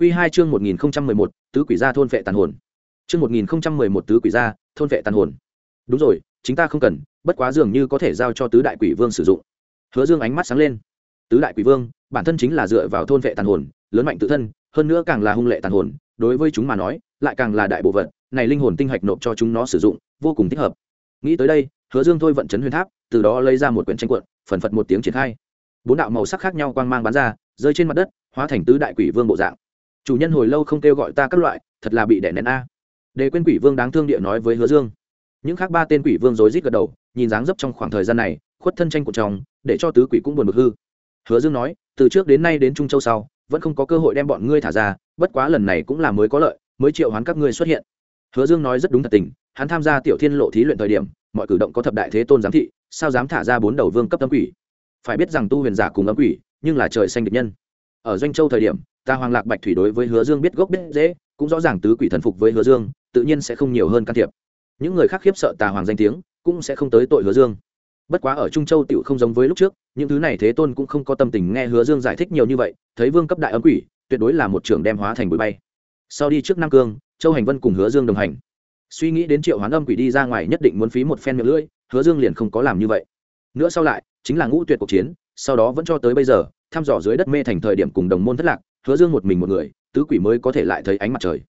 Quy 2 chương 1011, tứ quỷ gia thôn vệ tàn hồn. Chương 1011 tứ quỷ gia, thôn vệ tàn hồn. Đúng rồi, chính ta không cần, bất quá dường như có thể giao cho tứ đại quỷ vương sử dụng. Hứa Dương ánh mắt sáng lên. Tứ đại quỷ vương, bản thân chính là dựa vào thôn vệ tàn hồn, lớn mạnh tự thân, hơn nữa càng là hung lệ tàn hồn, đối với chúng mà nói, lại càng là đại bộ vật, này linh hồn tinh hạch nộp cho chúng nó sử dụng, vô cùng thích hợp. Nghĩ tới đây, Hứa Dương thôi vận chấn huyền tháp, từ đó lấy ra một quyển tranh cuộn, phần phật một tiếng triển khai. Bốn đạo màu sắc khác nhau quang mang bắn ra, rơi trên mặt đất, hóa thành tứ đại quỷ vương bộ dạng chủ nhân hồi lâu không kêu gọi ta các loại, thật là bị đẻ nén a. Để quên quỷ vương đáng thương địa nói với hứa dương. Những khác ba tên quỷ vương rối rít gật đầu, nhìn dáng dấp trong khoảng thời gian này, khuất thân tranh của chồng, để cho tứ quỷ cũng buồn bực hư. Hứa dương nói, từ trước đến nay đến trung châu sau, vẫn không có cơ hội đem bọn ngươi thả ra, bất quá lần này cũng là mới có lợi, mới triệu hoán các ngươi xuất hiện. Hứa dương nói rất đúng thật tình, hắn tham gia tiểu thiên lộ thí luyện thời điểm, mọi cử động có thập đại thế tôn giám thị, sao dám thả ra bốn đầu vương cấp tâm quỷ? Phải biết rằng tu huyền giả cùng âm quỷ, nhưng là trời xanh địch nhân. Ở doanh châu thời điểm ta hoàng lạc bạch thủy đối với hứa dương biết gốc biết dễ cũng rõ ràng tứ quỷ thần phục với hứa dương, tự nhiên sẽ không nhiều hơn can thiệp. Những người khác khiếp sợ tà hoàng danh tiếng, cũng sẽ không tới tội hứa dương. Bất quá ở trung châu tựu không giống với lúc trước, những thứ này thế tôn cũng không có tâm tình nghe hứa dương giải thích nhiều như vậy, thấy vương cấp đại ấm quỷ, tuyệt đối là một trường đem hóa thành bụi bay. Sau đi trước nam cương, châu hành vân cùng hứa dương đồng hành. Suy nghĩ đến triệu hoán âm quỷ đi ra ngoài nhất định muốn phí một phen miệng lưỡi, hứa dương liền không có làm như vậy. Nữa sau lại, chính là ngũ tuyệt cuộc chiến, sau đó vẫn cho tới bây giờ, thăm dò dưới đất mê thành thời điểm cùng đồng môn thất lạc hứa dương một mình một người, tứ quỷ mới có thể lại thấy ánh mặt trời.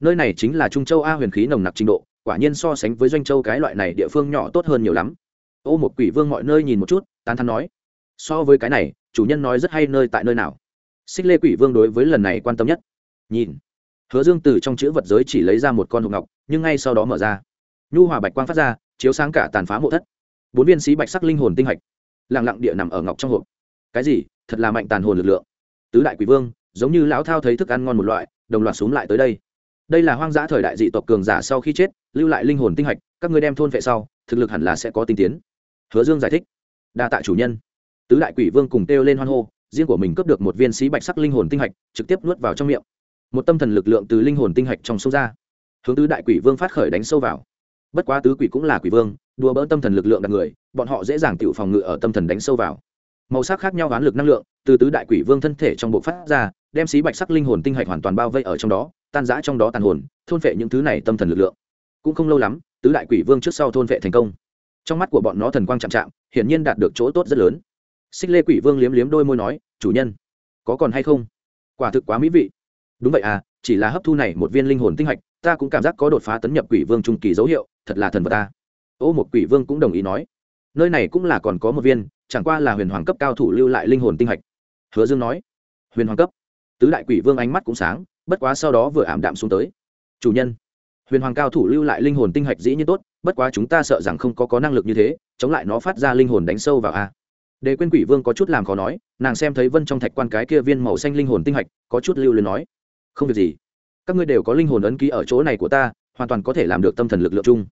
Nơi này chính là trung châu a huyền khí nồng nặc trình độ, quả nhiên so sánh với doanh châu cái loại này địa phương nhỏ tốt hơn nhiều lắm. Ô một quỷ vương mọi nơi nhìn một chút, tán thắn nói, so với cái này, chủ nhân nói rất hay nơi tại nơi nào? Xích lê quỷ vương đối với lần này quan tâm nhất. Nhìn, hứa dương từ trong chữ vật giới chỉ lấy ra một con hộp ngọc, nhưng ngay sau đó mở ra. Nhu hòa bạch quang phát ra, chiếu sáng cả tàn phá mộ thất. Bốn viên sĩ bạch sắc linh hồn tinh hạch, lặng lặng địa nằm ở ngọc trong hộp. Cái gì? Thật là mạnh tàn hồn lực lượng. Tứ đại quỷ vương giống như lão thao thấy thức ăn ngon một loại, đồng loạt xuống lại tới đây. Đây là hoang dã thời đại dị tộc cường giả sau khi chết, lưu lại linh hồn tinh hạch, các ngươi đem thôn vệ sau, thực lực hẳn là sẽ có tinh tiến. Hứa dương giải thích. Đa tạ chủ nhân. Tứ đại quỷ vương cùng kêu lên hoan hô, riêng của mình cướp được một viên sĩ bạch sắc linh hồn tinh hạch, trực tiếp nuốt vào trong miệng. Một tâm thần lực lượng từ linh hồn tinh hạch trong sâu ra. Hướng tứ đại quỷ vương phát khởi đánh sâu vào. Bất quá tứ quỷ cũng là quỷ vương, đùa bỡ tâm thần lực lượng đặt người, bọn họ dễ dàng tự phòng ngự ở tâm thần đánh sâu vào. Màu sắc khác nhau oán lực năng lượng, từ tứ đại quỷ vương thân thể trong bộ phát ra đem xí bạch sắc linh hồn tinh hạch hoàn toàn bao vây ở trong đó, tan rã trong đó tàn hồn, thôn vệ những thứ này tâm thần lực lượng. Cũng không lâu lắm, tứ đại quỷ vương trước sau thôn vệ thành công. Trong mắt của bọn nó thần quang chạm chạm, hiển nhiên đạt được chỗ tốt rất lớn. Xích lê quỷ vương liếm liếm đôi môi nói, chủ nhân, có còn hay không? Quả thực quá mỹ vị. Đúng vậy à chỉ là hấp thu này một viên linh hồn tinh hạch, ta cũng cảm giác có đột phá tấn nhập quỷ vương trung kỳ dấu hiệu, thật là thần vật ta. Ô một quỷ vương cũng đồng ý nói, nơi này cũng là còn có một viên, chẳng qua là huyền hoàng cấp cao thủ lưu lại linh hồn tinh hạch. Hứa dương nói, huyền hoàng cấp tứ đại quỷ vương ánh mắt cũng sáng, bất quá sau đó vừa ảm đạm xuống tới. Chủ nhân, huyền hoàng cao thủ lưu lại linh hồn tinh hạch dĩ nhiên tốt, bất quá chúng ta sợ rằng không có có năng lực như thế, chống lại nó phát ra linh hồn đánh sâu vào a. Đề quên quỷ vương có chút làm khó nói, nàng xem thấy vân trong thạch quan cái kia viên màu xanh linh hồn tinh hạch, có chút lưu lên nói, không việc gì, các ngươi đều có linh hồn ấn ký ở chỗ này của ta, hoàn toàn có thể làm được tâm thần lực lượng chung.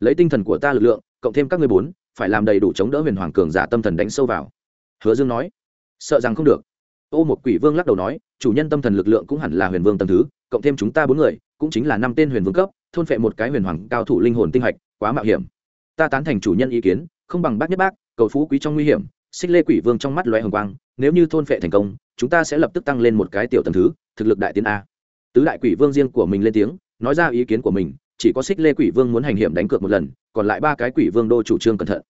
Lấy tinh thần của ta lực lượng, cộng thêm các ngươi bốn, phải làm đầy đủ chống đỡ huyền hoàng cường giả tâm thần đánh sâu vào. Hứa dương nói, sợ rằng không được ô một quỷ vương lắc đầu nói, chủ nhân tâm thần lực lượng cũng hẳn là huyền vương tầm thứ, cộng thêm chúng ta bốn người, cũng chính là năm tên huyền vương cấp, thôn phệ một cái huyền hoàng cao thủ linh hồn tinh hạch, quá mạo hiểm. Ta tán thành chủ nhân ý kiến, không bằng bác nhất bác, cầu phú quý trong nguy hiểm, xích lê quỷ vương trong mắt loé hồng quang, nếu như thôn phệ thành công, chúng ta sẽ lập tức tăng lên một cái tiểu tầm thứ, thực lực đại tiến a. Tứ đại quỷ vương riêng của mình lên tiếng, nói ra ý kiến của mình, chỉ có xích lê quỷ vương muốn hành hiểm đánh cược một lần, còn lại ba cái quỷ vương đô chủ trương cẩn thận.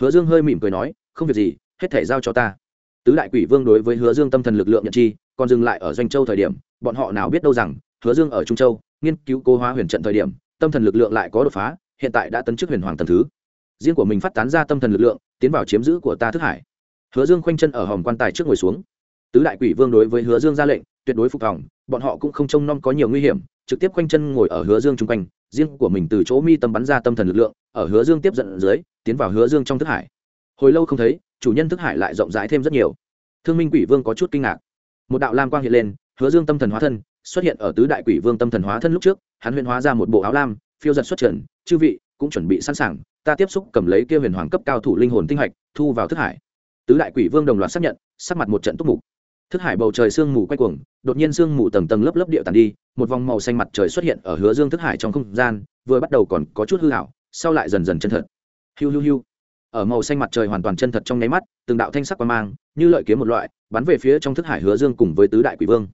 Hứa dương hơi mỉm cười nói, không việc gì, hết thể giao cho ta tứ đại quỷ vương đối với hứa dương tâm thần lực lượng nhận chi, còn dừng lại ở doanh châu thời điểm, bọn họ nào biết đâu rằng, hứa dương ở trung châu, nghiên cứu cố hóa huyền trận thời điểm, tâm thần lực lượng lại có đột phá, hiện tại đã tấn chức huyền hoàng tần thứ. Riêng của mình phát tán ra tâm thần lực lượng, tiến vào chiếm giữ của ta thức hải. Hứa dương khoanh chân ở hòm quan tài trước ngồi xuống. Tứ đại quỷ vương đối với hứa dương ra lệnh, tuyệt đối phục phòng bọn họ cũng không trông nom có nhiều nguy hiểm, trực tiếp khoanh chân ngồi ở hứa dương chung quanh, riêng của mình từ chỗ mi tâm bắn ra tâm thần lực lượng, ở hứa dương tiếp dẫn dưới, tiến vào hứa dương trong thức hải. Hồi lâu không thấy chủ nhân thức hải lại rộng rãi thêm rất nhiều. Thương minh quỷ vương có chút kinh ngạc. Một đạo lam quang hiện lên, hứa dương tâm thần hóa thân xuất hiện ở tứ đại quỷ vương tâm thần hóa thân lúc trước, hắn huyền hóa ra một bộ áo lam, phiêu giật xuất trần, chư vị cũng chuẩn bị sẵn sàng, ta tiếp xúc cầm lấy kia huyền hoàng cấp cao thủ linh hồn tinh hạch, thu vào thức hải. Tứ đại quỷ vương đồng loạt xác nhận, sắc mặt một trận túc mục. Thức hải bầu trời sương mù quay cuồng, đột nhiên sương mù tầng tầng lớp lớp địa tàn đi, một vòng màu xanh mặt trời xuất hiện ở hứa dương thức hải trong không gian, vừa bắt đầu còn có chút hư hảo sau lại dần dần chân thật. Hiu hiu hiu ở màu xanh mặt trời hoàn toàn chân thật trong nháy mắt, từng đạo thanh sắc qua mang, như lợi kiếm một loại, bắn về phía trong thức hải hứa dương cùng với tứ đại quỷ vương.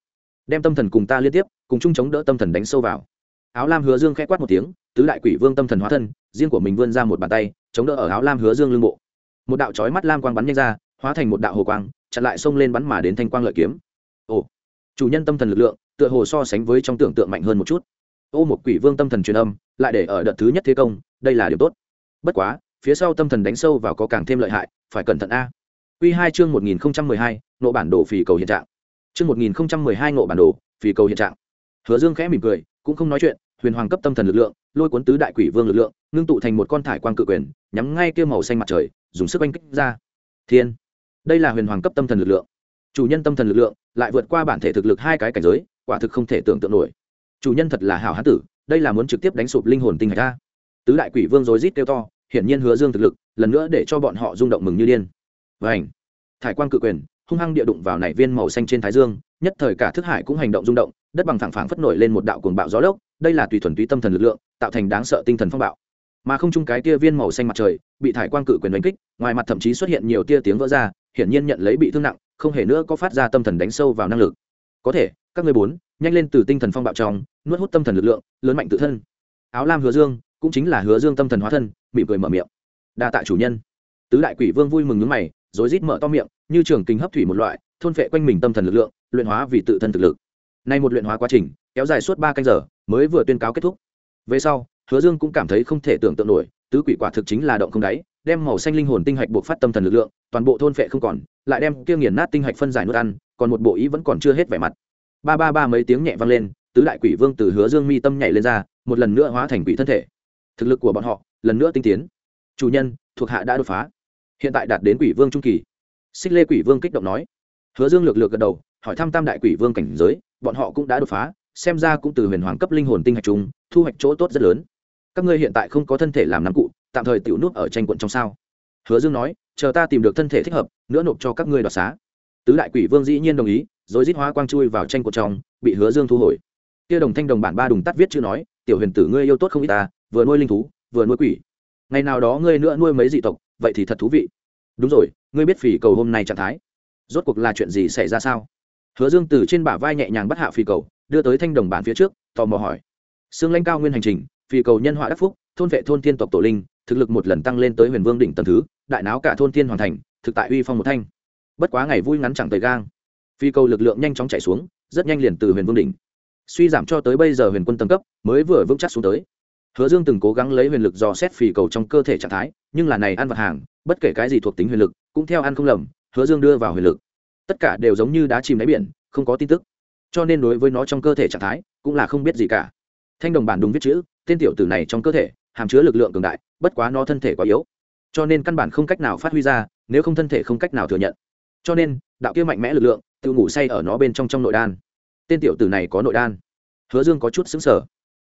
Đem tâm thần cùng ta liên tiếp, cùng chung chống đỡ tâm thần đánh sâu vào. Áo lam hứa dương khẽ quát một tiếng, tứ đại quỷ vương tâm thần hóa thân, riêng của mình vươn ra một bàn tay, chống đỡ ở áo lam hứa dương lưng bộ. Một đạo chói mắt lam quang bắn nhanh ra, hóa thành một đạo hồ quang, chặn lại xông lên bắn mà đến thanh quang lợi kiếm. Ồ, chủ nhân tâm thần lực lượng, tựa hồ so sánh với trong tưởng tượng mạnh hơn một chút. Ô, một quỷ vương tâm thần truyền âm, lại để ở đợt thứ nhất thế công, đây là điều tốt. Bất quá phía sau tâm thần đánh sâu vào có càng thêm lợi hại, phải cẩn thận a. Quy hai chương một nghìn hai, nộ bản đồ phì cầu hiện trạng. Chương một nghìn hai, nộ bản đồ phì cầu hiện trạng. Hứa dương khẽ mỉm cười, cũng không nói chuyện, huyền hoàng cấp tâm thần lực lượng, lôi cuốn tứ đại quỷ vương lực lượng, ngưng tụ thành một con thải quang cự quyền, nhắm ngay kia màu xanh mặt trời, dùng sức oanh kích ra. Thiên. Đây là huyền hoàng cấp tâm thần lực lượng. Chủ nhân tâm thần lực lượng lại vượt qua bản thể thực lực hai cái cảnh giới, quả thực không thể tưởng tượng nổi. Chủ nhân thật là hảo hán tử, đây là muốn trực tiếp đánh sụp linh hồn tinh hạch ta tứ đại quỷ vương rối rít kêu to hiển nhiên hứa dương thực lực, lần nữa để cho bọn họ rung động mừng như điên. Và ảnh thải quang cự quyền, hung hăng địa đụng vào nảy viên màu xanh trên thái dương, nhất thời cả thức hải cũng hành động rung động, đất bằng thẳng phẳng phất nổi lên một đạo cuồng bạo gió lốc, đây là tùy thuần túy tâm thần lực lượng, tạo thành đáng sợ tinh thần phong bạo. Mà không chung cái tia viên màu xanh mặt trời, bị thải quang cự quyền đánh kích, ngoài mặt thậm chí xuất hiện nhiều tia tiếng vỡ ra, hiển nhiên nhận lấy bị thương nặng, không hề nữa có phát ra tâm thần đánh sâu vào năng lực. Có thể, các người bốn, nhanh lên từ tinh thần phong bạo trong, nuốt hút tâm thần lực lượng, lớn mạnh tự thân. Áo lam hứa dương cũng chính là hứa dương tâm thần hóa thân, mỉm cười mở miệng. Đa tạ chủ nhân. Tứ đại quỷ vương vui mừng nhướng mày, rối rít mở to miệng, như trường kinh hấp thủy một loại, thôn phệ quanh mình tâm thần lực lượng, luyện hóa vì tự thân thực lực. Nay một luyện hóa quá trình, kéo dài suốt ba canh giờ, mới vừa tuyên cáo kết thúc. Về sau, hứa dương cũng cảm thấy không thể tưởng tượng nổi, tứ quỷ quả thực chính là động không đáy, đem màu xanh linh hồn tinh hạch buộc phát tâm thần lực lượng, toàn bộ thôn phệ không còn, lại đem kia nghiền nát tinh hạch phân giải nuốt ăn, còn một bộ ý vẫn còn chưa hết vẻ mặt. Ba ba ba mấy tiếng nhẹ vang lên, tứ đại quỷ vương từ hứa dương mi tâm nhảy lên ra, một lần nữa hóa thành quỷ thân thể thực lực của bọn họ lần nữa tinh tiến. Chủ nhân thuộc hạ đã đột phá. Hiện tại đạt đến quỷ vương trung kỳ. Xích lê quỷ vương kích động nói. Hứa dương lược lược gật đầu hỏi thăm tam đại quỷ vương cảnh giới bọn họ cũng đã đột phá xem ra cũng từ huyền hoàng cấp linh hồn tinh hạch trung, thu hoạch chỗ tốt rất lớn. Các ngươi hiện tại không có thân thể làm nắm cụ tạm thời tiểu nút ở tranh quận trong sao. Hứa dương nói chờ ta tìm được thân thể thích hợp nữa nộp cho các ngươi đoạt xá. Tứ đại quỷ vương dĩ nhiên đồng ý rồi rít hóa quang chui vào tranh quận trong bị hứa dương thu hồi. Kia đồng thanh đồng bản ba đùng tắt viết chữ nói tiểu huyền tử ngươi yêu tốt không ít ta vừa nuôi linh thú, vừa nuôi quỷ. Ngày nào đó ngươi nữa nuôi mấy dị tộc, vậy thì thật thú vị. Đúng rồi, ngươi biết phỉ cầu hôm nay trạng thái. Rốt cuộc là chuyện gì xảy ra sao? Hứa dương từ trên bả vai nhẹ nhàng bắt hạ phỉ cầu, đưa tới thanh đồng bản phía trước, tò mò hỏi. Xương lanh cao nguyên hành trình, phỉ cầu nhân họa đắc phúc, thôn vệ thôn tiên tộc tổ linh, thực lực một lần tăng lên tới huyền vương đỉnh tầng thứ, đại náo cả thôn tiên hoàn thành, thực tại uy phong một thanh. Bất quá ngày vui ngắn chẳng tới gang. Phi cầu lực lượng nhanh chóng chạy xuống, rất nhanh liền từ huyền vương đỉnh. Suy giảm cho tới bây giờ huyền quân tầng cấp, mới vừa vững chắc xuống tới hứa dương từng cố gắng lấy huyền lực dò xét phì cầu trong cơ thể trạng thái nhưng là này ăn vật hàng bất kể cái gì thuộc tính huyền lực cũng theo ăn không lầm hứa dương đưa vào huyền lực. Tất cả đều giống như đá chìm đáy biển không có tin tức. Cho nên đối với nó trong cơ thể trạng thái cũng là không biết gì cả. Thanh đồng bản đúng viết chữ tên tiểu tử này trong cơ thể hàm chứa lực lượng cường đại bất quá nó thân thể quá yếu. Cho nên căn bản không cách nào phát huy ra nếu không thân thể không cách nào thừa nhận. Cho nên đạo kia mạnh mẽ lực lượng tự ngủ say ở nó bên trong trong nội đan. Tên tiểu tử này có nội đan. Hứa dương có chút sững sờ,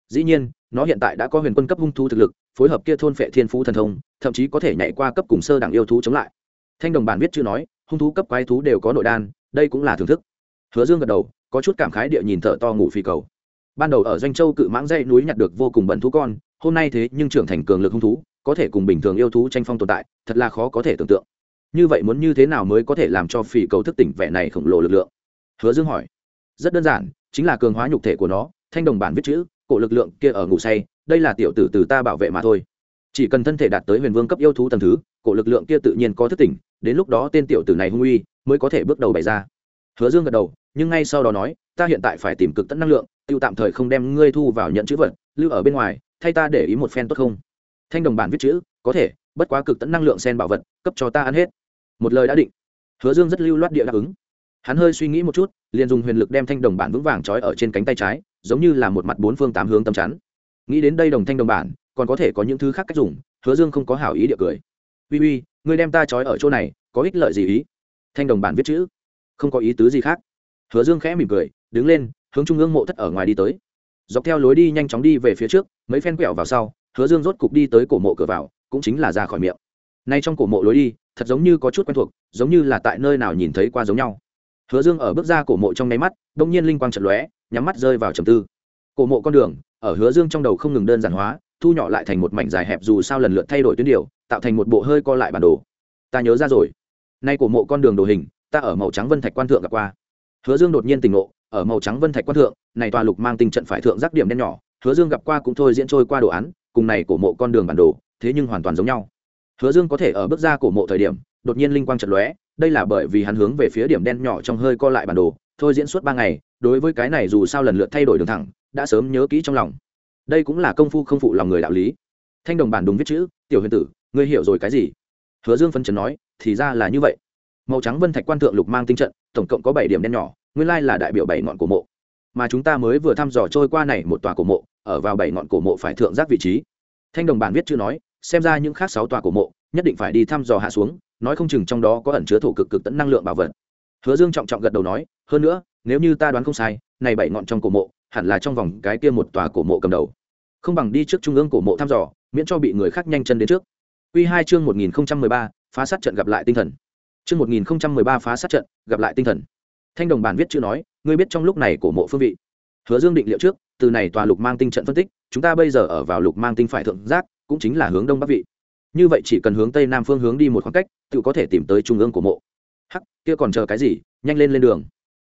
dĩ nhiên nó hiện tại đã có huyền quân cấp hung thú thực lực, phối hợp kia thôn phệ thiên phú thần thông, thậm chí có thể nhảy qua cấp cùng sơ đẳng yêu thú chống lại. Thanh đồng bản viết chưa nói, hung thú cấp quái thú đều có nội đan, đây cũng là thưởng thức. Hứa dương gật đầu, có chút cảm khái địa nhìn thợ to ngủ phi cầu. Ban đầu ở doanh châu cự mãng dây núi nhặt được vô cùng bẩn thú con, hôm nay thế nhưng trưởng thành cường lực hung thú, có thể cùng bình thường yêu thú tranh phong tồn tại, thật là khó có thể tưởng tượng. Như vậy muốn như thế nào mới có thể làm cho phi cầu thức tỉnh vẻ này khổng lồ lực lượng? Hứa dương hỏi. Rất đơn giản, chính là cường hóa nhục thể của nó, thanh đồng bản viết chữ cổ lực lượng kia ở ngủ say, đây là tiểu tử từ ta bảo vệ mà thôi. Chỉ cần thân thể đạt tới huyền vương cấp yêu thú tầm thứ, cổ lực lượng kia tự nhiên có thức tỉnh, đến lúc đó tên tiểu tử này hung uy mới có thể bước đầu bày ra. Hứa dương gật đầu, nhưng ngay sau đó nói, ta hiện tại phải tìm cực tận năng lượng, tiêu tạm thời không đem ngươi thu vào nhận chữ vật, lưu ở bên ngoài, thay ta để ý một phen tốt không? Thanh đồng bản viết chữ, có thể, bất quá cực tận năng lượng sen bảo vật, cấp cho ta ăn hết. Một lời đã định. Hứa dương rất lưu loát địa đáp ứng hắn hơi suy nghĩ một chút, liền dùng huyền lực đem thanh đồng bản vững vàng trói ở trên cánh tay trái, giống như là một mặt bốn phương tám hướng tâm chắn. Nghĩ đến đây đồng thanh đồng bản, còn có thể có những thứ khác cách dùng, hứa dương không có hảo ý địa cười. Uy uy, ngươi đem ta trói ở chỗ này, có ích lợi gì ý? Thanh đồng bản viết chữ. Không có ý tứ gì khác. Hứa dương khẽ mỉm cười, đứng lên, hướng trung ương mộ thất ở ngoài đi tới. Dọc theo lối đi nhanh chóng đi về phía trước, mấy phen quẹo vào sau, hứa dương rốt cục đi tới cổ mộ cửa vào, cũng chính là ra khỏi miệng. Nay trong cổ mộ lối đi, thật giống như có chút quen thuộc, giống như là tại nơi nào nhìn thấy qua giống nhau hứa dương ở bước ra cổ mộ trong nháy mắt đột nhiên linh quang trận lóe, nhắm mắt rơi vào trầm tư. Cổ mộ con đường, ở hứa dương trong đầu không ngừng đơn giản hóa, thu nhỏ lại thành một mảnh dài hẹp dù sao lần lượt thay đổi tuyến điều, tạo thành một bộ hơi co lại bản đồ. Ta nhớ ra rồi. Nay cổ mộ con đường đồ hình, ta ở màu trắng vân thạch quan thượng gặp qua. Hứa dương đột nhiên tỉnh ngộ, ở màu trắng vân thạch quan thượng, này tòa lục mang tinh trận phải thượng giác điểm đen nhỏ, hứa dương gặp qua cũng thôi diễn trôi qua đồ án, cùng này cổ mộ con đường bản đồ, thế nhưng hoàn toàn giống nhau. Hứa dương có thể ở bước ra cổ mộ thời điểm, đột nhiên linh quang trận lóe đây là bởi vì hắn hướng về phía điểm đen nhỏ trong hơi co lại bản đồ, thôi diễn suốt ba ngày, đối với cái này dù sao lần lượt thay đổi đường thẳng, đã sớm nhớ kỹ trong lòng. Đây cũng là công phu không phụ lòng người đạo lý. Thanh đồng bản đúng viết chữ, tiểu huyền tử, ngươi hiểu rồi cái gì? Hứa dương phân trần nói, thì ra là như vậy. Màu trắng vân thạch quan thượng lục mang tinh trận, tổng cộng có bảy điểm đen nhỏ, nguyên lai là đại biểu bảy ngọn cổ mộ. Mà chúng ta mới vừa thăm dò trôi qua này một tòa cổ mộ, ở vào bảy ngọn cổ mộ phải thượng giác vị trí. Thanh đồng bản viết chữ nói, xem ra những khác sáu tòa cổ mộ, nhất định phải đi thăm dò hạ xuống nói không chừng trong đó có ẩn chứa thổ cực cực tận năng lượng bảo vật. Hứa dương trọng trọng gật đầu nói, hơn nữa, nếu như ta đoán không sai, này bảy ngọn trong cổ mộ, hẳn là trong vòng cái kia một tòa cổ mộ cầm đầu. Không bằng đi trước trung ương cổ mộ thăm dò, miễn cho bị người khác nhanh chân đến trước. Quy hai chương một nghìn ba, phá sát trận gặp lại tinh thần. Chương một nghìn ba, phá sát trận, gặp lại tinh thần. Thanh đồng bản viết chữ nói, ngươi biết trong lúc này cổ mộ phương vị. Hứa dương định liệu trước, từ này tòa lục mang tinh trận phân tích, chúng ta bây giờ ở vào lục mang tinh phải thượng giác, cũng chính là hướng đông bắc vị như vậy chỉ cần hướng tây nam phương hướng đi một khoảng cách, tự có thể tìm tới trung ương của mộ. Hắc, kia còn chờ cái gì? Nhanh lên lên đường.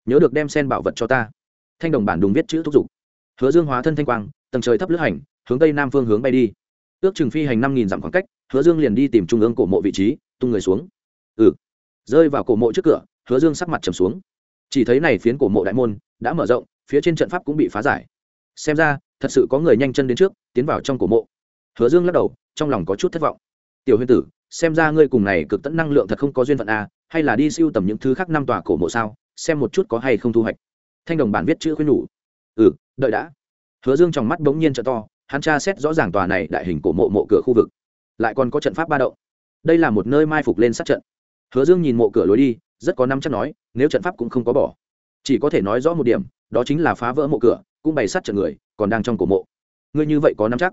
Nhớ được đem sen bảo vật cho ta. Thanh đồng bản đúng viết chữ thúc giục. Hứa dương hóa thân thanh quang, tầng trời thấp lướt hành, hướng tây nam phương hướng bay đi. Ước chừng phi hành năm nghìn dặm khoảng cách, hứa dương liền đi tìm trung ương cổ mộ vị trí, tung người xuống. Ừ. Rơi vào cổ mộ trước cửa, hứa dương sắc mặt trầm xuống. Chỉ thấy này phiến cổ mộ đại môn đã mở rộng, phía trên trận pháp cũng bị phá giải. Xem ra, thật sự có người nhanh chân đến trước, tiến vào trong cổ mộ. Hứa dương lắc đầu, trong lòng có chút thất vọng tiểu Huyên tử xem ra ngươi cùng này cực tẫn năng lượng thật không có duyên phận à, hay là đi siêu tầm những thứ khác năm tòa cổ mộ sao xem một chút có hay không thu hoạch. Thanh đồng bản viết chữ khuyên nhủ. Ừ đợi đã. Hứa dương trong mắt bỗng nhiên trợ to hắn tra xét rõ ràng tòa này đại hình cổ mộ mộ cửa khu vực. Lại còn có trận pháp ba động. Đây là một nơi mai phục lên sát trận. Hứa dương nhìn mộ cửa lối đi rất có năm chắc nói nếu trận pháp cũng không có bỏ. Chỉ có thể nói rõ một điểm đó chính là phá vỡ mộ cửa cũng bày sát trận người còn đang trong cổ mộ. Ngươi như vậy có năm chắc.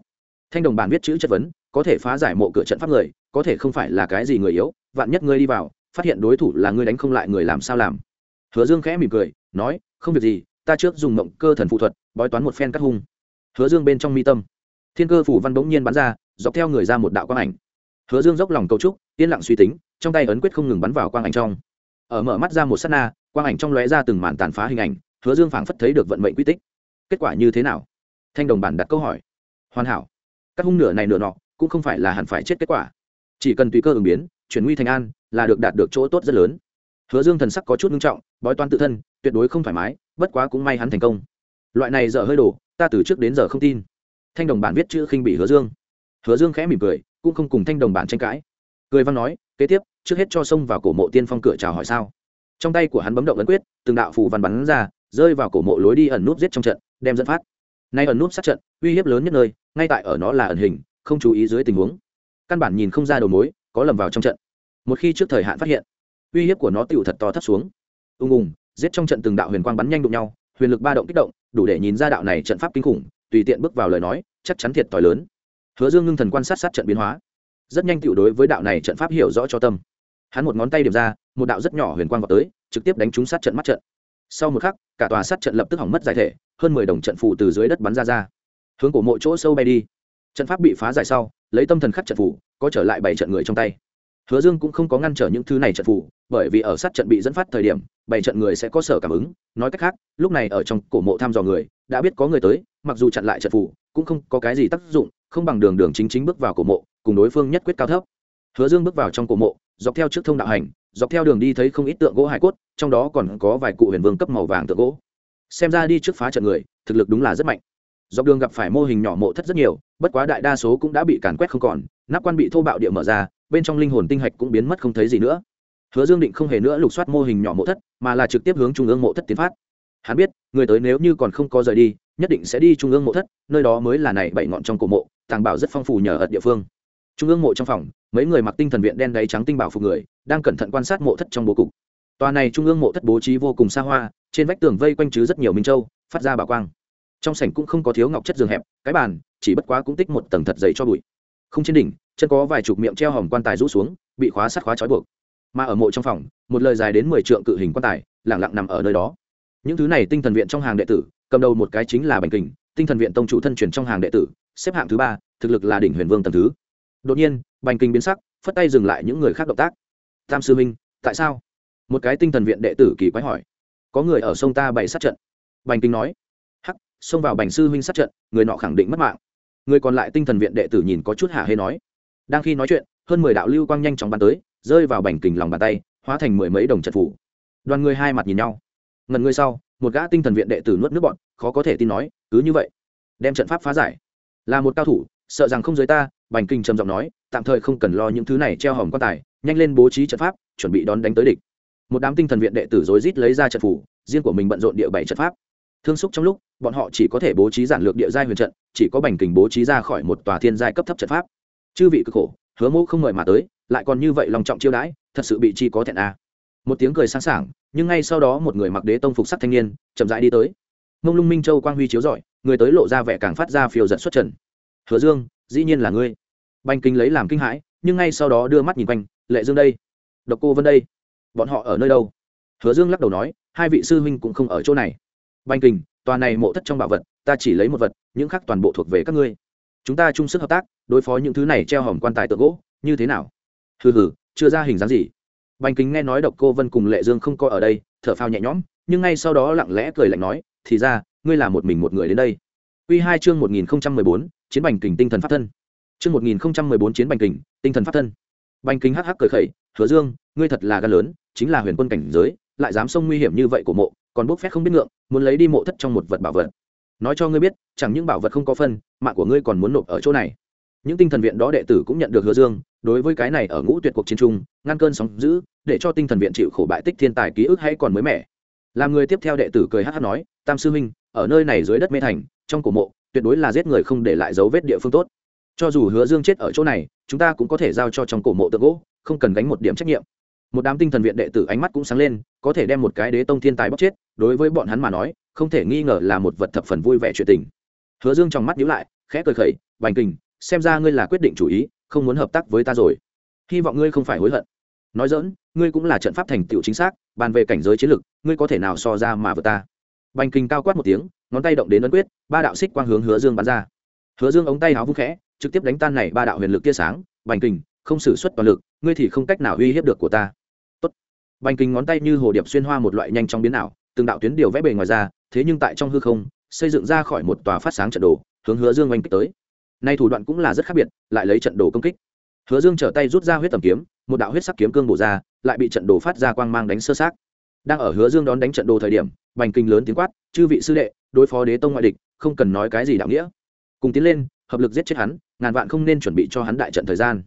Thanh đồng bản viết chữ chất vấn có thể phá giải mộ cửa trận pháp người, có thể không phải là cái gì người yếu, vạn nhất ngươi đi vào, phát hiện đối thủ là ngươi đánh không lại người làm sao làm. Hứa dương khẽ mỉm cười, nói, không việc gì, ta trước dùng mộng cơ thần phụ thuật, bói toán một phen cắt hung. Hứa dương bên trong mi tâm. Thiên cơ phủ văn bỗng nhiên bắn ra, dọc theo người ra một đạo quang ảnh. Hứa dương dốc lòng cầu trúc yên lặng suy tính, trong tay ấn quyết không ngừng bắn vào quang ảnh trong. Ở mở mắt ra một s á t na, quang ảnh trong lóe ra từng màn tàn phá hình ảnh, hứa dương phảng phất thấy được vận mệnh quy tích. Kết quả như thế nào? Thanh đồng bản đặt câu hỏi. Hoàn hảo. Các hung nửa này nửa nọ cũng không phải là hẳn phải chết kết quả. Chỉ cần tùy cơ ứng biến, chuyển nguy thành an, là được đạt được chỗ tốt rất lớn. Hứa dương thần sắc có chút nghiêm trọng, bói toán tự thân, tuyệt đối không thoải mái, bất quá cũng may hắn thành công. Loại này dở hơi đổ, ta từ trước đến giờ không tin. Thanh đồng bản viết chữ khinh bị hứa dương. Hứa dương khẽ mỉm cười, cũng không cùng thanh đồng bản tranh cãi. Cười văn nói, kế tiếp, trước hết cho xông vào cổ mộ tiên phong cửa chào hỏi sao? Trong tay của hắn bấm động ấn quyết, từng đạo phù văn bắn ra, rơi vào cổ mộ lối đi ẩn núp giết trong trận, đem dẫn phát. Nay ẩn núp sát trận, uy hiếp lớn nhất nơi, ngay tại ở nó là ẩn hình không chú ý dưới tình huống. Căn bản nhìn không ra đầu mối, có lầm vào trong trận. Một khi trước thời hạn phát hiện, uy hiếp của nó tựu thật to thấp xuống. Ung ung giết trong trận từng đạo huyền quang bắn nhanh đụng nhau, huyền lực ba động kích động, đủ để nhìn ra đạo này trận pháp kinh khủng, tùy tiện bước vào lời nói, chắc chắn thiệt t lớn. Hứa dương ngưng thần quan sát sát trận biến hóa. Rất nhanh tựu đối với đạo này trận pháp hiểu rõ cho tâm. Hắn một ngón tay điểm ra, một đạo rất nhỏ huyền quang vào tới, trực tiếp đánh trúng sát trận mắt trận. Sau một khắc, cả tòa sát trận lập tức hỏng mất giải thể, hơn mười đồng trận phụ từ dưới đất bắn ra ra. Hướng cổ mộ chỗ sâu bay đi trận pháp bị phá giải sau, lấy tâm thần khắc trận phù có trở lại bảy trận người trong tay. Hứa dương cũng không có ngăn trở những thứ này trận phù bởi vì ở sát trận bị dẫn phát thời điểm, bảy trận người sẽ có sở cảm ứng. Nói cách khác, lúc này ở trong cổ mộ thăm dò người, đã biết có người tới, mặc dù chặn lại trận phù cũng không có cái gì tác dụng, không bằng đường đường chính chính bước vào cổ mộ, cùng đối phương nhất quyết cao thấp. Hứa dương bước vào trong cổ mộ, dọc theo trước thông đạo hành, dọc theo đường đi thấy không ít tượng gỗ hải cốt, trong đó còn có vài cụ huyền vương cấp màu vàng tượng gỗ. Xem ra đi trước phá trận người, thực lực đúng là rất mạnh dọc đường gặp phải mô hình nhỏ mộ thất rất nhiều, bất quá đại đa số cũng đã bị càn quét không còn, nắp quan bị thô bạo địa mở ra, bên trong linh hồn tinh hạch cũng biến mất không thấy gì nữa. Hứa dương định không hề nữa lục soát mô hình nhỏ mộ thất, mà là trực tiếp hướng trung ương mộ thất tiến phát. Hắn biết, người tới nếu như còn không có rời đi, nhất định sẽ đi trung ương mộ thất, nơi đó mới là này bảy ngọn trong cổ mộ, tàng bảo rất phong phú nhờ ở địa phương. Trung ương mộ trong phòng, mấy người mặc tinh thần viện đen đáy trắng tinh bảo phục người, đang cẩn thận quan sát mộ thất trong bố cục. Tòa này trung ương mộ thất bố trí vô cùng xa hoa, trên vách tường vây quanh chứ rất nhiều minh châu, phát ra bảo quang trong sảnh cũng không có thiếu ngọc chất giường hẹp, cái bàn, chỉ bất quá cũng tích một tầng thật dày cho bụi. Không trên đỉnh, chân có vài chục miệng treo hòm quan tài rũ xuống, bị khóa sắt khóa trói buộc. Mà ở mộ trong phòng, một lời dài đến mười trượng cự hình quan tài lẳng lặng nằm ở nơi đó. Những thứ này tinh thần viện trong hàng đệ tử, cầm đầu một cái chính là bành kình, tinh thần viện tông chủ thân truyền trong hàng đệ tử, xếp hạng thứ ba, thực lực là đỉnh huyền vương tầm thứ. Đột nhiên, bành kình biến sắc, phất tay dừng lại những người khác động tác. Tam sư minh tại sao? Một cái tinh thần viện đệ tử kỳ quái hỏi. Có người ở sông ta bày sát trận. Bành kinh nói xông vào bành sư huynh sát trận, người nọ khẳng định mất mạng. Người còn lại tinh thần viện đệ tử nhìn có chút hạ hê nói. Đang khi nói chuyện, hơn mười đạo lưu quang nhanh chóng bắn tới, rơi vào bành kình lòng bàn tay, hóa thành mười mấy đồng trận phủ. Đoàn người hai mặt nhìn nhau. Ngần người sau, một gã tinh thần viện đệ tử nuốt nước bọn khó có thể tin nói, cứ như vậy, đem trận pháp phá giải. Là một cao thủ, sợ rằng không giới ta, bành kinh trầm giọng nói, tạm thời không cần lo những thứ này treo hỏng quan tài, nhanh lên bố trí trận pháp, chuẩn bị đón đánh tới địch. Một đám tinh thần viện đệ tử rối rít lấy ra trận phủ, riêng của mình bận rộn địa bảy trận pháp thương xúc trong lúc, bọn họ chỉ có thể bố trí giản lược địa giai huyền trận, chỉ có bành kình bố trí ra khỏi một tòa thiên giai cấp thấp trận pháp. Chư vị cực khổ, hứa mẫu không mời mà tới, lại còn như vậy lòng trọng chiêu đãi, thật sự bị chi có thẹn à. một tiếng cười sáng sảng, nhưng ngay sau đó một người mặc đế tông phục sắc thanh niên, chậm rãi đi tới. Mông lung minh châu quang huy chiếu rọi, người tới lộ ra vẻ càng phát ra phiêu giận xuất trần. Hứa dương, dĩ nhiên là ngươi. Bành kinh lấy làm kinh hãi, nhưng ngay sau đó đưa mắt nhìn quanh, lệ dương đây. Độc cô vân đây. Bọn họ ở nơi đâu? Hứa dương lắc đầu nói, hai vị sư huynh cũng không ở chỗ này. Banh Kình, tòa này mộ thất trong bảo vật ta chỉ lấy một vật những khác toàn bộ thuộc về các ngươi. Chúng ta chung sức hợp tác đối phó những thứ này treo hỏng quan tài tượng gỗ như thế nào? Hừ hừ chưa ra hình dáng gì. Bành kính nghe nói độc cô vân cùng lệ dương không coi ở đây thở phao nhẹ nhõm nhưng ngay sau đó lặng lẽ cười lạnh nói thì ra ngươi là một mình một người đến đây. Quy hai chương một nghìn bốn chiến bành kình tinh thần pháp thân. Chương một nghìn bốn chiến bành kình tinh thần pháp thân. Bành kính hắc hắc cười khẩy hứa dương ngươi thật là gan lớn chính là huyền quân cảnh giới lại dám xông nguy hiểm như vậy của mộ còn bốc phép không biết ngượng, muốn lấy đi mộ thất trong một vật bảo vật. Nói cho ngươi biết, chẳng những bảo vật không có phân mạng của ngươi còn muốn nộp ở chỗ này. Những tinh thần viện đó đệ tử cũng nhận được hứa dương, đối với cái này ở ngũ tuyệt cuộc chiến trung ngăn cơn sóng giữ để cho tinh thần viện chịu khổ bại tích thiên tài ký ức hay còn mới mẻ. Làm người tiếp theo đệ tử cười hát hát nói, tam sư minh ở nơi này dưới đất mê thành, trong cổ mộ, tuyệt đối là giết người không để lại dấu vết địa phương tốt. Cho dù hứa dương chết ở chỗ này, chúng ta cũng có thể giao cho trong cổ mộ tượng gỗ, không cần gánh một điểm trách nhiệm một đám tinh thần viện đệ tử ánh mắt cũng sáng lên, có thể đem một cái đế tông thiên tài bóc chết, đối với bọn hắn mà nói, không thể nghi ngờ là một vật thập phần vui vẻ chuyện tình. Hứa dương trong mắt nhíu lại, khẽ cười khẩy, bành kình, xem ra ngươi là quyết định chủ ý, không muốn hợp tác với ta rồi. Hy vọng ngươi không phải hối hận. Nói dỡn, ngươi cũng là trận pháp thành tựu chính xác, bàn về cảnh giới chiến lược ngươi có thể nào so ra mà vượt ta? Bành kinh cao quát một tiếng, ngón tay động đến ấn quyết, ba đạo xích quang hướng hứa dương bắn ra. Hứa dương ống tay háo vung khẽ, trực tiếp đánh tan này ba đạo huyền lực tia sáng. Bành kinh không xử suất toàn lực, ngươi thì không cách nào uy hiếp được của ta bành kinh ngón tay như hồ điệp xuyên hoa một loại nhanh trong biến ảo, từng đạo tuyến điều vẽ bề ngoài ra, thế nhưng tại trong hư không, xây dựng ra khỏi một tòa phát sáng trận đồ, hướng hứa dương oanh kích tới. Nay thủ đoạn cũng là rất khác biệt, lại lấy trận đồ công kích. Hứa dương trở tay rút ra huyết tầm kiếm, một đạo huyết sắc kiếm cương bổ ra, lại bị trận đồ phát ra quang mang đánh sơ sát đang ở hứa dương đón đánh trận đồ thời điểm, bành kinh lớn tiếng quát, chư vị sư đệ, đối phó đế tông ngoại địch, không cần nói cái gì đạo nghĩa. Cùng tiến lên, hợp lực giết chết hắn, ngàn vạn không nên chuẩn bị cho hắn đại trận thời gian.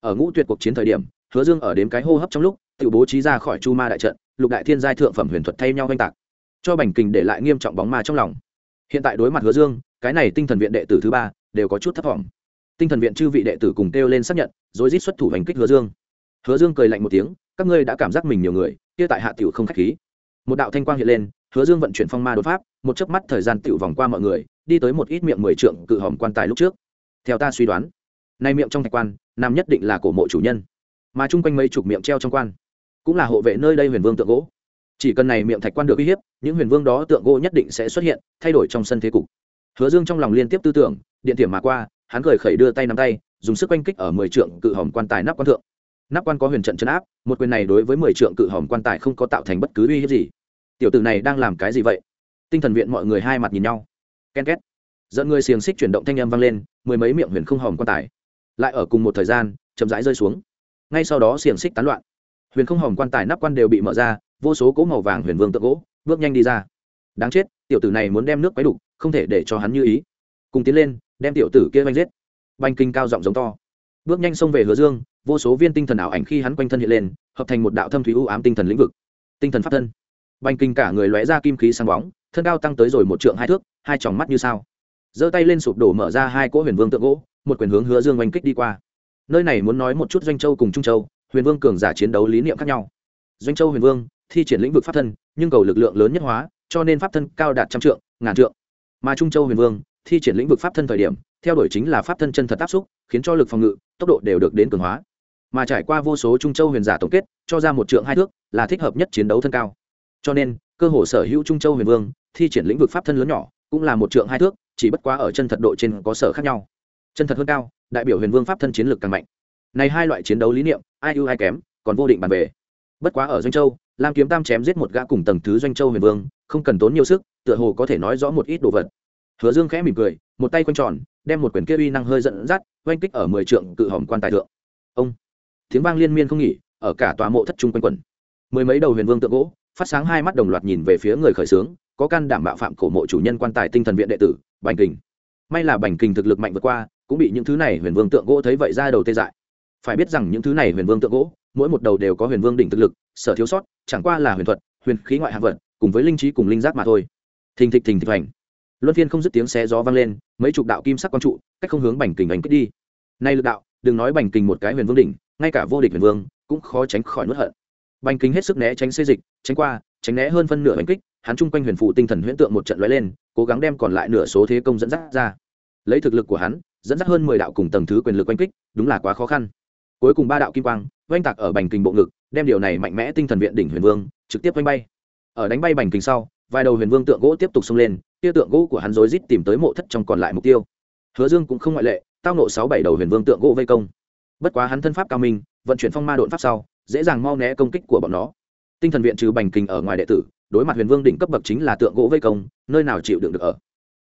Ở ngũ tuyệt cuộc chiến thời điểm, hứa dương ở đếm cái hô hấp trong lúc tự bố trí ra khỏi chu ma đại trận, lục đại thiên giai thượng phẩm huyền thuật thay nhau oanh tạc, cho bành kình để lại nghiêm trọng bóng ma trong lòng. Hiện tại đối mặt hứa dương, cái này tinh thần viện đệ tử thứ ba đều có chút thất vọng tinh thần viện chư vị đệ tử cùng kêu lên xác nhận, rồi rít xuất thủ hành kích hứa dương. Hứa dương cười lạnh một tiếng, các ngươi đã cảm giác mình nhiều người, kia tại hạ tiểu không khách khí. Một đạo thanh quang hiện lên, hứa dương vận chuyển phong ma đột pháp, một chớp mắt thời gian tiểu vòng qua mọi người, đi tới một ít miệng mười trượng cự hòm quan tài lúc trước. Theo ta suy đoán, nay miệng trong thạch quan, nam nhất định là cổ mộ chủ nhân, mà chung quanh mấy chục miệng treo trong quan cũng là hộ vệ nơi đây huyền vương tượng gỗ. Chỉ cần này miệng thạch quan được uy hiếp, những huyền vương đó tượng gỗ nhất định sẽ xuất hiện, thay đổi trong sân thế cục. Hứa dương trong lòng liên tiếp tư tưởng, điện tiềm mà qua, hắn cười khẩy đưa tay nắm tay, dùng sức oanh kích ở mười trượng cự hòm quan tài nắp quan thượng. Nắp quan có huyền trận chấn áp, một quyền này đối với mười trượng cự hòm quan tài không có tạo thành bất cứ uy hiếp gì. Tiểu tử này đang làm cái gì vậy? Tinh thần viện mọi người hai mặt nhìn nhau. Ken két. Dẫn người xiềng xích chuyển động thanh âm vang lên, mười mấy miệng huyền không hòm quan tài. Lại ở cùng một thời gian, chậm rãi rơi xuống. Ngay sau đó xiềng xích tán loạn huyền không hồng quan tài nắp quan đều bị mở ra, vô số cỗ màu vàng huyền vương tượng gỗ bước nhanh đi ra. Đáng chết, tiểu tử này muốn đem nước quấy đục, không thể để cho hắn như ý. Cùng tiến lên, đem tiểu tử kia vanh giết. Banh kinh cao giọng giống to. Bước nhanh xông về hứa dương, vô số viên tinh thần ảo ảnh khi hắn quanh thân hiện lên, hợp thành một đạo thâm thúy u ám tinh thần lĩnh vực. Tinh thần pháp thân. Banh kinh cả người lóe ra kim khí sáng bóng, thân cao tăng tới rồi một trượng hai thước, hai tròng mắt như sao. Giơ tay lên sụp đổ mở ra hai cỗ huyền vương tượng gỗ, một quyền hướng hứa dương oanh kích đi qua. Nơi này muốn nói một chút doanh châu cùng trung châu huyền vương cường giả chiến đấu lý niệm khác nhau. Doanh châu huyền vương, thi triển lĩnh vực pháp thân, nhưng cầu lực lượng lớn nhất hóa, cho nên pháp thân cao đạt trăm trượng, ngàn trượng. Mà trung châu huyền vương, thi triển lĩnh vực pháp thân thời điểm, theo đuổi chính là pháp thân chân thật áp xúc, khiến cho lực phòng ngự, tốc độ đều được đến cường hóa. Mà trải qua vô số trung châu huyền giả tổng kết, cho ra một trượng hai thước, là thích hợp nhất chiến đấu thân cao. Cho nên, cơ hồ sở hữu trung châu huyền vương, thi triển lĩnh vực pháp thân lớn nhỏ, cũng là một trượng hai thước, chỉ bất quá ở chân thật độ trên có sở khác nhau. Chân thật hơn cao, đại biểu huyền vương pháp thân chiến lược càng mạnh. Này hai loại chiến đấu lý niệm ai ưu ai kém, còn vô định bàn về. Bất quá ở doanh châu, lam kiếm tam chém giết một gã cùng tầng thứ doanh châu huyền vương, không cần tốn nhiều sức, tựa hồ có thể nói rõ một ít đồ vật. Hứa dương khẽ mỉm cười, một tay quanh tròn, đem một quyển kia uy năng hơi dẫn dắt, oanh kích ở mười trượng cự hòm quan tài thượng. Ông! Tiếng vang liên miên không nghỉ, ở cả tòa mộ thất trung quanh quẩn. Mười mấy đầu huyền vương tượng gỗ, phát sáng hai mắt đồng loạt nhìn về phía người khởi xướng, có can đảm bạo phạm cổ mộ chủ nhân quan tài tinh thần viện đệ tử, bành kình. May là bành kình thực lực mạnh vượt qua, cũng bị những thứ này huyền vương tượng gỗ thấy vậy ra đầu tê dại phải biết rằng những thứ này huyền vương tượng gỗ, mỗi một đầu đều có huyền vương đỉnh thực lực, sở thiếu sót, chẳng qua là huyền thuật, huyền khí ngoại hạng vật, cùng với linh trí cùng linh giác mà thôi. Thình thịch thình thịch hành luân phiên không dứt tiếng xé gió vang lên, mấy chục đạo kim sắc quang trụ, cách không hướng bành kình đánh kích đi. Nay lực đạo, đừng nói bành kình một cái huyền vương đỉnh, ngay cả vô địch huyền vương cũng khó tránh khỏi nuốt hận. Bành kình hết sức né tránh xê dịch, tránh qua, tránh né hơn phân nửa hành kích, hắn chung quanh huyền phụ tinh thần huyễn tượng một trận lóe lên, cố gắng đem còn lại nửa số thế công dẫn dắt ra. Lấy thực lực của hắn, dẫn dắt hơn mười đạo cùng tầng thứ quyền lực oanh kích, đúng là quá khó khăn cuối cùng ba đạo kim quang, oanh tạc ở bành kình bộ ngực, đem điều này mạnh mẽ tinh thần viện đỉnh huyền vương, trực tiếp oanh bay. Ở đánh bay bành kình sau, vài đầu huyền vương tượng gỗ tiếp tục xông lên kia tượng gỗ của hắn rối rít tìm tới mộ thất trong còn lại mục tiêu. Hứa dương cũng không ngoại lệ, tao nộ sáu bảy đầu huyền vương tượng gỗ vây công. Bất quá hắn thân pháp cao minh, vận chuyển phong ma đột pháp sau, dễ dàng mau né công kích của bọn nó. Tinh thần viện trừ bành kình ở ngoài đệ tử, đối mặt huyền vương đỉnh cấp bậc chính là tượng gỗ vây công, nơi nào chịu đựng được ở.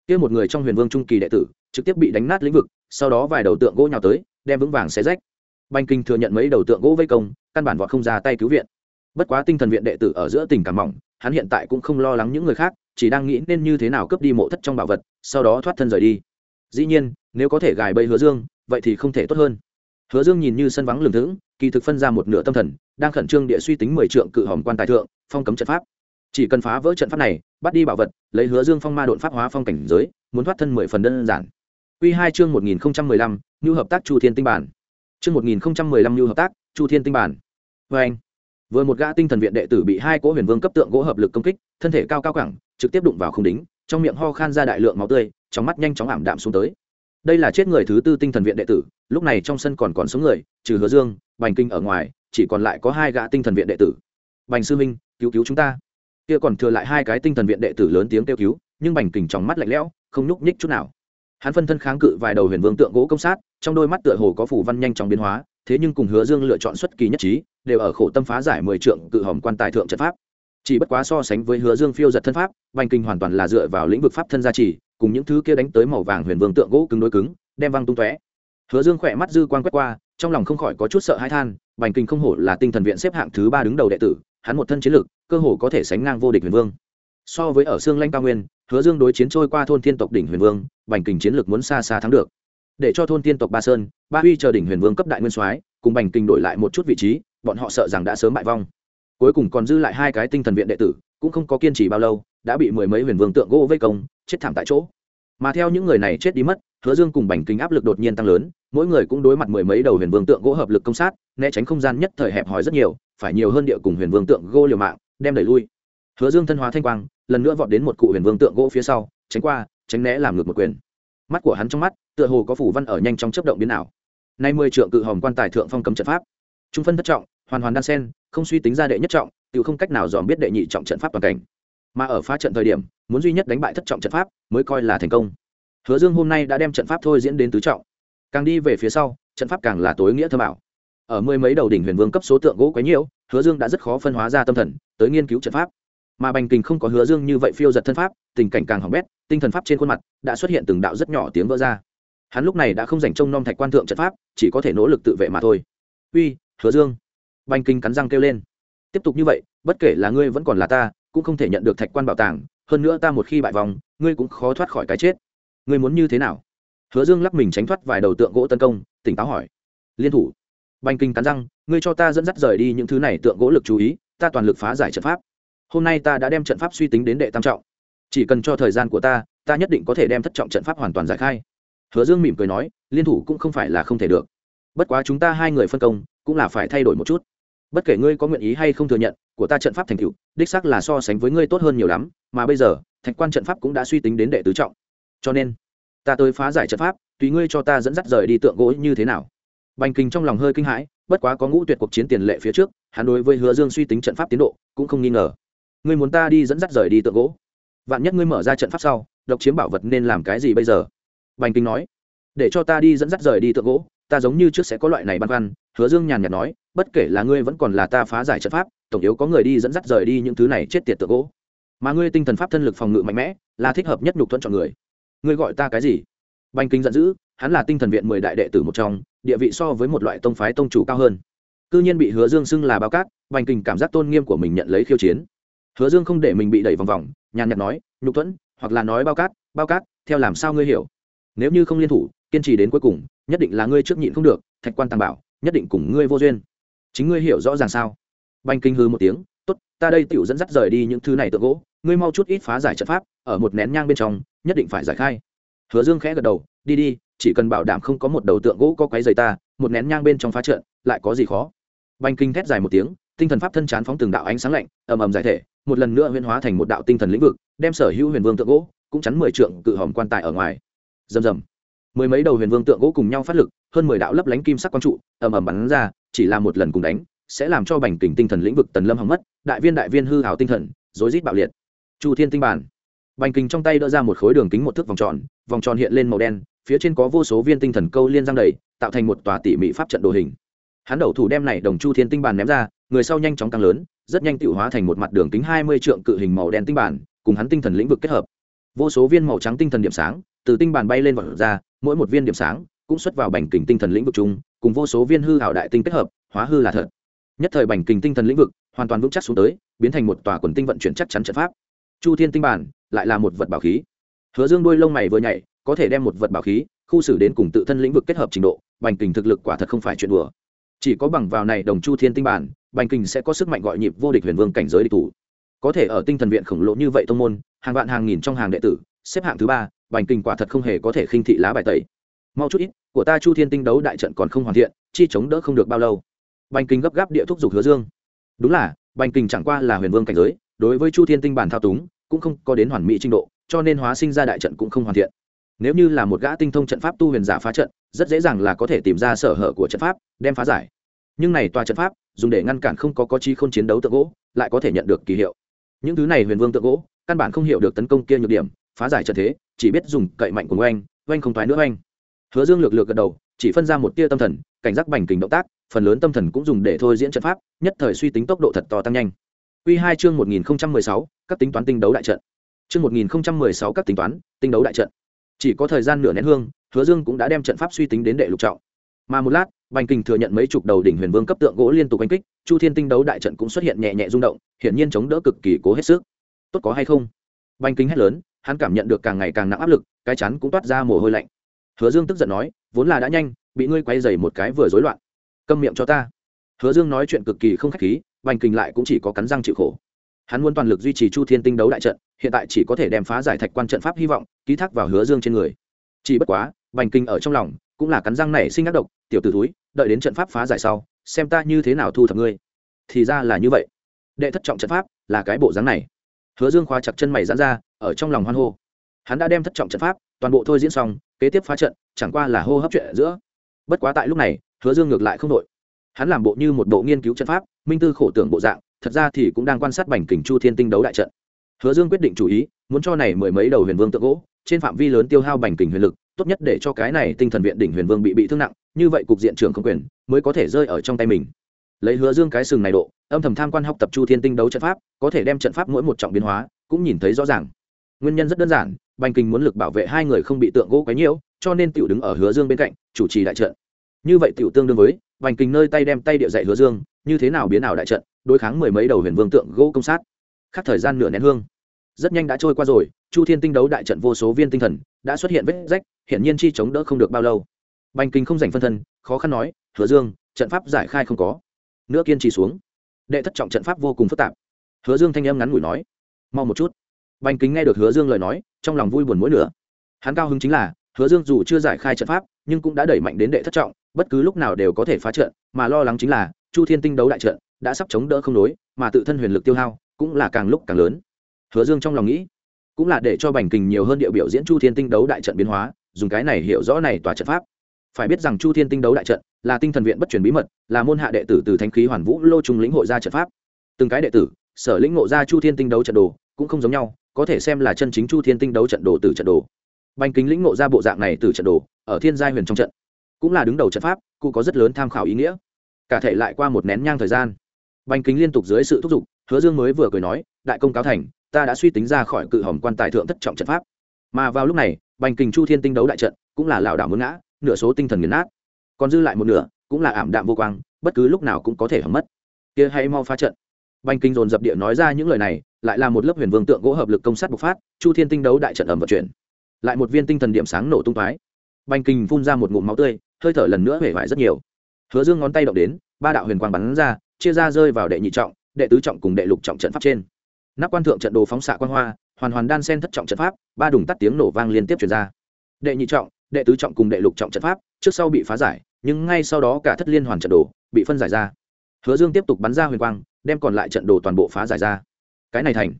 Kia một người trong huyền vương trung kỳ đệ tử, trực tiếp bị đánh nát lĩnh vực, sau đó vài đầu tượng gỗ nhào tới, đem vững vàng xé rách bành kinh thừa nhận mấy đầu tượng gỗ vây công, căn bản vọt không ra tay cứu viện. Bất quá tinh thần viện đệ tử ở giữa tình cảm mỏng, hắn hiện tại cũng không lo lắng những người khác, chỉ đang nghĩ nên như thế nào cướp đi mộ thất trong bảo vật, sau đó thoát thân rời đi. Dĩ nhiên, nếu có thể gài bẫy hứa dương, vậy thì không thể tốt hơn. Hứa dương nhìn như sân vắng lường thững, kỳ thực phân ra một nửa tâm thần, đang khẩn trương địa suy tính mười trượng cự hòm quan tài thượng, phong cấm trận pháp. Chỉ cần phá vỡ trận pháp này, bắt đi bảo vật, lấy hứa dương phong ma đột pháp hóa phong cảnh giới, muốn thoát thân mười phần đơn giản. Quy hai chương một nghìn mười lăm hợp tác chu thiên tinh bản chương một nghìn mười lăm như hợp tác, chu thiên tinh bản. Vê anh, vừa một gã tinh thần viện đệ tử bị hai cỗ huyền vương cấp tượng gỗ hợp lực công kích, thân thể cao cao cẳng, trực tiếp đụng vào không đính, trong miệng ho khan ra đại lượng máu tươi, trong mắt nhanh chóng ảm đạm xuống tới. Đây là chết người thứ tư tinh thần viện đệ tử, lúc này trong sân còn còn số người, trừ hứa dương, bành kinh ở ngoài, chỉ còn lại có hai gã tinh thần viện đệ tử. Bành sư minh, cứu cứu chúng ta. Kia còn thừa lại hai cái tinh thần viện đệ tử lớn tiếng kêu cứu, nhưng bành kình trong mắt lạnh lẽo, không nhúc nhích chút nào hắn phân thân kháng cự vài đầu huyền vương tượng gỗ công sát, trong đôi mắt tựa hồ có phủ văn nhanh chóng biến hóa, thế nhưng cùng hứa dương lựa chọn xuất kỳ nhất trí, đều ở khổ tâm phá giải mười trượng cự hòm quan tài thượng trận pháp. Chỉ bất quá so sánh với hứa dương phiêu giật thân pháp, bành kinh hoàn toàn là dựa vào lĩnh vực pháp thân gia trì, cùng những thứ kia đánh tới màu vàng huyền vương tượng gỗ cứng đối cứng, đem văng tung tóe. Hứa dương khỏe mắt dư quan quét qua, trong lòng không khỏi có chút sợ hãi than, bành kinh không hổ là tinh thần viện xếp hạng thứ ba đứng đầu đệ tử, hắn một thân chiến lực, cơ hồ có thể sánh ngang vô địch huyền vương. So với ở xương lanh cao nguyên hứa dương đối chiến trôi qua thôn thiên tộc đỉnh huyền vương, bành kình chiến lực muốn xa xa thắng được. Để cho thôn thiên tộc ba sơn, ba huy chờ đỉnh huyền vương cấp đại nguyên soái, cùng bành kình đổi lại một chút vị trí, bọn họ sợ rằng đã sớm bại vong. Cuối cùng còn dư lại hai cái tinh thần viện đệ tử, cũng không có kiên trì bao lâu, đã bị mười mấy huyền vương tượng gỗ vây công, chết thảm tại chỗ. Mà theo những người này chết đi mất, hứa dương cùng bành kính áp lực đột nhiên tăng lớn, mỗi người cũng đối mặt mười mấy đầu huyền vương tượng gỗ hợp lực công sát, né tránh không gian nhất thời hẹp hòi rất nhiều, phải nhiều hơn địa cùng huyền vương tượng gỗ liều mạng, đem đẩy lui hứa dương thân hóa thanh quang, lần nữa vọt đến một cụ huyền vương tượng gỗ phía sau, tránh qua, tránh né làm ngược một quyền. Mắt của hắn trong mắt, tựa hồ có phủ văn ở nhanh trong chấp động biến ảo. Nay mười trượng cự hồng quan tài thượng phong cấm trận pháp. Trung phân thất trọng, hoàn hoàn đan sen, không suy tính ra đệ nhất trọng, tự không cách nào dòm biết đệ nhị trọng trận pháp toàn cảnh. Mà ở phá trận thời điểm, muốn duy nhất đánh bại thất trọng trận pháp, mới coi là thành công. Hứa dương hôm nay đã đem trận pháp thôi diễn đến tứ trọng. Càng đi về phía sau, trận pháp càng là tối nghĩa thâm bảo ở mười mấy đầu đỉnh huyền vương cấp số tượng gỗ quấy nhiễu, hứa dương đã rất khó phân hóa ra tâm thần, tới nghiên cứu trận pháp mà bành kình không có hứa dương như vậy phiêu giật thân pháp, tình cảnh càng hỏng bét, tinh thần pháp trên khuôn mặt đã xuất hiện từng đạo rất nhỏ tiếng vỡ ra. Hắn lúc này đã không dành trông nom thạch quan thượng trận pháp, chỉ có thể nỗ lực tự vệ mà thôi. Uy, hứa dương. Bành Kinh cắn răng kêu lên. Tiếp tục như vậy, bất kể là ngươi vẫn còn là ta, cũng không thể nhận được thạch quan bảo tàng, hơn nữa ta một khi bại vòng ngươi cũng khó thoát khỏi cái chết. Ngươi muốn như thế nào? Hứa dương lắc mình tránh thoát vài đầu tượng gỗ tấn công, tỉnh táo hỏi. Liên thủ. Bành kinh cắn răng. Ngươi cho ta dẫn dắt rời đi những thứ này tượng gỗ lực chú ý, ta toàn lực phá giải trận pháp hôm nay ta đã đem trận pháp suy tính đến đệ tam trọng. Chỉ cần cho thời gian của ta ta nhất định có thể đem thất trọng trận pháp hoàn toàn giải khai. Hứa dương mỉm cười nói, liên thủ cũng không phải là không thể được. Bất quá chúng ta hai người phân công, cũng là phải thay đổi một chút. Bất kể ngươi có nguyện ý hay không thừa nhận, của ta trận pháp thành tựu, đích xác là so sánh với ngươi tốt hơn nhiều lắm, mà bây giờ, thạch quan trận pháp cũng đã suy tính đến đệ tứ trọng. Cho nên, ta tới phá giải trận pháp, tùy ngươi cho ta dẫn dắt rời đi tượng gỗ như thế nào. Bành kinh trong lòng hơi kinh hãi, bất quá có ngũ tuyệt cuộc chiến tiền lệ phía trước, hắn đối với hứa dương suy tính trận pháp tiến độ, cũng không nghi ngờ ngươi muốn ta đi dẫn dắt rời đi tượng gỗ. Vạn nhất ngươi mở ra trận pháp sau, độc chiếm bảo vật nên làm cái gì bây giờ? Bành kinh nói. Để cho ta đi dẫn dắt rời đi tượng gỗ, ta giống như trước sẽ có loại này băn khoăn, hứa dương nhàn nhạt nói, bất kể là ngươi vẫn còn là ta phá giải trận pháp, tổng yếu có người đi dẫn dắt rời đi những thứ này chết tiệt tượng gỗ. Mà ngươi tinh thần pháp thân lực phòng ngự mạnh mẽ, là thích hợp nhất nhục thuận chọn người. Ngươi gọi ta cái gì? Bành kinh giận dữ, hắn là tinh thần viện mười đại đệ tử một trong, địa vị so với một loại tông phái tông chủ cao hơn. Cư nhiên bị hứa dương xưng là bao cát, Bành kinh cảm giác tôn nghiêm của mình nhận lấy khiêu chiến hứa dương không để mình bị đẩy vòng vòng, nhàn nhạt nói, nhục thuẫn, hoặc là nói bao cát bao cát, theo làm sao ngươi hiểu? Nếu như không liên thủ, kiên trì đến cuối cùng, nhất định là ngươi trước nhịn không được, thạch quan tàng bảo, nhất định cùng ngươi vô duyên. Chính ngươi hiểu rõ ràng sao? Banh kinh hư một tiếng, tốt, ta đây tiểu dẫn dắt rời đi những thứ này tượng gỗ, ngươi mau chút ít phá giải trận pháp, ở một nén nhang bên trong, nhất định phải giải khai. Hứa dương khẽ gật đầu, đi đi, chỉ cần bảo đảm không có một đầu tượng gỗ có quái dày ta, một nén nhang bên trong phá trận, lại có gì khó? Banh kinh thét dài một tiếng, tinh thần pháp thân chán phóng từng đạo ánh sáng lạnh, ầm ầm giải thể một lần nữa huyễn hóa thành một đạo tinh thần lĩnh vực, đem sở hữu huyền vương tượng gỗ cũng chắn mười trượng cự hòm quan tài ở ngoài. Rầm rầm. Mười mấy đầu huyền vương tượng gỗ cùng nhau phát lực, hơn mười đạo lấp lánh kim sắc quang trụ, ầm ầm bắn ra, chỉ là một lần cùng đánh, sẽ làm cho bành kình tinh thần lĩnh vực tần lâm hỏng mất, đại viên đại viên hư hảo tinh thần, rối rít bạo liệt. Chu thiên tinh bản. Bành kình trong tay đỡ ra một khối đường kính một thước vòng tròn vòng tròn hiện lên màu đen, phía trên có vô số viên tinh thần câu liên giang đầy, tạo thành một tòa tỉ mỉ pháp trận đồ hình. Hắn đầu thủ đem này đồng chu thiên tinh bản ném ra, người sau nhanh chóng tăng lớn rất nhanh tự hóa thành một mặt đường kính hai mươi trượng cự hình màu đen tinh bản, cùng hắn tinh thần lĩnh vực kết hợp. Vô số viên màu trắng tinh thần điểm sáng, từ tinh bản bay lên và ra, mỗi một viên điểm sáng cũng xuất vào bành kình tinh thần lĩnh vực chung, cùng vô số viên hư hảo đại tinh kết hợp, hóa hư là thật. Nhất thời bành kình tinh thần lĩnh vực hoàn toàn vững chắc xuống tới, biến thành một tòa quần tinh vận chuyển chắc chắn trận pháp. Chu thiên tinh bản lại là một vật bảo khí. Hứa dương đôi lông mày vừa nhảy, có thể đem một vật bảo khí khu xử đến cùng tự thân lĩnh vực kết hợp trình độ, bành kình thực lực quả thật không phải chuyện đùa. Chỉ có bằng vào này đồng chu thiên tinh bản bành kình sẽ có sức mạnh gọi nhịp vô địch huyền vương cảnh giới địch thủ. Có thể ở tinh thần viện khổng lồ như vậy tông môn, hàng vạn hàng nghìn trong hàng đệ tử, xếp hạng thứ ba, bành kình quả thật không hề có thể khinh thị lá bài tẩy. Mau chút ít, của ta chu thiên tinh đấu đại trận còn không hoàn thiện, chi chống đỡ không được bao lâu. Bành kình gấp gáp địa thúc giục hứa dương. Đúng là, bành kình chẳng qua là huyền vương cảnh giới, đối với chu thiên tinh bản thao túng, cũng không có đến hoàn mỹ trình độ, cho nên hóa sinh ra đại trận cũng không hoàn thiện. Nếu như là một gã tinh thông trận pháp tu huyền giả phá trận, rất dễ dàng là có thể tìm ra sở hở của trận pháp, đem phá giải nhưng này tòa trận pháp, dùng để ngăn cản không có có chi không chiến đấu tượng gỗ, lại có thể nhận được kỳ hiệu. Những thứ này huyền vương tượng gỗ, căn bản không hiểu được tấn công kia nhược điểm, phá giải trận thế, chỉ biết dùng cậy mạnh của oanh oanh không thoái nữa oanh. Hứa dương lược lược gật đầu, chỉ phân ra một tia tâm thần, cảnh giác bành kình động tác, phần lớn tâm thần cũng dùng để thôi diễn trận pháp, nhất thời suy tính tốc độ thật to tăng nhanh. Quy hai chương một nghìn mười sáu, các tính toán tinh đấu đại trận. Chương một nghìn mười sáu, các tính toán tinh đấu đại trận. Chỉ có thời gian nửa nén hương, hứa dương cũng đã đem trận pháp suy tính đến đệ lục trọng. Mà một lát bành kình thừa nhận mấy chục đầu đỉnh huyền vương cấp tượng gỗ liên tục đánh kích, chu thiên tinh đấu đại trận cũng xuất hiện nhẹ nhẹ rung động, hiển nhiên chống đỡ cực kỳ cố hết sức. Tốt có hay không? Bành Kình hét lớn, hắn cảm nhận được càng ngày càng nặng áp lực, cái chắn cũng toát ra mồ hôi lạnh. Hứa dương tức giận nói, vốn là đã nhanh, bị ngươi quay rầy một cái vừa rối loạn. Câm miệng cho ta. Hứa dương nói chuyện cực kỳ không khách khí, bành kình lại cũng chỉ có cắn răng chịu khổ. Hắn muốn toàn lực duy trì chu thiên tinh đấu đại trận, hiện tại chỉ có thể đem phá giải thạch quan trận pháp hy vọng, ký thác vào hứa dương trên người. Chỉ bất quá, bành kinh ở trong lòng cũng là cắn răng nảy sinh ác độc, tiểu tử ử túi đợi đến trận pháp phá giải sau, xem ta như thế nào thu thập ngươi. Thì ra là như vậy. Đệ thất trọng trận pháp là cái bộ dáng này. Hứa dương khóa chặt chân mày dán ra, ở trong lòng hoan hô. Hắn đã đem thất trọng trận pháp, toàn bộ thôi diễn xong, kế tiếp phá trận, chẳng qua là hô hấp chuyện ở giữa. Bất quá tại lúc này, hứa dương ngược lại không đội hắn làm bộ như một bộ nghiên cứu trận pháp, minh tư khổ tưởng bộ dạng, thật ra thì cũng đang quan sát bành kình chu thiên tinh đấu đại trận. Hứa dương quyết định chủ ý, muốn cho này mười mấy đầu huyền vương tượng gỗ, trên phạm vi lớn tiêu hao bành kình huyền lực, tốt nhất để cho cái này tinh thần viện đỉnh huyền vương bị bị thương nặng như vậy cục diện trưởng không quyền mới có thể rơi ở trong tay mình. Lấy hứa dương cái sừng này độ, âm thầm tham quan học tập chu thiên tinh đấu trận pháp, có thể đem trận pháp mỗi một trọng biến hóa cũng nhìn thấy rõ ràng. Nguyên nhân rất đơn giản, bành Kinh muốn lực bảo vệ hai người không bị tượng gỗ quấy nhiễu, cho nên tiểu đứng ở hứa dương bên cạnh, chủ trì đại trận. Như vậy tiểu tương đương với, bành Kinh nơi tay đem tay địa dạy hứa dương, như thế nào biến ảo đại trận, đối kháng mười mấy đầu huyền vương tượng gỗ công sát. Khác thời gian nửa nén hương. Rất nhanh đã trôi qua rồi, chu thiên tinh đấu đại trận vô số viên tinh thần, đã xuất hiện vết rách, hiển nhiên chi chống đỡ không được bao lâu bành kinh không giành phân thân, khó khăn nói, hứa dương, trận pháp giải khai không có. Nữa kiên trì xuống. Đệ thất trọng trận pháp vô cùng phức tạp. Hứa dương thanh âm ngắn ngủi nói, mau một chút. Bành kính nghe được hứa dương lời nói, trong lòng vui buồn mỗi nửa. Hắn cao hứng chính là, hứa dương dù chưa giải khai trận pháp, nhưng cũng đã đẩy mạnh đến đệ thất trọng, bất cứ lúc nào đều có thể phá trận, mà lo lắng chính là, chu thiên tinh đấu đại trận, đã sắp chống đỡ không đối mà tự thân huyền lực tiêu hao cũng là càng lúc càng lớn. Hứa dương trong lòng nghĩ, cũng là để cho bành kình nhiều hơn địa biểu diễn chu thiên tinh đấu đại trận biến hóa, dùng cái này hiểu rõ này tòa trận pháp phải biết rằng chu thiên tinh đấu đại trận là tinh thần viện bất truyền bí mật, là môn hạ đệ tử từ thánh khí hoàn vũ lô trung lĩnh hội ra trận pháp. Từng cái đệ tử, sở lĩnh ngộ ra chu thiên tinh đấu trận đồ, cũng không giống nhau, có thể xem là chân chính chu thiên tinh đấu trận đồ từ trận đồ. Bành kính lĩnh ngộ ra bộ dạng này từ trận đồ, ở thiên giai huyền trong trận, cũng là đứng đầu trận pháp, cụ có rất lớn tham khảo ý nghĩa. Cả thể lại qua một nén nhang thời gian, bành kính liên tục dưới sự thúc giục, hứa dương mới vừa cười nói, đại công cáo thành, ta đã suy tính ra khỏi cự hỏng quan tài thượng thất trọng trận pháp. Mà vào lúc này, bành kình chu thiên tinh đấu đại trận cũng là lảo đảo mướn ngã nửa số tinh thần nghiền nát. Còn dư lại một nửa, cũng là ảm đạm vô quang, bất cứ lúc nào cũng có thể hỏng mất. Kia hãy mau phá trận. Bành kinh dồn dập địa nói ra những lời này, lại là một lớp huyền vương tượng gỗ hợp lực công sát bộc phát, chu thiên tinh đấu đại trận ẩm vận chuyển. Lại một viên tinh thần điểm sáng nổ tung toái bành kinh phun ra một ngụm máu tươi, hơi thở lần nữa hể vải rất nhiều. Hứa dương ngón tay động đến, ba đạo huyền quang bắn ra, chia ra rơi vào đệ nhị trọng, đệ tứ trọng cùng đệ lục trọng trận pháp trên. Nắp quan thượng trận đồ phóng xạ quan hoa, hoàn hoàn đan sen thất trọng trận pháp, ba đùng tắt tiếng nổ vang liên tiếp chuyển ra. Đệ nhị trọng đệ tứ trọng cùng đệ lục trọng trận pháp, trước sau bị phá giải, nhưng ngay sau đó cả thất liên hoàn trận đồ bị phân giải ra. Hứa dương tiếp tục bắn ra huyền quang, đem còn lại trận đồ toàn bộ phá giải ra. Cái này thành.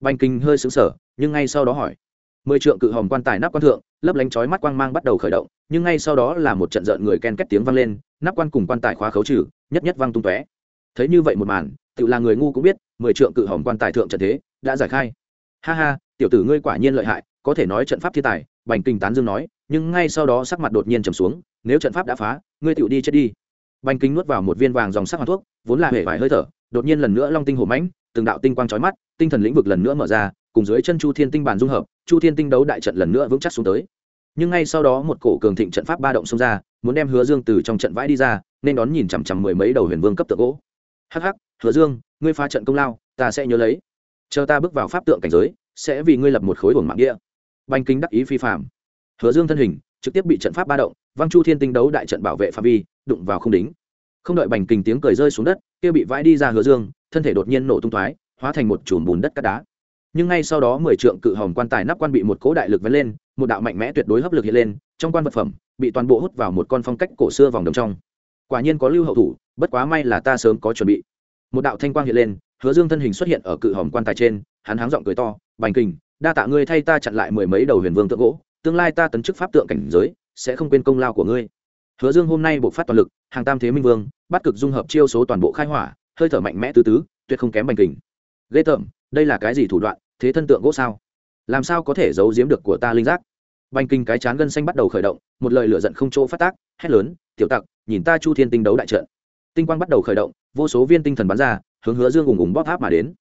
Banh kinh hơi xứng sở nhưng ngay sau đó hỏi. Mười trượng cự hòm quan tài nắp quan thượng, lấp lánh chói mắt quang mang bắt đầu khởi động, nhưng ngay sau đó là một trận rợn người ken két tiếng vang lên, nắp quan cùng quan tài khóa khấu trừ, nhất nhất vang tung tóe. Thấy như vậy một màn, tự là người ngu cũng biết, mười trượng cự hòm quan tài thượng trận thế, đã giải khai. Ha ha, tiểu tử ngươi quả nhiên lợi hại, có thể nói trận pháp thiên tài, bành kinh tán dương nói nhưng ngay sau đó sắc mặt đột nhiên trầm xuống, nếu trận pháp đã phá, ngươi tựu đi chết đi. Bành kinh nuốt vào một viên vàng dòng sắc hoàng thuốc, vốn là hể vải hơi thở, đột nhiên lần nữa long tinh hổ mãnh, từng đạo tinh quang trói mắt, tinh thần lĩnh vực lần nữa mở ra, cùng dưới chân chu thiên tinh bàn dung hợp, chu thiên tinh đấu đại trận lần nữa vững chắc xuống tới. Nhưng ngay sau đó một cổ cường thịnh trận pháp ba động xông ra, muốn đem hứa dương từ trong trận vãi đi ra, nên đón nhìn chằm chằm mười mấy đầu huyền vương cấp tượng gỗ. Hắc hắc, hứa dương, ngươi phá trận công lao, ta sẽ nhớ lấy. Chờ ta bước vào pháp tượng cảnh giới, sẽ vì ngươi lập một khối hồn mạng đĩa. banh kính đắc ý phi phạm hứa dương thân hình trực tiếp bị trận pháp ba động văng chu thiên tinh đấu đại trận bảo vệ phạm vi, đụng vào không đính. Không đợi bành kình tiếng cười rơi xuống đất, kia bị vãi đi ra hứa dương, thân thể đột nhiên nổ tung thoái, hóa thành một chùm bùn đất cát đá. Nhưng ngay sau đó mười trượng cự hồng quan tài nắp quan bị một cố đại lực vén lên, một đạo mạnh mẽ tuyệt đối hấp lực hiện lên, trong quan vật phẩm bị toàn bộ hút vào một con phong cách cổ xưa vòng đồng trong. Quả nhiên có lưu hậu thủ, bất quá may là ta sớm có chuẩn bị. Một đạo thanh quang hiện lên, hứa dương thân hình xuất hiện ở cự hồng quan tài trên, hắn háng giọng cười to, bành kình, đa tạ ngươi thay ta chặn lại mười mấy đầu huyền vương tượng gỗ tương lai ta tấn chức pháp tượng cảnh giới, sẽ không quên công lao của ngươi. Hứa dương hôm nay buộc phát toàn lực, hàng tam thế minh vương, bắt cực dung hợp chiêu số toàn bộ khai hỏa, hơi thở mạnh mẽ tứ tứ, tuyệt không kém bành kình. Ghê tởm, đây là cái gì thủ đoạn, thế thân tượng gỗ sao? Làm sao có thể giấu giếm được của ta linh giác? Bành kinh cái chán gân xanh bắt đầu khởi động, một lời lửa giận không chỗ phát tác, hét lớn, tiểu tặc, nhìn ta chu thiên tinh đấu đại trận. Tinh quang bắt đầu khởi động, vô số viên tinh thần bắn ra, hướng hứa dương ùng ùng bóp tháp mà đến.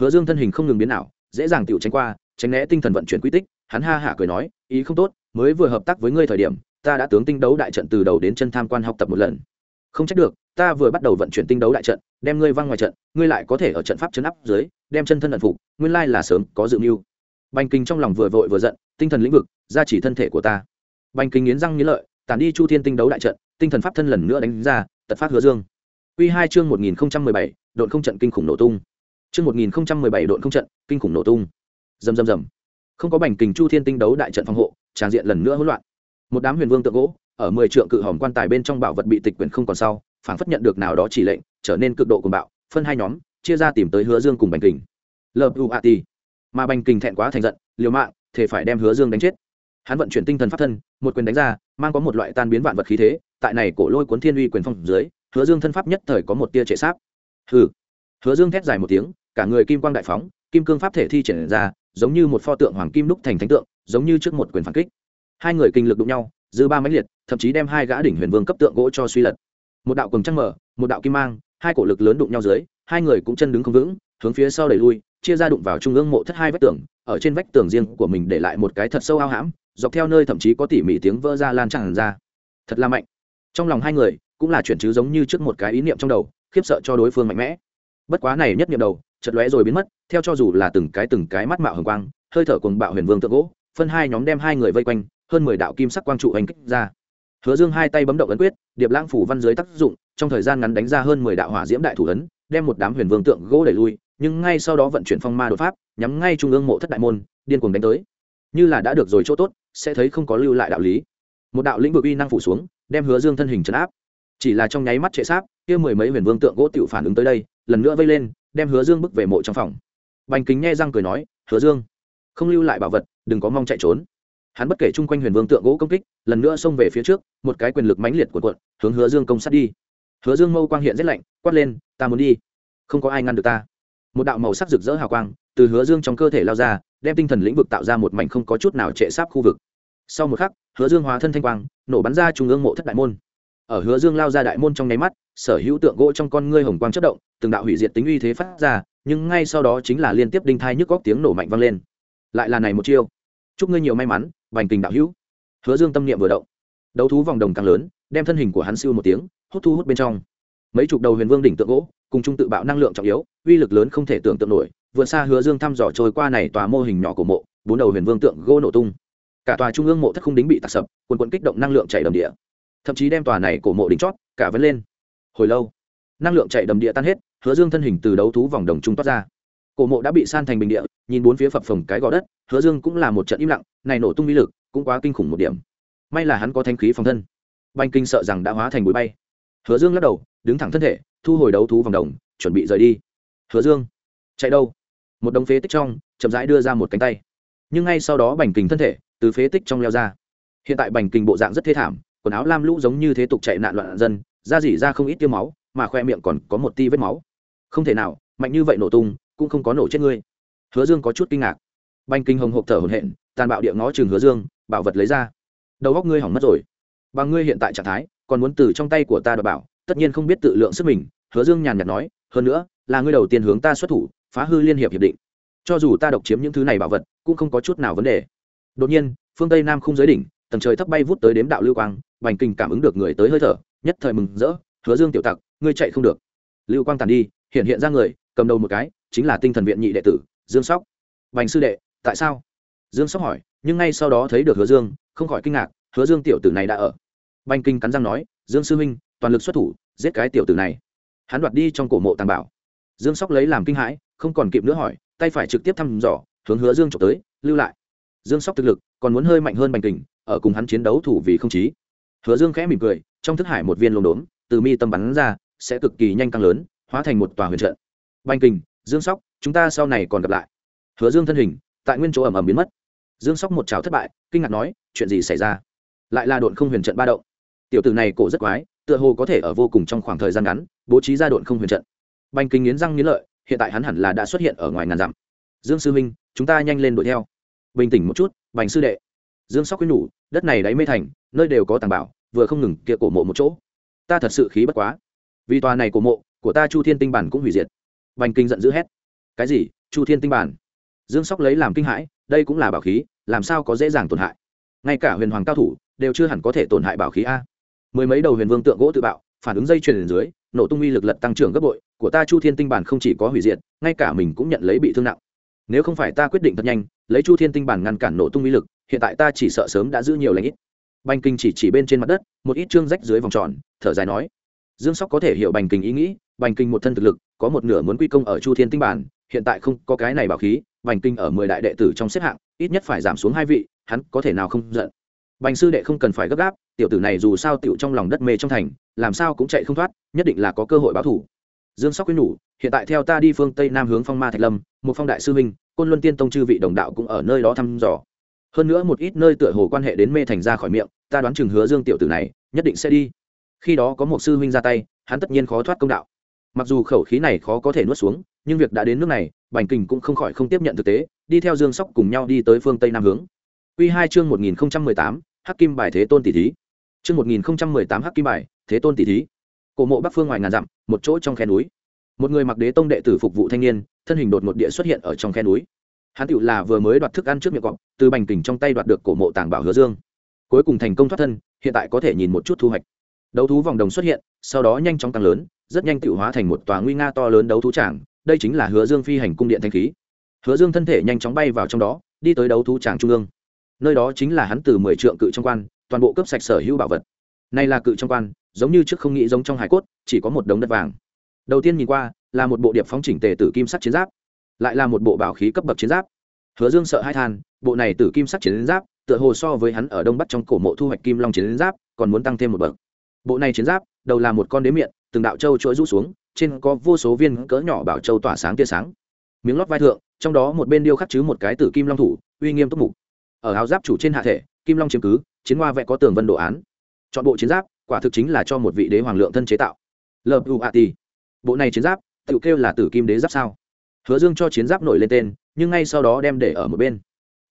Hứa dương thân hình không ngừng biến ảo, dễ dàng tiểu tránh qua, tránh né tinh thần vận chuyển quy tích hắn ha hả cười nói, ý không tốt, mới vừa hợp tác với ngươi thời điểm, ta đã tướng tinh đấu đại trận từ đầu đến chân tham quan học tập một lần. Không trách được, ta vừa bắt đầu vận chuyển tinh đấu đại trận, đem ngươi văng ngoài trận, ngươi lại có thể ở trận pháp chấn áp dưới, đem chân thân ẩn phục, nguyên lai là sớm có dự mưu. Bành kinh trong lòng vừa vội vừa giận, tinh thần lĩnh vực, gia chỉ thân thể của ta. Bành kinh nghiến răng nghiến lợi, tản đi chu thiên tinh đấu đại trận, tinh thần pháp thân lần nữa đánh ra, tật phát hứa dương. Quy hai chương một nghìn bảy, độn không trận kinh khủng nổ tung. Chương một nghìn bảy, độn không trận, kinh khủng nổ tung. Rầm rầm rầm không có bành kình chu thiên tinh đấu đại trận phòng hộ tràng diện lần nữa hỗn loạn. Một đám huyền vương tượng gỗ ở mười trượng cự hòm quan tài bên trong bảo vật bị tịch quyển không còn sau phảng phất nhận được nào đó chỉ lệnh trở nên cực độ cùng bạo phân hai nhóm chia ra tìm tới hứa dương cùng bành kình. Ti, mà bành kình thẹn quá thành giận liều mạng thể phải đem hứa dương đánh chết. Hắn vận chuyển tinh thần pháp thân một quyền đánh ra mang có một loại tan biến vạn vật khí thế tại này cổ lôi cuốn thiên uy quyền phong dưới hứa dương thân pháp nhất thời có một tia trệ sáp. Hừ. Hứa dương thét dài một tiếng cả người kim quang đại phóng kim cương pháp thể thi triển ra giống như một pho tượng hoàng kim đúc thành thánh tượng, giống như trước một quyền phản kích. Hai người kinh lực đụng nhau, dư ba máy liệt, thậm chí đem hai gã đỉnh huyền vương cấp tượng gỗ cho suy lật. Một đạo quần trăng mở, một đạo kim mang, hai cổ lực lớn đụng nhau dưới, hai người cũng chân đứng không vững, hướng phía sau đẩy lui, chia ra đụng vào trung ương mộ thất hai vách tường, ở trên vách tường riêng của mình để lại một cái thật sâu ao hãm, dọc theo nơi thậm chí có tỉ mỉ tiếng vỡ ra lan tràn ra. Thật là mạnh. Trong lòng hai người, cũng là chuyển chứ giống như trước một cái ý niệm trong đầu, khiếp sợ cho đối phương mạnh mẽ. Bất quá này nhất niệm đầu chật lóe rồi biến mất, theo cho dù là từng cái từng cái mắt mạo hồng quang, hơi thở cùng bạo huyền vương tượng gỗ, phân hai nhóm đem hai người vây quanh, hơn mười đạo kim sắc quang trụ hành kích ra. Hứa dương hai tay bấm động ấn quyết, điệp lãng phủ văn dưới tác dụng, trong thời gian ngắn đánh ra hơn mười đạo hỏa diễm đại thủ ấn, đem một đám huyền vương tượng gỗ đẩy lui, nhưng ngay sau đó vận chuyển phong ma đột pháp, nhắm ngay trung ương mộ thất đại môn, điên cuồng đánh tới. Như là đã được rồi chỗ tốt, sẽ thấy không có lưu lại đạo lý. Một đạo lĩnh vực uy năng phủ xuống, đem hứa dương thân hình trấn áp. Chỉ là trong nháy mắt trệ sáp kia mười mấy huyền vương tượng gỗ tiểu phản ứng tới đây lần nữa vây lên, đem hứa dương bước về mộ trong phòng. Bành kính nghe răng cười nói, hứa dương, không lưu lại bảo vật, đừng có mong chạy trốn. Hắn bất kể chung quanh huyền vương tượng gỗ công kích, lần nữa xông về phía trước, một cái quyền lực mãnh liệt của quận hướng hứa dương công sát đi. Hứa dương mâu quang hiện rất lạnh, quát lên, ta muốn đi, không có ai ngăn được ta. Một đạo màu sắc rực rỡ hào quang, từ hứa dương trong cơ thể lao ra, đem tinh thần lĩnh vực tạo ra một mảnh không có chút nào trệ sáp khu vực. Sau một khắc, hứa dương hóa thân thanh quang, nổ bắn ra trung ương mộ thất đại môn. Ở hứa dương lao ra đại môn trong nháy mắt sở hữu tượng gỗ trong con ngươi hồng quang chất động, từng đạo hủy diệt tính uy thế phát ra, nhưng ngay sau đó chính là liên tiếp đinh thai nhức góc tiếng nổ mạnh vang lên. Lại là này một chiêu. Chúc ngươi nhiều may mắn, bành tình đạo hữu. Hứa dương tâm niệm vừa động. Đấu thú vòng đồng càng lớn, đem thân hình của hắn siêu một tiếng, hút thu hút bên trong. Mấy chục đầu huyền vương đỉnh tượng gỗ, cùng chung tự bạo năng lượng trọng yếu, uy lực lớn không thể tưởng tượng nổi, vượt xa hứa dương thăm dò trôi qua này tòa mô hình nhỏ của mộ, bốn đầu huyền vương tượng gỗ nổ tung. Cả tòa trung ương mộ thất không đính bị tạc sập, quần quận kích động năng lượng chảy đầm địa. Thậm chí đem tòa này cổ mộ đỉnh chót, cả vấn lên hồi lâu. Năng lượng chạy đầm địa tan hết, hứa dương thân hình từ đấu thú vòng đồng trung toát ra. Cổ mộ đã bị san thành bình địa, nhìn bốn phía phập phồng cái gò đất, hứa dương cũng là một trận im lặng, này nổ tung uy lực cũng quá kinh khủng một điểm. May là hắn có thanh khí phòng thân. Banh kinh sợ rằng đã hóa thành bụi bay. Hứa dương lắc đầu, đứng thẳng thân thể, thu hồi đấu thú vòng đồng, chuẩn bị rời đi. Hứa dương, chạy đâu? Một đống phế tích trong, chậm rãi đưa ra một cánh tay. Nhưng ngay sau đó bành kình thân thể từ phế tích trong leo ra. Hiện tại bành kình bộ dạng rất thê thảm, quần áo lam lũ giống như thế tục chạy nạn loạn dân da dỉ ra không ít tiêu máu, mà khoe miệng còn có một ti vết máu. Không thể nào, mạnh như vậy nổ tung, cũng không có nổ chết ngươi. Hứa dương có chút kinh ngạc. Banh kinh hồng hộp thở hồn hện tàn bạo địa ngó chừng hứa dương, bảo vật lấy ra. Đầu góc ngươi hỏng mất rồi. Bằng ngươi hiện tại trạng thái, còn muốn từ trong tay của ta đọc bảo, tất nhiên không biết tự lượng sức mình, hứa dương nhàn nhạt nói, hơn nữa, là ngươi đầu tiên hướng ta xuất thủ, phá hư liên hiệp hiệp định. Cho dù ta độc chiếm những thứ này bảo vật, cũng không có chút nào vấn đề. Đột nhiên, phương tây nam không giới đỉnh, tầng trời thấp bay vút tới đếm đạo lưu quang, bành kinh cảm ứng được người tới hơi thở nhất thời mừng rỡ, hứa dương tiểu tặc, ngươi chạy không được. Lưu quang tàn đi, hiện hiện ra người, cầm đầu một cái, chính là tinh thần viện nhị đệ tử, dương sóc. Bành sư đệ, tại sao? Dương sóc hỏi, nhưng ngay sau đó thấy được hứa dương, không khỏi kinh ngạc, hứa dương tiểu tử này đã ở. Bành kinh cắn răng nói, dương sư huynh, toàn lực xuất thủ, giết cái tiểu tử này. Hắn đoạt đi trong cổ mộ tàng bảo. Dương sóc lấy làm kinh hãi, không còn kịp nữa hỏi, tay phải trực tiếp thăm dò, hướng hứa dương trộm tới, lưu lại. Dương sóc thực lực còn muốn hơi mạnh hơn bành kình ở cùng hắn chiến đấu thủ vì không chí hứa dương khẽ mỉm cười, trong thức hải một viên lồng đốm, từ mi tâm bắn ra, sẽ cực kỳ nhanh tăng lớn, hóa thành một tòa huyền trận. Banh kình, dương sóc, chúng ta sau này còn gặp lại. Hứa dương thân hình, tại nguyên chỗ ẩm ẩm biến mất. Dương sóc một trảo thất bại, kinh ngạc nói, chuyện gì xảy ra? Lại là độn không huyền trận ba động. Tiểu tử này cổ rất quái, tựa hồ có thể ở vô cùng trong khoảng thời gian ngắn, bố trí ra độn không huyền trận. Banh kinh nghiến răng nghiến lợi, hiện tại hắn hẳn là đã xuất hiện ở ngoài ngàn dặm. Dương sư minh chúng ta nhanh lên đuổi theo. Bình tĩnh một chút, bành sư đệ dương sóc quyến nhủ, đất này đáy mê thành, nơi đều có tàng bảo, vừa không ngừng kia cổ mộ một chỗ. Ta thật sự khí bất quá. Vì tòa này cổ mộ, của ta chu thiên tinh bản cũng hủy diệt. Bành kinh giận dữ hét. Cái gì? Chu thiên tinh bản? Dương sóc lấy làm kinh hãi, đây cũng là bảo khí, làm sao có dễ dàng tổn hại? Ngay cả huyền hoàng cao thủ đều chưa hẳn có thể tổn hại bảo khí a. Mười mấy đầu huyền vương tượng gỗ tự bạo, phản ứng dây chuyền dưới, nổ tung uy lực lật tăng trưởng gấp bội, của ta chu thiên tinh bản không chỉ có hủy diệt, ngay cả mình cũng nhận lấy bị thương nặng. Nếu không phải ta quyết định thật nhanh, lấy chu thiên tinh bản ngăn cản nổ tung uy lực hiện tại ta chỉ sợ sớm đã giữ nhiều lãnh ít. Bành kinh chỉ chỉ bên trên mặt đất, một ít trương rách dưới vòng tròn, thở dài nói. Dương sóc có thể hiểu bành kinh ý nghĩ, bành kinh một thân thực lực, có một nửa muốn quy công ở chu thiên tinh bản, hiện tại không có cái này bảo khí, bành kinh ở mười đại đệ tử trong xếp hạng, ít nhất phải giảm xuống hai vị, hắn có thể nào không giận. Bành sư đệ không cần phải gấp gáp, tiểu tử này dù sao tiểu trong lòng đất mê trong thành, làm sao cũng chạy không thoát, nhất định là có cơ hội báo thủ. Dương sóc quyên nhủ, hiện tại theo ta đi phương tây nam hướng phong ma thạch lâm, một phong đại sư minh côn luân tiên tông chư vị đồng đạo cũng ở nơi đó thăm dò hơn nữa một ít nơi tựa hồ quan hệ đến mê thành ra khỏi miệng, ta đoán chừng hứa dương tiểu tử này nhất định sẽ đi. Khi đó có một sư huynh ra tay, hắn tất nhiên khó thoát công đạo. Mặc dù khẩu khí này khó có thể nuốt xuống, nhưng việc đã đến nước này, bành kình cũng không khỏi không tiếp nhận thực tế, đi theo dương sóc cùng nhau đi tới phương tây nam hướng. Quy hai chương một nghìn tám, hắc kim bài thế tôn tỷ thí. Chương một nghìn tám, hắc kim bài thế tôn tỷ thí. Cổ mộ bắc phương ngoài ngàn dặm, một chỗ trong khe núi. Một người mặc đế tông đệ tử phục vụ thanh niên, thân hình đột một địa xuất hiện ở trong khe núi hắn tựu là vừa mới đoạt thức ăn trước miệng cọp, từ bành kình trong tay đoạt được cổ mộ tàng bảo hứa dương. Cuối cùng thành công thoát thân, hiện tại có thể nhìn một chút thu hoạch. Đấu thú vòng đồng xuất hiện, sau đó nhanh chóng tăng lớn, rất nhanh tựu hóa thành một tòa nguy nga to lớn đấu thú tràng, đây chính là hứa dương phi hành cung điện thanh khí. Hứa dương thân thể nhanh chóng bay vào trong đó, đi tới đấu thú tràng trung ương. Nơi đó chính là hắn từ mười trượng cự trong quan, toàn bộ cấp sạch sở hữu bảo vật. Nay là cự trong quan, giống như trước không nghĩ giống trong hải cốt, chỉ có một đống đất vàng. Đầu tiên nhìn qua, là một bộ điệp phóng chỉnh tề tử kim sắt chiến giáp lại là một bộ bảo khí cấp bậc chiến giáp. Hứa dương sợ hai than, bộ này tử kim sắc chiến giáp, tựa hồ so với hắn ở đông bắc trong cổ mộ thu hoạch kim long chiến giáp, còn muốn tăng thêm một bậc. Bộ này chiến giáp, đầu là một con đế miệng từng đạo châu chuỗi rũ xuống, trên có vô số viên cỡ nhỏ bảo châu tỏa sáng tia sáng. Miếng lót vai thượng, trong đó một bên điêu khắc chứ một cái tử kim long thủ, uy nghiêm túc mục. Ở áo giáp chủ trên hạ thể, kim long chiếm cứ, chiến hoa vẽ có tường vân đồ án. Chọn bộ chiến giáp, quả thực chính là cho một vị đế hoàng lượng thân chế tạo. Lợp u a ti bộ này chiến giáp tự kêu là tử kim đế giáp sao? Hứa dương cho chiến giáp nổi lên tên, nhưng ngay sau đó đem để ở một bên.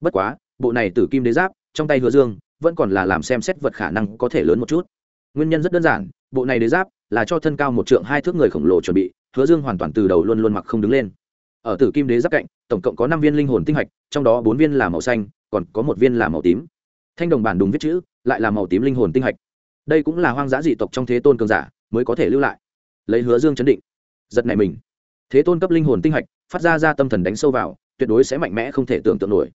Bất quá, bộ này tử kim đế giáp, trong tay hứa dương, vẫn còn là làm xem xét vật khả năng có thể lớn một chút. Nguyên nhân rất đơn giản, bộ này đế giáp là cho thân cao một trượng hai thước người khổng lồ chuẩn bị, hứa dương hoàn toàn từ đầu luôn luôn mặc không đứng lên. Ở tử kim đế giáp cạnh, tổng cộng có năm viên linh hồn tinh hạch, trong đó bốn viên là màu xanh, còn có một viên là màu tím. Thanh đồng bản đúng viết chữ, lại là màu tím linh hồn tinh hạch. Đây cũng là hoang dã dị tộc trong thế tôn cường giả mới có thể lưu lại. Lấy hứa dương chấn định. Giật này mình. Thế tôn cấp linh hồn tinh hạch phát ra ra tâm thần đánh sâu vào, tuyệt đối sẽ mạnh mẽ không thể tưởng tượng nổi.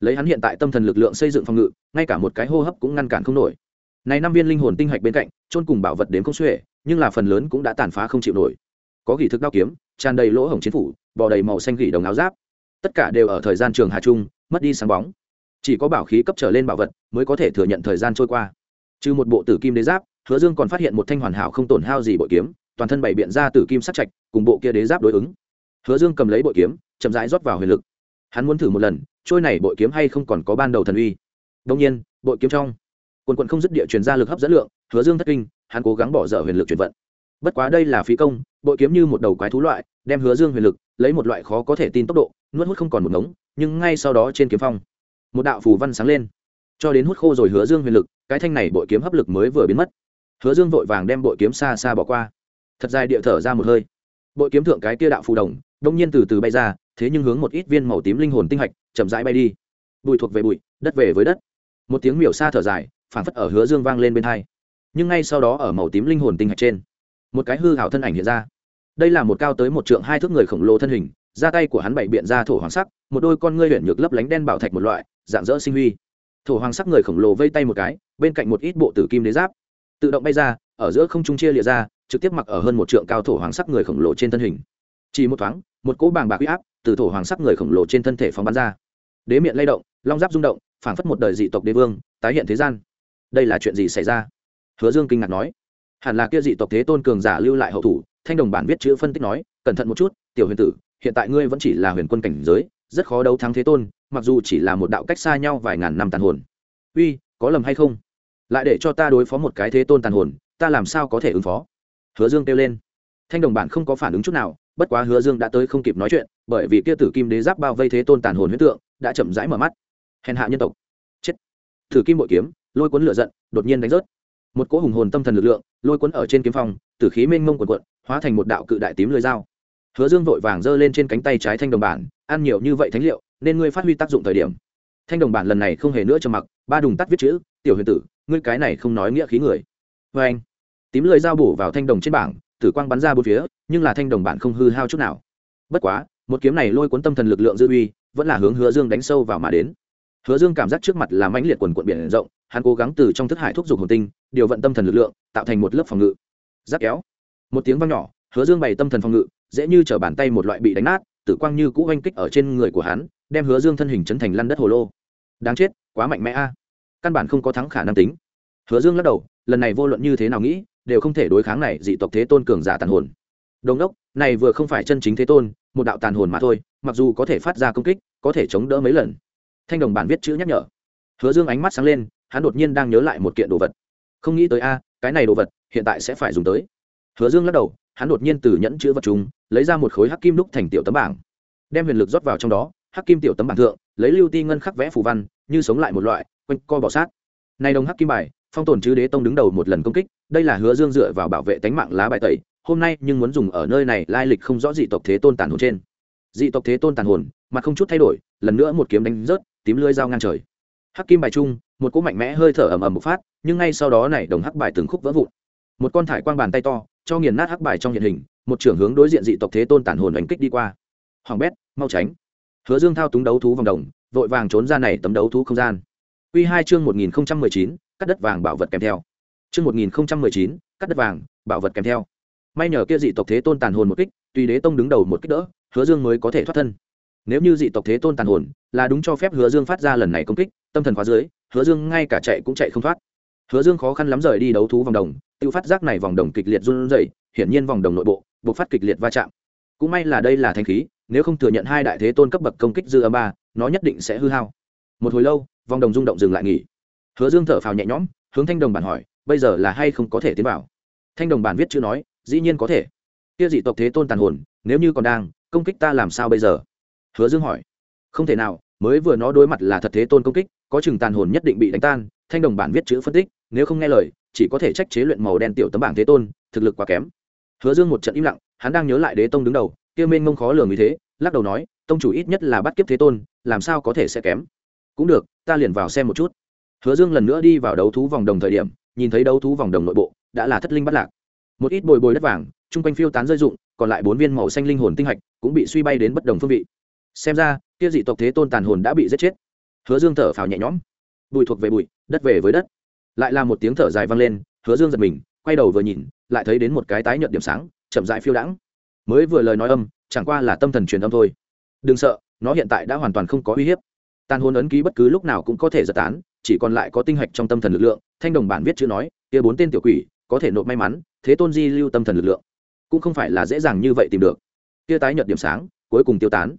Lấy hắn hiện tại tâm thần lực lượng xây dựng phòng ngự, ngay cả một cái hô hấp cũng ngăn cản không nổi. Này năm viên linh hồn tinh hạch bên cạnh trôn cùng bảo vật đến không xuể, nhưng là phần lớn cũng đã tàn phá không chịu nổi. Có gỉ thực đao kiếm, tràn đầy lỗ hổng chiến phủ, bò đầy màu xanh gỉ đồng áo giáp. Tất cả đều ở thời gian trường hà trung, mất đi sáng bóng. Chỉ có bảo khí cấp trở lên bảo vật mới có thể thừa nhận thời gian trôi qua. Trừ một bộ tử kim đế giáp, hứa dương còn phát hiện một thanh hoàn hảo không tổn hao gì bội kiếm, toàn thân bảy biện ra tử kim sắc trạch, cùng bộ kia đế giáp đối ứng hứa dương cầm lấy bội kiếm, chậm rãi rót vào huyền lực. Hắn muốn thử một lần, trôi này bội kiếm hay không còn có ban đầu thần uy. Đông nhiên, bội kiếm trong. Quần quận không dứt địa truyền ra lực hấp dẫn lượng, hứa dương thất kinh, hắn cố gắng bỏ dở huyền lực chuyển vận. Bất quá đây là phí công, bội kiếm như một đầu quái thú loại, đem hứa dương huyền lực, lấy một loại khó có thể tin tốc độ, nuốt hút không còn một ngống, nhưng ngay sau đó trên kiếm phong, một đạo phù văn sáng lên. Cho đến hút khô rồi hứa dương huyền lực, cái thanh này bội kiếm hấp lực mới vừa biến mất. Hứa dương vội vàng đem bội kiếm xa xa bỏ qua. Thật dài địa thở ra một hơi. Bội kiếm thượng cái kia đạo phù đồng đông nhiên từ từ bay ra, thế nhưng hướng một ít viên màu tím linh hồn tinh hạch chậm rãi bay đi. Bụi thuộc về bụi, đất về với đất. Một tiếng miểu xa thở dài, phảng phất ở hứa dương vang lên bên hai. Nhưng ngay sau đó ở màu tím linh hồn tinh hạch trên, một cái hư hảo thân ảnh hiện ra. Đây là một cao tới một trượng hai thước người khổng lồ thân hình ra tay của hắn bảy biện ra thổ hoàng sắc, một đôi con ngươi luyện nhược lấp lánh đen bảo thạch một loại, dạng dỡ sinh huy. Thổ hoàng sắc người khổng lồ vây tay một cái, bên cạnh một ít bộ tử kim đế giáp. Tự động bay ra, ở giữa không trung chia lịa ra, trực tiếp mặc ở hơn một trượng cao thổ hoàng sắc người khổng lồ trên thân hình. Chỉ một thoáng một cỗ bàng bạc huy áp từ thổ hoàng sắc người khổng lồ trên thân thể phóng bắn ra. Đế miệng lay động, long giáp rung động, phảng phất một đời dị tộc đế vương, tái hiện thế gian. Đây là chuyện gì xảy ra? Hứa dương kinh ngạc nói. Hẳn là kia dị tộc thế tôn cường giả lưu lại hậu thủ, thanh đồng bản viết chữ phân tích nói, cẩn thận một chút, tiểu huyền tử, hiện tại ngươi vẫn chỉ là huyền quân cảnh giới, rất khó đấu thắng thế tôn, mặc dù chỉ là một đạo cách xa nhau vài ngàn năm tàn hồn. Uy, có lầm hay không? Lại để cho ta đối phó một cái thế tôn tàn hồn, ta làm sao có thể ứng phó? Hứa dương kêu lên. Thanh đồng bản không có phản ứng chút nào bất quá hứa dương đã tới không kịp nói chuyện, bởi vì kia tử kim đế giáp bao vây thế tôn tàn hồn huyết tượng, đã chậm rãi mở mắt. Hèn hạ nhân tộc. Chết. Thử kim bội kiếm, lôi cuốn lửa giận, đột nhiên đánh rớt. Một cỗ hùng hồn tâm thần lực lượng, lôi cuốn ở trên kiếm phong, tử khí mênh mông quần quận hóa thành một đạo cự đại tím lưới dao. Hứa dương vội vàng giơ lên trên cánh tay trái thanh đồng bản, ăn nhiều như vậy thánh liệu, nên ngươi phát huy tác dụng thời điểm. Thanh đồng bản lần này không hề nữa trầm mặc, ba đùng tắt viết chữ, tiểu huyền tử, ngươi cái này không nói nghĩa khí người. Vê anh tím lưới dao bổ vào thanh đồng trên bảng tử quang bắn ra bốn phía, nhưng là thanh đồng bản không hư hao chút nào. Bất quá, một kiếm này lôi cuốn tâm thần lực lượng dư uy, vẫn là hướng hứa dương đánh sâu vào mà đến. Hứa dương cảm giác trước mặt là mãnh liệt quần quận biển rộng, hắn cố gắng từ trong thức hải thúc giục hồn tinh, điều vận tâm thần lực lượng, tạo thành một lớp phòng ngự. Giáp kéo. Một tiếng vang nhỏ, hứa dương bày tâm thần phòng ngự, dễ như trở bàn tay một loại bị đánh nát, tử quang như cũ oanh kích ở trên người của hắn, đem hứa dương thân hình chấn thành lăn đất hồ lô. Đáng chết, quá mạnh mẽ a. Căn bản không có thắng khả năng tính. Hứa dương lắc đầu, lần này vô luận như thế nào nghĩ đều không thể đối kháng này dị tộc thế tôn cường giả tàn hồn. Đồng đốc, này vừa không phải chân chính thế tôn, một đạo tàn hồn mà thôi, mặc dù có thể phát ra công kích, có thể chống đỡ mấy lần. Thanh đồng bản viết chữ nhắc nhở. Hứa dương ánh mắt sáng lên, hắn đột nhiên đang nhớ lại một kiện đồ vật. Không nghĩ tới a, cái này đồ vật, hiện tại sẽ phải dùng tới. Hứa dương lắc đầu, hắn đột nhiên từ nhẫn chữ vật chúng, lấy ra một khối hắc kim đúc thành tiểu tấm bảng. Đem huyền lực rót vào trong đó, hắc kim tiểu tấm bảng thượng, lấy lưu ti ngân khắc vẽ phù văn, như sống lại một loại, quanh co bỏ sát. Này đồng hắc kim bài phong tồn chứ đế tông đứng đầu một lần công kích đây là hứa dương dựa vào bảo vệ tánh mạng lá bài tẩy hôm nay nhưng muốn dùng ở nơi này lai lịch không rõ dị tộc thế tôn tàn hồn trên. Dị tộc thế tôn tàn hồn mà không chút thay đổi lần nữa một kiếm đánh rớt tím lưới dao ngang trời. Hắc kim bài trung, một cỗ mạnh mẽ hơi thở ầm ầm một phát nhưng ngay sau đó này đồng hắc bài từng khúc vỡ vụn. Một con thải quang bàn tay to cho nghiền nát hắc bài trong hiện hình một trưởng hướng đối diện dị tộc thế tôn tàn hồn đánh kích đi qua. Hoàng bét mau tránh. Hứa dương thao túng đấu thú vòng đồng vội vàng trốn ra này tấm đấu thú không gian. Quy hai chương một nghìn chín cắt đất vàng bảo vật kèm theo. Chương một nghìn chín, cắt đất vàng, bảo vật kèm theo. May nhờ kia dị tộc thế tôn tàn hồn một kích, tùy đế tông đứng đầu một kích đỡ, hứa dương mới có thể thoát thân. Nếu như dị tộc thế tôn tàn hồn là đúng cho phép hứa dương phát ra lần này công kích, tâm thần khóa dưới, hứa dương ngay cả chạy cũng chạy không thoát. Hứa dương khó khăn lắm rời đi đấu thú vòng đồng, tiêu phát giác này vòng đồng kịch liệt run rẩy, hiển nhiên vòng đồng nội bộ bộc phát kịch liệt va chạm. Cũng may là đây là thanh khí, nếu không thừa nhận hai đại thế tôn cấp bậc công kích dư âm ba, nó nhất định sẽ hư hao. Một hồi lâu, vòng đồng rung động dừng lại nghỉ hứa dương thở phào nhẹ nhõm, hướng thanh đồng bản hỏi, bây giờ là hay không có thể tiến vào? Thanh đồng bản viết chữ nói, dĩ nhiên có thể. Kia dị tộc thế tôn tàn hồn, nếu như còn đang, công kích ta làm sao bây giờ? Hứa dương hỏi, không thể nào, mới vừa nó đối mặt là thật thế tôn công kích, có chừng tàn hồn nhất định bị đánh tan. Thanh đồng bản viết chữ phân tích, nếu không nghe lời, chỉ có thể trách chế luyện màu đen tiểu tấm bảng thế tôn, thực lực quá kém. Hứa dương một trận im lặng, hắn đang nhớ lại đế tông đứng đầu, kia mênh mông khó lường như thế, lắc đầu nói, tông chủ ít nhất là bắt kiếp thế tôn, làm sao có thể sẽ kém? Cũng được, ta liền vào xem một chút hứa dương lần nữa đi vào đấu thú vòng đồng thời điểm, nhìn thấy đấu thú vòng đồng nội bộ, đã là thất linh bắt lạc. Một ít bồi bồi đất vàng, chung quanh phiêu tán rơi rụng, còn lại bốn viên màu xanh linh hồn tinh hạch cũng bị suy bay đến bất đồng phương vị. Xem ra, kia dị tộc thế tôn tàn hồn đã bị giết chết. Hứa dương thở phào nhẹ nhõm. Bụi thuộc về bụi, đất về với đất. Lại là một tiếng thở dài vang lên, hứa dương giật mình, quay đầu vừa nhìn, lại thấy đến một cái tái nhợt điểm sáng, chậm dại phiêu đãng. Mới vừa lời nói âm, chẳng qua là tâm thần truyền âm thôi. Đừng sợ, nó hiện tại đã hoàn toàn không có uy hiếp. Tàn hồn ấn ký bất cứ lúc nào cũng có thể giật tán chỉ còn lại có tinh hạch trong tâm thần lực lượng, thanh đồng bản viết chữ nói, kia bốn tên tiểu quỷ, có thể nộp may mắn, thế tôn di lưu tâm thần lực lượng. Cũng không phải là dễ dàng như vậy tìm được. Kia tái nhợt điểm sáng, cuối cùng tiêu tán.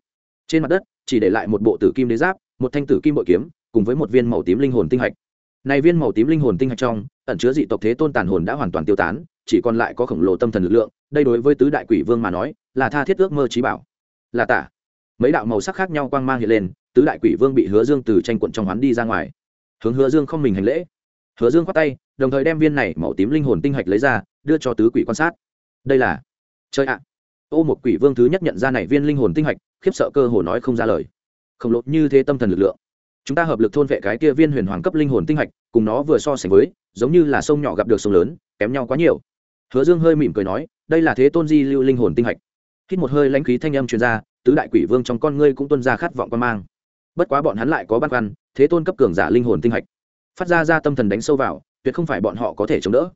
Trên mặt đất, chỉ để lại một bộ tử kim đế giáp, một thanh tử kim bội kiếm, cùng với một viên màu tím linh hồn tinh hạch. Này viên màu tím linh hồn tinh hạch trong, ẩn chứa dị tộc thế tôn tàn hồn đã hoàn toàn tiêu tán, chỉ còn lại có khổng lồ tâm thần lực lượng, đây đối với tứ đại quỷ vương mà nói, là tha thiết ước mơ trí bảo. Là tả. Mấy đạo màu sắc khác nhau quang mang hiện lên, tứ đại quỷ vương bị hứa dương từ tranh quận trong hoán đi ra ngoài hướng hứa dương không mình hành lễ. Hứa dương khoát tay, đồng thời đem viên này màu tím linh hồn tinh hạch lấy ra, đưa cho tứ quỷ quan sát. Đây là chơi ạ. Ô một quỷ vương thứ nhất nhận ra này viên linh hồn tinh hạch, khiếp sợ cơ hồ nói không ra lời. Khổng lồ như thế tâm thần lực lượng. Chúng ta hợp lực thôn vệ cái kia viên huyền hoàng cấp linh hồn tinh hạch, cùng nó vừa so sánh với, giống như là sông nhỏ gặp được sông lớn, kém nhau quá nhiều. Hứa dương hơi mỉm cười nói, đây là thế tôn di lưu linh hồn tinh hạch. Hít một hơi lãnh khí thanh âm truyền ra, tứ đại quỷ vương trong con ngươi cũng tuân ra khát vọng quan mang. Bất quá bọn hắn lại có băn khoăn thế tôn cấp cường giả linh hồn tinh hạch. Phát ra ra tâm thần đánh sâu vào, tuyệt không phải bọn họ có thể chống đỡ.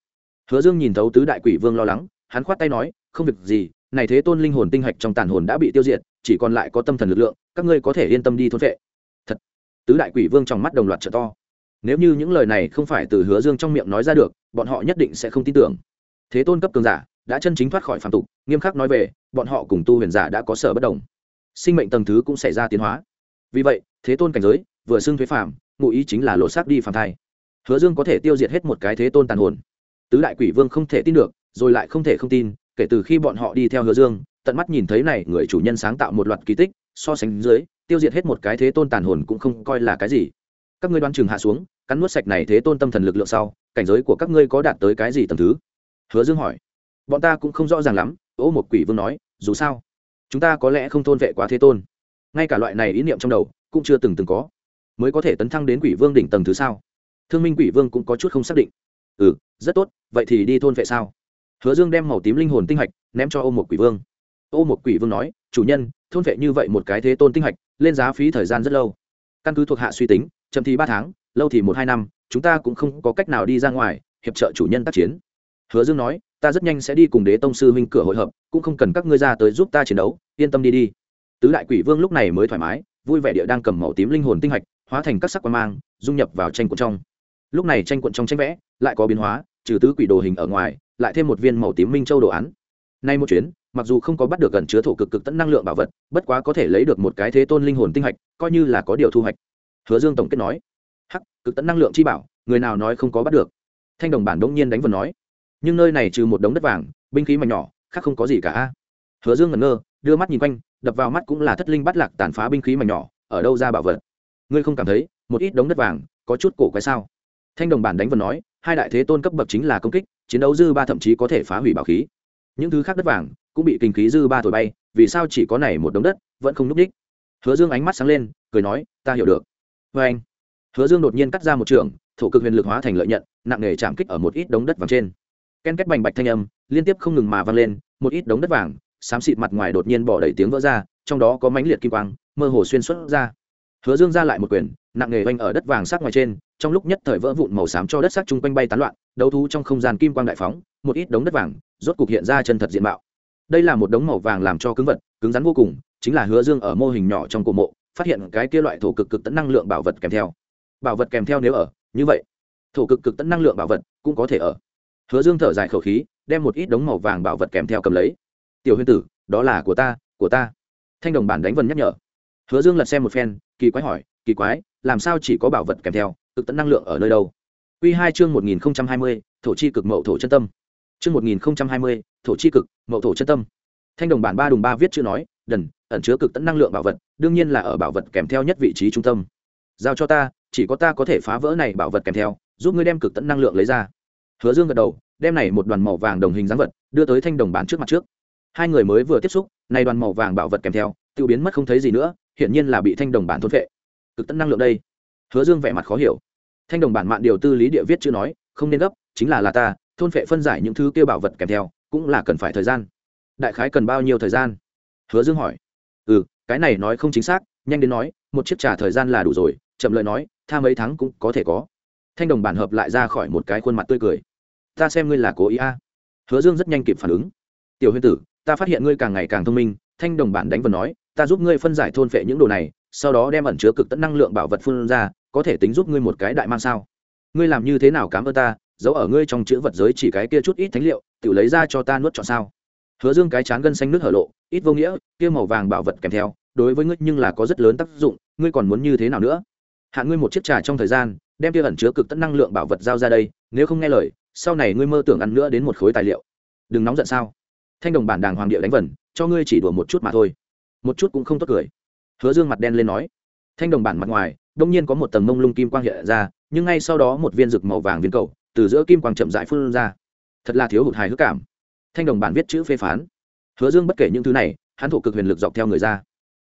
Hứa dương nhìn thấu tứ đại quỷ vương lo lắng, hắn khoát tay nói, không việc gì, này thế tôn linh hồn tinh hạch trong tàn hồn đã bị tiêu diệt, chỉ còn lại có tâm thần lực lượng, các ngươi có thể yên tâm đi thôn vệ. Thật, tứ đại quỷ vương trong mắt đồng loạt trợ to. Nếu như những lời này không phải từ hứa dương trong miệng nói ra được, bọn họ nhất định sẽ không tin tưởng. Thế tôn cấp cường giả đã chân chính thoát khỏi phản tục, nghiêm khắc nói về, bọn họ cùng tu huyền giả đã có sở bất đồng. Sinh mệnh tầng thứ cũng xảy ra tiến hóa. Vì vậy, thế tôn cảnh giới vừa xưng thuế phàm, ngụ ý chính là lộ xác đi phàm thai. Hứa dương có thể tiêu diệt hết một cái thế tôn tàn hồn. Tứ đại quỷ vương không thể tin được, rồi lại không thể không tin, kể từ khi bọn họ đi theo hứa dương, tận mắt nhìn thấy này người chủ nhân sáng tạo một loạt kỳ tích, so sánh dưới, tiêu diệt hết một cái thế tôn tàn hồn cũng không coi là cái gì. Các ngươi đoan chừng hạ xuống, cắn nuốt sạch này thế tôn tâm thần lực lượng sau, cảnh giới của các ngươi có đạt tới cái gì tầm thứ? Hứa dương hỏi. Bọn ta cũng không rõ ràng lắm, ô một quỷ vương nói, dù sao, chúng ta có lẽ không tôn vệ quá thế tôn. Ngay cả loại này ý niệm trong đầu, cũng chưa từng từng có mới có thể tấn thăng đến quỷ vương đỉnh tầng thứ sao? Thương minh quỷ vương cũng có chút không xác định. Ừ rất tốt, vậy thì đi thôn vệ sao? Hứa dương đem màu tím linh hồn tinh hạch ném cho ô một quỷ vương. Ô một quỷ vương nói, chủ nhân, thôn vệ như vậy một cái thế tôn tinh hạch, lên giá phí thời gian rất lâu. Căn cứ thuộc hạ suy tính, chậm thì ba tháng, lâu thì một hai năm, chúng ta cũng không có cách nào đi ra ngoài, hiệp trợ chủ nhân tác chiến. Hứa dương nói, ta rất nhanh sẽ đi cùng đế tông sư huynh cửa hội hợp, cũng không cần các ngươi ra tới giúp ta chiến đấu, yên tâm đi đi. Tứ đại quỷ vương lúc này mới thoải mái, vui vẻ địa đang cầm màu tím linh hồn tinh hạch hóa thành các sắc quan mang, dung nhập vào tranh cuộn trong. Lúc này tranh cuộn trong tranh vẽ lại có biến hóa, trừ tứ quỷ đồ hình ở ngoài, lại thêm một viên màu tím minh châu đồ án. Nay một chuyến, mặc dù không có bắt được gần chứa thổ cực cực tận năng lượng bảo vật, bất quá có thể lấy được một cái thế tôn linh hồn tinh hạch, coi như là có điều thu hoạch. Hứa dương tổng kết nói, hắc, cực tận năng lượng chi bảo, người nào nói không có bắt được? Thanh đồng bản đống nhiên đánh vần nói, nhưng nơi này trừ một đống đất vàng, binh khí mảnh nhỏ, khác không có gì cả hứa dương ngẩn ngơ, đưa mắt nhìn quanh, đập vào mắt cũng là thất linh bắt lạc tàn phá binh khí mảnh nhỏ, ở đâu ra bảo vật? Ngươi không cảm thấy một ít đống đất vàng có chút cổ quái sao? Thanh đồng bản đánh vần nói, hai đại thế tôn cấp bậc chính là công kích, chiến đấu dư ba thậm chí có thể phá hủy bảo khí. Những thứ khác đất vàng cũng bị kinh khí dư ba thổi bay, vì sao chỉ có này một đống đất vẫn không núp đích? Hứa dương ánh mắt sáng lên, cười nói, ta hiểu được. Vê anh, hứa dương đột nhiên cắt ra một trường, thổ cực huyền lực hóa thành lợi nhận, nặng nề chạm kích ở một ít đống đất vàng trên. Ken kết bành bạch thanh âm liên tiếp không ngừng mà vang lên, một ít đống đất vàng, xám xịt mặt ngoài đột nhiên bỏ đầy tiếng vỡ ra, trong đó có mãnh liệt kim quang, mơ hồ xuyên xuất ra hứa dương ra lại một quyền, nặng nề oanh ở đất vàng sắc ngoài trên, trong lúc nhất thời vỡ vụn màu xám cho đất sắc chung quanh bay tán loạn, đấu thú trong không gian kim quang đại phóng, một ít đống đất vàng, rốt cục hiện ra chân thật diện mạo. Đây là một đống màu vàng làm cho cứng vật, cứng rắn vô cùng, chính là hứa dương ở mô hình nhỏ trong cổ mộ, phát hiện cái kia loại thổ cực cực tận năng lượng bảo vật kèm theo. Bảo vật kèm theo nếu ở, như vậy, thổ cực cực tận năng lượng bảo vật cũng có thể ở. Hứa dương thở dài khẩu khí, đem một ít đống màu vàng bảo vật kèm theo cầm lấy. Tiểu huyền tử, đó là của ta của ta. Thanh đồng bản đánh vần nhắc nhở hứa dương lật xem một phen, kỳ quái hỏi, kỳ quái, làm sao chỉ có bảo vật kèm theo, cực tận năng lượng ở nơi đâu? Quy hai chương một nghìn hai mươi, thổ chi cực mậu thổ chân tâm. Chương một nghìn hai mươi, thổ chi cực mậu thổ chân tâm. Thanh đồng bản ba đùng ba viết chữ nói, đần, ẩn chứa cực tận năng lượng bảo vật, đương nhiên là ở bảo vật kèm theo nhất vị trí trung tâm. Giao cho ta, chỉ có ta có thể phá vỡ này bảo vật kèm theo, giúp ngươi đem cực tận năng lượng lấy ra. Hứa dương gật đầu, đem này một đoàn màu vàng đồng hình dáng vật, đưa tới thanh đồng bản trước mặt trước. Hai người mới vừa tiếp xúc, này đoàn màu vàng bảo vật kèm theo, tiêu biến mất không thấy gì nữa hiển nhiên là bị thanh đồng bản thôn vệ. Cực tận năng lượng đây. Hứa dương vẻ mặt khó hiểu. Thanh đồng bản mạn điều tư lý địa viết chưa nói, không nên gấp, chính là là ta, thôn vệ phân giải những thứ kêu bảo vật kèm theo, cũng là cần phải thời gian. Đại khái cần bao nhiêu thời gian? Hứa dương hỏi. Ừ cái này nói không chính xác, nhanh đến nói, một chiếc trà thời gian là đủ rồi, chậm lời nói, tha mấy tháng cũng có thể có. Thanh đồng bản hợp lại ra khỏi một cái khuôn mặt tươi cười. Ta xem ngươi là cố ý a. Hứa dương rất nhanh kịp phản ứng. Tiểu huyền tử, ta phát hiện ngươi càng ngày càng thông minh thanh đồng bản đánh vần nói, ta giúp ngươi phân giải thôn phệ những đồ này, sau đó đem ẩn chứa cực tẫn năng lượng bảo vật phun ra, có thể tính giúp ngươi một cái đại mang sao. Ngươi làm như thế nào cảm ơn ta, giấu ở ngươi trong chữ vật giới chỉ cái kia chút ít thánh liệu, tự lấy ra cho ta nuốt chọn sao? Hứa dương cái chán gân xanh nước hở lộ, ít vô nghĩa, kia màu vàng bảo vật kèm theo, đối với ngươi nhưng là có rất lớn tác dụng, ngươi còn muốn như thế nào nữa? Hạn ngươi một chiếc trà trong thời gian, đem kia ẩn chứa cực tẫn năng lượng bảo vật giao ra đây, nếu không nghe lời, sau này ngươi mơ tưởng ăn nữa đến một khối tài liệu. Đừng nóng giận sao? Thanh đồng bản đàng hoàng địa đánh vần, cho ngươi chỉ đùa một chút mà thôi. Một chút cũng không tốt cười. Hứa dương mặt đen lên nói. Thanh đồng bản mặt ngoài, đông nhiên có một tầng mông lung kim quang hiện ra, nhưng ngay sau đó một viên rực màu vàng viên cầu, từ giữa kim quang chậm rãi phun ra. Thật là thiếu hụt hài hước cảm. Thanh đồng bản viết chữ phê phán. Hứa dương bất kể những thứ này, hắn thổ cực huyền lực dọc theo người ra.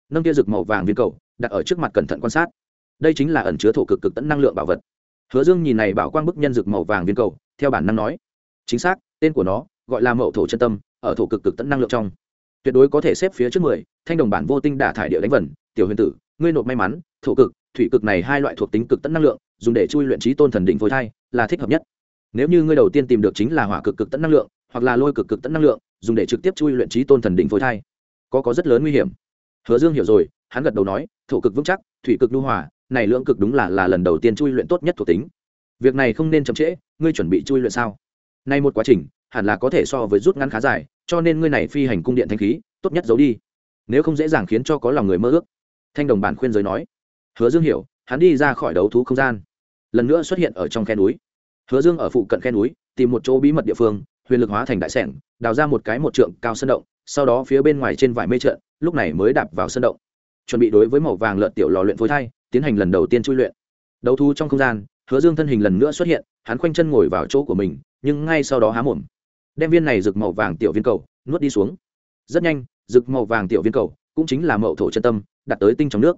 Nâng kia rực màu vàng viên cầu, đặt ở trước mặt cẩn thận quan sát. Đây chính là ẩn chứa thổ cực cực tẫn năng lượng bảo vật. Hứa dương nhìn này bảo quang bức nhân rực màu vàng viên cầu, theo bản năng nói. Chính xác, tên của nó gọi là mậu thổ chân tâm ở thổ cực cực tận năng lượng trong. Tuyệt đối có thể xếp phía trước mười, thanh đồng bản vô tinh đả thải địa đánh vần, tiểu huyền tử, ngươi nộp may mắn, thổ cực, thủy cực này hai loại thuộc tính cực tận năng lượng, dùng để chui luyện trí tôn thần định phôi thai, là thích hợp nhất. Nếu như ngươi đầu tiên tìm được chính là hỏa cực cực tận năng lượng, hoặc là lôi cực cực tận năng lượng, dùng để trực tiếp chui luyện trí tôn thần định phôi thai, có có rất lớn nguy hiểm. Hứa dương hiểu rồi, hắn gật đầu nói, thổ cực vững chắc, thủy cực lưu hòa, này lượng cực đúng là là lần đầu tiên chui luyện tốt nhất thuộc tính. Việc này không nên chậm trễ, ngươi chuẩn bị chui luyện sao? Nay một quá trình, hẳn là có thể so với rút ngắn khá dài, cho nên ngươi này phi hành cung điện thanh khí, tốt nhất giấu đi. Nếu không dễ dàng khiến cho có lòng người mơ ước. Thanh đồng bản khuyên giới nói. Hứa dương hiểu, hắn đi ra khỏi đấu thú không gian. Lần nữa xuất hiện ở trong khe núi. Hứa dương ở phụ cận khe núi, tìm một chỗ bí mật địa phương, huyền lực hóa thành đại sẻng đào ra một cái một trượng cao sân động, sau đó phía bên ngoài trên vải mây trận lúc này mới đạp vào sân động. Chuẩn bị đối với màu vàng lợn tiểu lò luyện phối thai, tiến hành lần đầu tiên chui luyện. Đấu thú trong không gian, hứa dương thân hình lần nữa xuất hiện, hắn khoanh chân ngồi vào chỗ của mình nhưng ngay sau đó há mồm. Đem viên này rực màu vàng tiểu viên cầu nuốt đi xuống. Rất nhanh, rực màu vàng tiểu viên cầu cũng chính là mậu thổ chân tâm, đặt tới tinh trong nước.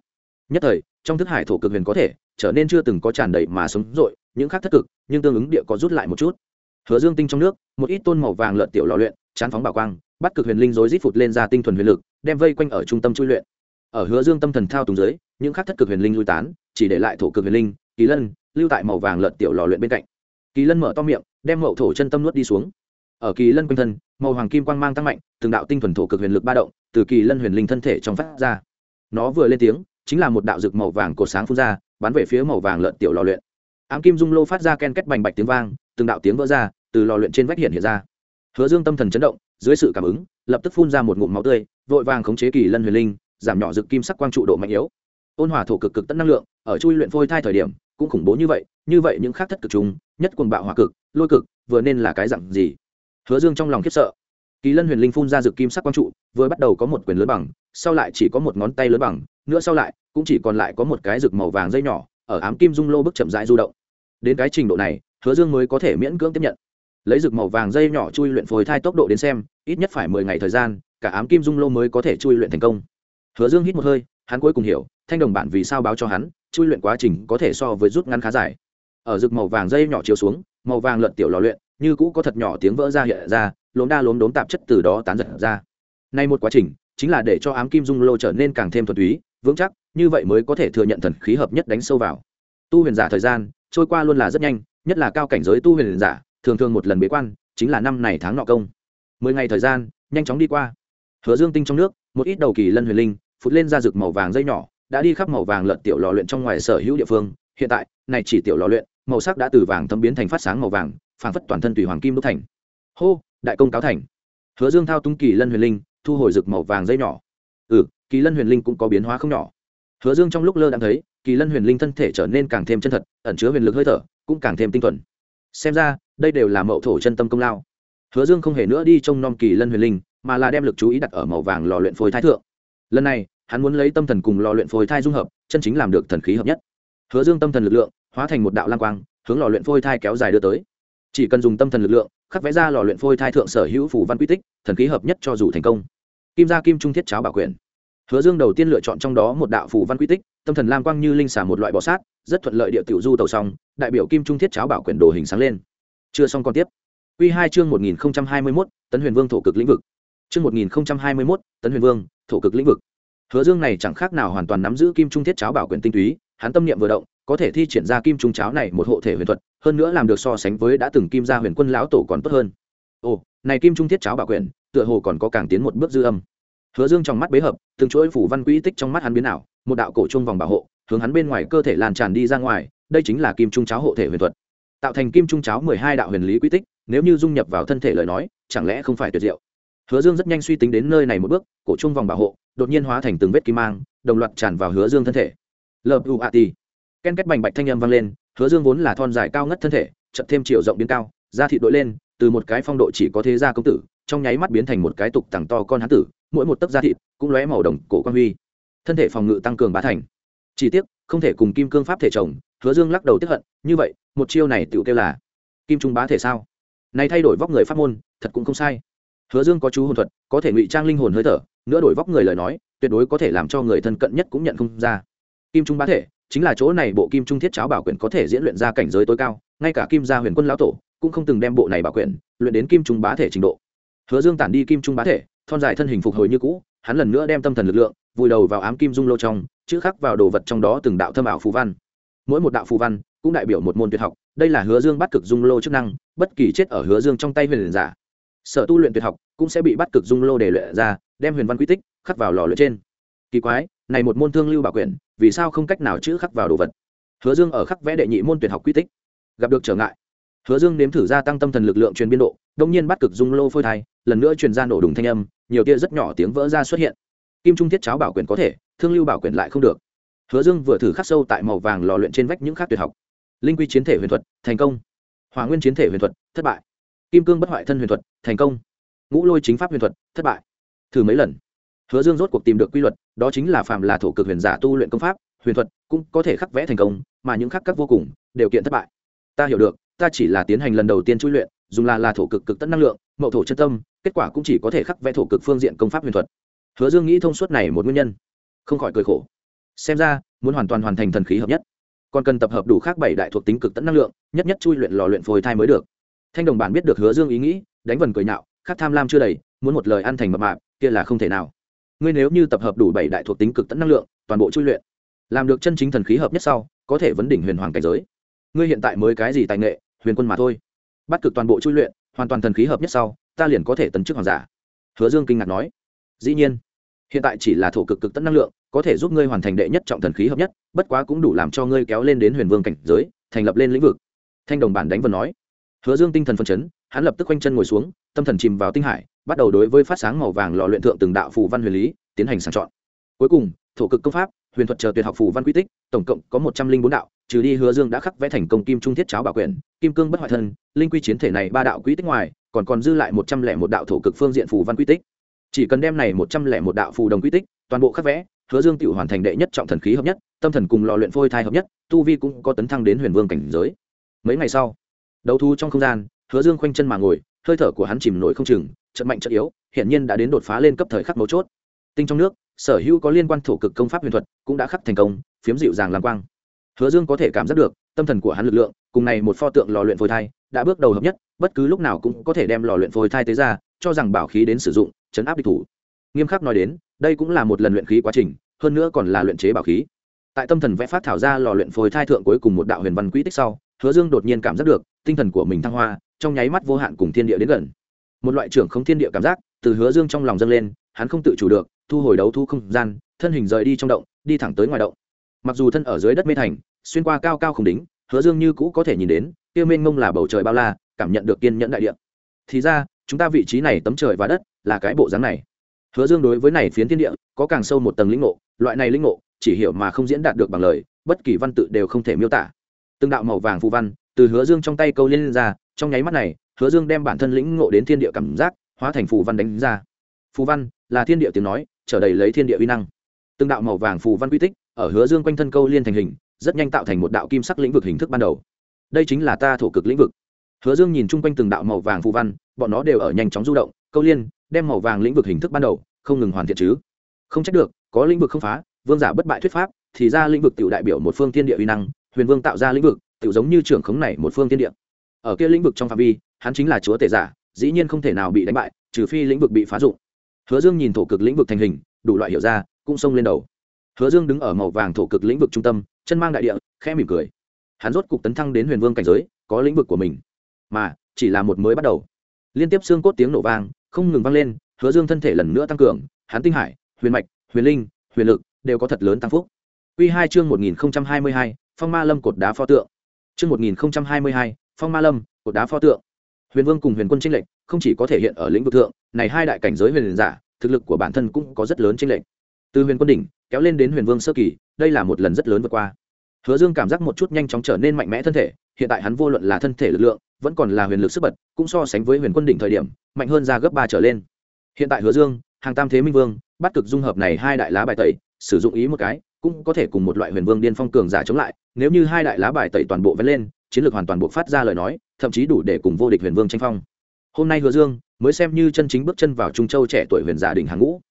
Nhất thời, trong thức hải thổ cực huyền có thể trở nên chưa từng có tràn đầy mà sống dội những khác thất cực, nhưng tương ứng địa có rút lại một chút. Hứa dương tinh trong nước, một ít tôn màu vàng lợn tiểu lò luyện, chán phóng bảo quang, bắt cực huyền linh rối rít phụt lên ra tinh thuần huyền lực, đem vây quanh ở trung tâm chui luyện. Ở hứa dương tâm thần thao túng dưới, những khác thất cực huyền linh lui tán, chỉ để lại thổ cực huyền linh, kỳ lân, lưu tại màu vàng lợn tiểu lò luyện bên cạnh kỳ lân mở to miệng, đem mậu thổ chân tâm nuốt đi xuống. Ở kỳ lân quanh thân, màu hoàng kim quang mang tăng mạnh, từng đạo tinh thuần thổ cực huyền lực ba động, từ kỳ lân huyền linh thân thể trong phát ra. Nó vừa lên tiếng, chính là một đạo rực màu vàng cột sáng phun ra, bắn về phía màu vàng lợn tiểu lò luyện. Ám kim dung lô phát ra ken kết bành bạch tiếng vang, từng đạo tiếng vỡ ra, từ lò luyện trên vách hiện hiện ra. Hứa dương tâm thần chấn động, dưới sự cảm ứng, lập tức phun ra một ngụm máu tươi, vội vàng khống chế kỳ lân huyền linh, giảm nhỏ rực kim sắc quang trụ độ mạnh yếu. Ôn hòa thổ cực cực tất năng lượng, ở chui luyện phôi thai thời điểm, cũng khủng bố như vậy như vậy những khác thất cực chúng nhất quần bạo hỏa cực, lôi cực, vừa nên là cái dặn gì? Hứa dương trong lòng khiếp sợ. Kỳ lân huyền linh phun ra dự kim sắc quang trụ, vừa bắt đầu có một quyền lớn bằng, sau lại chỉ có một ngón tay lớn bằng, nữa sau lại, cũng chỉ còn lại có một cái rực màu vàng dây nhỏ, ở ám kim dung lô bức chậm rãi du động. Đến cái trình độ này, hứa dương mới có thể miễn cưỡng tiếp nhận. Lấy rực màu vàng dây nhỏ chui luyện phối thai tốc độ đến xem, ít nhất phải mười ngày thời gian, cả ám kim dung lô mới có thể chui luyện thành công. Hứa dương hít một hơi, hắn cuối cùng hiểu, thanh đồng bản vì sao báo cho hắn, chui luyện quá trình có thể so với rút ngắn khá dài ở rực màu vàng dây nhỏ chiếu xuống, màu vàng lợn tiểu lò luyện, như cũ có thật nhỏ tiếng vỡ ra hiện ra, lốm đa lốm đốm tạp chất từ đó tán giật ra. Nay một quá trình, chính là để cho ám kim dung lô trở nên càng thêm thuần túy, vững chắc, như vậy mới có thể thừa nhận thần khí hợp nhất đánh sâu vào. Tu huyền giả thời gian, trôi qua luôn là rất nhanh, nhất là cao cảnh giới tu huyền giả, thường thường một lần bế quan, chính là năm này tháng nọ công. Mười ngày thời gian, nhanh chóng đi qua. Hứa dương tinh trong nước, một ít đầu kỳ lân huyền linh, phụt lên ra rực màu vàng dây nhỏ, đã đi khắp màu vàng lợn tiểu lò luyện trong ngoài sở hữu địa phương. Hiện tại, này chỉ tiểu lò luyện màu sắc đã từ vàng thấm biến thành phát sáng màu vàng, phảng phất toàn thân tùy hoàng kim đúc thành. Hô, đại công cáo thành. Hứa dương thao túng kỳ lân huyền linh, thu hồi rực màu vàng dây nhỏ. Ừ kỳ lân huyền linh cũng có biến hóa không nhỏ. Hứa dương trong lúc lơ đang thấy, kỳ lân huyền linh thân thể trở nên càng thêm chân thật, ẩn chứa huyền lực hơi thở, cũng càng thêm tinh thuần. Xem ra, đây đều là mậu thổ chân tâm công lao. Hứa dương không hề nữa đi trông nom kỳ lân huyền linh, mà là đem lực chú ý đặt ở màu vàng lò luyện phôi thái thượng. Lần này, hắn muốn lấy tâm thần cùng lò luyện phôi thai dung hợp, chân chính làm được thần khí hợp nhất. Hứa dương tâm thần lực lượng hóa thành một đạo lang quang hướng lò luyện phôi thai kéo dài đưa tới. Chỉ cần dùng tâm thần lực lượng khắc vẽ ra lò luyện phôi thai thượng sở hữu phủ văn quy tích thần khí hợp nhất cho dù thành công. Kim gia kim trung thiết cháo bảo quyền. Hứa dương đầu tiên lựa chọn trong đó một đạo phủ văn quy tích tâm thần lam quang như linh xả một loại bọ sát rất thuận lợi địa tiểu du tàu xong đại biểu kim trung thiết cháo bảo quyền đồ hình sáng lên. Chưa xong còn tiếp. Quy 2 chương 1021, Tấn Huyền Vương thổ cực lĩnh vực. Chương 1021, Tấn Huyền Vương, thổ cực lĩnh vực. Hứa Dương này chẳng khác nào hoàn toàn nắm giữ kim trung thiết cháo bảo quyền tinh túy, hắn tâm niệm vừa động, có thể thi triển ra kim trung cháo này một hộ thể huyền thuật, hơn nữa làm được so sánh với đã từng kim gia huyền quân lão tổ còn tốt hơn. Ồ, này kim trung thiết cháo bảo quyền, tựa hồ còn có càng tiến một bước dư âm. Hứa Dương trong mắt bế hợp, từng chuỗi phủ văn quỹ tích trong mắt hắn biến ảo, một đạo cổ trung vòng bảo hộ, hướng hắn bên ngoài cơ thể lan tràn đi ra ngoài, đây chính là kim trung cháo hộ thể huyền thuật. Tạo thành kim trung cháo mười hai đạo huyền lý quỹ tích, nếu như dung nhập vào thân thể lời nói, chẳng lẽ không phải tuyệt diệu. Hứa Dương rất nhanh suy tính đến nơi này một bước, cổ trung vòng bảo hộ, đột nhiên hóa thành từng vết kim mang, đồng loạt tràn vào Hứa Dương thân thể. Lợp u ti Ken kết bành bạch thanh âm vang lên, Hứa Dương vốn là thon dài cao ngất thân thể, chật thêm chiều rộng biến cao, da thịt đội lên, từ một cái phong độ chỉ có thế gia công tử, trong nháy mắt biến thành một cái tục tằng to con hán tử, mỗi một tấc da thịt cũng lóe màu đồng cổ quan huy. Thân thể phòng ngự tăng cường bá thành. Chỉ tiếc không thể cùng kim cương pháp thể chồng hứa dương lắc đầu tiếp hận như vậy một chiêu này tựu kêu là kim trung bá thể sao? Này thay đổi vóc người pháp môn thật cũng không sai. Hứa dương có chú hồn thuật có thể ngụy trang linh hồn hơi thở nữa đổi vóc người lời nói tuyệt đối có thể làm cho người thân cận nhất cũng nhận không ra. Kim trung bá thể chính là chỗ này bộ kim trung thiết cháo bảo quyển có thể diễn luyện ra cảnh giới tối cao, ngay cả kim gia huyền quân lão tổ cũng không từng đem bộ này bảo quyển luyện đến kim trung bá thể trình độ. Hứa dương tản đi kim trung bá thể, thon dài thân hình phục hồi như cũ, hắn lần nữa đem tâm thần lực lượng vùi đầu vào ám kim dung lô trong, chữ khắc vào đồ vật trong đó từng đạo thâm ảo phù văn. Mỗi một đạo phù văn cũng đại biểu một môn tuyệt học, đây là hứa dương bắt cực dung lô chức năng, bất kỳ chết ở hứa dương trong tay huyền giả. Sở tu luyện tuyệt học cũng sẽ bị bắt cực dung lô để luyện ra, đem huyền văn quy tích khắc vào lò luyện trên. Kỳ quái, này một môn thương lưu bảo quyển vì sao không cách nào chữ khắc vào đồ vật? Hứa dương ở khắc vẽ đệ nhị môn tuyệt học quy tích. Gặp được trở ngại. Hứa dương nếm thử gia tăng tâm thần lực lượng truyền biên độ, đông nhiên bắt cực dung lô phôi thai, lần nữa truyền ra nổ đùng thanh âm, nhiều tia rất nhỏ tiếng vỡ ra xuất hiện. Kim trung thiết cháo bảo quyền có thể, thương lưu bảo quyền lại không được. Hứa dương vừa thử khắc sâu tại màu vàng lò luyện trên vách những khác tuyệt học. Linh quy chiến thể huyền thuật, thành công. Hòa nguyên chiến thể huyền thuật, thất bại. Kim cương bất hoại thân huyền thuật, thành công. Ngũ lôi chính pháp huyền thuật, thất bại. Thử mấy lần? Hứa dương rốt cuộc tìm được quy luật, đó chính là phạm là thổ cực huyền giả tu luyện công pháp, huyền thuật cũng có thể khắc vẽ thành công, mà những khắc các vô cùng, đều kiện thất bại. Ta hiểu được, ta chỉ là tiến hành lần đầu tiên chui luyện, dùng là là thổ cực cực tận năng lượng, mậu thổ chân tâm, kết quả cũng chỉ có thể khắc vẽ thổ cực phương diện công pháp huyền thuật. Hứa dương nghĩ thông suốt này một nguyên nhân. Không khỏi cười khổ. Xem ra, muốn hoàn toàn hoàn thành thần khí hợp nhất. Còn cần tập hợp đủ khác bảy đại thuộc tính cực tận năng lượng, nhất nhất chui luyện lò luyện phôi thai mới được. Thanh đồng bản biết được hứa dương ý nghĩ, đánh vần cười nạo khác tham lam chưa đầy, muốn một lời ăn thành mập mạp, kia là không thể nào ngươi nếu như tập hợp đủ bảy đại thuộc tính cực tận năng lượng, toàn bộ chui luyện, làm được chân chính thần khí hợp nhất sau, có thể vấn đỉnh huyền hoàng cảnh giới. Ngươi hiện tại mới cái gì tài nghệ, huyền quân mà thôi. Bắt cực toàn bộ chui luyện, hoàn toàn thần khí hợp nhất sau, ta liền có thể tấn chức hoàng giả. Hứa dương kinh ngạc nói. Dĩ nhiên, hiện tại chỉ là thổ cực cực tận năng lượng, có thể giúp ngươi hoàn thành đệ nhất trọng thần khí hợp nhất, bất quá cũng đủ làm cho ngươi kéo lên đến huyền vương cảnh giới, thành lập lên lĩnh vực. Thanh đồng bản đánh vần nói. Hứa dương tinh thần phân chấn, hắn lập tức quanh chân ngồi xuống, tâm thần chìm vào tinh hải bắt đầu đối với phát sáng màu vàng lò luyện thượng từng đạo phù văn huyền lý tiến hành sàng chọn. Cuối cùng, thổ cực công pháp, huyền thuật chờ tuyệt học phù văn quy tích, tổng cộng có một trăm linh bốn đạo, trừ đi hứa dương đã khắc vẽ thành công kim trung thiết cháo bảo quyền kim cương bất hoại thân, linh quy chiến thể này ba đạo quy tích ngoài, còn còn dư lại một trăm lẻ một đạo thổ cực phương diện phù văn quy tích. Chỉ cần đem này một trăm lẻ một đạo phù đồng quy tích, toàn bộ khắc vẽ, hứa dương tự hoàn thành đệ nhất trọng thần khí hợp nhất, tâm thần cùng lò luyện phôi thai hợp nhất, tu vi cũng có tấn thăng đến huyền vương cảnh giới. Mấy ngày sau, đấu thu trong không gian, hứa dương khoanh chân mà ngồi hơi thở của hắn chìm nổi không chừng trận mạnh trận yếu, hiển nhiên đã đến đột phá lên cấp thời khắc mấu chốt. Tinh trong nước, sở hữu có liên quan thổ cực công pháp huyền thuật cũng đã khắc thành công, phiếm dịu dàng làm quang. Hứa dương có thể cảm giác được tâm thần của hắn lực lượng, cùng này một pho tượng lò luyện phôi thai, đã bước đầu hợp nhất, bất cứ lúc nào cũng có thể đem lò luyện phôi thai tế ra, cho rằng bảo khí đến sử dụng, chấn áp địch thủ. Nghiêm khắc nói đến, đây cũng là một lần luyện khí quá trình, hơn nữa còn là luyện chế bảo khí. Tại tâm thần vẽ phát thảo ra lò luyện phôi thai thượng cuối cùng một đạo huyền văn quỹ tích sau, hứa dương đột nhiên cảm giác được tinh thần của mình thăng hoa trong nháy mắt vô hạn cùng thiên địa đến gần. Một loại trưởng không thiên địa cảm giác từ hứa dương trong lòng dâng lên, hắn không tự chủ được, thu hồi đấu thu không gian, thân hình rời đi trong động, đi thẳng tới ngoài động. Mặc dù thân ở dưới đất mê thành, xuyên qua cao cao không đính hứa dương như cũ có thể nhìn đến, kia mênh mông là bầu trời bao la, cảm nhận được kiên nhẫn đại địa. Thì ra, chúng ta vị trí này tấm trời và đất là cái bộ dáng này. Hứa dương đối với này phiến thiên địa có càng sâu một tầng lĩnh ngộ, loại này lĩnh ngộ, chỉ hiểu mà không diễn đạt được bằng lời, bất kỳ văn tự đều không thể miêu tả. Từng đạo màu vàng phù văn từ hứa dương trong tay câu liên lên ra trong nháy mắt này, hứa dương đem bản thân lĩnh ngộ đến thiên địa cảm giác, hóa thành phù văn đánh ra. Phù văn là thiên địa tiếng nói, trở đầy lấy thiên địa uy năng. Từng đạo màu vàng phù văn quy tích ở hứa dương quanh thân câu liên thành hình, rất nhanh tạo thành một đạo kim sắc lĩnh vực hình thức ban đầu. Đây chính là ta thổ cực lĩnh vực. Hứa dương nhìn chung quanh từng đạo màu vàng phù văn, bọn nó đều ở nhanh chóng du động, câu liên, đem màu vàng lĩnh vực hình thức ban đầu, không ngừng hoàn thiện chứ. Không trách được, có lĩnh vực không phá, vương giả bất bại thuyết pháp, thì ra lĩnh vực tự đại biểu một phương thiên địa uy năng, huyền vương tạo ra lĩnh vực tự giống như trưởng khống này một phương thiên địa ở kia lĩnh vực trong phạm vi hắn chính là chúa tể giả dĩ nhiên không thể nào bị đánh bại trừ phi lĩnh vực bị phá dụng. Hứa dương nhìn thổ cực lĩnh vực thành hình đủ loại hiểu ra cũng xông lên đầu. Hứa dương đứng ở màu vàng thổ cực lĩnh vực trung tâm chân mang đại địa khẽ mỉm cười. Hắn rốt cục tấn thăng đến huyền vương cảnh giới có lĩnh vực của mình. Mà chỉ là một mới bắt đầu. Liên tiếp xương cốt tiếng nổ vang không ngừng vang lên hứa dương thân thể lần nữa tăng cường hắn tinh hải huyền mạch huyền linh huyền lực đều có thật lớn tăng phúc. Quy hai chương 1022, Phong Ma Lâm cột đá pho tượng. Chương 1022, phong ma lâm, cột đá pho tượng. Huyền vương cùng huyền quân tranh lệch, không chỉ có thể hiện ở lĩnh vực thượng, này hai đại cảnh giới huyền giả, thực lực của bản thân cũng có rất lớn tranh lệch. Từ huyền quân đỉnh, kéo lên đến huyền vương sơ kỳ, đây là một lần rất lớn vượt qua. Hứa dương cảm giác một chút nhanh chóng trở nên mạnh mẽ thân thể, hiện tại hắn vô luận là thân thể lực lượng, vẫn còn là huyền lực sức bật, cũng so sánh với huyền quân đỉnh thời điểm, mạnh hơn ra gấp ba trở lên. Hiện tại hứa dương, hàng tam thế minh vương, bắt cực dung hợp này hai đại lá bài tẩy, sử dụng ý một cái, cũng có thể cùng một loại huyền vương điên phong cường giả chống lại, nếu như hai đại lá bài tẩy toàn bộ vén lên chiến lược hoàn toàn buộc phát ra lời nói, thậm chí đủ để cùng vô địch huyền vương tranh phong. Hôm nay hứa dương mới xem như chân chính bước chân vào trung châu trẻ tuổi huyền giả đỉnh hàng ngũ.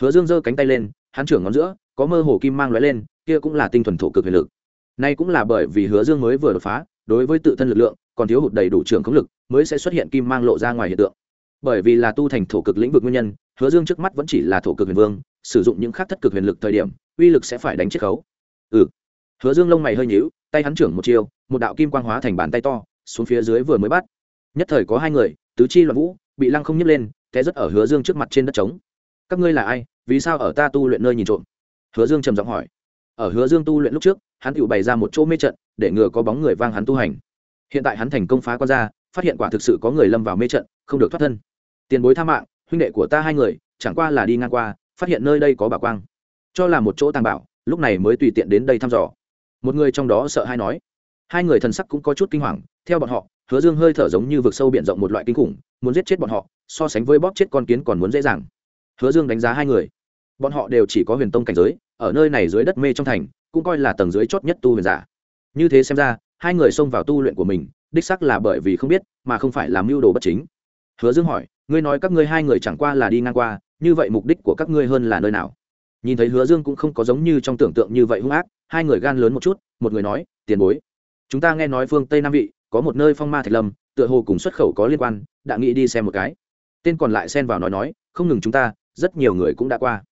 Hứa dương giơ cánh tay lên, hắn trưởng ngón giữa, có mơ hồ kim mang lóe lên, kia cũng là tinh thuần thổ cực huyền lực. Nay cũng là bởi vì hứa dương mới vừa đột phá, đối với tự thân lực lượng, còn thiếu hụt đầy đủ trưởng khống lực, mới sẽ xuất hiện kim mang lộ ra ngoài hiện tượng. Bởi vì là tu thành thổ cực lĩnh vực nguyên nhân, hứa dương trước mắt vẫn chỉ là thổ cực huyền vương, sử dụng những khác thất cực huyền lực thời điểm, uy lực sẽ phải đánh chiết khấu. Ừ. Hứa dương lông mày hơi nhíu, tay hắn trưởng một chiều một đạo kim quang hóa thành bàn tay to, xuống phía dưới vừa mới bắt. Nhất thời có hai người, tứ chi loạn vũ, bị lăng không nhấc lên, té rất ở hứa dương trước mặt trên đất trống. Các ngươi là ai? Vì sao ở ta tu luyện nơi nhìn trộm? Hứa dương trầm giọng hỏi. Ở hứa dương tu luyện lúc trước, hắn tự bày ra một chỗ mê trận, để ngừa có bóng người vang hắn tu hành. Hiện tại hắn thành công phá quan ra, phát hiện quả thực sự có người lâm vào mê trận, không được thoát thân. Tiền bối tha mạng, huynh đệ của ta hai người, chẳng qua là đi ngang qua, phát hiện nơi đây có bà quang. Cho là một chỗ tàng bảo, lúc này mới tùy tiện đến đây thăm dò. Một người trong đó sợ hai nói hai người thần sắc cũng có chút kinh hoàng, theo bọn họ, hứa dương hơi thở giống như vực sâu b i ể n rộng một loại kinh khủng, muốn giết chết bọn họ, so sánh với bóp chết con kiến còn muốn dễ dàng. Hứa dương đánh giá hai người. Bọn họ đều chỉ có huyền tông cảnh giới, ở nơi này dưới đất mê trong thành, cũng coi là tầng dưới chót nhất tu huyền giả. Như thế xem ra, hai người xông vào tu luyện của mình, đích sắc là bởi vì không biết, mà không phải làm mưu đồ bất chính. Hứa dương hỏi, ngươi nói các ngươi hai người chẳng qua là đi ngang qua, như vậy mục đích của các ngươi hơn là nơi nào? Nhìn thấy hứa dương cũng không có giống như trong tưởng tượng như vậy hung ác, hai người gan lớn một chút, một người nói, tiền bối chúng ta nghe nói phương tây nam vị, có một nơi phong ma thạch lâm, tựa hồ cùng xuất khẩu có liên quan, đã nghĩ đi xem một cái. Tên còn lại xen vào nói nói, không ngừng chúng ta, rất nhiều người cũng đã qua.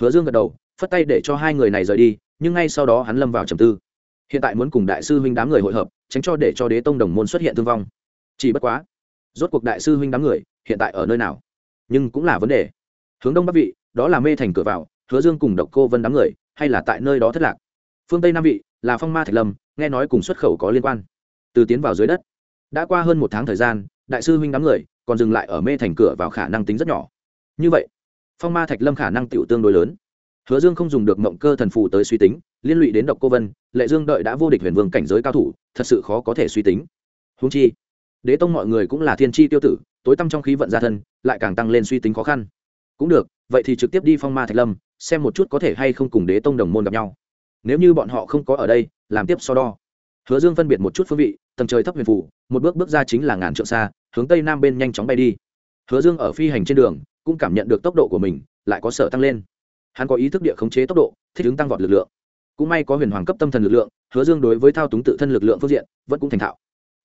Hứa dương gật đầu, phất tay để cho hai người này rời đi, nhưng ngay sau đó hắn lâm vào trầm tư. Hiện tại muốn cùng đại sư huynh đám người hội hợp, tránh cho để cho đế tông đồng môn xuất hiện thương vong. Chỉ bất quá, rốt cuộc đại sư huynh đám người, hiện tại ở nơi nào? Nhưng cũng là vấn đề. Hướng đông bắc vị, đó là mê thành cửa vào, hứa dương cùng độc cô vân đám người, hay là tại nơi đó thất lạc? Phương tây nam vị, là phong ma thạch lâm nghe nói cùng xuất khẩu có liên quan. Từ tiến vào dưới đất, đã qua hơn một tháng thời gian, đại sư huynh đám người còn dừng lại ở mê thành cửa vào khả năng tính rất nhỏ. Như vậy, phong ma thạch lâm khả năng tiểu tương đối lớn. Hứa dương không dùng được mộng cơ thần phù tới suy tính, liên lụy đến độc cô vân, lệ dương đợi đã vô địch huyền vương cảnh giới cao thủ, thật sự khó có thể suy tính. Húng chi, đế tông mọi người cũng là thiên tri tiêu tử, tối tăm trong khí vận gia thân, lại càng tăng lên suy tính khó khăn. Cũng được, vậy thì trực tiếp đi phong ma thạch lâm, xem một chút có thể hay không cùng đế tông đồng môn gặp nhau nếu như bọn họ không có ở đây, làm tiếp so đo. Hứa dương phân biệt một chút phương vị, tầng trời thấp huyền phủ, một bước bước ra chính là ngàn trượng xa, hướng tây nam bên nhanh chóng bay đi. Hứa dương ở phi hành trên đường, cũng cảm nhận được tốc độ của mình, lại có sở tăng lên. Hắn có ý thức địa khống chế tốc độ, thích ứng tăng vọt lực lượng. Cũng may có huyền hoàng cấp tâm thần lực lượng, hứa dương đối với thao túng tự thân lực lượng phương diện, vẫn cũng thành thạo.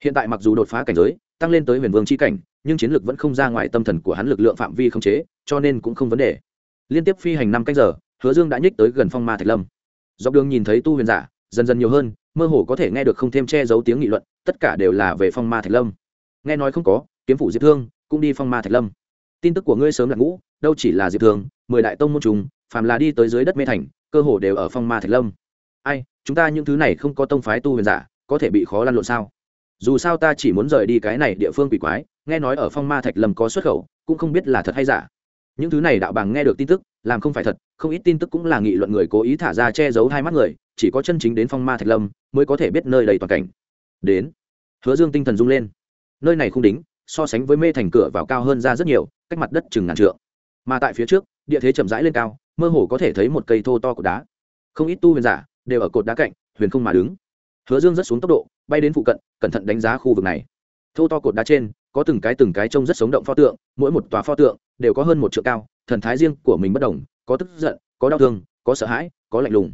Hiện tại mặc dù đột phá cảnh giới, tăng lên tới huyền vương c h i cảnh, nhưng chiến lược vẫn không ra ngoài tâm thần của hắn lực lượng phạm vi khống chế, cho nên cũng không vấn đề. Liên tiếp phi hành năm cách giờ, hứa dương đã nhích tới gần phong ma thạch lâm dọc đường nhìn thấy tu huyền giả, dần dần nhiều hơn, mơ hồ có thể nghe được không thêm che giấu tiếng nghị luận, tất cả đều là về phong ma thạch lâm. Nghe nói không có, kiếm phủ diệp thương cũng đi phong ma thạch lâm. Tin tức của ngươi sớm là ngũ, đâu chỉ là diệp thương, mười đại tông môn trùng, phàm là đi tới dưới đất mê thành, cơ hồ đều ở phong ma thạch lâm. Ai, chúng ta những thứ này không có tông phái tu huyền giả, có thể bị khó lăn lộn sao? Dù sao ta chỉ muốn rời đi cái này địa phương quỷ quái, nghe nói ở phong ma thạch lâm có xuất khẩu, cũng không biết là thật hay giả những thứ này đạo bàng nghe được tin tức, làm không phải thật, không ít tin tức cũng là nghị luận người cố ý thả ra che giấu hai mắt người, chỉ có chân chính đến phong ma thạch lâm mới có thể biết nơi đầy toàn cảnh. Đến, hứa dương tinh thần rung lên. Nơi này không đính, so sánh với mê thành cửa vào cao hơn ra rất nhiều, cách mặt đất chừng ngàn trượng. Mà tại phía trước, địa thế chậm rãi lên cao, mơ hồ có thể thấy một cây thô to của đá. Không ít tu huyền giả đều ở cột đá cạnh, huyền không mà đứng. Hứa dương rất xuống tốc độ, bay đến phụ cận, cẩn thận đánh giá khu vực này. Thô to cột đá trên, có từng cái từng cái trông rất sống động pho tượng, mỗi một tòa pho tượng đều có hơn một triệu cao, thần thái riêng của mình bất đồng, có tức giận, có đau thương, có sợ hãi, có lạnh lùng.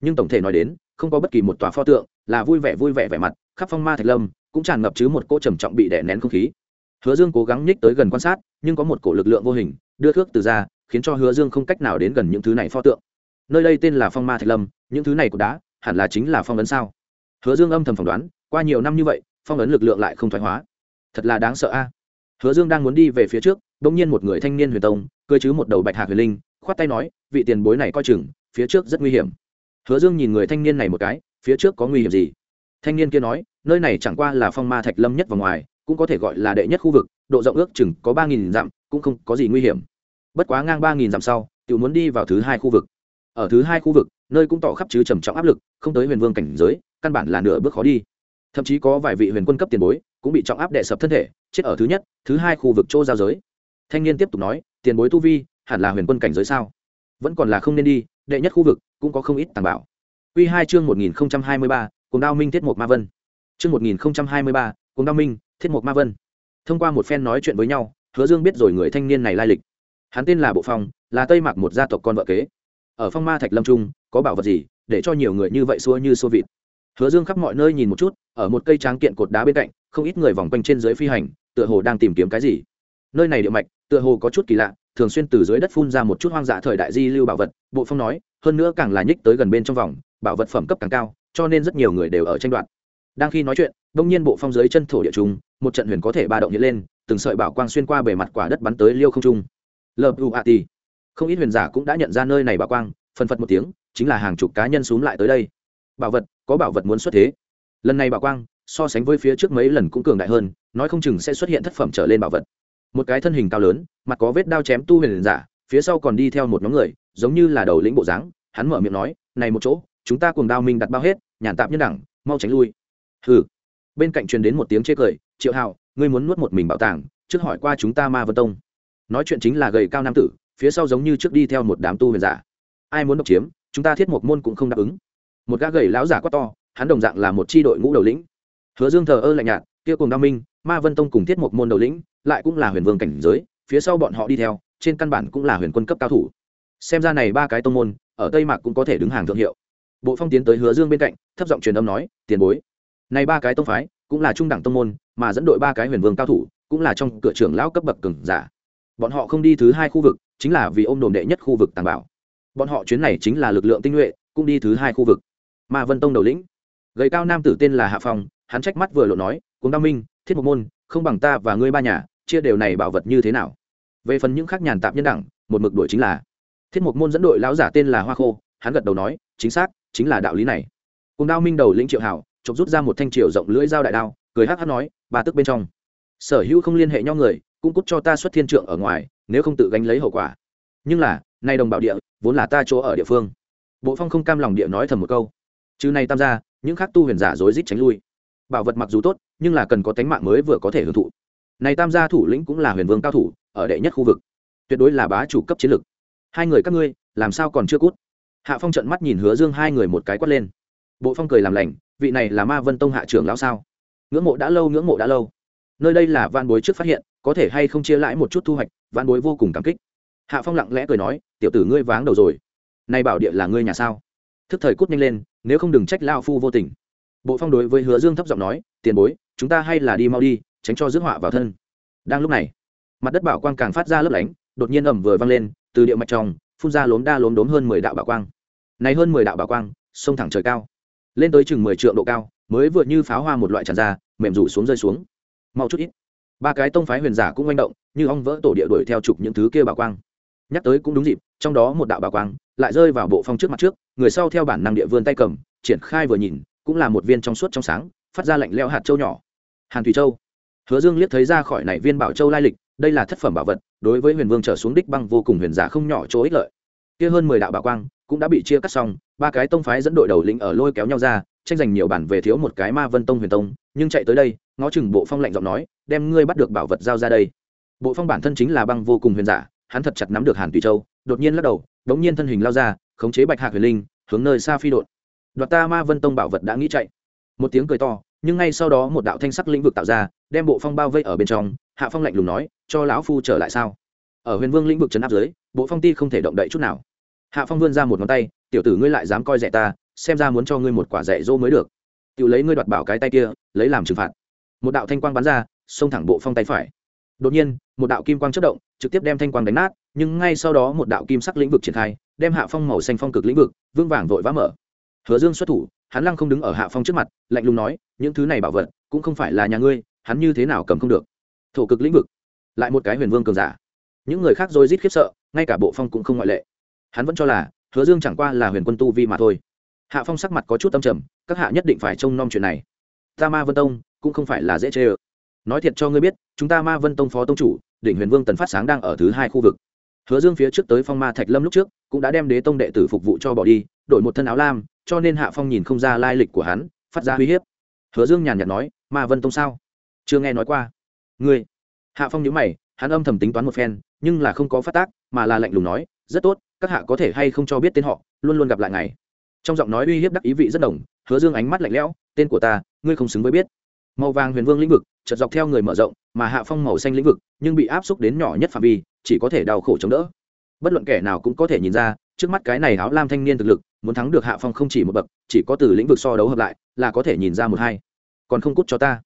Nhưng tổng thể nói đến, không có bất kỳ một tòa pho tượng là vui vẻ vui vẻ vẻ mặt, khắp phong ma thạch lâm cũng tràn ngập chứ một cỗ trầm trọng bị đè nén không khí. Hứa dương cố gắng nhích tới gần quan sát, nhưng có một cổ lực lượng vô hình, đưa thước từ ra, khiến cho hứa dương không cách nào đến gần những thứ này pho tượng. Nơi đây tên là phong ma thạch lâm, những thứ này của đá, hẳn là chính là phong ấn sao? Hứa dương âm thầm phỏng đoán, qua nhiều năm như vậy, phong ấn lực lượng lại không thoái hóa. Thật là đáng sợ a. Hứa dương đang muốn đi về phía trước đông nhiên một người thanh niên huyền tông cơ chứ một đầu bạch hạc huyền linh, khoát tay nói, vị tiền bối này coi chừng, phía trước rất nguy hiểm. Hứa dương nhìn người thanh niên này một cái, phía trước có nguy hiểm gì? Thanh niên kia nói, nơi này chẳng qua là phong ma thạch lâm nhất và ngoài, cũng có thể gọi là đệ nhất khu vực, độ rộng ước chừng có ba nghìn dặm, cũng không có gì nguy hiểm. Bất quá ngang ba nghìn dặm sau tự muốn đi vào thứ hai khu vực. Ở thứ hai khu vực, nơi cũng tỏ khắp chứ trầm trọng áp lực, không tới huyền vương cảnh giới, căn bản là nửa bước khó đi. Thậm chí có vài vị huyền quân cấp tiền bối, cũng bị trọng áp đệ sập thân thể, chết ở thứ nhất, thứ hai khu vực chỗ giao giới thanh niên tiếp tục nói, tiền bối tu vi, hẳn là huyền quân cảnh giới sao? Vẫn còn là không nên đi, đệ nhất khu vực cũng có không ít tàng bảo. Quy hai chương một nghìn hai mươi ba cùng đao minh thiết một ma vân. Chương một nghìn hai mươi ba cùng đao minh thiết một ma vân. Thông qua một phen nói chuyện với nhau, hứa dương biết rồi người thanh niên này lai lịch. Hắn tên là bộ phong, là tây mạc một gia tộc con vợ kế. Ở phong ma thạch lâm trung, có bảo vật gì để cho nhiều người như vậy xua như xua vịt? Hứa dương khắp mọi nơi nhìn một chút, ở một cây tráng kiện cột đá bên cạnh, không ít người vòng quanh trên dưới phi hành, tựa hồ đang tìm kiếm cái gì. Nơi này địa mạch tựa hồ có chút kỳ lạ, thường xuyên từ dưới đất phun ra một chút hoang dã thời đại di lưu bảo vật, bộ phong nói, hơn nữa càng là nhích tới gần bên trong vòng, bảo vật phẩm cấp càng cao, cho nên rất nhiều người đều ở tranh đoạt. Đang khi nói chuyện, đông nhiên bộ phong dưới chân thổ địa trung, một trận huyền có thể ba động nhện lên, từng sợi bảo quang xuyên qua bề mặt quả đất bắn tới liêu không trung. Lợp u a ti không ít huyền giả cũng đã nhận ra nơi này bảo quang phân phật một tiếng, chính là hàng chục cá nhân xuống lại tới đây. Bảo vật, có bảo vật muốn xuất thế. Lần này bảo quang, so sánh với phía trước mấy lần cũng cường đại hơn, nói không chừng sẽ xuất hiện thất phẩm trở lên bảo vật một cái thân hình cao lớn, mặt có vết đao chém tu huyền giả, phía sau còn đi theo một nhóm người, giống như là đầu lĩnh bộ dáng, hắn mở miệng nói, này một chỗ, chúng ta cùng đao minh đặt bao hết, nhàn tạp nhân đẳng, mau tránh lui. Hừ. Bên cạnh truyền đến một tiếng chê cười, triệu hào ngươi muốn nuốt một mình bảo tàng, trước hỏi qua chúng ta ma vân tông. Nói chuyện chính là gầy cao nam tử, phía sau giống như trước đi theo một đám tu huyền giả. Ai muốn độc chiếm, chúng ta thiết một môn cũng không đáp ứng. Một gã gầy lão giả quá to, hắn đồng dạng là một tri đội ngũ đầu lĩnh. Hứa dương thờ ơ lạnh nhạt, kia cùng đao minh ma vân tông cùng thiết một môn đầu lĩnh lại cũng là huyền vương cảnh giới, phía sau bọn họ đi theo, trên căn bản cũng là huyền quân cấp cao thủ. Xem ra này ba cái tông môn, ở tây mạc cũng có thể đứng hàng thượng hiệu. Bộ phong tiến tới hứa dương bên cạnh, thấp giọng truyền âm nói, tiền bối, này ba cái tông phái cũng là trung đẳng tông môn, mà dẫn đội ba cái huyền vương cao thủ cũng là trong cửa trưởng lão cấp bậc cường giả. Bọn họ không đi thứ hai khu vực, chính là vì ôm đồn đệ nhất khu vực tàng bảo. Bọn họ chuyến này chính là lực lượng tinh nhuệ, cũng đi thứ hai khu vực. Ma vân tông đầu lĩnh. Gầy cao nam tử tên là hạ phong, hắn trách mắt vừa lộ nói cuống đao minh thiết một môn, không bằng ta và ngươi ba nhà, chia đều này bảo vật như thế nào? Về phần những khác nhàn tạp nhân đẳng, một mực đuổi chính là. Thiết một môn dẫn đội lão giả tên là hoa khô, hắn gật đầu nói, chính xác, chính là đạo lý này. Cùng đao minh đầu lĩnh triệu hảo, chụp rút ra một thanh triều rộng lưỡi dao đại đao, cười hắc hắc nói, ba tức bên trong. Sở hữu không liên hệ nhau người, cũng cút cho ta xuất thiên trượng ở ngoài, nếu không tự gánh lấy hậu quả. Nhưng là nay đồng bảo địa, vốn là ta chỗ ở địa phương. Bộ phong không cam lòng địa nói thầm một câu. Chứ này tam gia, những khác tu huyền giả rối rít tránh lui bảo vật mặc dù tốt, nhưng là cần có tánh mạng mới vừa có thể hưởng thụ. Này tam gia thủ lĩnh cũng là huyền vương cao thủ, ở đệ nhất khu vực. Tuyệt đối là bá chủ cấp chiến lực. Hai người các ngươi, làm sao còn chưa cút? Hạ phong trận mắt nhìn hứa dương hai người một cái quát lên. Bộ phong cười làm lành, vị này là ma vân tông hạ trưởng lão sao? Ngưỡng mộ đã lâu, ngưỡng mộ đã lâu. Nơi đây là van bối trước phát hiện, có thể hay không chia lãi một chút thu hoạch van bối vô cùng cảm kích. Hạ phong lặng lẽ cười nói, tiểu tử ngươi váng đầu rồi. Nay bảo địa là ngươi nhà sao? Thức thời cút nhanh lên, nếu không đừng trách lao phu vô tình bộ phong đối với hứa dương thấp giọng nói, tiền bối, chúng ta hay là đi mau đi, tránh cho rước họa vào thân. Đang lúc này, mặt đất bảo quang càng phát ra lấp lánh, đột nhiên ẩm vừa vang lên, từ địa mạch tròng phun ra lốm đa lốm đốm hơn mười đạo bảo quang. Này hơn mười đạo bảo quang, sông thẳng trời cao, lên tới chừng mười triệu độ cao, mới vừa như pháo hoa một loại tràn ra, mềm rủ xuống rơi xuống. Mau chút ít. Ba cái tông phái huyền giả cũng manh động, như ong vỡ tổ địa đuổi theo chụp những thứ kia bảo quang. Nhắc tới cũng đúng dịp, trong đó một đạo bảo quang lại rơi vào bộ phong trước mặt trước, người sau theo bản năng địa vươn tay cầm, triển khai vừa nhìn cũng là một viên trong suốt trong sáng, phát ra lạnh leo hạt châu nhỏ. Hàn thủy châu. Hứa dương liếc thấy ra khỏi này viên bảo châu lai lịch, đây là thất phẩm bảo vật, đối với huyền vương trở xuống đích băng vô cùng huyền giả không nhỏ chỗ ích lợi. Kia hơn mười đạo bảo quang cũng đã bị chia cắt xong, ba cái tông phái dẫn đội đầu lĩnh ở lôi kéo nhau ra, tranh giành nhiều bản về thiếu một cái ma vân tông huyền tông, nhưng chạy tới đây, ngó chừng bộ phong lạnh giọng nói, đem ngươi bắt được bảo vật giao ra đây. Bộ phong bản thân chính là băng vô cùng huyền giả, hắn thật chặt nắm được hàn tùy châu, đột nhiên lắc đầu, đống nhiên thân hình lao ra, khống chế bạch hạc huyền linh, hướng nơi xa phi đột đoạt ta ma vân tông bảo vật đã nghĩ chạy. Một tiếng cười to, nhưng ngay sau đó một đạo thanh sắc lĩnh vực tạo ra, đem bộ phong bao vây ở bên trong, hạ phong lạnh lùng nói, cho lão phu trở lại sao? Ở huyền vương lĩnh vực trấn áp dưới, bộ phong ti không thể động đậy chút nào. Hạ phong vươn ra một ngón tay, tiểu tử ngươi lại dám coi rẻ ta, xem ra muốn cho ngươi một quả rẻ dỗ mới được. Tự lấy ngươi đoạt bảo cái tay kia, lấy làm trừng phạt. Một đạo thanh quang bắn ra, xông thẳng bộ phong tay phải. Đột nhiên, một đạo kim quang chất động, trực tiếp đem thanh quang đánh nát, nhưng ngay sau đó một đạo kim sắc lĩnh vực triển khai, đem hạ phong màu xanh phong cực lĩnh vực vương vàng vội vã mở hứa dương xuất thủ, hắn lăng không đứng ở hạ phong trước mặt, lạnh lùng nói, những thứ này bảo vật cũng không phải là nhà ngươi, hắn như thế nào cầm không được? Thổ cực lĩnh vực, lại một cái huyền vương cường giả. Những người khác rồi rít khiếp sợ, ngay cả bộ phong cũng không ngoại lệ. Hắn vẫn cho là hứa dương chẳng qua là huyền quân tu vi mà thôi. Hạ phong sắc mặt có chút tâm trầm, các hạ nhất định phải trông nom chuyện này. Ta ma vân tông cũng không phải là dễ chê ơ. Nói thiệt cho ngươi biết, chúng ta ma vân tông phó tông chủ, đỉnh huyền vương tần phát sáng đang ở thứ hai khu vực. Hứa dương phía trước tới phong ma thạch lâm lúc trước, cũng đã đem đế tông đệ tử phục vụ cho bỏ đi, đổi một thân áo lam cho nên hạ phong nhìn không ra lai lịch của hắn, phát ra uy hiếp. Hứa dương nhàn nhạt nói, ma vân tông sao? Chưa nghe nói qua. Ngươi? Hạ phong nhớ mày, hắn âm thầm tính toán một phen, nhưng là không có phát tác, mà là lạnh lùng nói, rất tốt, các hạ có thể hay không cho biết tên họ, luôn luôn gặp lại ngày trong giọng nói uy hiếp đắc ý vị rất đồng, hứa dương ánh mắt lạnh lẽo, tên của ta, ngươi không xứng với biết. Màu vàng huyền vương lĩnh vực, chợt dọc theo người mở rộng, mà hạ phong màu xanh lĩnh vực, nhưng bị áp xúc đến nhỏ nhất phạm vi, chỉ có thể đau khổ chống đỡ. Bất luận kẻ nào cũng có thể nhìn ra, trước mắt cái này áo lam thanh niên thực lực muốn thắng được hạ phong không chỉ một bậc, chỉ có từ lĩnh vực so đấu hợp lại, là có thể nhìn ra một hai. Còn không cút cho ta.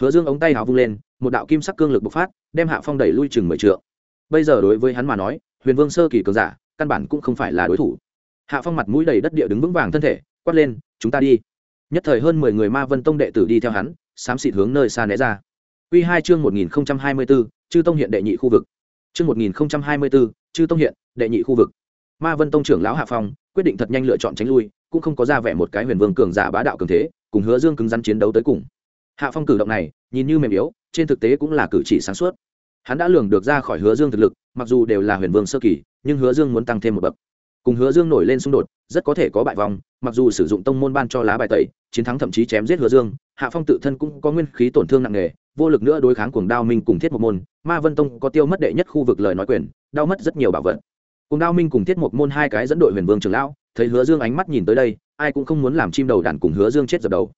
Hứa dương ống tay áo vung lên, một đạo kim sắc cương lực bộc phát, đem hạ phong đẩy lui chừng mười trượng. Bây giờ đối với hắn mà nói, huyền vương sơ kỳ cường giả, căn bản cũng không phải là đối thủ. Hạ phong mặt mũi đầy đất địa đứng vững vàng thân thể, quát lên, chúng ta đi. Nhất thời hơn mười người ma vân tông đệ tử đi theo hắn, xám xịt hướng nơi xa né ra. Quy hai chương một nghìn hai mươi bốn chư tông hiện đệ nhị khu vực. Chương một nghìn hai mươi bốn chư tông hiện đệ nhị khu vực. Ma vân tông trưởng lão hạ phong quyết định thật nhanh lựa chọn tránh lui, cũng không có ra vẻ một cái huyền vương cường giả bá đạo cường thế, cùng hứa dương cứng rắn chiến đấu tới cùng. Hạ phong cử động này, nhìn như mềm yếu, trên thực tế cũng là cử chỉ sáng suốt. Hắn đã lường được ra khỏi hứa dương thực lực, mặc dù đều là huyền vương sơ kỳ, nhưng hứa dương muốn tăng thêm một bậc. Cùng hứa dương nổi lên xung đột, rất có thể có bại vòng mặc dù sử dụng tông môn ban cho lá bài tẩy, chiến thắng thậm chí chém giết hứa dương, hạ phong tự thân cũng có nguyên khí tổn thương nặng nề, vô lực nữa đối kháng cuồng đao minh cùng thiết một môn, ma vân tông có tiêu mất đệ nhất khu vực lời nói quyền, đau mất rất nhiều bảo vật cùng đao minh cùng thiết một môn hai cái dẫn đội huyền vương trường lão, thấy hứa dương ánh mắt nhìn tới đây, ai cũng không muốn làm chim đầu đàn cùng hứa dương chết dập đầu.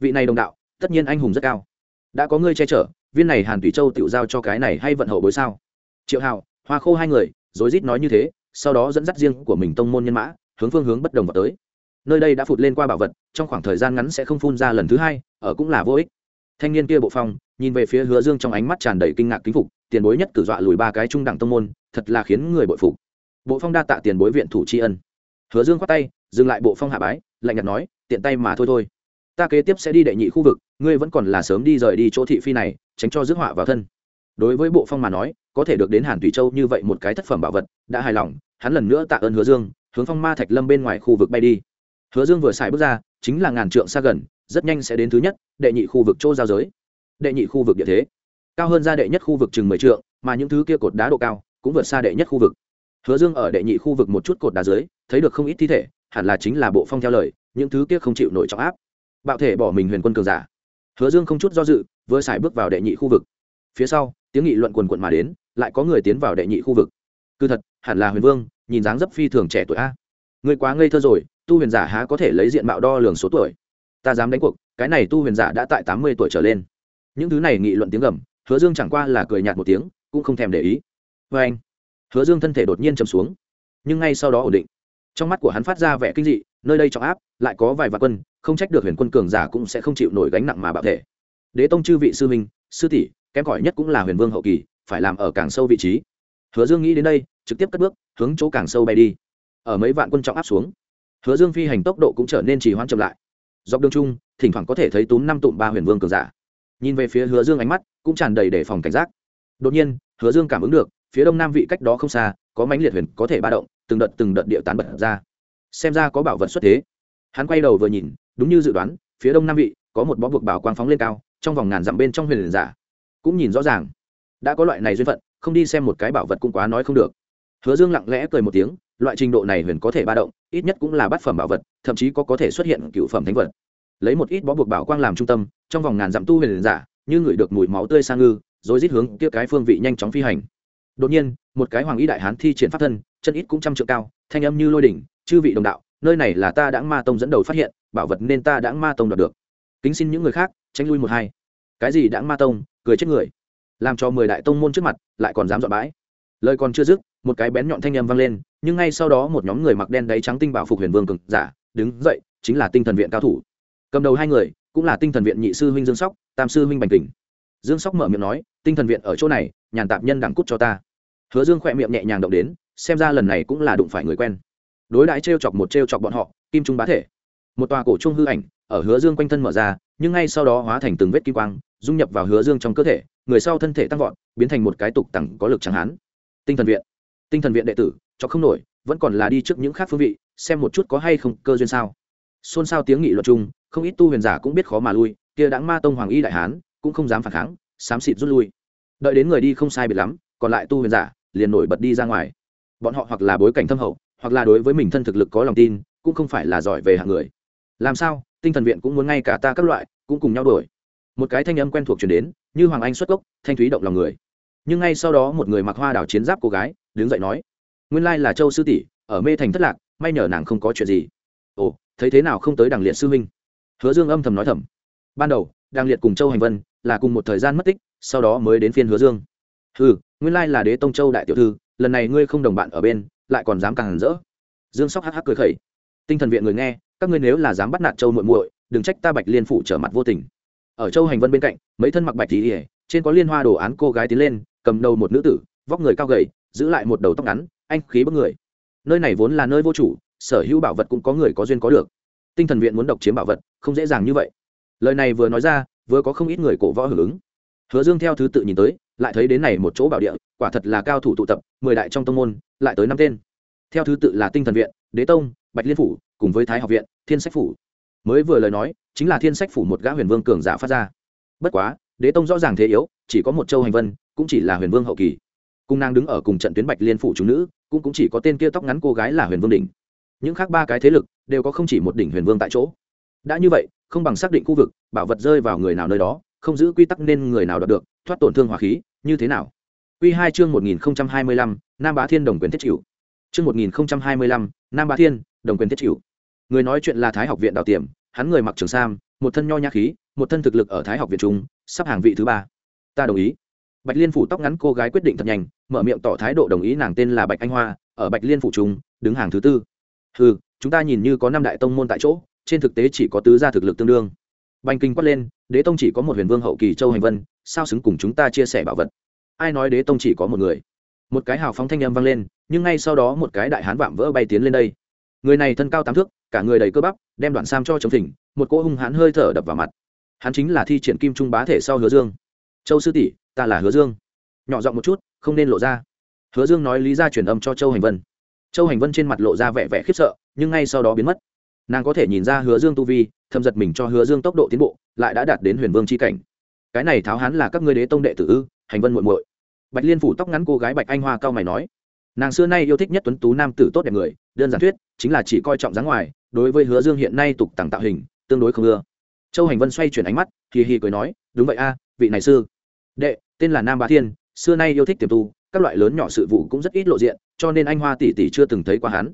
Vị này đồng đạo, tất nhiên anh hùng rất cao. Đã có ngươi che chở, viên này hàn tùy châu tự giao cho cái này hay vận hậu bối sao? Triệu hào hoa khô hai người, rối rít nói như thế, sau đó dẫn dắt riêng của mình tông môn nhân mã, hướng phương hướng bất đồng vào tới. Nơi đây đã phụt lên qua bảo vật, trong khoảng thời gian ngắn sẽ không phun ra lần thứ hai, ở cũng là vô ích. Thanh niên kia bộ phong, nhìn về phía hứa dương trong ánh mắt tràn đầy kinh ngạc kính phục, tiền bối nhất cử dọa lùi ba cái trung đẳng tông môn, thật là khiến người bội phục bộ phong đa tạ tiền bối viện thủ tri ân. Hứa dương khoát tay, dừng lại bộ phong hạ bái, lạnh nhạt nói, tiện tay mà thôi thôi. Ta kế tiếp sẽ đi đệ nhị khu vực, ngươi vẫn còn là sớm đi rời đi chỗ thị phi này, tránh cho rước họa vào thân. Đối với bộ phong mà nói, có thể được đến hàn thủy châu như vậy một cái thất phẩm bảo vật, đã hài lòng, hắn lần nữa tạ ơn hứa dương, hướng phong ma thạch lâm bên ngoài khu vực bay đi. Hứa dương vừa xài bước ra, chính là ngàn trượng xa gần, rất nhanh sẽ đến thứ nhất, đệ nhị khu vực chỗ giao giới. Đệ nhị khu vực địa thế. Cao hơn ra đệ nhất khu vực chừng mười trượng, mà những thứ kia cột đá độ cao cũng vượt xa đệ nhất khu vực hứa dương ở đệ nhị khu vực một chút cột đá dưới, thấy được không ít thi thể, hẳn là chính là bộ phong theo lời, những thứ kia không chịu nổi trọng áp. Bạo thể bỏ mình huyền quân cường giả. Hứa dương không chút do dự, vừa xài bước vào đệ nhị khu vực. Phía sau, tiếng nghị luận quần quận mà đến, lại có người tiến vào đệ nhị khu vực. Cứ thật, hẳn là huyền vương, nhìn dáng dấp phi thường trẻ tuổi a. Người quá ngây thơ rồi, tu huyền giả há có thể lấy diện mạo đo lường số tuổi? Ta dám đánh cuộc, cái này tu huyền giả đã tại tám mươi tuổi trở lên. Những thứ này nghị luận tiếng gầm, hứa dương chẳng qua là cười nhạt một tiếng, cũng không thèm để ý. Vê anh hứa dương thân thể đột nhiên chầm xuống. Nhưng ngay sau đó ổn định. Trong mắt của hắn phát ra vẻ kinh dị, nơi đây trọng áp, lại có vài vạn quân, không trách được huyền quân cường giả cũng sẽ không chịu nổi gánh nặng mà bạo thể. Đế tông chư vị sư minh sư tỷ, kém cỏi nhất cũng là huyền vương hậu kỳ, phải làm ở càng sâu vị trí. Hứa dương nghĩ đến đây, trực tiếp cất bước, hướng chỗ càng sâu bay đi. Ở mấy vạn quân trọng áp xuống, hứa dương phi hành tốc độ cũng trở nên trì hoãn chậm lại. Dọc đường chung, thỉnh thoảng có thể thấy túm năm tụm ba huyền vương cường giả. Nhìn về phía hứa dương ánh mắt cũng tràn đầy đề phòng cảnh giác. Đột nhiên, hứa dương cảm ứng được phía đông nam vị cách đó không xa, có mánh liệt huyền có thể ba động, từng đợt từng đợt địa tán bật ra. Xem ra có bảo vật xuất thế. Hắn quay đầu vừa nhìn, đúng như dự đoán, phía đông nam vị, có một bó buộc bảo quang phóng lên cao, trong vòng ngàn dặm bên trong huyền giả. Cũng nhìn rõ ràng, đã có loại này duyên phận, không đi xem một cái bảo vật cũng quá nói không được. Hứa dương lặng lẽ cười một tiếng, loại trình độ này huyền có thể ba động, ít nhất cũng là bát phẩm bảo vật, thậm chí có có thể xuất hiện cựu phẩm thánh vật. Lấy một ít bó buộc bảo quang làm trung tâm, trong vòng ngàn dặm tu huyền giả, như ngửi được mùi máu tươi sang ngư rồi rít hướng kia cái phương vị nhanh chóng phi hành đột nhiên, một cái hoàng ý đại hán thi triển pháp thân, chân ít cũng trăm trượng cao, thanh âm như lôi đỉnh, chư vị đồng đạo, nơi này là ta đã ma tông dẫn đầu phát hiện, bảo vật nên ta đã ma tông đoạt được. Kính xin những người khác, tránh lui một hai. Cái gì đã ma tông, cười chết người. Làm cho mười đại tông môn trước mặt, lại còn dám dọn bãi. Lời còn chưa dứt, một cái bén nhọn thanh âm vang lên, nhưng ngay sau đó một nhóm người mặc đen đáy trắng tinh bảo phục huyền vương cực giả, đứng dậy, chính là tinh thần viện cao thủ. Cầm đầu hai người, cũng là tinh thần viện nhị sư huynh dương sóc, tam sư huynh bành kình dương sóc mở miệng nói, tinh thần viện ở chỗ này, nhàn tạp nhân đẳng cút cho ta. Hứa dương khỏe miệng nhẹ nhàng động đến, xem ra lần này cũng là đụng phải người quen. Đối đãi t chọc một t chọc bọn họ, kim trung bá thể. Một tòa cổ trung hư ảnh, ở hứa dương quanh thân mở ra, nhưng ngay sau đó hóa thành từng vết kim quang, dung nhập vào hứa dương trong cơ thể, người sau thân thể tăng vọt, biến thành một cái tục tẳng có lực chẳng hán. Tinh thần viện. Tinh thần viện đệ tử, cho không nổi, vẫn còn là đi trước những khác phương vị, xem một chút có hay không cơ duyên sao. Xôn xao tiếng nghị luật chung, không ít tu huyền giả cũng biết khó mà lui, kia đáng ma tông hoàng y đại hán cũng không dám phản kháng, xám xịt rút lui. Đợi đến người đi không sai biệt lắm, còn lại tu huyền giả liền nổi bật đi ra ngoài. Bọn họ hoặc là bối cảnh thâm hậu, hoặc là đối với mình thân thực lực có lòng tin, cũng không phải là giỏi về hạng người. Làm sao? Tinh thần viện cũng muốn ngay cả ta các loại cũng cùng nhau đổi một cái thanh âm quen thuộc chuyển đến, như hoàng anh xuất gốc, thanh thúy động lòng người. Nhưng ngay sau đó một người mặc hoa đảo chiến giáp cô gái, đứng dậy nói, nguyên lai là châu sư tỷ, ở mê thành thất lạc, may nhờ nàng không có chuyện gì. Ồ, thấy thế nào không tới đằng liệt sư huynh? Hứa dương âm thầm nói thầm. Ban đầu, đằng liệt cùng châu hành vân là cùng một thời gian mất tích, sau đó mới đến phiên hứa dương. Ừ nguyên lai là đế tông châu đại tiểu thư, lần này ngươi không đồng bạn ở bên, lại còn dám càng hẳn rỡ. Dương sóc hắc hắc cười khẩy. Tinh thần viện người nghe, các ngươi nếu là dám bắt nạt châu muội muội, đừng trách ta bạch liên phủ trở mặt vô tình. Ở châu hành vân bên cạnh, mấy thân mặc bạch tí ỉa trên có liên hoa đồ án cô gái tiến lên, cầm đầu một nữ tử, vóc người cao gầy, giữ lại một đầu tóc ngắn, anh khí bức người. Nơi này vốn là nơi vô chủ, sở hữu bảo vật cũng có người có duyên có được. Tinh thần viện muốn độc chiếm bảo vật, không dễ dàng như vậy. Lời này vừa nói ra vừa có không ít người cổ võ hưởng ứng. Hứa dương theo thứ tự nhìn tới lại thấy đến này một chỗ bảo địa quả thật là cao thủ tụ tập mười đại trong tông môn lại tới năm tên. Theo thứ tự là tinh thần viện đế tông bạch liên phủ cùng với thái học viện thiên sách phủ. Mới vừa lời nói chính là thiên sách phủ một gã huyền vương cường giả phát ra. Bất quá đế tông rõ ràng thế yếu chỉ có một châu hành vân cũng chỉ là huyền vương hậu kỳ. Cung nàng đứng ở cùng trận tuyến bạch liên phủ chúng nữ cũng, cũng chỉ có tên kia tóc ngắn cô gái là huyền vương đỉnh. Những khác ba cái thế lực đều có không chỉ một đỉnh huyền vương tại chỗ đã như vậy không bằng xác định khu vực bảo vật rơi vào người nào nơi đó không giữ quy tắc nên người nào đoạt được thoát tổn thương hỏa khí như thế nào Quy hai chương một nghìn hai mươi lăm Nam Bá Thiên đồng quyền thiết chịu. Chương một nghìn hai mươi lăm Nam Bá Thiên, đồng quyền thiết chịu. Người nói chuyện là Thái học viện Đào Tiềm, hắn người mặc trường sam, một thân nho nhã khí, một thân thực lực ở Thái học viện trung, sắp hàng vị thứ ba. Ta đồng ý. Bạch Liên phủ tóc ngắn cô gái quyết định thật nhanh, mở miệng tỏ thái độ đồng ý nàng tên là Bạch Anh Hoa, ở Bạch Liên phủ trung, đứng hàng thứ tư. Hừ, chúng ta nhìn như có năm đại tông môn tại chỗ, trên thực tế chỉ có tứ gia thực lực tương đương. Bành Kinh quát lên, Đế tông chỉ có một huyền vương hậu kỳ Châu Hành Vân, sao xứng cùng chúng ta chia sẻ bảo vật? Ai nói Đế tông chỉ có một người? Một cái hào phóng thanh âm vang lên, nhưng ngay sau đó một cái đại hán vạm vỡ bay tiến lên đây. Người này thân cao tám thước, cả người đầy cơ bắp, đem đoạn sam cho chống thỉnh, một cỗ hung hãn hơi thở đập vào mặt. Hắn chính là thi triển kim trung bá thể sau Hứa Dương. Châu sư tỷ, ta là Hứa Dương. Nhỏ giọng một chút, không nên lộ ra. Hứa Dương nói lý ra truyền âm cho Châu Hành Vân. Châu Hành Vân trên mặt lộ ra vẻ vẻ khiếp sợ, nhưng ngay sau đó biến mất. Nàng có thể nhìn ra Hứa Dương tu vi, thâm giật mình cho Hứa Dương tốc độ tiến bộ, lại đã đạt đến Huyền Vương chi cảnh. Cái này tháo hán là các ngươi đế tông đệ tử ư? Hành Vân muội muội. Bạch Liên phủ tóc ngắn cô gái Bạch Anh Hoa cao mày nói, nàng xưa nay yêu thích nhất tuấn tú nam tử tốt đẹp người, đơn giản thuyết, chính là chỉ coi trọng dáng ngoài, đối với Hứa Dương hiện nay tục tặng tạo hình, tương đối không ưa. Châu Hành Vân xoay chuyển ánh mắt, hì hì cười nói, đúng vậy a, vị này sư đệ, tên là Nam Bá Thiên, xưa nay yêu thích tiềm tu, các loại lớn nhỏ sự vụ cũng rất ít lộ diện, cho nên anh Hoa tỷ tỷ chưa từng thấy qua hắn.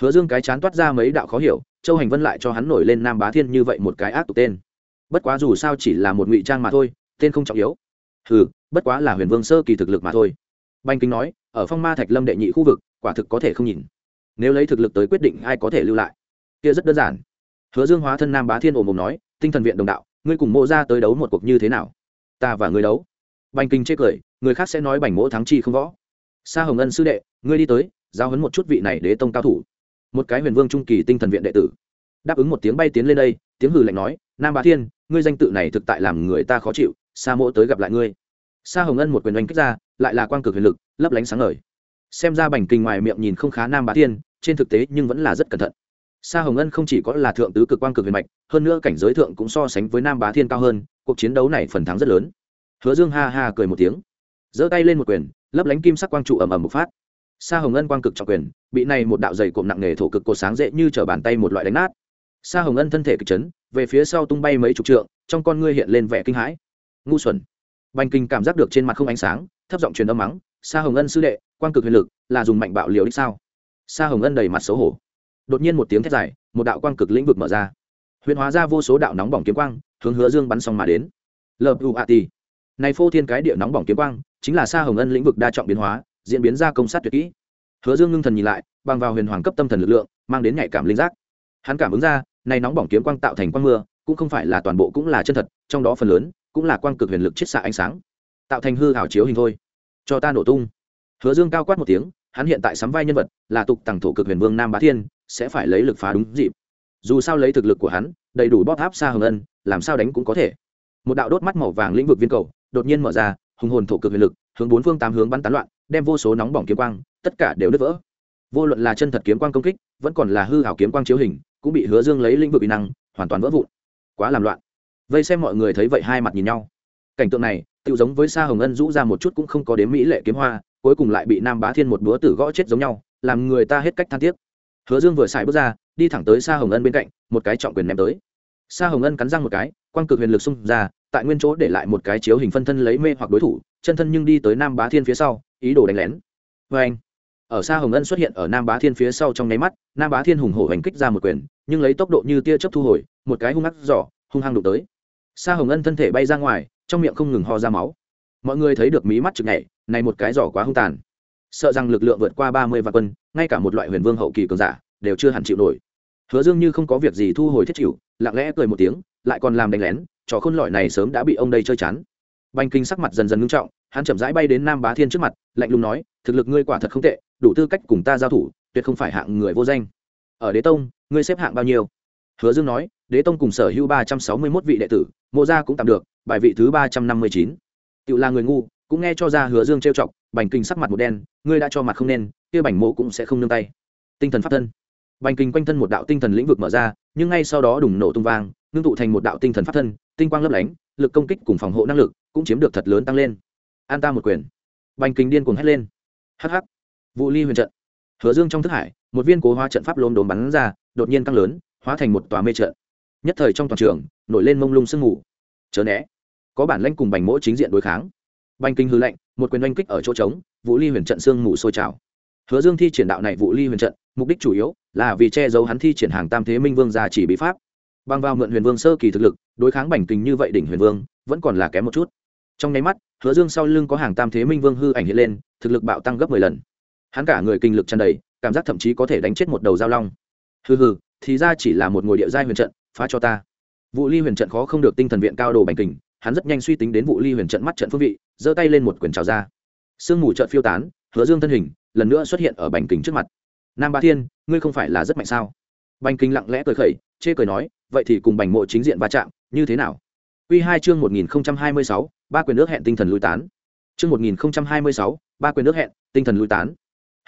Hứa Dương cái chán toát ra mấy đạo khó hiểu, Châu Hành Vân lại cho hắn nổi lên Nam Bá Thiên như vậy một cái ác tục tên. Bất quá dù sao chỉ là một ngụy trang mà thôi, tên không trọng yếu. Hừ, bất quá là Huyền Vương sơ kỳ thực lực mà thôi. Banh Kính nói, ở Phong Ma Thạch Lâm đệ nhị khu vực, quả thực có thể không nhìn. Nếu lấy thực lực tới quyết định ai có thể lưu lại, kia rất đơn giản. Hứa Dương hóa thân Nam Bá Thiên ồm ồm nói, tinh thần viện đồng đạo, ngươi cùng Mộ gia tới đấu một cuộc như thế nào? Ta và ngươi đấu. Banh Kinh chê cười, người khác sẽ nói Bành Mỗ thắng chi không võ. Sa Hồng Ân sư đệ, ngươi đi tới, giao huấn một chút vị này đế tông cao thủ một cái huyền vương trung kỳ tinh thần viện đệ tử. Đáp ứng một tiếng bay tiến lên đây, tiếng hừ lạnh nói, nam bá thiên, ngươi danh tự này thực tại làm người ta khó chịu, sa mỗ tới gặp lại ngươi. Sa hồng ân một quyền đánh kích ra, lại là quang cực huyền lực, lấp lánh sáng ngời. Xem ra bành kinh ngoài miệng nhìn không khá nam bá thiên, trên thực tế nhưng vẫn là rất cẩn thận. Sa hồng ân không chỉ có là thượng tứ cực quang cực huyền mạch, hơn nữa cảnh giới thượng cũng so sánh với nam bá thiên cao hơn, cuộc chiến đấu này phần thắng rất lớn. Hứa dương ha ha cười một tiếng, giơ tay lên một quyền, lấp lánh kim sắc quang trụ ầm ầm một phát sa hồng ân quang cực trọng quyền, bị này một đạo dày cộm nặng nề thổ cực cột sáng dễ như t bàn tay một loại đánh nát. Sa hồng ân thân thể kịch chấn, về phía sau tung bay mấy chục trượng, trong con ngươi hiện lên vẻ kinh hãi. Ngu xuẩn. Bành kinh cảm giác được trên mặt không ánh sáng, thấp giọng truyền âm mắng, sa hồng ân sư đệ, quang cực huyền lực, là dùng mạnh bạo liều đích sao? Sa hồng ân đầy mặt xấu hổ. Đột nhiên một tiếng thét dài, một đạo quang cực lĩnh vực mở ra. Huyền hóa ra vô số đạo nóng bỏng kiếm quang, hướng hứa dương bắn xong mà đến. Lợp u a ti này phô thiên cái địa nóng bỏng kiếm quang, chính là sa hồng ân lĩnh vực đa trọng biến hóa diễn biến ra công sát tuyệt kỹ. Hứa dương ngưng thần nhìn lại, bằng vào huyền hoàng cấp tâm thần lực lượng, mang đến nhạy cảm linh giác. Hắn cảm ứng ra, này nóng bỏng kiếm quang tạo thành quang mưa, cũng không phải là toàn bộ cũng là chân thật, trong đó phần lớn cũng là quang cực huyền lực chiết xạ ánh sáng, tạo thành hư hảo chiếu hình thôi. Cho ta nổ tung. Hứa dương cao quát một tiếng, hắn hiện tại sắm vai nhân vật, là tục tằng thổ cực huyền vương nam bá thiên, sẽ phải lấy lực phá đúng dịp. Dù sao lấy thực lực của hắn, đầy đủ bóp áp xa hồng ân, làm sao đánh cũng có thể. Một đạo đốt mắt màu vàng lĩnh vực viên cầu, đột nhiên mở ra, hùng hồn thổ cực huyền lực, hướng bốn phương tám hướng bắn tán loạn đem vô số nóng bỏng kiếm quang, tất cả đều nứt vỡ. Vô luận là chân thật kiếm quang công kích, vẫn còn là hư hảo kiếm quang chiếu hình, cũng bị hứa dương lấy lĩnh vực kỹ năng, hoàn toàn vỡ vụn. Quá làm loạn. Vây xem mọi người thấy vậy hai mặt nhìn nhau. Cảnh tượng này tự giống với sa hồng ân rũ ra một chút cũng không có đến mỹ lệ kiếm hoa, cuối cùng lại bị nam bá thiên một búa tử gõ chết giống nhau, làm người ta hết cách than tiếc. Hứa dương vừa xài bước ra, đi thẳng tới sa hồng ân bên cạnh, một cái trọng quyền ném tới. Sa hồng ân cắn răng một cái, quang cực huyền lực xung ra, tại nguyên chỗ để lại một cái chiếu hình phân thân lấy mê hoặc đối thủ, chân thân nhưng đi tới nam bá thiên phía sau ý đồ đánh lén. Vê anh, ở xa hồng ân xuất hiện ở nam bá thiên phía sau trong nháy mắt, nam bá thiên hùng hổ hành kích ra một quyền, nhưng lấy tốc độ như tia chớp thu hồi, một cái hung ác giỏ hung hăng đụng tới. Xa hồng ân thân thể bay ra ngoài, trong miệng không ngừng ho ra máu. Mọi người thấy được mí mắt chực nhảy, này một cái giỏ quá hung tàn. Sợ rằng lực lượng vượt qua ba mươi vạn quân, ngay cả một loại huyền vương hậu kỳ cường giả, đều chưa hẳn chịu nổi. Hứa dương như không có việc gì thu hồi thiết chịu, lặng lẽ cười một tiếng, lại còn làm đánh lén, trò khôn lọi này sớm đã bị ông đây chơi chán. Banh kinh sắc mặt dần dần ngưng trọng hắn chậm rãi bay đến nam bá thiên trước mặt, lạnh lùng nói, thực lực ngươi quả thật không tệ, đủ tư cách cùng ta giao thủ, tuyệt không phải hạng người vô danh. Ở đế tông, ngươi xếp hạng bao nhiêu? Hứa dương nói, đế tông cùng sở hữu ba trăm sáu mươi mốt vị đệ tử, mộ gia cũng tạm được, bài vị thứ ba trăm năm mươi chín. Tự là người ngu, cũng nghe cho ra hứa dương trêu chọc, bành kinh sắc mặt một đen, ngươi đã cho mặt không nên, kia bành mộ cũng sẽ không nương tay. Tinh thần pháp thân. Bành kinh quanh thân một đạo tinh thần lĩnh vực mở ra, nhưng ngay sau đó đùng nổ tung vang, ngưng tụ thành một đạo tinh thần pháp thân, tinh quang lấp lánh, lực công kích cùng phòng hộ năng lực cũng chiếm được thật lớn tăng lên an ta một quyền. Bành kinh điên cuồng hét lên. Hh vụ ly huyền trận. Hứa dương trong thức hải, một viên cố hóa trận pháp lốm đốm bắn ra, đột nhiên căng lớn, hóa thành một tòa mê trận. Nhất thời trong toàn trường, nổi lên mông lung sương mù. Chớ né. Có bản lãnh cùng bành mỗ chính diện đối kháng. Bành kinh hư lệnh, một quyền oanh kích ở chỗ trống, vũ ly huyền trận sương mù sôi trào. Hứa dương thi triển đạo này vũ ly huyền trận, mục đích chủ yếu là vì che giấu hắn thi triển hàng tam thế minh vương gia chỉ bí pháp. Bằng vào mượn huyền vương sơ kỳ thực lực, đối kháng bành kinh như vậy đỉnh huyền vương, vẫn còn là kém một chút trong nháy mắt, hứa dương sau lưng có hàng tam thế minh vương hư ảnh hiện lên, thực lực bạo tăng gấp mười lần. Hắn cả người kinh lực tràn đầy, cảm giác thậm chí có thể đánh chết một đầu giao long. Hừ hừ, thì ra chỉ là một ngồi địa giai huyền trận, phá cho ta. Vụ ly huyền trận khó không được tinh thần viện cao đồ bành kình, hắn rất nhanh suy tính đến vụ ly huyền trận mắt trận phương vị, giơ tay lên một quyền trào ra. Sương mù trận phiêu tán, hứa dương thân hình lần nữa xuất hiện ở bành kình trước mặt. Nam ba thiên, ngươi không phải là rất mạnh sao? Bành kình lặng lẽ cười khẩy, chê cười nói, vậy thì cùng bành mộ chính diện va chạm, như thế nào? Quy hai chương một nghìn hai mươi sáu ba quyền nước hẹn tinh thần lui tán. Chương một nghìn hai mươi sáu, ba quyền nước hẹn tinh thần lui tán.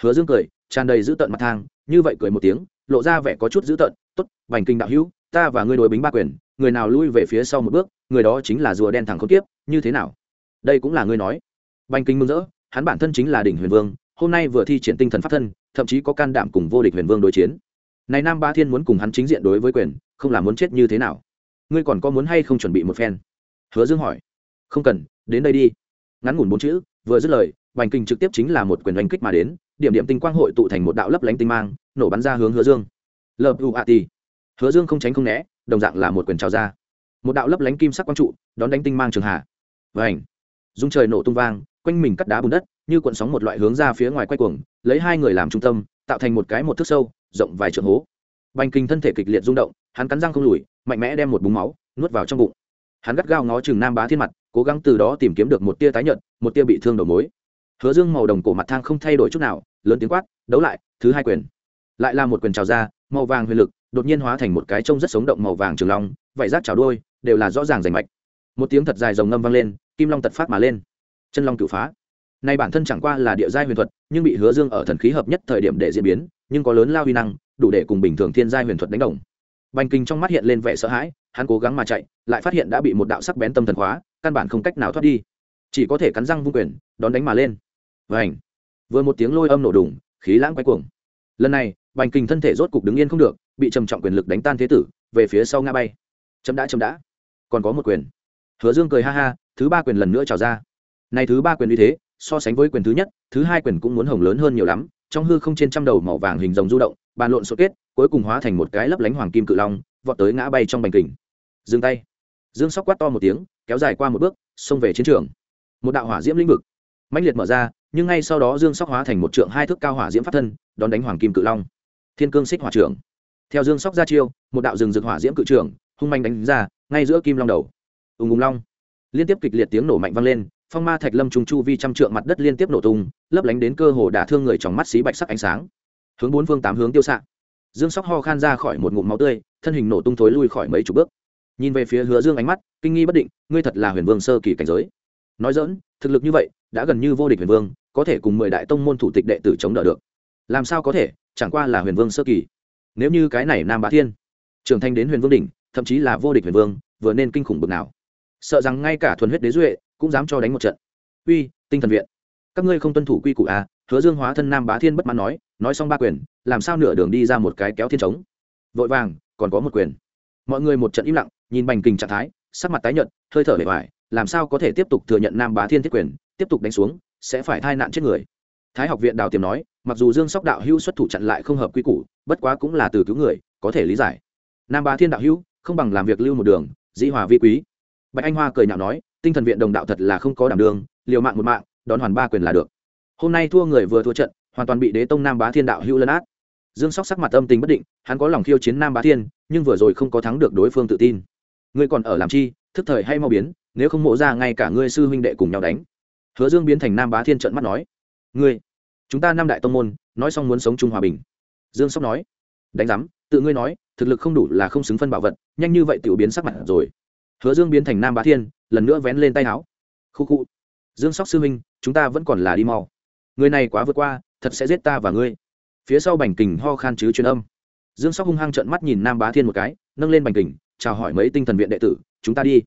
Hứa dương cười, tràn đầy dữ tợn mặt thang, như vậy cười một tiếng, lộ ra vẻ có chút dữ tợn, tốt, bành kinh đạo hữu, ta và ngươi đối bính ba quyền, người nào lui về phía sau một bước, người đó chính là rùa đen thẳng không tiếp, như thế nào? Đây cũng là ngươi nói. Bành kinh mừng rỡ, hắn bản thân chính là đỉnh huyền vương, hôm nay vừa thi triển tinh thần pháp thân, thậm chí có can đảm cùng vô địch huyền vương đối chiến. Này nam ba thiên muốn cùng hắn chính diện đối với quyền, không là muốn chết như thế nào. Ngươi còn có muốn hay không chuẩn bị một phen? Hứa dương hỏi không cần, đến đây đi. Ngắn ngủn bốn chữ, vừa dứt lời, bành kinh trực tiếp chính là một quyền đánh kích mà đến, điểm điểm tinh quang hội tụ thành một đạo lấp lánh tinh mang, nổ bắn ra hướng hứa dương. Lợp u a ti. Hứa dương không tránh không né, đồng dạng là một quyền trào ra. Một đạo lấp lánh kim sắc quang trụ, đón đánh tinh mang trường hạ. Và ảnh dung trời nổ tung vang, quanh mình cắt đá bùn đất, như cuộn sóng một loại hướng ra phía ngoài quay cuồng, lấy hai người làm trung tâm, tạo thành một cái một thước sâu, rộng vài trượng hố. Bành kinh thân thể kịch liệt rung động, hắn cắn răng không lùi, mạnh mẽ đem một búng máu nuốt vào trong bụng. Hắn gắt gao ngó chừng nam bá thiên mặt cố gắng từ đó tìm kiếm được một tia tái nhợt, một tia bị thương đầu mối. Hứa dương màu đồng cổ mặt thang không thay đổi chút nào, lớn tiếng quát, đấu lại, thứ hai quyền. Lại là một quyền trào ra, màu vàng huyền lực đột nhiên hóa thành một cái trông rất sống động màu vàng trường long, vảy rác trào đôi, đều là rõ ràng rành mạch. Một tiếng thật dài rồng ngâm vang lên, kim long tật phát mà lên. Chân long cửu phá. Nay bản thân chẳng qua là địa giai huyền thuật, nhưng bị hứa dương ở thần khí hợp nhất thời điểm để diễn biến, nhưng có lớn lao huy năng, đủ để cùng bình thường thiên giai huyền thuật đánh đồng. Bành kinh trong mắt hiện lên vẻ sợ hãi, hắn cố gắng mà chạy, lại phát hiện đã bị một đạo sắc bén tâm thần khóa căn bản không cách nào thoát đi. Chỉ có thể cắn răng vung quyền, đón đánh mà lên. Vảnh vừa một tiếng lôi âm nổ đùng, khí lãng quay cuồng. Lần này bành kinh thân thể rốt cục đứng yên không được, bị trầm trọng quyền lực đánh tan thế tử, về phía sau ngã bay. Chấm đã chấm đã. Còn có một quyền. Hứa dương cười ha ha, thứ ba quyền lần nữa trào ra. Này thứ ba quyền như thế, so sánh với quyền thứ nhất, thứ hai quyền cũng muốn hồng lớn hơn nhiều lắm, trong hư không trên trăm đầu màu vàng hình rồng du động, bàn lộn sốt kết, cuối cùng hóa thành một cái lấp lánh hoàng kim cự long, vọt tới ngã bay trong bành kình. Dừng tay. Dương sóc quát to một tiếng kéo dài qua một bước, xông về chiến trường. Một đạo hỏa diễm lĩnh vực mãnh liệt mở ra, nhưng ngay sau đó dương sóc hóa thành một trượng hai thước cao hỏa diễm pháp thân, đón đánh hoàng kim cự long. Thiên cương xích hỏa trưởng. Theo dương sóc ra chiêu, một đạo rừng rực hỏa diễm cự trưởng, hung manh đánh ra, ngay giữa kim long đầu. Ùng ùng long. Liên tiếp kịch liệt tiếng nổ mạnh vang lên, phong ma thạch lâm trùng chu vi trăm trượng mặt đất liên tiếp nổ tung, lấp lánh đến cơ hồ đả thương người trong mắt xí bạch sắc ánh sáng. Hướng bốn phương tám hướng tiêu xạ. Dương sóc ho khan ra khỏi một ngụm máu tươi, thân hình nổ tung thối lui khỏi mấy chục bước nhìn về phía hứa dương ánh mắt, kinh nghi bất định, ngươi thật là huyền vương sơ kỳ cảnh giới. Nói dỡn thực lực như vậy, đã gần như vô địch huyền vương, có thể cùng mười đại tông môn thủ tịch đệ tử chống đỡ được. Làm sao có thể, chẳng qua là huyền vương sơ kỳ. Nếu như cái này nam bá thiên, trưởng thành đến huyền vương đỉnh, thậm chí là vô địch huyền vương, vừa nên kinh khủng bực nào. Sợ rằng ngay cả thuần huyết đế duệ cũng dám cho đánh một trận. Uy, tinh thần viện. Các ngươi không tuân thủ quy củ à? Hứa dương hóa thân nam bá thiên bất mãn nói nói xong ba quyền, làm sao nửa đường đi ra một cái kéo thiên trống? Vội vàng, còn có một quyền. Mọi người một trận im lặng nhìn bành kình trạng thái, sắc mặt tái nhợt, hơi thở bề ngoài làm sao có thể tiếp tục thừa nhận nam bá thiên thiết quyền, tiếp tục đánh xuống, sẽ phải thai nạn chết người. Thái học viện đào tiềm nói, mặc dù dương sóc đạo hữu xuất thủ chặn lại không hợp quy củ, bất quá cũng là từ cứu người, có thể lý giải. Nam bá thiên đạo hữu, không bằng làm việc lưu một đường, dĩ hòa vi quý. Bạch anh hoa cười nhạo nói, tinh thần viện đồng đạo thật là không có đảm đường liều mạng một mạng, đón hoàn ba quyền là được. Hôm nay thua người vừa thua trận, hoàn toàn bị đế tông nam bá thiên đạo hữu lấn át. Dương sóc sắc mặt âm tình bất định, hắn có lòng khiêu chiến nam bá thiên, nhưng vừa rồi không có thắng được đối phương tự tin ngươi còn ở làm chi, thức thời hay mau biến, nếu không mộ ra ngay cả ngươi sư huynh đệ cùng nhau đánh. Hứa dương biến thành nam bá thiên trận mắt nói, ngươi, chúng ta năm đại tông môn, nói xong muốn sống chung hòa bình. Dương sóc nói, đánh giám, tự ngươi nói, thực lực không đủ là không xứng phân bảo vật, nhanh như vậy tiểu biến sắc mặt rồi. Hứa dương biến thành nam bá thiên, lần nữa vén lên tay áo. Khu khu, dương sóc sư huynh, chúng ta vẫn còn là đi mau. Người này quá vượt qua, thật sẽ giết ta và ngươi. Phía sau bành kình ho khan chứ truyền âm. Dương sóc hung hăng trợn mắt nhìn nam bá thiên một cái, nâng lên bành kình chào hỏi mấy tinh thần viện đệ tử, chúng ta đi.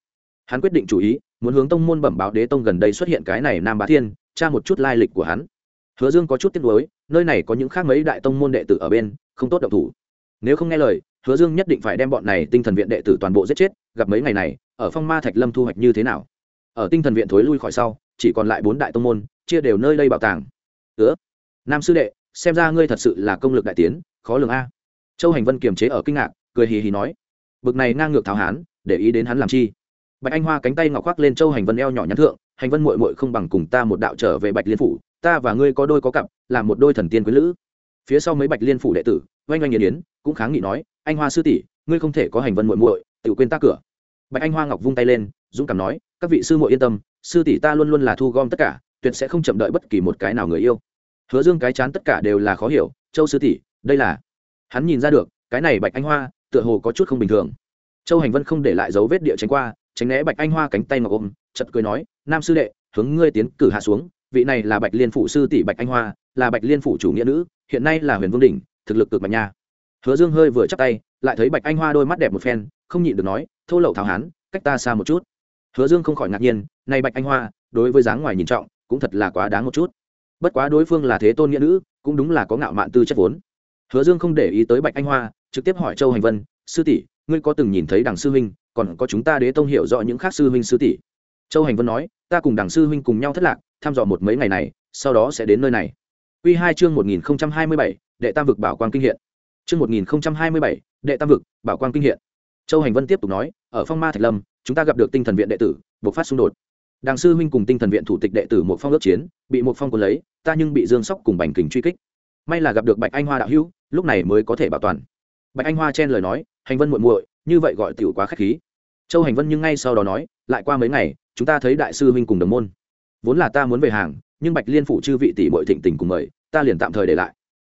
Hắn quyết định chủ ý, muốn hướng tông môn bẩm báo đế tông gần đây xuất hiện cái này nam bá thiên, tra một chút lai lịch của hắn. Hứa dương có chút tiếc nuối, nơi này có những khác mấy đại tông môn đệ tử ở bên, không tốt động thủ. Nếu không nghe lời, hứa dương nhất định phải đem bọn này tinh thần viện đệ tử toàn bộ giết chết, gặp mấy ngày này, ở phong ma thạch lâm thu hoạch như thế nào? Ở tinh thần viện thối lui khỏi sau, chỉ còn lại bốn đại tông môn, chia đều nơi đây bảo tàng. Ứa, nam sư đệ, xem ra ngươi thật sự là công lực đại tiến, khó lường a. Châu hành vân kiềm chế ở kinh ngạc, cười hì hì nói bực này ngang ngược tháo hán, để ý đến hắn làm chi? Bạch anh hoa cánh tay ngọc khoác lên châu hành vân eo nhỏ nhắn thượng, hành vân mội mội không bằng cùng ta một đạo trở về bạch liên phủ, ta và ngươi có đôi có cặp làm một đôi thần tiên quý lữ. Phía sau mấy bạch liên phủ đệ tử, oanh oanh nghiền yến cũng kháng nghị nói, anh hoa sư tỷ, ngươi không thể có hành vân muội muội, tự quên ta cửa. Bạch anh hoa ngọc vung tay lên, dũng cảm nói, các vị sư muội yên tâm, sư tỷ ta luôn luôn là thu gom tất cả, tuyệt sẽ không chậm đợi bất kỳ một cái nào người yêu. Hứa dương cái chán tất cả đều là khó hiểu, châu sư tỷ, đây là hắn nhìn ra được, cái này bạch anh hoa tựa hồ có chút không bình thường. Châu hành vân không để lại dấu vết địa tránh qua, tránh né bạch anh hoa cánh tay ngọc ôm chật cười nói, nam sư đệ, hướng ngươi tiến cử hạ xuống, vị này là bạch liên phủ sư tỷ bạch anh hoa, là bạch liên phủ chủ nghĩa nữ, hiện nay là huyền vương đỉnh, thực lực cực mạnh nha. Hứa dương hơi vừa chắp tay, lại thấy bạch anh hoa đôi mắt đẹp một phen, không nhịn được nói, thô lậu thảo hán, cách ta xa một chút. Hứa dương không khỏi ngạc nhiên nay bạch anh hoa, đối với dáng ngoài nhìn trọng, cũng thật là quá đáng một chút. Bất quá đối phương là thế tôn nghĩa nữ, cũng đúng là có ngạo mạn tư chất vốn. Hứa dương không để ý tới bạch anh hoa trực tiếp hỏi châu hành vân, sư tỷ, ngươi có từng nhìn thấy đằng sư huynh, còn có chúng ta đế tông hiểu rõ những khác sư huynh sư tỷ? Châu hành vân nói, ta cùng đằng sư huynh cùng nhau thất lạc, thăm dò một mấy ngày này, sau đó sẽ đến nơi này. Quy hai chương một nghìn hai mươi bảy, đệ tam vực bảo quang kinh hiện. Chương một nghìn hai mươi bảy, đệ tam vực bảo quang kinh hiện. Châu hành vân tiếp tục nói, ở phong ma thạch lâm, chúng ta gặp được tinh thần viện đệ tử buộc phát xung đột. Đàng sư huynh cùng tinh thần viện thủ tịch đệ tử một phong ước chiến, bị một phong cuốn lấy, ta nhưng bị dương sóc cùng bành kình truy kích. May là gặp được bạch anh hoa đạo hữu, lúc này mới có thể bảo toàn bạch anh hoa chen lời nói, hành vân muội muội, như vậy gọi tiểu quá khách khí. Châu hành vân nhưng ngay sau đó nói, lại qua mấy ngày, chúng ta thấy đại sư huynh cùng đồng môn. Vốn là ta muốn về hàng, nhưng bạch liên phụ chư vị tỷ muội thịnh tình cùng mời, ta liền tạm thời để lại.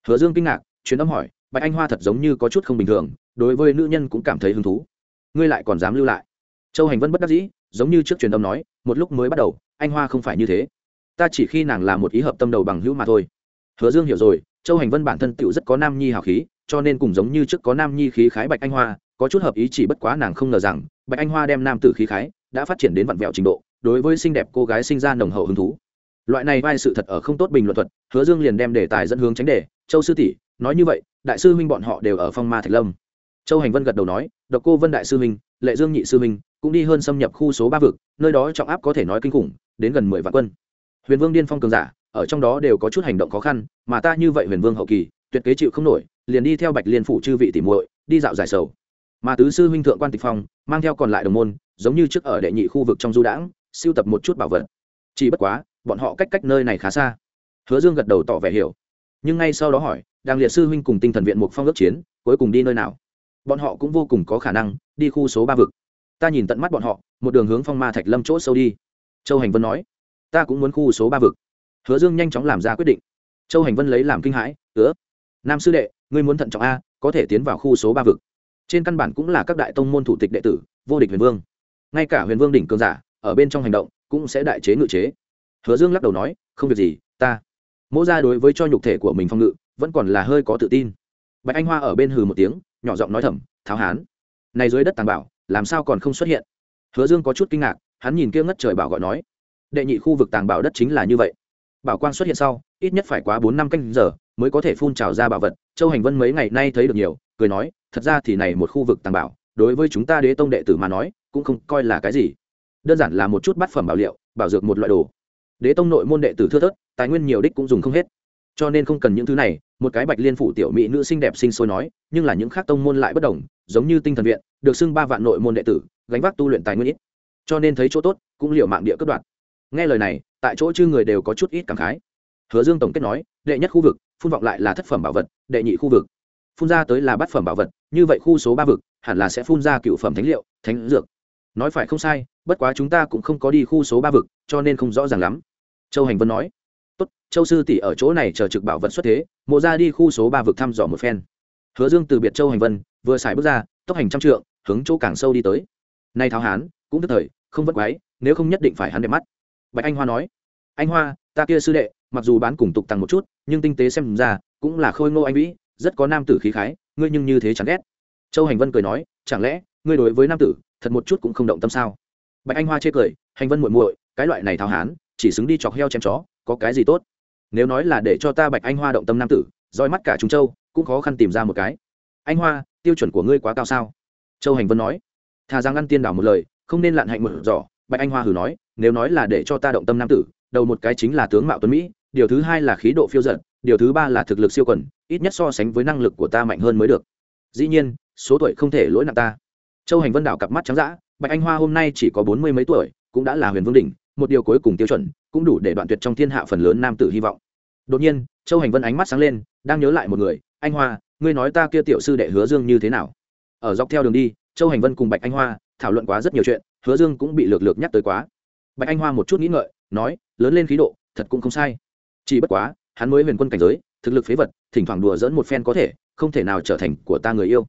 Hứa dương kinh ngạc chuyến âm hỏi, bạch anh hoa thật giống như có chút không bình thường, đối với nữ nhân cũng cảm thấy hứng thú. Ngươi lại còn dám lưu lại? Châu hành vân bất đắc dĩ, giống như trước truyền âm nói, một lúc mới bắt đầu, anh hoa không phải như thế. Ta chỉ khi nàng là một ý hợp tâm đầu bằng hữu mà thôi. Hứa dương hiểu rồi, châu hành vân bản thân tựu rất có nam nhi hào khí cho nên cùng giống như trước có nam nhi khí khái bạch anh hoa, có chút hợp ý chỉ bất quá nàng không ngờ rằng, bạch anh hoa đem nam tử khí khái đã phát triển đến vặn vẹo trình độ, đối với xinh đẹp cô gái sinh ra nồng hậu hứng thú. Loại này vai sự thật ở không tốt bình luận thuật, hứa dương liền đem đề tài dẫn hướng tránh đề, châu sư tỷ, nói như vậy, đại sư huynh bọn họ đều ở phong ma thạch lâm. Châu hành vân gật đầu nói, độc cô vân đại sư huynh, lệ dương nhị sư huynh, cũng đi hơn xâm nhập khu số ba vực, nơi đó trọng áp có thể nói kinh khủng, đến gần mười vạn quân. Huyền vương điên phong cường giả, ở trong đó đều có chút hành động khó khăn, mà ta như vậy huyền vương hậu kỳ, tuyệt kế chịu không nổi liền đi theo bạch liên phủ chư vị tỉ muội, đi dạo giải sầu. Mà tứ sư huynh thượng quan tịch phong, mang theo còn lại đồng môn, giống như trước ở đệ nhị khu vực trong du đãng, siêu tập một chút bảo vật. Chỉ bất quá, bọn họ cách cách nơi này khá xa. Hứa dương gật đầu tỏ vẻ hiểu. Nhưng ngay sau đó hỏi, đàng liệt sư huynh cùng tinh thần viện mục phong ước chiến, cuối cùng đi nơi nào? Bọn họ cũng vô cùng có khả năng, đi khu số ba vực. Ta nhìn tận mắt bọn họ, một đường hướng phong ma thạch lâm chỗ sâu đi. Châu hành vân nói, ta cũng muốn khu số ba vực. Hứa dương nhanh chóng làm ra quyết định. Châu hành vân lấy làm kinh hãi, ứa, nam sư đệ ngươi muốn thận trọng a, có thể tiến vào khu số ba vực. Trên căn bản cũng là các đại tông môn thủ tịch đệ tử, vô địch huyền vương. Ngay cả huyền vương đỉnh cường giả, ở bên trong hành động, cũng sẽ đại chế ngự chế. Hứa dương lắc đầu nói, không việc gì, ta. Mỗ ra đối với cho nhục thể của mình phong ngự, vẫn còn là hơi có tự tin. Bạch anh hoa ở bên hừ một tiếng, nhỏ giọng nói thầm, tháo hán, này dưới đất tàng bảo, làm sao còn không xuất hiện? Hứa dương có chút kinh ngạc, hắn nhìn kia ngất trời bảo gọi nói, đệ nhị khu vực tàng bảo đất chính là như vậy. Bảo quang xuất hiện sau, ít nhất phải quá bốn năm canh giờ mới có thể phun trào ra bảo vật, châu hành vân mấy ngày nay thấy được nhiều, cười nói, thật ra thì này một khu vực tàng bảo, đối với chúng ta đế tông đệ tử mà nói, cũng không coi là cái gì. Đơn giản là một chút bát phẩm bảo liệu, bảo dược một loại đồ. Đế tông nội môn đệ tử thưa thớt, tài nguyên nhiều đích cũng dùng không hết. Cho nên không cần những thứ này. Một cái bạch liên phủ tiểu mỹ nữ xinh đẹp sinh sôi nói, nhưng là những khác tông môn lại bất đồng, giống như tinh thần viện, được xưng ba vạn nội môn đệ tử, gánh vác tu luyện tài nguyên ít. Cho nên thấy chỗ tốt, cũng liệu mạng địa cất đoạn nghe lời này, tại chỗ chư người đều có chút ít cảm khái hứa dương tổng kết nói, đệ nhất khu vực, phun vọng lại là thất phẩm bảo vật, đệ nhị khu vực. Phun ra tới là bát phẩm bảo vật, như vậy khu số ba vực, hẳn là sẽ phun ra cựu phẩm thánh liệu, thánh dược. Nói phải không sai, bất quá chúng ta cũng không có đi khu số ba vực, cho nên không rõ ràng lắm. Châu hành vân nói, tốt, châu sư tỷ ở chỗ này chờ trực bảo vật xuất thế, mộ ra đi khu số ba vực thăm dò một phen. Hứa dương từ biệt châu hành vân, vừa xài bước ra, tốc hành trăm trượng, hướng chỗ càng sâu đi tới. Nay tháo hán, cũng tức thời, không vất quái, nếu không nhất định phải hắn đẹp mắt. Bạch anh hoa nói, anh hoa, ta kia sư đệ mặc dù bán cùng tục tăng một chút, nhưng tinh tế xem ra, cũng là khôi ngô anh vĩ, rất có nam tử khí khái, ngươi nhưng như thế chẳng ghét. Châu hành vân cười nói, chẳng lẽ, ngươi đối với nam tử, thật một chút cũng không động tâm sao? Bạch anh hoa chê cười, hành vân muội muội, cái loại này thao hán, chỉ xứng đi chọc heo chém chó, có cái gì tốt? Nếu nói là để cho ta bạch anh hoa động tâm nam tử, roi mắt cả chúng châu, cũng khó khăn tìm ra một cái. Anh hoa, tiêu chuẩn của ngươi quá cao sao? Châu hành vân nói. Thà rằng ăn tiên đảo một lời, không nên lặn hạnh một giỏ, bạch anh hoa hử nói, nếu nói là để cho ta động tâm nam tử, đầu một cái chính là tướng mạo tuấn mỹ điều thứ hai là khí độ phiêu giận điều thứ ba là thực lực siêu quần, ít nhất so sánh với năng lực của ta mạnh hơn mới được. Dĩ nhiên, số tuổi không thể lỗi nặng ta. Châu hành vân đảo cặp mắt trắng dã, bạch anh hoa hôm nay chỉ có bốn mươi mấy tuổi, cũng đã là huyền vương đỉnh, một điều cuối cùng tiêu chuẩn, cũng đủ để đoạn tuyệt trong thiên hạ phần lớn nam tử hy vọng. Đột nhiên, châu hành vân ánh mắt sáng lên, đang nhớ lại một người, anh hoa, ngươi nói ta kia tiểu sư đệ hứa dương như thế nào? Ở dọc theo đường đi, châu hành vân cùng bạch anh hoa thảo luận quá rất nhiều chuyện, hứa dương cũng bị lược lược nhắc tới quá. Bạch anh hoa một chút nghĩ ngợi, nói, lớn lên khí độ, thật cũng không sai chỉ bất quá, hắn mới huyền quân cảnh giới, thực lực phế vật, thỉnh thoảng đùa dỡn một phen có thể, không thể nào trở thành của ta người yêu.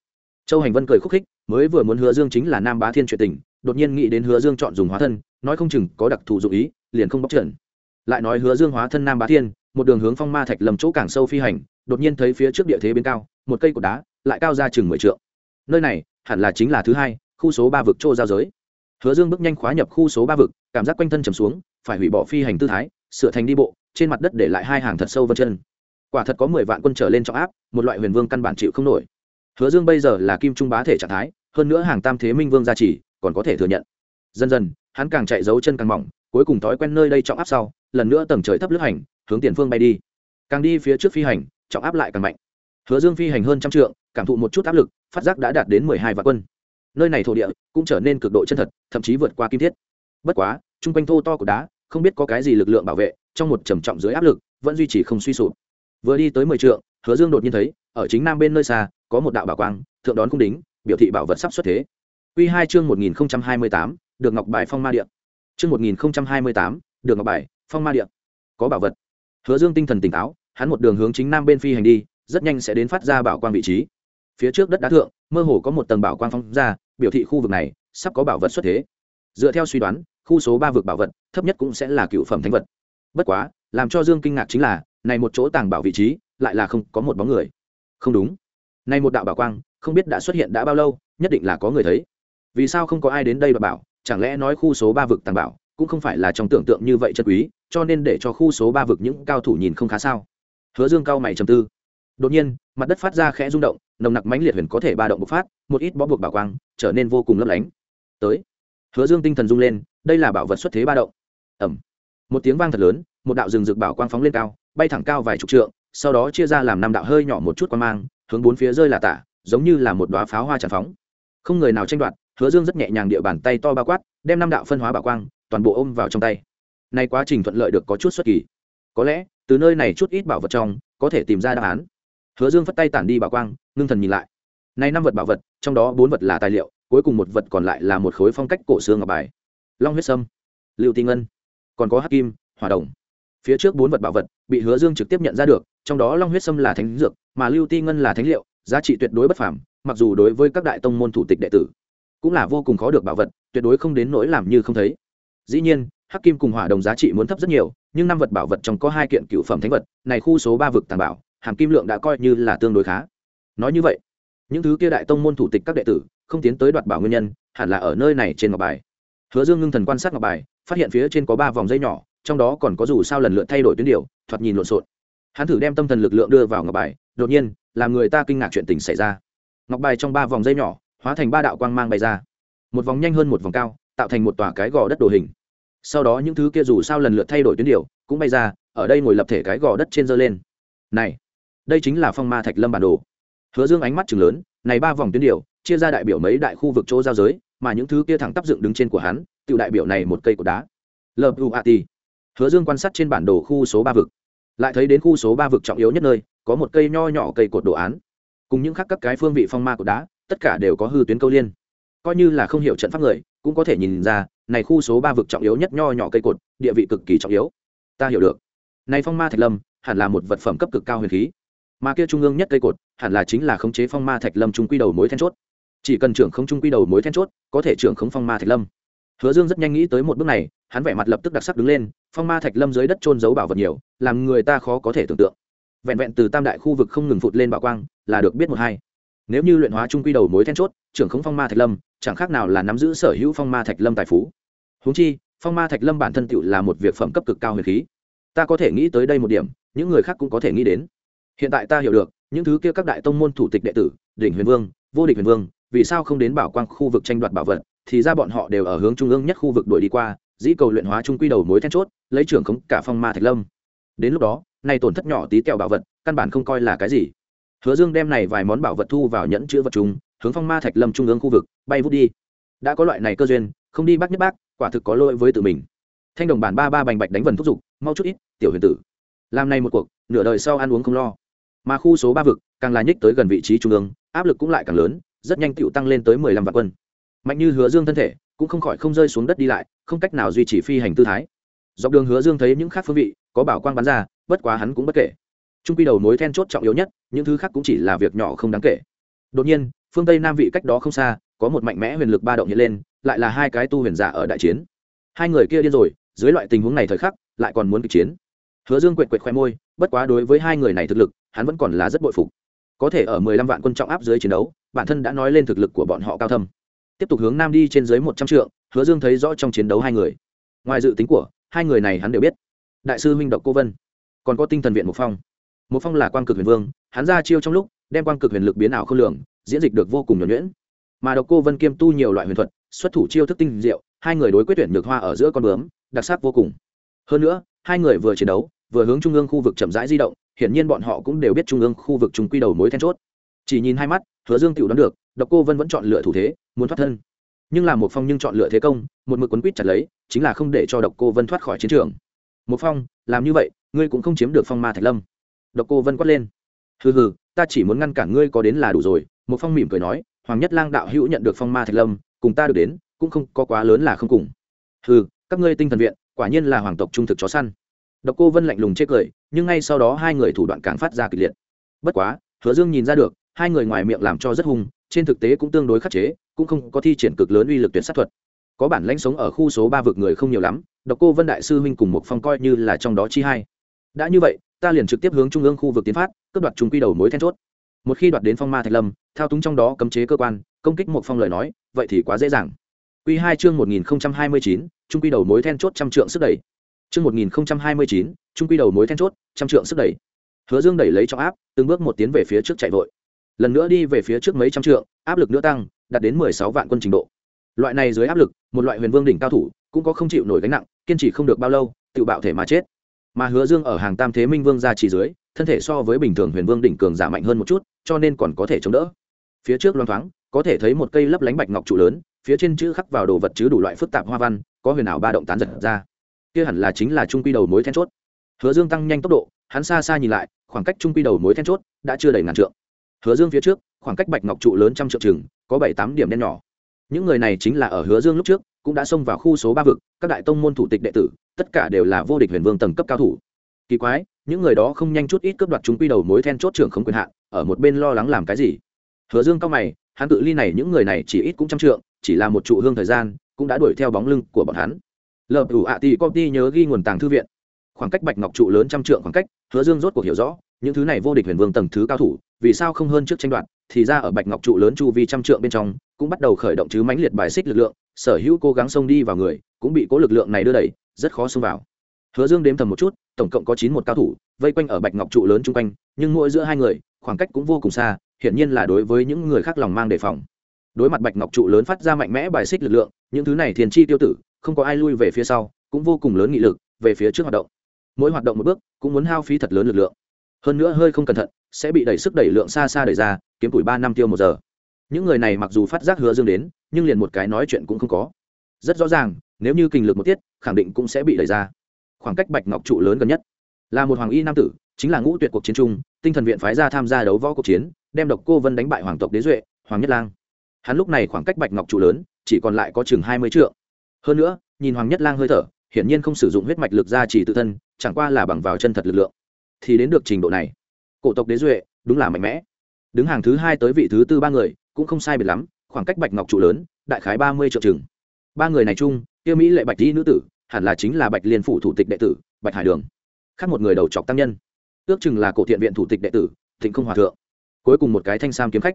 Châu hành vân cười khúc khích, mới vừa muốn hứa dương chính là nam bá thiên chuyện tình, đột nhiên nghĩ đến hứa dương chọn dùng hóa thân, nói không chừng có đặc thù dụng ý, liền không bóc trần. Lại nói hứa dương hóa thân nam bá thiên, một đường hướng phong ma thạch lầm chỗ càng sâu phi hành, đột nhiên thấy phía trước địa thế bên cao, một cây cột đá, lại cao ra chừng mười trượng. Nơi này, hẳn là chính là thứ hai, khu số ba vực chỗ giao giới. Hứa dương bước nhanh khóa nhập khu số ba vực, cảm giác quanh thân trầm xuống, phải hủy bỏ phi hành tư thái sửa thành đi bộ, trên mặt đất để lại hai hàng thật sâu vân chân. Quả thật có mười vạn quân trở lên trọng áp, một loại huyền vương căn bản chịu không nổi. Hứa dương bây giờ là kim trung bá thể trạng thái, hơn nữa hàng tam thế minh vương gia trì, còn có thể thừa nhận. Dần dần, hắn càng chạy dấu chân càng mỏng, cuối cùng thói quen nơi đây trọng áp sau, lần nữa tầng trời thấp lướt hành, hướng tiền phương bay đi. Càng đi phía trước phi hành, trọng áp lại càng mạnh. Hứa dương phi hành hơn trăm trượng, cảm thụ một chút áp lực, phát giác đã đạt đến mười hai vạn quân. Nơi này thổ địa cũng trở nên cực độ chân thật, thậm chí vượt qua kim thiết. Bất quá, chung quanh thô to của đá không biết có cái gì lực lượng bảo vệ, trong một trầm trọng dưới áp lực, vẫn duy trì không suy sụp. Vừa đi tới mười trượng, hứa dương đột nhiên thấy, ở chính nam bên nơi xa, có một đạo bảo quang, thượng đón cung đính, biểu thị bảo vật sắp xuất thế. Quy hai chương một nghìn hai mươi tám, được ngọc bài phong ma điện chương một nghìn hai mươi tám, được ngọc bài phong ma điện có bảo vật. Hứa dương tinh thần tỉnh táo, hắn một đường hướng chính nam bên phi hành đi, rất nhanh sẽ đến phát ra bảo quang vị trí. Phía trước đất đá thượng, mơ hồ có một tầng bảo quang phong ra, biểu thị khu vực này sắp có bảo vật xuất thế. Dựa theo suy đoán khu số ba vực bảo vật, thấp nhất cũng sẽ là cựu phẩm thánh vật. Bất quá, làm cho dương kinh ngạc chính là, này một chỗ tàng bảo vị trí, lại là không có một bóng người. Không đúng. Này một đạo bảo quang, không biết đã xuất hiện đã bao lâu, nhất định là có người thấy. Vì sao không có ai đến đây và bảo, chẳng lẽ nói khu số ba vực tàng bảo cũng không phải là trong tưởng tượng như vậy chân quý, cho nên để cho khu số ba vực những cao thủ nhìn không khá sao? Hứa dương cao mày trầm tư. Đột nhiên, mặt đất phát ra khẽ rung động, nồng nặc mãnh liệt huyền có thể ba động bộc phát, một ít bó buộc bảo quang, trở nên vô cùng lấp lánh. Tới. Hứa dương tinh thần rung lên đây là bảo vật xuất thế ba động. Ẩm một tiếng vang thật lớn, một đạo rừng rực bảo quang phóng lên cao, bay thẳng cao vài chục trượng, sau đó chia ra làm năm đạo hơi nhỏ một chút quan mang, hướng bốn phía rơi là tả, giống như là một đoá pháo hoa tràn phóng. Không người nào tranh đoạt, hứa dương rất nhẹ nhàng địa bàn tay to bao quát, đem năm đạo phân hóa bảo quang, toàn bộ ôm vào trong tay. Nay quá trình thuận lợi được có chút xuất kỳ. Có lẽ, từ nơi này chút ít bảo vật trong, có thể tìm ra đáp án. Hứa dương phất tay tản đi bảo quang, ngưng thần nhìn lại. Nay năm vật bảo vật, trong đó bốn vật là tài liệu, cuối cùng một vật còn lại là một khối phong cách cổ xương ngọc bài long huyết sâm, lưu tinh ngân, còn có hắc kim, hỏa đồng. Phía trước bốn vật bảo vật bị hứa dương trực tiếp nhận ra được, trong đó long huyết sâm là thánh dược, mà lưu ti ngân là thánh liệu, giá trị tuyệt đối bất phàm, mặc dù đối với các đại tông môn thủ tịch đệ tử cũng là vô cùng khó được bảo vật, tuyệt đối không đến nỗi làm như không thấy. Dĩ nhiên, hắc kim cùng hỏa đồng giá trị muốn thấp rất nhiều, nhưng năm vật bảo vật trong có hai kiện cựu phẩm thánh vật, này khu số ba vực tàng bảo, hàm kim lượng đã coi như là tương đối khá. Nói như vậy, những thứ kia đại tông môn thủ tịch các đệ tử không tiến tới đoạt bảo nguyên nhân, hẳn là ở nơi này trên ngọc bài hứa dương ngưng thần quan sát ngọc bài, phát hiện phía trên có ba vòng dây nhỏ, trong đó còn có dù sao lần lượt thay đổi tuyến điều, thoạt nhìn lộn xộn. Hắn thử đem tâm thần lực lượng đưa vào ngọc bài, đột nhiên, làm người ta kinh ngạc chuyện tình xảy ra. Ngọc bài trong ba vòng dây nhỏ, hóa thành ba đạo quang mang bay ra. Một vòng nhanh hơn một vòng cao, tạo thành một tòa cái gò đất đồ hình. Sau đó những thứ kia dù sao lần lượt thay đổi tuyến điều cũng bay ra, ở đây ngồi lập thể cái gò đất trên dơ lên. Này, đây chính là phong ma thạch lâm bản đồ. Hứa dương ánh mắt chừng lớn, này ba vòng tuyến điều, chia ra đại biểu mấy đại khu vực chỗ giao giới mà những thứ kia thẳng tắp dựng đứng trên của hắn tự đại biểu này một cây cột đá. Luat hứa dương quan sát trên bản đồ khu số ba vực. Lại thấy đến khu số ba vực trọng yếu nhất nơi, có một cây nho nhỏ cây cột đồ án. Cùng những khác các cái phương vị phong ma cột đá, tất cả đều có hư tuyến câu liên. Coi như là không hiểu trận pháp người, cũng có thể nhìn ra, này khu số ba vực trọng yếu nhất nho nhỏ cây cột, địa vị cực kỳ trọng yếu. Ta hiểu được. Này phong ma thạch lâm, hẳn là một vật phẩm cấp cực cao huyền khí. Mà kia trung ương nhất cây cột, hẳn là chính là khống chế phong ma thạch lâm trung quy đầu mối then chốt chỉ cần trưởng không trung quy đầu mối then chốt, có thể trưởng khống phong ma thạch lâm. Hứa dương rất nhanh nghĩ tới một bước này, hắn vẻ mặt lập tức đặc sắc đứng lên, phong ma thạch lâm dưới đất trôn giấu bảo vật nhiều, làm người ta khó có thể tưởng tượng. Vẹn vẹn từ tam đại khu vực không ngừng phụt lên bảo quang, là được biết một hai. Nếu như luyện hóa trung quy đầu mối then chốt, trưởng khống phong ma thạch lâm, chẳng khác nào là nắm giữ sở hữu phong ma thạch lâm tài phú. Húng chi, phong ma thạch lâm bản thân tựu là một việc phẩm cấp cực cao huyền khí. Ta có thể nghĩ tới đây một điểm, những người khác cũng có thể nghĩ đến. Hiện tại ta hiểu được, những thứ kia các đại tông môn thủ tịch đệ tử, đỉnh huyền vương, vô địch huyền vương vì sao không đến bảo quang khu vực tranh đoạt bảo vật, thì ra bọn họ đều ở hướng trung ương nhất khu vực đuổi đi qua, dĩ cầu luyện hóa trung quy đầu mối then chốt, lấy trưởng khống cả phong ma thạch lâm. Đến lúc đó này tổn thất nhỏ tí kẹo bảo vật, căn bản không coi là cái gì. Hứa dương đem này vài món bảo vật thu vào nhẫn chữ vật chúng hướng phong ma thạch lâm trung ương khu vực, bay vút đi. Đã có loại này cơ duyên, không đi bác nhất bác, quả thực có lỗi với tự mình. Thanh đồng bản ba ba bành bạch đánh vần thúc giục, mau chút ít, tiểu huyền tử. Làm này một cuộc, nửa đời sau ăn uống không lo. Mà khu số ba vực, càng là nhích tới gần vị trí trung ương, áp lực cũng lại càng lớn rất nhanh tựu tăng lên tới mười lăm vạn quân. Mạnh như hứa dương thân thể cũng không khỏi không rơi xuống đất đi lại, không cách nào duy trì phi hành tư thái. Dọc đường hứa dương thấy những khác phương vị, có bảo quang bắn ra, bất quá hắn cũng bất kể. Trung quy đầu mối then chốt trọng yếu nhất, những thứ khác cũng chỉ là việc nhỏ không đáng kể. Đột nhiên, phương tây nam vị cách đó không xa, có một mạnh mẽ huyền lực ba động hiện lên, lại là hai cái tu huyền giả ở đại chiến. Hai người kia điên rồi, dưới loại tình huống này thời khắc, lại còn muốn kịch chiến. Hứa dương quệt quệt khoe môi, bất quá đối với hai người này thực lực, hắn vẫn còn là rất bội phục. Có thể ở mười lăm vạn quân trọng áp dưới chiến đấu bản thân đã nói lên thực lực của bọn họ cao thâm. Tiếp tục hướng nam đi trên dưới một trăm trượng, hứa dương thấy rõ trong chiến đấu hai người. Ngoài dự tính của, hai người này hắn đều biết. Đại sư huynh độc cô vân, còn có tinh thần viện một phong. Một phong là quan cực huyền vương, hắn ra chiêu trong lúc, đem quan cực huyền lực biến ảo không lường, diễn dịch được vô cùng nhuẩn nhuyễn. Mà độc cô vân kiêm tu nhiều loại huyền thuật, xuất thủ chiêu thức tinh diệu, hai người đối quyết tuyển nhược hoa ở giữa con bướm, đặc sắc vô cùng. Hơn nữa, hai người vừa chiến đấu, vừa hướng trung ương khu vực chậm rãi di động, hiển nhiên bọn họ cũng đều biết trung ương khu vực trùng quy đầu mối then chốt chỉ nhìn hai mắt, hứa dương tiểu đoán được, độc cô vân vẫn chọn lựa thủ thế, muốn thoát thân. Nhưng là một phong nhưng chọn lựa thế công, một mực quấn quýt chặt lấy, chính là không để cho độc cô vân thoát khỏi chiến trường. Một phong, làm như vậy, ngươi cũng không chiếm được phong ma thạch lâm. Độc cô vân quát lên. Hừ hừ, ta chỉ muốn ngăn cản ngươi có đến là đủ rồi. Một phong mỉm cười nói, hoàng nhất lang đạo hữu nhận được phong ma thạch lâm, cùng ta được đến, cũng không có quá lớn là không cùng. Hừ, các ngươi tinh thần viện, quả nhiên là hoàng tộc trung thực chó săn. Độc cô vân lạnh lùng chê cười, nhưng ngay sau đó hai người thủ đoạn càng phát ra kịch liệt. Bất quá, hứa dương nhìn ra được hai người ngoài miệng làm cho rất hung, trên thực tế cũng tương đối khắc chế, cũng không có thi triển cực lớn uy lực tuyển sát thuật. Có bản lãnh sống ở khu số ba vực người không nhiều lắm, độc cô vân đại sư huynh cùng một phong coi như là trong đó chi hai. Đã như vậy, ta liền trực tiếp hướng trung ương khu vực tiến phát, cướp đoạt chúng quy đầu mối then chốt. Một khi đoạt đến phong ma thạch lâm, thao túng trong đó cấm chế cơ quan, công kích một phong lời nói, vậy thì quá dễ dàng. Q hai chương một nghìn hai mươi chín, trung quy đầu mối then chốt trăm trượng sức đẩy. Chương một nghìn hai mươi chín, trung quy đầu mối then chốt trăm trượng sức đẩy. Hứa dương đẩy lấy trọng áp, từng bước một tiến về phía trước chạy vội lần nữa đi về phía trước mấy trăm trượng, áp lực nữa tăng, đạt đến mười sáu vạn quân trình độ. Loại này dưới áp lực, một loại huyền vương đỉnh cao thủ, cũng có không chịu nổi gánh nặng, kiên trì không được bao lâu, tự bạo thể mà chết. Mà hứa dương ở hàng tam thế minh vương ra chỉ dưới, thân thể so với bình thường huyền vương đỉnh cường giả mạnh hơn một chút, cho nên còn có thể chống đỡ. Phía trước loang thoáng, có thể thấy một cây lấp lánh bạch ngọc trụ lớn, phía trên chữ khắc vào đồ vật chứ đủ loại phức tạp hoa văn, có huyền ảo ba động tán giật ra. Kia hẳn là chính là trung quy đầu mối then chốt. Hứa dương tăng nhanh tốc độ, hắn xa xa nhìn lại, khoảng cách trung quy đầu mối then chốt đã chưa đầy ngàn trượng hứa dương phía trước, khoảng cách bạch ngọc trụ lớn trăm trượng chừng, có bảy tám điểm đen nhỏ. Những người này chính là ở hứa dương lúc trước, cũng đã xông vào khu số ba vực, các đại tông môn thủ tịch đệ tử, tất cả đều là vô địch huyền vương tầng cấp cao thủ. Kỳ quái, những người đó không nhanh chút ít cướp đoạt chúng quy đầu mối then chốt trưởng không quyền hạn, ở một bên lo lắng làm cái gì? Hứa dương cao mày, hắn tự ly này những người này chỉ ít cũng trăm trượng, chỉ là một trụ hương thời gian, cũng đã đuổi theo bóng lưng của bọn hắn. Lợp ủ ạ tì công ty nhớ ghi nguồn tàng thư viện. Khoảng cách bạch ngọc trụ lớn trăm trượng khoảng cách, hứa dương rốt cuộc hiểu rõ những thứ này vô địch huyền vương tầng thứ cao thủ, vì sao không hơn trước tranh đoạt, thì ra ở bạch ngọc trụ lớn chu vi trăm trượng bên trong, cũng bắt đầu khởi động chứ mãnh liệt bài xích lực lượng, sở hữu cố gắng xông đi vào người, cũng bị cố lực lượng này đưa đẩy, rất khó xông vào. Hứa dương đếm thầm một chút, tổng cộng có chín một cao thủ, vây quanh ở bạch ngọc trụ lớn chung quanh, nhưng mỗi giữa hai người, khoảng cách cũng vô cùng xa, hiển nhiên là đối với những người khác lòng mang đề phòng. Đối mặt bạch ngọc trụ lớn phát ra mạnh mẽ bài xích lực lượng, những thứ này thiền chi tiêu tử, không có ai lui về phía sau, cũng vô cùng lớn nghị lực, về phía trước hoạt động. Mỗi hoạt động một bước, cũng muốn hao phí thật lớn lực lượng hơn nữa hơi không cẩn thận, sẽ bị đẩy sức đẩy lượng xa xa đẩy ra, kiếm tuổi ba năm tiêu một giờ. Những người này mặc dù phát giác hứa dương đến, nhưng liền một cái nói chuyện cũng không có. Rất rõ ràng, nếu như kinh lực một tiết, khẳng định cũng sẽ bị đẩy ra. Khoảng cách bạch ngọc trụ lớn gần nhất. Là một hoàng y nam tử, chính là ngũ tuyệt cuộc chiến trung, tinh thần viện phái ra tham gia đấu võ cuộc chiến, đem độc cô vân đánh bại hoàng tộc đế duệ, hoàng nhất lang. Hắn lúc này khoảng cách bạch ngọc trụ lớn, chỉ còn lại có chừng hai mươi triệu hơn nữa, nhìn hoàng nhất lang hơi thở, hiển nhiên không sử dụng huyết mạch lực ra chỉ tự thân, chẳng qua là bằng vào chân thật lực lượng thì đến được trình độ này. Cổ tộc đế duệ, đúng là mạnh mẽ. Đứng hàng thứ hai tới vị thứ tư ba người, cũng không sai biệt lắm, khoảng cách bạch ngọc trụ lớn, đại khái ba mươi triệu chừng. Ba người này chung tiêu mỹ lệ bạch di nữ tử, hẳn là chính là bạch liên phủ thủ tịch đệ tử, bạch hải đường. Khác một người đầu chọc tăng nhân. Ước chừng là cổ thiện viện thủ tịch đệ tử, thịnh không hòa thượng. Cuối cùng một cái thanh sam kiếm khách.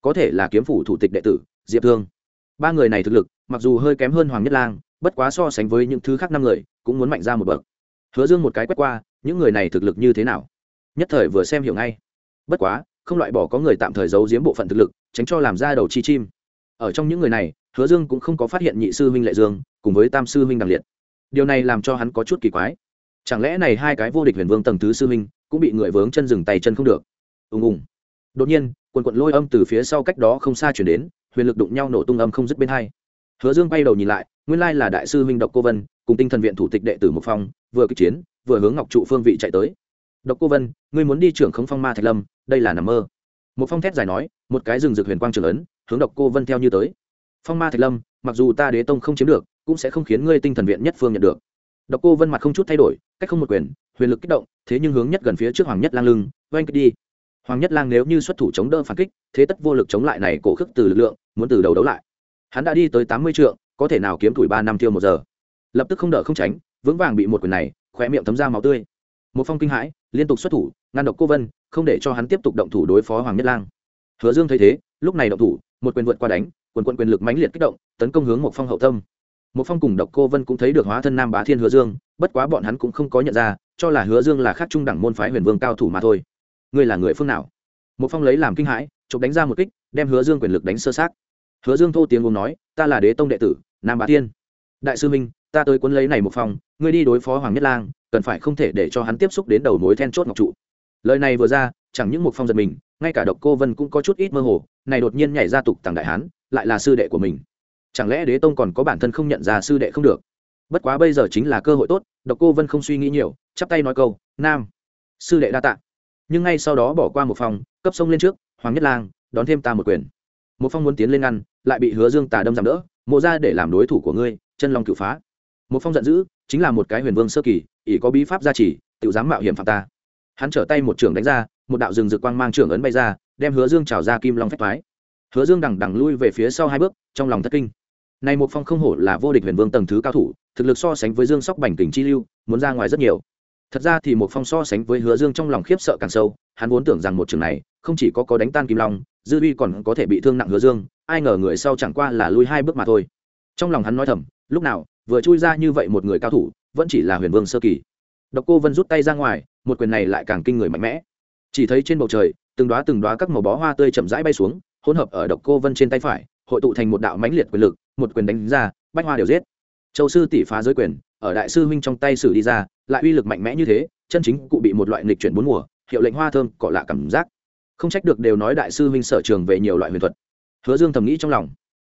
Có thể là kiếm phủ thủ tịch đệ tử, diệp thương. Ba người này thực lực, mặc dù hơi kém hơn hoàng nhất lang, bất quá so sánh với những thứ khác năm người, cũng muốn mạnh ra một bậc. Hứa dương một cái quét qua những người này thực lực như thế nào? Nhất thời vừa xem hiểu ngay. Bất quá, không loại bỏ có người tạm thời giấu giếm bộ phận thực lực, tránh cho làm ra đầu chi chim. Ở trong những người này, hứa dương cũng không có phát hiện nhị sư huynh lệ dương, cùng với tam sư huynh đằng liệt. Điều này làm cho hắn có chút kỳ quái. Chẳng lẽ này hai cái vô địch huyền vương tầng thứ sư huynh cũng bị người vướng chân dừng tay chân không được? Ùng ùng. Đột nhiên, quần quận lôi âm từ phía sau cách đó không xa chuyển đến, huyền lực đụng nhau nổ tung âm không dứt bên hai. Hứa dương bay đầu nhìn lại, nguyên lai là đại sư huynh độc cô vân, cùng tinh thần viện thủ tịch đệ tử mục phong, vừa kích chiến vừa hướng ngọc trụ phương vị chạy tới. Độc cô vân, ngươi muốn đi trưởng khống phong ma thạch lâm, đây là nằm mơ. Một phong thét dài nói, một cái rừng rực huyền quang trường ấn, hướng độc cô vân theo như tới. Phong ma thạch lâm, mặc dù ta đế tông không chiếm được, cũng sẽ không khiến ngươi tinh thần viện nhất phương nhận được. Độc cô vân mặt không chút thay đổi, cách không một quyền, huyền lực kích động, thế nhưng hướng nhất gần phía trước hoàng nhất lang lưng, oanh kích đi. Hoàng nhất lang nếu như xuất thủ chống đỡ phản kích, thế tất vô lực chống lại này cổ khức từ lực lượng, muốn từ đầu đấu lại. Hắn đã đi tới tám mươi trượng, có thể nào kiếm tuổi ba năm tiêu một giờ? Lập tức không đỡ không tránh, vững vàng bị một quyền này khóe miệng thấm ra máu tươi. Một phong kinh hãi, liên tục xuất thủ, ngăn độc cô vân, không để cho hắn tiếp tục động thủ đối phó hoàng nhất lang. Hứa dương thấy thế, lúc này động thủ, một quyền vượt qua đánh, quần quận quyền lực mãnh liệt kích động, tấn công hướng một phong hậu tâm. Một phong cùng độc cô vân cũng thấy được hóa thân nam bá thiên hứa dương, bất quá bọn hắn cũng không có nhận ra, cho là hứa dương là khác trung đẳng môn phái huyền vương cao thủ mà thôi. Ngươi là người phương nào? Một phong lấy làm kinh hãi, chụp đánh ra một kích, đem hứa dương quyền lực đánh sơ sát. Hứa dương thô tiếng uống nói, ta là đế tông đệ tử, nam bá thiên. Đại sư minh ta tới cuốn lấy này một phong ngươi đi đối phó hoàng nhất lang, cần phải không thể để cho hắn tiếp xúc đến đầu mối then chốt ngọc trụ. Lời này vừa ra, chẳng những một phong giật mình, ngay cả độc cô vân cũng có chút ít mơ hồ, này đột nhiên nhảy ra tục tàng đại hán, lại là sư đệ của mình. Chẳng lẽ đế tông còn có bản thân không nhận ra sư đệ không được? Bất quá bây giờ chính là cơ hội tốt, độc cô vân không suy nghĩ nhiều, chắp tay nói câu, nam, sư đệ đa tạ. Nhưng ngay sau đó bỏ qua một phòng, cấp sông lên trước, hoàng nhất lang, đón thêm ta một quyền. Một phong muốn tiến lên ngăn, lại bị hứa dương tà đâm giảm đỡ, mộ ra để làm đối thủ của ngươi, chân long cựu phá một phong giận dữ, chính là một cái huyền vương sơ kỳ, ỷ có bí pháp gia trì tự dám mạo hiểm phạm ta. Hắn trở tay một trưởng đánh ra, một đạo rừng rực quang mang trưởng ấn bay ra, đem hứa dương trào ra kim long phách thoái hứa dương đằng đằng lui về phía sau hai bước, trong lòng thất kinh. Này một phong không hổ là vô địch huyền vương tầng thứ cao thủ, thực lực so sánh với dương sóc bành kình chi lưu, muốn ra ngoài rất nhiều. Thật ra thì một phong so sánh với hứa dương trong lòng khiếp sợ càng sâu, hắn vốn tưởng rằng một trường này, không chỉ có có đánh tan kim long, dư uy còn có thể bị thương nặng hứa dương, ai ngờ người sau chẳng qua là lui hai bước mà thôi. Trong lòng hắn nói thầm, lúc nào vừa chui ra như vậy một người cao thủ, vẫn chỉ là huyền vương sơ kỳ. Độc cô vân rút tay ra ngoài, một quyền này lại càng kinh người mạnh mẽ. Chỉ thấy trên bầu trời, từng đoá từng đoá các màu bó hoa tươi chậm rãi bay xuống, hỗn hợp ở độc cô vân trên tay phải, hội tụ thành một đạo mãnh liệt quyền lực, một quyền đánh ra, bách hoa đều giết. Châu sư tỷ phá giới quyền, ở đại sư huynh trong tay sử đi ra, lại uy lực mạnh mẽ như thế, chân chính cụ bị một loại nghịch chuyển bốn mùa, hiệu lệnh hoa thơm cọ lạ cảm giác. Không trách được đều nói đại sư huynh sở trường về nhiều loại huyền thuật. Hứa dương thầm nghĩ trong lòng.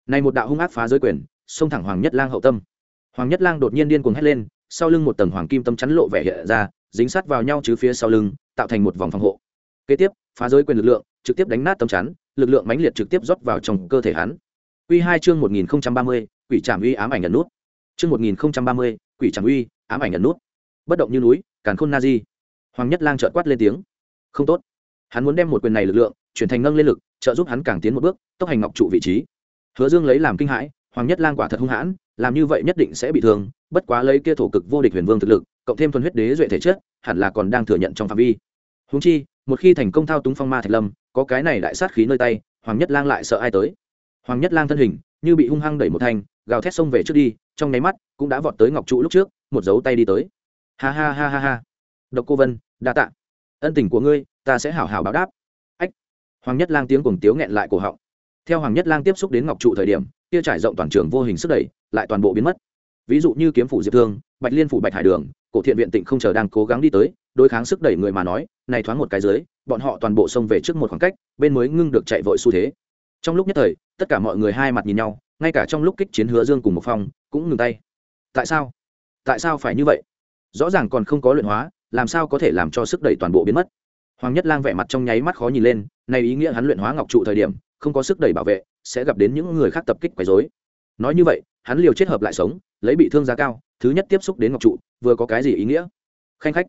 Này một đạo hung ác phá giới quyền xông thẳng hoàng nhất lang hậu tâm hoàng nhất lang đột nhiên điên cuồng hét lên, sau lưng một tầng hoàng kim tâm chắn lộ vẻ hiện ra, dính sát vào nhau chứ phía sau lưng, tạo thành một vòng phòng hộ. Kế tiếp, phá giới quyền lực lượng, trực tiếp đánh nát tâm chắn, lực lượng mãnh liệt trực tiếp rót vào trong cơ thể hắn. Quy hai chương một nghìn ba mươi, quỷ trảm uy ám ảnh nhận nút. Chương một nghìn ba mươi, quỷ trảm uy ám ảnh nhận nút. Bất động như núi, càn khôn nazi. hoàng nhất lang chợt quát lên tiếng. Không tốt. Hắn muốn đem một quyền này lực lượng, chuyển thành nâng lên lực, trợ giúp hắn càng tiến một bước, tốc hành ngọc trụ vị trí. Hứa dương lấy làm kinh hãi hoàng nhất lang quả thật hung hãn, làm như vậy nhất định sẽ bị thương, bất quá lấy kia thổ cực vô địch huyền vương thực lực, cộng thêm thuần huyết đế duệ thể chất, hẳn là còn đang thừa nhận trong phạm vi. Húng chi, một khi thành công thao túng phong ma thạch lâm, có cái này đại sát khí nơi tay, hoàng nhất lang lại sợ ai tới? Hoàng nhất lang thân hình như bị hung hăng đẩy một thanh, gào thét xông về trước đi, trong nháy mắt cũng đã vọt tới ngọc trụ lúc trước, một dấu tay đi tới. Ha ha ha ha ha. Độc cô vân, đa tạ. Ân tình của ngươi, ta sẽ hảo hảo báo đáp. Ách. Hoàng nhất lang tiếng cùng tiếu nghẹn lại cổ họng theo hoàng nhất lang tiếp xúc đến ngọc trụ thời điểm, kia trải rộng toàn trường vô hình sức đẩy lại toàn bộ biến mất. Ví dụ như kiếm phủ diệp thương, bạch liên phủ bạch hải đường, cổ thiện viện tịnh không chờ đang cố gắng đi tới, đối kháng sức đẩy người mà nói, này thoáng một cái dưới, bọn họ toàn bộ xông về trước một khoảng cách, bên mới ngưng được chạy vội xu thế. Trong lúc nhất thời, tất cả mọi người hai mặt nhìn nhau, ngay cả trong lúc kích chiến hứa dương cùng một phong cũng ngừng tay. Tại sao? Tại sao phải như vậy? Rõ ràng còn không có luyện hóa, làm sao có thể làm cho sức đẩy toàn bộ biến mất? Hoàng nhất lang vẻ mặt trong nháy mắt khó nhìn lên, này ý nghĩa hắn luyện hóa ngọc trụ thời điểm không có sức đẩy bảo vệ, sẽ gặp đến những người khác tập kích quấy rối. Nói như vậy, hắn liều chết hợp lại sống, lấy bị thương giá cao, thứ nhất tiếp xúc đến ngọc trụ, vừa có cái gì ý nghĩa? Khanh khách,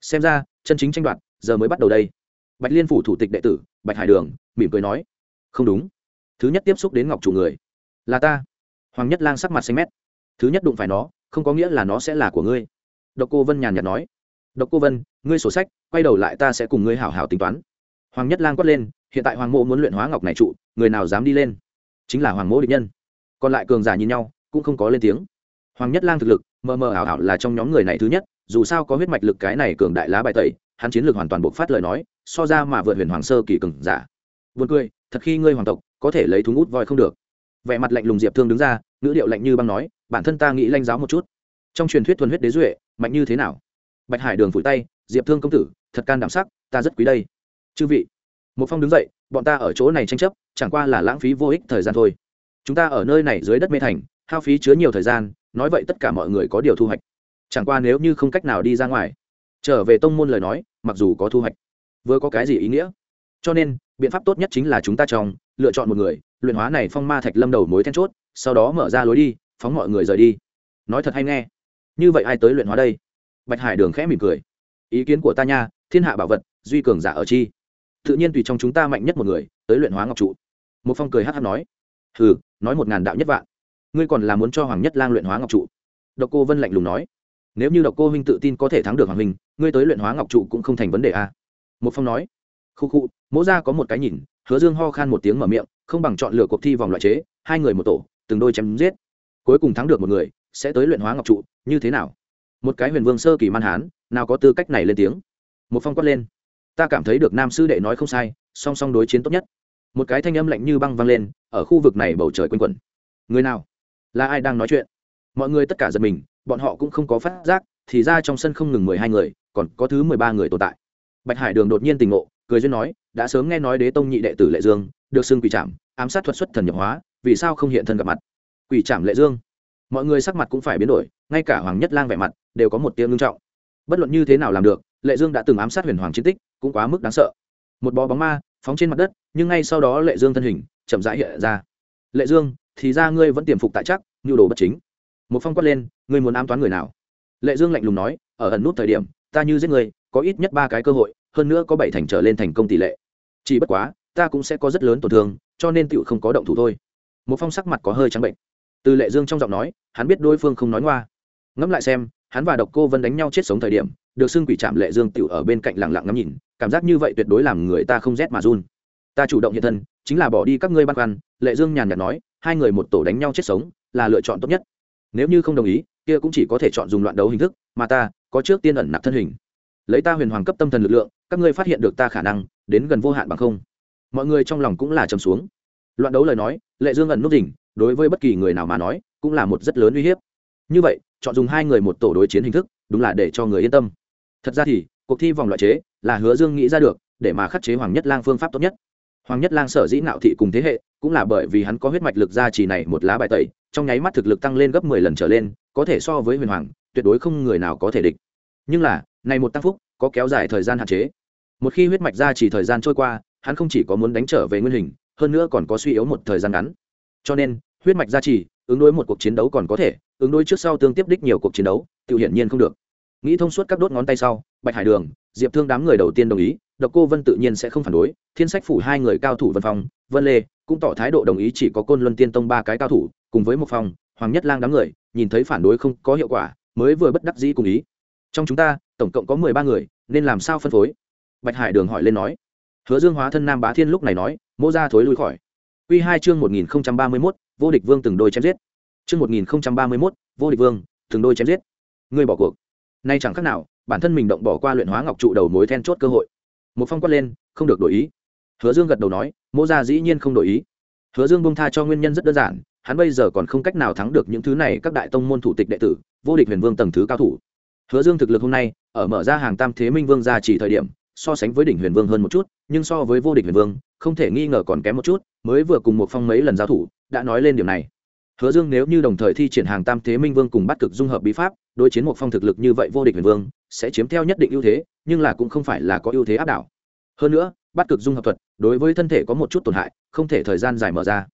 xem ra, chân chính tranh đoạt, giờ mới bắt đầu đây. Bạch liên phủ thủ tịch đệ tử, bạch hải đường, mỉm cười nói, không đúng. Thứ nhất tiếp xúc đến ngọc trụ người, là ta. Hoàng nhất lang sắc mặt xanh mét. Thứ nhất đụng phải nó, không có nghĩa là nó sẽ là của ngươi. Độc cô vân nhàn nhạt nói, độc cô vân, ngươi sổ sách, quay đầu lại ta sẽ cùng ngươi hảo hảo tính toán. Hoàng nhất lang quát lên hiện tại hoàng mộ muốn luyện hóa ngọc này trụ, người nào dám đi lên? Chính là hoàng mộ địch nhân. Còn lại cường giả nhìn nhau, cũng không có lên tiếng. Hoàng nhất lang thực lực, mờ mờ ảo ảo là trong nhóm người này thứ nhất, dù sao có huyết mạch lực cái này cường đại lá bài tẩy, hắn chiến lược hoàn toàn bộc phát lời nói, so ra mà vượt huyền hoàng sơ kỳ cường giả. Buồn cười, thật khi ngươi hoàng tộc, có thể lấy thúng út voi không được. Vẻ mặt lạnh lùng diệp thương đứng ra, ngữ điệu lạnh như băng nói, bản thân ta nghĩ lanh giáo một chút. Trong truyền thuyết thuần huyết đế duệ, mạnh như thế nào? Bạch hải đường phủi tay, diệp thương công tử, thật can đảm sắc, ta rất quý đây. Chư vị một phong đứng dậy, bọn ta ở chỗ này tranh chấp, chẳng qua là lãng phí vô ích thời gian thôi. Chúng ta ở nơi này dưới đất mê thành, hao phí chứa nhiều thời gian, nói vậy tất cả mọi người có điều thu hoạch. Chẳng qua nếu như không cách nào đi ra ngoài. Trở về tông môn lời nói, mặc dù có thu hoạch, vừa có cái gì ý nghĩa. Cho nên, biện pháp tốt nhất chính là chúng ta trong lựa chọn một người, luyện hóa này phong ma thạch lâm đầu mối then chốt, sau đó mở ra lối đi, phóng mọi người rời đi. Nói thật hay nghe, như vậy ai tới luyện hóa đây? Bạch hải đường khẽ mỉm cười. Ý kiến của ta nha, thiên hạ bảo vật, duy cường giả ở chi? Tự nhiên tùy trong chúng ta mạnh nhất một người, tới luyện hóa ngọc trụ. Một phong cười hát hát nói, hừ, nói một ngàn đạo nhất vạn. Ngươi còn là muốn cho hoàng nhất lang luyện hóa ngọc trụ? Độc cô vân lạnh lùng nói, nếu như độc cô huynh tự tin có thể thắng được hoàng huynh, ngươi tới luyện hóa ngọc trụ cũng không thành vấn đề a à. một phong nói, khu khu, mỗ ra có một cái nhìn. Hứa dương ho khan một tiếng mở miệng, không bằng chọn lựa cuộc thi vòng loại chế, hai người một tổ, từng đôi chém giết. Cuối cùng thắng được một người, sẽ tới luyện hóa ngọc trụ, như thế nào? Một cái huyền vương sơ kỳ man hán, nào có tư cách này lên tiếng. Một phong quát lên ta cảm thấy được nam sư đệ nói không sai, song song đối chiến tốt nhất. Một cái thanh âm lạnh như băng vang lên, ở khu vực này bầu trời quanh quẩn. Người nào? Là ai đang nói chuyện? Mọi người tất cả giật mình, bọn họ cũng không có phát giác, thì ra trong sân không ngừng mười hai người, còn có thứ mười ba người tồn tại. Bạch hải đường đột nhiên tình ngộ, cười duyên nói, đã sớm nghe nói đế tông nhị đệ tử lệ dương, được xưng quỷ trảm, ám sát thuật xuất thần nhập hóa, vì sao không hiện thân gặp mặt? Quỷ trảm lệ dương. Mọi người sắc mặt cũng phải biến đổi, ngay cả hoàng nhất lang vẻ mặt, đều có một tiếng ngưng trọng. Bất luận như thế nào làm được, lệ dương đã từng ám sát huyền hoàng chiến tích cũng quá mức đáng sợ. Một bó bóng ma phóng trên mặt đất, nhưng ngay sau đó lệ dương thân hình chậm rãi hiện ra. Lệ dương, thì ra ngươi vẫn tiềm phục tại chắc, nhu đồ bất chính. Một phong quát lên, ngươi muốn ám toán người nào? Lệ dương lạnh lùng nói, ở ẩn nút thời điểm, ta như giết ngươi có ít nhất ba cái cơ hội, hơn nữa có bảy thành trở lên thành công tỷ lệ. Chỉ bất quá, ta cũng sẽ có rất lớn tổn thương, cho nên tựu không có động thủ thôi. Một phong sắc mặt có hơi trắng bệnh. Từ lệ dương trong giọng nói, hắn biết đối phương không nói ngoa. Ngẫm lại xem, hắn và độc cô vân đánh nhau chết sống thời điểm, được xưng quỷ trạm lệ dương tựu ở bên cạnh lặng lặng ngắm nhìn cảm giác như vậy tuyệt đối làm người ta không rét mà run. Ta chủ động hiện thân, chính là bỏ đi các ngươi băn khoăn, lệ dương nhàn nhạt nói, hai người một tổ đánh nhau chết sống, là lựa chọn tốt nhất. Nếu như không đồng ý, kia cũng chỉ có thể chọn dùng loạn đấu hình thức, mà ta, có trước tiên ẩn nặc thân hình. Lấy ta huyền hoàng cấp tâm thần lực lượng, các ngươi phát hiện được ta khả năng, đến gần vô hạn bằng không. Mọi người trong lòng cũng là trầm xuống. Loạn đấu lời nói, lệ dương ẩn nút đỉnh, đối với bất kỳ người nào mà nói, cũng là một rất lớn uy hiếp. Như vậy, chọn dùng hai người một tổ đối chiến hình thức, đúng là để cho người yên tâm. Thật ra thì cuộc thi vòng loại chế là hứa dương nghĩ ra được, để mà khắc chế hoàng nhất lang phương pháp tốt nhất. Hoàng nhất lang sở dĩ nạo thị cùng thế hệ, cũng là bởi vì hắn có huyết mạch lực gia trì này một lá bài tẩy, trong nháy mắt thực lực tăng lên gấp mười lần trở lên, có thể so với huyền hoàng, tuyệt đối không người nào có thể địch. Nhưng là, này một tăng phúc, có kéo dài thời gian hạn chế. Một khi huyết mạch gia trì thời gian trôi qua, hắn không chỉ có muốn đánh trở về nguyên hình, hơn nữa còn có suy yếu một thời gian ngắn. Cho nên, huyết mạch gia trì, ứng đối một cuộc chiến đấu còn có thể, ứng đối trước sau tương tiếp đích nhiều cuộc chiến đấu, tự hiển nhiên không được nghĩ thông suốt các đốt ngón tay sau, bạch hải đường, diệp thương đám người đầu tiên đồng ý, độc cô vân tự nhiên sẽ không phản đối, thiên sách phủ hai người cao thủ vân phong, vân lê cũng tỏ thái độ đồng ý chỉ có côn luân tiên tông ba cái cao thủ, cùng với một phòng hoàng nhất lang đám người, nhìn thấy phản đối không có hiệu quả, mới vừa bất đắc dĩ cùng ý. Trong chúng ta, tổng cộng có mười ba người, nên làm sao phân phối? Bạch hải đường hỏi lên nói. Hứa dương hóa thân nam bá thiên lúc này nói mô ra thối lui khỏi. Q hai chương một nghìn ba mươi mốt, vô địch vương từng đôi chém giết. Chương một nghìn ba mươi mốt, vô địch vương từng đôi chém giết. Ngươi bỏ cuộc nay chẳng khác nào, bản thân mình động bỏ qua luyện hóa ngọc trụ đầu mối then chốt cơ hội. Một phong quát lên, không được đổi ý. Hứa dương gật đầu nói mô ra dĩ nhiên không đổi ý. Hứa dương bông tha cho nguyên nhân rất đơn giản, hắn bây giờ còn không cách nào thắng được những thứ này các đại tông môn thủ tịch đệ tử, vô địch huyền vương tầng thứ cao thủ. Hứa dương thực lực hôm nay, ở mở ra hàng tam thế minh vương ra chỉ thời điểm, so sánh với đỉnh huyền vương hơn một chút, nhưng so với vô địch huyền vương, không thể nghi ngờ còn kém một chút, mới vừa cùng một phong mấy lần giao thủ, đã nói lên điều này hứa dương nếu như đồng thời thi triển hàng tam thế minh vương cùng bắt cực dung hợp bí pháp, đối chiến một phong thực lực như vậy vô địch huyền vương, sẽ chiếm theo nhất định ưu thế, nhưng là cũng không phải là có ưu thế áp đảo. Hơn nữa, bắt cực dung hợp thuật, đối với thân thể có một chút tổn hại, không thể thời gian dài mở ra.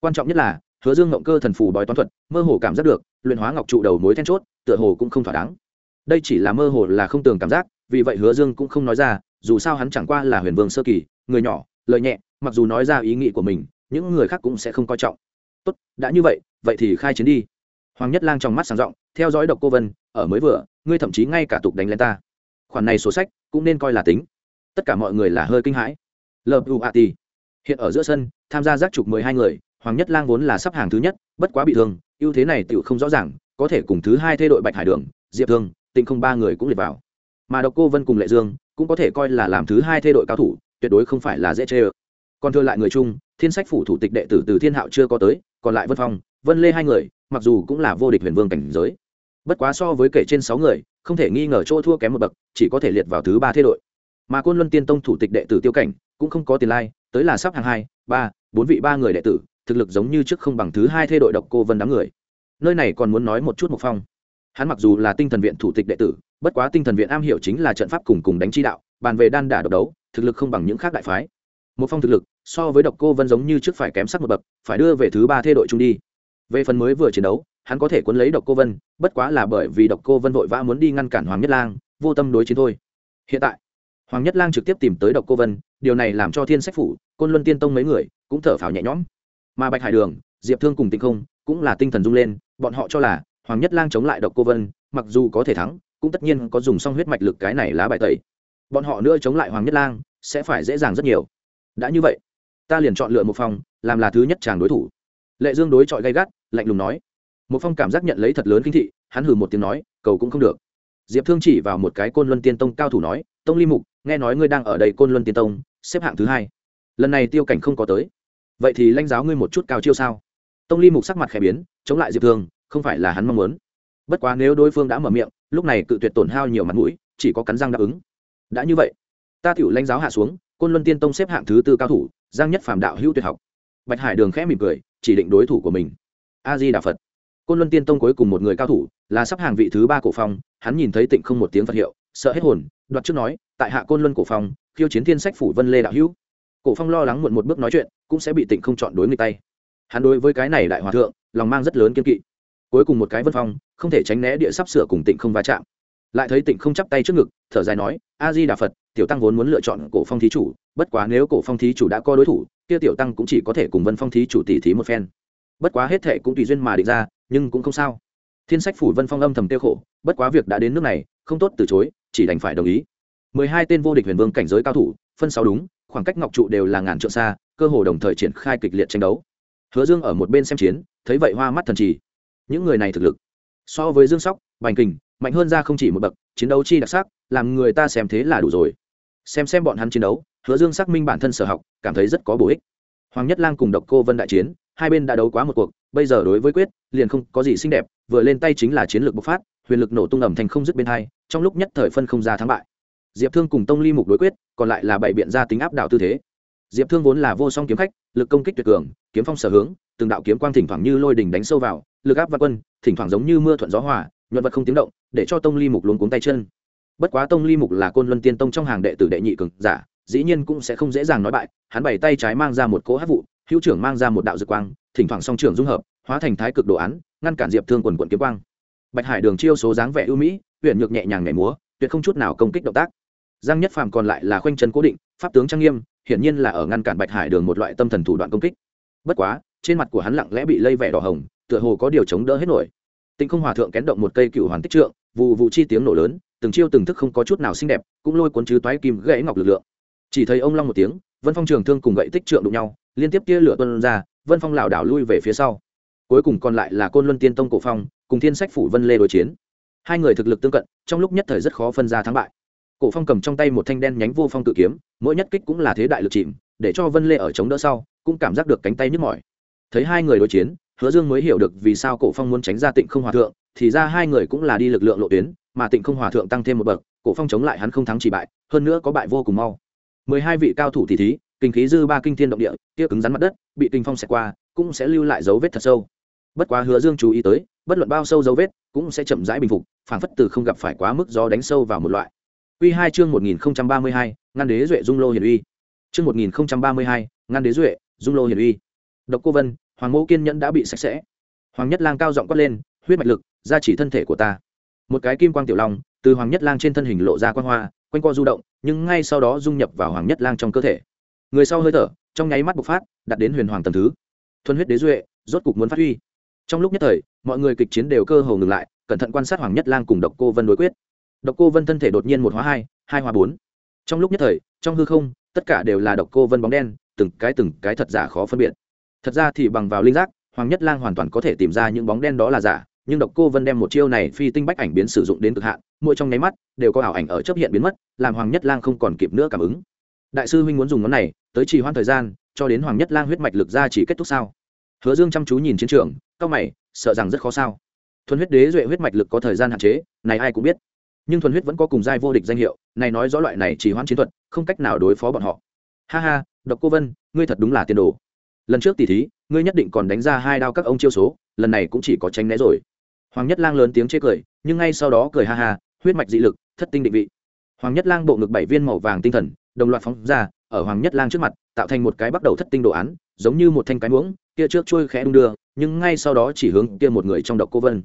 Quan trọng nhất là, hứa dương ngộng cơ thần phù bói toán thuật, mơ hồ cảm giác được, luyện hóa ngọc trụ đầu mối then chốt, tựa hồ cũng không thỏa đáng. Đây chỉ là mơ hồ là không tường cảm giác, vì vậy hứa dương cũng không nói ra, dù sao hắn chẳng qua là huyền vương sơ kỳ, người nhỏ, lời nhẹ, mặc dù nói ra ý nghĩ của mình, những người khác cũng sẽ không coi trọng. Tốt, đã như vậy vậy thì khai chiến đi. Hoàng nhất lang trong mắt sáng rộng, theo dõi độc cô vân, ở mới vừa, ngươi thậm chí ngay cả tục đánh lên ta. Khoản này sổ sách cũng nên coi là tính. Tất cả mọi người là hơi kinh hãi. Lợp u a ti hiện ở giữa sân, tham gia giác trục mười hai người, hoàng nhất lang vốn là sắp hàng thứ nhất, bất quá bị thương, ưu thế này tựu không rõ ràng, có thể cùng thứ hai thay đội bạch hải đường, diệp thương, tịnh không ba người cũng liệt vào. Mà độc cô vân cùng lệ dương cũng có thể coi là làm thứ hai thay đội cao thủ, tuyệt đối không phải là dễ chê ơ. Còn thưa lại người chung, thiên sách phủ thủ tịch đệ tử từ thiên hạo chưa có tới, còn lại vân phong vân lê hai người, mặc dù cũng là vô địch huyền vương cảnh giới, bất quá so với kể trên sáu người, không thể nghi ngờ chỗ thua kém một bậc, chỉ có thể liệt vào thứ ba thế đội. Mà côn luân tiên tông thủ tịch đệ tử tiêu cảnh cũng không có tiền lai, tới là sắp hàng hai, ba, bốn vị ba người đệ tử, thực lực giống như trước không bằng thứ hai thế đội độc cô vân đám người. Nơi này còn muốn nói một chút một phong. Hắn mặc dù là tinh thần viện thủ tịch đệ tử, bất quá tinh thần viện am hiểu chính là trận pháp cùng cùng đánh chi đạo, bàn về đan đả độc đấu, thực lực không bằng những khác đại phái. Một phong thực lực, so với độc cô vân giống như trước phải kém sắc một bậc, phải đưa về thứ ba thê đội trung đi về phần mới vừa chiến đấu, hắn có thể cuốn lấy độc cô vân, bất quá là bởi vì độc cô vân vội vã muốn đi ngăn cản hoàng nhất lang, vô tâm đối chiến thôi. Hiện tại, hoàng nhất lang trực tiếp tìm tới độc cô vân, điều này làm cho thiên sách phủ, côn luân tiên tông mấy người cũng thở phào nhẹ nhõm. Mà bạch hải đường, diệp thương cùng tinh không cũng là tinh thần rung lên, bọn họ cho là hoàng nhất lang chống lại độc cô vân, mặc dù có thể thắng, cũng tất nhiên có dùng xong huyết mạch lực cái này lá bài tẩy. Bọn họ nữa chống lại hoàng nhất lang sẽ phải dễ dàng rất nhiều. Đã như vậy, ta liền chọn lựa một phòng, làm là thứ nhất chàng đối thủ. Lệ dương đối chọi gay gắt lạnh lùng nói. Một phong cảm giác nhận lấy thật lớn kinh thị, hắn hừ một tiếng nói, cầu cũng không được. Diệp thương chỉ vào một cái côn luân tiên tông cao thủ nói, tông ly mục, nghe nói ngươi đang ở đây côn luân tiên tông, xếp hạng thứ hai. Lần này tiêu cảnh không có tới. Vậy thì lãnh giáo ngươi một chút cao chiêu sao? Tông ly mục sắc mặt khẽ biến, chống lại diệp thương, không phải là hắn mong muốn. Bất quá nếu đối phương đã mở miệng, lúc này cự tuyệt tổn hao nhiều mặt mũi, chỉ có cắn răng đáp ứng. Đã như vậy, ta tiểu lãnh giáo hạ xuống, côn luân tiên tông xếp hạng thứ tư cao thủ, giang nhất phàm đạo hữu tuyệt học. Bạch hải đường khẽ mỉm cười, chỉ định đối thủ của mình a di đà phật. Côn luân tiên tông cuối cùng một người cao thủ, là sắp hàng vị thứ ba cổ phong, hắn nhìn thấy tịnh không một tiếng phật hiệu, sợ hết hồn, đoạt trước nói, tại hạ côn luân cổ phong, khiêu chiến thiên sách phủ vân lê đạo hữu. Cổ phong lo lắng muộn một bước nói chuyện, cũng sẽ bị tịnh không chọn đối người tay. Hắn đối với cái này đại hòa thượng, lòng mang rất lớn kiên kỵ. Cuối cùng một cái vân phong, không thể tránh né địa sắp sửa cùng tịnh không va chạm. Lại thấy tịnh không chắp tay trước ngực, thở dài nói a di đà phật, tiểu tăng vốn muốn lựa chọn cổ phong thí chủ, bất quá nếu cổ phong thí chủ đã có đối thủ, kia tiểu tăng cũng chỉ có thể cùng vân phong thí chủ tỷ thí một phen bất quá hết thệ cũng tùy duyên mà định ra, nhưng cũng không sao. Thiên sách phủ vân phong âm thầm tiêu khổ, bất quá việc đã đến nước này, không tốt từ chối, chỉ đành phải đồng ý. Mười hai tên vô địch huyền vương cảnh giới cao thủ, phân sáu đúng, khoảng cách ngọc trụ đều là ngàn trượng xa, cơ hồ đồng thời triển khai kịch liệt tranh đấu. Hứa dương ở một bên xem chiến, thấy vậy hoa mắt thần trì. Những người này thực lực, so với dương sóc, bành kình, mạnh hơn ra không chỉ một bậc, chiến đấu chi đặc sắc, làm người ta xem thế là đủ rồi. Xem xem bọn hắn chiến đấu, hứa dương xác minh bản thân sở học, cảm thấy rất có bổ ích. Hoàng nhất lang cùng độc cô vân đại chiến hai bên đã đấu quá một cuộc, bây giờ đối với quyết, liền không có gì xinh đẹp, vừa lên tay chính là chiến lược bộc phát, huyền lực nổ tung ẩm thành không dứt bên hai, trong lúc nhất thời phân không ra thắng bại. Diệp thương cùng tông ly mục đối quyết, còn lại là bảy biện ra tính áp đảo tư thế. Diệp thương vốn là vô song kiếm khách, lực công kích tuyệt cường, kiếm phong sở hướng, từng đạo kiếm quang thỉnh thoảng như lôi đình đánh sâu vào, lực áp và quân, thỉnh thoảng giống như mưa thuận gió hòa, nhuận vật không tiếng động, để cho tông ly mục luống cuống tay chân. Bất quá tông ly mục là côn luân tiên tông trong hàng đệ tử đệ nhị cường giả, dĩ nhiên cũng sẽ không dễ dàng nói bại, hắn bày tay trái mang ra một cỗ hát vụ hữu trưởng mang ra một đạo dược quang, thỉnh thoảng song trưởng dung hợp, hóa thành thái cực đồ án, ngăn cản diệp thương quần quận kiếm quang. Bạch hải đường chiêu số dáng vẻ ưu mỹ huyện nhược nhẹ nhàng nhảy múa, tuyệt không chút nào công kích động tác. Giang nhất phàm còn lại là khoanh chân cố định, pháp tướng trang nghiêm, hiển nhiên là ở ngăn cản bạch hải đường một loại tâm thần thủ đoạn công kích. Bất quá, trên mặt của hắn lặng lẽ bị lây vẻ đỏ hồng, tựa hồ có điều chống đỡ hết nổi. Tịnh không hòa thượng kén động một cây cựu hoàn tích trượng vụ vụ chi tiếng nổ lớn, từng chiêu từng thức không có chút nào xinh đẹp, cũng lôi cuốn chứ toái kim gãy ngọc lực lượng. Chỉ thấy ông long một tiếng, vân phong trường thương cùng gậy tích trượng đụng nhau liên tiếp tia lửa tuân ra, vân phong lảo đảo lui về phía sau. Cuối cùng còn lại là côn luân tiên tông cổ phong, cùng thiên sách phủ vân lê đối chiến. Hai người thực lực tương cận, trong lúc nhất thời rất khó phân ra thắng bại. Cổ phong cầm trong tay một thanh đen nhánh vô phong tự kiếm, mỗi nhất kích cũng là thế đại lực chìm, để cho vân lê ở chống đỡ sau, cũng cảm giác được cánh tay nhức mỏi. Thấy hai người đối chiến, hứa dương mới hiểu được vì sao cổ phong muốn tránh ra tịnh không hòa thượng, thì ra hai người cũng là đi lực lượng lộ tuyến, mà tịnh không hòa thượng tăng thêm một bậc, cổ phong chống lại hắn không thắng chỉ bại, hơn nữa có bại vô cùng mau. Mười hai vị cao thủ tỷ thí kinh khí dư ba kinh thiên động địa, kia cứng rắn mặt đất, bị kinh phong xẹt qua, cũng sẽ lưu lại dấu vết thật sâu. Bất quá hứa dương chú ý tới, bất luận bao sâu dấu vết, cũng sẽ chậm rãi bình phục phản phất từ không gặp phải quá mức gió đánh sâu vào một loại. Quy hai chương một nghìn ba mươi hai, ngăn đế duệ dung lô hiển uy. Chương một nghìn ba mươi hai, ngăn đế duệ dung lô hiển uy. Độc cô vân, hoàng mẫu kiên nhẫn đã bị sạch sẽ. Hoàng nhất lang cao giọng quát lên, huyết mạch lực, gia chỉ thân thể của ta. Một cái kim quang tiểu long, từ hoàng nhất lang trên thân hình lộ ra quang hoa, quanh co du động, nhưng ngay sau đó dung nhập vào hoàng nhất lang trong cơ thể người sau hơi thở, trong nháy mắt bộc phát đặt đến huyền hoàng tầm thứ. Thuần huyết đế duệ, rốt cục muốn phát huy. Trong lúc nhất thời, mọi người kịch chiến đều cơ hồ ngừng lại, cẩn thận quan sát hoàng nhất lang cùng độc cô vân đối quyết. Độc cô vân thân thể đột nhiên một hóa hai hai hóa bốn. Trong lúc nhất thời, trong hư không, tất cả đều là độc cô vân bóng đen, từng cái từng cái thật giả khó phân biệt. Thật ra thì bằng vào linh giác, hoàng nhất lang hoàn toàn có thể tìm ra những bóng đen đó là giả, nhưng độc cô vân đem một chiêu này phi tinh bách ảnh biến sử dụng đến cực hạn, mỗi trong nháy mắt, đều có ảo ảnh ở chấp hiện biến mất, làm hoàng nhất lang không còn kịp nữa cảm ứng. Đại sư huynh muốn dùng ngón này tới trì hoãn thời gian, cho đến hoàng nhất lang huyết mạch lực ra chỉ kết thúc sao? Hứa dương chăm chú nhìn chiến trường cao mày, sợ rằng rất khó sao. Thuần huyết đế duệ huyết mạch lực có thời gian hạn chế, này ai cũng biết. Nhưng thuần huyết vẫn có cùng giai vô địch danh hiệu, này nói rõ loại này chỉ hoãn chiến thuật, không cách nào đối phó bọn họ. Ha ha, độc cô vân, ngươi thật đúng là tiền đồ. Lần trước tỷ thí, ngươi nhất định còn đánh ra hai đao các ông chiêu số, lần này cũng chỉ có tránh né rồi. Hoàng nhất lang lớn tiếng chế cười, nhưng ngay sau đó cười ha ha, huyết mạch dị lực, thất tinh định vị. Hoàng nhất lang bộ ngực bảy viên màu vàng tinh thần, đồng loạt phóng ra ở hoàng nhất lang trước mặt, tạo thành một cái bắt đầu thất tinh đồ án, giống như một thanh cái muỗng, kia trước trôi khẽ đung đưa, nhưng ngay sau đó chỉ hướng kia một người trong độc cô vân.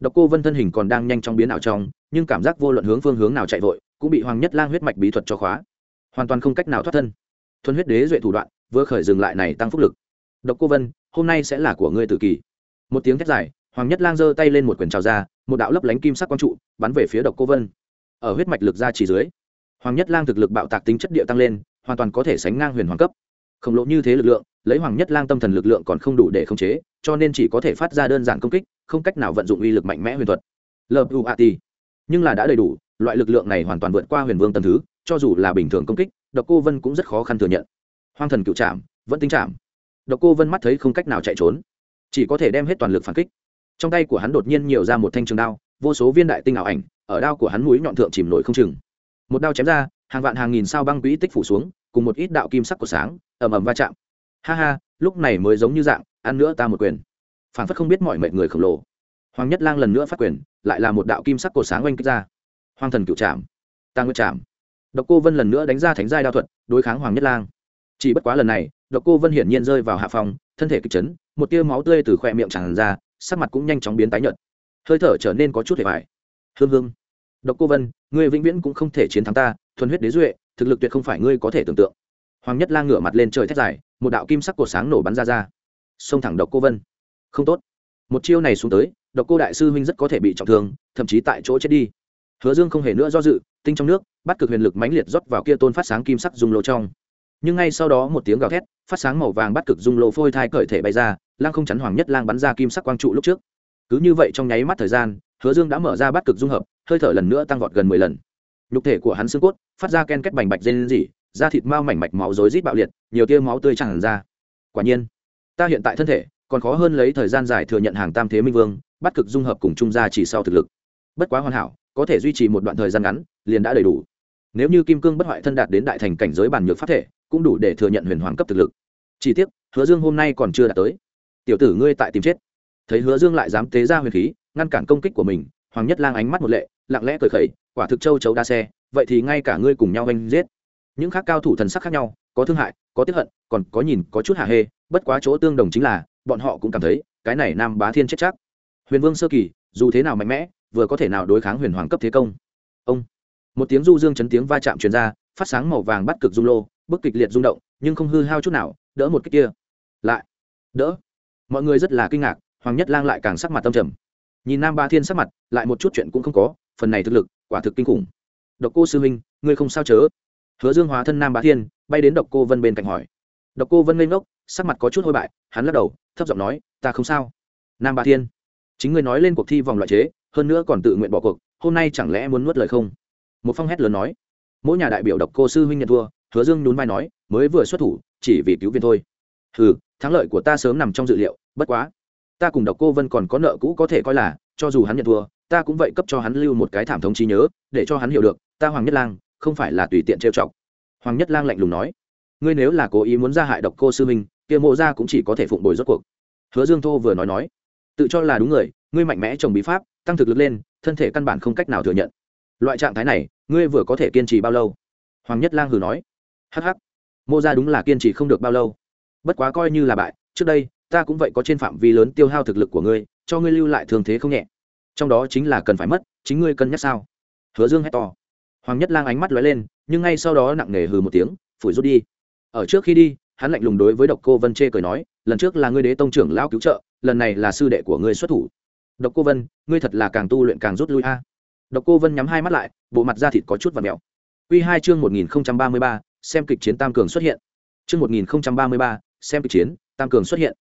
Độc cô vân thân hình còn đang nhanh trong biến ảo trong, nhưng cảm giác vô luận hướng phương hướng nào chạy vội, cũng bị hoàng nhất lang huyết mạch bí thuật cho khóa. Hoàn toàn không cách nào thoát thân. Thuần huyết đế duệ thủ đoạn, vừa khởi dừng lại này tăng phúc lực. Độc cô vân, hôm nay sẽ là của ngươi tự kỷ một tiếng thét dài, hoàng nhất lang giơ tay lên một quyển trào ra, một đạo lấp lánh kim sắc quang trụ, bắn về phía độc cô vân. Ở huyết mạch lực ra chỉ dưới, hoàng nhất lang thực lực bạo tạc tính chất địa tăng lên hoàn toàn có thể sánh ngang huyền hoàng cấp. Khổng lồ như thế lực lượng, lấy hoàng nhất lang tâm thần lực lượng còn không đủ để khống chế, cho nên chỉ có thể phát ra đơn giản công kích, không cách nào vận dụng uy lực mạnh mẽ huyền thuật. Luat nhưng là đã đầy đủ, loại lực lượng này hoàn toàn vượt qua huyền vương tầm thứ, cho dù là bình thường công kích, độc cô vân cũng rất khó khăn thừa nhận. Hoang thần cựu trạm vẫn tính trạm độc cô vân mắt thấy không cách nào chạy trốn, chỉ có thể đem hết toàn lực phản kích. Trong tay của hắn đột nhiên nhiều ra một thanh trường đao, vô số viên đại tinh ảo ảnh, ở đao của hắn mũi nhọn thượng chìm nổi không chừng. Một đao chém ra hàng vạn hàng nghìn sao băng quỹ tích phủ xuống, cùng một ít đạo kim sắc của sáng, ầm ầm va chạm. Ha ha, lúc này mới giống như dạng, ăn nữa ta một quyền. Phản phất không biết mọi mệnh người khổng lồ. Hoàng nhất lang lần nữa phát quyền, lại là một đạo kim sắc cột sáng oanh kích ra. Hoàng thần cựu trạm ta nguyệt trạm độc cô vân lần nữa đánh ra thánh giai đao thuật, đối kháng hoàng nhất lang. Chỉ bất quá lần này, độc cô vân hiển nhiên rơi vào hạ phòng thân thể kịch chấn, một tia máu tươi từ khoe miệng tràn ra, sắc mặt cũng nhanh chóng biến tái nhợt. Hơi thở trở nên có chút hề vải hương hương. Độc cô vân ngươi vĩnh viễn cũng không thể chiến thắng ta, thuần huyết đế duệ, thực lực tuyệt không phải ngươi có thể tưởng tượng. Hoàng nhất lang ngửa mặt lên trời thét dài, một đạo kim sắc cổ sáng nổ bắn ra ra. Xông thẳng độc cô vân. Không tốt. Một chiêu này xuống tới, độc cô đại sư huynh rất có thể bị trọng thương, thậm chí tại chỗ chết đi. Hứa dương không hề nữa do dự, tinh trong nước, bắt cực huyền lực mãnh liệt rót vào kia tôn phát sáng kim sắc dung lô trong. Nhưng ngay sau đó một tiếng gào thét, phát sáng màu vàng bắt cực dung lô phôi thai cởi thể bay ra lang không chắn hoàng nhất lang bắn ra kim sắc quang trụ lúc trước. Cứ như vậy trong nháy mắt thời gian hứa dương đã mở ra bát cực dung hợp, hơi thở lần nữa tăng vọt gần mười lần. Nhục thể của hắn xương cốt, phát ra ken kết bành bạch dên dỉ da thịt mau mảnh mạch máu rối rít bạo liệt, nhiều tia máu tươi tràn ra. Quả nhiên, ta hiện tại thân thể, còn khó hơn lấy thời gian dài thừa nhận hàng tam thế minh vương bắt cực dung hợp cùng trung gia chỉ sau thực lực. Bất quá hoàn hảo, có thể duy trì một đoạn thời gian ngắn, liền đã đầy đủ. Nếu như kim cương bất hoại thân đạt đến đại thành cảnh giới bản nhược pháp thể, cũng đủ để thừa nhận huyền hoàng cấp thực lực. Chỉ tiếc, hứa dương hôm nay còn chưa đạt tới. Tiểu tử ngươi tại tìm chết. Thấy hứa dương lại dám tế ra huyền khí ngăn cản công kích của mình, hoàng nhất lang ánh mắt một lệ, lặng lẽ cười khẩy, quả thực châu chấu đa xe, vậy thì ngay cả ngươi cùng nhau anh giết. Những khác cao thủ thần sắc khác nhau, có thương hại, có tiếp hận, còn có nhìn có chút hạ hê, bất quá chỗ tương đồng chính là, bọn họ cũng cảm thấy, cái này nam bá thiên chết chắc. Huyền vương sơ kỳ, dù thế nào mạnh mẽ, vừa có thể nào đối kháng huyền hoàng cấp thế công. Ông. Một tiếng du dương chấn tiếng va chạm truyền ra, phát sáng màu vàng bắt cực dung lô, bức kịch liệt rung động, nhưng không hư hao chút nào, đỡ một cái kia. Lại. Đỡ. Mọi người rất là kinh ngạc, hoàng nhất lang lại càng sắc mặt tâm trầm nhìn nam ba thiên sắc mặt, lại một chút chuyện cũng không có, phần này thực lực, quả thực kinh khủng. Độc cô sư huynh ngươi không sao chớ? Hứa dương hóa thân nam ba thiên, bay đến độc cô vân bên cạnh hỏi. Độc cô vân lên ngốc, sắc mặt có chút hôi bại, hắn lắc đầu, thấp giọng nói, ta không sao. Nam ba thiên, chính ngươi nói lên cuộc thi vòng loại chế, hơn nữa còn tự nguyện bỏ cuộc, hôm nay chẳng lẽ muốn nuốt lời không? Một phong hét lớn nói. Mỗi nhà đại biểu độc cô sư huynh nhận thua, hứa dương nhún vai nói, mới vừa xuất thủ, chỉ vì cứu viên thôi. Ừ thắng lợi của ta sớm nằm trong dự liệu, bất quá ta cùng độc cô vân còn có nợ cũ có thể coi là, cho dù hắn nhận thua, ta cũng vậy cấp cho hắn lưu một cái thảm thống trí nhớ, để cho hắn hiểu được, ta hoàng nhất lang, không phải là tùy tiện trêu chọc. Hoàng nhất lang lạnh lùng nói. Ngươi nếu là cố ý muốn ra hại độc cô sư minh kia mộ ra cũng chỉ có thể phụng bồi rốt cuộc. Hứa dương thô vừa nói nói. Tự cho là đúng người, ngươi mạnh mẽ trồng bí pháp, tăng thực lực lên, thân thể căn bản không cách nào thừa nhận. Loại trạng thái này, ngươi vừa có thể kiên trì bao lâu? Hoàng nhất lang hừ nói. Hắc hắc mô ra đúng là kiên trì không được bao lâu. Bất quá coi như là bại, trước đây ta cũng vậy có trên phạm vi lớn tiêu hao thực lực của ngươi, cho ngươi lưu lại thường thế không nhẹ. Trong đó chính là cần phải mất, chính ngươi cân nhắc sao? Hứa dương hét to. Hoàng nhất lang ánh mắt lóe lên, nhưng ngay sau đó nặng nề hừ một tiếng, phủi rút đi. Ở trước khi đi, hắn lạnh lùng đối với độc cô vân chê cười nói, lần trước là ngươi đế tông trưởng lão cứu trợ, lần này là sư đệ của ngươi xuất thủ. Độc cô vân, ngươi thật là càng tu luyện càng rút lui a. Độc cô vân nhắm hai mắt lại, bộ mặt da thịt có chút và mèo. Q hai chương một nghìn ba mươi ba, xem kịch chiến tam cường xuất hiện. Chương một nghìn ba mươi ba, xem kịch chiến, tam cường xuất hiện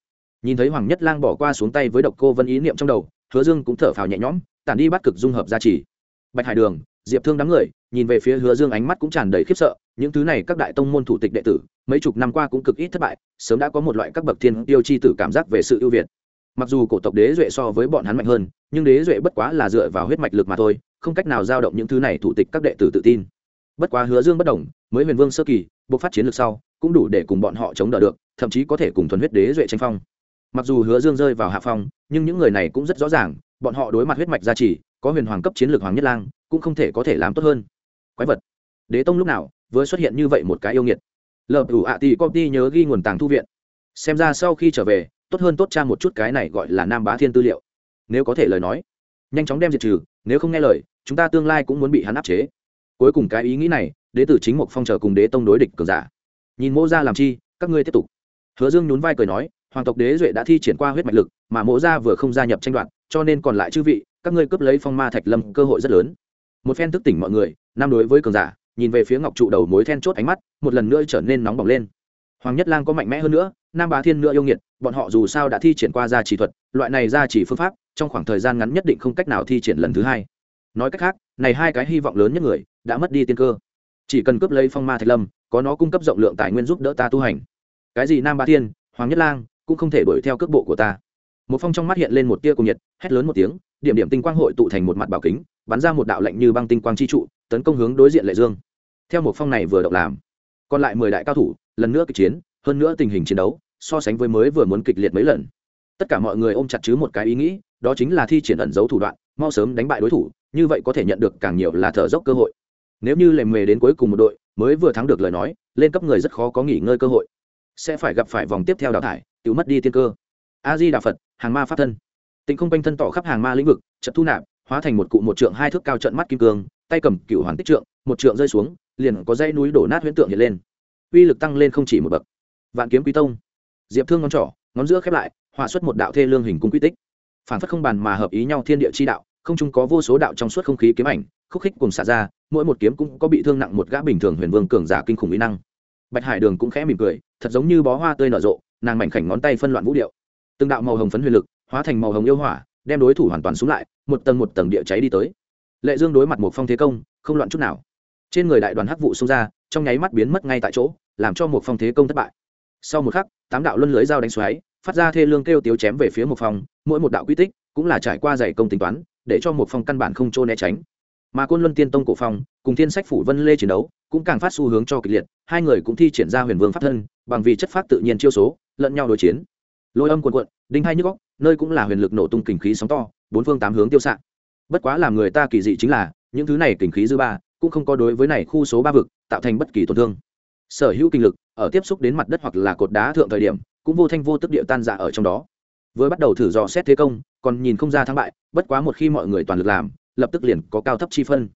nhìn thấy hoàng nhất lang bỏ qua xuống tay với độc cô vân ý niệm trong đầu, hứa dương cũng thở phào nhẹ nhõm, tản đi bắt cực dung hợp gia trì. Bạch hải đường, diệp thương đám người, nhìn về phía hứa dương ánh mắt cũng tràn đầy khiếp sợ, những thứ này các đại tông môn thủ tịch đệ tử, mấy chục năm qua cũng cực ít thất bại, sớm đã có một loại các bậc thiên tiêu chi tử cảm giác về sự ưu việt. Mặc dù cổ tộc đế duệ so với bọn hắn mạnh hơn, nhưng đế duệ bất quá là dựa vào huyết mạch lực mà thôi, không cách nào giao động những thứ này thủ tịch các đệ tử tự tin. Bất quá hứa dương bất đồng, mới huyền vương sơ kỳ buộc phát chiến lược sau, cũng đủ để cùng bọn họ chống đỡ được, thậm chí có thể cùng thuần huyết đế duệ tranh phong mặc dù hứa dương rơi vào hạ phong, nhưng những người này cũng rất rõ ràng, bọn họ đối mặt huyết mạch gia trì, có huyền hoàng cấp chiến lược hoàng nhất lang, cũng không thể có thể làm tốt hơn. Quái vật. Đế tông lúc nào vừa xuất hiện như vậy một cái yêu nghiệt? Lợp ủ ạ tì công ty nhớ ghi nguồn tàng thu viện. Xem ra sau khi trở về, tốt hơn tốt cha một chút cái này gọi là nam bá thiên tư liệu. Nếu có thể lời nói, nhanh chóng đem diệt trừ, nếu không nghe lời, chúng ta tương lai cũng muốn bị hắn áp chế. Cuối cùng cái ý nghĩ này, đế tử chính một phong trở cùng đế tông đối địch cường giả. Nhìn mô ra làm chi, các ngươi tiếp tục. Hứa dương nhún vai cười nói hoàng tộc đế duệ đã thi triển qua huyết mạch lực, mà mộ Gia vừa không gia nhập tranh đoạt, cho nên còn lại chư vị, các ngươi cướp lấy phong ma thạch lâm cơ hội rất lớn. Một phen thức tỉnh mọi người, nam đối với cường giả, nhìn về phía ngọc trụ đầu mối then chốt ánh mắt, một lần nữa trở nên nóng bỏng lên. Hoàng nhất lang có mạnh mẽ hơn nữa, nam bá thiên nữa yêu nghiệt, bọn họ dù sao đã thi triển qua gia chỉ thuật, loại này gia chỉ phương pháp, trong khoảng thời gian ngắn nhất định không cách nào thi triển lần thứ hai. Nói cách khác, này hai cái hy vọng lớn nhất người, đã mất đi tiên cơ. Chỉ cần cướp lấy phong ma thạch lâm, có nó cung cấp rộng lượng tài nguyên giúp đỡ ta tu hành. Cái gì nam bá thiên, hoàng nhất lang cũng không thể đuổi theo cước bộ của ta. Một phong trong mắt hiện lên một tia cùng nhiệt, hét lớn một tiếng, điểm điểm tinh quang hội tụ thành một mặt bảo kính, bắn ra một đạo lệnh như băng tinh quang chi trụ, tấn công hướng đối diện lệ dương. Theo một phong này vừa động làm, còn lại mười đại cao thủ, lần nữa kịch chiến, hơn nữa tình hình chiến đấu, so sánh với mới vừa muốn kịch liệt mấy lần. Tất cả mọi người ôm chặt chứ một cái ý nghĩ, đó chính là thi triển ẩn giấu thủ đoạn, mau sớm đánh bại đối thủ, như vậy có thể nhận được càng nhiều là thở dốc cơ hội. Nếu như lề mề đến cuối cùng một đội, mới vừa thắng được lời nói, lên cấp người rất khó có nghỉ ngơi cơ hội. Sẽ phải gặp phải vòng tiếp theo đào thải tự mất đi tiên cơ. A di đà phật, hàng ma pháp thân. Tịnh không quanh thân tỏ khắp hàng ma lĩnh vực trận thu nạp, hóa thành một cụ một trượng hai thước cao trận mắt kim cương, tay cầm cựu hoàn tích trượng, một trượng rơi xuống, liền có dãy núi đổ nát huyễn tượng hiện lên. Uy lực tăng lên không chỉ một bậc. Vạn kiếm quý tông. Diệp thương ngón trỏ, ngón giữa khép lại hóa xuất một đạo thê lương hình cung quy tích. Phản phất không bàn mà hợp ý nhau thiên địa chi đạo, không chung có vô số đạo trong suốt không khí kiếm ảnh, khúc khích cùng xả ra, mỗi một kiếm cũng có bị thương nặng một gã bình thường huyền vương cường giả kinh khủng mỹ năng. Bạch hải đường cũng khẽ mỉm cười, thật giống như bó hoa tươi nở rộ nàng mảnh khảnh ngón tay phân loạn vũ điệu. Từng đạo màu hồng phấn huyền lực, hóa thành màu hồng yêu hỏa, đem đối thủ hoàn toàn xuống lại, một tầng một tầng địa cháy đi tới. Lệ dương đối mặt một phong thế công, không loạn chút nào. Trên người đại đoàn hắc vụ xông ra, trong nháy mắt biến mất ngay tại chỗ, làm cho một phong thế công thất bại. Sau một khắc, tám đạo luân lưới dao đánh xoáy, phát ra thê lương kêu tiếu chém về phía một phong, mỗi một đạo quy tích cũng là trải qua dày công tính toán, để cho một phong căn bản không trô né tránh. Mà côn luân tiên tông cổ phong, cùng thiên sách phủ vân lê chiến đấu, cũng càng phát xu hướng cho kịch liệt, hai người cũng thi triển ra huyền vương pháp thân, bằng vì chất phát tự nhiên chiêu số lẫn nhau đối chiến. Lôi âm cuồn cuộn, đinh hai nhức góc nơi cũng là huyền lực nổ tung kình khí sóng to, bốn phương tám hướng tiêu xạ. Bất quá làm người ta kỳ dị chính là, những thứ này kình khí dư ba, cũng không có đối với này khu số ba vực, tạo thành bất kỳ tổn thương. Sở hữu kinh lực, ở tiếp xúc đến mặt đất hoặc là cột đá thượng thời điểm, cũng vô thanh vô tức địa tan dạ ở trong đó. Vừa bắt đầu thử dò xét thế công, còn nhìn không ra thắng bại, bất quá một khi mọi người toàn lực làm, lập tức liền có cao thấp chi phân.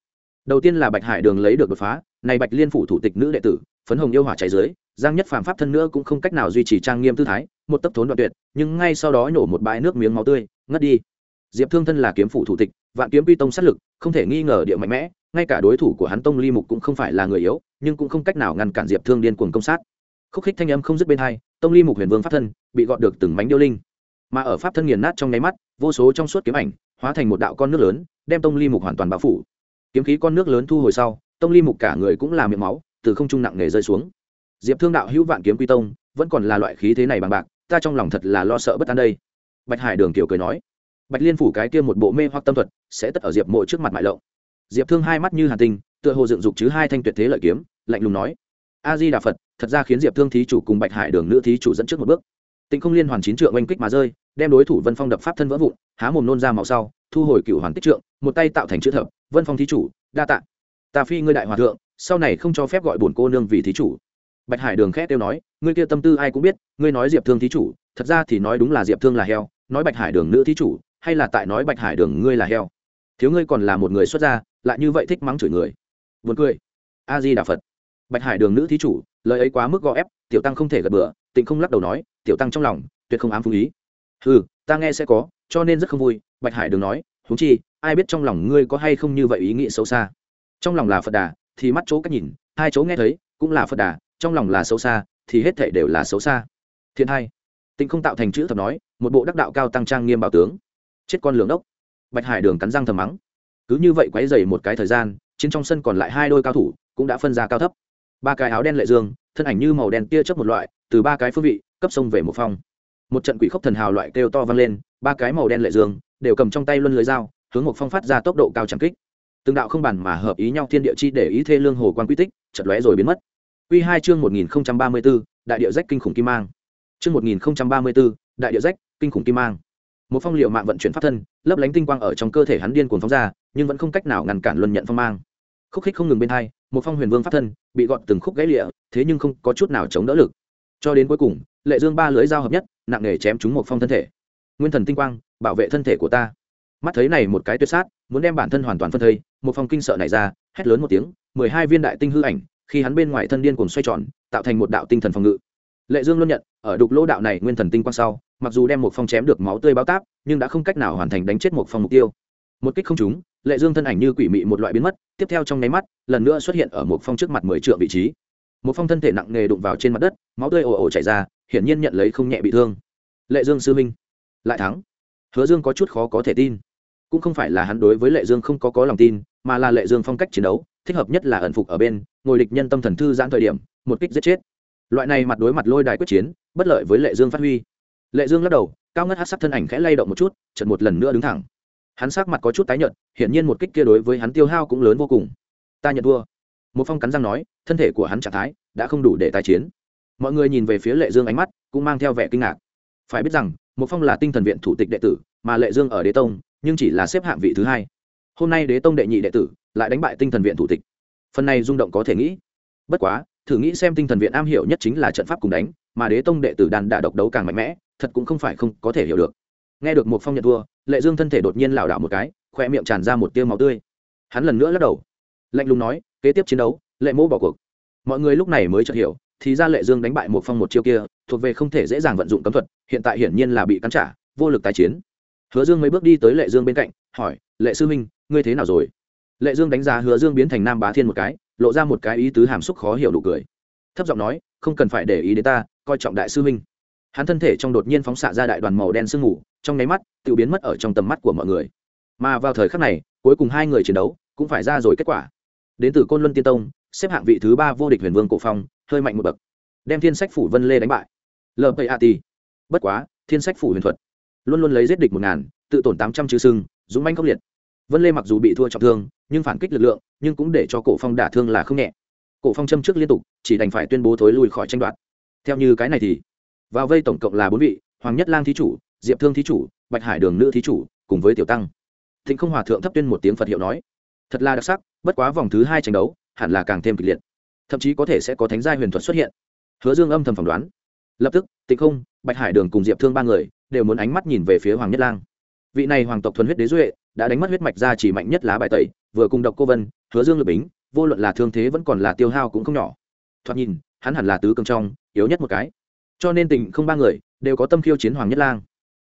Đầu tiên là bạch hải đường lấy được đột phá, này bạch liên phủ thủ tịch nữ đệ tử phấn hồng yêu hỏa cháy dưới, giang nhất phàm pháp thân nữa cũng không cách nào duy trì trang nghiêm tư thái, một tấc thốn đoạn tuyệt, nhưng ngay sau đó nhổ một bãi nước miếng máu tươi, ngất đi. Diệp thương thân là kiếm phủ thủ tịch, vạn kiếm quy tông sát lực, không thể nghi ngờ địa mạnh mẽ, ngay cả đối thủ của hắn tông ly mục cũng không phải là người yếu, nhưng cũng không cách nào ngăn cản diệp thương điên cuồng công sát. Khúc khích thanh âm không dứt bên hai, tông ly mục huyền vương pháp thân bị gọt được từng mánh điêu linh. Mà ở pháp thân nghiền nát trong nháy mắt, vô số trong suốt kiếm ảnh hóa thành một đạo con nước lớn, đem tông ly mục hoàn toàn bao phủ. Kiếm khí con nước lớn thu hồi sau, tông ly mục cả người cũng là miệng máu từ không trung nặng nề rơi xuống. Diệp thương đạo hữu vạn kiếm quy tông, vẫn còn là loại khí thế này bằng bạc, ta trong lòng thật là lo sợ bất an đây. Bạch hải đường kiều cười nói, bạch liên phủ cái kia một bộ mê hoặc tâm thuật, sẽ tất ở diệp mộ trước mặt mại lộng diệp thương hai mắt như hàn tinh, tựa hồ dựng dục chứ hai thanh tuyệt thế lợi kiếm, lạnh lùng nói, a di đà phật, thật ra khiến diệp thương thí chủ cùng bạch hải đường nữ thí chủ dẫn trước một bước. Tịnh không liên hoàn chín trượng oanh kích mà rơi, đem đối thủ vân phong đập pháp thân vỡ vụn, há mồm nôn ra màu sau, thu hồi cựu hoàn tích trượng, một tay tạo thành chữ thập, vân phong thí chủ, đa tạ. Ta phi ngươi đại hòa thượng sau này không cho phép gọi bổn cô nương vì thí chủ. Bạch hải đường khét tiêu nói, ngươi kia tâm tư ai cũng biết, ngươi nói diệp thương thí chủ, thật ra thì nói đúng là diệp thương là heo, nói bạch hải đường nữ thí chủ, hay là tại nói bạch hải đường ngươi là heo. Thiếu ngươi còn là một người xuất gia, lại như vậy thích mắng chửi người. Buồn cười. A di đà phật bạch hải đường nữ thí chủ, lời ấy quá mức gò ép, tiểu tăng không thể gật bừa, tịnh không lắc đầu nói, tiểu tăng trong lòng, tuyệt không ám phung ý. Ừ ta nghe sẽ có, cho nên rất không vui, bạch hải đường nói thú chi, ai biết trong lòng ngươi có hay không như vậy ý nghĩ xấu xa. Trong lòng là phật đà thì mắt chỗ cách nhìn, hai chỗ nghe thấy, cũng là phật đà, trong lòng là xấu xa, thì hết thể đều là xấu xa. Thiên hai, tịnh không tạo thành chữ thập nói, một bộ đắc đạo cao tăng trang nghiêm bảo tướng. Chết con lường đốc. Bạch hải đường cắn răng thầm mắng. Cứ như vậy quấy dày một cái thời gian trên trong sân còn lại hai đôi cao thủ cũng đã phân ra cao thấp. Ba cái áo đen lệ dương, thân ảnh như màu đen tia chớp một loại, từ ba cái phương vị, cấp sông về một phong. Một trận quỷ khốc thần hào loại kêu to vang lên, ba cái màu đen lệ dương đều cầm trong tay luân lưới dao, hướng một phong phát ra tốc độ cao chẳng kích từng đạo không bàn mà hợp ý nhau thiên địa chi để ý thê lương hồ quan quy tích chật lóe rồi biến mất Quy hai chương một nghìn ba mươi 1034, đại địa rách kinh khủng kim mang. Chương một nghìn ba mươi 1034, đại địa rách, kinh khủng kim mang. Một phong liệu mạng vận chuyển pháp thân, lấp lánh tinh quang ở trong cơ thể hắn điên cuồng phóng ra, nhưng vẫn không cách nào ngăn cản luân nhận phong mang. Khúc khích không ngừng bên hai, một phong huyền vương pháp thân bị gọt từng khúc gãy lịa, thế nhưng không có chút nào chống đỡ lực. Cho đến cuối cùng, Lệ Dương ba lưỡi dao hợp nhất, nặng nề chém trúng một phong thân thể. Nguyên thần tinh quang, bảo vệ thân thể của ta. Mắt thấy này một cái tuyệt sát, muốn đem bản thân hoàn toàn phân thây, một phong kinh sợ này ra, hét lớn một tiếng, mười hai viên đại tinh hư ảnh, khi hắn bên ngoài thân điên cuồng xoay tròn tạo thành một đạo tinh thần phòng ngự. Lệ dương luôn nhận ở đục lỗ đạo này nguyên thần tinh quang sau mặc dù đem một phong chém được máu tươi bao táp nhưng đã không cách nào hoàn thành đánh chết một phong mục tiêu. Một kích không trúng lệ dương thân ảnh như quỷ mị một loại biến mất tiếp theo trong nháy mắt lần nữa xuất hiện ở một phong trước mặt mười trượng vị trí. Một phong thân thể nặng nề đụng vào trên mặt đất máu tươi ồ ồ chảy ra hiển nhiên nhận lấy không nhẹ bị thương. Lệ dương sư minh lại thắng. Hứa dương có chút khó có thể tin cũng không phải là hắn đối với lệ dương không có có lòng tin, mà là lệ dương phong cách chiến đấu, thích hợp nhất là ẩn phục ở bên, ngồi địch nhân tâm thần thư giãn thời điểm, một kích giết chết. Loại này mặt đối mặt lôi đài quyết chiến, bất lợi với lệ dương phát huy. Lệ dương lắc đầu, cao ngất hát sắc thân ảnh khẽ lay động một chút chật một lần nữa đứng thẳng. Hắn sắc mặt có chút tái nhợt, hiển nhiên một kích kia đối với hắn tiêu hao cũng lớn vô cùng. Ta nhận thua. Một phong cắn răng nói, thân thể của hắn trạng thái đã không đủ để tái chiến. Mọi người nhìn về phía lệ dương ánh mắt, cũng mang theo vẻ kinh ngạc. Phải biết rằng, một phong là tinh thần viện thủ tịch đệ tử, mà lệ dương ở đế tông nhưng chỉ là xếp hạng vị thứ hai. Hôm nay đế tông đệ nhị đệ tử lại đánh bại tinh thần viện thủ tịch. Phần này rung động có thể nghĩ. Bất quá, thử nghĩ xem tinh thần viện am hiểu nhất chính là trận pháp cùng đánh, mà đế tông đệ tử đàn đã độc đấu càng mạnh mẽ, thật cũng không phải không có thể hiểu được. Nghe được một phong nhận thua, lệ dương thân thể đột nhiên lảo đảo một cái khoe miệng tràn ra một tiêu máu tươi. Hắn lần nữa lắc đầu, lạnh lùng nói, kế tiếp chiến đấu, lệ mỗ bỏ cuộc. Mọi người lúc này mới chợt hiểu, thì ra lệ dương đánh bại một phong một chiêu kia, thuộc về không thể dễ dàng vận dụng cấm thuật, hiện tại hiển nhiên là bị cắn trả, vô lực tái chiến hứa dương mấy bước đi tới lệ dương bên cạnh, hỏi, lệ sư minh ngươi thế nào rồi? Lệ dương đánh giá hứa dương biến thành nam bá thiên một cái, lộ ra một cái ý tứ hàm xúc khó hiểu đủ cười. Thấp giọng nói, không cần phải để ý đến ta, coi trọng đại sư minh hắn thân thể trong đột nhiên phóng xạ ra đại đoàn màu đen sương mù, trong nháy mắt, tự biến mất ở trong tầm mắt của mọi người. Mà vào thời khắc này, cuối cùng hai người chiến đấu cũng phải ra rồi kết quả. Đến từ côn luân tiên tông, xếp hạng vị thứ ba vô địch huyền vương cổ phong, hơi mạnh một bậc. Đem thiên sách phủ vân lê đánh bại. Lpat bất quá, thiên sách phủ huyền thuật luôn luôn lấy giết địch một ngàn, tự tổn tám trăm chữ sưng, dũng manh khốc liệt. Vân lê mặc dù bị thua trọng thương, nhưng phản kích lực lượng, nhưng cũng để cho cổ phong đả thương là không nhẹ. Cổ phong châm trước liên tục, chỉ đành phải tuyên bố thối lui khỏi tranh đoạt. Theo như cái này thì, vào vây tổng cộng là bốn vị, hoàng nhất lang thí chủ, diệp thương thí chủ, bạch hải đường nữ thí chủ, cùng với tiểu tăng. Thịnh không hòa thượng thấp tuyên một tiếng phật hiệu nói, thật là đặc sắc, bất quá vòng thứ hai tranh đấu, hẳn là càng thêm kịch liệt. Thậm chí có thể sẽ có thánh gia huyền thuật xuất hiện. Hứa dương âm thầm phỏng đoán lập tức, tịnh không, bạch hải đường cùng diệp thương ba người đều muốn ánh mắt nhìn về phía hoàng nhất lang. Vị này hoàng tộc thuần huyết đế duệ đã đánh mất huyết mạch ra chỉ mạnh nhất lá bài tẩy, vừa cùng độc cô vân, hứa dương lập bính, vô luận là thương thế vẫn còn là tiêu hao cũng không nhỏ. Thoạt nhìn, hắn hẳn là tứ cường trong, yếu nhất một cái. Cho nên tình không ba người đều có tâm khiêu chiến hoàng nhất lang.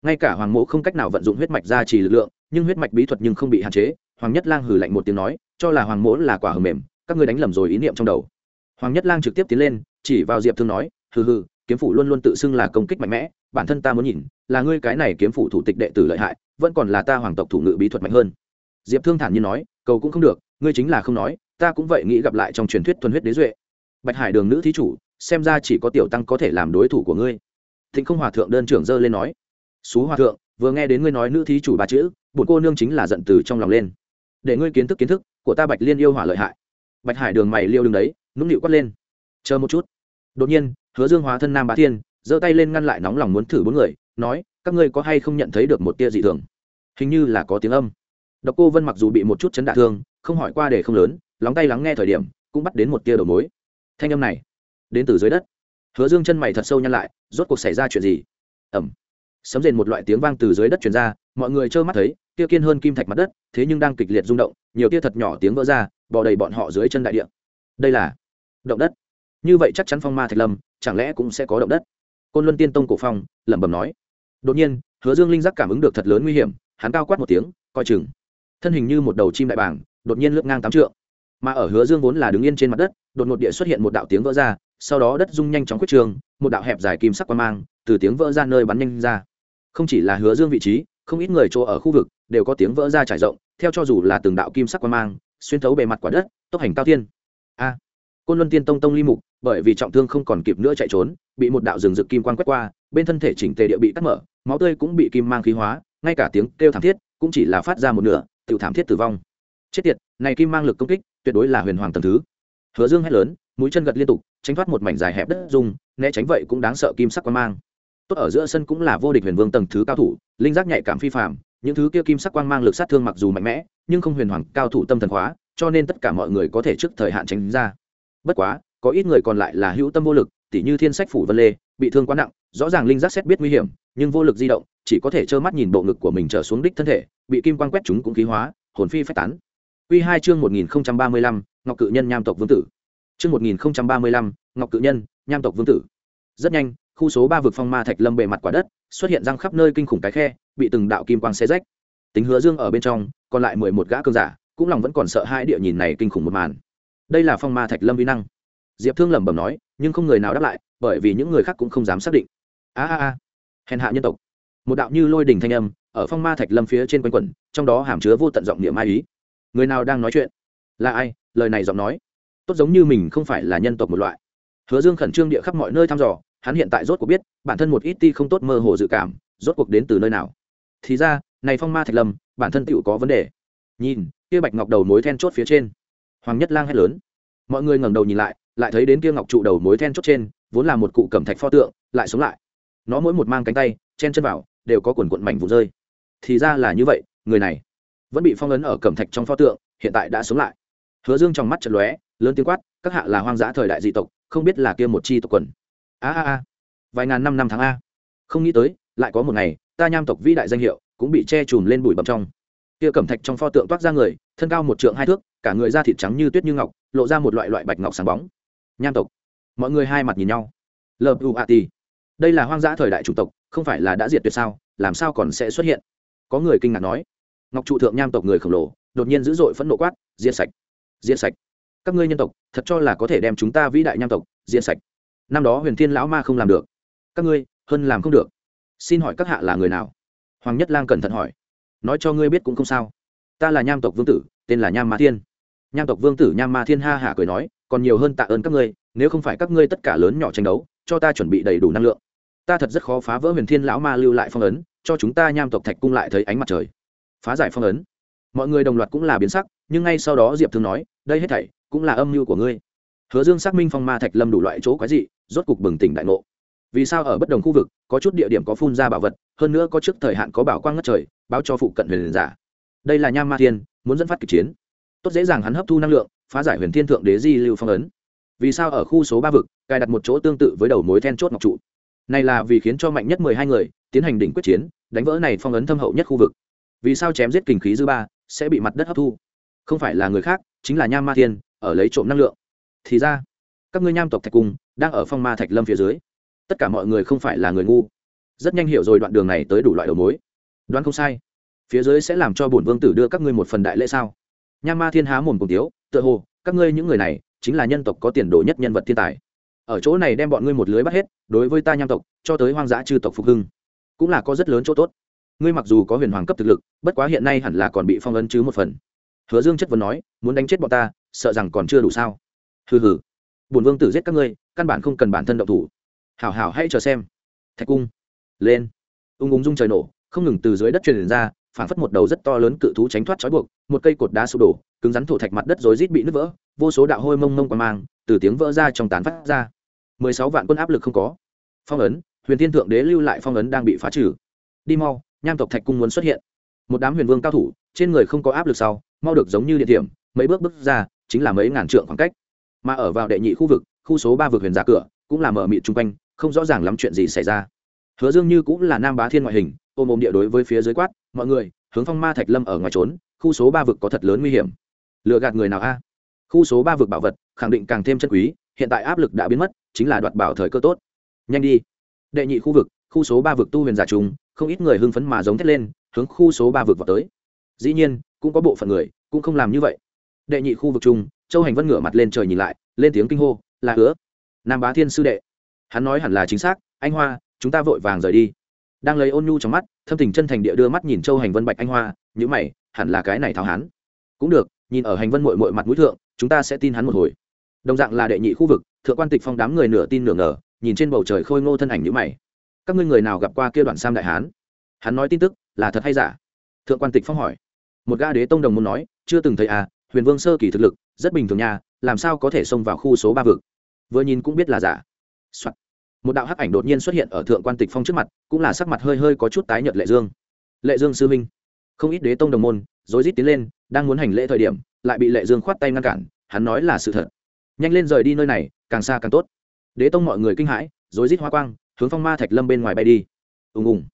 Ngay cả hoàng mộ không cách nào vận dụng huyết mạch ra chỉ lực lượng, nhưng huyết mạch bí thuật nhưng không bị hạn chế, hoàng nhất lang hử lạnh một tiếng nói, cho là hoàng mỗ là quả hờ mềm, các ngươi đánh lầm rồi ý niệm trong đầu. Hoàng nhất lang trực tiếp tiến lên, chỉ vào diệp thương nói, hừ hừ kiếm phủ luôn luôn tự xưng là công kích mạnh mẽ, bản thân ta muốn nhìn, là ngươi cái này kiếm phủ thủ tịch đệ tử lợi hại, vẫn còn là ta hoàng tộc thủ ngự bí thuật mạnh hơn. Diệp thương thản nhiên nói, cầu cũng không được, ngươi chính là không nói, ta cũng vậy nghĩ gặp lại trong truyền thuyết thuần huyết đế duệ. Bạch hải đường nữ thí chủ, xem ra chỉ có tiểu tăng có thể làm đối thủ của ngươi. Thịnh không hòa thượng đơn trưởng dơ lên nói, xú hòa thượng, vừa nghe đến ngươi nói nữ thí chủ ba chữ bụt cô nương chính là giận từ trong lòng lên. Để ngươi kiến thức kiến thức, của ta bạch liên yêu hỏa lợi hại. Bạch hải đường mày liêu đường đấy, nũng nịu quát lên, chờ một chút. Đột nhiên hứa dương hóa thân nam bá thiên, giơ tay lên ngăn lại nóng lòng muốn thử bốn người, nói, các ngươi có hay không nhận thấy được một tia dị thường? Hình như là có tiếng âm. Độc cô vân mặc dù bị một chút chấn đả thương, không hỏi qua để không lớn, lóng tay lắng nghe thời điểm, cũng bắt đến một tia đầu mối. Thanh âm này, đến từ dưới đất. Hứa dương chân mày thật sâu nhăn lại, rốt cuộc xảy ra chuyện gì? Ẩm sấm rền một loại tiếng vang từ dưới đất truyền ra, mọi người trơ mắt thấy, tia kiên hơn kim thạch mặt đất, thế nhưng đang kịch liệt rung động, nhiều tia thật nhỏ tiếng vỡ ra, bò đầy bọn họ dưới chân đại địa. Đây là động đất. Như vậy chắc chắn phong ma thạch lâm chẳng lẽ cũng sẽ có động đất? Côn luân tiên tông cổ phong, lẩm bẩm nói. Đột nhiên, hứa dương linh giác cảm ứng được thật lớn nguy hiểm, hắn cao quát một tiếng, coi chừng. Thân hình như một đầu chim đại bàng, đột nhiên lướt ngang tám trượng. Mà ở hứa dương vốn là đứng yên trên mặt đất, đột ngột địa xuất hiện một đạo tiếng vỡ ra, sau đó đất rung nhanh chóng quyết trường, một đạo hẹp dài kim sắc quan mang, từ tiếng vỡ ra nơi bắn nhanh ra. Không chỉ là hứa dương vị trí, không ít người chỗ ở khu vực đều có tiếng vỡ ra trải rộng, theo cho dù là từng đạo kim sắc quan mang, xuyên thấu bề mặt quả đất, tốc hành cao tiên a! Côn luân tiên tông tông ly mục, bởi vì trọng thương không còn kịp nữa chạy trốn, bị một đạo rừng rực kim quan quét qua, bên thân thể chỉnh tề địa bị cắt mở, máu tươi cũng bị kim mang khí hóa, ngay cả tiếng kêu thảm thiết cũng chỉ là phát ra một nửa tự thảm thiết tử vong. Chết tiệt, này kim mang lực công kích, tuyệt đối là huyền hoàng tầng thứ. Hứa dương hét lớn, mũi chân gật liên tục, tránh thoát một mảnh dài hẹp đất dùng né tránh vậy cũng đáng sợ kim sắc quan mang. Tốt ở giữa sân cũng là vô địch huyền vương tầng thứ cao thủ, linh giác nhạy cảm phi phạm những thứ kia kim sắc quang mang lực sát thương mặc dù mạnh mẽ, nhưng không huyền hoàng cao thủ tâm thần hóa, cho nên tất cả mọi người có thể trước thời hạn tránh ra bất quá, có ít người còn lại là hữu tâm vô lực, tỉ như thiên sách phủ vân lê, bị thương quá nặng, rõ ràng linh giác xét biết nguy hiểm, nhưng vô lực di động, chỉ có thể trơ mắt nhìn bộ ngực của mình trở xuống đích thân thể, bị kim quang quét chúng cũng khí hóa, hồn phi phách tán. Quy hai chương một nghìn ba mươi lăm, ngọc cự nhân, nham tộc vương tử. Chương một nghìn ba mươi lăm, ngọc cự nhân, nham tộc vương tử. Rất nhanh, khu số ba vực phong ma thạch lâm bề mặt quả đất, xuất hiện răng khắp nơi kinh khủng cái khe, bị từng đạo kim quang xé rách. Tính hứa dương ở bên trong, còn lại mười một gã cơn giả, cũng lòng vẫn còn sợ hai địa nhìn này kinh khủng một màn đây là phong ma thạch lâm vi năng. Diệp thương lẩm bẩm nói, nhưng không người nào đáp lại, bởi vì những người khác cũng không dám xác định. A a a. Hèn hạ nhân tộc. Một đạo như lôi đình thanh âm, ở phong ma thạch lâm phía trên quanh quẩn, trong đó hàm chứa vô tận giọng niệm ai ý. Người nào đang nói chuyện? Là ai? Lời này giọng nói. Tốt giống như mình không phải là nhân tộc một loại. Hứa dương khẩn trương địa khắp mọi nơi thăm dò, hắn hiện tại rốt cuộc biết, bản thân một ít ti không tốt mơ hồ dự cảm, rốt cuộc đến từ nơi nào. Thì ra, này phong ma thạch lâm, bản thân tựu có vấn đề. Nhìn, kia bạch ngọc đầu mối then chốt phía trên hoàng nhất lang hét lớn. Mọi người ngẩng đầu nhìn lại lại thấy đến kia ngọc trụ đầu mối then chốt trên, vốn là một cụ cẩm thạch pho tượng, lại sống lại. Nó mỗi một mang cánh tay, chen chân vào, đều có quần quận mảnh vụ rơi. Thì ra là như vậy, người này vẫn bị phong ấn ở cẩm thạch trong pho tượng, hiện tại đã sống lại. Hứa dương trong mắt chật lóe, lớn tiếng quát, các hạ là hoang dã thời đại dị tộc, không biết là kia một chi tộc quần. A a a, vài ngàn năm năm tháng a. Không nghĩ tới, lại có một ngày, ta nham tộc vĩ đại danh hiệu cũng bị che chùm lên bụi bậm trong. Kia cẩm thạch trong pho tượng toát ra người, thân cao một trượng hai thước cả người da thịt trắng như tuyết như ngọc, lộ ra một loại loại bạch ngọc sáng bóng. Nham tộc. Mọi người hai mặt nhìn nhau. Lợp u a ti đây là hoang dã thời đại chủ tộc, không phải là đã diệt tuyệt sao, làm sao còn sẽ xuất hiện? Có người kinh ngạc nói. Ngọc trụ thượng nham tộc người khổng lồ, đột nhiên dữ dội phẫn nộ quát, diệt sạch! Diệt sạch! Các ngươi nhân tộc, thật cho là có thể đem chúng ta vĩ đại nham tộc, diệt sạch. Năm đó huyền thiên lão ma không làm được. Các ngươi hơn làm không được. Xin hỏi các hạ là người nào? Hoàng nhất lang cẩn thận hỏi. Nói cho ngươi biết cũng không sao. Ta là nham tộc vương tử tên là nham ma thiên. Nham tộc vương tử nham ma thiên ha hả cười nói, còn nhiều hơn tạ ơn các ngươi, nếu không phải các ngươi tất cả lớn nhỏ tranh đấu, cho ta chuẩn bị đầy đủ năng lượng. Ta thật rất khó phá vỡ huyền thiên lão ma lưu lại phong ấn, cho chúng ta nham tộc thạch cung lại thấy ánh mặt trời. Phá giải phong ấn. Mọi người đồng loạt cũng là biến sắc, nhưng ngay sau đó diệp thương nói, đây hết thảy cũng là âm mưu của ngươi. Hứa dương xác minh phong ma thạch lâm đủ loại chỗ quái dị, rốt cục bừng tỉnh đại ngộ. Vì sao ở bất đồng khu vực, có chút địa điểm có phun ra bảo vật, hơn nữa có trước thời hạn có bảo quang ngất trời, báo cho phụ cận huyền giả đây là nham ma thiên, muốn dẫn phát kịch chiến. Tốt dễ dàng hắn hấp thu năng lượng, phá giải huyền thiên thượng đế di lưu phong ấn. Vì sao ở khu số ba vực, cài đặt một chỗ tương tự với đầu mối then chốt ngọc trụ? Này là vì khiến cho mạnh nhất mười hai người tiến hành đỉnh quyết chiến, đánh vỡ này phong ấn thâm hậu nhất khu vực. Vì sao chém giết kình khí dư ba sẽ bị mặt đất hấp thu? Không phải là người khác, chính là nham ma thiên, ở lấy trộm năng lượng. Thì ra, các ngươi nham tộc thạch cung đang ở phong ma thạch lâm phía dưới. Tất cả mọi người không phải là người ngu. Rất nhanh hiểu rồi đoạn đường này tới đủ loại đầu mối. Đoán không sai phía dưới sẽ làm cho bổn vương tử đưa các ngươi một phần đại lễ sao? Nham ma thiên há mồm cùng tiếu, tựa hồ, các ngươi những người này, chính là nhân tộc có tiền đồ nhất nhân vật thiên tài. Ở chỗ này đem bọn ngươi một lưới bắt hết, đối với ta nham tộc, cho tới hoang dã chư tộc phục hưng, cũng là có rất lớn chỗ tốt. Ngươi mặc dù có huyền hoàng cấp thực lực, bất quá hiện nay hẳn là còn bị phong ấn chứ một phần. Hứa dương chất vấn nói, muốn đánh chết bọn ta, sợ rằng còn chưa đủ sao? Hừ hừ. Bổn vương tử giết các ngươi, căn bản không cần bản thân động thủ. Hảo hảo hãy chờ xem. Thạch cung. Lên. Ung ung dung trời nổ, không ngừng từ dưới đất truyền ra phảng phất một đầu rất to lớn cự thú tránh thoát trói buộc, một cây cột đá sụp đổ, cứng rắn thổ thạch mặt đất rối rít bị nứt vỡ, vô số đạo hôi mông mông qua mang từ tiếng vỡ ra trong tán phát ra. Mười sáu vạn quân áp lực không có. Phong ấn, huyền thiên thượng đế lưu lại phong ấn đang bị phá trừ. Đi mau, nham tộc thạch cung muốn xuất hiện. Một đám huyền vương cao thủ, trên người không có áp lực sau, mau được giống như địa điểm, mấy bước bước ra, chính là mấy ngàn trượng khoảng cách. Mà ở vào đệ nhị khu vực, khu số ba vực huyền giả cửa, cũng là mở mịt chung quanh, không rõ ràng lắm chuyện gì xảy ra hứa dương như cũng là nam bá thiên ngoại hình, ôm ôm địa đối với phía dưới quát, mọi người, hướng phong ma thạch lâm ở ngoài trốn, khu số ba vực có thật lớn nguy hiểm. Lừa gạt người nào a? Khu số ba vực bảo vật, khẳng định càng thêm chân quý, hiện tại áp lực đã biến mất, chính là đoạt bảo thời cơ tốt. Nhanh đi. Đệ nhị khu vực, khu số ba vực tu huyền giả trùng, không ít người hưng phấn mà giống thét lên, hướng khu số ba vực vào tới. Dĩ nhiên, cũng có bộ phận người, cũng không làm như vậy. Đệ nhị khu vực chung châu hành vân ngửa mặt lên trời nhìn lại, lên tiếng kinh hô, là hứa. Nam bá thiên sư đệ. Hắn nói hẳn là chính xác, anh hoa chúng ta vội vàng rời đi. Đang lấy ôn nhu trong mắt, thâm tình chân thành địa đưa mắt nhìn châu hành vân bạch anh hoa nhữ mày, hẳn là cái này tháo hán. cũng được, nhìn ở hành vân mội mội mặt mũi thượng, chúng ta sẽ tin hắn một hồi. Đồng dạng là đệ nhị khu vực, thượng quan tịch phong đám người nửa tin nửa ngờ, nhìn trên bầu trời khôi ngô thân ảnh nhữ mày. Các ngươi người nào gặp qua kia đoạn sam đại hán? Hắn nói tin tức, là thật hay giả? Thượng quan tịch phong hỏi. Một gã đế tông đồng muốn nói, chưa từng thấy à huyền vương sơ kỳ thực lực, rất bình thường nha, làm sao có thể xông vào khu số ba vực? Vừa nhìn cũng biết là giả、Soạn một đạo hắc ảnh đột nhiên xuất hiện ở thượng quan tịch phong trước mặt, cũng là sắc mặt hơi hơi có chút tái nhợt lệ dương. Lệ dương sư minh không ít đế tông đồng môn, rối rít tiến lên, đang muốn hành lễ thời điểm, lại bị lệ dương khoát tay ngăn cản, hắn nói là sự thật. Nhanh lên rời đi nơi này, càng xa càng tốt. Đế tông mọi người kinh hãi, rối rít hoa quang, hướng phong ma thạch lâm bên ngoài bay đi. Ùng ùng.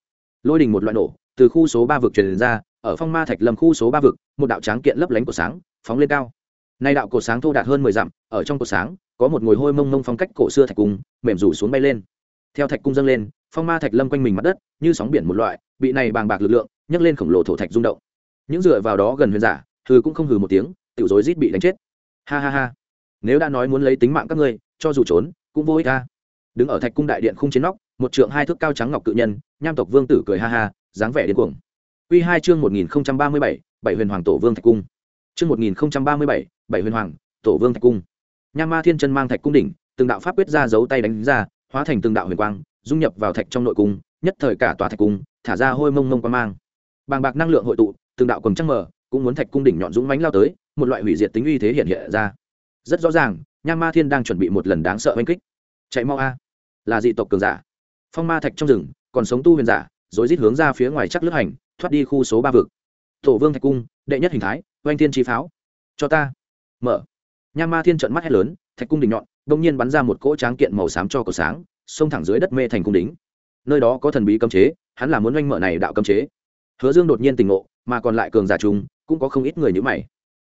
Lôi đình một loại nổ, từ khu số ba vực truyền ra, ở phong ma thạch lâm khu số ba vực, một đạo tráng kiện lấp lánh của sáng, phóng lên cao nay đạo cột sáng thô đạt hơn mười dặm, ở trong cột sáng, có một ngồi hôi mông mông phong cách cổ xưa thạch cung, mềm rủ xuống bay lên. Theo thạch cung dâng lên, phong ma thạch lâm quanh mình mặt đất, như sóng biển một loại, bị này bàng bạc lực lượng, nhấc lên khổng lồ thổ thạch rung động. Những dựa vào đó gần huyền giả, hừ cũng không hừ một tiếng, tiểu rối rít bị đánh chết. Ha ha ha. Nếu đã nói muốn lấy tính mạng các ngươi, cho dù trốn, cũng vô ích ta đứng ở thạch cung đại điện khung chiến nóc, một trượng hai thước cao trắng ngọc cự nhân, nham tộc vương tử cười ha ha, dáng vẻ điên cuồng. Quy hai chương một nghìn ba mươi bảy bảy huyền hoàng tổ vương thạch cung. Chương một nghìn ba mươi bảy huyền hoàng, tổ vương thạch cung. Nham ma thiên chân mang thạch cung đỉnh, từng đạo pháp quyết ra giấu tay đánh ra, hóa thành từng đạo huyền quang, dung nhập vào thạch trong nội cung, nhất thời cả tòa thạch cung, thả ra hôi mông mông qua mang. Bàng bạc năng lượng hội tụ, từng đạo quần trăng mở cũng muốn thạch cung đỉnh nhọn dũng mánh lao tới, một loại hủy diệt tính uy thế hiện hiện ra. Rất rõ ràng nham ma thiên đang chuẩn bị một lần đáng sợ oanh kích. Chạy mau a. Là dị tộc cường giả. Phong ma thạch trong rừng, còn sống tu huyền giả rồi rít hướng ra phía ngoài chắc lướt hành, thoát đi khu số ba vực. Tổ vương thạch cung, đệ nhất hình thái, oanh thiên chi pháo. Cho ta mở. Nham ma thiên trận mắt hét lớn, thạch cung đỉnh nhọn, đông nhiên bắn ra một cỗ tráng kiện màu xám cho cổ sáng, xông thẳng dưới đất mê thành cung đính nơi đó có thần bí cấm chế, hắn là muốn oanh mở này đạo cấm chế. Hứa dương đột nhiên tỉnh ngộ, mà còn lại cường giả chung cũng có không ít người như mày.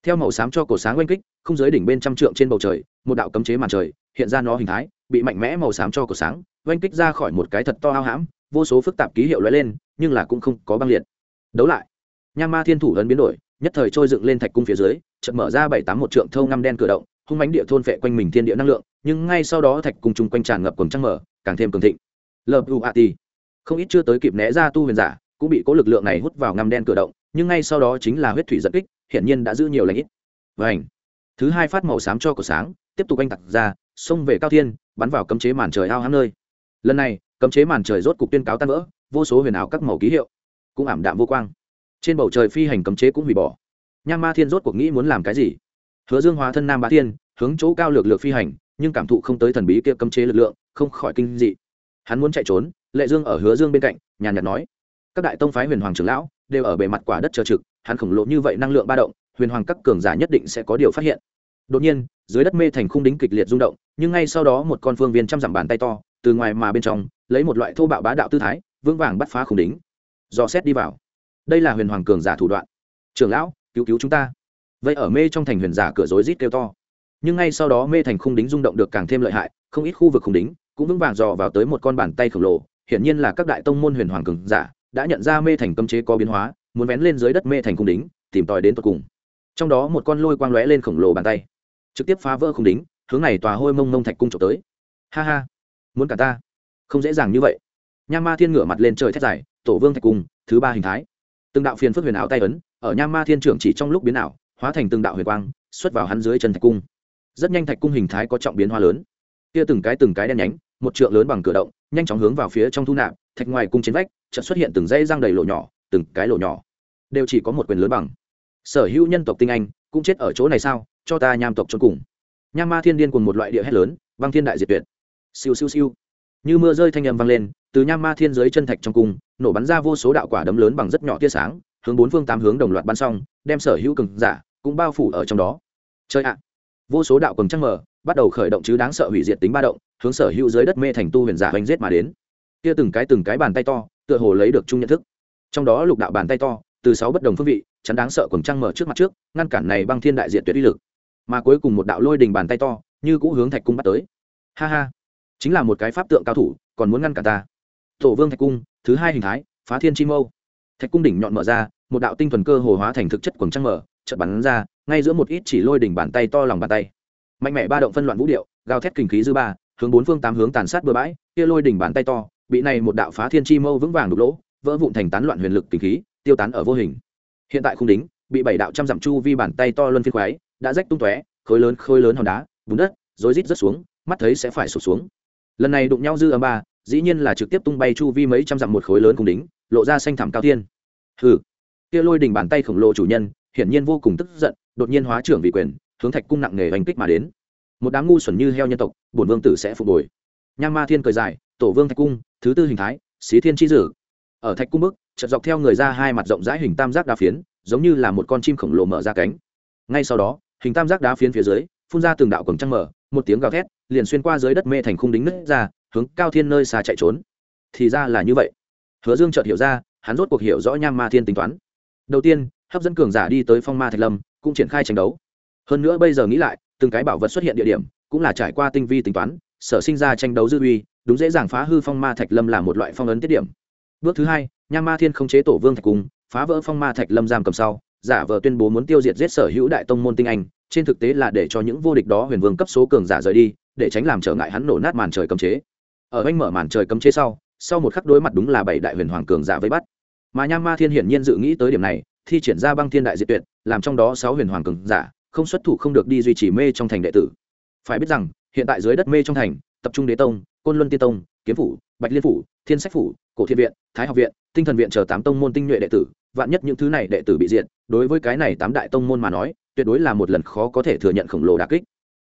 Theo màu xám cho cổ sáng oanh kích, không dưới đỉnh bên trăm trượng trên bầu trời, một đạo cấm chế màn trời, hiện ra nó hình thái, bị mạnh mẽ màu xám cho cổ sáng, oanh kích ra khỏi một cái thật to ao hãm, vô số phức tạp ký hiệu lóe lên, nhưng là cũng không có băng liệt. Đấu lại. Nham ma thiên thủ ấn biến đổi, nhất thời trôi dựng lên thạch cung phía dưới chợt mở ra bảy tám một trượng thâu năm đen cửa động, hung mánh địa thôn phệ quanh mình thiên địa năng lượng, nhưng ngay sau đó thạch cùng chung quanh tràn ngập cổng trăng mở, càng thêm cường thịnh. Lợp u a ti không ít chưa tới kịp né ra tu huyền giả, cũng bị cố lực lượng này hút vào ngăm đen cửa động, nhưng ngay sau đó chính là huyết thủy giật kích, hiển nhiên đã giữ nhiều lãnh ít. Và ảnh thứ hai phát màu xám cho cổ sáng, tiếp tục anh tặc ra, xông về cao thiên, bắn vào cấm chế màn trời ao hám nơi. Lần này, cấm chế màn trời rốt cục tuyên cáo tan vỡ, vô số huyền ảo các màu ký hiệu cũng ảm đạm vô quang. Trên bầu trời phi hành cấm chế cũng hủy bỏ nham ma thiên rốt cuộc nghĩ muốn làm cái gì? Hứa dương hóa thân nam bá thiên, hướng chỗ cao lược lược phi hành, nhưng cảm thụ không tới thần bí kia cấm chế lực lượng, không khỏi kinh dị. Hắn muốn chạy trốn, lệ dương ở hứa dương bên cạnh, nhàn nhạt nói, các đại tông phái huyền hoàng trưởng lão đều ở bề mặt quả đất chờ trực, hắn khổng lồ như vậy năng lượng ba động, huyền hoàng các cường giả nhất định sẽ có điều phát hiện. Đột nhiên, dưới đất mê thành khung đính kịch liệt rung động, nhưng ngay sau đó một con phương viên trăm dặm bàn tay to, từ ngoài mà bên trong, lấy một loại thô bạo bá đạo tư thái, vững vàng bắt phá khung đính. Dò xét đi vào. Đây là huyền hoàng cường giả thủ đoạn. Trưởng lão cứu cứu chúng ta. Vậy ở mê trong thành huyền giả cửa rối rít kêu to. Nhưng ngay sau đó mê thành khung đính rung động được càng thêm lợi hại, không ít khu vực khung đính cũng vững vàng dò vào tới một con bàn tay khổng lồ, hiển nhiên là các đại tông môn huyền hoàng cường giả đã nhận ra mê thành cấm chế có biến hóa, muốn vén lên dưới đất mê thành khung đính, tìm tòi đến tận cùng. Trong đó một con lôi quang lóe lên khổng lồ bàn tay, trực tiếp phá vỡ khung đính, hướng này tòa hôi mông mông thạch cung trộm tới. Ha ha, muốn cả ta? Không dễ dàng như vậy. Nham ma thiên ngửa mặt lên trời thét dài, tổ vương thạch cung, thứ ba hình thái. Từng đạo phiền phức huyền ảo tay ấn ở nham ma thiên trưởng chỉ trong lúc biến ảo, hóa thành từng đạo huyền quang, xuất vào hắn dưới chân thạch cung. Rất nhanh thạch cung hình thái có trọng biến hoa lớn. Kia từng cái từng cái đen nhánh, một trượng lớn bằng cửa động, nhanh chóng hướng vào phía trong thu nạp, thạch ngoài cung trên vách, chợt xuất hiện từng dây răng đầy lỗ nhỏ, từng cái lỗ nhỏ. Đều chỉ có một quyền lớn bằng. Sở hữu nhân tộc tinh anh, cũng chết ở chỗ này sao? Cho ta nham tộc trốn cùng. Nham ma thiên điên cùng một loại địa hét lớn băng thiên đại diệt tuyệt. Siêu siêu siêu. Như mưa rơi thanh âm vang lên, từ nham ma thiên dưới chân thạch trong cung, nổ bắn ra vô số đạo quả đấm lớn bằng rất nhỏ tia sáng hướng bốn phương tám hướng đồng loạt bắn xong, đem sở hữu cường giả cũng bao phủ ở trong đó. Chơi ạ. À, vô số đạo cường trăng mở bắt đầu khởi động chứ đáng sợ hủy diệt tính ba động, hướng sở hữu dưới đất mê thành tu huyền giả hoành giết mà đến. Kia từng cái từng cái bàn tay to, tựa hồ lấy được chung nhận thức. Trong đó lục đạo bàn tay to, từ sáu bất đồng phương vị, chắn đáng sợ cường trăng mở trước mặt trước, ngăn cản này băng thiên đại diện tuyệt uy lực. Mà cuối cùng một đạo lôi đình bàn tay to, như cũ hướng thạch cung bắt tới. Ha ha, chính là một cái pháp tượng cao thủ, còn muốn ngăn cản ta. Tổ vương thạch cung, thứ hai hình thái, phá thiên chi mâu thạch cung đỉnh nhọn mở ra, một đạo tinh thuần cơ hồ hóa thành thực chất quần trăng mở, chợt bắn ra, ngay giữa một ít chỉ lôi đỉnh bàn tay to lòng bàn tay. Mạnh mẽ ba động phân loạn vũ điệu, gào thét kinh khí dư ba, hướng bốn phương tám hướng tàn sát bừa bãi, kia lôi đỉnh bàn tay to, bị này một đạo phá thiên chi mâu vững vàng đục lỗ, vỡ vụn thành tán loạn huyền lực kinh khí, tiêu tán ở vô hình. Hiện tại khung đính bị bảy đạo trăm dặm chu vi bàn tay to luân phiên khoái đã rách tung tóe, khối lớn khối lớn hòn đá, bùn đất, rối rít rớt xuống, mắt thấy sẽ phải sụp xuống. Lần này đụng nhau dư âm ba, dĩ nhiên là trực tiếp tung bay chu vi mấy trăm dặm một khối lớn khung đính lộ ra xanh thảm cao tiên hừ. Kia lôi đỉnh bàn tay khổng lồ chủ nhân, hiển nhiên vô cùng tức giận, đột nhiên hóa trưởng vị quyền, hướng thạch cung nặng nề hành kích mà đến. Một đám ngu xuẩn như heo nhân tộc, bổn vương tử sẽ phục hồi. Nham ma thiên cười dài, tổ vương thạch cung, thứ tư hình thái, xí thiên chi dử. Ở thạch cung bức, chợt dọc theo người ra hai mặt rộng rãi hình tam giác đá phiến, giống như là một con chim khổng lồ mở ra cánh. Ngay sau đó, hình tam giác đá phiến phía dưới, phun ra từng đạo cổng trăng mở một tiếng gào thét, liền xuyên qua dưới đất mê thành khung đính nứt ra, hướng cao thiên nơi xa chạy trốn. Thì ra là như vậy hứa dương chợt hiểu ra, hắn rốt cuộc hiểu rõ nham ma thiên tính toán. Đầu tiên, hấp dẫn cường giả đi tới phong ma thạch lâm, cũng triển khai tranh đấu. Hơn nữa bây giờ nghĩ lại, từng cái bảo vật xuất hiện địa điểm, cũng là trải qua tinh vi tính toán, sở sinh ra tranh đấu dư uy, đúng dễ dàng phá hư phong ma thạch lâm là một loại phong ấn tiết điểm. Bước thứ hai, nham ma thiên không chế tổ vương thạch cung, phá vỡ phong ma thạch lâm giam cầm sau, giả vờ tuyên bố muốn tiêu diệt giết sở hữu đại tông môn tinh anh, trên thực tế là để cho những vô địch đó huyền vương cấp số cường giả rời đi, để tránh làm trở ngại hắn nổ nát màn trời cấm chế. Ở anh mở màn trời cấm chế sau sau một khắc đối mặt đúng là bảy đại huyền hoàng cường giả vây bắt. Mà nham ma thiên hiển nhiên dự nghĩ tới điểm này, thi triển ra băng thiên đại diệt tuyệt, làm trong đó sáu huyền hoàng cường giả, không xuất thủ không được đi duy trì mê trong thành đệ tử. Phải biết rằng, hiện tại dưới đất mê trong thành, tập trung đế tông, côn luân tiên tông, kiếm phủ, bạch liên phủ, thiên sách phủ, cổ thiên viện, thái học viện, tinh thần viện chờ tám tông môn tinh nhuệ đệ tử, vạn nhất những thứ này đệ tử bị diện đối với cái này tám đại tông môn mà nói, tuyệt đối là một lần khó có thể thừa nhận khổng lồ đà kích.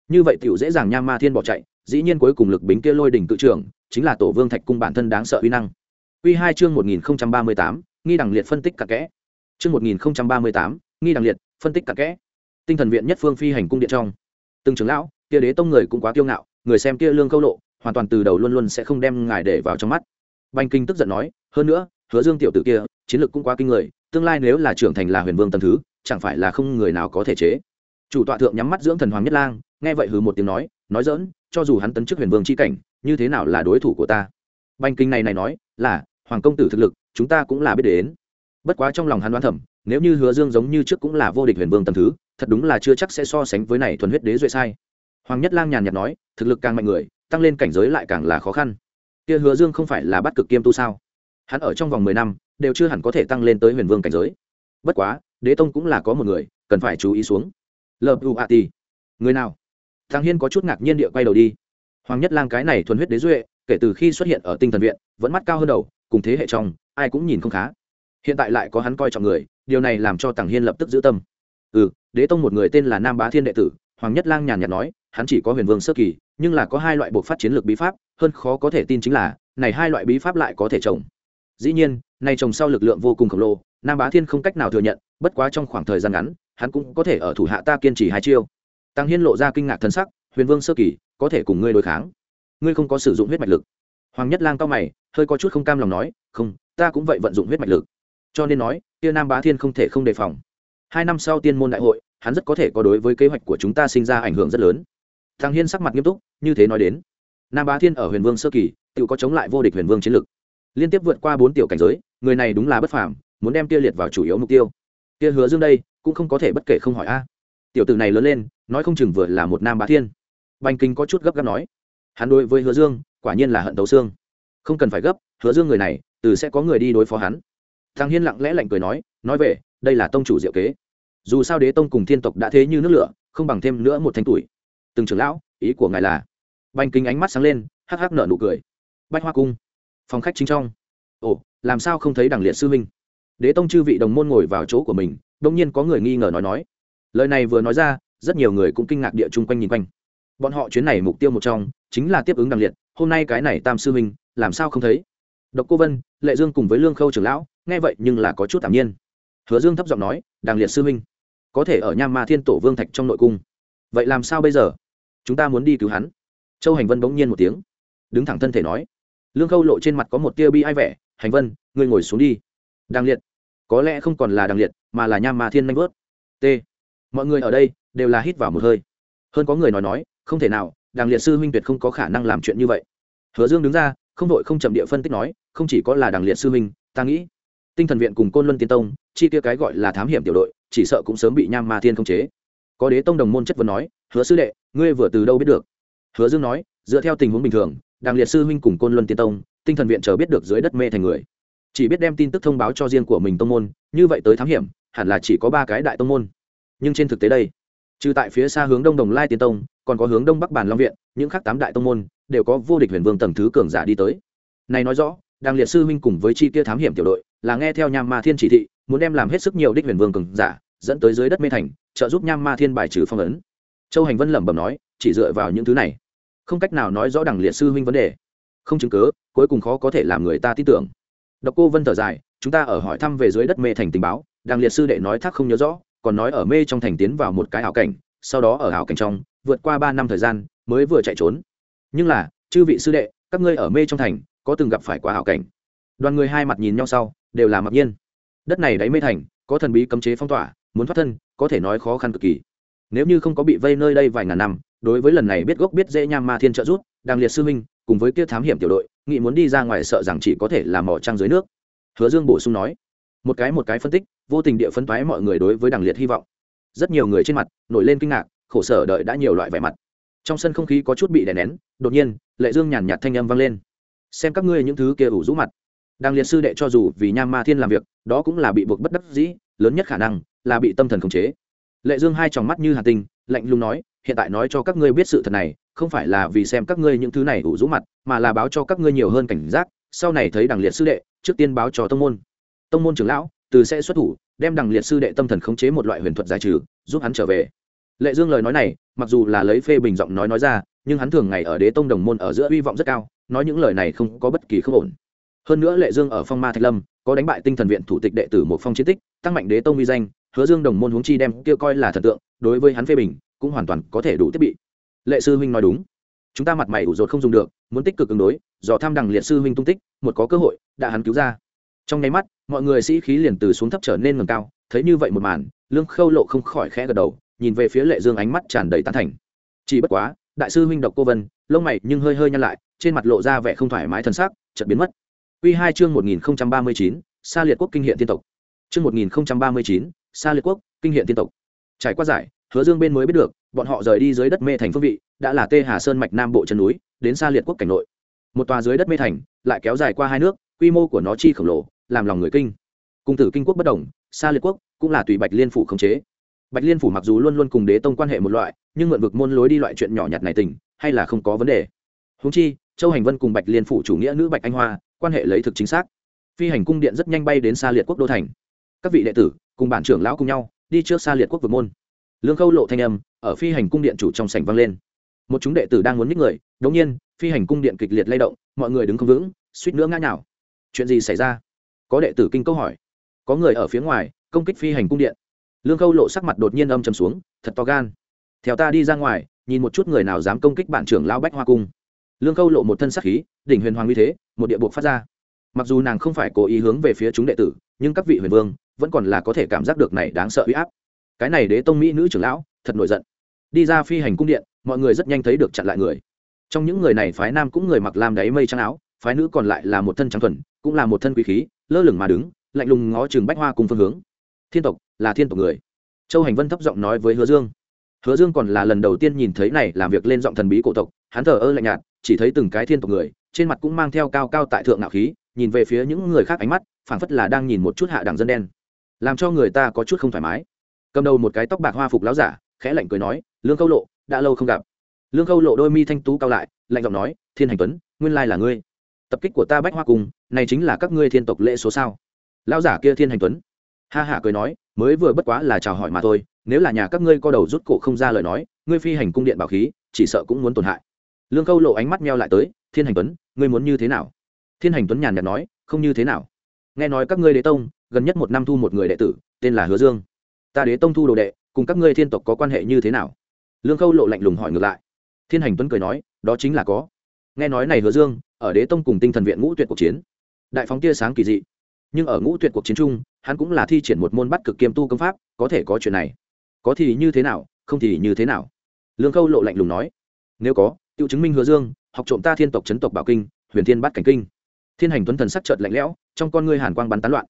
Như vậy tiểu dễ dàng nham ma thiên bỏ chạy, dĩ nhiên cuối cùng lực bính kia lôi đỉnh tự trưởng chính là tổ vương thạch cung bản thân đáng sợ uy năng. Uy hai chương một nghìn ba mươi tám, nghi đẳng liệt phân tích cả kẽ. Chương một nghìn ba mươi tám, nghi đẳng liệt phân tích cả kẽ. Tinh thần viện nhất phương phi hành cung điện trong. Từng trưởng lão, kia đế tông người cũng quá kiêu ngạo, người xem kia lương câu lộ, hoàn toàn từ đầu luôn luôn sẽ không đem ngài để vào trong mắt. Banh kinh tức giận nói, hơn nữa, hứa dương tiểu tử kia, chiến lược cũng quá kinh người, tương lai nếu là trưởng thành là huyền vương tầng thứ, chẳng phải là không người nào có thể chế. Chủ tọa thượng nhắm mắt dưỡng thần hoàng nhất lang nghe vậy hừ một tiếng nói nói dỡn cho dù hắn tấn chức huyền vương c h i cảnh, như thế nào là đối thủ của ta? Banh kinh này này nói, là, hoàng công tử thực lực, chúng ta cũng là biết đến. Bất quá trong lòng hắn đoán thẩm nếu như hứa dương giống như trước cũng là vô địch huyền vương tầm thứ, thật đúng là chưa chắc sẽ so sánh với này thuần huyết đế duệ sai. Hoàng nhất lang nhàn nhạt nói, thực lực càng mạnh người, tăng lên cảnh giới lại càng là khó khăn. Kia hứa dương không phải là bắt cực kiêm tu sao? Hắn ở trong vòng mười năm, đều chưa hẳn có thể tăng lên tới huyền vương cảnh giới. Bất quá, đế tông cũng là có một người, cần phải chú ý xuống. Lờ u a ti người nào? Thằng hiên có chút ngạc nhiên địa quay đầu đi. Hoàng nhất lang cái này thuần huyết đế duệ, kể từ khi xuất hiện ở tinh thần viện, vẫn mắt cao hơn đầu, cùng thế hệ trong, ai cũng nhìn không khá. Hiện tại lại có hắn coi trọng người, điều này làm cho tàng hiên lập tức giữ tâm. Ừ đế tông một người tên là nam bá thiên đệ tử, hoàng nhất lang nhàn nhạt nói, hắn chỉ có huyền vương sơ kỳ, nhưng là có hai loại buộc phát chiến lược bí pháp, hơn khó có thể tin chính là, này hai loại bí pháp lại có thể trồng. Dĩ nhiên này trồng sau lực lượng vô cùng khổng lồ, nam bá thiên không cách nào thừa nhận, bất quá trong khoảng thời gian ngắn, hắn cũng có thể ở thủ hạ ta kiên trì hai chiêu tăng hiên lộ ra kinh ngạc thân sắc, huyền vương sơ kỳ, có thể cùng ngươi đối kháng. Ngươi không có sử dụng huyết mạch lực. Hoàng nhất lang cao mày, hơi có chút không cam lòng nói, không, ta cũng vậy vận dụng huyết mạch lực. Cho nên nói kia nam bá thiên không thể không đề phòng. Hai năm sau tiên môn đại hội, hắn rất có thể có đối với kế hoạch của chúng ta sinh ra ảnh hưởng rất lớn. Thằng hiên sắc mặt nghiêm túc, như thế nói đến, nam bá thiên ở huyền vương sơ kỳ tự có chống lại vô địch huyền vương chiến lực. Liên tiếp vượt qua bốn tiểu cảnh giới, người này đúng là bất phàm, muốn đem tia liệt vào chủ yếu mục tiêu. Tia hứa dương đây, cũng không có thể bất kể không hỏi a. Tiểu tử này lớn lên nói không chừng vừa là một nam bá thiên. Bành kinh có chút gấp gáp nói, hắn đối với hứa dương, quả nhiên là hận tấu xương. Không cần phải gấp, hứa dương người này, từ sẽ có người đi đối phó hắn. Thằng hiên lặng lẽ lạnh cười nói nói về, đây là tông chủ diệu kế. Dù sao đế tông cùng thiên tộc đã thế như nước lửa, không bằng thêm nữa một thanh tuổi. Từng trưởng lão, ý của ngài là? Banh Kinh ánh mắt sáng lên, hắc hắc nở nụ cười. Bách hoa cung, phòng khách chính trong. Ồ, làm sao không thấy đằng liệt sư minh đế tông chư vị đồng môn ngồi vào chỗ của mình, đông nhiên có người nghi ngờ nói nói. Lời này vừa nói ra rất nhiều người cũng kinh ngạc địa chung quanh nhìn quanh. Bọn họ chuyến này mục tiêu một trong, chính là tiếp ứng đằng liệt, hôm nay cái này tam sư minh, làm sao không thấy? Độc cô vân, lệ dương cùng với lương khâu trưởng lão, nghe vậy nhưng là có chút tạm nhiên. Hứa dương thấp giọng nói, đằng liệt sư minh, có thể ở nham ma thiên tổ vương thạch trong nội cung. Vậy làm sao bây giờ? Chúng ta muốn đi cứu hắn. Châu hành vân bỗng nhiên một tiếng, đứng thẳng thân thể nói, lương khâu lộ trên mặt có một tia bi ai vẻ, hành vân, ngươi ngồi xuống đi. Đằng liệt, có lẽ không còn là đằng liệt, mà là nham ma thiên nanh vớt t, mọi người ở đây đều là hít vào một hơi. Hơn có người nói nói, không thể nào đằng liệt sư huynh tuyệt không có khả năng làm chuyện như vậy. Hứa dương đứng ra, không đội không chậm địa phân tích nói, không chỉ có là đằng liệt sư huynh, ta nghĩ, tinh thần viện cùng côn luân tiên tông, chi kia cái gọi là thám hiểm tiểu đội, chỉ sợ cũng sớm bị nham ma thiên khống chế. Có đế tông đồng môn chất vấn nói, hứa sư đệ, ngươi vừa từ đâu biết được? Hứa dương nói, dựa theo tình huống bình thường, đàng liệt sư huynh cùng côn luân tiên tông, tinh thần viện chờ biết được dưới đất mê thành người. Chỉ biết đem tin tức thông báo cho riêng của mình tông môn, như vậy tới thám hiểm, hẳn là chỉ có ba cái đại tông môn. Nhưng trên thực tế đây trừ tại phía xa hướng đông đồng lai tiên tông, còn có hướng đông bắc bản long viện, những khác tám đại tông môn, đều có vô địch huyền vương tầng thứ cường giả đi tới. Này nói rõ đàng liệt sư huynh cùng với chi kia thám hiểm tiểu đội, là nghe theo nham ma thiên chỉ thị, muốn đem làm hết sức nhiều đích huyền vương cường giả, dẫn tới dưới đất mê thành, trợ giúp nham ma thiên bài trừ phong ấn. Châu hành vân lẩm bẩm nói, chỉ dựa vào những thứ này. Không cách nào nói rõ đằng liệt sư huynh vấn đề. Không chứng cớ cuối cùng khó có thể làm người ta tin tưởng. Độc cô vân thở dài, chúng ta ở hỏi thăm về dưới đất mê thành tình báo đằng liệt sư đệ nói thác không nhớ rõ còn nói ở mê trong thành tiến vào một cái ảo cảnh, sau đó ở ảo cảnh trong, vượt qua ba năm thời gian, mới vừa chạy trốn. Nhưng là, chư vị sư đệ, các ngươi ở mê trong thành, có từng gặp phải quá ảo cảnh? Đoàn người hai mặt nhìn nhau sau, đều là mặc nhiên. Đất này đáy mê thành, có thần bí cấm chế phong tỏa, muốn thoát thân, có thể nói khó khăn cực kỳ. Nếu như không có bị vây nơi đây vài ngàn năm, đối với lần này biết gốc biết dễ nham ma thiên trợ rút đang liệt sư minh, cùng với kia thám hiểm tiểu đội, nghị muốn đi ra ngoài sợ rằng chỉ có thể là mỏ trăng dưới nước. Hứa dương bổ sung nói, một cái một cái phân tích vô tình địa phân toái mọi người đối với đằng liệt hy vọng. Rất nhiều người trên mặt nổi lên kinh ngạc, khổ sở đợi đã nhiều loại vẻ mặt. Trong sân không khí có chút bị đè nén, đột nhiên, lệ dương nhàn nhạt thanh âm vang lên. Xem các ngươi những thứ kia ủ rũ mặt. Đang liệt sư đệ cho dù vì nham ma thiên làm việc, đó cũng là bị buộc bất đắc dĩ, lớn nhất khả năng là bị tâm thần khống chế. Lệ dương hai tròng mắt như hà tinh, lạnh lùng nói, hiện tại nói cho các ngươi biết sự thật này, không phải là vì xem các ngươi những thứ này ủ rũ mặt, mà là báo cho các ngươi nhiều hơn cảnh giác, sau này thấy đằng liệt sư đệ, trước tiên báo cho tông môn. Tông môn trưởng lão từ sẽ xuất thủ, đem đằng liệt sư đệ tâm thần khống chế một loại huyền thuật giải trừ, giúp hắn trở về. Lệ dương lời nói này, mặc dù là lấy phê bình giọng nói nói ra, nhưng hắn thường ngày ở đế tông đồng môn ở giữa hy vọng rất cao, nói những lời này không có bất kỳ không ổn. Hơn nữa lệ dương ở phong ma thạch lâm, có đánh bại tinh thần viện thủ tịch đệ tử một phong chiến tích, tăng mạnh đế tông uy danh, hứa dương đồng môn huống chi đem kia coi là thần tượng, đối với hắn phê bình, cũng hoàn toàn có thể đủ thiết bị. Lệ sư huynh nói đúng. Chúng ta mặt mày ủ rột không dùng được, muốn tích cực ứng đối do tham đằng liệt sư huynh tung tích, một có cơ hội, đã hắn cứu ra. Trong nháy mắt mọi người sĩ khí liền từ xuống thấp trở nên ngầm cao thấy như vậy một màn lương khâu lộ không khỏi khẽ gật đầu nhìn về phía lệ dương ánh mắt tràn đầy tán thành chỉ bất quá đại sư huynh độc cô vân lông mày nhưng hơi hơi nhăn lại trên mặt lộ ra vẻ không thoải mái thân xác chợt biến mất Quy hai chương một nghìn ba mươi chín Sa Liệt Quốc kinh hiện tiên tộc. Chương một nghìn ba mươi chín Sa Liệt Quốc kinh hiện tiên tộc. Trải qua giải, Hứa Dương bên mới biết được, bọn họ rời đi dưới đất mê thành phương vị, đã là Tê Hà Sơn mạch nam bộ chân núi, đến Sa Liệt Quốc cảnh nội. Một tòa dưới đất mê thành, lại kéo dài qua hai nước, quy mô của nó chi khổng lồ, làm lòng người kinh. Cung tử kinh quốc bất động, Sa Liệt Quốc cũng là tùy Bạch Liên phủ khống chế. Bạch Liên phủ mặc dù luôn luôn cùng Đế tông quan hệ một loại, nhưng mượn vực môn lối đi loại chuyện nhỏ nhặt này tình, hay là không có vấn đề. Huống chi, Châu Hành Vân cùng Bạch Liên phủ chủ nghĩa nữ Bạch Anh Hoa, quan hệ lấy thực chính xác phi hành cung điện rất nhanh bay đến xa liệt quốc đô thành các vị đệ tử cùng bản trưởng lão cùng nhau đi trước xa liệt quốc vực môn lương khâu lộ thanh âm ở phi hành cung điện chủ trong sảnh vang lên một chúng đệ tử đang muốn nhích người đống nhiên phi hành cung điện kịch liệt lay động mọi người đứng không vững suýt nữa ngã nhào chuyện gì xảy ra có đệ tử kinh câu hỏi. Có người ở phía ngoài, công kích phi hành cung điện. Lương khâu lộ sắc mặt đột nhiên âm chầm xuống, thật to gan. Theo ta đi ra ngoài, nhìn một chút người nào dám công kích bản trưởng lao bách hoa cung. Lương khâu lộ một thân sắc khí, đỉnh huyền hoàng như thế, một địa buộc phát ra. Mặc dù nàng không phải cố ý hướng về phía chúng đệ tử, nhưng các vị huyền vương vẫn còn là có thể cảm giác được này đáng sợ huy áp. Cái này đế tông mỹ nữ trưởng lão, thật nổi giận. Đi ra phi hành cung điện, mọi người rất nhanh thấy được chặn lại người. Trong những người này phái nam cũng người mặc làm đáy mây trắng áo phái nữ còn lại là một thân trắng thuần, cũng là một thân quý khí, lơ lửng mà đứng, lạnh lùng ngó chừng bách hoa cùng phương hướng. Thiên tộc là thiên tộc người. Châu hành vân thấp giọng nói với hứa dương. Hứa dương còn là lần đầu tiên nhìn thấy này làm việc lên giọng thần bí cổ tộc, hắn thờ ơ lạnh nhạt, chỉ thấy từng cái thiên tộc người, trên mặt cũng mang theo cao cao tại thượng nạo khí, nhìn về phía những người khác ánh mắt, phảng phất là đang nhìn một chút hạ đẳng dân đen. Làm cho người ta có chút không thoải mái. Cầm đầu một cái tóc bạc hoa phục láo giả, khẽ lạnh cười nói, lương câu lộ, đã lâu không gặp. Lương câu lộ đôi mi thanh tú cao lại, lạnh giọng nói, thiên hành tuấn, nguyên lai là ngươi tập kích của ta bách hoa cung, này chính là các ngươi thiên tộc lễ số sao? Lão giả kia thiên hành tuấn. Ha hạ cười nói mới vừa bất quá là chào hỏi mà thôi nếu là nhà các ngươi co đầu rút cổ không ra lời nói ngươi phi hành cung điện bảo khí chỉ sợ cũng muốn tổn hại. Lương câu lộ ánh mắt meo lại tới thiên hành tuấn ngươi muốn như thế nào? Thiên hành tuấn nhàn nhạt nói không như thế nào. Nghe nói các ngươi đế tông gần nhất một năm thu một người đệ tử tên là hứa dương. Ta đế tông thu đồ đệ cùng các ngươi thiên tộc có quan hệ như thế nào? Lương khâu lộ lạnh lùng hỏi ngược lại. Thiên hành tuấn cười nói đó chính là có. Nghe nói này hứa dương ở đế tông cùng tinh thần viện ngũ tuyệt cuộc chiến. Đại phóng tia sáng kỳ dị. Nhưng ở ngũ tuyệt cuộc chiến chung, hắn cũng là thi triển một môn bắt cực kiêm tu công pháp, có thể có chuyện này. Có thì như thế nào, không thì như thế nào. Lương khâu lộ lạnh lùng nói. Nếu có tự chứng minh hứa dương, học trộm ta thiên tộc chấn tộc bảo kinh, huyền thiên bắt cảnh kinh. Thiên hành tuấn thần sắc trợt lạnh lẽo, trong con ngươi hàn quang bắn tán loạn.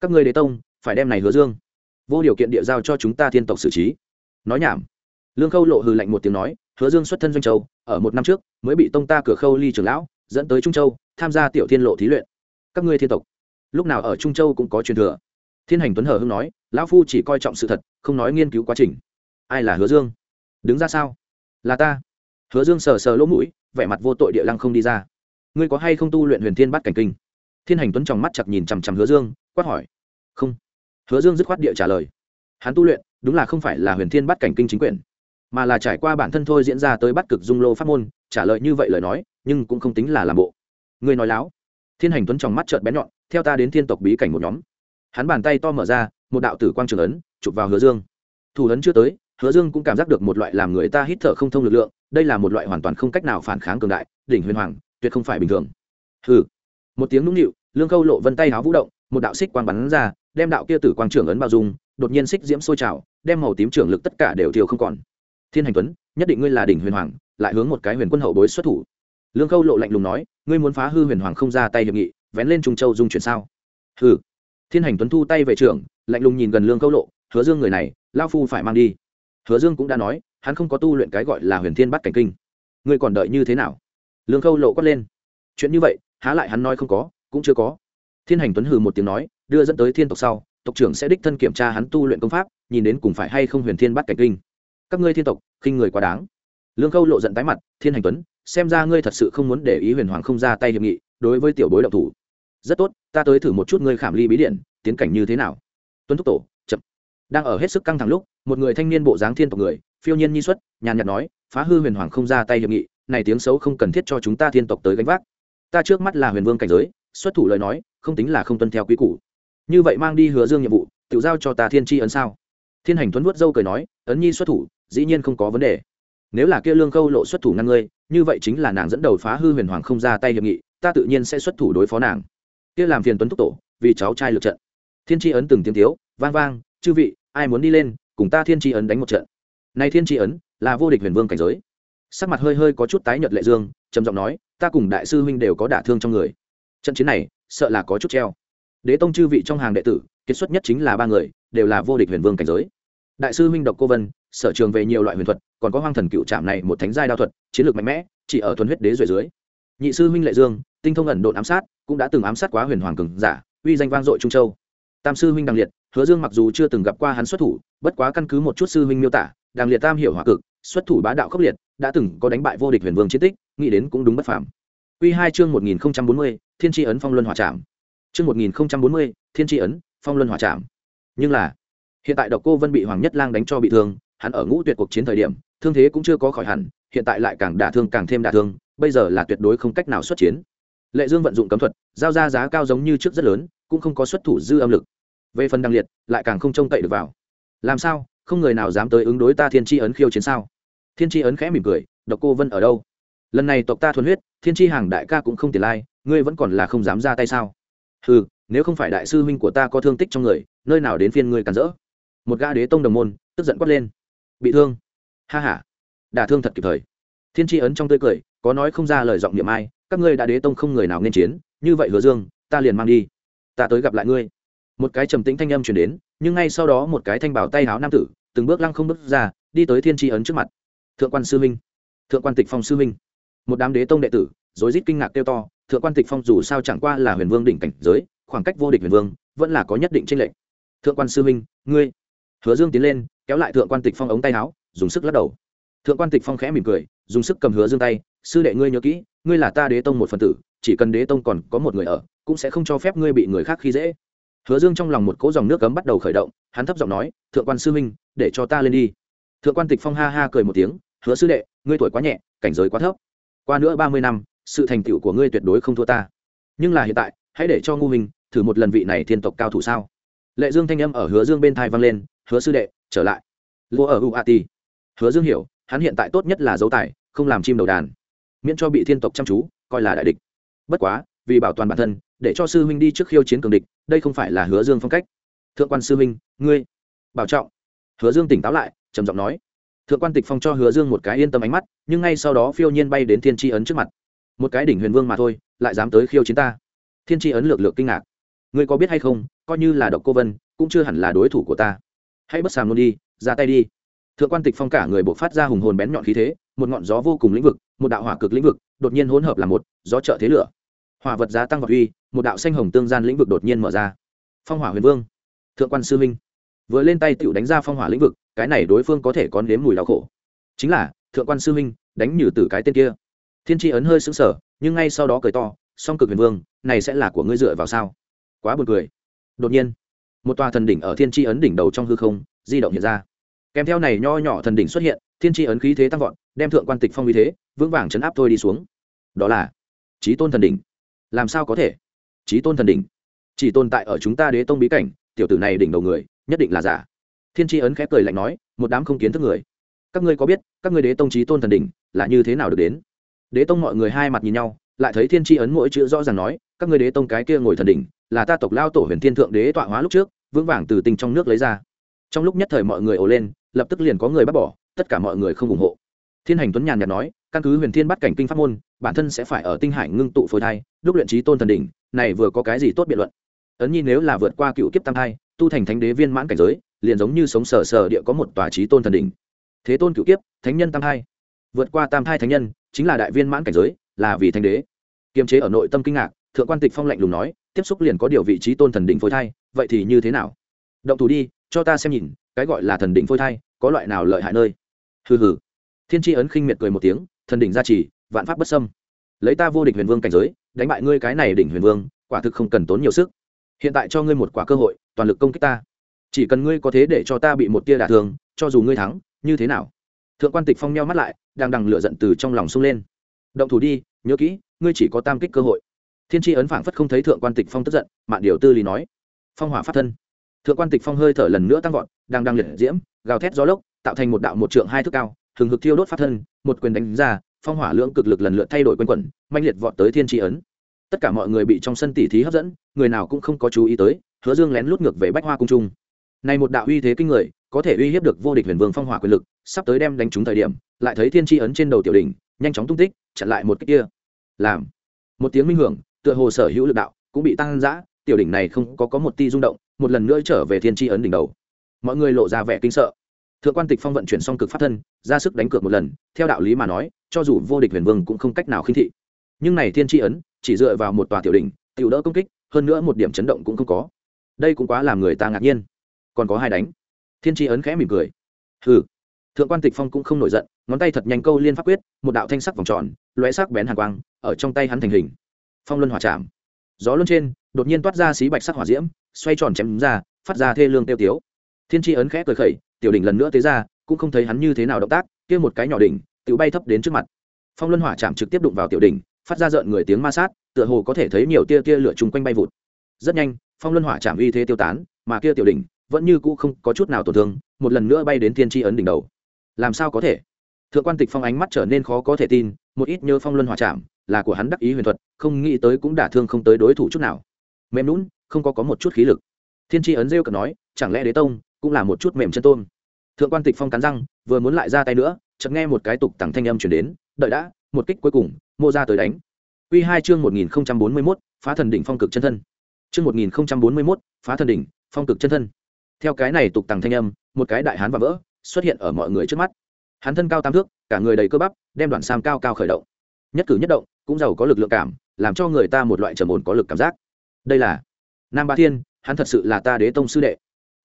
Các ngươi đế tông, phải đem này hứa dương. Vô điều kiện địa giao cho chúng ta thiên tộc xử trí. Nói nhảm. Lương khâu lộ hừ lạnh một tiếng nói, hứa dương xuất thân doanh châu, ở một năm trước, mới bị tông ta cửa khâu ly trưởng lão dẫn tới trung châu, tham gia tiểu thiên lộ thí luyện. Các ngươi thiên tộc, lúc nào ở trung châu cũng có truyền thừa. Thiên hành tuấn hờ hưng nói, lão phu chỉ coi trọng sự thật, không nói nghiên cứu quá trình. Ai là hứa dương? Đứng ra sao? Là ta. Hứa dương sờ sờ lỗ mũi, vẻ mặt vô tội địa lăng không đi ra. Ngươi có hay không tu luyện huyền thiên bắt cảnh kinh? Thiên hành tuấn tròng mắt chặt nhìn chằm chằm hứa dương, quát hỏi. Không. Hứa dương dứt khoát địa trả lời. Hắn tu luyện, đúng là không phải là huyền thiên bắt cảnh kinh chính quyền, mà là trải qua bản thân thôi diễn ra tới bắt cực dung lô pháp môn, trả lời như vậy lời nói nhưng cũng không tính là làm bộ. Ngươi nói láo. Thiên hành tuấn trong mắt trợn bén nhọn, theo ta đến thiên tộc bí cảnh một nhóm. Hắn bàn tay to mở ra, một đạo tử quang trường ấn, chụp vào hứa dương. Thủ ấn chưa tới, hứa dương cũng cảm giác được một loại làm người ta hít thở không thông lực lượng, đây là một loại hoàn toàn không cách nào phản kháng cường đại, đỉnh huyền hoàng, tuyệt không phải bình thường. Hừ. Một tiếng nũng nịu, lương khâu lộ vân tay háo vũ động, một đạo xích quang bắn ra, đem đạo kia tử quang trưởng ấn bao dung, đột nhiên xích diễm sôi trào, đem màu tím trưởng lực tất cả đều tiêu không còn. Thiên hành tuấn, nhất định ngươi là đỉnh huyền hoàng, lại hướng một cái huyền quân hậu bối xuất thủ lương khâu lộ lạnh lùng nói, ngươi muốn phá hư huyền hoàng không ra tay hiệp nghị, vén lên trung châu dung chuyển sao? Hừ. Thiên hành tuấn thu tay về trưởng, lạnh lùng nhìn gần lương khâu lộ, hứa dương người này lao phu phải mang đi. Hứa dương cũng đã nói, hắn không có tu luyện cái gọi là huyền thiên bắt cảnh kinh. Ngươi còn đợi như thế nào? Lương khâu lộ quát lên, chuyện như vậy, há lại hắn nói không có, cũng chưa có. Thiên hành tuấn hừ một tiếng nói, đưa dẫn tới thiên tộc sau, tộc trưởng sẽ đích thân kiểm tra hắn tu luyện công pháp, nhìn đến cùng phải hay không huyền thiên bắt cảnh kinh. Các ngươi thiên tộc, khinh người quá đáng. Lương khâu lộ giận tái mặt, thiên hành tuấn xem ra ngươi thật sự không muốn để ý huyền hoàng không ra tay hiệp nghị, đối với tiểu bối động thủ. Rất tốt, ta tới thử một chút ngươi khảm ly bí điện, tiến cảnh như thế nào? Tuấn thúc tổ, chậm. Đang ở hết sức căng thẳng lúc, một người thanh niên bộ dáng thiên tộc người, phiêu nhiên nhi xuất, nhàn nhạt nói, phá hư huyền hoàng không ra tay hiệp nghị, này tiếng xấu không cần thiết cho chúng ta thiên tộc tới gánh vác. Ta trước mắt là huyền vương cảnh giới, xuất thủ lời nói, không tính là không tuân theo quy củ. Như vậy mang đi hứa dương nhiệm vụ, tự giao cho ta thiên tri ấn sao? Thiên hành tuấn vuốt dâu cười nói, ấn nhi xuất thủ, dĩ nhiên không có vấn đề nếu là kia lương khâu lộ xuất thủ ngăn ngươi, như vậy chính là nàng dẫn đầu phá hư huyền hoàng không ra tay hiệp nghị, ta tự nhiên sẽ xuất thủ đối phó nàng. Kia làm phiền tuấn thúc tổ, vì cháu trai lượt trận. Thiên tri ấn từng tiếng thiếu, vang vang, chư vị, ai muốn đi lên, cùng ta thiên tri ấn đánh một trận. Này thiên tri ấn, là vô địch huyền vương cảnh giới. Sắc mặt hơi hơi có chút tái nhợt lệ dương, trầm giọng nói, ta cùng đại sư huynh đều có đả thương trong người. Trận chiến này, sợ là có chút treo. Đế tông chư vị trong hàng đệ tử kết xuất nhất chính là ba người, đều là vô địch huyền vương cảnh giới đại sư huynh độc cô vân, sở trường về nhiều loại huyền thuật, còn có hoang thần cựu trạm này một thánh giai đao thuật, chiến lược mạnh mẽ, chỉ ở thuần huyết đế rồi dưới. Nhị sư huynh lệ dương, tinh thông ẩn độn ám sát, cũng đã từng ám sát quá huyền hoàng cường giả, uy danh vang dội trung châu. Tam sư huynh đằng liệt, hứa dương mặc dù chưa từng gặp qua hắn xuất thủ, bất quá căn cứ một chút sư huynh miêu tả, đằng liệt tam hiểu hỏa cực, xuất thủ bá đạo khốc liệt, đã từng có đánh bại vô địch huyền vương chiến tích, nghĩ đến cũng đúng bất phàm. Quy hai chương một nghìn bốn mươi, thiên tri ấn phong luân hỏa trạm chương một nghìn bốn mươi, thiên tri ấn phong luân hỏa trạm nhưng là hiện tại độc cô vân bị hoàng nhất lang đánh cho bị thương, hắn ở ngũ tuyệt cuộc chiến thời điểm, thương thế cũng chưa có khỏi hẳn, hiện tại lại càng đả thương càng thêm đả thương, bây giờ là tuyệt đối không cách nào xuất chiến. Lệ dương vận dụng cấm thuật, giao ra giá cao giống như trước rất lớn, cũng không có xuất thủ dư âm lực. Về phần đăng liệt, lại càng không trông cậy được vào. Làm sao, không người nào dám tới ứng đối ta thiên tri ấn khiêu chiến sao? Thiên tri ấn khẽ mỉm cười, độc cô vân ở đâu? Lần này tộc ta thuần huyết, thiên tri hàng đại ca cũng không tiền lai, ngươi vẫn còn là không dám ra tay sao? Ừ nếu không phải đại sư huynh của ta có thương tích trong người, nơi nào đến phiên ngươi cản rỡ? Một gã đế tông đồng môn, tức giận quát lên. Bị thương? Ha h a đả thương thật kịp thời. Thiên tri ấn trong tươi cười, có nói không ra lời giọng niệm ai, các ngươi đã đế tông không người nào nên chiến, như vậy hứa dương, ta liền mang đi. Ta tới gặp lại ngươi. Một cái trầm tĩnh thanh âm chuyển đến, nhưng ngay sau đó một cái thanh bảo tay háo nam tử, từng bước lăng không bước ra, đi tới thiên tri ấn trước mặt. Thượng quan sư minh thượng quan tịch phong sư minh một đám đế tông đệ tử, rối rít kinh ngạc kêu to, thượng quan tịch phong dù sao chẳng qua là huyền vương đỉnh cảnh giới, khoảng cách vô địch huyền vương, vẫn là có nhất định tranh lệch. Thượng quan sư minh ngươi hứa dương tiến lên, kéo lại thượng quan tịch phong ống tay áo, dùng sức lắc đầu. Thượng quan tịch phong khẽ mỉm cười, dùng sức cầm hứa dương tay, sư đệ ngươi nhớ kỹ, ngươi là ta đế tông một phần tử, chỉ cần đế tông còn có một người ở, cũng sẽ không cho phép ngươi bị người khác khi dễ. Hứa dương trong lòng một cỗ dòng nước cấm bắt đầu khởi động, hắn thấp giọng nói, thượng quan sư minh, để cho ta lên đi. Thượng quan tịch phong ha ha cười một tiếng, hứa sư đệ, ngươi tuổi quá nhẹ, cảnh giới quá thấp. Qua nữa ba mươi năm, sự thành tựu của ngươi tuyệt đối không thua ta. Nhưng là hiện tại, hãy để cho ngu minh thử một lần vị này thiên tộc cao thủ sao. Lệ dương thanh âm ở hứa dương bên thai vang lên hứa sư đệ, trở lại. Lúa ở uati. Hứa dương hiểu, hắn hiện tại tốt nhất là dấu tài, không làm chim đầu đàn. Miễn cho bị thiên tộc chăm chú, coi là đại địch. Bất quá, vì bảo toàn bản thân, để cho sư huynh đi trước khiêu chiến cường địch, đây không phải là hứa dương phong cách. Thượng quan sư huynh, ngươi, bảo trọng. Hứa dương tỉnh táo lại, trầm giọng nói. Thượng quan tịch phong cho hứa dương một cái yên tâm ánh mắt, nhưng ngay sau đó phiêu nhiên bay đến thiên tri ấn trước mặt. Một cái đỉnh huyền vương mà thôi, lại dám tới khiêu chiến ta. Thiên tri ấn lược lược kinh ngạc. Ngươi có biết hay không, coi như là độc cô vân, cũng chưa hẳn là đối thủ của ta hãy bất sàm luôn đi, ra tay đi. Thượng quan tịch phong cả người buộc phát ra hùng hồn bén nhọn khí thế, một ngọn gió vô cùng lĩnh vực, một đạo hỏa cực lĩnh vực, đột nhiên hỗn hợp là một, gió trợ thế lửa. Hỏa vật giá tăng vật uy, một đạo xanh hồng tương gian lĩnh vực đột nhiên mở ra. Phong hỏa huyền vương. Thượng quan sư minh vừa lên tay tựu đánh ra phong hỏa lĩnh vực, cái này đối phương có thể có nếm mùi đau khổ. Chính là, thượng quan sư minh đánh nhử từ cái tên kia. Thiên tri ấn hơi sững sờ, nhưng ngay sau đó cười to, song cực huyền vương, này sẽ là của ngươi dựa vào sao? Quá buồn cười. Đột nhiên một tòa thần đỉnh ở thiên tri ấn đỉnh đầu trong hư không, di động hiện ra. Kèm theo này nho nhỏ thần đỉnh xuất hiện, thiên tri ấn khí thế tăng vọt, đem thượng quan tịch phong uy thế, vững vàng chấn áp thôi đi xuống. Đó là trí tôn thần đỉnh. Làm sao có thể? Trí tôn thần đỉnh. Chỉ tồn tại ở chúng ta đế tông bí cảnh, tiểu tử này đỉnh đầu người, nhất định là giả. Thiên tri ấn khép cười lạnh nói, một đám không kiến thức người. Các ngươi có biết, các ngươi đế tông trí tôn thần đỉnh là như thế nào được đến? Đế tông mọi người hai mặt nhìn nhau, lại thấy thiên tri ấn mỗi chữ rõ ràng nói, các ngươi đế tông cái kia ngồi thần đỉnh là ta tộc lao tổ huyền thiên thượng đế tọa hóa lúc trước, vững vàng từ tinh trong nước lấy ra. Trong lúc nhất thời mọi người ồ lên, lập tức liền có người bắt bỏ, tất cả mọi người không ủng hộ. Thiên hành tuấn nhàn nhạt nói, căn cứ huyền thiên bắt cảnh kinh pháp môn, bản thân sẽ phải ở tinh hải ngưng tụ phôi thai đúc luyện trí tôn thần đỉnh, này vừa có cái gì tốt biện luận? Ấn nhi nếu là vượt qua cựu kiếp tam thai, tu thành thánh đế viên mãn cảnh giới, liền giống như sống sờ sờ địa có một tòa trí tôn thần đỉnh. Thế tôn cựu kiếp, thánh nhân tam thai. Vượt qua tam thai thánh nhân, chính là đại viên mãn cảnh giới, là vì thánh đế. Kiềm chế ở nội tâm kinh ngạc, thượng quan tịch phong lạnh lùng nói tiếp xúc liền có điều vị trí tôn thần đỉnh phôi thai, vậy thì như thế nào? Động thủ đi, cho ta xem nhìn, cái gọi là thần đỉnh phôi thai, có loại nào lợi hại nơi? Hừ hừ. Thiên tri ấn khinh miệt cười một tiếng, thần đỉnh gia trì, vạn pháp bất xâm. Lấy ta vô địch huyền vương cảnh giới, đánh bại ngươi cái này đỉnh huyền vương, quả thực không cần tốn nhiều sức. Hiện tại cho ngươi một quả cơ hội, toàn lực công kích ta. Chỉ cần ngươi có thế để cho ta bị một tia đả thương, cho dù ngươi thắng, như thế nào? Thượng quan tịch phong nhau mắt lại, đang đằng lửa giận từ trong lòng sung lên. Động thủ đi, nhớ kỹ, ngươi chỉ có tam kích cơ hội thiên tri ấn phảng phất không thấy thượng quan tịch phong tức giận, mạn điều tư lý nói, phong hỏa phát thân. Thượng quan tịch phong hơi thở lần nữa tăng vọt, đang đang liệt diễm, gào thét gió lốc, tạo thành một đạo một trượng hai thước cao thường hực thiêu đốt phát thân, một quyền đánh ra, phong hỏa lưỡng cực lực lần lượt thay đổi quanh quẩn manh liệt vọt tới thiên tri ấn. Tất cả mọi người bị trong sân tỉ thí hấp dẫn, người nào cũng không có chú ý tới, hứa dương lén lút ngược về bách hoa cung trung. Này một đạo uy thế kinh người, có thể uy hiếp được vô địch huyền vương phong hỏa quyền lực, sắp tới đem đánh trúng thời điểm, lại thấy thiên tri ấn trên đầu tiểu đỉnh, nhanh chóng tung tích, chặn lại một cái kia. Làm, một tiếng minh hưởng tựa hồ sở hữu lực đạo cũng bị tăng giã, tiểu đỉnh này không có có một ti rung động, một lần nữa trở về thiên tri ấn đỉnh đầu. Mọi người lộ ra vẻ kinh sợ. Thượng quan tịch phong vận chuyển xong cực pháp thân, ra sức đánh cược một lần, theo đạo lý mà nói, cho dù vô địch huyền vương cũng không cách nào khinh thị. Nhưng này thiên tri ấn, chỉ dựa vào một tòa tiểu đỉnh, tiểu đỡ công kích, hơn nữa một điểm chấn động cũng không có. Đây cũng quá làm người ta ngạc nhiên. Còn có hai đánh. Thiên tri ấn khẽ mỉm cười. Hừ. Thượng quan tịch phong cũng không nổi giận, ngón tay thật nhanh câu liên pháp quyết, một đạo thanh sắc vòng tròn, lóe sắc bén hàng quang, ở trong tay hắn thành hình phong luân hỏa chạm gió luân trên, đột nhiên toát ra xí bạch sắc hỏa diễm, xoay tròn chém ra, phát ra thê lương tiêu tiếu. Thiên tri ấn khẽ cười khẩy, tiểu đỉnh lần nữa tế ra, cũng không thấy hắn như thế nào động tác, kia một cái nhỏ đỉnh tự bay thấp đến trước mặt. Phong luân hỏa chạm trực tiếp đụng vào tiểu đỉnh, phát ra rợn người tiếng ma sát, tựa hồ có thể thấy nhiều tia tia lửa chung quanh bay vụt. Rất nhanh, phong luân hỏa chạm uy thế tiêu tán, mà kia tiểu đỉnh vẫn như cũ không có chút nào tổn thương, một lần nữa bay đến thiên tri ấn đỉnh đầu. Làm sao có thể? Thượng quan tịch phong ánh mắt trở nên khó có thể tin, một ít nhớ phong luân hỏa chạm là của hắn đắc ý huyền thuật không nghĩ tới cũng đả thương không tới đối thủ chút nào mềm lún không có có một chút khí lực thiên tri ấn rêu cần nói chẳng lẽ đế tông cũng là một chút mềm chân tôm thượng quan tịch phong cắn răng vừa muốn lại ra tay nữa chợt nghe một cái tục tằng thanh âm chuyển đến đợi đã một kích cuối cùng mô ra tới đánh Quy hai chương một nghìn bốn mươi 1041, phá thần đỉnh phong cực chân thân. Chương một nghìn bốn mươi 1041, phá thần đỉnh, phong cực chân thân. Theo cái này tục tằng thanh âm, một cái đại hán và vỡ xuất hiện ở mọi người trước mắt. Hắn thân cao tam thước, cả người đầy cơ bắp, đem đoạn sam cao cao khởi động. Nhất cử nhất động, cũng giàu có lực lượng cảm, làm cho người ta một loại trầm ổn có lực cảm giác. Đây là Nam Ba Thiên, hắn thật sự là ta đế tông sư đệ.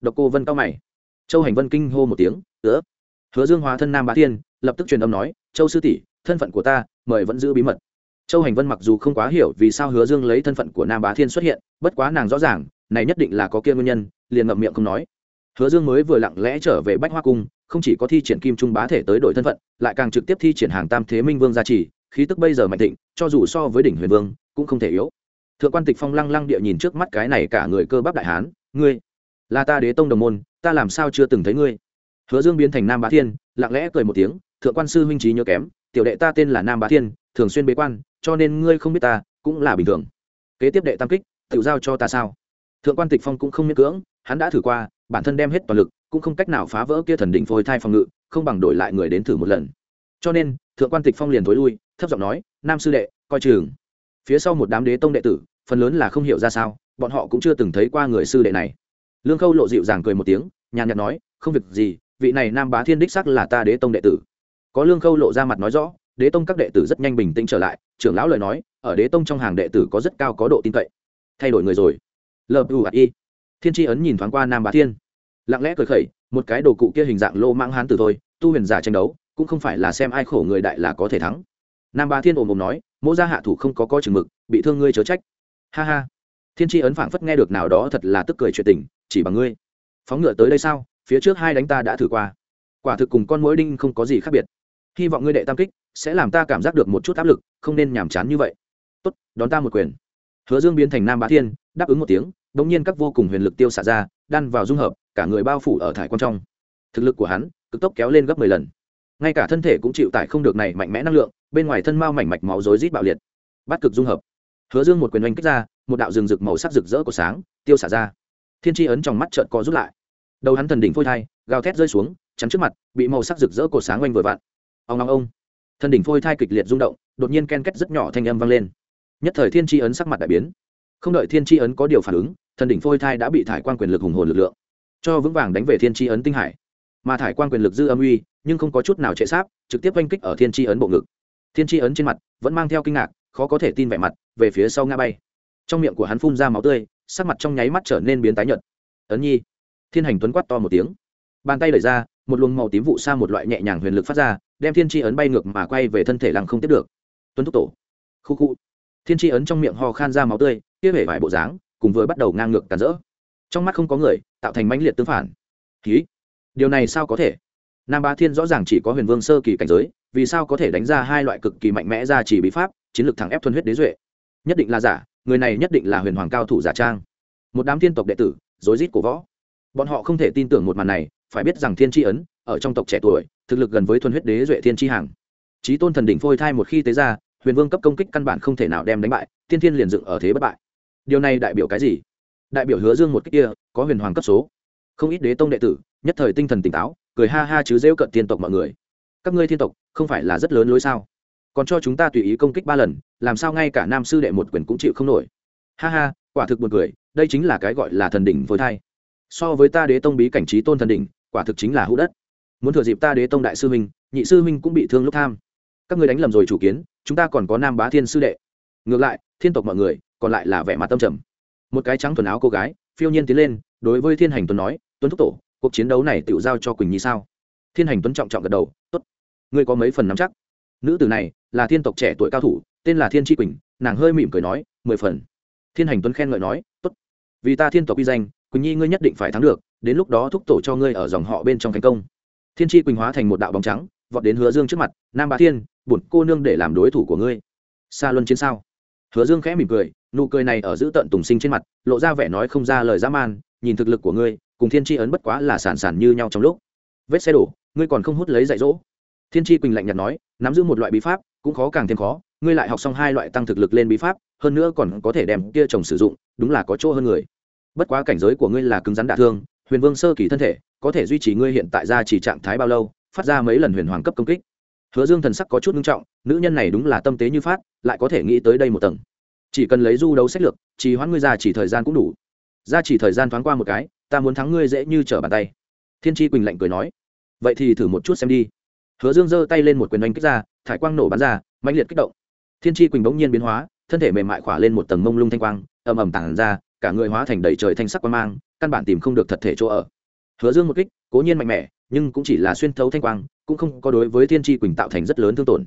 Độc Cô Vân cao mày. Châu Hành Vân kinh hô một tiếng, "Ứa." Hứa Dương hóa thân Nam Ba Thiên, lập tức truyền âm nói, "Châu sư tỷ, thân phận của ta, mời vẫn giữ bí mật." Châu Hành Vân mặc dù không quá hiểu vì sao Hứa Dương lấy thân phận của Nam Bá Thiên xuất hiện, bất quá nàng rõ ràng, này nhất định là có kia nguyên nhân, liền ngậm miệng không nói. Hứa Dương mới vừa lặng lẽ trở về Bách Hoa cung, không chỉ có thi triển Kim Trung bá thể tới đổi thân phận, lại càng trực tiếp thi triển hàng Tam Thế Minh Vương gia trì, khí tức bây giờ mạnh thịnh, cho dù so với đỉnh Huyền Vương, cũng không thể yếu. Thượng quan Tịch Phong lăng lăng địa nhìn trước mắt cái này cả người cơ bắp đại hán, ngươi là ta Đế tông đồng môn, ta làm sao chưa từng thấy ngươi? Hứa Dương biến thành Nam Bá Thiên, lặng lẽ cười một tiếng, thượng quan sư huynh trí nhớ kém, tiểu đệ ta tên là Nam Bá Thiên, thường xuyên bế quan, cho nên ngươi không biết ta cũng là bình thường kế tiếp đệ tam kích tự giao cho ta sao thượng quan tịch phong cũng không miễn cưỡng hắn đã thử qua bản thân đem hết toàn lực cũng không cách nào phá vỡ kia thần đỉnh phôi thai phòng ngự không bằng đổi lại người đến thử một lần cho nên, thượng quan tịch phong liền thối lui, thấp giọng nói, nam sư đệ, coi chừng. Phía sau một đám đế tông đệ tử, phần lớn là không hiểu ra sao, bọn họ cũng chưa từng thấy qua người sư đệ này. Lương khâu lộ dịu dàng cười một tiếng, nhàn nhạt nói, không việc gì, vị này nam bá thiên đích sắc là ta đế tông đệ tử. Có lương khâu lộ ra mặt nói rõ, đế tông các đệ tử rất nhanh bình tĩnh trở lại, trưởng lão lời nói, ở đế tông trong hàng đệ tử có rất cao có độ tin cậy. Thay đổi người rồi. Lờ thiên tri ấn nhìn thoáng qua nam bá thiên. Lặng lẽ cười khẩy, một cái đồ cụ kia hình dạng lô mang hán tử thôi, tu huyền giả tranh đấu cũng không phải là xem ai khổ người đại là có thể thắng. Nam bá thiên ồm ồm nói, mỗ ra hạ thủ không có coi chừng mực, bị thương ngươi chớ trách. Ha ha. Thiên tri ấn phảng phất nghe được nào đó thật là tức cười chuyện tình, chỉ bằng ngươi. Phóng ngựa tới đây sao? Phía trước hai đánh ta đã thử qua. Quả thực cùng con mối đinh không có gì khác biệt. Hy vọng ngươi đệ tam kích sẽ làm ta cảm giác được một chút áp lực, không nên nhàm chán như vậy. Tốt, đón ta một quyền. Hứa dương biến thành nam bá thiên, đáp ứng một tiếng đ ỗ n g nhiên các vô cùng huyền lực tiêu xả ra, đan vào dung hợp, cả người bao phủ ở thải quan trong. Thực lực của hắn, cực tốc kéo lên gấp mười lần ngay cả thân thể cũng chịu tải không được này mạnh mẽ năng lượng, bên ngoài thân mao mảnh mạch máu rối rít bạo liệt. Bắt cực dung hợp. Hứa dương một quyền oanh kích ra, một đạo rừng rực màu sắc rực rỡ của sáng tiêu xả ra. Thiên tri ấn trong mắt trợn co rút lại. Đầu hắn thần đỉnh phôi thai, gào thét rơi xuống, chắn trước mặt, bị màu sắc rực rỡ của sáng oanh vừa vặn. Ông long ông. Thân đỉnh phôi thai kịch liệt rung động, đột nhiên ken két rất nhỏ thanh âm vang lên. Nhất thời thiên tri ấn sắc mặt đại biến. Không đợi thiên tri ấn có điều phản ứng thân đỉnh phôi thai đã bị thải quan quyền lực hùng hồn lực lượng, cho vững vàng đánh về thiên tri ấn tinh hải mà thải quan quyền lực dư âm uy, nhưng không có chút nào trệ sáp, trực tiếp oanh kích ở thiên tri ấn bộ ngực. Thiên tri ấn trên mặt vẫn mang theo kinh ngạc, khó có thể tin vẻ mặt, về phía sau ngã bay. Trong miệng của hắn phun ra máu tươi, sắc mặt trong nháy mắt trở nên biến tái nhợt. Ấn nhi. Thiên hành tuấn quát to một tiếng. Bàn tay đẩy ra, một luồng màu tím vụ xa một loại nhẹ nhàng huyền lực phát ra, đem thiên tri ấn bay ngược mà quay về thân thể lăng không tiếp được. Tuấn thúc tổ. Khu khu. Thiên tri ấn trong miệng ho khan ra máu tươi, kia vẻ vải bộ dáng, cùng vừa bắt đầu ngang ngược cản rỡ. Trong mắt không có người, tạo thành mãnh liệt tương phản. Ký điều này sao có thể? Nam ba thiên rõ ràng chỉ có huyền vương sơ kỳ cảnh giới, vì sao có thể đánh ra hai loại cực kỳ mạnh mẽ ra chỉ bí pháp, chiến lược thẳng ép thuần huyết đế duệ? Nhất định là giả, người này nhất định là huyền hoàng cao thủ giả trang. Một đám thiên tộc đệ tử, rối rít cổ võ. Bọn họ không thể tin tưởng một màn này, phải biết rằng thiên tri ấn, ở trong tộc trẻ tuổi, thực lực gần với thuần huyết đế duệ thiên tri hàng. Trí tôn thần đỉnh phôi thai một khi tế ra, huyền vương cấp công kích căn bản không thể nào đem đánh bại, tiên thiên liền dựng ở thế bất bại. Điều này đại biểu cái gì? Đại biểu hứa dương một cách kia, có huyền hoàng cấp số. Không ít đế tông đệ tử nhất thời tinh thần tỉnh táo, cười ha ha chứ rêu cận tiên tộc mọi người. Các ngươi thiên tộc, không phải là rất lớn lối sao? Còn cho chúng ta tùy ý công kích ba lần, làm sao ngay cả nam sư đệ một quyền cũng chịu không nổi? Ha ha, quả thực buồn cười, đây chính là cái gọi là thần đỉnh phôi thai. So với ta đế tông bí cảnh trí tôn thần đỉnh, quả thực chính là hữu đất. Muốn thừa dịp ta đế tông đại sư minh nhị sư minh cũng bị thương lúc tham. Các người đánh lầm rồi chủ kiến, chúng ta còn có nam bá thiên sư đệ. Ngược lại, thiên tộc mọi người, còn lại là vẻ mặt tâm trầm. Một cái trắng thuần áo cô gái, phiêu nhiên tiến lên, đối với thiên hành tuấn nói, tuấn thúc tổ cuộc chiến đấu này tự giao cho quỳnh nhi sao? Thiên hành tuấn trọng trọng gật đầu, tốt, ngươi có mấy phần nắm chắc? Nữ tử này là thiên tộc trẻ tuổi cao thủ, tên là thiên tri quỳnh, nàng hơi mỉm cười nói, mười phần. Thiên hành tuấn khen ngợi nói, tốt, vì ta thiên tộc uy danh, quỳnh nhi ngươi nhất định phải thắng được, đến lúc đó thúc tổ cho ngươi ở dòng họ bên trong thành công. Thiên tri quỳnh hóa thành một đạo bóng trắng, vọt đến hứa dương trước mặt, nam bá thiên, bổn cô nương để làm đối thủ của ngươi. Xa luân chiến sao? Hứa dương khẽ mỉm cười, nụ cười này ở giữ tận tùng sinh trên mặt, lộ ra vẻ nói không ra lời dã man, nhìn thực lực của ngươi cùng thiên tri ấn bất quá là sản sản như nhau trong lúc. Vết xe đổ, ngươi còn không hút lấy dạy dỗ. Thiên tri quỳnh lạnh nhạt nói, nắm giữ một loại bí pháp, cũng khó càng thêm khó, ngươi lại học xong hai loại tăng thực lực lên bí pháp, hơn nữa còn có thể đem kia chồng sử dụng, đúng là có chỗ hơn người. Bất quá cảnh giới của ngươi là cứng rắn đả thương, huyền vương sơ kỳ thân thể, có thể duy trì ngươi hiện tại ra chỉ trạng thái bao lâu, phát ra mấy lần huyền hoàng cấp công kích. Hứa dương thần sắc có chút nghiêm trọng, nữ nhân này đúng là tâm tế như phát, lại có thể nghĩ tới đây một tầng. Chỉ cần lấy du đấu sách lược chỉ hoãn ngươi ra chỉ thời gian cũng đủ. Ra chỉ thời gian thoáng qua một cái ta muốn thắng ngươi dễ như trở bàn tay. Thiên tri quỳnh lạnh cười nói, vậy thì thử một chút xem đi. Hứa dương giơ tay lên một quyền oanh kích ra, thải quang nổ bắn ra mạnh liệt kích động. Thiên tri quỳnh bỗng nhiên biến hóa, thân thể mềm mại khỏa lên một tầng mông lung thanh quang, ầm ầm tản ra, cả người hóa thành đầy trời thanh sắc quang mang, căn bản tìm không được thật thể chỗ ở. Hứa dương một kích, cố nhiên mạnh mẽ, nhưng cũng chỉ là xuyên thấu thanh quang, cũng không có đối với thiên tri quỳnh tạo thành rất lớn thương tổn.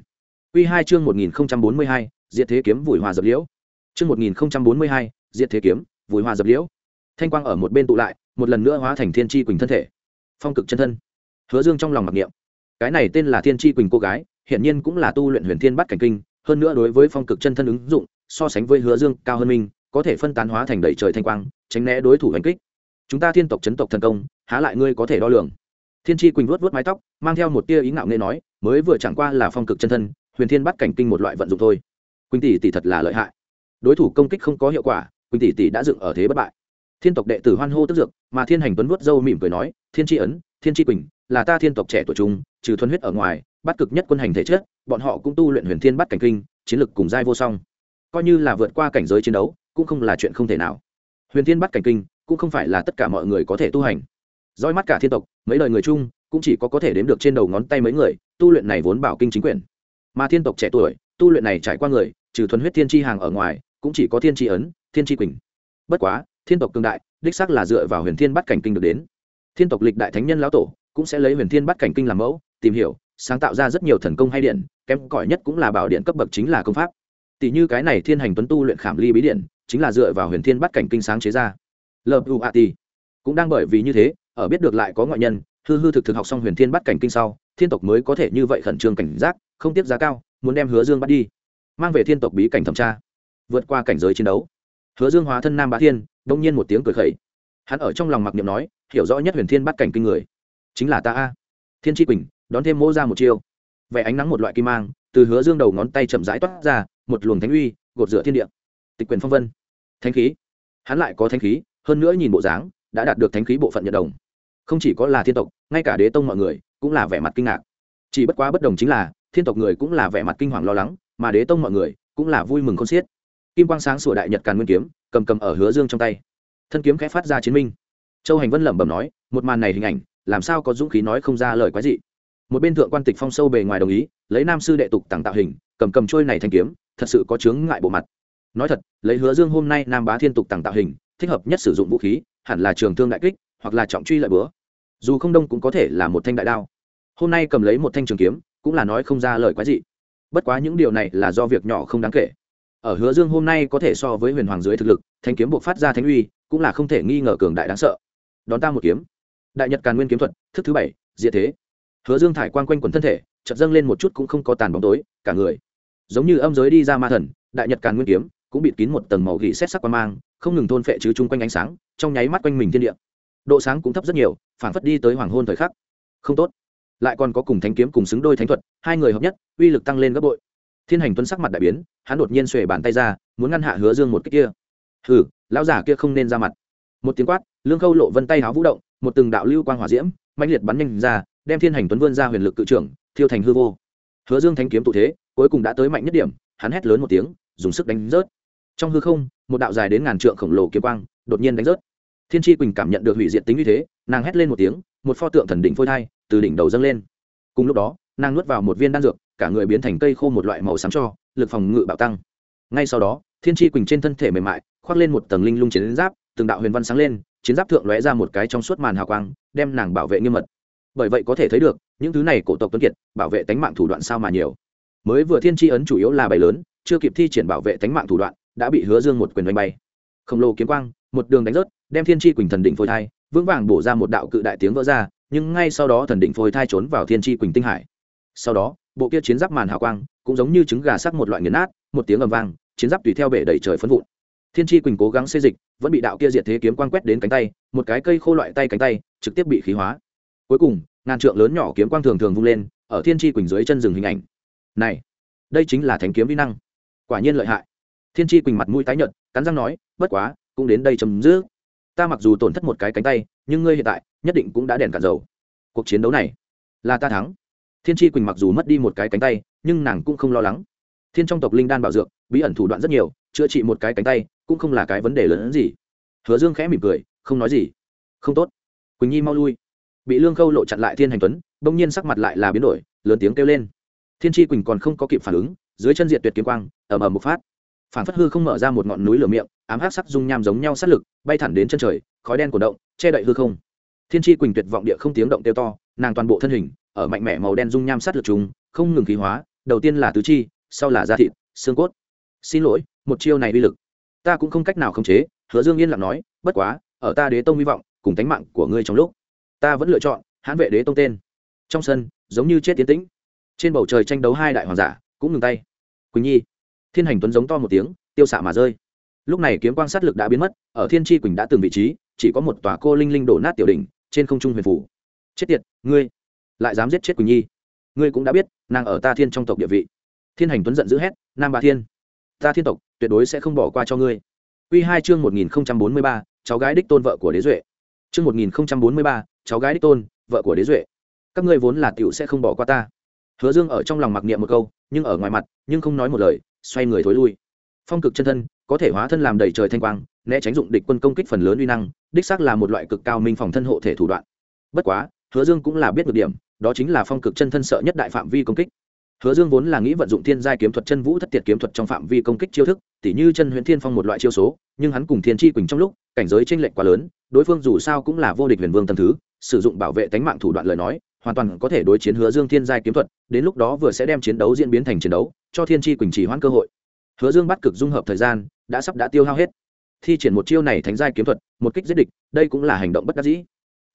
Quy hai chương một nghìn bốn mươi hai, diệt thế kiếm vùi hòa dập liễu. Chương một nghìn bốn mươi hai, diệt thế kiếm vùi hòa dập liễu thanh quang ở một bên tụ lại, một lần nữa hóa thành thiên tri quỳnh thân thể. Phong cực chân thân. Hứa dương trong lòng mặc niệm. Cái này tên là thiên tri quỳnh cô gái hiện nhiên cũng là tu luyện huyền thiên bắt cảnh kinh, hơn nữa đối với phong cực chân thân ứng dụng, so sánh với hứa dương cao hơn mình, có thể phân tán hóa thành đầy trời thanh quang, tránh né đối thủ hành kích. Chúng ta thiên tộc chấn tộc thần công, há lại ngươi có thể đo lường. Thiên tri quỳnh vuốt vuốt mái tóc, mang theo một tia ý ngạo nghệ nói, mới vừa chẳng qua là phong cực chân thân, huyền thiên bắt cảnh kinh một loại vận dụng thôi. Quỳnh tỷ tỷ thật là lợi hại. Đối thủ công kích không có hiệu quả, quỳnh tỷ tỷ đã dựng ở thế bất bại thiên tộc đệ tử hoan hô tức dược, mà thiên hành tuấn vuốt dâu mỉm cười nói, thiên tri ấn, thiên tri quỳnh, là ta thiên tộc trẻ tuổi trung, trừ thuần huyết ở ngoài, bắt cực nhất quân hành thể chất, bọn họ cũng tu luyện huyền thiên bắt cảnh kinh, chiến lực cùng giai vô song. Coi như là vượt qua cảnh giới chiến đấu, cũng không là chuyện không thể nào. Huyền thiên bắt cảnh kinh, cũng không phải là tất cả mọi người có thể tu hành. Roi mắt cả thiên tộc, mấy lời người chung, cũng chỉ có có thể đếm được trên đầu ngón tay mấy người, tu luyện này vốn bảo kinh chính quyền. Mà thiên tộc trẻ tuổi, tu luyện này trải qua người, trừ thuần huyết thiên tri hàng ở ngoài, cũng chỉ có thiên tri ấn, thiên tri quỳnh. Bất quá thiên tộc cường đại, đích xác là dựa vào huyền thiên bắt cảnh kinh được đến. Thiên tộc lịch đại thánh nhân lão tổ cũng sẽ lấy huyền thiên bắt cảnh kinh làm mẫu, tìm hiểu, sáng tạo ra rất nhiều thần công hay điện, kém cỏi nhất cũng là bảo điện cấp bậc chính là công pháp. Tỷ như cái này thiên hành tuấn tu luyện khảm ly bí điện, chính là dựa vào huyền thiên bắt cảnh kinh sáng chế ra. Lu a ti cũng đang bởi vì như thế, ở biết được lại có ngoại nhân, hư hư thực thực học xong huyền thiên bắt cảnh kinh sau, thiên tộc mới có thể như vậy khẩn trương cảnh giác, không tiếp giá cao, muốn đem hứa dương bắt đi. Mang về thiên tộc bí cảnh thẩm tra. Vượt qua cảnh giới chiến đấu. Hứa dương hóa thân nam bá thiên đông nhiên một tiếng cười khẩy. Hắn ở trong lòng mặc niệm nói, hiểu rõ nhất huyền thiên bắt cảnh kinh người, chính là ta a. Thiên tri quỳnh, đón thêm mô ra một chiêu. Vẻ ánh nắng một loại kim mang, từ hứa dương đầu ngón tay chậm rãi toát ra, một luồng thánh uy, gột rửa thiên địa. Tịch quyền phong vân. Thánh khí. Hắn lại có thánh khí, hơn nữa nhìn bộ dáng, đã đạt được thánh khí bộ phận nhận đồng. Không chỉ có là thiên tộc, ngay cả đế tông mọi người, cũng là vẻ mặt kinh ngạc. Chỉ bất quá bất đồng chính là, thiên tộc người cũng là vẻ mặt kinh hoàng lo lắng, mà đế tông mọi người, cũng là vui mừng con xiết. Kim quang sáng sủa đại nhật càn nguyên kiếm cầm cầm ở hứa dương trong tay. Thân kiếm khẽ phát ra chiến minh. Châu hành vân lẩm bẩm nói, một màn này hình ảnh, làm sao có dũng khí nói không ra lời quái dị. Một bên thượng quan tịch phong sâu bề ngoài đồng ý, lấy nam sư đệ tục tặng tạo hình, cầm cầm trôi này thanh kiếm, thật sự có chướng ngại bộ mặt. Nói thật, lấy hứa dương hôm nay nam bá thiên tục tặng tạo hình, thích hợp nhất sử dụng vũ khí, hẳn là trường thương đại kích, hoặc là trọng truy lợi bữa dù không đông cũng có thể là một thanh đại đao. Hôm nay cầm lấy một thanh trường kiếm, cũng là nói không ra lời quái dị. Bất quá những điều này là do việc nhỏ không đáng kể ở hứa dương hôm nay có thể so với huyền hoàng dưới thực lực, thanh kiếm buộc phát ra thánh uy, cũng là không thể nghi ngờ cường đại đáng sợ. Đón ta một kiếm. Đại nhật càn nguyên kiếm thuật, thức thứ bảy, diệt thế. Hứa dương thải quan quanh quần thân thể, chợt dâng lên một chút cũng không có tàn bóng tối, cả người. Giống như âm giới đi ra ma thần, đại nhật càn nguyên kiếm cũng bịt kín một tầng màu gỉ xét sắc qua mang, không ngừng thôn phệ chứ chung quanh ánh sáng, trong nháy mắt quanh mình thiên địa. Độ sáng cũng thấp rất nhiều phản phất đi tới hoàng hôn thời khắc. Không tốt. Lại còn có cùng thánh kiếm cùng xứng đôi thánh thuật, hai người hợp nhất, uy lực tăng lên gấp bội thiên hành tuấn sắc mặt đại biến, hắn đột nhiên xuề bàn tay ra, muốn ngăn hạ hứa dương một cách kia. Hừ, lão giả kia không nên ra mặt. Một tiếng quát, lương khâu lộ vân tay háo vũ động, một từng đạo lưu quang hỏa diễm mạnh liệt bắn nhanh ra, đem thiên hành tuấn vươn ra huyền lực cự trưởng, thiêu thành hư vô. Hứa dương thanh kiếm tụ thế, cuối cùng đã tới mạnh nhất điểm, hắn hét lớn một tiếng, dùng sức đánh rớt. Trong hư không, một đạo dài đến ngàn trượng khổng lồ kiếm quang đột nhiên đánh rớt. Thiên tri quỳnh cảm nhận được hủy diệt tính như thế, nàng hét lên một tiếng, một pho tượng thần đỉnh phôi thai, từ đỉnh đầu dâng lên. Cùng lúc đó nàng nuốt vào một viên đan dược, cả người biến thành cây khô một loại màu xám cho, lực phòng ngự bạo tăng. Ngay sau đó, thiên tri quỳnh trên thân thể mềm mại, khoác lên một tầng linh lung chiến giáp, từng đạo huyền văn sáng lên, chiến giáp thượng lóe ra một cái trong suốt màn hào quang, đem nàng bảo vệ nghiêm mật. Bởi vậy có thể thấy được, những thứ này cổ tộc tuấn kiệt, bảo vệ tánh mạng thủ đoạn sao mà nhiều. Mới vừa thiên tri ấn chủ yếu là bày lớn, chưa kịp thi triển bảo vệ tánh mạng thủ đoạn, đã bị hứa dương một quyền đánh bay. Khổng lồ kiếm quang, một đường đánh rớt, đem thiên tri quỳnh thần định phôi thai, vững vàng bổ ra một đạo cự đại tiếng vỡ ra, nhưng ngay sau đó thần định phôi thai trốn vào thiên tri quỳnh tinh hải sau đó, bộ kia chiến giáp màn hào quang cũng giống như trứng gà sắc một loại nghiền nát, một tiếng ầm vang, chiến giáp tùy theo bể đầy trời phấn vụn. Thiên tri quỳnh cố gắng xây dịch, vẫn bị đạo kia diệt thế kiếm quang quét đến cánh tay, một cái cây khô loại tay cánh tay, trực tiếp bị khí hóa. Cuối cùng, ngàn trượng lớn nhỏ kiếm quang thường thường vung lên, ở thiên tri quỳnh dưới chân rừng hình ảnh. Này, đây chính là thánh kiếm vi năng. Quả nhiên lợi hại. Thiên tri quỳnh mặt mũi tái nhợt, cắn răng nói, bất quá, cũng đến đây chấm dứt. Ta mặc dù tổn thất một cái cánh tay, nhưng ngươi hiện tại nhất định cũng đã đèn cả dầu. Cuộc chiến đấu này, là ta thắng thiên tri quỳnh mặc dù mất đi một cái cánh tay, nhưng nàng cũng không lo lắng. Thiên trong tộc linh đan bảo dược, bí ẩn thủ đoạn rất nhiều, chữa trị một cái cánh tay cũng không là cái vấn đề lớn hơn gì. Hứa dương khẽ mỉm cười, không nói gì. Không tốt. Quỳnh nhi mau lui. Bị lương khâu lộ chặn lại thiên hành tuấn, bỗng nhiên sắc mặt lại là biến đổi, lớn tiếng kêu lên. Thiên tri quỳnh còn không có kịp phản ứng, dưới chân diệt tuyệt kiếm quang, ầm ầm một phát. Phản phất hư không mở ra một ngọn núi lửa miệng, ám hắc sắc dung nham giống nhau sát lực, bay thẳng đến chân trời, khói đen cổ động, che đậy hư không. Thiên tri quỳnh tuyệt vọng địa không tiếng động kêu to, nàng toàn bộ thân hình ở mạnh mẽ màu đen dung nham sát lực chúng không ngừng khí hóa, đầu tiên là tứ chi, sau là da thịt, xương cốt. Xin lỗi, một chiêu này uy lực. Ta cũng không cách nào khống chế, hứa dương yên lặng nói, bất quá, ở ta đế tông hy vọng, cùng tánh mạng của ngươi trong lúc, ta vẫn lựa chọn hãn vệ đế tông tên. Trong sân, giống như chết tiến tĩnh. Trên bầu trời tranh đấu hai đại hoàng giả, cũng ngừng tay. Quỳnh nhi, thiên hành tuấn giống to một tiếng, tiêu xạ mà rơi. Lúc này kiếm quang sát lực đã biến mất, ở thiên tri quỳnh đã từng vị trí, chỉ có một tòa cô linh linh đổ nát tiểu đỉnh, trên không trung huyền phủ. Chết tiệt, ngươi! Lại dám giết chết quỳnh nhi. Ngươi cũng đã biết, nàng ở ta thiên trong tộc địa vị. Thiên hành tuấn giận dữ hét, nam bà thiên, ta thiên tộc tuyệt đối sẽ không bỏ qua cho ngươi. Q hai chương một nghìn bốn mươi ba, cháu gái đích tôn vợ của đế duệ. Chương một nghìn bốn mươi ba, cháu gái đích tôn, vợ của đế duệ. Các ngươi vốn là t i ể u sẽ không bỏ qua ta. Hứa dương ở trong lòng mặc niệm một câu, nhưng ở ngoài mặt, nhưng không nói một lời, xoay người thối lui. Phong cực chân thân, có thể hóa thân làm đầy trời thanh quang, né tránh dụng địch quân công kích phần lớn uy năng, đích xác là một loại cực cao minh phòng thân hộ thể thủ đoạn. Bất quá, hứa dương cũng là biết được điểm đó chính là phong cực chân thân sợ nhất đại phạm vi công kích. Hứa dương vốn là nghĩ vận dụng thiên giai kiếm thuật chân vũ thất tiệt kiếm thuật trong phạm vi công kích chiêu thức, tỉ như chân huyễn thiên phong một loại chiêu số, nhưng hắn cùng thiên tri quỳnh trong lúc, cảnh giới tranh lệch quá lớn, đối phương dù sao cũng là vô địch huyền vương tầm thứ, sử dụng bảo vệ tánh mạng thủ đoạn lời nói, hoàn toàn có thể đối chiến hứa dương thiên giai kiếm thuật, đến lúc đó vừa sẽ đem chiến đấu diễn biến thành chiến đấu, cho thiên tri quỳnh chỉ hoãn cơ hội. Hứa dương bắt cực dung hợp thời gian, đã sắp đã tiêu hao hết. Thi triển một chiêu này thánh giai kiếm thuật, một kích giết địch, đây cũng là hành động bất đắc dĩ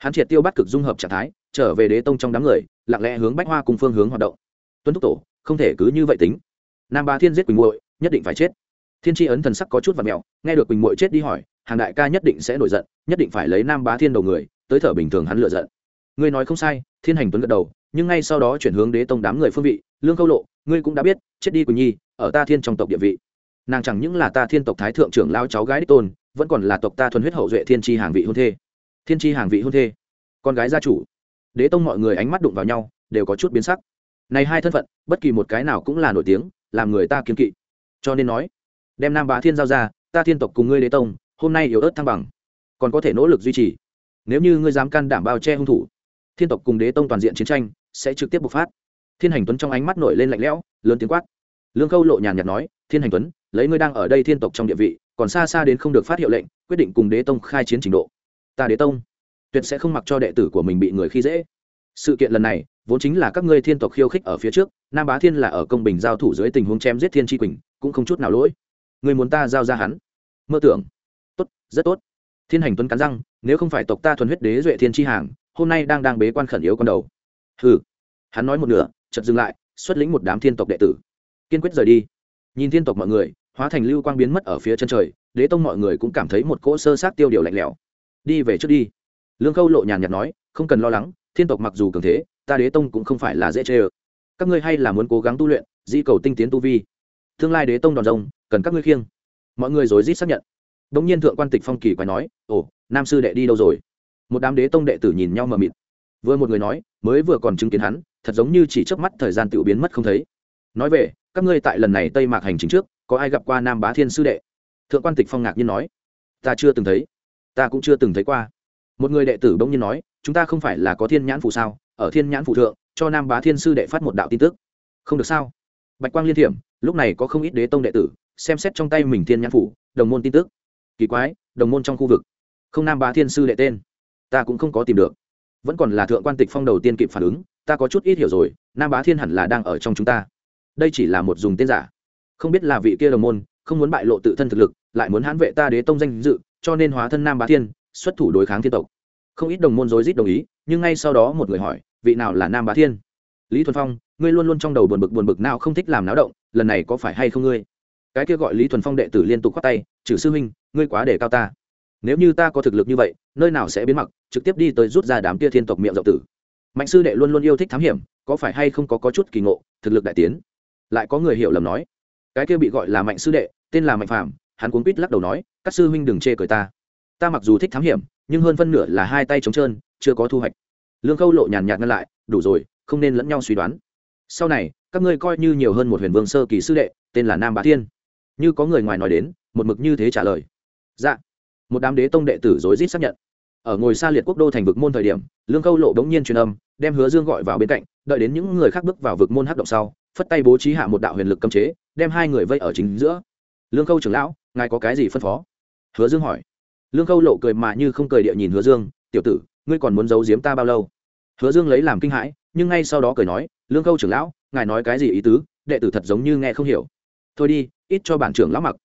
hắn triệt tiêu bắt cực dung hợp trạng thái, trở về đế tông trong đám người, lặng lẽ hướng bách hoa cùng phương hướng hoạt động. Tuân thúc tổ, không thể cứ như vậy tính. Nam ba thiên giết quỳnh muội, nhất định phải chết. Thiên tri ấn thần sắc có chút và mẹo nghe được quỳnh muội chết đi hỏi, hàng đại ca nhất định sẽ nổi giận, nhất định phải lấy nam bá thiên đầu người, tới thở bình thường hắn lựa giận. Ngươi nói không sai, thiên hành tuấn gật đầu, nhưng ngay sau đó chuyển hướng đế tông đám người phương vị, lương câu lộ, ngươi cũng đã biết, chết đi quỳnh nhi, ở ta thiên trong tộc địa vị. Nàng chẳng những là ta thiên tộc thái thượng trưởng lao cháu gái đích tôn, vẫn còn là tộc ta thuần huyết hậu duệ thiên tri hàng vị hôn thê thiên tri hàng vị hôn thê. Con gái gia chủ. Đế tông mọi người ánh mắt đụng vào nhau, đều có chút biến sắc. Này hai thân phận, bất kỳ một cái nào cũng là nổi tiếng, làm người ta kiên kỵ. Cho nên nói, đem nam bá thiên giao ra, ta thiên tộc cùng ngươi đế tông, hôm nay yếu ớt thăng bằng. Còn có thể nỗ lực duy trì. Nếu như ngươi dám can đảm bao che hung thủ, thiên tộc cùng đế tông toàn diện chiến tranh sẽ trực tiếp bộc phát. Thiên hành tuấn trong ánh mắt nổi lên lạnh lẽo, lớn tiếng quát. Lương khâu lộ nhàn nhạt nói, thiên hành tuấn, lấy ngươi đang ở đây thiên tộc trong địa vị, còn xa xa đến không được phát hiệu lệnh, quyết định cùng đế tông khai chiến trình độ ta đế tông. Tuyệt sẽ không mặc cho đệ tử của mình bị người khi dễ. Sự kiện lần này vốn chính là các ngươi thiên tộc khiêu khích ở phía trước nam bá thiên là ở công bình giao thủ dưới tình huống chém giết thiên tri quỳnh cũng không chút nào lỗi. Người muốn ta giao ra hắn? Mơ tưởng. Tốt rất tốt. Thiên hành tuấn cắn răng nếu không phải tộc ta thuần huyết đế duệ thiên tri hàng hôm nay đang đang bế quan khẩn yếu con đầu. Hừ, hắn nói một nửa chợt dừng lại xuất lĩnh một đám thiên tộc đệ tử. Kiên quyết rời đi. Nhìn thiên tộc mọi người hóa thành lưu quang biến mất ở phía chân trời đế tông mọi người cũng cảm thấy một cỗ sơ sát tiêu điều lạnh lẽo đi về trước đi. Lương khâu lộ nhàn nhạt nói, không cần lo lắng, thiên tộc mặc dù cường thế, ta đế tông cũng không phải là dễ chê ơ. Các ngươi hay là muốn cố gắng tu luyện, di cầu tinh tiến tu vi. Tương lai đế tông đòn rông cần các ngươi khiêng. Mọi người rối rít xác nhận. Đ ỗ n g nhiên thượng quan tịch phong kỳ quay nói, ồ, nam sư đệ đi đâu rồi? Một đám đế tông đệ tử nhìn nhau mờ mịt. Vừa một người nói, mới vừa còn chứng kiến hắn, thật giống như chỉ trước mắt thời gian tự biến mất không thấy. Nói về, các ngươi tại lần này tây mạc hành chính trước, có ai gặp qua nam bá thiên sư đệ? Thượng quan tịch phong ngạc nhiên nói, ta chưa từng thấy ta cũng chưa từng thấy qua. Một người đệ tử bỗng nhiên nói, chúng ta không phải là có thiên nhãn phụ sao? Ở thiên nhãn phụ thượng, cho nam bá thiên sư đệ phát một đạo tin tức. Không được sao? Bạch quang liên thiểm, lúc này có không ít đế tông đệ tử, xem xét trong tay mình thiên nhãn phủ, đồng môn tin tức. Kỳ quái, đồng môn trong khu vực, không nam bá thiên sư đệ tên. Ta cũng không có tìm được. Vẫn còn là thượng quan tịch phong đầu tiên kịp phản ứng, ta có chút ít hiểu rồi, nam bá thiên hẳn là đang ở trong chúng ta. Đây chỉ là một dùng tên giả. Không biết là vị kia đồng môn, không muốn bại lộ tự thân thực lực, lại muốn hãn vệ ta đế tông danh dự cho nên hóa thân nam bá thiên xuất thủ đối kháng thiên tộc. Không ít đồng môn rối rít đồng ý nhưng ngay sau đó một người hỏi vị nào là nam bá thiên? Lý thuần phong ngươi luôn luôn trong đầu buồn bực buồn bực nào không thích làm náo động lần này có phải hay không ngươi? Cái kia gọi lý thuần phong đệ tử liên tục khoát tay trừ sư huynh ngươi quá để cao ta. Nếu như ta có thực lực như vậy nơi nào sẽ biến mặc trực tiếp đi tới rút ra đám kia thiên tộc miệng rộng tử. Mạnh sư đệ luôn luôn yêu thích thám hiểm có phải hay không có, có chút kỳ ngộ thực lực đại tiến. Lại có người hiểu lầm nói cái kia bị gọi là mạnh sư đệ tên là mạnh phạm hắn cuốn quýt lắc đầu nói, các sư huynh đừng chê cười ta. Ta mặc dù thích thám hiểm, nhưng hơn phân nửa là hai tay trống trơn, chưa có thu hoạch. Lương khâu lộ nhàn nhạt ngăn lại, đủ rồi, không nên lẫn nhau suy đoán. Sau này, các ngươi coi như nhiều hơn một huyền vương sơ kỳ sư đệ, tên là nam bá thiên. Như có người ngoài nói đến, một mực như thế trả lời. Dạ. Một đám đế tông đệ tử rối rít xác nhận. Ở ngồi xa liệt quốc đô thành vực môn thời điểm, lương khâu lộ bỗng nhiên truyền âm, đem hứa dương gọi vào bên cạnh, đợi đến những người khác bước vào vực môn hắc động sau, phất tay bố trí hạ một đạo huyền lực cấm chế, đem hai người vây ở chính giữa. Lương khâu trưởng lão ngài có cái gì phân phó? Hứa dương hỏi. Lương khâu lộ cười mà như không cười địa nhìn hứa dương, tiểu tử, ngươi còn muốn giấu giếm ta bao lâu? Hứa dương lấy làm kinh hãi, nhưng ngay sau đó cười nói, lương khâu trưởng lão, ngài nói cái gì ý tứ, đệ tử thật giống như nghe không hiểu. Thôi đi, ít cho bản trưởng lão mặc.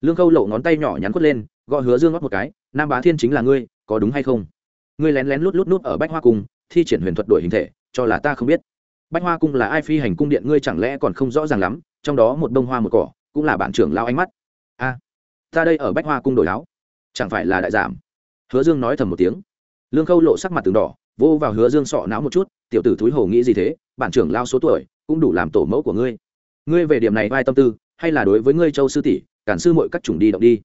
Lương khâu lộ ngón tay nhỏ nhắn quất lên gọi hứa dương ngót một cái, nam bá thiên chính là ngươi, có đúng hay không? Ngươi lén lén lút lút nút ở bách hoa cung, thi triển huyền thuật đổi hình thể, cho là ta không biết. Bách hoa cung là ai phi hành cung điện, ngươi chẳng lẽ còn không rõ ràng lắm, trong đó một bông hoa một cỏ, cũng là bản trưởng lao ánh mắt. A ta đây ở bách hoa cung đổi áo. Chẳng phải là đại giảm? Hứa dương nói thầm một tiếng. Lương khâu lộ sắc mặt từng đỏ, vô vào hứa dương sọ não một chút, tiểu tử thúi hồ nghĩ gì thế, bản trưởng lao số tuổi, cũng đủ làm tổ mẫu của ngươi. Ngươi về điểm này vai tâm tư, hay là đối với ngươi châu sư tỷ, cản sư mọi các chủng đi động đi.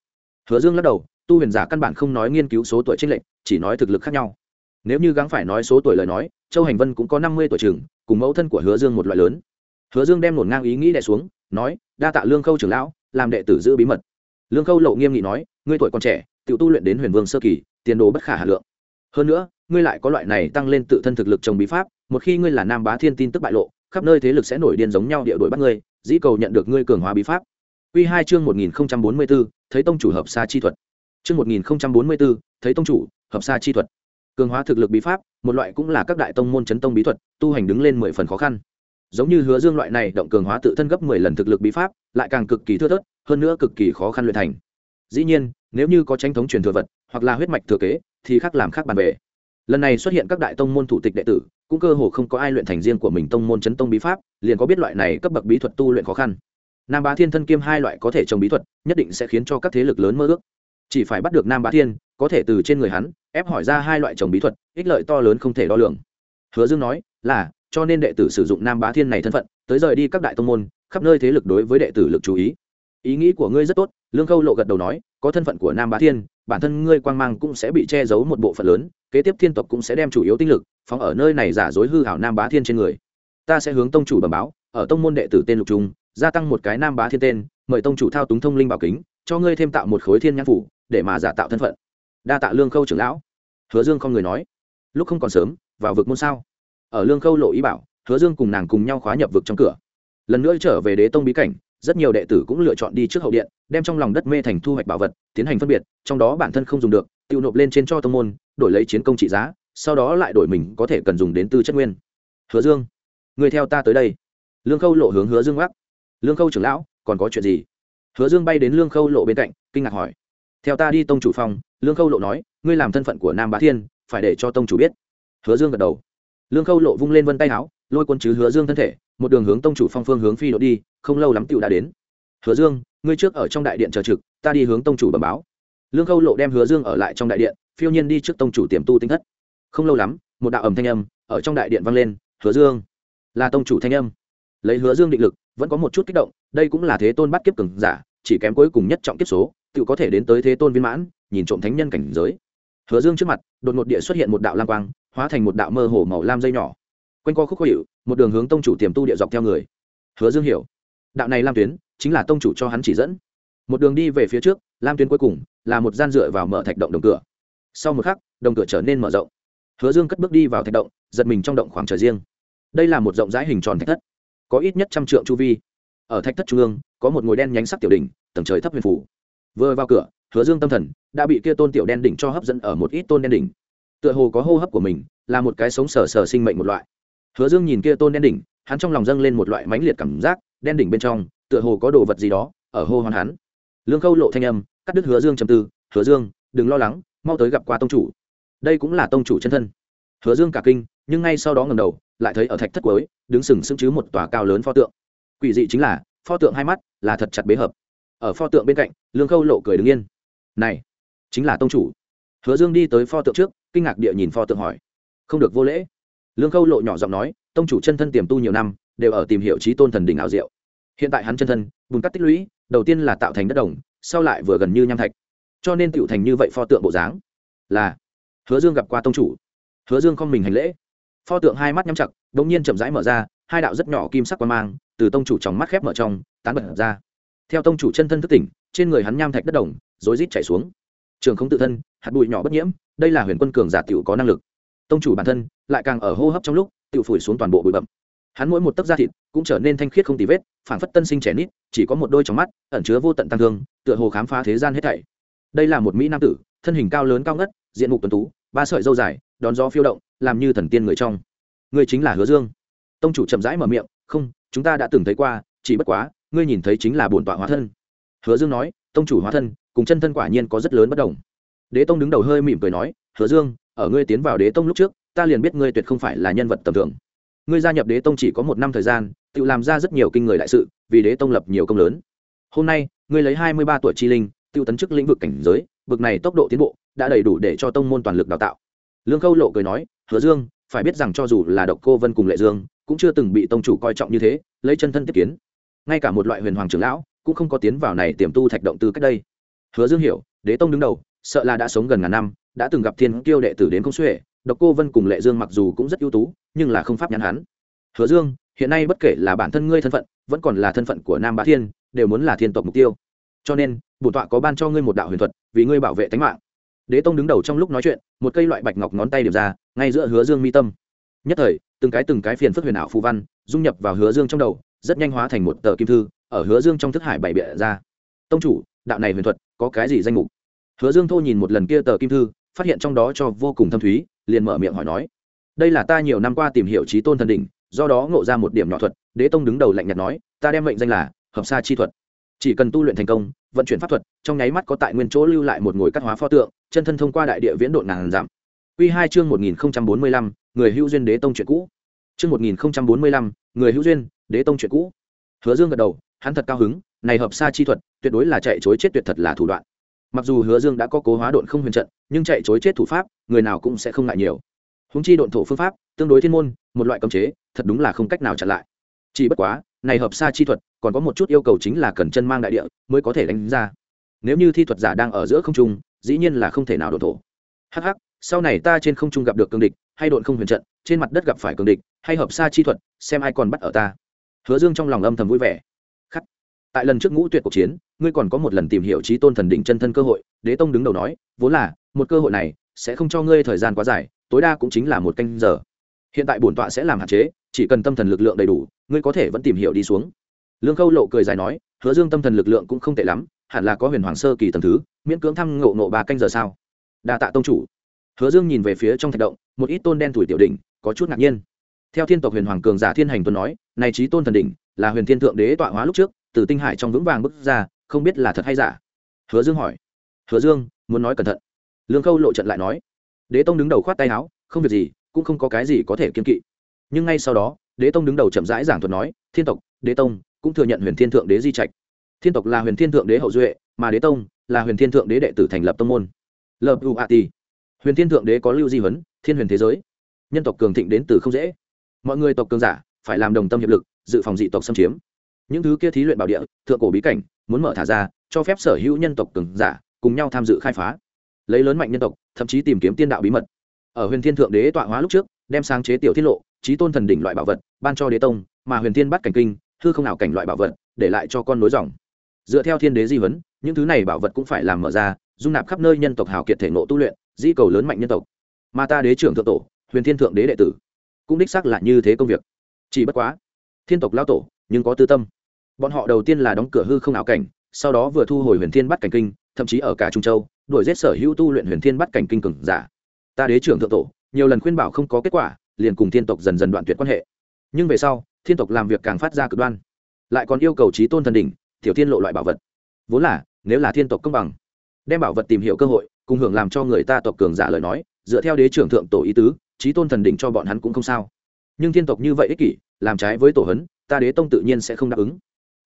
Hứa dương lắc đầu, tu huyền giả căn bản không nói nghiên cứu số tuổi trích lệnh chỉ nói thực lực khác nhau. Nếu như gắng phải nói số tuổi lời nói, châu hành vân cũng có năm mươi tuổi chừng cùng mẫu thân của hứa dương một loại lớn. Hứa dương đem nổn ngang ý nghĩ đẻ xuống, nói, đa tạ lương khâu trưởng lão, làm đệ tử giữ bí mật lương khâu lộ nghiêm nghị nói ngươi tuổi còn trẻ tự tu luyện đến huyền vương sơ kỳ tiền đồ bất khả hà lượng hơn nữa ngươi lại có loại này tăng lên tự thân thực lực trồng bí pháp một khi ngươi là nam bá thiên tin tức bại lộ khắp nơi thế lực sẽ nổi điên giống nhau địa đổi bắt ngươi dĩ cầu nhận được ngươi cường hóa bí pháp Quy hai chương một nghìn bốn mươi 1044, thấy tông chủ hợp xa chi thuật. Chương một nghìn bốn mươi 1044, thấy tông chủ, hợp xa chi thuật. Cường hóa thực lực bí pháp, một loại cũng là các đại tông môn chấn tông bí thuật, tu hành đứng lên mười phần khó khăn. Giống như Hứa Dương loại này động cường hóa tự thân gấp mười lần thực lực bí pháp, lại càng cực kỳ thưa thớt, hơn nữa cực kỳ khó khăn luyện thành. Dĩ nhiên, nếu như có tranh thống truyền thừa vật, hoặc là huyết mạch thừa kế, thì khác làm khác bàn về. Lần này xuất hiện các đại tông môn thủ tịch đệ tử, cũng cơ hồ không có ai luyện thành riêng của mình tông môn chấn tông bí pháp, liền có biết loại này cấp bậc bí thuật tu luyện khó khăn. Nam bá thiên thân kiêm hai loại có thể trồng bí thuật nhất định sẽ khiến cho các thế lực lớn mơ ước. Chỉ phải bắt được nam bá thiên có thể từ trên người hắn ép hỏi ra hai loại trồng bí thuật ích lợi to lớn không thể đo lường. Hứa dương nói là cho nên đệ tử sử dụng nam bá thiên này thân phận tới rời đi các đại tông môn khắp nơi thế lực đối với đệ tử lực chú ý ý nghĩ của ngươi rất tốt, lương khâu lộ gật đầu nói, có thân phận của nam bá thiên, bản thân ngươi quang mang cũng sẽ bị che giấu một bộ phận lớn, kế tiếp thiên tộc cũng sẽ đem chủ yếu tinh lực phóng ở nơi này giả dối hư hảo nam bá thiên trên người. Ta sẽ hướng tông chủ bẩm báo, ở tông môn đệ tử tên lục trung, gia tăng một cái nam bá thiên tên, mời tông chủ thao túng thông linh bảo kính, cho ngươi thêm tạo một khối thiên nhãn phủ, để mà giả tạo thân phận. Đa tạ lương khâu trưởng lão. Hứa dương không người nói. Lúc không còn sớm, vào vực môn sao? Ở lương khâu lộ ý bảo, hứa dương cùng nàng cùng nhau khóa nhập vực trong cửa. Lần nữa trở về đế tông bí cảnh rất nhiều đệ tử cũng lựa chọn đi trước hậu điện, đem trong lòng đất mê thành thu hoạch bảo vật, tiến hành phân biệt, trong đó bản thân không dùng được, tiêu nộp lên trên cho tông môn, đổi lấy chiến công trị giá, sau đó lại đổi mình có thể cần dùng đến tư chất nguyên. Hứa dương, người theo ta tới đây. Lương khâu lộ hướng hứa dương gác lương khâu trưởng lão, còn có chuyện gì? Hứa dương bay đến lương khâu lộ bên cạnh, kinh ngạc hỏi. Theo ta đi tông chủ phòng, lương khâu lộ nói, ngươi làm thân phận của nam bá thiên, phải để cho tông chủ biết. Hứa dương gật đầu. Lương khâu lộ vung lên vân tay áo, lôi quân chứ hứa dương thân thể một đường hướng tông chủ phong phương hướng phi đội đi, không lâu lắm tựu đã đến. Hứa dương, ngươi trước ở trong đại điện chờ trực, ta đi hướng tông chủ bẩm báo. Lương khâu lộ đem hứa dương ở lại trong đại điện, phiêu nhiên đi trước tông chủ tiềm tu tinh thất. Không lâu lắm, một đạo ầm thanh âm ở trong đại điện vang lên, hứa dương, là tông chủ thanh âm. Lấy hứa dương định lực, vẫn có một chút kích động, đây cũng là thế tôn bắt kiếp cường giả, chỉ kém cuối cùng nhất trọng kiếp số tự có thể đến tới thế tôn viên mãn, nhìn trộm thánh nhân cảnh giới. Hứa dương trước mặt, đột ngột địa xuất hiện một đạo lam quang, hóa thành một đạo mơ hồ màu lam dây nhỏ quanh co khúc khó hiệu, một đường hướng tông chủ tiềm tu địa dọc theo người. Hứa dương hiểu. Đạo này lam tuyến, chính là tông chủ cho hắn chỉ dẫn. Một đường đi về phía trước, lam tuyến cuối cùng là một gian dựa vào mở thạch động đồng cửa. Sau một khắc, đồng cửa trở nên mở rộng. Hứa dương cất bước đi vào thạch động, giật mình trong động khoảng trời riêng. Đây là một rộng rãi hình tròn thạch thất, có ít nhất trăm trượng chu vi. Ở thạch thất trung ương, có một ngồi đen nhánh sắc tiểu đỉnh, tầng trời thấp huyền phủ. Vừa vào cửa, hứa dương tâm thần đã bị kia tôn tiểu đen đỉnh cho hấp dẫn ở một ít tôn đen đỉnh. Tựa hồ có hô hấp của mình, là một cái sống sờ sờ sinh mệnh một loại hứa dương nhìn kia tôn đen đỉnh, hắn trong lòng dâng lên một loại mãnh liệt cảm giác, đen đỉnh bên trong, tựa hồ có đồ vật gì đó, ở hô hoán hắn. Lương khâu lộ thanh âm, cắt đứt hứa dương trầm tư, hứa dương, đừng lo lắng, mau tới gặp qua tông chủ. Đây cũng là tông chủ chân thân. Hứa dương cả kinh, nhưng ngay sau đó ngầm đầu, lại thấy ở thạch thất cuối, đứng sừng sững chứ một tòa cao lớn pho tượng. Quỷ dị chính là, pho tượng hai mắt là thật chặt bế hợp. Ở pho tượng bên cạnh, lương khâu lộ cười đứng yên. Này, chính là tông chủ. Hứa dương đi tới pho tượng trước, kinh ngạc địa nhìn pho tượng hỏi. Không được vô lễ lương khâu lộ nhỏ giọng nói, tông chủ chân thân tiềm tu nhiều năm, đều ở tìm hiểu trí tôn thần đỉnh ảo diệu. Hiện tại hắn chân thân, bùn cắt tích lũy, đầu tiên là tạo thành đất đồng, sau lại vừa gần như nham thạch. Cho nên tựu thành như vậy pho tượng bộ dáng. Là, hứa dương gặp qua tông chủ. Hứa dương không mình hành lễ. Pho tượng hai mắt nhắm chặt đ ỗ n g nhiên chậm rãi mở ra, hai đạo rất nhỏ kim sắc qua mang, từ tông chủ trong mắt khép mở trong, tán bật ra. Theo tông chủ chân thân thức tỉnh, trên người hắn nham thạch đất đồng, rối rít chảy xuống. Trường không tự thân, hạt bụi nhỏ bất nhiễm, đây là huyền quân cường giả t có năng lực tông chủ bản thân lại càng ở hô hấp trong lúc tự phủi xuống toàn bộ bụi bậm. Hắn mỗi một tấc da thịt cũng trở nên thanh khiết không tì vết phản phất tân sinh trẻ nít, chỉ có một đôi trong mắt ẩn chứa vô tận tăng thương, tựa hồ khám phá thế gian hết thảy. Đây là một mỹ nam tử, thân hình cao lớn cao ngất, diện mục tuần tú, ba sợi dâu dài, đón gió phiêu động, làm như thần tiên người trong. Người chính là hứa dương. Tông chủ chậm rãi mở miệng, không, chúng ta đã từng thấy qua, chỉ bất quá, ngươi nhìn thấy chính là bổn tọa hóa thân. Hứa dương nói, tông chủ hóa thân, cùng chân thân quả nhiên có rất lớn bất đồng. Đế tông đứng đầu hơi mỉm cười nói, hứa dương ở ngươi tiến vào đế tông lúc trước, ta liền biết ngươi tuyệt không phải là nhân vật tầm thường. Ngươi gia nhập đế tông chỉ có một năm thời gian, tự làm ra rất nhiều kinh người đại sự, vì đế tông lập nhiều công lớn. Hôm nay, ngươi lấy hai mươi ba tuổi chi linh, tự tấn chức lĩnh vực cảnh giới vực này tốc độ tiến bộ, đã đầy đủ để cho tông môn toàn lực đào tạo. Lương khâu lộ cười nói, hứa dương, phải biết rằng cho dù là độc cô vân cùng lệ dương, cũng chưa từng bị tông chủ coi trọng như thế, lấy chân thân tiếp kiến. Ngay cả một loại huyền hoàng trưởng lão, cũng không có tiến vào này tiềm tu thạch động từ cách đây. Hứa dương hiểu, đế tông đứng đầu, sợ là đã sống gần ngàn năm đã từng gặp thiên kiêu đệ tử đến công xuệ độc cô vân cùng lệ dương mặc dù cũng rất ưu tú, nhưng là không pháp nhắn hắn. Hứa dương, hiện nay bất kể là bản thân ngươi thân phận, vẫn còn là thân phận của nam bá thiên, đều muốn là thiên tộc mục tiêu. Cho nên bổn tọa có ban cho ngươi một đạo huyền thuật, vì ngươi bảo vệ tính mạng. Đế tông đứng đầu trong lúc nói chuyện, một cây loại bạch ngọc ngón tay điểm ra, ngay giữa hứa dương mi tâm. Nhất thời, từng cái từng cái phiền phức huyền ảo phù văn, dung nhập vào hứa dương trong đầu, rất nhanh hóa thành một tờ kim thư, ở hứa dương trong thức hải bảy bịa ra. Tông chủ, đạo này huyền thuật có cái gì danh mục? Hứa dương thô nhìn một lần kia tờ kim thư phát hiện trong đó cho vô cùng thâm thúy, liền mở miệng hỏi nói, đây là ta nhiều năm qua tìm hiểu trí tôn thần đỉnh, do đó ngộ ra một điểm nhỏ thuật. Đế tông đứng đầu lạnh nhạt nói, ta đem mệnh danh là hợp sa chi thuật. Chỉ cần tu luyện thành công, vận chuyển pháp thuật, trong nháy mắt có tại nguyên chỗ lưu lại một ngồi cắt hóa pho tượng, chân thân thông qua đại địa viễn độn ngàn giảm Quy hai chương một nghìn bốn mươi lăm, người hữu duyên đế tông chuyện cũ. Chương một nghìn bốn mươi lăm, người hữu duyên đế tông chuyện cũ. Hứa dương gật đầu, hắn thật cao hứng, này hợp sa chi thuật tuyệt đối là chạy chối chết tuyệt thật là thủ đoạn mặc dù hứa dương đã có cố hóa độn không huyền trận, nhưng chạy chối chết thủ pháp, người nào cũng sẽ không ngại nhiều. Húng chi độn thổ phương pháp, tương đối thiên môn, một loại cấm chế, thật đúng là không cách nào chặn lại. Chỉ bất quá, này hợp xa chi thuật, còn có một chút yêu cầu chính là cần chân mang đại địa mới có thể đánh ra. Nếu như thi thuật giả đang ở giữa không trung, dĩ nhiên là không thể nào độn thổ. Hh sau này ta trên không trung gặp được cường địch, hay độn không huyền trận, trên mặt đất gặp phải cường địch, hay hợp xa chi thuật, xem ai còn bắt ở ta. Hứa dương trong lòng âm thầm vui vẻ. Khắc. Tại lần trước ngũ tuyệt cuộc chiến ngươi còn có một lần tìm hiểu trí tôn thần đỉnh chân thân cơ hội, đế tông đứng đầu nói, vốn là, một cơ hội này sẽ không cho ngươi thời gian quá dài, tối đa cũng chính là một canh giờ. Hiện tại bổn tọa sẽ làm hạn chế, chỉ cần tâm thần lực lượng đầy đủ, ngươi có thể vẫn tìm hiểu đi xuống. Lương khâu lộ cười dài nói, hứa dương tâm thần lực lượng cũng không tệ lắm, hẳn là có huyền hoàng sơ kỳ tầm thứ, miễn cưỡng thăm ngộ ngộ ba canh giờ sao? Đa tạ tông chủ. Hứa dương nhìn về phía trong thạch động, một ít tôn đen tuổi tiểu đỉnh, có chút ngạc nhiên. Theo thiên tộc huyền hoàng cường giả thiên hành tuấn nói, này trí tôn thần đỉnh là huyền thiên thượng đế tọa hóa lúc trước, từ tinh hải trong vững vàng bước ra không biết là thật hay giả. Hứa dương hỏi. Hứa dương, muốn nói cẩn thận. Lương khâu lộ trận lại nói. Đế tông đứng đầu khoát tay áo, không việc gì, cũng không có cái gì có thể kiên kỵ. Nhưng ngay sau đó, đế tông đứng đầu chậm rãi giảng thuật nói, thiên tộc, đế tông cũng thừa nhận huyền thiên thượng đế di trạch. Thiên tộc là huyền thiên thượng đế hậu duệ, mà đế tông là huyền thiên thượng đế đệ tử thành lập tông môn. Lập u a ti huyền thiên thượng đế có lưu di huấn, thiên huyền thế giới. Nhân tộc cường thịnh đến từ không dễ. Mọi người tộc cường giả phải làm đồng tâm hiệp lực, dự phòng dị tộc xâm chiếm những thứ kia thí luyện bảo địa thượng cổ bí cảnh muốn mở thả ra cho phép sở hữu nhân tộc cường giả cùng nhau tham dự khai phá. Lấy lớn mạnh nhân tộc thậm chí tìm kiếm tiên đạo bí mật. Ở huyền thiên thượng đế tọa hóa lúc trước đem sáng chế tiểu tiết lộ trí tôn thần đỉnh loại bảo vật ban cho đế tông mà huyền thiên bắt cảnh kinh hư không nào cảnh loại bảo vật để lại cho con nối dòng. Dựa theo thiên đế di vấn, những thứ này bảo vật cũng phải làm mở ra dung nạp khắp nơi nhân tộc hào kiệt thể nộ tu luyện di cầu lớn mạnh nhân tộc. Mà ta đế trưởng thượng tổ huyền thiên thượng đế đệ tử cũng đích xác là như thế công việc. Chỉ bất quá thiên tộc lao tổ nhưng có tư tâm. Bọn họ đầu tiên là đóng cửa hư không ảo cảnh, sau đó vừa thu hồi huyền thiên bắt cảnh kinh, thậm chí ở cả trung châu, đuổi giết sở hữu tu luyện huyền thiên bắt cảnh kinh cường giả. Ta đế trưởng thượng tổ, nhiều lần khuyên bảo không có kết quả, liền cùng thiên tộc dần dần đoạn tuyệt quan hệ. Nhưng về sau, thiên tộc làm việc càng phát ra cực đoan. Lại còn yêu cầu trí tôn thần đỉnh, tiểu thiên lộ loại bảo vật. Vốn là, nếu là thiên tộc công bằng, đem bảo vật tìm hiểu cơ hội, cùng hưởng làm cho người ta tộc cường giả lời nói, dựa theo đế trưởng thượng tổ ý tứ trí tôn thần đỉnh cho bọn hắn cũng không sao. Nhưng thiên tộc như vậy ích kỷ, làm trái với tổ hấn ta đế tông tự nhiên sẽ không đáp ứng.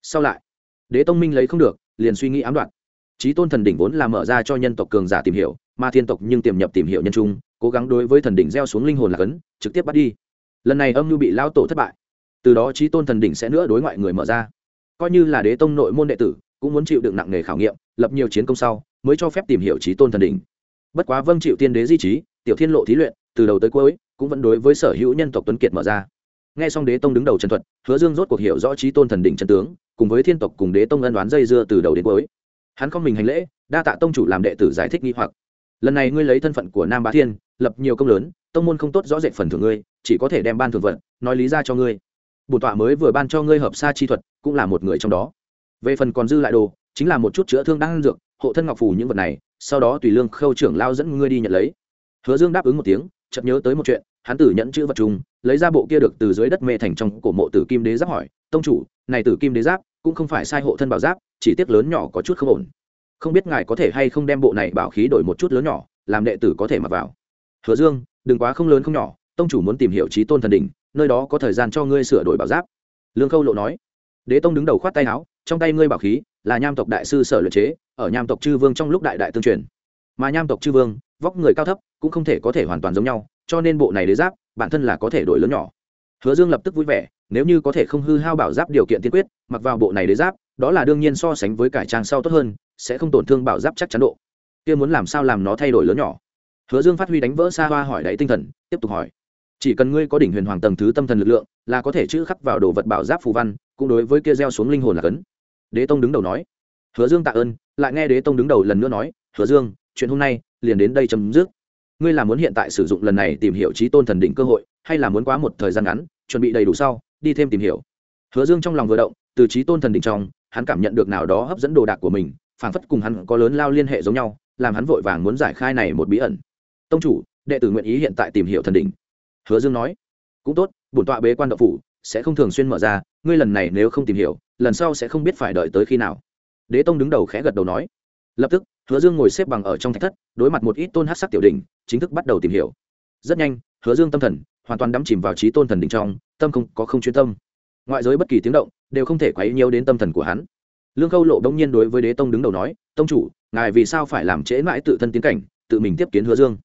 Sau lại, đế tông minh lấy không được, liền suy nghĩ ám đoạn. Trí tôn thần đỉnh vốn là mở ra cho nhân tộc cường giả tìm hiểu, mà thiên tộc nhưng tiềm nhập tìm hiểu nhân trung, cố gắng đối với thần đỉnh gieo xuống linh hồn là cấn, trực tiếp bắt đi. Lần này âm mưu bị lao tổ thất bại. Từ đó trí tôn thần đỉnh sẽ nữa đối ngoại người mở ra. Coi như là đế tông nội môn đệ tử, cũng muốn chịu đựng nặng nghề khảo nghiệm, lập nhiều chiến công sau, mới cho phép tìm hiểu trí tôn thần đỉnh. Bất quá vâng chịu tiên đế di trí, tiểu thiên lộ thí luyện, từ đầu tới cuối, cũng vẫn đối với sở hữu nhân tộc tuấn kiệt mở ra nghe xong đế tông đứng đầu trần thuật, hứa dương rốt cuộc hiểu rõ trí tôn thần đỉnh chân tướng, cùng với thiên tộc cùng đế tông ân đoán dây dưa từ đầu đến cuối. Hắn không mình hành lễ, đa tạ tông chủ làm đệ tử giải thích nghi hoặc. Lần này ngươi lấy thân phận của nam bá thiên, lập nhiều công lớn, tông môn không tốt rõ rệt phần thưởng ngươi, chỉ có thể đem ban thường vận, nói lý ra cho ngươi. Bổn tọa mới vừa ban cho ngươi hợp sa chi thuật, cũng là một người trong đó. Về phần còn dư lại đồ, chính là một chút chữa thương đang dược, hộ thân ngọc phủ những vật này, sau đó tùy lương khâu trưởng lao dẫn ngươi đi nhận lấy. Hứa dương đáp ứng một tiếng, chợt nhớ tới một chuyện hắn tử nhẫn chữ vật chung, lấy ra bộ kia được từ dưới đất mê thành trong cổ mộ tử kim đế giáp hỏi, tông chủ, này tử kim đế giáp cũng không phải sai hộ thân bảo giáp, chỉ tiếc lớn nhỏ có chút không ổn. Không biết ngài có thể hay không đem bộ này bảo khí đổi một chút lớn nhỏ, làm đệ tử có thể mặc vào. Hứa dương, đừng quá không lớn không nhỏ, tông chủ muốn tìm hiểu trí tôn thần đỉnh, nơi đó có thời gian cho ngươi sửa đổi bảo giáp. Lương khâu lộ nói. Đế tông đứng đầu khoát tay áo, trong tay ngươi bảo khí là nham tộc đại sư sở luyện chế, ở nham tộc chư vương trong lúc đại đại tương truyền. Mà nham tộc chư vương, vóc người cao thấp, cũng không thể có thể hoàn toàn giống nhau cho nên bộ này đế giáp, bản thân là có thể đổi lớn nhỏ. Hứa dương lập tức vui vẻ, nếu như có thể không hư hao bảo giáp điều kiện tiên quyết, mặc vào bộ này đế giáp, đó là đương nhiên so sánh với cải trang sau tốt hơn, sẽ không tổn thương bảo giáp chắc chắn độ. Kia muốn làm sao làm nó thay đổi lớn nhỏ? Hứa dương phát huy đánh vỡ xa hoa hỏi đáy tinh thần, tiếp tục hỏi. Chỉ cần ngươi có đỉnh huyền hoàng tầng thứ tâm thần lực lượng, là có thể chữ khắc vào đồ vật bảo giáp phù văn, cũng đối với kia gieo xuống linh hồn là cấn. Đế tông đứng đầu nói. Hứa dương tạ ơn, lại nghe đế tông đứng đầu lần nữa nói. Hứa dương, chuyện hôm nay liền đến đây chấm dứt ngươi là muốn hiện tại sử dụng lần này tìm hiểu trí tôn thần đỉnh cơ hội, hay là muốn quá một thời gian ngắn, chuẩn bị đầy đủ sau, đi thêm tìm hiểu? Hứa dương trong lòng vừa động, từ trí tôn thần đỉnh trong, hắn cảm nhận được nào đó hấp dẫn đồ đạc của mình, phảng phất cùng hắn có lớn lao liên hệ giống nhau, làm hắn vội vàng muốn giải khai này một bí ẩn. Tông chủ, đệ tử nguyện ý hiện tại tìm hiểu thần đỉnh. Hứa dương nói. Cũng tốt, bổn tọa bế quan đậu phủ, sẽ không thường xuyên mở ra, ngươi lần này nếu không tìm hiểu, lần sau sẽ không biết phải đợi tới khi nào. Đế tông đứng đầu khẽ gật đầu nói. Lập tức hứa dương ngồi xếp bằng ở trong thạch thất, đối mặt một ít tôn hát sắc tiểu đỉnh, chính thức bắt đầu tìm hiểu. Rất nhanh, hứa dương tâm thần hoàn toàn đắm chìm vào trí tôn thần đỉnh trong, tâm không có không chuyên tâm. Ngoại giới bất kỳ tiếng động đều không thể quấy nhiều đến tâm thần của hắn. Lương khâu lộ bỗng nhiên đối với đế tông đứng đầu nói, tông chủ, ngài vì sao phải làm trễ mãi tự thân tiến cảnh, tự mình tiếp kiến hứa dương?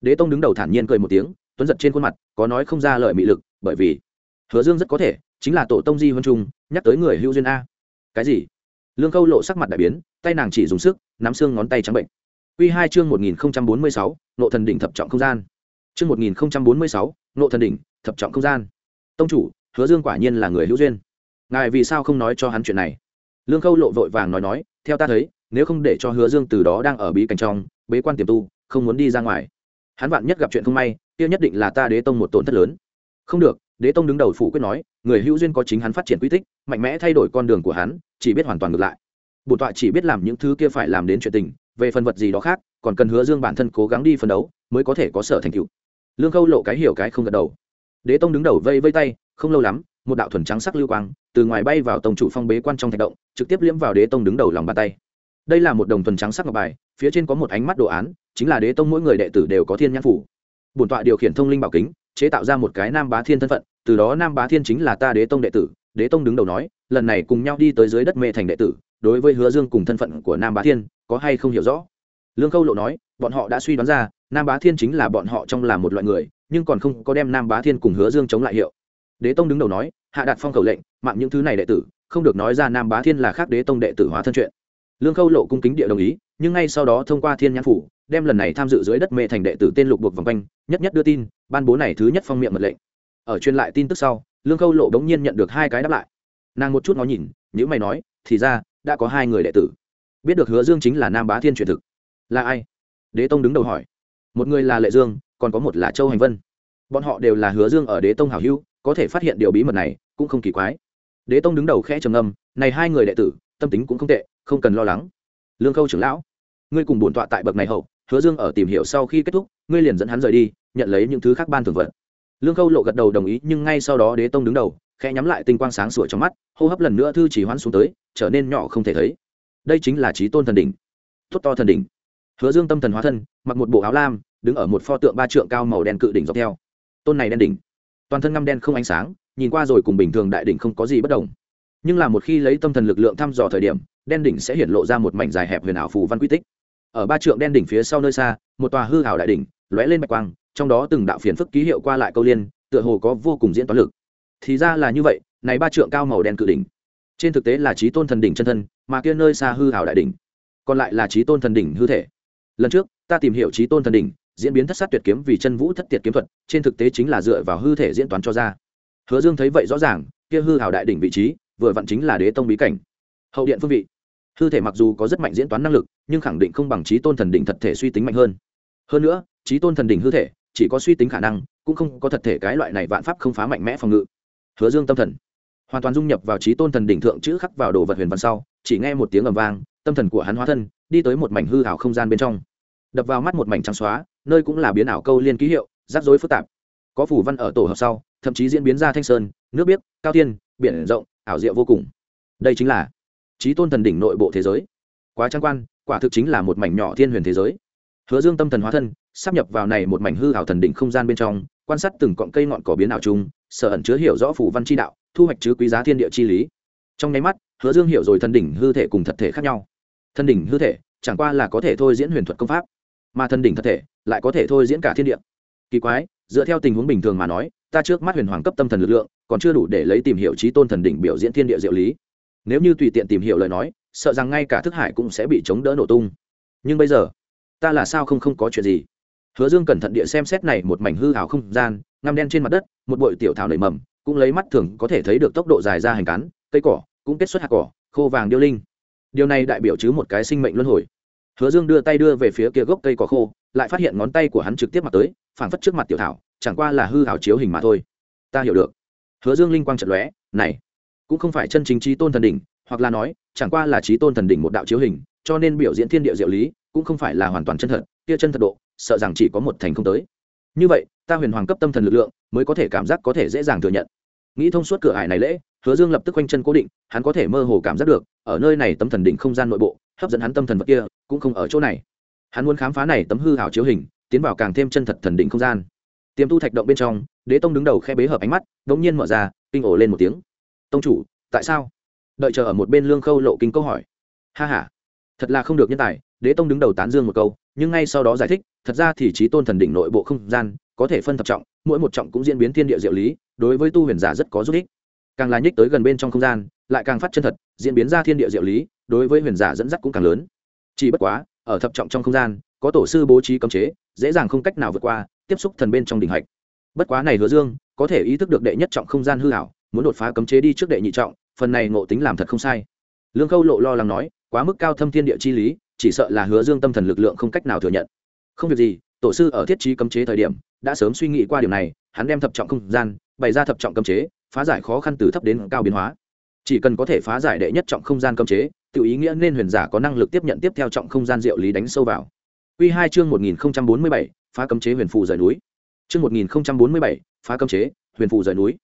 Đế tông đứng đầu thản nhiên cười một tiếng, tuấn giật trên khuôn mặt, có nói không ra lời mị lực, bởi vì hứa dương rất có thể chính là tổ tông di huân trung, nhắc tới người hữu duyên a. Cái gì? Lương khâu lộ sắc mặt đại biến tay nàng chỉ dùng sức, nắm xương ngón tay trắng bệnh. Q hai chương một nghìn bốn mươi sáu nộ thần đỉnh thập trọng không gian. Chương một nghìn bốn mươi sáu nộ thần đỉnh thập trọng không gian. Tông chủ, hứa dương quả nhiên là người hữu duyên. Ngài vì sao không nói cho hắn chuyện này? Lương khâu lộ vội vàng nói nói, theo ta thấy, nếu không để cho hứa dương từ đó đang ở bí cảnh trong, bế quan tiềm tu, không muốn đi ra ngoài. Hắn vạn nhất gặp chuyện không may, kia nhất định là ta đế tông một tổn thất lớn. Không được, đế tông đứng đầu phủ quyết nói, người hữu duyên có chính hắn phát triển quy tích, mạnh mẽ thay đổi con đường của hắn, chỉ biết hoàn toàn ngược lại bổn tọa chỉ biết làm những thứ kia phải làm đến chuyện tình, về phần vật gì đó khác, còn cần hứa dương bản thân cố gắng đi phân đấu, mới có thể có sở thành tựu. Lương khâu lộ cái hiểu cái không gật đầu. Đế tông đứng đầu vây vây tay, không lâu lắm, một đạo thuần trắng sắc lưu quang, từ ngoài bay vào tổng chủ phong bế quan trong thạch động, trực tiếp liễm vào đế tông đứng đầu lòng bàn tay. Đây là một đồng thuần trắng sắc ngọc bài, phía trên có một ánh mắt đồ án, chính là đế tông mỗi người đệ tử đều có thiên nhãn phủ. Bổn tọa điều khiển thông linh bảo kính, chế tạo ra một cái nam bá thiên thân phận, từ đó nam bá thiên chính là ta đế tông đệ tử, đế tông đứng đầu nói, lần này cùng nhau đi tới dưới đất mê thành đệ tử đối với hứa dương cùng thân phận của nam bá thiên, có hay không hiểu rõ? Lương khâu lộ nói, bọn họ đã suy đoán ra, nam bá thiên chính là bọn họ trong là một loại người, nhưng còn không có đem nam bá thiên cùng hứa dương chống lại hiệu. Đế tông đứng đầu nói, hạ đạt phong khẩu lệnh, mạng những thứ này đệ tử, không được nói ra nam bá thiên là khác đế tông đệ tử hóa thân chuyện. Lương khâu lộ cung kính địa đồng ý, nhưng ngay sau đó thông qua thiên nhãn phủ, đem lần này tham dự dưới đất mê thành đệ tử tên lục buộc vòng quanh, nhất nhất đưa tin, ban bố này thứ nhất phong miệng mật lệnh. Ở truyền lại tin tức sau, lương khâu lộ bỗng nhiên nhận được hai cái đáp lại. Nàng một chút ngó nhìn nhữ mày nói, thì ra đã có hai người đệ tử. Biết được hứa dương chính là nam bá thiên truyền thực. Là ai? Đế tông đứng đầu hỏi. Một người là lệ dương, còn có một là châu hành vân. Bọn họ đều là hứa dương ở đế tông hảo hữu, có thể phát hiện điều bí mật này, cũng không kỳ quái. Đế tông đứng đầu khẽ trầm âm này hai người đệ tử, tâm tính cũng không tệ, không cần lo lắng. Lương khâu trưởng lão, ngươi cùng bổn tọa tại bậc này hậu, hứa dương ở tìm hiểu sau khi kết thúc, ngươi liền dẫn hắn rời đi, nhận lấy những thứ khác ban thường vật. Lương khâu lộ gật đầu đồng ý, nhưng ngay sau đó đế tông đứng đầu khẽ nhắm lại tinh quang sáng sủa trong mắt, hô hấp lần nữa thư chỉ hoãn xuống tới, trở nên nhỏ không thể thấy. Đây chính là trí tôn thần đỉnh. Tốt to thần đỉnh. Hứa dương tâm thần hóa thân, mặc một bộ áo lam, đứng ở một pho tượng ba trượng cao màu đen cự đỉnh dọc theo. Tôn này đen đỉnh. Toàn thân ngăm đen không ánh sáng, nhìn qua rồi cùng bình thường đại đỉnh không có gì bất đồng. Nhưng là một khi lấy tâm thần lực lượng thăm dò thời điểm, đen đỉnh sẽ hiện lộ ra một mảnh dài hẹp huyền ảo phù văn quy tích. Ở ba trượng đen đỉnh phía sau nơi xa, một tòa hư hảo đại đỉnh lóe lên bạch quang, trong đó từng đạo phiền phức ký hiệu qua lại câu liên, tựa hồ có vô cùng diễn toán lực thì ra là như vậy, này ba trượng cao màu đen cự đỉnh. Trên thực tế là trí tôn thần đỉnh chân thân, mà kia nơi xa hư hảo đại đỉnh. Còn lại là trí tôn thần đỉnh hư thể. Lần trước, ta tìm hiểu trí tôn thần đỉnh, diễn biến thất sát tuyệt kiếm vì chân vũ thất tiệt kiếm thuật, trên thực tế chính là dựa vào hư thể diễn toán cho ra. Hứa dương thấy vậy rõ ràng, kia hư hảo đại đỉnh vị trí, vừa vặn chính là đế tông bí cảnh. Hậu điện phương vị. Hư thể mặc dù có rất mạnh diễn toán năng lực, nhưng khẳng định không bằng trí tôn thần đỉnh thật thể suy tính mạnh hơn. Hơn nữa trí tôn thần đỉnh hư thể, chỉ có suy tính khả năng, cũng không có thật thể cái loại này vạn pháp không phá mạnh mẽ phòng ngự hứa dương tâm thần. Hoàn toàn dung nhập vào trí tôn thần đỉnh thượng chữ khắc vào đồ vật huyền văn sau, chỉ nghe một tiếng ầm vang, tâm thần của hắn hóa thân, đi tới một mảnh hư ảo không gian bên trong. Đập vào mắt một mảnh trắng xóa, nơi cũng là biến ảo câu liên ký hiệu, rắc rối phức tạp. Có phủ văn ở tổ hợp sau, thậm chí diễn biến ra thanh sơn, nước biếc, cao thiên biển rộng, ảo diệu vô cùng. Đây chính là trí tôn thần đỉnh nội bộ thế giới. Quá trang quan, quả thực chính là một mảnh nhỏ thiên huyền thế giới. Hứa dương tâm thần hóa thân, sắp nhập vào này một mảnh hư ảo thần đỉnh không gian bên trong quan sát từng cọng cây ngọn cỏ biến ảo chung, sở ẩn chứa hiểu rõ phủ văn chi đạo, thu hoạch chứ quý giá thiên địa chi lý. Trong nháy mắt, hứa dương hiểu rồi thần đỉnh hư thể cùng thật thể khác nhau. Thần đỉnh hư thể, chẳng qua là có thể thôi diễn huyền thuật công pháp, mà thần đỉnh thật thể lại có thể thôi diễn cả thiên địa. Kỳ quái, dựa theo tình huống bình thường mà nói, ta trước mắt huyền hoàng cấp tâm thần lực lượng, còn chưa đủ để lấy tìm hiểu trí tôn thần đỉnh biểu diễn thiên địa diệu lý. Nếu như tùy tiện tìm hiểu lời nói, sợ rằng ngay cả thức hải cũng sẽ bị chống đỡ nổ tung. Nhưng bây giờ, ta là sao không không có chuyện gì? Hứa dương cẩn thận địa xem xét này một mảnh hư hào không gian, ngăm đen trên mặt đất, một bụi tiểu thảo nảy mầm, cũng lấy mắt thường có thể thấy được tốc độ dài ra hành cắn cây cỏ, cũng kết xuất hạt cỏ, khô vàng điêu linh. Điều này đại biểu chứ một cái sinh mệnh luân hồi. Hứa dương đưa tay đưa về phía kia gốc cây cỏ khô, lại phát hiện ngón tay của hắn trực tiếp mặt tới, phảng phất trước mặt tiểu thảo, chẳng qua là hư ảo chiếu hình mà thôi. Ta hiểu được. Hứa dương linh quang trận lóe, này, cũng không phải chân chính trí tôn thần đỉnh, hoặc là nói, chẳng qua là trí tôn thần đỉnh một đạo chiếu hình, cho nên biểu diễn thiên địa diệu lý cũng không phải là hoàn toàn chân thật, kia chân thật độ, sợ rằng chỉ có một thành không tới. Như vậy, ta huyền hoàng cấp tâm thần lực lượng mới có thể cảm giác có thể dễ dàng thừa nhận. Nghĩ thông suốt cửa hải này lễ, hứa dương lập tức quanh chân cố định, hắn có thể mơ hồ cảm giác được, ở nơi này tâm thần đỉnh không gian nội bộ, hấp dẫn hắn tâm thần vật kia, cũng không ở chỗ này. Hắn muốn khám phá này tấm hư hảo chiếu hình, tiến vào càng thêm chân thật thần đỉnh không gian. Tiềm tu thạch động bên trong, đế tông đứng đầu khe bế hợp ánh mắt đ ỗ n g nhiên mở ra, kinh ổ lên một tiếng. Tông chủ, tại sao? Đợi chờ ở một bên lương khâu lộ kinh câu hỏi. Ha h a thật là không được nhân tài đế tông đứng đầu tán dương một câu, nhưng ngay sau đó giải thích, thật ra thì trí tôn thần đỉnh nội bộ không gian, có thể phân thập trọng, mỗi một trọng cũng diễn biến thiên địa diệu lý, đối với tu huyền giả rất có giúp ích. Càng là nhích tới gần bên trong không gian, lại càng phát chân thật, diễn biến ra thiên địa diệu lý, đối với huyền giả dẫn dắt cũng càng lớn. Chỉ bất quá, ở thập trọng trong không gian, có tổ sư bố trí cấm chế, dễ dàng không cách nào vượt qua, tiếp xúc thần bên trong đỉnh hạch. Bất quá này hứa dương, có thể ý thức được đệ nhất trọng không gian hư hảo muốn đột phá cấm chế đi trước đệ nhị trọng, phần này ngộ tính làm thật không sai. Lương khâu lộ lo lắng nói, quá mức cao thâm thiên địa chi lý chỉ sợ là hứa dương tâm thần lực lượng không cách nào thừa nhận không việc gì tổ sư ở thiết trí cấm chế thời điểm đã sớm suy nghĩ qua điều này hắn đem thập trọng không gian bày ra thập trọng cấm chế phá giải khó khăn từ thấp đến cao biến hóa chỉ cần có thể phá giải đệ nhất trọng không gian cấm chế tự ý nghĩa nên huyền giả có năng lực tiếp nhận tiếp theo trọng không gian diệu lý đánh sâu vào Quy 2 chương 1047, phá cấm chế huyền phù rời núi. Chương 1047, phá cấm chế, huyền phù rời núi.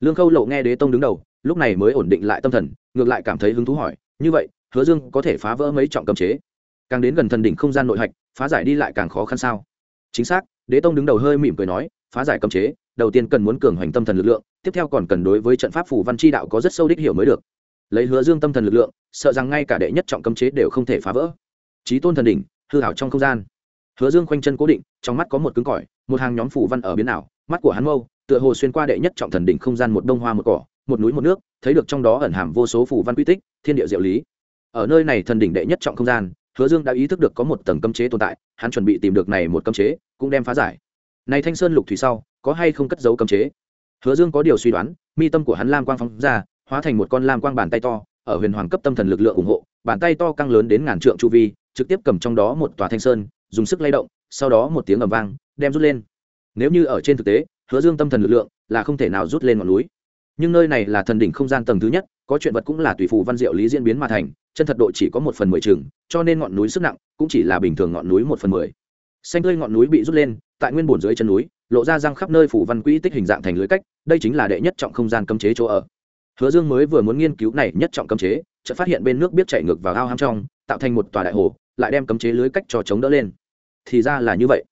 Lương Khâu Lộ nghe Đế Tông đứng đầu, lúc này mới ổn định lại tâm thần, ngược lại cảm thấy hứng thú hỏi, như vậy, Hứa Dương có thể phá vỡ mấy trọng cấm chế? Càng đến gần thần đỉnh không gian nội hạch, phá giải đi lại càng khó khăn sao? Chính xác, Đế Tông đứng đầu hơi mỉm cười nói, phá giải cấm chế, đầu tiên cần muốn cường hoành tâm thần lực lượng, tiếp theo còn cần đối với trận pháp phủ văn chi đạo có rất sâu đích hiểu mới được. Lấy Hứa Dương tâm thần lực lượng, sợ rằng ngay cả đệ nhất trọng cấm chế đều không thể phá vỡ. Chí tôn thần đỉnh, hư hảo trong không gian hứa dương khoanh chân cố định trong mắt có một cứng cỏi một hàng nhóm phủ văn ở biến ảo mắt của hắn mâu tựa hồ xuyên qua đệ nhất trọng thần đỉnh không gian một đông hoa một cỏ một núi một nước thấy được trong đó ẩn hàm vô số phủ văn quy tích thiên địa diệu lý ở nơi này thần đỉnh đệ nhất trọng không gian hứa dương đã ý thức được có một tầng cấm chế tồn tại, hắn chuẩn bị tìm được này một cấm chế, cũng đem phá giải. Này thanh sơn lục thủy sau, có hay không cất giấu cấm chế? Hứa dương có điều suy đoán, mi tâm của hắn lam quang phóng ra, hóa thành một con lam quang bàn tay to, ở huyền hoàng cấp tâm thần lực lượng ủng hộ, bàn tay to căng lớn đến ngàn trượng chu vi, trực tiếp cầm trong đó một tòa thanh sơn, dùng sức lay động, sau đó một tiếng ầm vang, đem rút lên. Nếu như ở trên thực tế, hứa dương tâm thần lực lượng là không thể nào rút lên ngọn núi nhưng nơi này là thần đỉnh không gian tầng thứ nhất, có chuyện vật cũng là tùy phù văn diệu lý diễn biến mà thành, chân thật độ chỉ có một phần mười chừng, cho nên ngọn núi sức nặng cũng chỉ là bình thường ngọn núi một phần mười. Xanh tươi ngọn núi bị rút lên, tại nguyên bổn dưới chân núi, lộ ra răng khắp nơi phủ văn quỹ tích hình dạng thành lưới cách, đây chính là đệ nhất trọng không gian cấm chế chỗ ở. Hứa dương mới vừa muốn nghiên cứu này nhất trọng cấm chế, chợt phát hiện bên nước biết chạy ngược vào ao ham trong, tạo thành một tòa đại hồ, lại đem cấm chế lưới cách cho chống đỡ lên. Thì ra là như vậy.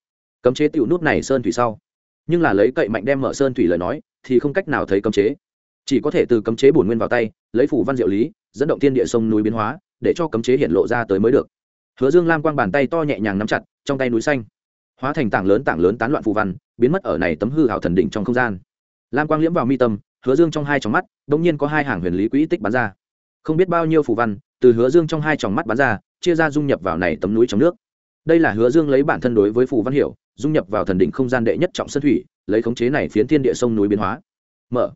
Cấm chế tiểu nút này sơn thủy sau. Nhưng là lấy cậy mạnh đem mở sơn thủy lời nói, thì không cách nào thấy cấm chế chỉ có thể từ cấm chế bổn nguyên vào tay, lấy phủ văn diệu lý, dẫn động thiên địa sông núi biến hóa, để cho cấm chế hiện lộ ra tới mới được. Hứa dương lam quang bàn tay to nhẹ nhàng nắm chặt, trong tay núi xanh, hóa thành tảng lớn tảng lớn tán loạn phù văn, biến mất ở này tấm hư hảo thần đỉnh trong không gian. Lam quang liễm vào mi tâm, hứa dương trong hai tròng mắt đ ỗ n g nhiên có hai hàng huyền lý quỹ tích bắn ra. Không biết bao nhiêu phù văn, từ hứa dương trong hai tròng mắt bắn ra, chia ra dung nhập vào này tấm núi trong nước. Đây là hứa dương lấy bản thân đối với phù văn hiểu, dung nhập vào thần đỉnh không gian đệ nhất trọng sân thủy, lấy khống chế này phiến thiên địa sông núi biến hóa. Mở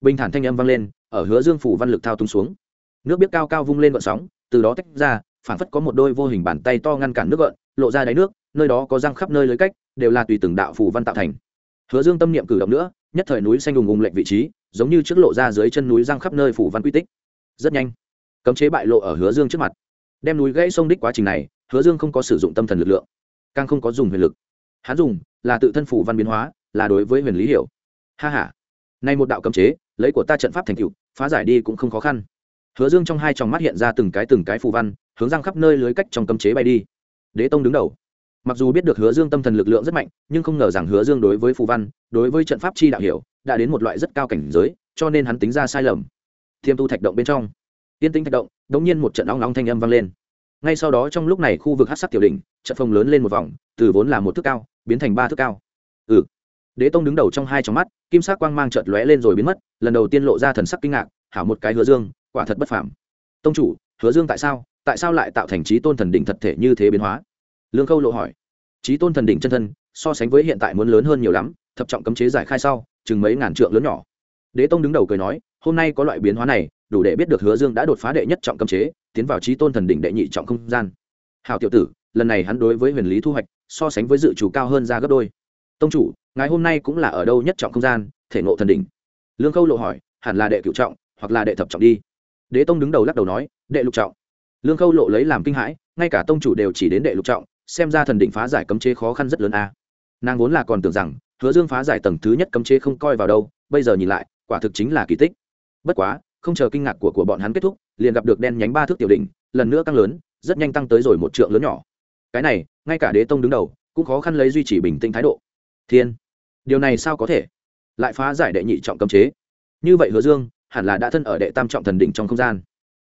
bình thản thanh âm vang lên, ở hứa dương phủ văn lực thao tung xuống. Nước biết cao cao vung lên vận sóng, từ đó tách ra phản phất có một đôi vô hình bàn tay to ngăn cản nước gợn, lộ ra đáy nước, nơi đó có răng khắp nơi lưới cách, đều là tùy từng đạo phủ văn tạo thành. Hứa dương tâm niệm cử động nữa, nhất thời núi xanh đùng ùng lệnh vị trí, giống như trước lộ ra dưới chân núi răng khắp nơi phủ văn quy tích. Rất nhanh, cấm chế bại lộ ở hứa dương trước mặt. Đem núi gãy sông đích quá trình này, hứa dương không có sử dụng tâm thần lực lượng, càng không có dùng huyền lực. Hắn dùng là tự thân phủ văn biến hóa, là đối với huyền lý hiểu. Ha h a nay một đạo cấm chế, lấy của ta trận pháp thành cựu phá giải đi cũng không khó khăn. Hứa dương trong hai tròng mắt hiện ra từng cái từng cái phù văn, hướng răng khắp nơi lưới cách trong cấm chế bay đi. Đế tông đứng đầu. Mặc dù biết được hứa dương tâm thần lực lượng rất mạnh, nhưng không ngờ rằng hứa dương đối với phù văn, đối với trận pháp chi đạo hiểu, đã đến một loại rất cao cảnh giới, cho nên hắn tính ra sai lầm. Thiêm tu thạch động bên trong. Tiên tinh thạch động đống nhiên một trận ong long thanh âm vang lên. Ngay sau đó trong lúc này khu vực hát sắc tiểu đỉnh, trận phong lớn lên một vòng, từ vốn là một thước cao, biến thành ba thước cao. Ừ đế tông đứng đầu trong hai trong mắt, kim sắc quang mang chợt lóe lên rồi biến mất, lần đầu tiên lộ ra thần sắc kinh ngạc, hảo một cái hứa dương, quả thật bất phàm. Tông chủ, hứa dương tại sao? Tại sao lại tạo thành trí tôn thần đỉnh thật thể như thế biến hóa? Lương khâu lộ hỏi. Trí tôn thần đỉnh chân thân, so sánh với hiện tại muốn lớn hơn nhiều lắm, thập trọng cấm chế giải khai sau, chừng mấy ngàn trượng lớn nhỏ. Đế tông đứng đầu cười nói, hôm nay có loại biến hóa này, đủ để biết được hứa dương đã đột phá đệ nhất trọng cấm chế, tiến vào trí tôn thần đỉnh đệ nhị trọng không gian. Hào tiểu tử, lần này hắn đối với huyền lý thu hoạch, so sánh với dự chủ cao hơn ra gấp đôi. Tông chủ ngài hôm nay cũng là ở đâu nhất trọng không gian, thể ngộ thần đỉnh. Lương khâu lộ hỏi, hẳn là đệ cựu trọng, hoặc là đệ thập trọng đi. Đế tông đứng đầu lắc đầu nói, đệ lục trọng. Lương khâu lộ lấy làm kinh hãi, ngay cả tông chủ đều chỉ đến đệ lục trọng, xem ra thần đỉnh phá giải cấm chế khó khăn rất lớn a. Nàng vốn là còn tưởng rằng, hứa dương phá giải tầng thứ nhất cấm chế không coi vào đâu, bây giờ nhìn lại, quả thực chính là kỳ tích. Bất quá, không chờ kinh ngạc của của bọn hắn kết thúc, liền gặp được đen nhánh ba thước tiểu đỉnh, lần nữa tăng lớn, rất nhanh tăng tới rồi một trượng lớn nhỏ. Cái này, ngay cả đế tông đứng đầu, cũng khó khăn lấy duy trì bình tĩnh thái độ. Thiên! Điều này sao có thể? Lại phá giải đệ nhị trọng cấm chế. Như vậy hứa dương, hẳn là đã thân ở đệ tam trọng thần đỉnh trong không gian.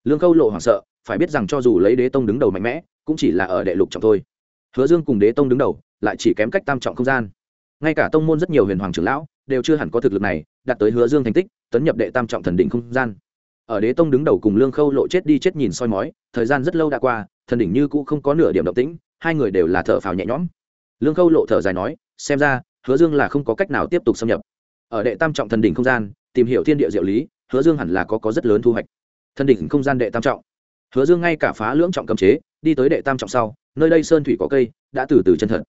Lương khâu lộ hoảng sợ, phải biết rằng cho dù lấy đế tông đứng đầu mạnh mẽ, cũng chỉ là ở đệ lục trọng thôi. Hứa dương cùng đế tông đứng đầu, lại chỉ kém cách tam trọng không gian. Ngay cả tông môn rất nhiều huyền hoàng trưởng lão, đều chưa hẳn có thực lực này, đạt tới hứa dương thành tích, tấn nhập đệ tam trọng thần đỉnh không gian. Ở đế tông đứng đầu cùng lương khâu lộ chết đi chết nhìn soi mói, thời gian rất lâu đã qua, thần đỉnh như cũ không có nửa điểm động tĩnh, hai người đều là thở phào nhẹ nhõm. Lương khâu lộ thở dài nói, xem ra hứa dương là không có cách nào tiếp tục xâm nhập. Ở đệ tam trọng thần đỉnh không gian, tìm hiểu thiên địa diệu lý, hứa dương hẳn là có có rất lớn thu hoạch. Thần đỉnh không gian đệ tam trọng. Hứa dương ngay cả phá lưỡng trọng cấm chế, đi tới đệ tam trọng sau, nơi đây sơn thủy có cây, đã từ từ chân thật.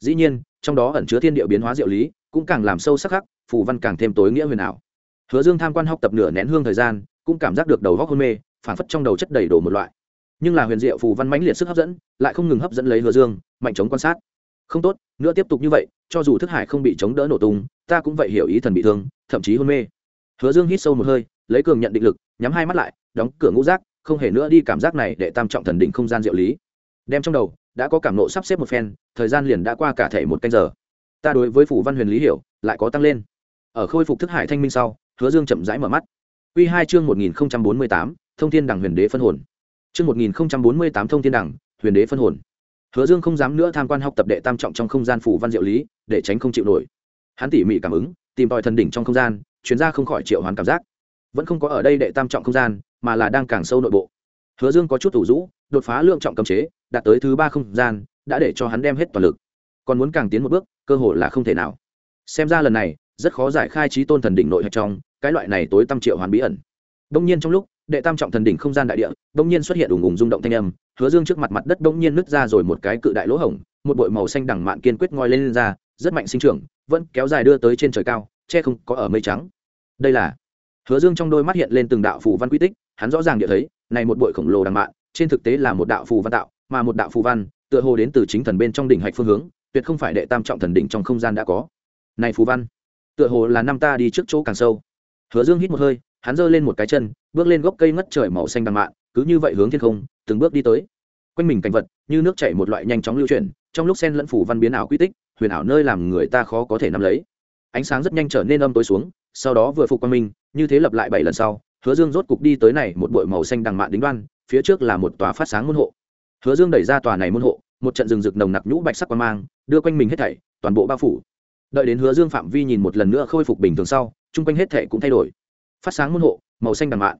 Dĩ nhiên, trong đó ẩn chứa thiên địa biến hóa diệu lý, cũng càng làm sâu sắc khắc, phù văn càng thêm tối nghĩa huyền ảo. Hứa dương tham quan học tập nửa nén hương thời gian, cũng cảm giác được đầu góc hôn mê, phản phất trong đầu chất đầy đổ một loại. Nhưng là huyền diệu phù văn mãnh liệt sức hấp dẫn, lại không ngừng hấp dẫn lấy hứa dương, mạnh chống quan sát không tốt, nữa tiếp tục như vậy, cho dù thức hải không bị chống đỡ nổ tung, ta cũng vậy hiểu ý thần bị thương, thậm chí hôn mê. Hứa dương hít sâu một hơi, lấy cường nhận định lực, nhắm hai mắt lại, đóng cửa ngũ rác không hề nữa đi cảm giác này để tam trọng thần định không gian diệu lý. Đem trong đầu, đã có cảm nộ sắp xếp một phen, thời gian liền đã qua cả thể một canh giờ. Ta đối với phủ văn huyền lý hiểu, lại có tăng lên. Ở khôi phục thức hải thanh minh sau, hứa dương chậm rãi mở mắt. Q hai chương một nghìn bốn mươi tám, thông thiên đẳng huyền đế phân hồn. Chương một nghìn bốn mươi tám, thông thiên đẳng, huyền đế phân hồn hứa dương không dám nữa tham quan học tập đệ tam trọng trong không gian phủ văn diệu lý, để tránh không chịu nổi. Hắn tỉ mỉ cảm ứng, tìm tòi thần đỉnh trong không gian, chuyên gia không khỏi triệu hoán cảm giác. Vẫn không có ở đây đệ tam trọng không gian, mà là đang càng sâu nội bộ. Hứa dương có chút thủ rũ, đột phá lượng trọng cầm chế, đạt tới thứ ba không gian, đã để cho hắn đem hết toàn lực. Còn muốn càng tiến một bước, cơ hội là không thể nào. Xem ra lần này, rất khó giải khai trí tôn thần đỉnh nội hạch trong, cái loại này tối tâm triệu hoàn bí ẩn. Đông nhiên trong lúc, đệ tam trọng thần đỉnh không gian đại địa, đông nhiên xuất hiện ủng ủng rung động thanh âm hứa dương trước mặt mặt đất đông nhiên nứt ra rồi một cái cự đại lỗ hổng một bụi màu xanh đẳng mạn kiên quyết ngoi lên, lên ra rất mạnh sinh trưởng vẫn kéo dài đưa tới trên trời cao che không có ở mây trắng. Đây là hứa dương trong đôi mắt hiện lên từng đạo phù văn quy tích hắn rõ ràng địa thấy này một bụi khổng lồ đằng mạn trên thực tế là một đạo phù văn tạo mà một đạo phù văn tựa hồ đến từ chính thần bên trong đỉnh hạch phương hướng tuyệt không phải đệ tam trọng thần đỉnh trong không gian đã có. Này phù văn tựa hồ là năm ta đi trước chỗ càng sâu. Hứa dương hít một hơi hắn giơ lên một cái chân bước lên gốc cây ngất trời màu xanh đằng mạn cứ như vậy hướng thiên không từng bước đi tới. Quanh mình cảnh vật như nước chảy một loại nhanh chóng lưu chuyển, trong lúc sen lẫn phủ văn biến ảo quy tích, huyền ảo nơi làm người ta khó có thể nắm lấy. Ánh sáng rất nhanh trở nên âm tối xuống, sau đó vừa phục quang minh, như thế lập lại bảy lần sau, hứa dương rốt cục đi tới này một bụi màu xanh đằng mạn đính đoan, phía trước là một tòa phát sáng môn hộ. Hứa dương đẩy ra tòa này môn hộ, một trận rừng rực nồng nặc nhũ bạch sắc quang mang, đưa quanh mình hết thảy, toàn bộ bao phủ. Đợi đến hứa dương phạm vi nhìn một lần nữa khôi phục bình thường sau, chung quanh hết thảy cũng thay đổi. Phát sáng môn hộ, màu xanh đằng mạn,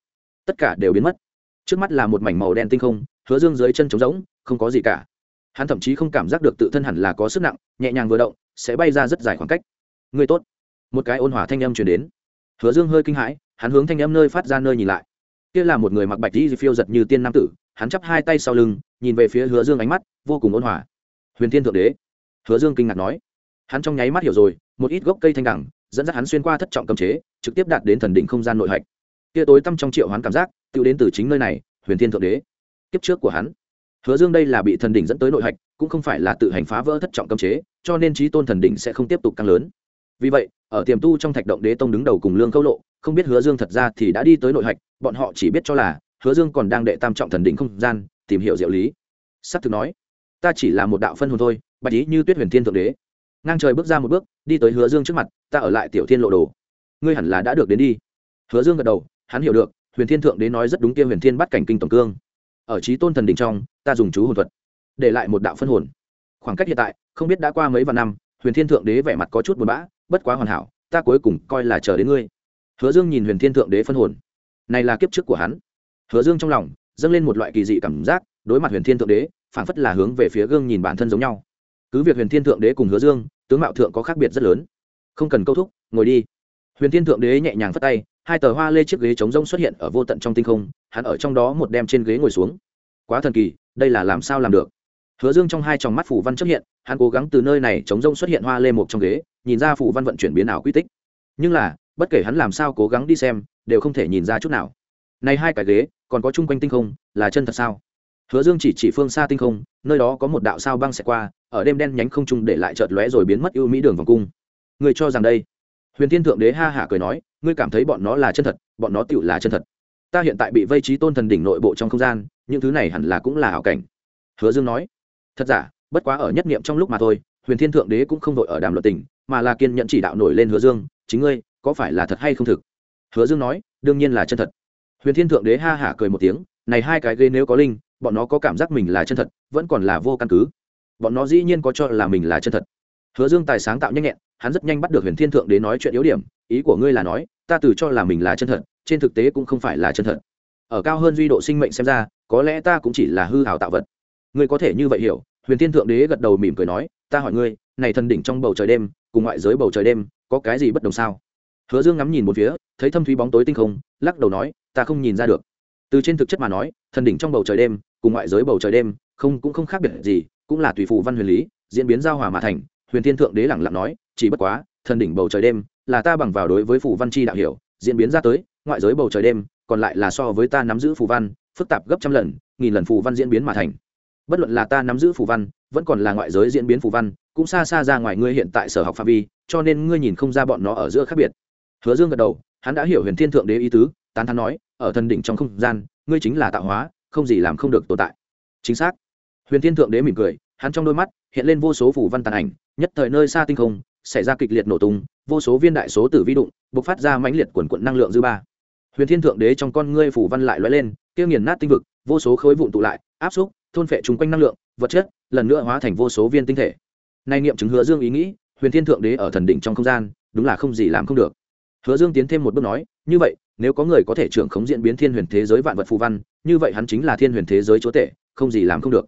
tất cả đều biến mất trước mắt là một mảnh màu đen tinh không, hứa dương dưới chân trống rỗng, không có gì cả. Hắn thậm chí không cảm giác được tự thân hẳn là có sức nặng, nhẹ nhàng vừa động, sẽ bay ra rất dài khoảng cách. Người tốt. Một cái ôn hòa thanh âm truyền đến. Hứa dương hơi kinh hãi, hắn hướng thanh âm nơi phát ra nơi nhìn lại. Kia là một người mặc bạch đi phiêu giật như tiên nam tử, hắn chắp hai tay sau lưng, nhìn về phía hứa dương ánh mắt, vô cùng ôn hòa. Huyền thiên thượng đế. Hứa dương kinh ngạc nói. Hắn trong nháy mắt hiểu rồi, một ít gốc cây thanh đẳng, dẫn dắt hắn xuyên qua thất trọng cầm chế, trực tiếp đạt đến thần định không gian nội hạch. Kia tối tăm trong triệu hắn cảm giác tự đến từ chính nơi này, huyền thiên thượng đế. Kiếp trước của hắn. Hứa dương đây là bị thần đỉnh dẫn tới nội hạch, cũng không phải là tự hành phá vỡ thất trọng cấm chế, cho nên trí tôn thần đỉnh sẽ không tiếp tục tăng lớn. Vì vậy, ở tiềm tu trong thạch động đế tông đứng đầu cùng lương câu lộ, không biết hứa dương thật ra thì đã đi tới nội hạch, bọn họ chỉ biết cho là hứa dương còn đang đệ tam trọng thần đỉnh không gian, tìm hiểu diệu lý. S ắ c thực nói, ta chỉ là một đạo phân hồn thôi, bạch ý như tuyết huyền thiên thượng đế. Ngang trời bước ra một bước, đi tới hứa dương trước mặt, ta ở lại tiểu thiên lộ đồ. Ngươi hẳn là đã được đến đi. Hứa dương gật đầu, hắn hiểu được huyền thiên thượng đế nói rất đúng kia huyền thiên bắt cảnh kinh tổng cương. Ở trí tôn thần đình trong, ta dùng chú hồn thuật, để lại một đạo phân hồn. Khoảng cách hiện tại, không biết đã qua mấy vạn năm, huyền thiên thượng đế vẻ mặt có chút buồn bã, bất quá hoàn hảo, ta cuối cùng coi là chờ đến ngươi. Hứa dương nhìn huyền thiên thượng đế phân hồn. Này là kiếp trước của hắn. Hứa dương trong lòng, dâng lên một loại kỳ dị cảm giác, đối mặt huyền thiên thượng đế, phảng phất là hướng về phía gương nhìn bản thân giống nhau. Cứ việc huyền thiên thượng đế cùng hứa dương, tướng mạo thượng có khác biệt rất lớn. Không cần câu thúc, ngồi đi. Huyền thiên thượng đế nhẹ nhàng phất tay hai tờ hoa lê chiếc ghế trống rông xuất hiện ở vô tận trong tinh không, hắn ở trong đó một đem trên ghế ngồi xuống. Quá thần kỳ, đây là làm sao làm được? Hứa dương trong hai tròng mắt phủ văn xuất hiện, hắn cố gắng từ nơi này trống rông xuất hiện hoa lê một trong ghế, nhìn ra phủ văn vận chuyển biến ảo quy tích. Nhưng là, bất kể hắn làm sao cố gắng đi xem, đều không thể nhìn ra chút nào. Này hai cái ghế, còn có chung quanh tinh không, là chân thật sao? Hứa dương chỉ chỉ phương xa tinh không, nơi đó có một đạo sao băng xẹt qua, ở đêm đen nhánh không trung để lại chợt lóe rồi biến mất ưu mỹ đường vòng cung. Người cho rằng đây huyền thiên thượng đế ha hả cười nói, ngươi cảm thấy bọn nó là chân thật, bọn nó tựu là chân thật. Ta hiện tại bị vây trí tôn thần đỉnh nội bộ trong không gian, những thứ này hẳn là cũng là hảo cảnh. Hứa dương nói, thật giả, bất quá ở nhất niệm trong lúc mà thôi, huyền thiên thượng đế cũng không đội ở đàm luận tình, mà là kiên nhận chỉ đạo nổi lên hứa dương, chính ngươi, có phải là thật hay không thực? Hứa dương nói, đương nhiên là chân thật. Huyền thiên thượng đế ha hả cười một tiếng, này hai cái ghê nếu có linh, bọn nó có cảm giác mình là chân thật, vẫn còn là vô căn cứ. Bọn nó dĩ nhiên có cho là mình là chân thật hứa dương tài sáng tạo nhanh nhẹn, hắn rất nhanh bắt được huyền thiên thượng đế nói chuyện yếu điểm, ý của ngươi là nói, ta từ cho là mình là chân thật, trên thực tế cũng không phải là chân thật. Ở cao hơn duy độ sinh mệnh xem ra, có lẽ ta cũng chỉ là hư hào tạo vật. Ngươi có thể như vậy hiểu, huyền thiên thượng đế gật đầu mỉm cười nói, ta hỏi ngươi, này thần đỉnh trong bầu trời đêm, cùng ngoại giới bầu trời đêm, có cái gì bất đồng sao? Hứa dương ngắm nhìn một phía, thấy thâm thúy bóng tối tinh không, lắc đầu nói, ta không nhìn ra được. Từ trên thực chất mà nói, thần đỉnh trong bầu trời đêm, cùng ngoại giới bầu trời đêm, không cũng không khác biệt gì, cũng là tùy phù văn huyền lý, diễn biến giao hòa mà thành huyền thiên thượng đế lẳng lặng nói, chỉ bất quá, thần đỉnh bầu trời đêm là ta bằng vào đối với phù văn chi đạo hiểu, diễn biến ra tới, ngoại giới bầu trời đêm còn lại là so với ta nắm giữ phù văn, phức tạp gấp trăm lần, nghìn lần phù văn diễn biến mà thành. Bất luận là ta nắm giữ phù văn, vẫn còn là ngoại giới diễn biến phù văn, cũng xa xa ra ngoài ngươi hiện tại sở học phạm vi, cho nên ngươi nhìn không ra bọn nó ở giữa khác biệt. Hứa dương gật đầu, hắn đã hiểu huyền thiên thượng đế ý tứ, tán thán nói, ở thần đỉnh trong không gian, ngươi chính là tạo hóa, không gì làm không được tồn tại. Chính xác. Huyền thiên thượng đế mỉm cười hắn trong đôi mắt hiện lên vô số phủ văn tàn ảnh, nhất thời nơi xa tinh không, xảy ra kịch liệt nổ tung, vô số viên đại số tử vi đụng, bộc phát ra mãnh liệt quần quận năng lượng dư ba. Huyền thiên thượng đế trong con ngươi phủ văn lại lóe lên, tiêu nghiền nát tinh vực, vô số khối vụn tụ lại, áp xúc, thôn phệ chung quanh năng lượng, vật chất, lần nữa hóa thành vô số viên tinh thể. Nay nghiệm chứng hứa dương ý nghĩ, huyền thiên thượng đế ở thần đỉnh trong không gian, đúng là không gì làm không được. Hứa dương tiến thêm một bước nói, như vậy, nếu có người có thể trưởng khống diễn biến thiên huyền thế giới vạn vật phù văn, như vậy hắn chính là thiên huyền thế giới chúa tể, không gì làm không được.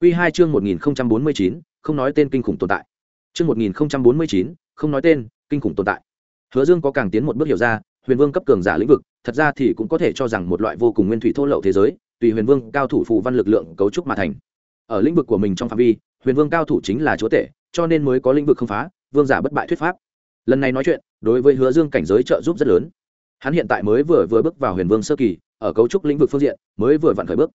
Quy hai chương một nghìn bốn mươi chín, không nói tên kinh khủng tồn tại. Chương một nghìn bốn mươi chín, không nói tên kinh khủng tồn tại. Hứa dương có càng tiến một bước hiểu ra, huyền vương cấp cường giả lĩnh vực, thật ra thì cũng có thể cho rằng một loại vô cùng nguyên thủy thô lậu thế giới, tùy huyền vương cao thủ phù văn lực lượng cấu trúc mà thành. Ở lĩnh vực của mình trong phạm vi, huyền vương cao thủ chính là chúa tể, cho nên mới có lĩnh vực không phá, vương giả bất bại thuyết pháp. Lần này nói chuyện, đối với hứa dương cảnh giới trợ giúp rất lớn. Hắn hiện tại mới vừa vừa bước vào huyền vương sơ kỳ, ở cấu trúc lĩnh vực phương diện, mới vừa vặn khởi bước.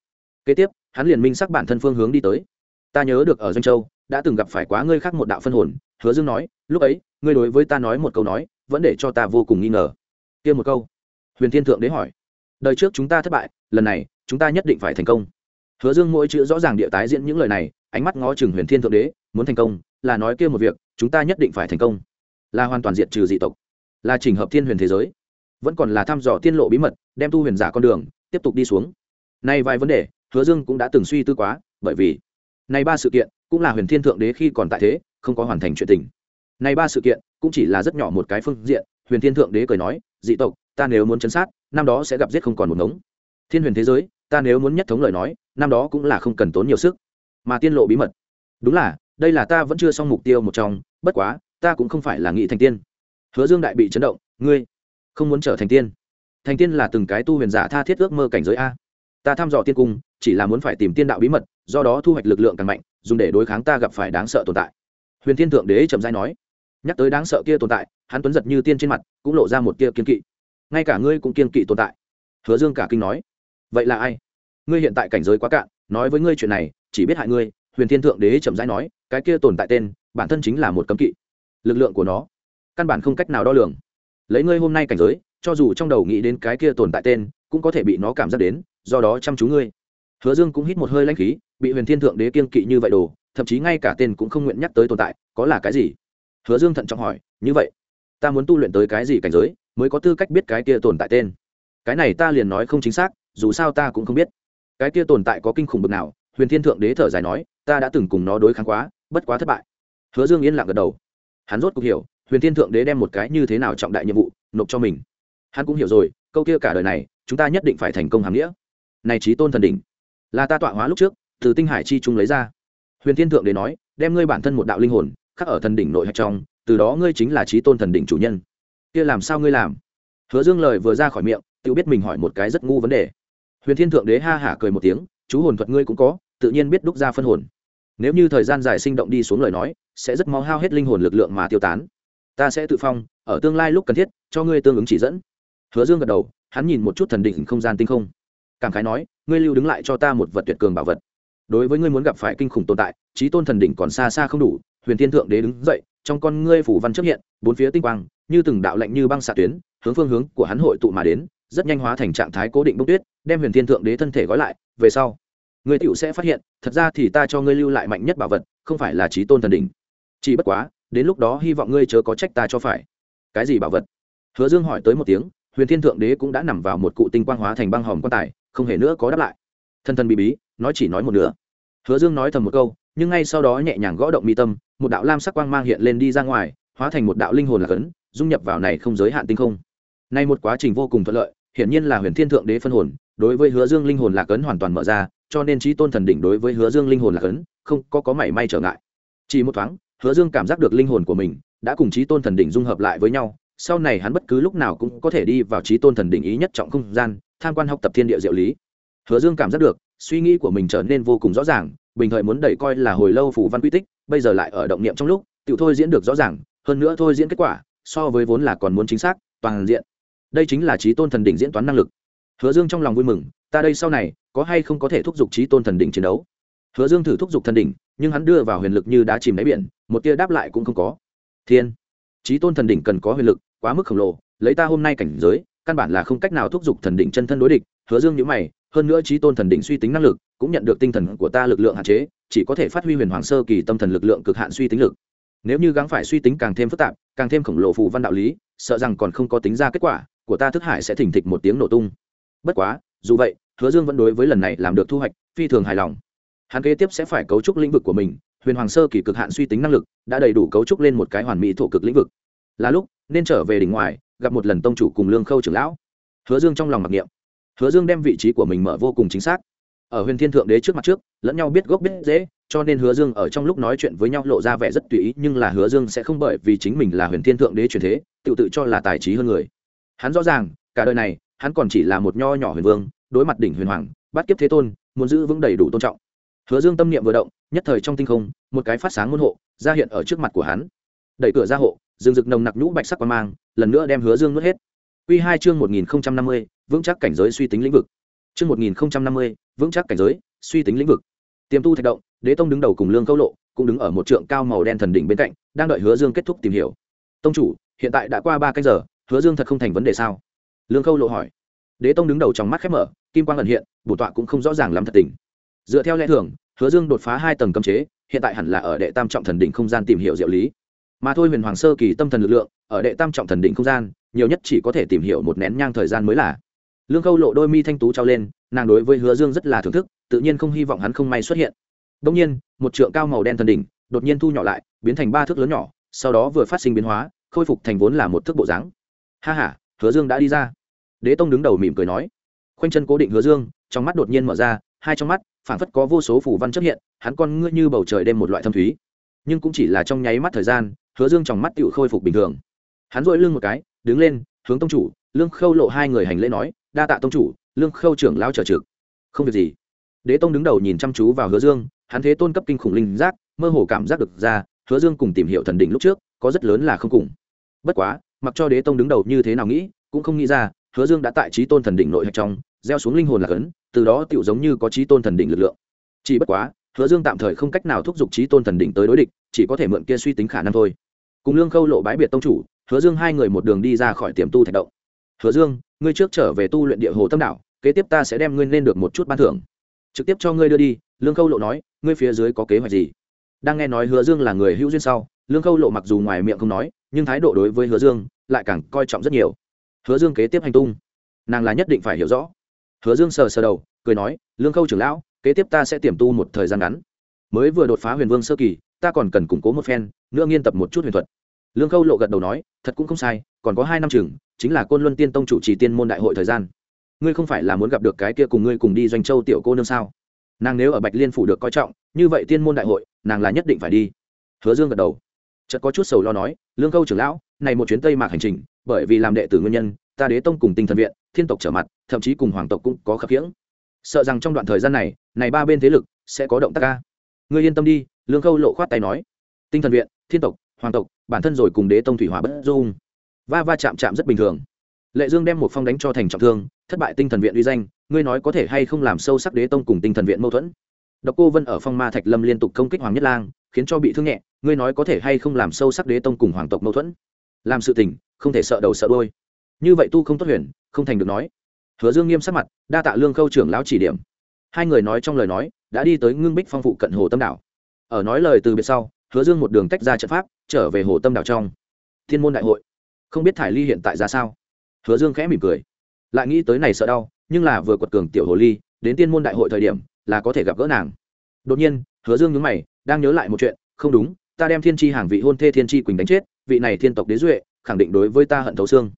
Kế tiếp hắn liền minh sắc bản thân phương hướng đi tới. Ta nhớ được ở doanh châu, đã từng gặp phải quá ngươi khác một đạo phân hồn, hứa dương nói, lúc ấy, ngươi đối với ta nói một câu nói, vẫn để cho ta vô cùng nghi ngờ. Kia một câu. Huyền thiên thượng đế hỏi, đời trước chúng ta thất bại, lần này, chúng ta nhất định phải thành công. Hứa dương mỗi chữ rõ ràng địa tái diễn những lời này, ánh mắt ngó chừng huyền thiên thượng đế, muốn thành công, là nói kia một việc, chúng ta nhất định phải thành công. Là hoàn toàn diệt trừ dị tộc, là chỉnh hợp thiên huyền thế giới. Vẫn còn là thăm dò tiên lộ bí mật, đem tu huyền giả con đường, tiếp tục đi xuống. Nay vài vấn đề hứa dương cũng đã từng suy tư quá, bởi vì này ba sự kiện cũng là huyền thiên thượng đế khi còn tại thế, không có hoàn thành chuyện tình. Này ba sự kiện cũng chỉ là rất nhỏ một cái phương diện, huyền thiên thượng đế cười nói, dị tộc, ta nếu muốn chấn sát, năm đó sẽ gặp giết không còn một ngống. Thiên huyền thế giới, ta nếu muốn nhất thống lời nói, năm đó cũng là không cần tốn nhiều sức, mà tiên lộ bí mật. Đúng là, đây là ta vẫn chưa xong mục tiêu một trong, bất quá, ta cũng không phải là nghị thành tiên. Hứa dương đại bị chấn động, ngươi không muốn trở thành tiên? Thành tiên là từng cái tu huyền giả tha thiết ước mơ cảnh giới a ta thăm dò tiên cung, chỉ là muốn phải tìm tiên đạo bí mật, do đó thu hoạch lực lượng càng mạnh, dùng để đối kháng ta gặp phải đáng sợ tồn tại. Huyền thiên thượng đế chậm dai nói. Nhắc tới đáng sợ kia tồn tại, hắn tuấn giật như tiên trên mặt, cũng lộ ra một kia kiên kỵ. Ngay cả ngươi cũng kiên kỵ tồn tại. Hứa dương cả kinh nói. Vậy là ai? Ngươi hiện tại cảnh giới quá cạn, nói với ngươi chuyện này, chỉ biết hại ngươi. Huyền thiên thượng đế chậm rãi nói. Cái kia tồn tại tên, bản thân chính là một cấm kỵ. Lực lượng của nó, căn bản không cách nào đo lường. Lấy ngươi hôm nay cảnh giới, cho dù trong đầu nghĩ đến cái kia tồn tại tên, cũng có thể bị nó cảm giác đến do đó chăm chú ngươi. Hứa dương cũng hít một hơi lãnh khí, bị huyền thiên thượng đế kiên kỵ như vậy đồ, thậm chí ngay cả tên cũng không nguyện nhắc tới tồn tại, có là cái gì? Hứa dương thận trọng hỏi, như vậy, ta muốn tu luyện tới cái gì cảnh giới mới có tư cách biết cái kia tồn tại tên? Cái này ta liền nói không chính xác, dù sao ta cũng không biết. Cái kia tồn tại có kinh khủng bực nào? Huyền thiên thượng đế thở dài nói, ta đã từng cùng nó đối kháng quá, bất quá thất bại. Hứa dương yên lặng gật đầu. Hắn rốt cuộc hiểu, huyền thiên thượng đế đem một cái như thế nào trọng đại nhiệm vụ nộp cho mình. Hắn cũng hiểu rồi, câu kia cả đời này, chúng ta nhất định phải thành công hàm nghĩa này trí tôn thần đỉnh. Là ta tọa hóa lúc trước, từ tinh hải chi trung lấy ra. Huyền thiên thượng đế nói, đem ngươi bản thân một đạo linh hồn, khắc ở thần đỉnh nội hạch trong, từ đó ngươi chính là trí tôn thần đỉnh chủ nhân. Kia làm sao ngươi làm? Hứa dương lời vừa ra khỏi miệng, tự biết mình hỏi một cái rất ngu vấn đề. Huyền thiên thượng đế ha hả cười một tiếng, chú hồn thuật ngươi cũng có, tự nhiên biết đúc ra phân hồn. Nếu như thời gian dài sinh động đi xuống lời nói, sẽ rất mau hao hết linh hồn lực lượng mà tiêu tán. Ta sẽ tự phong, ở tương lai lúc cần thiết, cho ngươi tương ứng chỉ dẫn. Hứa dương gật đầu, hắn nhìn một chút thần đỉnh không gian tinh không cảm khái nói, ngươi lưu đứng lại cho ta một vật tuyệt cường bảo vật. Đối với ngươi muốn gặp phải kinh khủng tồn tại, trí tôn thần đỉnh còn xa xa không đủ, huyền thiên thượng đế đứng dậy, trong con ngươi phủ văn chấp hiện, bốn phía tinh quang, như từng đạo lạnh như băng xạ tuyến, hướng phương hướng của hắn hội tụ mà đến, rất nhanh hóa thành trạng thái cố định bông tuyết, đem huyền thiên thượng đế thân thể gói lại, về sau, người tựu sẽ phát hiện, thật ra thì ta cho ngươi lưu lại mạnh nhất bảo vật, không phải là trí tôn thần đỉnh. Chỉ bất quá, đến lúc đó hy vọng ngươi chớ có trách ta cho phải. Cái gì bảo vật? Hứa dương hỏi tới một tiếng, huyền thiên thượng đế cũng đã nằm vào một cụ tinh quang hóa thành băng hòm quan tài không hề nữa có đáp lại. Thân thân bị bí, nói chỉ nói một nửa. Hứa dương nói thầm một câu, nhưng ngay sau đó nhẹ nhàng gõ động mi tâm, một đạo lam sắc quang mang hiện lên đi ra ngoài, hóa thành một đạo linh hồn lạc ấn dung nhập vào này không giới hạn tinh không. Nay một quá trình vô cùng thuận lợi, hiển nhiên là huyền thiên thượng đế phân hồn, đối với hứa dương linh hồn lạc ấn hoàn toàn mở ra, cho nên trí tôn thần đỉnh đối với hứa dương linh hồn lạc ấn không có có mảy may trở ngại. Chỉ một thoáng, hứa dương cảm giác được linh hồn của mình đã cùng trí tôn thần đỉnh dung hợp lại với nhau, sau này hắn bất cứ lúc nào cũng có thể đi vào trí tôn thần đỉnh ý nhất trọng không gian tham quan học tập thiên địa diệu lý. Hứa dương cảm giác được, suy nghĩ của mình trở nên vô cùng rõ ràng, bình thời muốn đẩy coi là hồi lâu phủ văn quy tích, bây giờ lại ở động niệm trong lúc tự thôi diễn được rõ ràng, hơn nữa thôi diễn kết quả, so với vốn là còn muốn chính xác, toàn diện. Đây chính là trí tôn thần đỉnh diễn toán năng lực. Hứa dương trong lòng vui mừng, ta đây sau này, có hay không có thể thúc giục trí tôn thần đỉnh chiến đấu? Hứa dương thử thúc giục thần đỉnh, nhưng hắn đưa vào huyền lực như đá chìm đáy biển, một tia đáp lại cũng không có. Thiên, trí tôn thần đỉnh cần có huyền lực, quá mức khổng lồ, lấy ta hôm nay cảnh giới căn bản là không cách nào thúc giục thần đỉnh chân thân đối địch, hứa dương nhữ mày, hơn nữa trí tôn thần đỉnh suy tính năng lực, cũng nhận được tinh thần của ta lực lượng hạn chế, chỉ có thể phát huy huyền hoàng sơ kỳ tâm thần lực lượng cực hạn suy tính lực. Nếu như gắng phải suy tính càng thêm phức tạp, càng thêm khổng lồ phù văn đạo lý, sợ rằng còn không có tính ra kết quả, của ta thức hải sẽ thỉnh thịch một tiếng nổ tung. Bất quá, dù vậy, hứa dương vẫn đối với lần này làm được thu hoạch phi thường hài lòng. Hắn kế tiếp sẽ phải cấu trúc lĩnh vực của mình, huyền hoàng sơ kỳ cực hạn suy tính năng lực, đã đầy đủ cấu trúc lên một cái hoàn mỹ thổ cực lĩnh vực. Là lúc, nên trở về đỉnh ngoài gặp một lần tông chủ cùng lương khâu trưởng lão. Hứa dương trong lòng mặc niệm. Hứa dương đem vị trí của mình mở vô cùng chính xác. Ở huyền thiên thượng đế trước mặt trước, lẫn nhau biết gốc biết dễ cho nên hứa dương ở trong lúc nói chuyện với nhau lộ ra vẻ rất tùy ý, nhưng là hứa dương sẽ không bởi vì chính mình là huyền thiên thượng đế truyền thế, tự tự cho là tài trí hơn người. Hắn rõ ràng, cả đời này, hắn còn chỉ là một nho nhỏ huyền vương, đối mặt đỉnh huyền hoàng, bắt kiếp thế tôn, muốn giữ vững đầy đủ tôn trọng. Hứa dương tâm niệm vừa động, nhất thời trong tinh không, một cái phát sáng môn hộ ra hiện ở trước mặt của hắn. Đẩy cửa ra hộ dương rực nồng nặc nhũ bạch sắc qua mang, lần nữa đem hứa dương nuốt hết. Quy hai chương một nghìn năm mươi, vững chắc cảnh giới suy tính lĩnh vực. Chương một nghìn năm mươi, vững chắc cảnh giới suy tính lĩnh vực. Tiềm tu thạch động, đế tông đứng đầu cùng lương câu lộ cũng đứng ở một trượng cao màu đen thần đỉnh bên cạnh, đang đợi hứa dương kết thúc tìm hiểu. Tông chủ, hiện tại đã qua ba canh giờ, hứa dương thật không thành vấn đề sao? Lương câu lộ hỏi. Đế tông đứng đầu trong mắt khép mở, kim quang ẩn hiện, bổ tọa cũng không rõ ràng lắm thật tình. Dựa theo lẽ thường, hứa dương đột phá hai tầng cấm chế, hiện tại hẳn là ở đệ tam trọng thần đỉnh không gian tìm hiểu diệu lý mà thôi huyền hoàng sơ kỳ tâm thần lực lượng, ở đệ tam trọng thần đỉnh không gian, nhiều nhất chỉ có thể tìm hiểu một nén nhang thời gian mới là. Lương khâu lộ đôi mi thanh tú trao lên, nàng đối với hứa dương rất là thưởng thức, tự nhiên không hy vọng hắn không may xuất hiện. Đông nhiên, một trượng cao màu đen thần đỉnh, đột nhiên thu nhỏ lại, biến thành ba thước lớn nhỏ, sau đó vừa phát sinh biến hóa, khôi phục thành vốn là một thước bộ dáng. Ha h a hứa dương đã đi ra. Đế tông đứng đầu mỉm cười nói. Khoanh chân cố định hứa dương, trong mắt đột nhiên mở ra, hai trong mắt, phảng phất có vô số phủ văn chấp hiện, hắn con ngươi như bầu trời đêm một loại thâm thúy. Nhưng cũng chỉ là trong nháy mắt thời gian hứa dương trong mắt tựu khôi phục bình thường. Hắn dội lưng một cái, đứng lên, hướng tông chủ, lương khâu lộ hai người hành lễ nói, đa tạ tông chủ, lương khâu trưởng lao trở trực. Không việc gì. Đế tông đứng đầu nhìn chăm chú vào hứa dương, hắn thế tôn cấp kinh khủng linh giác, mơ hồ cảm giác được ra, hứa dương cùng tìm hiểu thần đỉnh lúc trước, có rất lớn là không cùng. Bất quá, mặc cho đế tông đứng đầu như thế nào nghĩ, cũng không nghĩ ra, hứa dương đã tại trí tôn thần đỉnh nội hạch trong, gieo xuống linh hồn là cấn từ đó tựu giống như có trí tôn thần đỉnh lực lượng. Chỉ bất quá hứa dương tạm thời không cách nào thúc giục trí tôn thần đỉnh tới đối địch, chỉ có thể mượn kia suy tính khả năng thôi. Cùng lương khâu lộ bái biệt tông chủ, hứa dương hai người một đường đi ra khỏi tiềm tu thạch động. Hứa dương, ngươi trước trở về tu luyện địa hồ tâm đạo, kế tiếp ta sẽ đem ngươi lên được một chút ban thưởng. Trực tiếp cho ngươi đưa đi, lương khâu lộ nói, ngươi phía dưới có kế hoạch gì? Đang nghe nói hứa dương là người hữu duyên sau, lương khâu lộ mặc dù ngoài miệng không nói, nhưng thái độ đối với hứa dương lại càng coi trọng rất nhiều. Hứa dương kế tiếp hành tung. Nàng là nhất định phải hiểu rõ. Hứa dương sờ sờ đầu, cười nói, lương khâu trưởng lão kế tiếp ta sẽ tiềm tu một thời gian ngắn. Mới vừa đột phá huyền vương sơ kỳ, ta còn cần củng cố một phen, nữa nghiên tập một chút huyền thuật. Lương khâu lộ gật đầu nói, thật cũng không sai, còn có hai năm chừng, chính là côn luân tiên tông chủ trì tiên môn đại hội thời gian. Ngươi không phải là muốn gặp được cái kia cùng ngươi cùng đi doanh châu tiểu cô nương sao? Nàng nếu ở bạch liên phủ được coi trọng, như vậy tiên môn đại hội, nàng là nhất định phải đi. Hứa dương gật đầu. Chợt có chút sầu lo nói, lương Khâu trưởng lão, này một chuyến tây mạc hành trình, bởi vì làm đệ tử nguyên nhân, ta đế tông cùng tinh thần viện, thiên tộc trở mặt, thậm chí cùng hoàng tộc cũng có khập khiễng sợ rằng trong đoạn thời gian này này ba bên thế lực sẽ có động tác ca ngươi yên tâm đi, lương khâu lộ khoát tay nói. Tinh thần viện, thiên tộc, hoàng tộc, bản thân rồi cùng đế tông thủy hỏa bất dung. Va va chạm chạm rất bình thường. Lệ dương đem một phong đánh cho thành trọng thương, thất bại tinh thần viện uy danh, ngươi nói có thể hay không làm sâu sắc đế tông cùng tinh thần viện mâu thuẫn? Độc cô vân ở phong ma thạch lâm liên tục công kích hoàng nhất lang, khiến cho bị thương nhẹ, ngươi nói có thể hay không làm sâu sắc đế tông cùng hoàng tộc mâu thuẫn? Làm sự tình, không thể sợ đầu sợ đôi như vậy tu không tốt huyền, không thành được nói hứa dương nghiêm sắc mặt, đa tạ lương khâu trưởng lão chỉ điểm. Hai người nói trong lời nói, đã đi tới ngưng bích phong phụ cận hồ tâm đảo. Ở nói lời từ biệt sau, hứa dương một đường tách ra trận pháp, trở về hồ tâm đảo trong. Thiên môn đại hội. Không biết thải ly hiện tại ra sao? Hứa dương khẽ mỉm cười. Lại nghĩ tới này sợ đau, nhưng là vừa quật cường tiểu hồ ly, đến tiên môn đại hội thời điểm, là có thể gặp gỡ nàng. Đột nhiên, hứa dương nhướng mày, đang nhớ lại một chuyện, không đúng, ta đem thiên tri hàng vị hôn thê thiên tri quỳnh đánh chết, vị này thiên tộc đế duệ, khẳng định đối với ta hận thấu xương.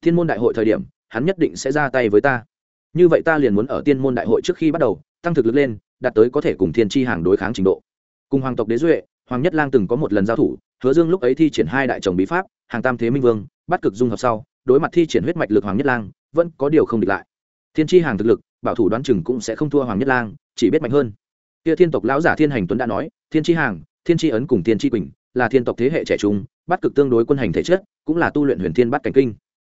Thiên môn đại hội thời điểm hắn nhất định sẽ ra tay với ta. Như vậy ta liền muốn ở tiên môn đại hội trước khi bắt đầu, tăng thực lực lên, đạt tới có thể cùng thiên tri hàng đối kháng trình độ. Cùng hoàng tộc đế duệ, hoàng nhất lang từng có một lần giao thủ, hứa dương lúc ấy thi triển hai đại chồng bí pháp, hàng tam thế minh vương bắt cực dung hợp sau, đối mặt thi triển huyết mạch lực hoàng nhất lang, vẫn có điều không địch lại. Thiên tri hàng thực lực, bảo thủ đoán chừng cũng sẽ không thua hoàng nhất lang, chỉ biết mạnh hơn. Kia thiên tộc lão giả thiên hành tuấn đã nói, thiên tri hàng, thiên tri ấn cùng thiên tri quỳnh, là thiên tộc thế hệ trẻ trung bắt cực tương đối quân hành thể chất, cũng là tu luyện huyền thiên bắt cảnh kinh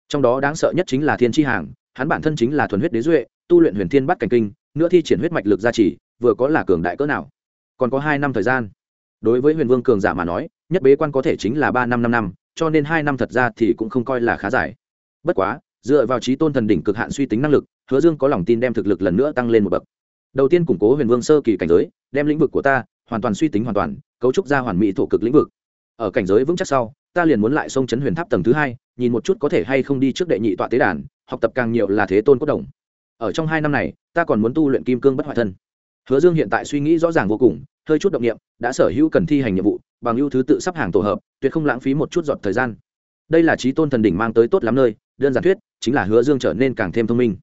trong đó đáng sợ nhất chính là thiên tri hàng, hắn bản thân chính là thuần huyết đế duệ, tu luyện huyền thiên bắt cảnh kinh, nữa thi triển huyết mạch lực gia trì, vừa có là cường đại cỡ nào. Còn có hai năm thời gian. Đối với huyền vương cường giả mà nói, nhất bế quan có thể chính là ba năm năm năm, cho nên hai năm thật ra thì cũng không coi là khá dài. Bất quá, dựa vào trí tôn thần đỉnh cực hạn suy tính năng lực, hứa dương có lòng tin đem thực lực lần nữa tăng lên một bậc. Đầu tiên củng cố huyền vương sơ kỳ cảnh giới, đem lĩnh vực của ta hoàn toàn suy tính hoàn toàn, cấu trúc ra hoàn mỹ thổ cực lĩnh vực. Ở cảnh giới vững chắc sau ta liền muốn lại sông chấn huyền tháp tầng thứ hai, nhìn một chút có thể hay không đi trước đệ nhị tọa tế đàn, học tập càng nhiều là thế tôn cốt đồng. Ở trong hai năm này, ta còn muốn tu luyện kim cương bất hoại thân. Hứa dương hiện tại suy nghĩ rõ ràng vô cùng, hơi chút động nghiệm đã sở hữu cần thi hành nhiệm vụ, bằng ưu thứ tự sắp hàng tổ hợp, tuyệt không lãng phí một chút giọt thời gian. Đây là trí tôn thần đỉnh mang tới tốt lắm nơi, đơn giản thuyết, chính là hứa dương trở nên càng thêm thông minh.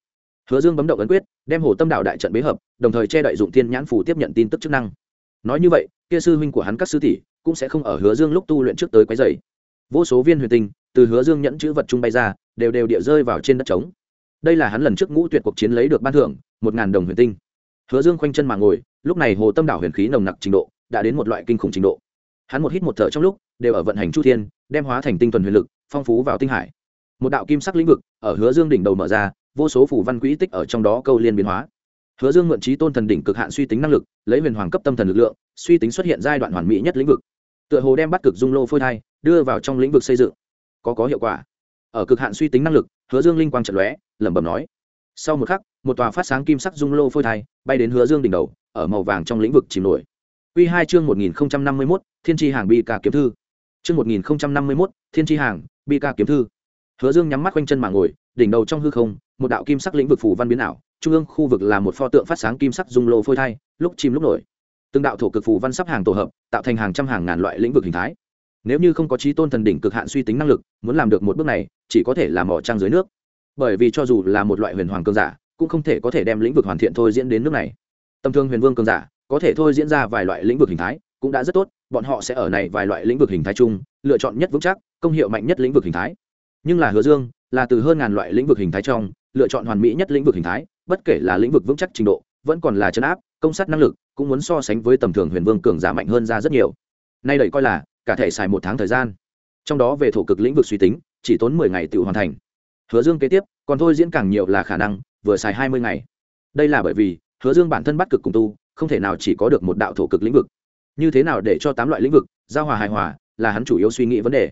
Hứa dương bấm động ấn quyết, đem hồ tâm đạo đại trận bế hợp, đồng thời che đậy dụng tiên nhãn phủ tiếp nhận tin tức chức năng. Nói như vậy, kia sư huynh của hắn các sư tỷ cũng sẽ không ở hứa dương lúc tu luyện trước tới quấy dày vô số viên huyền tinh từ hứa dương nhẫn chữ vật chung bay ra, đều đều địa rơi vào trên đất trống. Đây là hắn lần trước ngũ tuyệt cuộc chiến lấy được ban thưởng, một ngàn đồng huyền tinh. Hứa dương khoanh chân mà ngồi, lúc này hồ tâm đảo huyền khí nồng nặc trình độ, đã đến một loại kinh khủng trình độ. Hắn một hít một thở trong lúc, đều ở vận hành chu thiên, đem hóa thành tinh thuần huyền lực, phong phú vào tinh hải. Một đạo kim sắc lĩnh vực ở hứa dương đỉnh đầu mở ra, vô số phủ văn quỹ tích ở trong đó câu liên biến hóa. Hứa dương mượn trí tôn thần đỉnh cực hạn suy tính năng lực, lấy huyền hoàng cấp tâm thần lực lượng, suy tính xuất hiện giai đoạn hoàn mỹ nhất lĩnh vực. Tựa hồ đem bắt cực dung lô phôi thai đưa vào trong lĩnh vực xây dựng có có hiệu quả ở cực hạn suy tính năng lực hứa dương linh quang trận lóe lẩm bẩm nói sau một khắc một tòa phát sáng kim sắc dung lô phôi thai bay đến hứa dương đỉnh đầu ở màu vàng trong lĩnh vực chìm nổi Quy hai chương 1051, Thiên chi hàng bi ca kiếm thư. Chương 1051, Thiên chi hàng, bi ca kiếm thư. Hứa Dương nhắm mắt quanh chân mà ngồi, đỉnh đầu trong hư không, một đạo kim sắc lĩnh vực phủ văn biến ảo, trung ương khu vực là một pho tượng phát sáng kim sắc dung lô phôi thai, lúc chìm lúc nổi. Từng đạo thổ cực phủ văn sắp hàng tổ hợp, tạo thành hàng trăm hàng ngàn loại lĩnh vực hình thái. Nếu như không có trí tôn thần đỉnh cực hạn suy tính năng lực, muốn làm được một bước này, chỉ có thể là mò trăng dưới nước. Bởi vì cho dù là một loại huyền hoàng cường giả, cũng không thể có thể đem lĩnh vực hoàn thiện thôi diễn đến nước này. Tầm thương huyền vương cường giả, có thể thôi diễn ra vài loại lĩnh vực hình thái cũng đã rất tốt bọn họ sẽ ở này vài loại lĩnh vực hình thái chung lựa chọn nhất vững chắc công hiệu mạnh nhất lĩnh vực hình thái nhưng là hứa dương là từ hơn ngàn loại lĩnh vực hình thái trong lựa chọn hoàn mỹ nhất lĩnh vực hình thái bất kể là lĩnh vực vững chắc trình độ vẫn còn là chấn áp công sát năng lực cũng muốn so sánh với tầm thường huyền vương cường giả mạnh hơn ra rất nhiều nay đẩy coi là cả thể xài một tháng thời gian. Trong đó về thổ cực lĩnh vực suy tính, chỉ tốn mười ngày tự hoàn thành. Hứa dương kế tiếp, còn thôi diễn càng nhiều là khả năng, vừa xài hai mươi ngày. Đây là bởi vì, hứa dương bản thân bắt cực cùng tu, không thể nào chỉ có được một đạo thổ cực lĩnh vực. Như thế nào để cho tám loại lĩnh vực, giao hòa hài hòa, là hắn chủ yếu suy nghĩ vấn đề.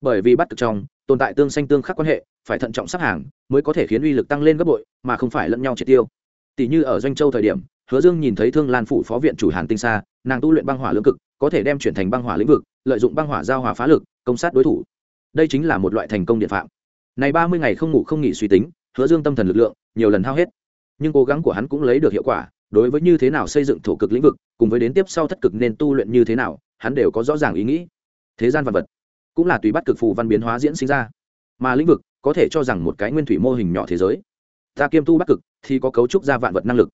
Bởi vì bắt cực trong, tồn tại tương xanh tương khắc quan hệ, phải thận trọng sắp hàng, mới có thể khiến uy lực tăng lên gấp bội, mà không phải lẫn nhau triệt tiêu. Tỷ như ở doanh châu thời điểm, hứa dương nhìn thấy thương lan phủ phó viện chủ hàn tinh sa, nàng tu luyện băng hỏa lưỡng cực, có thể đem chuyển thành băng hỏa lĩnh vực lợi dụng băng hỏa giao hòa phá lực, công sát đối thủ. Đây chính là một loại thành công điện phạm. Này ba mươi ngày không ngủ không nghỉ suy tính, hứa dương tâm thần lực lượng, nhiều lần hao hết. Nhưng cố gắng của hắn cũng lấy được hiệu quả, đối với như thế nào xây dựng thổ cực lĩnh vực, cùng với đến tiếp sau thất cực nên tu luyện như thế nào, hắn đều có rõ ràng ý nghĩ. Thế gian vật vật, cũng là tùy bắt cực phù văn biến hóa diễn sinh ra. Mà lĩnh vực, có thể cho rằng một cái nguyên thủy mô hình nhỏ thế giới. Ta kiêm tu bắt cực, thì có cấu trúc ra vạn vật năng lực.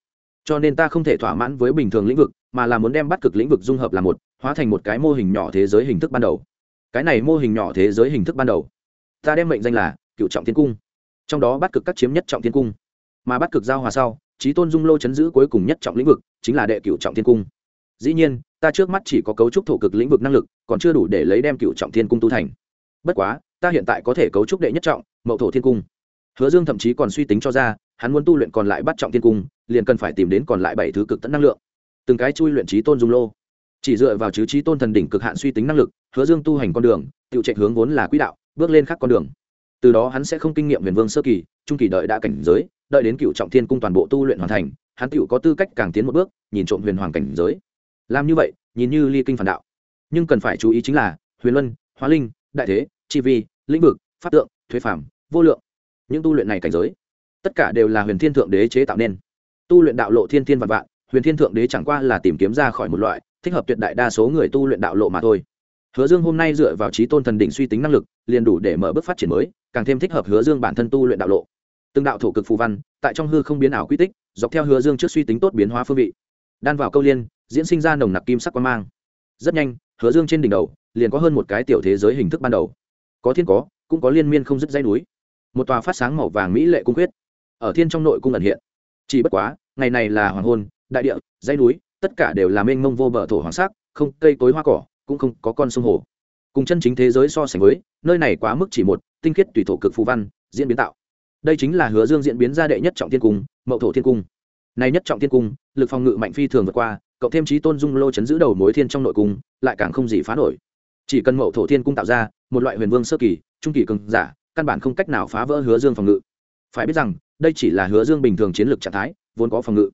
Cho nên ta không thể thỏa mãn với bình thường lĩnh vực, mà là muốn đem bắt cực lĩnh vực dung hợp là một hóa thành một cái mô hình nhỏ thế giới hình thức ban đầu. Cái này mô hình nhỏ thế giới hình thức ban đầu. Ta đem mệnh danh là cựu trọng thiên cung. Trong đó bắt cực các chiếm nhất trọng thiên cung. Mà bắt cực giao hòa sau trí tôn dung lô chấn giữ cuối cùng nhất trọng lĩnh vực, chính là đệ cựu trọng thiên cung. Dĩ nhiên, ta trước mắt chỉ có cấu trúc thổ cực lĩnh vực năng lực, còn chưa đủ để lấy đem cựu trọng thiên cung tu thành. Bất quá, ta hiện tại có thể cấu trúc đệ nhất trọng, mậu thổ thiên cung. Hứa dương thậm chí còn suy tính cho ra, hắn muốn tu luyện còn lại bắt trọng thiên cung, liền cần phải tìm đến còn lại bảy thứ cực tận năng lượng. Từng cái chui luyện trí tôn dung lô chỉ dựa vào chứ trí tôn thần đỉnh cực hạn suy tính năng lực, hứa dương tu hành con đường tự chạy hướng vốn là quỹ đạo, bước lên khác con đường. Từ đó hắn sẽ không kinh nghiệm huyền vương sơ kỳ, trung kỳ đợi đã cảnh giới, đợi đến cựu trọng thiên cung toàn bộ tu luyện hoàn thành, hắn tựu có tư cách càng tiến một bước, nhìn trộm huyền hoàng cảnh giới. Làm như vậy, nhìn như ly kinh phản đạo. Nhưng cần phải chú ý chính là, huyền luân, hóa linh, đại thế, chi vi, lĩnh vực, pháp tượng, thuế phảm vô lượng. Những tu luyện này cảnh giới, tất cả đều là huyền thiên thượng đế chế tạo nên. Tu luyện đạo lộ thiên thiên vạn vạn, huyền thiên thượng đế chẳng qua là tìm kiếm ra khỏi một loại thích hợp tuyệt đại đa số người tu luyện đạo lộ mà thôi. Hứa dương hôm nay dựa vào trí tôn thần đỉnh suy tính năng lực, liền đủ để mở bước phát triển mới, càng thêm thích hợp hứa dương bản thân tu luyện đạo lộ. Từng đạo thổ cực phù văn, tại trong hư không biến ảo quy tích, dọc theo hứa dương trước suy tính tốt biến hóa phương vị. Đan vào câu liên, diễn sinh ra nồng nặc kim sắc quan mang. Rất nhanh, hứa dương trên đỉnh đầu, liền có hơn một cái tiểu thế giới hình thức ban đầu. Có thiên có, cũng có liên miên không dứt dây núi. Một tòa phát sáng màu vàng mỹ lệ cung quyết ở thiên trong nội cung ẩn hiện. Chỉ bất quá, ngày này là hoàng hôn, đại địa, dãy núi tất cả đều là mênh mông vô bờ thổ hoàng sắc, không cây cối hoa cỏ, cũng không có con sông hồ. Cùng chân chính thế giới so sánh với, nơi này quá mức chỉ một, tinh khiết tùy thổ cực phù văn, diễn biến tạo. Đây chính là hứa dương diễn biến ra đệ nhất trọng thiên cung, mậu thổ thiên cung. Này nhất trọng thiên cung, lực phòng ngự mạnh phi thường vượt qua cậu thêm trí tôn dung lô chấn giữ đầu mối thiên trong nội cung, lại càng không gì phá nổi. Chỉ cần mậu thổ thiên cung tạo ra, một loại huyền vương sơ kỳ, trung kỳ cường giả, căn bản không cách nào phá vỡ hứa dương phòng ngự. Phải biết rằng, đây chỉ là hứa dương bình thường chiến lược trạng thái, vốn có phòng ngự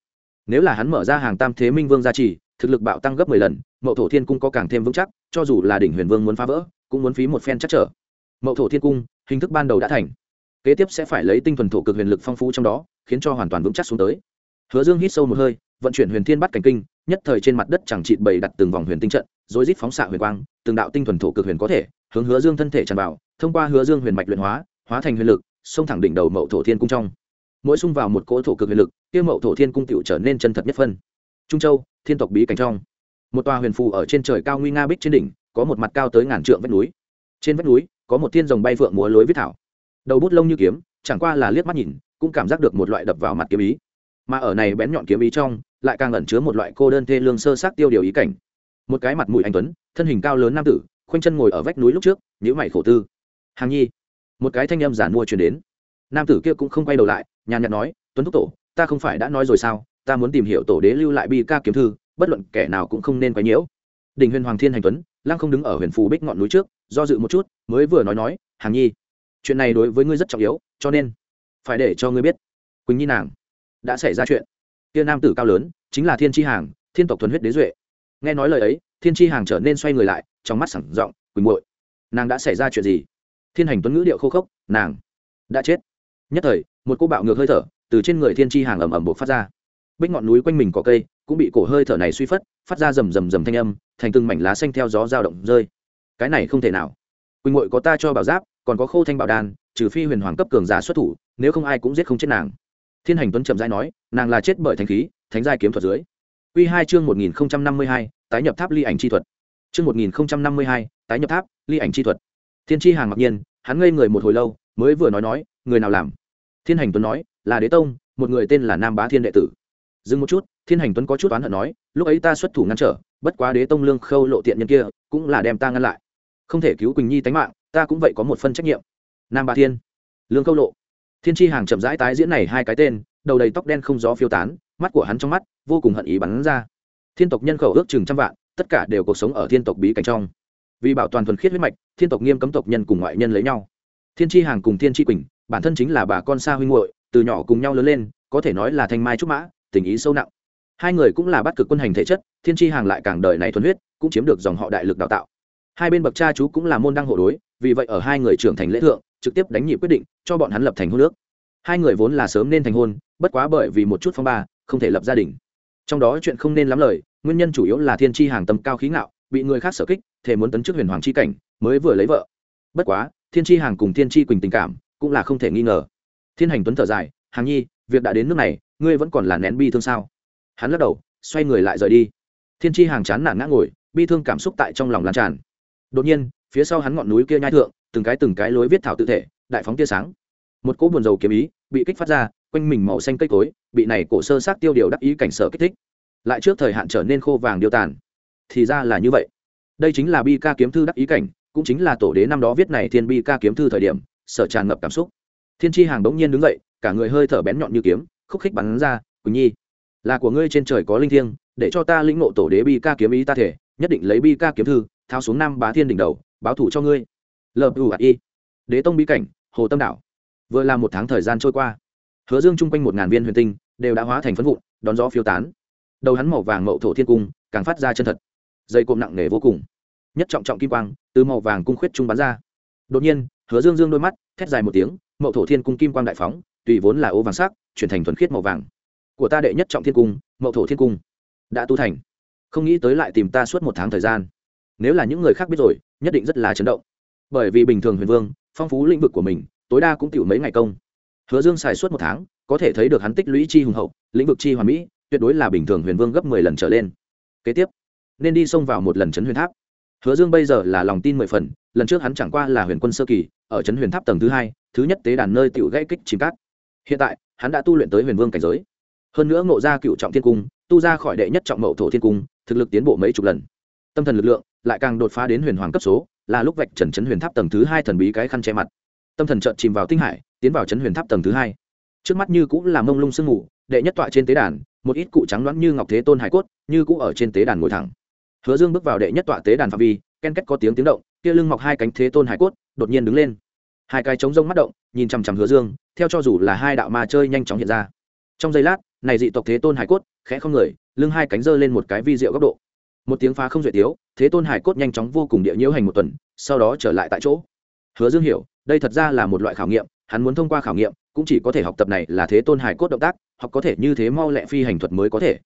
nếu là hắn mở ra hàng tam thế minh vương gia trì, thực lực bạo tăng gấp mười lần, mậu thổ thiên cung có càng thêm vững chắc, cho dù là đỉnh huyền vương muốn phá vỡ, cũng muốn phí một phen chắc trở. Mậu thổ thiên cung, hình thức ban đầu đã thành. Kế tiếp sẽ phải lấy tinh thuần thổ cực huyền lực phong phú trong đó, khiến cho hoàn toàn vững chắc xuống tới. Hứa dương hít sâu một hơi, vận chuyển huyền thiên bắt cảnh kinh, nhất thời trên mặt đất chẳng trị bày đặt từng vòng huyền tinh trận, rồi rít phóng xạ huyền quang, từng đạo tinh thuần thổ cực huyền có thể, hướng hứa dương thân thể tràn vào, thông qua hứa dương huyền mạch luyện hóa hóa thành huyền lực, xông thẳng đỉnh đầu mậu thổ thiên cung trong mỗi xung vào một cỗ thổ cực huyền lực, kia mậu thổ thiên cung tựu trở nên chân thật nhất phân. Trung châu, thiên tộc bí cảnh trong. Một tòa huyền phù ở trên trời cao nguy nga bích trên đỉnh, có một mặt cao tới ngàn trượng vách núi. Trên vách núi, có một thiên rồng bay phượng múa lối viết thảo. Đầu bút lông như kiếm, chẳng qua là liếc mắt nhìn, cũng cảm giác được một loại đập vào mặt kiếm ý. Mà ở này bén nhọn kiếm ý trong, lại càng ẩn chứa một loại cô đơn thê lương sơ sát tiêu điều ý cảnh. Một cái mặt mũi anh tuấn, thân hình cao lớn nam tử, khoanh chân ngồi ở vách núi lúc trước nhữ mày khổ tư. Hàng nhi. Một cái thanh âm giản mua truyền đến nam tử kia cũng không quay đầu lại, nhàn nhạt nói, tuấn thúc tổ, ta không phải đã nói rồi sao? Ta muốn tìm hiểu tổ đế lưu lại bi ca kiếm thư, bất luận kẻ nào cũng không nên quấy nhiễu. Đình huyền hoàng thiên hành tuấn, lăng không đứng ở huyền phù bích ngọn núi trước, do dự một chút, mới vừa nói nói, hàng nhi, chuyện này đối với ngươi rất trọng yếu, cho nên phải để cho ngươi biết, quỳnh nhi nàng đã xảy ra chuyện. Kia nam tử cao lớn, chính là thiên tri hàng, thiên tộc thuần huyết đế duệ. Nghe nói lời ấy, thiên tri hàng trở nên xoay người lại, trong mắt sẳng giọng, quỳnh muội, nàng đã xảy ra chuyện gì? Thiên hành tuấn ngữ điệu khô khốc, nàng đã chết nhất thời, một cô bạo ngược hơi thở từ trên người thiên tri hàng ẩm ẩm buộc phát ra. Bích ngọn núi quanh mình có cây cũng bị cổ hơi thở này suy phất, phát ra rầm rầm rầm thanh âm, thành từng mảnh lá xanh theo gió dao động rơi. Cái này không thể nào. Quỳnh ngội có ta cho bảo giáp, còn có khô thanh bảo đan, trừ phi huyền hoàng cấp cường giả xuất thủ, nếu không ai cũng giết không chết nàng. Thiên hành tuấn trầm giai nói, nàng là chết bởi thanh khí, thánh giai kiếm thuật dưới. Quy hai chương một nghìn năm mươi hai, tái nhập tháp ly ảnh chi thuật. Chương một nghìn năm mươi hai, tái nhập tháp ly ảnh chi thuật. Thiên tri hàng mặc nhiên, hắn ngây người một hồi lâu, mới vừa nói nói người nào làm? Thiên hành tuấn nói, là đế tông, một người tên là nam bá thiên đệ tử. Dừng một chút, thiên hành tuấn có chút oán hận nói, lúc ấy ta xuất thủ ngăn trở, bất quá đế tông lương khâu lộ tiện nhân kia, cũng là đem ta ngăn lại. Không thể cứu quỳnh nhi tánh mạng, ta cũng vậy có một phân trách nhiệm. Nam bá thiên, lương khâu lộ. Thiên tri hàng chậm rãi tái diễn này hai cái tên, đầu đầy tóc đen không gió phiêu tán, mắt của hắn trong mắt, vô cùng hận ý bắn ra. Thiên tộc nhân khẩu ước chừng trăm vạn, tất cả đều cuộc sống ở thiên tộc bí cảnh trong. Vì bảo toàn thuần khiết huyết mạch, thiên tộc nghiêm cấm tộc nhân cùng ngoại nhân lấy nhau. Thiên tri hàng cùng thiên tri quỳnh bản thân chính là bà con xa huynh muội, từ nhỏ cùng nhau lớn lên, có thể nói là thanh mai trúc mã, tình ý sâu nặng. Hai người cũng là bắt cực quân hành thể chất, thiên tri hàng lại càng đời này thuần huyết, cũng chiếm được dòng họ đại lực đào tạo. Hai bên bậc cha chú cũng là môn đăng hộ đối, vì vậy ở hai người trưởng thành lễ thượng, trực tiếp đánh nhị quyết định, cho bọn hắn lập thành hôn nước hai người vốn là sớm nên thành hôn, bất quá bởi vì một chút phong ba, không thể lập gia đình. Trong đó chuyện không nên lắm lời, nguyên nhân chủ yếu là thiên tri hàng tầm cao khí ngạo, bị người khác sở kích thể muốn tấn chức huyền hoàng chi cảnh, mới vừa lấy vợ. Bất quá, thiên tri hàng cùng thiên tri quỳnh tình cảm cũng là không thể nghi ngờ. Thiên hành tuấn thở dài, hàng nhi, việc đã đến nước này, ngươi vẫn còn là nén bi thương sao? Hắn lắc đầu, xoay người lại rời đi. Thiên tri hàng chán nản ngã ngồi, bi thương cảm xúc tại trong lòng lan tràn. Đột nhiên, phía sau hắn ngọn núi kia nhai thượng, từng cái từng cái lối viết thảo tự thể, đại phóng tia sáng. Một cỗ buồn dầu kiếm ý bị kích phát ra, quanh mình màu xanh cây cối, bị này cổ sơ sát tiêu điều đắc ý cảnh sở kích thích. Lại trước thời hạn trở nên khô vàng điêu tàn. Thì ra là như vậy. Đây chính là bi ca kiếm thư đắc ý cảnh, cũng chính là tổ đế năm đó viết này thiên bi ca kiếm thư thời điểm sở tràn ngập cảm xúc. Thiên tri hàng bỗng nhiên đứng dậy, cả người hơi thở bén nhọn như kiếm, khúc khích bắn ra, quỳnh nhi, là của ngươi trên trời có linh thiêng, để cho ta lĩnh ngộ tổ đế bi ca kiếm ý ta thể, nhất định lấy bi ca kiếm thư, thao xuống Nam bá thiên đỉnh đầu, báo thủ cho ngươi. Lợp ù ạt y đế tông bí cảnh, hồ tâm đảo. Vừa là một tháng thời gian trôi qua, hứa dương chung quanh một ngàn viên huyền tinh đều đã hóa thành phấn vụn, đón gió phiêu tán. Đầu hắn màu vàng mậu thổ thiên cung, càng phát ra chân thật. Dây cộm nặng nề vô cùng. Nhất trọng trọng kim quang từ màu vàng cung khuyết trung bắn ra. Đột nhiên hứa dương dương đôi mắt, thét dài một tiếng, mậu thổ thiên cung kim quang đại phóng, tùy vốn là ô vàng sắc, chuyển thành thuần khiết màu vàng. Của ta đệ nhất trọng thiên cung, mậu thổ thiên cung, đã tu thành. Không nghĩ tới lại tìm ta suốt một tháng thời gian. Nếu là những người khác biết rồi, nhất định rất là chấn động. Bởi vì bình thường huyền vương, phong phú lĩnh vực của mình, tối đa cũng tiểu mấy ngày công. Hứa dương xài suốt một tháng, có thể thấy được hắn tích lũy chi hùng hậu, lĩnh vực chi hoàn mỹ, tuyệt đối là bình thường huyền vương gấp mười lần trở lên. Kế tiếp, nên đi xông vào một lần chấn huyền tháp hứa dương bây giờ là lòng tin mười phần, lần trước hắn chẳng qua là huyền quân sơ kỳ, ở chấn huyền tháp tầng thứ hai, thứ nhất tế đàn nơi tiểu gãy kích chìm cát. Hiện tại, hắn đã tu luyện tới huyền vương cảnh giới. Hơn nữa ngộ ra cựu trọng thiên cung, tu ra khỏi đệ nhất trọng mậu thổ thiên cung, thực lực tiến bộ mấy chục lần. Tâm thần lực lượng lại càng đột phá đến huyền hoàng cấp số, là lúc vạch trần chấn huyền tháp tầng thứ hai thần bí cái khăn che mặt. Tâm thần trợn chìm vào tinh hải, tiến vào chấn huyền tháp tầng thứ hai. Trước mắt như cũng là mông lung sương mù, đệ nhất tọa trên tế đàn, một ít cụ trắng loãng như ngọc thế tôn hải cốt, như cũng ở trên tế đàn ngồi thẳng hứa dương bước vào đệ nhất tọa tế đàn phạm vi, ken két có tiếng tiếng động, kia lưng mọc hai cánh thế tôn hải cốt, đột nhiên đứng lên. Hai cái trống rông mắt động, nhìn chằm chằm hứa dương, theo cho dù là hai đạo ma chơi nhanh chóng hiện ra. Trong giây lát, này dị tộc thế tôn hải cốt, khẽ không người, lưng hai cánh giơ lên một cái vi diệu góc độ. Một tiếng phá không duyệt tiếu, thế tôn hải cốt nhanh chóng vô cùng địa nhiễu hành một tuần, sau đó trở lại tại chỗ. Hứa dương hiểu, đây thật ra là một loại khảo nghiệm, hắn muốn thông qua khảo nghiệm, cũng chỉ có thể học tập này là thế tôn hải cốt động tác, học có thể như thế mau lẹ phi hành thuật mới có thể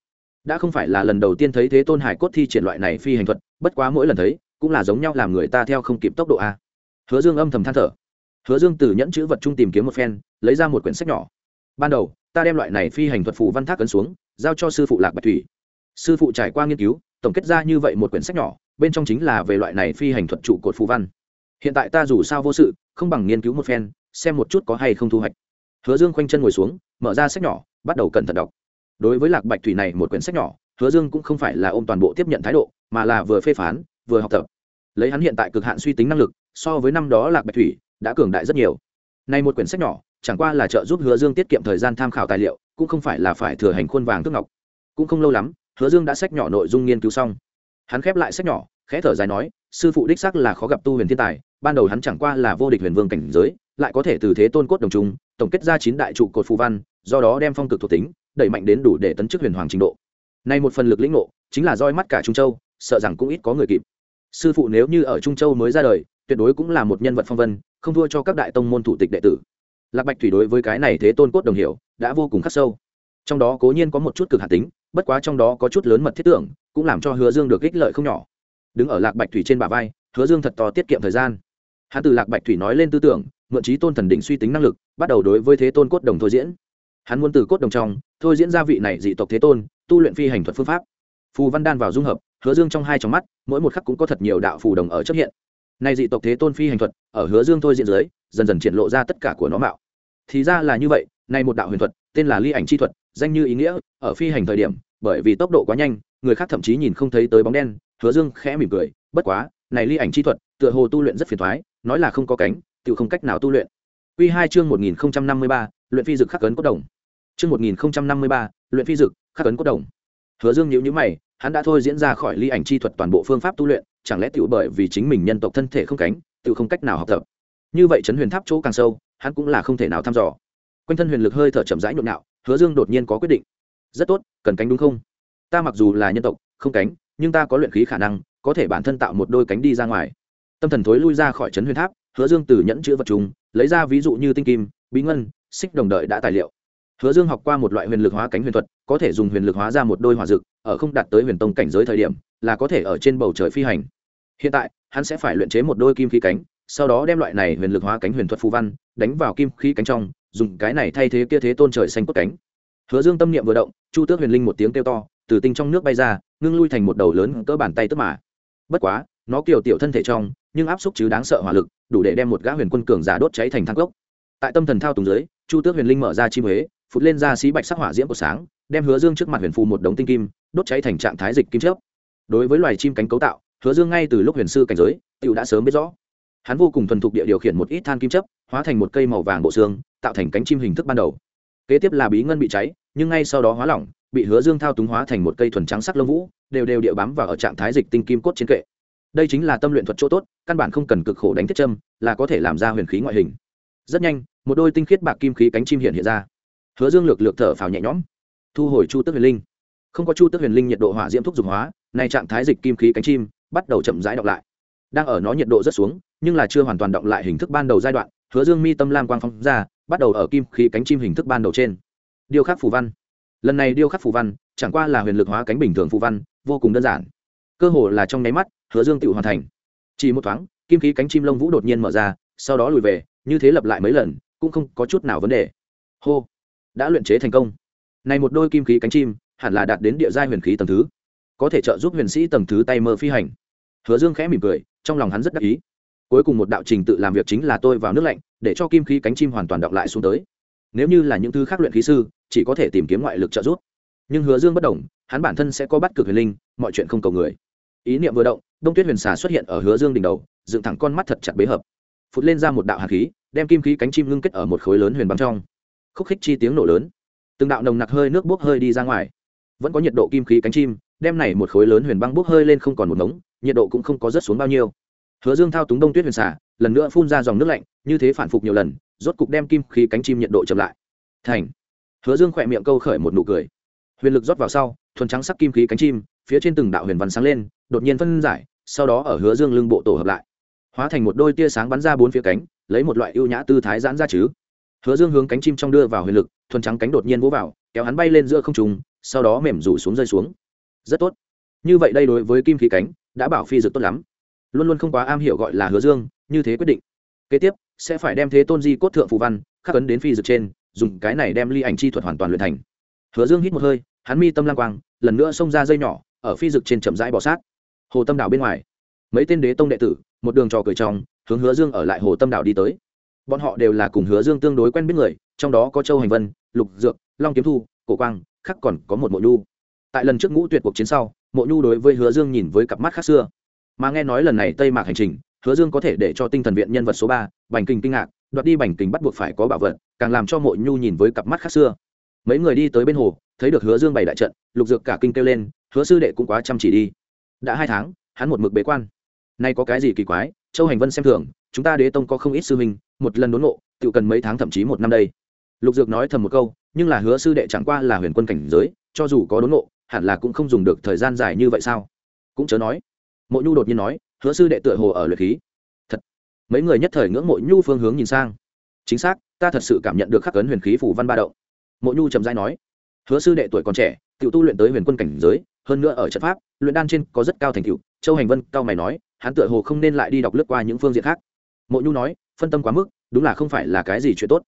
đã không phải là lần đầu tiên thấy thế tôn hải cốt thi triển loại này phi hành thuật, bất quá mỗi lần thấy, cũng là giống nhau làm người ta theo không kịp tốc độ a. Hứa dương âm thầm than thở. Hứa dương từ nhẫn chữ vật chung tìm kiếm một phen, lấy ra một quyển sách nhỏ. Ban đầu, ta đem loại này phi hành thuật phù văn thác ấn xuống, giao cho sư phụ lạc bạch thủy. Sư phụ trải qua nghiên cứu, tổng kết ra như vậy một quyển sách nhỏ, bên trong chính là về loại này phi hành thuật trụ cột phù văn. Hiện tại ta dù sao vô sự, không bằng nghiên cứu một phen, xem một chút có hay không thu hoạch. Hứa dương khoanh chân ngồi xuống, mở ra sách nhỏ, bắt đầu cẩn thận đọc đối với lạc bạch thủy này một quyển sách nhỏ, hứa dương cũng không phải là ôm toàn bộ tiếp nhận thái độ, mà là vừa phê phán, vừa học tập. Lấy hắn hiện tại cực hạn suy tính năng lực, so với năm đó lạc bạch thủy đã cường đại rất nhiều. Nay một quyển sách nhỏ, chẳng qua là trợ giúp hứa dương tiết kiệm thời gian tham khảo tài liệu, cũng không phải là phải thừa hành khuôn vàng thước ngọc. Cũng không lâu lắm, hứa dương đã sách nhỏ nội dung nghiên cứu xong. Hắn khép lại sách nhỏ, khẽ thở dài nói, sư phụ đích sắc là khó gặp tu huyền thiên tài, ban đầu hắn chẳng qua là vô địch huyền vương cảnh giới, lại có thể từ thế tôn cốt đồng trung, tổng kết ra chín đại trụ cột phù văn, do đó đem phong cực thuộc tính đẩy mạnh đến đủ để tấn chức huyền hoàng trình độ. Nay một phần lực lĩnh ngộ, chính là roi mắt cả trung châu, sợ rằng cũng ít có người kịp. Sư phụ nếu như ở trung châu mới ra đời, tuyệt đối cũng là một nhân vật phong vân, không thua cho các đại tông môn thủ tịch đệ tử. Lạc bạch thủy đối với cái này thế tôn cốt đồng hiểu, đã vô cùng khắc sâu. Trong đó cố nhiên có một chút cực hạt tính, bất quá trong đó có chút lớn mật thiết tưởng, cũng làm cho hứa dương được ích lợi không nhỏ. Đứng ở lạc bạch thủy trên bả vai, hứa dương thật to tiết kiệm thời gian. Hắn từ lạc bạch thủy nói lên tư tưởng, mượn trí tôn thần định suy tính năng lực, bắt đầu đối với thế tôn cốt đồng thôi diễn hắn muốn từ cốt đồng trong, thôi diễn ra vị này dị tộc thế tôn, tu luyện phi hành thuật phương pháp. Phù văn đan vào dung hợp, hứa dương trong hai trong mắt, mỗi một khắc cũng có thật nhiều đạo phù đồng ở chấp hiện. Nay dị tộc thế tôn phi hành thuật, ở hứa dương thôi diễn dưới, dần dần triển lộ ra tất cả của nó mạo. Thì ra là như vậy, nay một đạo huyền thuật, tên là ly ảnh chi thuật, danh như ý nghĩa, ở phi hành thời điểm, bởi vì tốc độ quá nhanh, người khác thậm chí nhìn không thấy tới bóng đen, hứa dương khẽ mỉm cười, bất quá, này ly ảnh chi thuật, tựa hồ tu luyện rất phiền thoái nói là không có cánh tự không cách nào tu luyện. Quy hai chương một nghìn năm mươi ba, luyện phi dực khắc cấn cốt đồng chương một nghìn năm mươi ba, luyện phi dực, khắc ấn cốt đồng. Hứa dương nhíu nhíu mày, hắn đã thôi diễn ra khỏi ly ảnh chi thuật toàn bộ phương pháp tu luyện, chẳng lẽ tiểu bởi vì chính mình nhân tộc thân thể không cánh tự không cách nào học tập? Như vậy chấn huyền tháp chỗ càng sâu, hắn cũng là không thể nào thăm dò. Quanh thân huyền lực hơi thở chậm rãi nhộn nhạo, hứa dương đột nhiên có quyết định. Rất tốt, cần cánh đúng không? Ta mặc dù là nhân tộc, không cánh, nhưng ta có luyện khí khả năng, có thể bản thân tạo một đôi cánh đi ra ngoài. Tâm thần thối lui ra khỏi trấn huyền tháp, hứa dương từ nhẫn chứa vật trùng, lấy ra ví dụ như tinh kim, bí ngân, xích đồng đợi đã tài liệu hứa dương học qua một loại huyền lực hóa cánh huyền thuật có thể dùng huyền lực hóa ra một đôi hỏa dược, ở không đạt tới huyền tông cảnh giới thời điểm là có thể ở trên bầu trời phi hành. Hiện tại hắn sẽ phải luyện chế một đôi kim khí cánh sau đó đem loại này huyền lực hóa cánh huyền thuật phù văn đánh vào kim khí cánh trong dùng cái này thay thế kia thế tôn trời xanh cốt cánh. Hứa dương tâm niệm vừa động chu tước huyền linh một tiếng kêu to từ tinh trong nước bay ra ngưng lui thành một đầu lớn cỡ bàn tay tức mà. Bất quá nó kiều tiểu thân thể trong nhưng áp xúc chứ đáng sợ hỏa lực đủ để đem một gã huyền quân cường giả đốt cháy thành than cốc. Tại tâm thần thao túng dưới chu tước huyền linh mở ra chi huế phụt lên ra xí bạch sắc hỏa diễm của sáng, đem hứa dương trước mặt huyền phù một đống tinh kim, đốt cháy thành trạng thái dịch kim chớp. Đối với loài chim cánh cấu tạo, hứa dương ngay từ lúc huyền sư cảnh giới, tiểu đã sớm biết rõ. Hắn vô cùng thuần thục địa điều khiển một ít than kim chấp hóa thành một cây màu vàng bộ xương, tạo thành cánh chim hình thức ban đầu. Kế tiếp là bí ngân bị cháy, nhưng ngay sau đó hóa lỏng, bị hứa dương thao túng hóa thành một cây thuần trắng sắc lông vũ, đều đều địa bám vào ở trạng thái dịch tinh kim cốt trên kệ. Đây chính là tâm luyện thuật chỗ tốt, căn bản không cần cực khổ đánh thiết châm, là có thể làm ra huyền khí ngoại hình. Rất nhanh, một đôi tinh khiết bạc kim khí cánh chim hiện hiện ra hứa dương lược lược thở phào nhẹ nhõm. Thu hồi chu tức huyền linh. Không có chu tức huyền linh nhiệt độ hỏa diễm thúc dục hóa này trạng thái dịch kim khí cánh chim bắt đầu chậm rãi đọc lại. Đang ở nó nhiệt độ rất xuống, nhưng là chưa hoàn toàn động lại hình thức ban đầu giai đoạn, hứa dương mi tâm lam quang phong ra, bắt đầu ở kim khí cánh chim hình thức ban đầu trên. Điêu khắc phù văn. Lần này điêu khắc phù văn, chẳng qua là huyền lực hóa cánh bình thường phù văn, vô cùng đơn giản. Cơ hồ là trong nháy mắt, hứa dương tự hoàn thành. Chỉ một thoáng, kim khí cánh chim lông vũ đột nhiên mở ra, sau đó lùi về, như thế lặp lại mấy lần, cũng không có chút nào vấn đề. Hô đã luyện chế thành công. Này một đôi kim khí cánh chim, hẳn là đạt đến địa giai huyền khí tầng thứ, có thể trợ giúp huyền sĩ tầng thứ tay mơ phi hành. Hứa dương khẽ mỉm cười, trong lòng hắn rất đắc ý. Cuối cùng một đạo trình tự làm việc chính là tôi vào nước lạnh, để cho kim khí cánh chim hoàn toàn đọc lại xuống tới. Nếu như là những thứ khác luyện khí sư, chỉ có thể tìm kiếm ngoại lực trợ giúp. Nhưng hứa dương bất đồng hắn bản thân sẽ có bắt cực huyền linh, mọi chuyện không cầu người. Ý niệm vừa động, đông tuyết huyền xà xuất hiện ở hứa dương đỉnh đầu, dựng thẳng con mắt thật chặt bế hợp. Phụt lên ra một đạo hạt khí, đem kim khí cánh chim ngưng kết ở một khối lớn huyền băng trong khúc khích chi tiếng nổ lớn. Từng đạo nồng nặc hơi nước bốc hơi đi ra ngoài. Vẫn có nhiệt độ kim khí cánh chim, đem này một khối lớn huyền băng bốc hơi lên không còn một mống nhiệt độ cũng không có rất xuống bao nhiêu. Hứa dương thao túng đông tuyết huyền xả lần nữa phun ra dòng nước lạnh, như thế phản phục nhiều lần, rốt cục đem kim khí cánh chim nhiệt độ chậm lại. Thành. Hứa dương khỏe miệng câu khởi một nụ cười. Huyền lực rót vào sau, thuần trắng sắc kim khí cánh chim, phía trên từng đạo huyền văn sáng lên, đột nhiên phân giải, sau đó ở hứa dương lưng bộ tổ hợp lại. Hóa thành một đôi tia sáng bắn ra bốn phía cánh, lấy một loại ưu nhã tư thái giãn ra chứ hứa dương hướng cánh chim trong đưa vào huyền lực, thuần trắng cánh đột nhiên vỗ vào, kéo hắn bay lên giữa không trùng sau đó mềm rủ xuống rơi xuống. Rất tốt. Như vậy đây đối với kim khí cánh, đã bảo phi dược tốt lắm. Luôn luôn không quá am hiểu gọi là hứa dương, như thế quyết định. Kế tiếp, sẽ phải đem thế tôn di cốt thượng phù văn, khắc ấn đến phi dược trên, dùng cái này đem ly ảnh chi thuật hoàn toàn luyện thành. Hứa dương hít một hơi, hắn mi tâm lang quang, lần nữa xông ra dây nhỏ, ở phi dực trên chậm rãi bò sát. Hồ tâm đảo bên ngoài. Mấy tên đế tông đệ tử, một đường trò cười trong, hướng hứa dương ở lại hồ tâm đảo đi tới bọn họ đều là cùng hứa dương tương đối quen biết người, trong đó có châu hành vân, lục dược, long kiếm thu, cổ quang, khắc còn có một mộ nhu. Tại lần trước ngũ tuyệt cuộc chiến sau, mộ nhu đối với hứa dương nhìn với cặp mắt khác xưa. Mà nghe nói lần này tây mạc hành trình, hứa dương có thể để cho tinh thần viện nhân vật số ba, bành kinh kinh ngạc, đoạt đi bành kinh bắt buộc phải có bảo vật, càng làm cho mộ nhu nhìn với cặp mắt khác xưa. Mấy người đi tới bên hồ, thấy được hứa dương bày đại trận, lục dược cả kinh kêu lên, hứa sư đệ cũng quá chăm chỉ đi. Đã hai tháng, hắn một mực bế quan. Nay có cái gì kỳ quái, châu hành vân xem thường, chúng ta đế tông có không ít sư huynh một lần đốn ngộ tự cần mấy tháng thậm chí một năm đây. Lục dược nói thầm một câu, nhưng là hứa sư đệ chẳng qua là huyền quân cảnh giới, cho dù có đốn ngộ, hẳn là cũng không dùng được thời gian dài như vậy sao? Cũng chớ nói. Mộ nhu đột nhiên nói, hứa sư đệ tựa hồ ở luyện khí. Thật. Mấy người nhất thời ngưỡng mộ nhu phương hướng nhìn sang. Chính xác, ta thật sự cảm nhận được khắc ấn huyền khí phủ văn ba động. Mộ nhu trầm dai nói, hứa sư đệ tuổi còn trẻ cựu tu luyện tới huyền quân cảnh giới, hơn nữa ở trận pháp, luyện đan trên có rất cao thành tựu. Châu hành vân cao mày nói, hắn tựa hồ không nên lại đi đọc lướt qua những phương diện khác mộ nhu nói, phân tâm quá mức, đúng là không phải là cái gì chuyện tốt.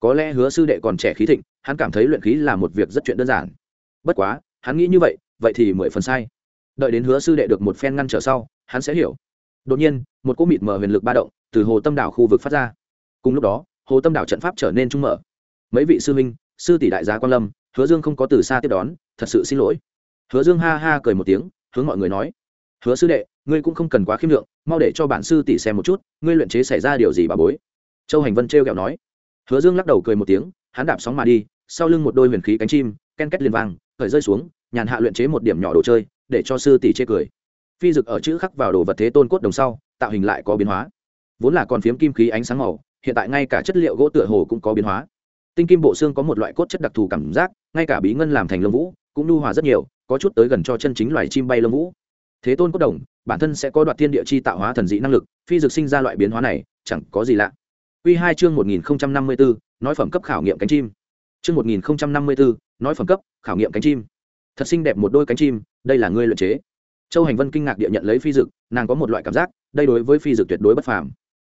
Có lẽ hứa sư đệ còn trẻ khí thịnh, hắn cảm thấy luyện khí là một việc rất chuyện đơn giản. Bất quá, hắn nghĩ như vậy vậy thì mười phần sai. Đợi đến hứa sư đệ được một phen ngăn trở sau, hắn sẽ hiểu. Đột nhiên, một cỗ mịt mờ huyền lực ba động từ hồ tâm đảo khu vực phát ra. Cùng lúc đó, hồ tâm đảo trận pháp trở nên trung mở. Mấy vị sư huynh, sư tỷ đại gia quan lâm, hứa dương không có từ xa tiếp đón, thật sự xin lỗi. Hứa dương ha ha cười một tiếng, hướng mọi người nói, hứa sư đệ ngươi cũng không cần quá khiêm lượng, mau để cho bản sư tỷ xem một chút, ngươi luyện chế xảy ra điều gì bà bối. Châu hành vân trêu ghẹo nói. Hứa dương lắc đầu cười một tiếng, hắn đạp sóng mà đi, sau lưng một đôi huyền khí cánh chim, ken két liền vàng khởi rơi xuống, nhàn hạ luyện chế một điểm nhỏ đồ chơi, để cho sư tỷ chê cười. Phi dực ở chữ khắc vào đồ vật thế tôn cốt đồng sau, tạo hình lại có biến hóa. Vốn là còn phiếm kim khí ánh sáng màu, hiện tại ngay cả chất liệu gỗ tựa hồ cũng có biến hóa. Tinh kim bộ xương có một loại cốt chất đặc thù cảm giác, ngay cả bí ngân làm thành lông vũ, cũng nhu hòa rất nhiều, có chút tới gần cho chân chính loài chim bay lông vũ thế tôn cốt đồng bản thân sẽ có đoạt thiên địa chi tạo hóa thần dị năng lực phi dược sinh ra loại biến hóa này chẳng có gì lạ Quy 2 chương 1054, nói phẩm cấp khảo nghiệm cánh chim. Chương 1054, nói phẩm cấp, khảo nghiệm cánh chim. Thật xinh đẹp một đôi cánh chim, đây là ngươi luyện chế. Châu Hành Vân kinh ngạc địa nhận lấy phi dược, nàng có một loại cảm giác, đây đối với phi dược tuyệt đối bất phàm.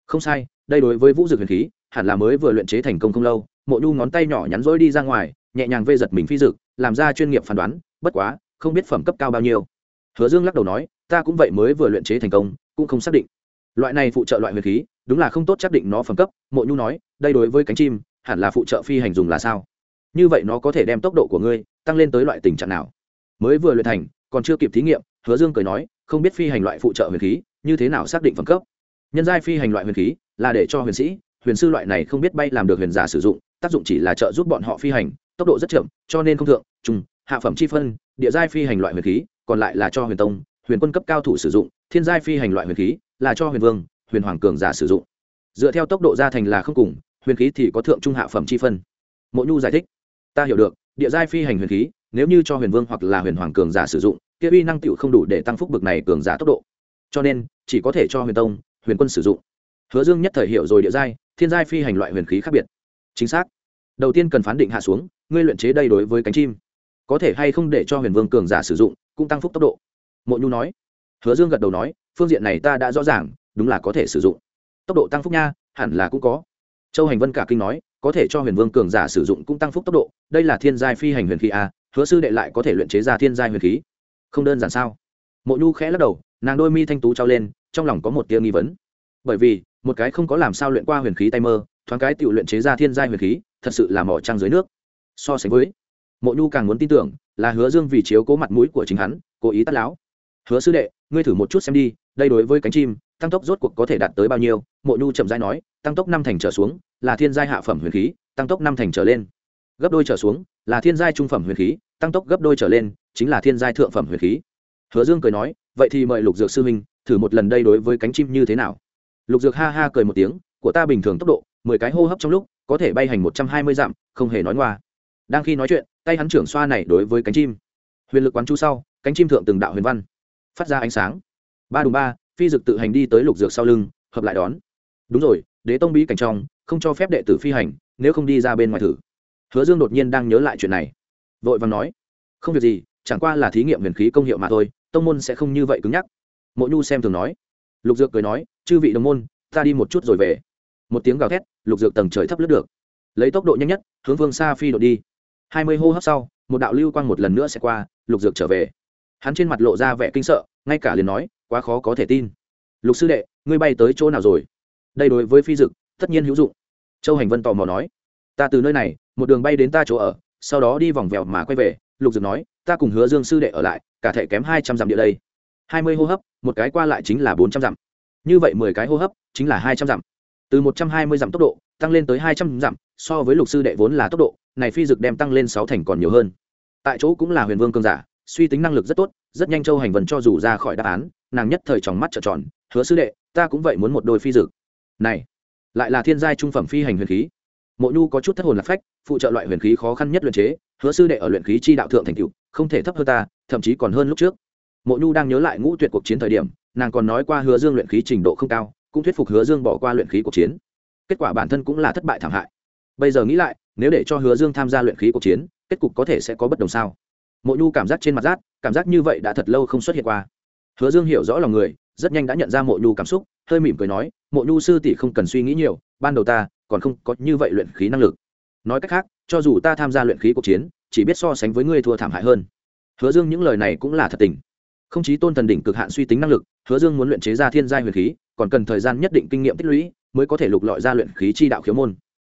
Không sai, đây đối với vũ dược huyền khí, hẳn là mới vừa luyện chế thành công không lâu. Mộ Nhu ngón tay nhỏ nhắn rỗi đi ra ngoài, nhẹ nhàng vê giật mình phi dược, làm ra chuyên nghiệp phán đoán, bất quá, không biết phẩm cấp cao bao nhiêu. Hứa Dương lắc đầu nói, ta cũng vậy mới vừa luyện chế thành công, cũng không xác định. Loại này phụ trợ loại huyền khí, đúng là không tốt xác định nó phẩm cấp. Mộ nhu nói đây đối với cánh chim hẳn là phụ trợ phi hành dùng là sao? Như vậy nó có thể đem tốc độ của ngươi tăng lên tới loại tình trạng nào? Mới vừa luyện thành còn chưa kịp thí nghiệm hứa dương cười nói không biết phi hành loại phụ trợ huyền khí như thế nào xác định phẩm cấp? Nhân giai phi hành loại huyền khí là để cho huyền sĩ huyền sư loại này không biết bay làm được huyền giả sử dụng tác dụng chỉ là trợ giúp bọn họ phi hành tốc độ rất chậm cho nên không thượng trung hạ phẩm chi phân địa giai phi hành loại huyền khí, còn lại là cho huyền tông, huyền quân cấp cao thủ sử dụng, thiên giai phi hành loại huyền khí, là cho huyền vương, huyền hoàng cường giả sử dụng. Dựa theo tốc độ gia thành là không cùng, huyền khí thì có thượng trung hạ phẩm chi phân. Mộ nhu giải thích, ta hiểu được, địa giai phi hành huyền khí, nếu như cho huyền vương hoặc là huyền hoàng cường giả sử dụng, kia uy năng tựu không đủ để tăng phúc bực này cường giả tốc độ. Cho nên, chỉ có thể cho huyền tông, huyền quân sử dụng. Hứa dương nhất thời hiểu rồi địa giai, thiên giai phi hành loại huyền khí khác biệt. Chính xác. Đầu tiên cần phán định hạ xuống, ngươi luyện chế đây đối với cánh chim có thể hay không để cho huyền vương cường giả sử dụng, cũng tăng phúc tốc độ. Mộ nhu nói. Hứa dương gật đầu nói, phương diện này ta đã rõ ràng, đúng là có thể sử dụng. Tốc độ tăng phúc nha, hẳn là cũng có. Châu hành vân cả kinh nói, có thể cho huyền vương cường giả sử dụng cũng tăng phúc tốc độ, đây là thiên giai phi hành huyền khí a hứa sư đệ lại có thể luyện chế ra thiên giai huyền khí. Không đơn giản sao? Mộ nhu khẽ lắc đầu, nàng đôi mi thanh tú trao lên, trong lòng có một tia nghi vấn. Bởi vì, một cái không có làm sao luyện qua huyền khí tay mơ, thoáng cái tự luyện chế ra thiên giai huyền khí, thật sự là mỏ trăng dưới nước. So sánh với mộ nhu càng muốn tin tưởng là hứa dương vì chiếu cố mặt mũi của chính hắn, cố ý tắt láo. Hứa sư đệ, ngươi thử một chút xem đi, đây đối với cánh chim, tăng tốc rốt cuộc có thể đạt tới bao nhiêu? Mộ nhu chậm rãi nói, tăng tốc năm thành trở xuống, là thiên giai hạ phẩm huyền khí, tăng tốc năm thành trở lên. Gấp đôi trở xuống, là thiên giai trung phẩm huyền khí, tăng tốc gấp đôi trở lên, chính là thiên giai thượng phẩm huyền khí. Hứa dương cười nói, vậy thì mời lục dược sư minh thử một lần đây đối với cánh chim như thế nào? Lục dược ha ha cười một tiếng, của ta bình thường tốc độ, mười cái hô hấp trong lúc, có thể bay hành một trăm hai mươi dặm, không hề nói ngoa. Đang khi nói chuyện tay hắn trưởng xoa này đối với cánh chim. Huyền lực quán chú sau, cánh chim thượng từng đạo huyền văn phát ra ánh sáng. Ba đùng ba, phi dực tự hành đi tới lục dược sau lưng, hợp lại đón. Đúng rồi, đế tông bí cảnh trong, không cho phép đệ tử phi hành, nếu không đi ra bên ngoài thử. Hứa dương đột nhiên đang nhớ lại chuyện này. Vội vàng nói, không việc gì, chẳng qua là thí nghiệm huyền khí công hiệu mà thôi, tông môn sẽ không như vậy cứng nhắc. Mộ nhu xem thường nói. Lục dược cười nói, chư vị đồng môn, ta đi một chút rồi về. Một tiếng gào thét, lục dược tầng trời thấp lướt được. Lấy tốc độ nhanh nhất, hướng vương xa phi đội đi hai mươi hô hấp sau, một đạo lưu quang một lần nữa sẽ qua, lục dược trở về. Hắn trên mặt lộ ra vẻ kinh sợ, ngay cả liền nói, quá khó có thể tin. Lục sư đệ, ngươi bay tới chỗ nào rồi? Đây đối với phi dực tất nhiên hữu dụng. Châu hành vân tò mò nói, ta từ nơi này, một đường bay đến ta chỗ ở, sau đó đi vòng vèo mà quay về, lục dược nói, ta cùng hứa dương sư đệ ở lại, cả thể kém hai trăm dặm địa đây. Hai mươi hô hấp, một cái qua lại chính là bốn trăm dặm. Như vậy mười cái hô hấp, chính là hai trăm dặm. Từ một trăm hai mươi dặm tốc độ, tăng lên tới hai trăm dặm, so với lục sư đệ vốn là tốc độ này phi dực đem tăng lên sáu thành còn nhiều hơn. Tại chỗ cũng là huyền vương cương giả, suy tính năng lực rất tốt, rất nhanh châu hành vân cho dù ra khỏi đáp án, nàng nhất thời tròng mắt trợn tròn, hứa sư đệ, ta cũng vậy muốn một đôi phi dực. Này, lại là thiên giai trung phẩm phi hành huyền khí. Mộ nhu có chút thất hồn lạc phách, phụ trợ loại huyền khí khó khăn nhất luyện chế, hứa sư đệ ở luyện khí chi đạo thượng thành cựu không thể thấp hơn ta, thậm chí còn hơn lúc trước. Mộ nhu đang nhớ lại ngũ tuyệt cuộc chiến thời điểm, nàng còn nói qua hứa dương luyện khí trình độ không cao, cũng thuyết phục hứa dương bỏ qua luyện khí cuộc chiến. Kết quả bản thân cũng là thất bại thảm hại. Bây giờ nghĩ lại nếu để cho hứa dương tham gia luyện khí cuộc chiến, kết cục có thể sẽ có bất đồng sao? Mộ nhu cảm giác trên mặt rát, cảm giác như vậy đã thật lâu không xuất hiện qua. Hứa dương hiểu rõ lòng người, rất nhanh đã nhận ra mộ nhu cảm xúc, hơi mỉm cười nói, mộ nhu sư tỷ không cần suy nghĩ nhiều, ban đầu ta còn không có như vậy luyện khí năng lực. Nói cách khác, cho dù ta tham gia luyện khí cuộc chiến, chỉ biết so sánh với ngươi thua thảm hại hơn. Hứa dương những lời này cũng là thật tình. Không chí tôn thần đỉnh cực hạn suy tính năng lực, hứa dương muốn luyện chế ra thiên giai huyền khí, còn cần thời gian nhất định kinh nghiệm tích lũy, mới có thể lục lọi ra luyện khí chi đạo khiếu môn.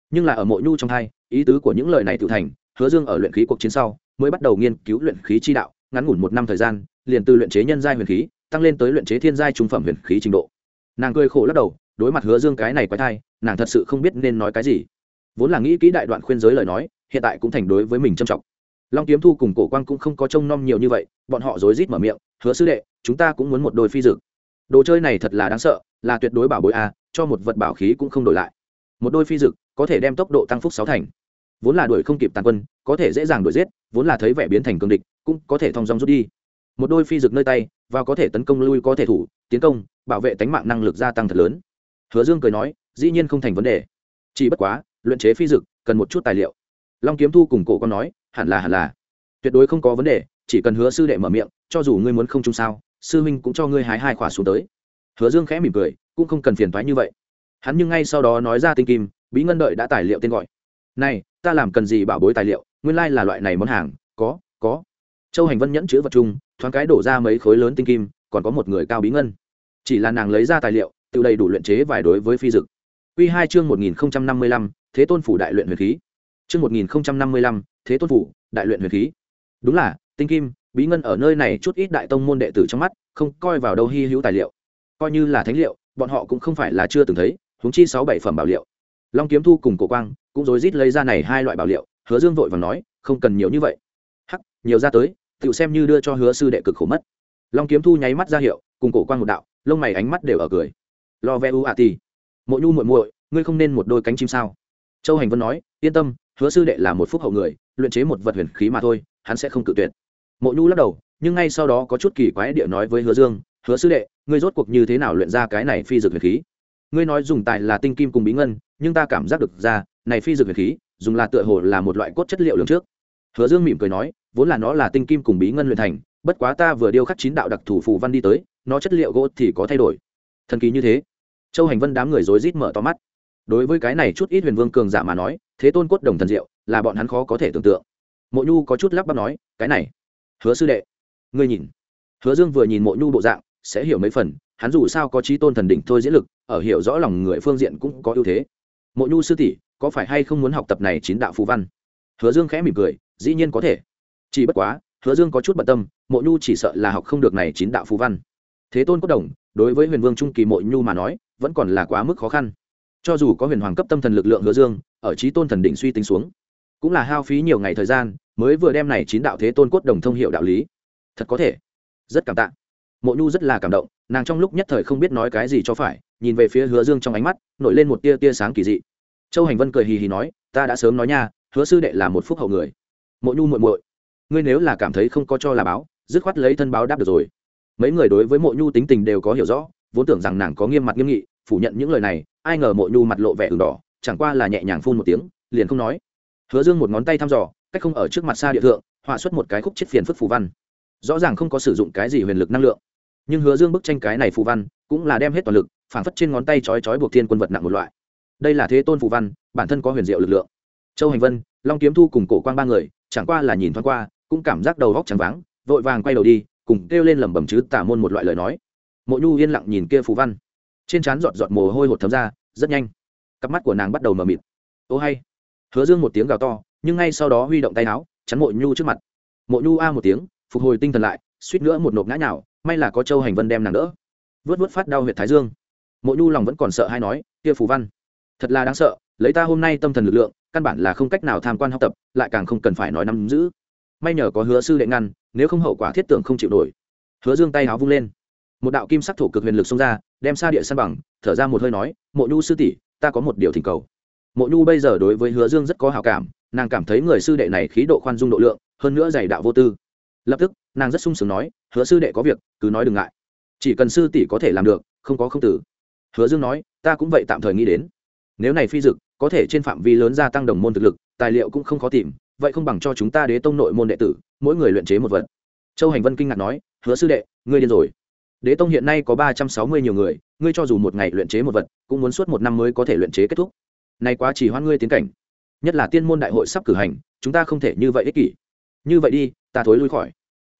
Nhưng là ở mộ nhu trong hai ý tứ của những lời này tự thành, hứa dương ở luyện khí cuộc chiến sau, mới bắt đầu nghiên cứu luyện khí chi đạo, ngắn ngủn một năm thời gian, liền từ luyện chế nhân giai huyền khí, tăng lên tới luyện chế thiên giai trung phẩm huyền khí trình độ. Nàng cười khổ lắc đầu, đối mặt hứa dương cái này quái thai, nàng thật sự không biết nên nói cái gì. Vốn là nghĩ kỹ đại đoạn khuyên giới lời nói, hiện tại cũng thành đối với mình trầm trọng. Long kiếm thu cùng cổ quang cũng không có trông nom nhiều như vậy, bọn họ rối rít mở miệng, hứa sư đệ, chúng ta cũng muốn một đôi phi dực đồ chơi này thật là đáng sợ, là tuyệt đối bảo bối a, cho một vật bảo khí cũng không đổi lại. Một đôi phi dực có thể đem tốc độ tăng phúc sáu thành. Vốn là đuổi không kịp tàn quân, có thể dễ dàng đuổi giết, vốn là thấy vẻ biến thành cường địch, cũng có thể thong dong rút đi. Một đôi phi dực nơi tay, và có thể tấn công lui có thể thủ, tiến công, bảo vệ tánh mạng năng lực gia tăng thật lớn. Hứa dương cười nói, dĩ nhiên không thành vấn đề. Chỉ bất quá, luyện chế phi dực cần một chút tài liệu. Long kiếm thu cùng cổ con nói, hẳn là hẳn là. Tuyệt đối không có vấn đề, chỉ cần hứa sư đệ mở miệng, cho dù ngươi muốn không chung sao, sư huynh cũng cho ngươi hái hai khỏa xuống tới. Hứa dương khẽ mỉm cười, cũng không cần phiền thoái như vậy. Hắn nhưng ngay sau đó nói ra tinh kim bí ngân đợi đã tài liệu tên gọi. Này, ta làm cần gì bảo bối tài liệu? Nguyên lai là loại này món hàng. Có có. Châu hành vân nhẫn chữ vật chung, thoáng cái đổ ra mấy khối lớn tinh kim, còn có một người cao bí ngân. Chỉ là nàng lấy ra tài liệu, tự đầy đủ luyện chế vài đối với phi dực. Q hai chương một nghìn năm mươi lăm, thế tôn phủ đại luyện huyền khí. Chương một nghìn năm mươi lăm, thế tôn phủ đại luyện huyền khí. Đúng là, tinh kim, bí ngân ở nơi này chút ít đại tông môn đệ tử trong mắt, không coi vào đâu hy hữu tài liệu. Coi như là thánh liệu, bọn họ cũng không phải là chưa từng thấy, huống chi sáu bảy phẩm bảo liệu long kiếm thu cùng cổ quang cũng rối rít lấy ra này hai loại bảo liệu, hứa dương vội và nói, không cần nhiều như vậy. Hắc, nhiều ra tới tự xem như đưa cho hứa sư đệ cực khổ mất. Long kiếm thu nháy mắt ra hiệu, cùng cổ quang một đạo, lông mày ánh mắt đều ở cười. Lo ve u a ti, mộ nhu muội muội, ngươi không nên một đôi cánh chim sao? Châu hành vân nói, yên tâm, hứa sư đệ là một phúc hậu người, luyện chế một vật huyền khí mà thôi, hắn sẽ không cự tuyệt. Mộ nhu lắc đầu, nhưng ngay sau đó có chút kỳ quái địa nói với hứa dương, hứa sư đệ, ngươi rốt cuộc như thế nào luyện ra cái này phi dược huyền khí? Ngươi nói dùng tài là tinh kim cùng bí ngân, nhưng ta cảm giác được ra, này phi dược huyền khí, dùng là tựa hồ là một loại cốt chất liệu lượng trước. Hứa dương mỉm cười nói, vốn là nó là tinh kim cùng bí ngân luyện thành, bất quá ta vừa điêu khắc chín đạo đặc thủ phù văn đi tới, nó chất liệu gỗ thì có thay đổi. Thần kỳ như thế. Châu hành vân đám người rối rít mở to mắt. Đối với cái này chút ít huyền vương cường giả mà nói, thế tôn cốt đồng thần diệu, là bọn hắn khó có thể tưởng tượng. Mộ nhu có chút lắp bắp nói, cái này. Hứa sư đệ. Ngươi nhìn. Hứa dương vừa nhìn mộ nhu bộ dạng sẽ hiểu mấy phần, hắn dù sao có trí tôn thần đỉnh thôi diễn lực, ở hiểu rõ lòng người phương diện cũng có ưu thế. Mộ nhu sư tỷ, có phải hay không muốn học tập này chín đạo phù văn? Hứa dương khẽ mỉm cười, dĩ nhiên có thể. Chỉ bất quá, hứa dương có chút bận tâm, mộ nhu chỉ sợ là học không được này chín đạo phù văn. Thế tôn cốt đồng, đối với huyền vương trung kỳ mộ nhu mà nói, vẫn còn là quá mức khó khăn. Cho dù có huyền hoàng cấp tâm thần lực lượng hứa dương, ở trí tôn thần đỉnh suy tính xuống, cũng là hao phí nhiều ngày thời gian, mới vừa đem này chín đạo thế tôn cốt đồng thông hiệu đạo lý. Thật có thể. Rất cảm tạ mộ nhu rất là cảm động, nàng trong lúc nhất thời không biết nói cái gì cho phải, nhìn về phía hứa dương trong ánh mắt, nổi lên một tia tia sáng kỳ dị. Châu hành vân cười hì hì nói, ta đã sớm nói nha, hứa sư đệ là một phúc hậu người. Mộ nhu muội muội, ngươi nếu là cảm thấy không có cho là báo, dứt khoát lấy thân báo đáp được rồi. Mấy người đối với mộ nhu tính tình đều có hiểu rõ, vốn tưởng rằng nàng có nghiêm mặt nghiêm nghị, phủ nhận những lời này, ai ngờ mộ nhu mặt lộ vẻ ửng đỏ, chẳng qua là nhẹ nhàng phun một tiếng, liền không nói. Hứa dương một ngón tay thăm dò, cách không ở trước mặt xa địa thượng, họa xuất một cái khúc chết phiền phức phù văn. Rõ ràng không có sử dụng cái gì huyền lực năng lượng nhưng hứa dương bức tranh cái này phù văn cũng là đem hết toàn lực phản phất trên ngón tay chói chói buộc thiên quân vật nặng một loại. Đây là thế tôn phù văn, bản thân có huyền diệu lực lượng. Châu hành vân, long kiếm thu cùng cổ quang ba người, chẳng qua là nhìn thoáng qua, cũng cảm giác đầu góc trắng váng, vội vàng quay đầu đi, cùng kêu lên lẩm bẩm chứ tả môn một loại lời nói. Mộ nhu yên lặng nhìn kia phù văn. Trên trán giọt giọt mồ hôi hột thấm ra, rất nhanh. Cặp mắt của nàng bắt đầu mờ mịt. Ô hay. Hứa dương một tiếng gào to, nhưng ngay sau đó huy động tay áo, chắn mộ nhu trước mặt. Mộ nhu a một tiếng, phục hồi tinh thần lại, suýt nữa một nộp ngã nhào may là có châu hành vân đem nàng đỡ. Vớt vớt phát đau huyệt thái dương. Mộ nhu lòng vẫn còn sợ hay nói, kia phù văn, thật là đáng sợ, lấy ta hôm nay tâm thần lực lượng, căn bản là không cách nào tham quan học tập, lại càng không cần phải nói nắm giữ. May nhờ có hứa sư đệ ngăn, nếu không hậu quả thiết tưởng không chịu nổi. Hứa dương tay áo vung lên. Một đạo kim sắc thổ cực huyền lực xông ra, đem xa địa san bằng, thở ra một hơi nói, mộ nhu sư tỷ, ta có một điều thỉnh cầu. Mộ nhu bây giờ đối với hứa dương rất có hào cảm, nàng cảm thấy người sư đệ này khí độ khoan dung độ lượng, hơn nữa dày đạo vô tư lập tức, nàng rất sung sướng nói, hứa sư đệ có việc, cứ nói đừng ngại. Chỉ cần sư tỷ có thể làm được, không có không tử. Hứa dương nói, ta cũng vậy tạm thời nghĩ đến. Nếu này phi dực, có thể trên phạm vi lớn gia tăng đồng môn thực lực, tài liệu cũng không khó tìm, vậy không bằng cho chúng ta đế tông nội môn đệ tử, mỗi người luyện chế một vật. Châu hành vân kinh ngạc nói, hứa sư đệ, ngươi điên rồi. Đế tông hiện nay có ba trăm sáu mươi nhiều người, ngươi cho dù một ngày luyện chế một vật, cũng muốn suốt một năm mới có thể luyện chế kết thúc. Nay quá chỉ hoan ngươi tiến cảnh. Nhất là tiên môn đại hội sắp cử hành, chúng ta không thể như vậy ích kỷ. Như vậy đi ta thối lui khỏi.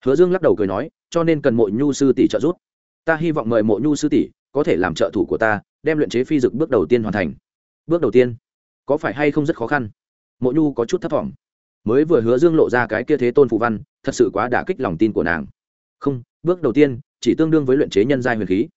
Hứa dương lắc đầu cười nói, cho nên cần mộ nhu sư tỷ trợ giúp. Ta hy vọng mời mộ nhu sư tỷ có thể làm trợ thủ của ta, đem luyện chế phi dực bước đầu tiên hoàn thành. Bước đầu tiên? Có phải hay không rất khó khăn? Mộ nhu có chút thấp t mới vừa hứa dương lộ ra cái kia thế tôn phụ văn, thật sự quá đả kích lòng tin của nàng. Không, bước đầu tiên chỉ tương đương với luyện chế nhân giai huyền khí.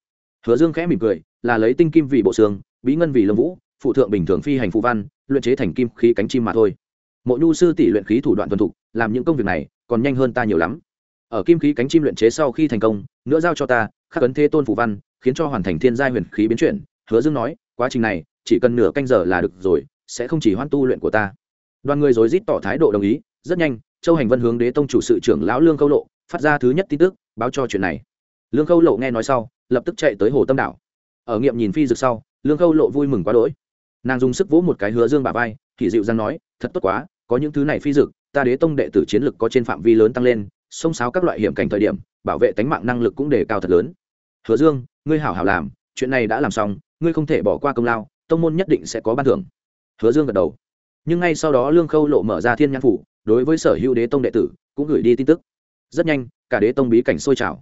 Hứa dương khẽ mỉm cười, là lấy tinh kim vì bộ xương, bí ngân vì lâm vũ, phụ thượng bình thường phi hành phụ văn, luyện chế thành kim khí cánh chim mà thôi. Mộ nhu sư tỷ luyện khí thủ đoạn thuần thục, làm những công việc này còn nhanh hơn ta nhiều lắm. Ở kim khí cánh chim luyện chế sau khi thành công, nữa giao cho ta, khắc ấn thế tôn phù văn, khiến cho hoàn thành thiên giai huyền khí biến chuyển. Hứa dương nói, quá trình này, chỉ cần nửa canh giờ là được rồi, sẽ không chỉ hoan tu luyện của ta. Đoàn người rối rít tỏ thái độ đồng ý, rất nhanh, châu hành vân hướng đế tông chủ sự trưởng lão lương khâu lộ, phát ra thứ nhất tin tức, báo cho chuyện này. Lương khâu lộ nghe nói sau, lập tức chạy tới hồ tâm đảo. Ở nghiệm nhìn phi dược sau, lương khâu lộ vui mừng quá đỗi. Nàng dùng sức vỗ một cái hứa dương bà vai, thì dịu dàng nói, thật tốt quá, có những thứ này phi dược ta đế tông đệ tử chiến lực có trên phạm vi lớn tăng lên xông xáo các loại hiểm cảnh thời điểm, bảo vệ tánh mạng năng lực cũng đề cao thật lớn. Hứa dương, ngươi hảo hảo làm, chuyện này đã làm xong, ngươi không thể bỏ qua công lao, tông môn nhất định sẽ có ban thưởng. Hứa dương gật đầu. Nhưng ngay sau đó lương khâu lộ mở ra thiên nhãn phủ, đối với sở hữu đế tông đệ tử, cũng gửi đi tin tức. Rất nhanh, cả đế tông bí cảnh sôi trào.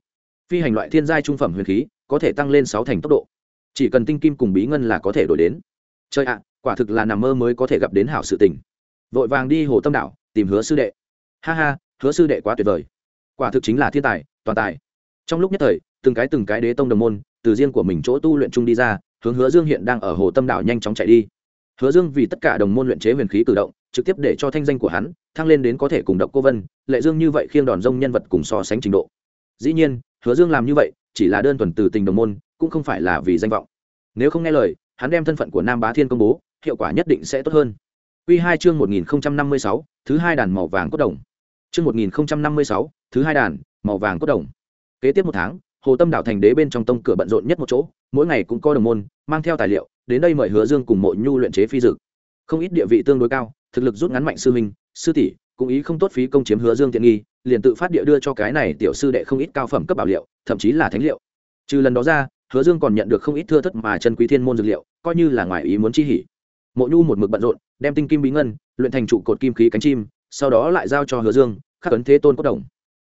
Phi hành loại thiên giai trung phẩm huyền khí, có thể tăng lên sáu thành tốc độ. Chỉ cần tinh kim cùng bí ngân là có thể đổi đến. Chơi ạ, quả thực là nằm mơ mới có thể gặp đến hảo sự tình. Vội vàng đi hồ tâm đảo tìm hứa sư đệ. Ha ha hứa sư đệ quá tuyệt vời. Quả thực chính là thiên tài toàn tài. Trong lúc nhất thời từng cái từng cái đế tông đồng môn từ riêng của mình chỗ tu luyện chung đi ra hướng hứa dương hiện đang ở hồ tâm đảo nhanh chóng chạy đi. Hứa dương vì tất cả đồng môn luyện chế huyền khí cử động trực tiếp để cho thanh danh của hắn thăng lên đến có thể cùng độc cô vân lệ dương như vậy khiêng đòn rông nhân vật cùng so sánh trình độ. Dĩ nhiên hứa dương làm như vậy chỉ là đơn thuần từ tình đồng môn cũng không phải là vì danh vọng. Nếu không nghe lời hắn đem thân phận của nam bá thiên công bố hiệu quả nhất định sẽ tốt hơn. Quy 2 chương 1056, thứ hai đàn màu vàng cốt đồng. Trước 1056, thứ hai đàn, màu vàng cốt đồng. Kế tiếp một tháng, Hồ Tâm đảo thành đế bên trong tông cửa bận rộn nhất một chỗ, mỗi ngày cũng có đồng môn mang theo tài liệu, đến đây mời Hứa Dương cùng Mộ Nhu luyện chế phi dược. Không ít địa vị tương đối cao, thực lực rút ngắn mạnh sư huynh, sư tỷ, cũng ý không tốt phí công chiếm Hứa Dương tiện nghi, liền tự phát địa đưa cho cái này tiểu sư đệ không ít cao phẩm cấp bảo liệu, thậm chí là thánh liệu. Trừ lần đó ra, Hứa Dương còn nhận được không ít thưa thất mà chân quý thiên môn dược liệu, coi như là ngoài ý muốn chi hỉ. Mộ Nhu một mực bận rộn, đem tinh kim bí ngân luyện thành trụ cột kim khí cánh chim, sau đó lại giao cho Hứa Dương, khắc ấn thế tôn cốt đồng.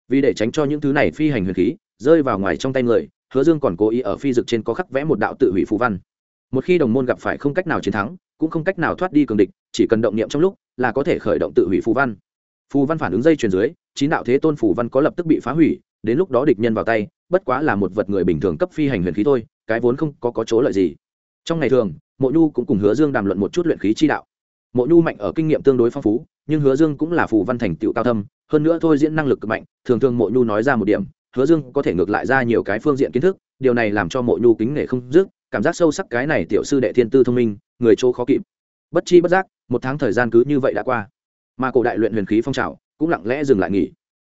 Vì để tránh cho những thứ này phi hành huyền khí rơi vào ngoài trong tay người, Hứa Dương còn cố ý ở phi dực trên có khắc vẽ một đạo tự hủy phù văn. Một khi đồng môn gặp phải không cách nào chiến thắng, cũng không cách nào thoát đi cường địch, chỉ cần động niệm trong lúc là có thể khởi động tự hủy phù văn. Phù văn phản ứng dây truyền dưới, chín đạo thế tôn phù văn có lập tức bị phá hủy, đến lúc đó địch nhân vào tay, bất quá là một vật người bình thường cấp phi hành huyền khí thôi, cái vốn không có có chỗ lợi gì. Trong ngày thường, Mộ Nhu cũng cùng Hứa Dương đàm luận một chút luyện khí chi đạo. Mộ Nhu mạnh ở kinh nghiệm tương đối phong phú, nhưng Hứa Dương cũng là phù văn thành tựu cao thâm, hơn nữa thôi diễn năng lực cực mạnh, thường thường Mộ Nhu nói ra một điểm, Hứa Dương có thể ngược lại ra nhiều cái phương diện kiến thức, điều này làm cho Mộ Nhu kính nể không dứt, cảm giác sâu sắc cái này tiểu sư đệ thiên tư thông minh, người chỗ khó kịp. Bất chi bất giác, một tháng thời gian cứ như vậy đã qua. Mà cổ đại luyện huyền khí phong trào cũng lặng lẽ dừng lại nghỉ.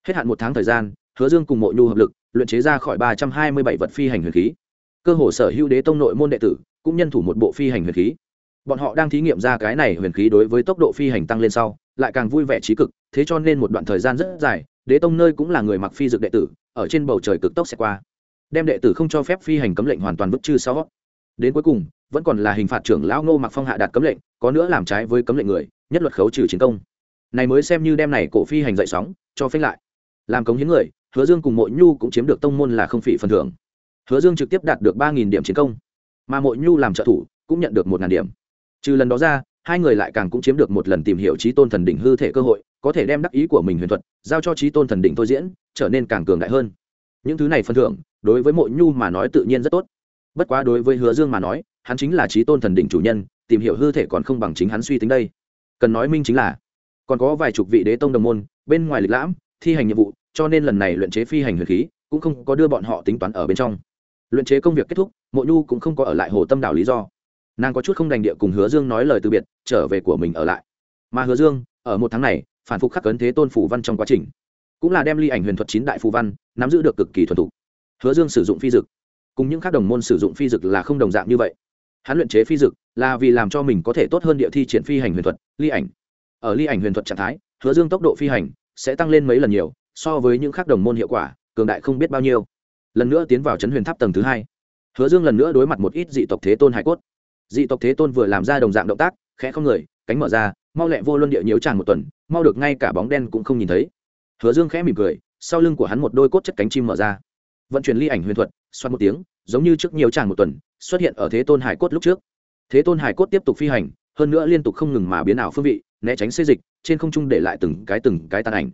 Hết hạn một tháng thời gian, Hứa Dương cùng Mộ Nhu hợp lực, luyện chế ra khỏi ba trăm hai mươi bảy vật phi hành huyền khí. Cơ hồ sở hữu đế tông nội môn đệ tử, cũng nhân thủ một bộ phi hành huyền khí. Bọn họ đang thí nghiệm ra cái này huyền khí đối với tốc độ phi hành tăng lên sau, lại càng vui vẻ trí cực, thế cho nên một đoạn thời gian rất dài, đế tông nơi cũng là người mặc phi dược đệ tử, ở trên bầu trời cực tốc sẽ qua. Đem đệ tử không cho phép phi hành cấm lệnh hoàn toàn vứt chư sau. Đến cuối cùng, vẫn còn là hình phạt trưởng lão Ngô Mặc Phong hạ đạt cấm lệnh, có nữa làm trái với cấm lệnh người, nhất luật khấu trừ chiến công. Này mới xem như đem này cổ phi hành dậy sóng, cho phanh lại. Làm cống hiến người, Hứa Dương cùng Mộ Nhu cũng chiếm được tông môn là không phỉ phần thưởng. Hứa Dương trực tiếp đạt được ba nghìn điểm chiến công, mà Mộ Nhu làm trợ thủ cũng nhận được một ngàn điểm. Trừ lần đó ra, hai người lại càng cũng chiếm được một lần tìm hiểu trí tôn thần đỉnh hư thể cơ hội, có thể đem đắc ý của mình huyền thuật giao cho trí tôn thần đỉnh tôi diễn, trở nên càng cường đại hơn. Những thứ này phân thưởng, đối với Mộ Nhu mà nói tự nhiên rất tốt. Bất quá đối với Hứa Dương mà nói, hắn chính là trí tôn thần đỉnh chủ nhân, tìm hiểu hư thể còn không bằng chính hắn suy tính đây. Cần nói minh chính là, còn có vài chục vị đế tông đồng môn, bên ngoài lịch lãm, thi hành nhiệm vụ, cho nên lần này luyện chế phi hành huyền khí cũng không có đưa bọn họ tính toán ở bên trong luyện chế công việc kết thúc mộ nhu cũng không có ở lại hồ tâm đảo lý do nàng có chút không đành địa cùng hứa dương nói lời từ biệt, trở về của mình ở lại. Mà hứa dương, ở một tháng này, phản phục khắc cấn thế tôn phủ văn trong quá trình. Cũng là đem ly ảnh huyền thuật chín đại phù văn, nắm giữ được cực kỳ thuần thục. Hứa dương sử dụng phi dực. Cùng những khác đồng môn sử dụng phi dực là không đồng dạng như vậy. Hắn luyện chế phi dực là vì làm cho mình có thể tốt hơn địa thi triển phi hành huyền thuật, ly ảnh. Ở ly ảnh huyền thuật trạng thái, hứa dương tốc độ phi hành sẽ tăng lên mấy lần nhiều, so với những khác đồng môn hiệu quả, cường đại không biết bao nhiêu. Lần nữa tiến vào chấn huyền tháp tầng thứ hai. Hứa dương lần nữa đối mặt một ít dị tộc thế tôn hải cốt dị tộc thế tôn vừa làm ra đồng dạng động tác, khẽ không người, cánh mở ra, mau lẹ vô luân địa nhiễu tràn một tuần, mau được ngay cả bóng đen cũng không nhìn thấy. Hứa dương khẽ mỉm cười, sau lưng của hắn một đôi cốt chất cánh chim mở ra. Vận chuyển ly ảnh huyền thuật, xoát một tiếng, giống như trước nhiều tràn một tuần, xuất hiện ở thế tôn hải cốt lúc trước. Thế tôn hải cốt tiếp tục phi hành, hơn nữa liên tục không ngừng mà biến ảo phương vị, né tránh xê dịch, trên không trung để lại từng cái từng cái tàn ảnh.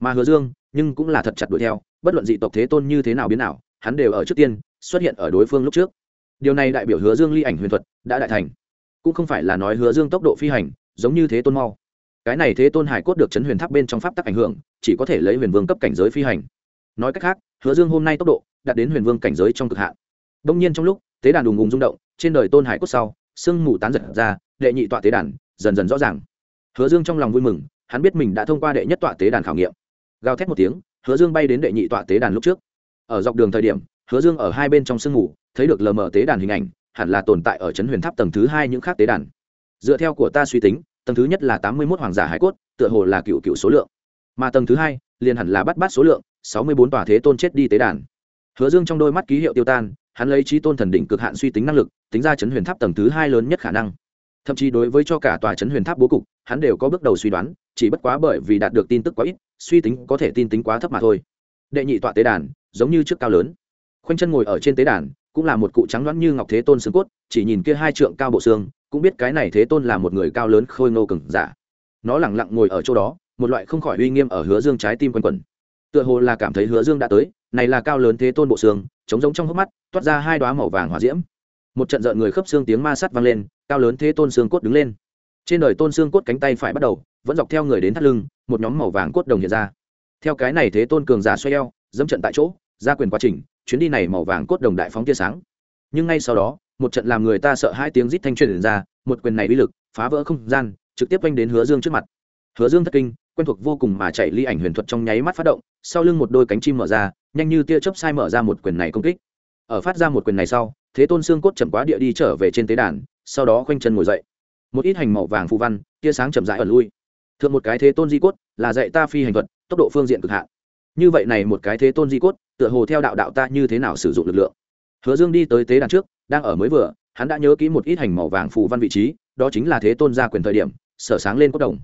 Mà hứa dương, nhưng cũng là thật chặt đuổi theo, bất luận dị tộc thế tôn như thế nào biến ảo, hắn đều ở trước tiên, xuất hiện ở đối phương lúc trước điều này đại biểu hứa dương ly ảnh huyền thuật đã đại thành. Cũng không phải là nói hứa dương tốc độ phi hành giống như thế tôn mau. Cái này thế tôn hải cốt được chấn huyền tháp bên trong pháp tắc ảnh hưởng, chỉ có thể lấy huyền vương cấp cảnh giới phi hành. Nói cách khác, hứa dương hôm nay tốc độ đạt đến huyền vương cảnh giới trong cực hạn. Đông nhiên trong lúc, tế đàn đùng ùng rung động, trên đời tôn hải cốt sau, sương mù tán giật ra, đệ nhị tọa tế đàn dần dần rõ ràng. Hứa dương trong lòng vui mừng, hắn biết mình đã thông qua đệ nhất tọa tế đàn khảo nghiệm. Gào thét một tiếng, hứa dương bay đến đệ nhị tọa tế đàn lúc trước. Ở dọc đường thời điểm, hứa dương ở hai bên trong sương mù thấy được lờ mờ tế đàn hình ảnh, hẳn là tồn tại ở trấn huyền tháp tầng thứ hai những khác tế đàn. Dựa theo của ta suy tính, tầng thứ nhất là tám mươi một hoàng giả hải cốt, tựa hồ là cựu cựu số lượng. Mà tầng thứ hai, liền hẳn là bắt bắt số lượng, sáu mươi bốn tòa thế tôn chết đi tế đàn. Hứa dương trong đôi mắt ký hiệu tiêu tan, hắn lấy trí tôn thần đỉnh cực hạn suy tính năng lực, tính ra chấn huyền tháp tầng thứ hai lớn nhất khả năng. Thậm chí đối với cho cả tòa chấn huyền tháp bố cục, hắn đều có bước đầu suy đoán, chỉ bất quá bởi vì đạt được tin tức quá ít, suy tính có thể tin tính quá thấp mà thôi. Đệ nhị tọa tế đàn, giống như trước cao lớn. Khoanh chân ngồi ở trên tế đàn cũng là một cụ trắng loãng như ngọc thế tôn xương cốt, chỉ nhìn kia hai trượng cao bộ xương, cũng biết cái này thế tôn là một người cao lớn khôi ngô cừng giả. Nó lẳng lặng ngồi ở chỗ đó, một loại không khỏi uy nghiêm ở hứa dương trái tim quanh quẩn. Tựa hồ là cảm thấy hứa dương đã tới, này là cao lớn thế tôn bộ xương, trống giống trong hốc mắt, toát ra hai đoá màu vàng hỏa diễm. Một trận rợn người khớp xương tiếng ma sắt vang lên, cao lớn thế tôn xương cốt đứng lên. Trên đời tôn xương cốt cánh tay phải bắt đầu, vẫn dọc theo người đến thắt lưng, một nhóm màu vàng cốt đồng hiện ra. Theo cái này thế tôn cường giả xoay eo, dẫm trận tại chỗ, ra quyền quá trình chuyến đi này màu vàng cốt đồng đại phóng tia sáng. Nhưng ngay sau đó, một trận làm người ta sợ hai tiếng rít thanh truyền ra, một quyền này uy lực, phá vỡ không gian, trực tiếp quanh đến hứa dương trước mặt. Hứa dương thất kinh, quen thuộc vô cùng mà chạy ly ảnh huyền thuật trong nháy mắt phát động, sau lưng một đôi cánh chim mở ra, nhanh như tia chớp sai mở ra một quyền này công kích. Ở phát ra một quyền này sau, thế tôn xương cốt chậm quá địa đi trở về trên tế đàn, sau đó khoanh chân ngồi dậy. Một ít hành màu vàng phù văn, tia sáng chậm rãi ẩn lui. Thượng một cái thế tôn di cốt, là dạy ta phi hành thuật, tốc độ phương diện cực hạn. Như vậy này một cái thế tôn di cốt tựa hồ theo đạo đạo ta như thế nào sử dụng lực lượng. Hứa dương đi tới tế đàn trước, đang ở mới vừa, hắn đã nhớ kỹ một ít hành màu vàng phù văn vị trí, đó chính là thế tôn gia quyền thời điểm, sở sáng lên cốt đồng.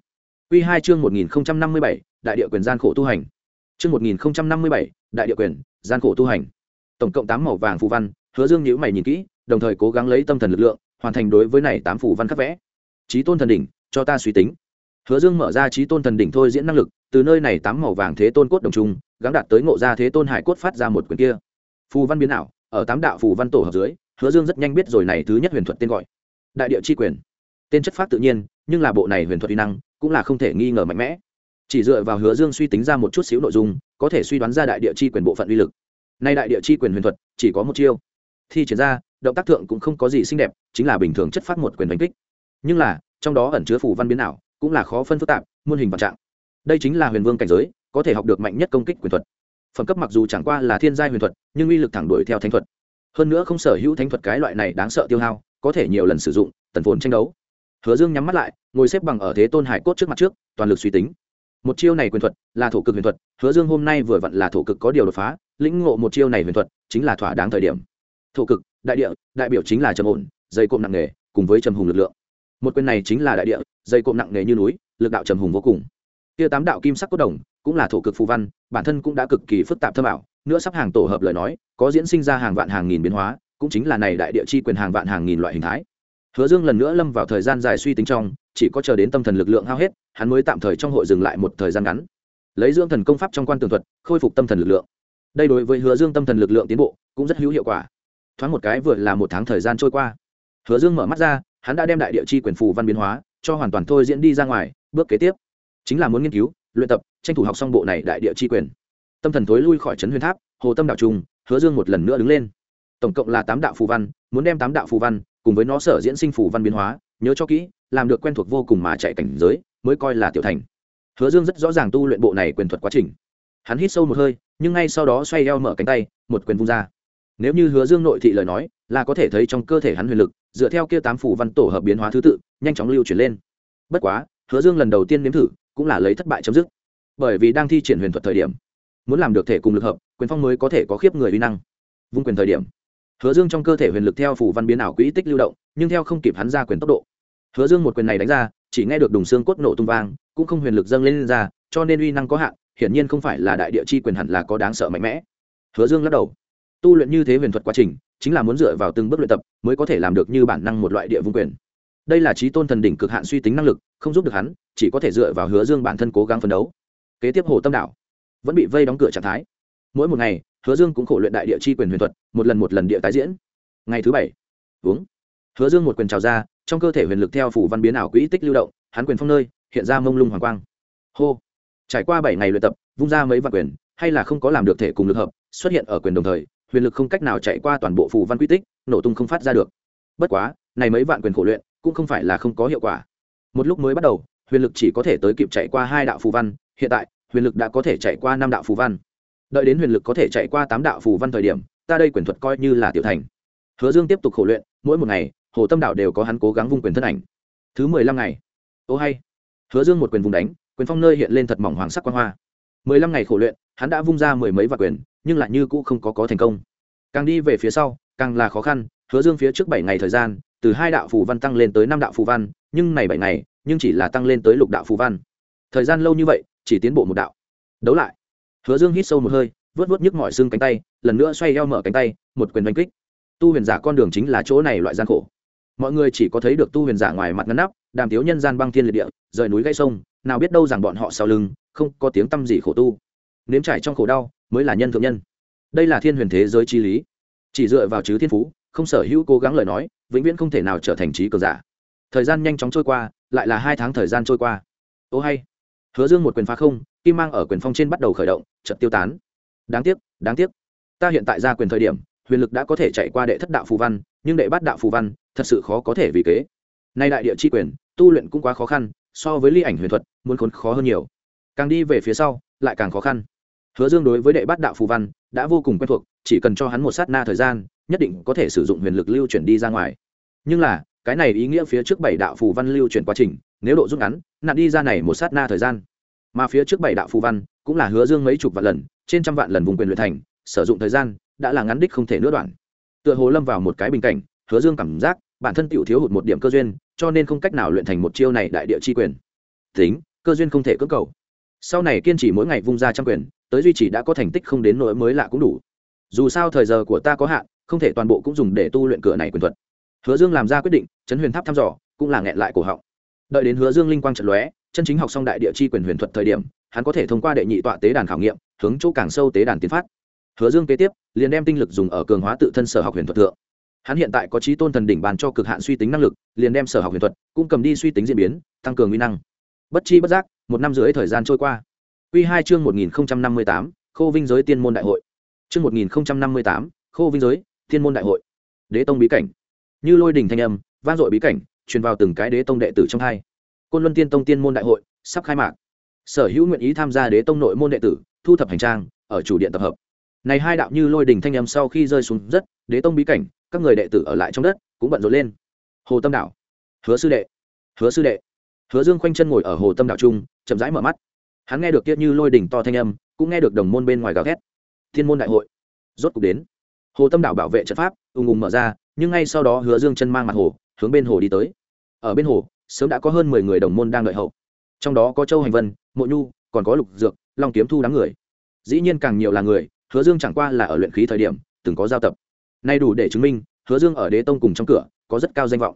Quy hai chương một nghìn năm mươi bảy, đại địa quyền gian khổ tu hành. Chương một nghìn năm mươi bảy, đại địa quyền, gian khổ tu hành. Tổng cộng tám màu vàng phù văn, hứa dương nhíu mày nhìn kỹ, đồng thời cố gắng lấy tâm thần lực lượng, hoàn thành đối với này tám phù văn khắc vẽ. Trí tôn thần đỉnh, cho ta suy tính. Hứa dương mở ra trí tôn thần đỉnh thôi diễn năng lực, từ nơi này tám màu vàng thế tôn cốt đồng trung gắng đạt tới ngộ ra thế tôn hải cốt phát ra một quyền kia. Phù văn biến ảo, ở tám đạo phù văn tổ hợp dưới, hứa dương rất nhanh biết rồi này thứ nhất huyền thuật tên gọi. Đại địa chi quyền. Tên chất phát tự nhiên, nhưng là bộ này huyền thuật uy năng, cũng là không thể nghi ngờ mạnh mẽ. Chỉ dựa vào hứa dương suy tính ra một chút xíu nội dung, có thể suy đoán ra đại địa chi quyền bộ phận uy lực. Nay đại địa chi quyền huyền thuật, chỉ có một chiêu. Thi triển ra, động tác thượng cũng không có gì xinh đẹp, chính là bình thường chất phát một quyền đánh kích. Nhưng là, trong đó ẩn chứa phù văn biến ảo, cũng là khó phân phức tạp, muôn hình vạn trạng. Đây chính là huyền vương cảnh giới có thể học được mạnh nhất công kích quyền thuật. Phẩm cấp mặc dù chẳng qua là thiên gia huyền thuật, nhưng uy lực thẳng đuổi theo thánh thuật. Hơn nữa không sở hữu thánh thuật cái loại này đáng sợ tiêu hao, có thể nhiều lần sử dụng, tần phồn tranh đấu. Hứa dương nhắm mắt lại, ngồi xếp bằng ở thế tôn hải cốt trước mặt trước, toàn lực suy tính. Một chiêu này quyền thuật là thổ cực huyền thuật, hứa dương hôm nay vừa vặn là thổ cực có điều đột phá, lĩnh ngộ một chiêu này huyền thuật chính là thỏa đáng thời điểm. Thổ cực, đại địa, đại biểu chính là trầm ổn dây cộm nặng nề, cùng với trầm hùng lực lượng. Một quyền này chính là đại địa dây cộm nặng nề như núi, lực đạo trầm hùng vô cùng kia tám đạo kim sắc cốt đồng, cũng là thổ cực phù văn, bản thân cũng đã cực kỳ phức tạp thâm ảo, nữa sắp hàng tổ hợp lời nói, có diễn sinh ra hàng vạn hàng nghìn biến hóa, cũng chính là này đại địa chi quyền hàng vạn hàng nghìn loại hình thái. Hứa dương lần nữa lâm vào thời gian dài suy tính trong, chỉ có chờ đến tâm thần lực lượng hao hết, hắn mới tạm thời trong hội dừng lại một thời gian ngắn. Lấy dưỡng thần công pháp trong quan tường thuật, khôi phục tâm thần lực lượng. Đây đối với hứa dương tâm thần lực lượng tiến bộ, cũng rất hữu hiệu quả. Thoáng một cái vừa là một tháng thời gian trôi qua. Hứa dương mở mắt ra, hắn đã đem đại địa chi quyền phù văn biến hóa, cho hoàn toàn thôi diễn đi ra ngoài, bước kế tiếp chính là muốn nghiên cứu, luyện tập, tranh thủ học xong bộ này đại địa chi quyền. Tâm thần thối lui khỏi trấn huyền tháp, hồ tâm đạo trung, hứa dương một lần nữa đứng lên. Tổng cộng là tám đạo phù văn, muốn đem tám đạo phù văn cùng với nó sở diễn sinh phù văn biến hóa, nhớ cho kỹ, làm được quen thuộc vô cùng mà chạy cảnh giới, mới coi là tiểu thành. Hứa dương rất rõ ràng tu luyện bộ này quyền thuật quá trình. Hắn hít sâu một hơi, nhưng ngay sau đó xoay eo mở cánh tay, một quyền vung ra. Nếu như hứa dương nội thị lời nói, là có thể thấy trong cơ thể hắn huyền lực, dựa theo kia tám phủ văn tổ hợp biến hóa thứ tự, nhanh chóng lưu chuyển lên. Bất quá hứa dương lần đầu tiên nếm thử cũng là lấy thất bại chấm dứt. Bởi vì đang thi triển huyền thuật thời điểm muốn làm được thể cùng lực hợp quyền phong mới có thể có khiếp người uy năng. Vung quyền thời điểm hứa dương trong cơ thể huyền lực theo phủ văn biến ảo quỹ tích lưu động nhưng theo không kịp hắn ra quyền tốc độ. Hứa dương một quyền này đánh ra chỉ nghe được đùng xương cốt nổ tung vang cũng không huyền lực dâng lên, lên ra cho nên uy năng có hạn hiển nhiên không phải là đại địa chi quyền hẳn là có đáng sợ mạnh mẽ. Hứa dương lắc đầu. Tu luyện như thế huyền thuật quá trình chính là muốn dựa vào từng bước luyện tập mới có thể làm được như bản năng một loại địa vung quyền đây là trí tôn thần đỉnh cực hạn suy tính năng lực, không giúp được hắn, chỉ có thể dựa vào hứa dương bản thân cố gắng phấn đấu. Kế tiếp hồ tâm đảo vẫn bị vây đóng cửa trạng thái. Mỗi một ngày, hứa dương cũng khổ luyện đại địa chi quyền huyền thuật, một lần một lần địa tái diễn. Ngày thứ bảy, uống. Hứa dương một quyền trào ra, trong cơ thể huyền lực theo phủ văn biến ảo quỹ tích lưu động, hắn quyền phong nơi, hiện ra mông lung hoàng quang. Hô. Trải qua bảy ngày luyện tập, vung ra mấy vạn quyền, hay là không có làm được thể cùng lực hợp, xuất hiện ở quyền đồng thời, huyền lực không cách nào chạy qua toàn bộ phù văn quy tích, nổ tung không phát ra được. Bất quá, này mấy vạn quyền khổ luyện cũng không phải là không có hiệu quả. Một lúc mới bắt đầu, huyền lực chỉ có thể tới kịp chạy qua hai đạo phù văn, hiện tại, huyền lực đã có thể chạy qua năm đạo phù văn. Đợi đến huyền lực có thể chạy qua tám đạo phù văn thời điểm, ta đây quyền thuật coi như là tiểu thành. Hứa dương tiếp tục khổ luyện, mỗi một ngày, hồ tâm đạo đều có hắn cố gắng vung quyền thân ảnh. Thứ mười lăm ngày. Ô hay. Hứa dương một quyền vùng đánh, quyền phong nơi hiện lên thật mỏng hoàng sắc quan hoa. Mười lăm ngày khổ luyện, hắn đã vung ra mười mấy vạn quyền, nhưng lại như cũ không có có thành công. Càng đi về phía sau, càng là khó khăn, hứa dương phía trước bảy ngày thời gian từ hai đạo phù văn tăng lên tới năm đạo phù văn, nhưng này bảy ngày, nhưng chỉ là tăng lên tới lục đạo phù văn. Thời gian lâu như vậy, chỉ tiến bộ một đạo. Đấu lại. Hứa dương hít sâu một hơi, vớt vớt nhức mọi xương cánh tay, lần nữa xoay eo mở cánh tay, một quyền đánh kích. Tu huyền giả con đường chính là chỗ này loại gian khổ. Mọi người chỉ có thấy được tu huyền giả ngoài mặt ngăn nắp, đàm thiếu nhân gian băng thiên liệt địa, rời núi gây sông, nào biết đâu rằng bọn họ sau lưng, không có tiếng tâm gì khổ tu. Nếm trải trong khổ đau, mới là nhân thượng nhân. Đây là thiên huyền thế giới chi lý. Chỉ dựa vào chứ thiên phú không sở hữu cố gắng lời nói, vĩnh viễn không thể nào trở thành trí cường giả. Thời gian nhanh chóng trôi qua, lại là hai tháng thời gian trôi qua. Ô hay. Hứa dương một quyền phá không, kim mang ở quyền phong trên bắt đầu khởi động trận tiêu tán. Đáng tiếc đáng tiếc. Ta hiện tại ra quyền thời điểm, huyền lực đã có thể chạy qua đệ thất đạo phù văn, nhưng đệ bát đạo phù văn, thật sự khó có thể vì kế. Nay đại địa chi quyền, tu luyện cũng quá khó khăn, so với ly ảnh huyền thuật, muốn khốn khó hơn nhiều. Càng đi về phía sau, lại càng khó khăn. Hứa dương đối với đệ bát đạo phù văn, đã vô cùng quen thuộc, chỉ cần cho hắn một sát na thời gian nhất định có thể sử dụng huyền lực lưu chuyển đi ra ngoài. Nhưng là, cái này ý nghĩa phía trước bảy đạo phù văn lưu chuyển quá trình, nếu độ rút ngắn, nạn đi ra này một sát na thời gian. Mà phía trước bảy đạo phù văn cũng là hứa dương mấy chục vạn lần, trên trăm vạn lần vùng quyền luyện thành, sử dụng thời gian đã là ngắn đích không thể nữa đoạn. Tựa hồ lâm vào một cái bình cảnh, hứa dương cảm giác bản thân tiểu thiếu hụt một điểm cơ duyên, cho nên không cách nào luyện thành một chiêu này đại địa chi quyền. Tính, cơ duyên không thể cưỡng cầu. Sau này kiên trì mỗi ngày vung ra trăm quyền, tới duy trì đã có thành tích không đến nỗi mới lạ cũng đủ. Dù sao thời giờ của ta có hạn không thể toàn bộ cũng dùng để tu luyện cửa này quyền thuật. Hứa dương làm ra quyết định chấn huyền tháp thăm dò, cũng là nghẹn lại cổ họng. Đợi đến hứa dương linh quang trận lóe, chân chính học xong đại địa chi quyền huyền thuật thời điểm, hắn có thể thông qua đệ nhị tọa tế đàn khảo nghiệm, hướng chỗ càng sâu tế đàn tiến phát. Hứa dương kế tiếp, liền đem tinh lực dùng ở cường hóa tự thân sở học huyền thuật thượng. Hắn hiện tại có trí tôn thần đỉnh bàn cho cực hạn suy tính năng lực, liền đem sở học huyền thuật, cũng cầm đi suy tính diễn biến, tăng cường nguy năng. Bất chi bất giác, một năm rưỡi thời gian trôi qua. Q hai chương một nghìn năm mươi tám, khô vinh giới tiên môn đại hội. Chương một nghìn năm mươi tám, khô vinh giới Thiên môn đại hội. Đế tông bí cảnh. Như lôi đình thanh âm vang dội bí cảnh truyền vào từng cái đế tông đệ tử trong hai. Côn luân tiên tông tiên môn đại hội sắp khai mạc. Sở hữu nguyện ý tham gia đế tông nội môn đệ tử thu thập hành trang ở chủ điện tập hợp. Này hai đạo như lôi đình thanh âm sau khi rơi xuống rất đế tông bí cảnh các người đệ tử ở lại trong đất cũng bận rộn lên. Hồ tâm đảo, hứa sư đệ. Hứa sư đệ. Hứa dương khoanh chân ngồi ở hồ tâm đảo trung chậm rãi mở mắt. Hắn nghe được tiết như lôi đỉnh to thanh âm cũng nghe được đồng môn bên ngoài gào thét. Thiên môn đại hội. Rốt cục đến hồ tâm đạo bảo vệ trận pháp ùng ùng mở ra, nhưng ngay sau đó hứa dương chân mang mặt hồ, hướng bên hồ đi tới. Ở bên hồ, sớm đã có hơn mười người đồng môn đang đợi hậu. Trong đó có châu hành vân, mộ nhu, còn có lục dược, long kiếm thu đám người. Dĩ nhiên càng nhiều là người, hứa dương chẳng qua là ở luyện khí thời điểm, từng có giao tập. Nay đủ để chứng minh, hứa dương ở đế tông cùng trong cửa, có rất cao danh vọng.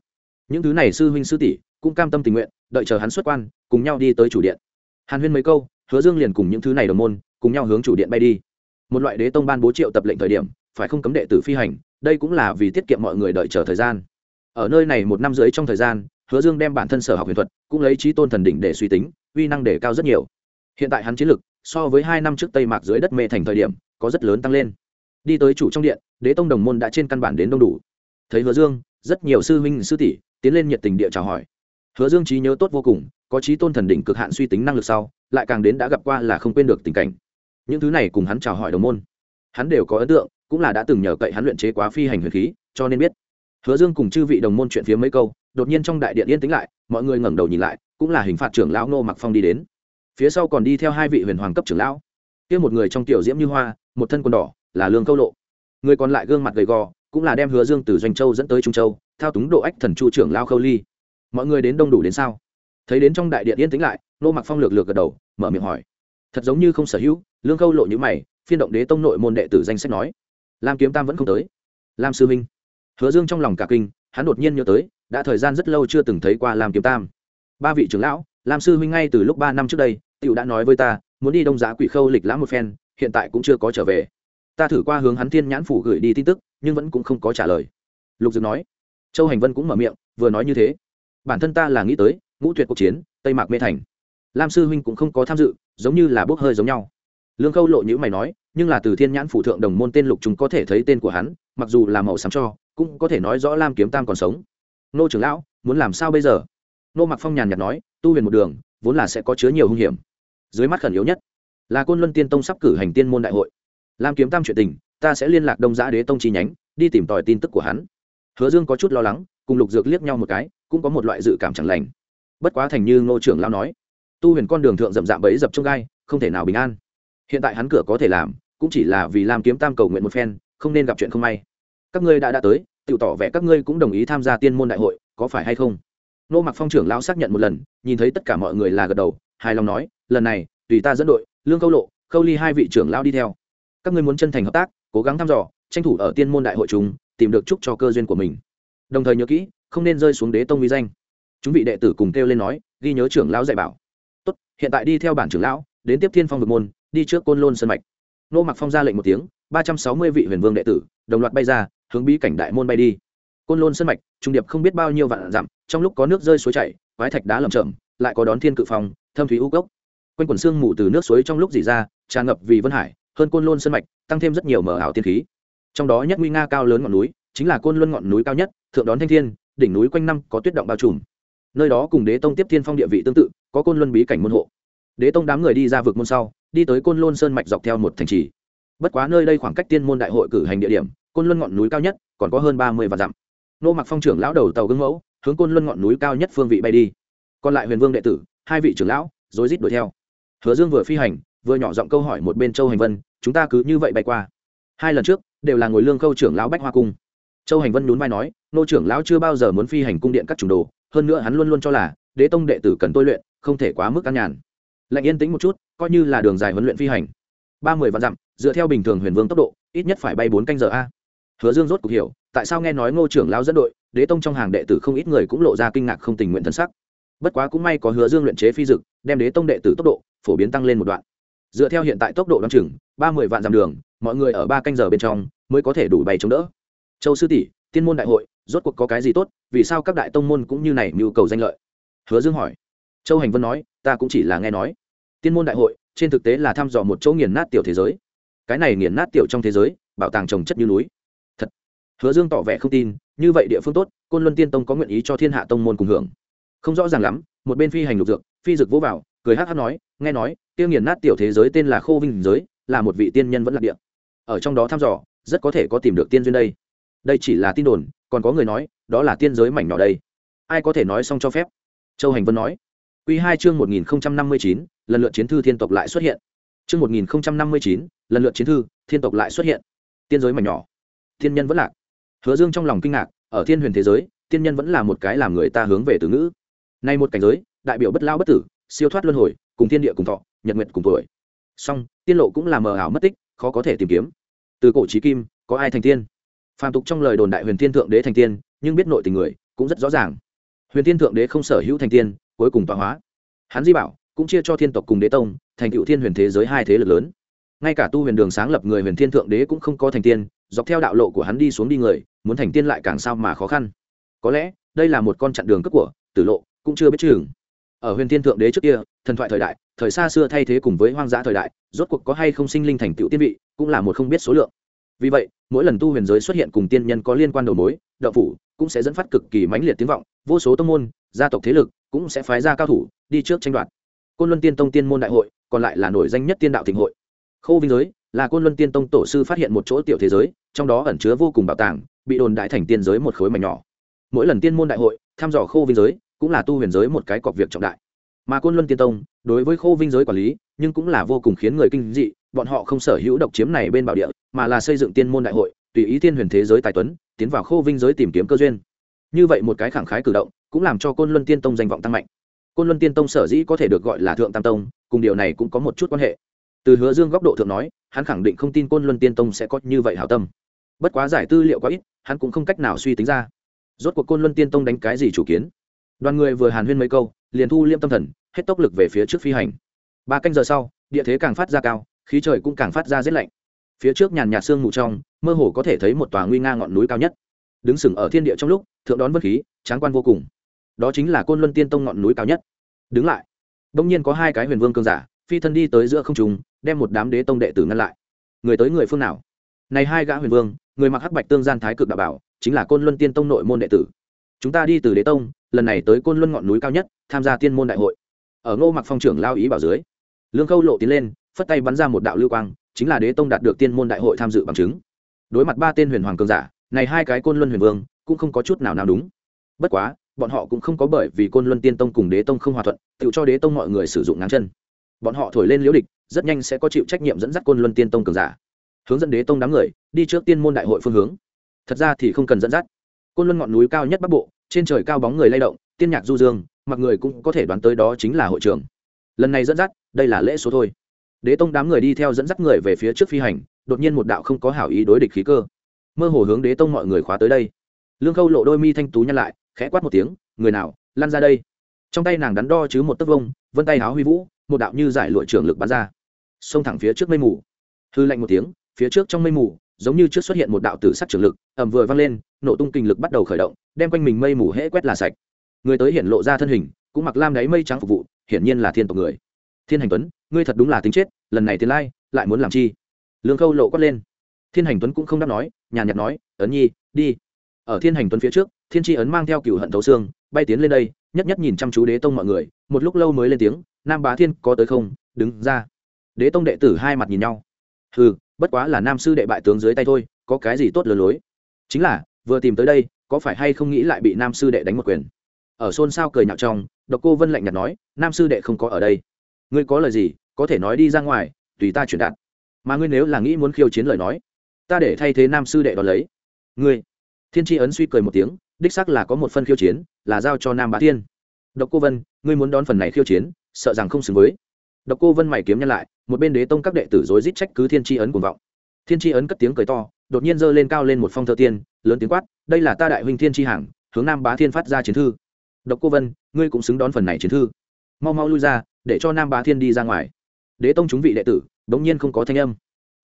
Những thứ này sư huynh sư tỷ cũng cam tâm tình nguyện, đợi chờ hắn xuất quan, cùng nhau đi tới chủ điện. Hàn huyên mấy câu, hứa dương liền cùng những thứ này đồng môn, cùng nhau hướng chủ điện bay đi. Một loại đế tông ban bố triệu tập lệnh thời điểm phải không cấm đệ tử phi hành, đây cũng là vì tiết kiệm mọi người đợi chờ thời gian. Ở nơi này một năm dưới trong thời gian, hứa dương đem bản thân sở học huyền thuật, cũng lấy trí tôn thần đỉnh để suy tính, uy năng để cao rất nhiều. Hiện tại hắn chiến lực, so với hai năm trước tây mạc dưới đất mê thành thời điểm, có rất lớn tăng lên. Đi tới chủ trong điện, đế tông đồng môn đã trên căn bản đến đông đủ. Thấy hứa dương, rất nhiều sư huynh sư tỷ tiến lên nhiệt tình địa chào hỏi. Hứa dương trí nhớ tốt vô cùng, có trí tôn thần đỉnh cực hạn suy tính năng lực sau, lại càng đến đã gặp qua là không quên được tình cảnh. Những thứ này cùng hắn chào hỏi đồng môn, hắn đều có ấn tượng cũng là đã từng nhờ cậy hắn luyện chế quá phi hành huyền khí, cho nên biết. Hứa dương cùng chư vị đồng môn chuyện phía mấy câu, đột nhiên trong đại điện yên tĩnh lại, mọi người ngẩng đầu nhìn lại, cũng là hình phạt trưởng lão nô mặc phong đi đến. Phía sau còn đi theo hai vị huyền hoàng cấp trưởng lão. Kia một người trong tiểu diễm như hoa, một thân quần đỏ, là lương câu lộ. Người còn lại gương mặt gầy gò, cũng là đem hứa dương từ doanh châu dẫn tới trung châu, thao túng độ ách thần chu trưởng lao khâu ly. Mọi người đến đông đủ đến sao? Thấy đến trong đại điện yên tĩnh lại nô mặc phong lược lược gật đầu, mở miệng hỏi. Thật giống như không sở hữu, lương khâu lộ như mày, phiên động đế tông nội môn đệ tử danh sách nói lam kiếm tam vẫn không tới. Lam sư minh. Hứa dương trong lòng cả kinh, hắn đột nhiên nhớ tới, đã thời gian rất lâu chưa từng thấy qua lam kiếm tam. Ba vị trưởng lão, lam sư huynh ngay từ lúc ba năm trước đây tựu đã nói với ta, muốn đi đông giá quỷ khâu lịch lãm một phen, hiện tại cũng chưa có trở về. Ta thử qua hướng hắn thiên nhãn phủ gửi đi tin tức, nhưng vẫn cũng không có trả lời. Lục dực nói. Châu hành vân cũng mở miệng, vừa nói như thế. Bản thân ta là nghĩ tới, ngũ tuyệt cuộc chiến, tây mạc mê thành. Lam sư huynh cũng không có tham dự, giống như là bốc hơi giống nhau. Lương khâu lộ nhữ mày nói nhưng là từ thiên nhãn phủ thượng đồng môn tên lục chúng có thể thấy tên của hắn, mặc dù là màu xám cho, cũng có thể nói rõ lam kiếm tam còn sống. Nô trưởng lão, muốn làm sao bây giờ? Nô mặc phong nhàn nhạt nói, tu huyền một đường, vốn là sẽ có chứa nhiều hung hiểm. Dưới mắt khẩn yếu nhất là côn luân tiên tông sắp cử hành tiên môn đại hội. Lam kiếm tam chuyện tình, ta sẽ liên lạc đông giã đế tông chi nhánh, đi tìm tòi tin tức của hắn. Hứa dương có chút lo lắng, cùng lục dược liếc nhau một cái, cũng có một loại dự cảm chẳng lành. Bất quá thành như ngô trưởng lão nói, tu huyền con đường thượng rậm rạp bẫy dập trong gai, không thể nào bình an. Hiện tại hắn cửa có thể làm cũng chỉ là vì làm kiếm tam cầu nguyện một phen, không nên gặp chuyện không may. Các ngươi đã đã tới tự tỏ vẻ các ngươi cũng đồng ý tham gia tiên môn đại hội, có phải hay không? Nô mặc phong trưởng lão xác nhận một lần, nhìn thấy tất cả mọi người là gật đầu, hài lòng nói, lần này, tùy ta dẫn đội, lương câu lộ, khâu ly hai vị trưởng lão đi theo. Các ngươi muốn chân thành hợp tác, cố gắng thăm dò, tranh thủ ở tiên môn đại hội chúng tìm được chúc cho cơ duyên của mình. Đồng thời nhớ kỹ, không nên rơi xuống đế tông vi danh. Chúng vị đệ tử cùng kêu lên nói, ghi nhớ trưởng lão dạy bảo. Tốt, hiện tại đi theo bản trưởng lão, đến tiếp thiên phong vực môn, đi trước côn lôn sân mạch nô mặc phong ra lệnh một tiếng, ba trăm sáu mươi vị huyền vương đệ tử, đồng loạt bay ra, hướng bí cảnh đại môn bay đi. Côn lôn sân mạch, trung điệp không biết bao nhiêu vạn dặm, trong lúc có nước rơi suối chảy, quái thạch đá lầm chởm, lại có đón thiên cự phong, thâm thúy u cốc. Quanh quần xương mù từ nước suối trong lúc dỉ ra, tràn ngập vì vân hải, hơn côn lôn sân mạch, tăng thêm rất nhiều mờ ảo tiên khí. Trong đó nhất nguy nga cao lớn ngọn núi, chính là côn luân ngọn núi cao nhất, thượng đón thanh thiên, đỉnh núi quanh năm có tuyết động bao trùm. Nơi đó cùng đế tông tiếp thiên phong địa vị tương tự, có côn luân bí cảnh môn hộ. Đế tông đám người đi ra vực môn sau đi tới côn lôn sơn mạch dọc theo một thành trì. Bất quá nơi đây khoảng cách tiên môn đại hội cử hành địa điểm, côn luân ngọn núi cao nhất còn có hơn ba mươi vạn dặm. Nô mặc phong trưởng lão đầu tàu gương mẫu, hướng côn luân ngọn núi cao nhất phương vị bay đi. Còn lại huyền vương đệ tử, hai vị trưởng lão, rối rít đuổi theo. Hứa dương vừa phi hành, vừa nhỏ giọng câu hỏi một bên châu hành vân, chúng ta cứ như vậy bay qua? Hai lần trước, đều là ngồi lương câu trưởng lão bách hoa cung. Châu hành vân nhún vai nói, nô trưởng lão chưa bao giờ muốn phi hành cung điện các chủng đồ, hơn nữa hắn luôn luôn cho là, đế tông đệ tử cần tôi luyện, không thể quá mức an nhàn lạnh yên tĩnh một chút, coi như là đường dài huấn luyện phi hành. Ba mươi vạn dặm, dựa theo bình thường huyền vương tốc độ, ít nhất phải bay bốn canh giờ a. Hứa dương rốt cuộc hiểu, tại sao nghe nói ngô trưởng lao dẫn đội, đế tông trong hàng đệ tử không ít người cũng lộ ra kinh ngạc không tình nguyện thân sắc. Bất quá cũng may có hứa dương luyện chế phi dực, đem đế tông đệ tử tốc độ phổ biến tăng lên một đoạn. Dựa theo hiện tại tốc độ đ o á n chừng, ba mươi vạn dặm đường, mọi người ở ba canh giờ bên trong mới có thể đủ bày chống đỡ. Châu sư tỷ, tiên môn đại hội, rốt cuộc có cái gì tốt, vì sao các đại tông môn cũng như này mưu cầu danh lợi? Hứa dương hỏi. Châu hành vân nói, ta cũng chỉ là nghe nói tiên môn đại hội, trên thực tế là thăm dò một chỗ nghiền nát tiểu thế giới. Cái này nghiền nát tiểu trong thế giới, bảo tàng trồng chất như núi. Thật. Hứa dương tỏ vẻ không tin, như vậy địa phương tốt, côn luân tiên tông có nguyện ý cho thiên hạ tông môn cùng hưởng. Không rõ ràng lắm, một bên phi hành lục dược, phi dược vỗ vào, cười hát hát nói, nghe nói tiêu nghiền nát tiểu thế giới tên là khô vinh giới, là một vị tiên nhân vẫn lạc địa. Ở trong đó thăm dò, rất có thể có tìm được tiên duyên đây. Đây chỉ là tin đồn, còn có người nói, đó là tiên giới mảnh nhỏ đây. Ai có thể nói xong cho phép? Châu hành vân nói. Q hai chương một nghìn năm mươi chín lần lượt chiến thư thiên tộc lại xuất hiện. Trước 1059 lần lượt chiến thư, thiên tộc lại xuất hiện. Tiên giới mảnh nhỏ. Thiên nhân vẫn lạc. Hứa dương trong lòng kinh ngạc, ở thiên huyền thế giới tiên nhân vẫn là một cái làm người ta hướng về từ ngữ. Nay một cảnh giới, đại biểu bất lao bất tử, siêu thoát luân hồi, cùng thiên địa cùng thọ, nhật nguyệt cùng tuổi. Song, tiên lộ cũng là mờ ảo mất tích, khó có thể tìm kiếm. Từ cổ chí kim, có ai thành tiên? Phàm tục trong lời đồn đại huyền thiên thượng đế thành tiên, nhưng biết nội tình người, cũng rất rõ ràng. Huyền thiên thượng đế không sở hữu thành tiên, cuối cùng tọa hóa. Hắn di bảo cũng chia cho thiên tộc cùng đế tông, thành cựu thiên huyền thế giới hai thế lực lớn. Ngay cả tu huyền đường sáng lập người huyền thiên thượng đế cũng không có thành tiên, dọc theo đạo lộ của hắn đi xuống đi người, muốn thành tiên lại càng sao mà khó khăn. Có lẽ, đây là một con chặn đường cướp của, tử lộ, cũng chưa biết chừng. Ở huyền thiên thượng đế trước kia, thần thoại thời đại, thời xa xưa thay thế cùng với hoang dã thời đại, rốt cuộc có hay không sinh linh thành tựu tiên vị, cũng là một không biết số lượng. Vì vậy, mỗi lần tu huyền giới xuất hiện cùng tiên nhân có liên quan đầu mối đậu phủ cũng sẽ dẫn phát cực kỳ mãnh liệt tiếng vọng, vô số tông môn, gia tộc thế lực cũng sẽ phái ra cao thủ, đi trước tranh đoạt côn luân tiên tông tiên môn đại hội, còn lại là nổi danh nhất tiên đạo thịnh hội. Khô vinh giới là côn luân tiên tông tổ sư phát hiện một chỗ tiểu thế giới, trong đó ẩn chứa vô cùng bảo tàng, bị đồn đại thành tiên giới một khối mảnh nhỏ. Mỗi lần tiên môn đại hội, thăm dò khô vinh giới cũng là tu huyền giới một cái cọc việc trọng đại. Mà côn luân tiên tông, đối với khô vinh giới quản lý, nhưng cũng là vô cùng khiến người kinh dị, bọn họ không sở hữu độc chiếm này bên bảo địa, mà là xây dựng tiên môn đại hội, tùy ý tiên huyền thế giới tài tuấn, tiến vào khô vinh giới tìm kiếm cơ duyên. Như vậy một cái khẳng khái cử động, cũng làm cho côn luân tiên tông danh vọng tăng mạnh côn luân tiên tông sở dĩ có thể được gọi là thượng tam tông, cùng điều này cũng có một chút quan hệ. Từ hứa dương góc độ thượng nói, hắn khẳng định không tin côn luân tiên tông sẽ có như vậy hảo tâm. Bất quá giải tư liệu quá ít, hắn cũng không cách nào suy tính ra. Rốt cuộc côn luân tiên tông đánh cái gì chủ kiến? Đoàn người vừa hàn huyên mấy câu, liền thu liêm tâm thần, hết tốc lực về phía trước phi hành. Ba canh giờ sau, địa thế càng phát ra cao, khí trời cũng càng phát ra rét lạnh. Phía trước nhàn nhạt sương mù trong, mơ hồ có thể thấy một tòa nguy nga ngọn núi cao nhất. Đứng sừng ở thiên địa trong lúc, thượng đón vân khí, tráng quan vô cùng đó chính là côn luân tiên tông ngọn núi cao nhất. Đứng lại. Đông nhiên có hai cái huyền vương cương giả, phi thân đi tới giữa không trùng đem một đám đế tông đệ tử ngăn lại. Người tới người phương nào? Này hai gã huyền vương, người mặc hắc bạch tương gian thái cực đạo bảo, chính là côn luân tiên tông nội môn đệ tử. Chúng ta đi từ đế tông, lần này tới côn luân ngọn núi cao nhất, tham gia tiên môn đại hội. Ở ngô mặc phong trưởng lao ý bảo dưới, lương khâu lộ tiến lên, phất tay bắn ra một đạo lưu quang, chính là đế tông đạt được tiên môn đại hội tham dự bằng chứng. Đối mặt ba tên huyền hoàng cường giả, này hai cái côn luân huyền vương cũng không có chút nào nào đúng. Bất quá bọn họ cũng không có bởi vì côn luân tiên tông cùng đế tông không hòa thuận, tự cho đế tông mọi người sử dụng ngáng chân. Bọn họ thổi lên liễu địch, rất nhanh sẽ có chịu trách nhiệm dẫn dắt côn luân tiên tông cường giả. Hướng dẫn đế tông đám người, đi trước tiên môn đại hội phương hướng. Thật ra thì không cần dẫn dắt. Côn luân ngọn núi cao nhất bắc bộ, trên trời cao bóng người lay động, tiên nhạc du dương, mặc người cũng có thể đoán tới đó chính là hội trường. Lần này dẫn dắt, đây là lễ số thôi. Đế tông đám người đi theo dẫn dắt người về phía trước phi hành, đột nhiên một đạo không có hảo ý đối địch khí cơ. Mơ hồ hướng đế tông mọi người khóa tới đây. Lương khâu lộ đôi mi thanh tú nhăn lại khẽ quát một tiếng, người nào, lăn ra đây. Trong tay nàng đắn đo chứ một tấc vông, vân tay háo huy vũ, một đạo như giải lụa trưởng lực bắn ra. Xông thẳng phía trước mây mù. Hư lạnh một tiếng, phía trước trong mây mù, giống như trước xuất hiện một đạo tử sắc trưởng lực ẩm vừa vang lên, nổ tung kinh lực bắt đầu khởi động, đem quanh mình mây mù hễ quét là sạch. Người tới hiện lộ ra thân hình, cũng mặc lam đáy mây trắng phục vụ, hiển nhiên là thiên tộc người. Thiên hành tuấn, ngươi thật đúng là tính chết, lần này thiên lai, lại muốn làm chi? Lương khâu lộ quát lên. Thiên hành tuấn cũng không đáp nói, nhàn nhạt nói, ấn nhi, đi ở thiên hành tuấn phía trước, thiên tri ấn mang theo cựu hận thấu xương, bay tiến lên đây, nhất nhất nhìn chăm chú đế tông mọi người, một lúc lâu mới lên tiếng, nam bá thiên có tới không? Đứng ra. Đế tông đệ tử hai mặt nhìn nhau. Ừ bất quá là nam sư đệ bại tướng dưới tay thôi, có cái gì tốt lừa lối? Chính là, vừa tìm tới đây, có phải hay không nghĩ lại bị nam sư đệ đánh một quyền? Ở xôn xao cười nhạo trong, độc cô vân lạnh nhạt nói, nam sư đệ không có ở đây. Ngươi có lời gì, có thể nói đi ra ngoài, tùy ta chuyển đạt. Mà ngươi nếu là nghĩ muốn khiêu chiến lời nói, ta để thay thế nam sư đệ đón lấy. Ngươi thiên tri ấn suy cười một tiếng đích xác là có một phân khiêu chiến là giao cho nam bá thiên. Độc cô vân ngươi muốn đón phần này khiêu chiến sợ rằng không xứng với. Độc cô vân mày kiếm nhân lại một bên đế tông các đệ tử rối rít trách cứ thiên tri ấn cuồng vọng. Thiên tri ấn cất tiếng cười to đột nhiên giơ lên cao lên một phong thơ tiên lớn tiếng quát đây là ta đại huynh thiên tri Hạng, hướng nam bá thiên phát ra chiến thư. Độc cô vân ngươi cũng xứng đón phần này chiến thư. Mau mau lui ra để cho nam bá thiên đi ra ngoài. Đế tông chúng vị đệ tử bỗng nhiên không có thanh âm.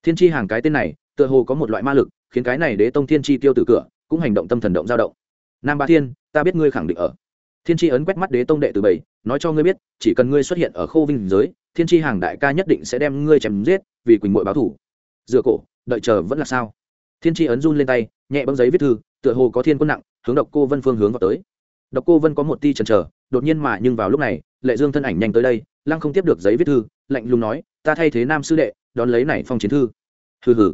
Thiên tri hàng cái tên này tựa hồ có một loại ma lực khiến cái này đế tông thiên tri tiêu từ cửa cũng hành động tâm thần động dao động. Nam bá thiên, ta biết ngươi khẳng định ở. Thiên tri ấn quét mắt đế tông đệ từ bảy, nói cho ngươi biết, chỉ cần ngươi xuất hiện ở khô vinh giới, thiên tri hàng đại ca nhất định sẽ đem ngươi chém giết, vì quỳnh mội báo thủ. Dựa cổ, đợi chờ vẫn là sao? Thiên tri ấn run lên tay, nhẹ bấm giấy viết thư, tựa hồ có thiên quân nặng, hướng độc cô vân phương hướng vào tới. Độc cô vân có một ti chần chờ, đột nhiên mà nhưng vào lúc này, lệ dương thân ảnh nhanh tới đây, lăng không tiếp được giấy viết thư, lạnh lùng nói, ta thay thế nam sư đệ, đón lấy này phong chiến thư. Hừ hừ.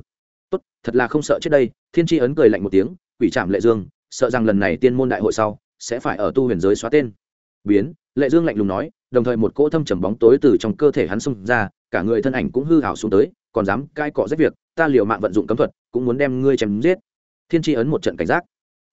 Tốt, thật là không sợ chết đây. Thiên tri ấn cười lạnh một tiếng quỷ trạm lệ dương, sợ rằng lần này tiên môn đại hội sau sẽ phải ở tu huyền giới xóa tên. Biến, lệ dương lạnh lùng nói, đồng thời một cỗ thâm trầm bóng tối từ trong cơ thể hắn xông ra, cả người thân ảnh cũng hư hảo xuống tới, còn dám cai cọ rách việc, ta liều mạng vận dụng cấm thuật, cũng muốn đem ngươi chém giết. Thiên tri ấn một trận cảnh giác.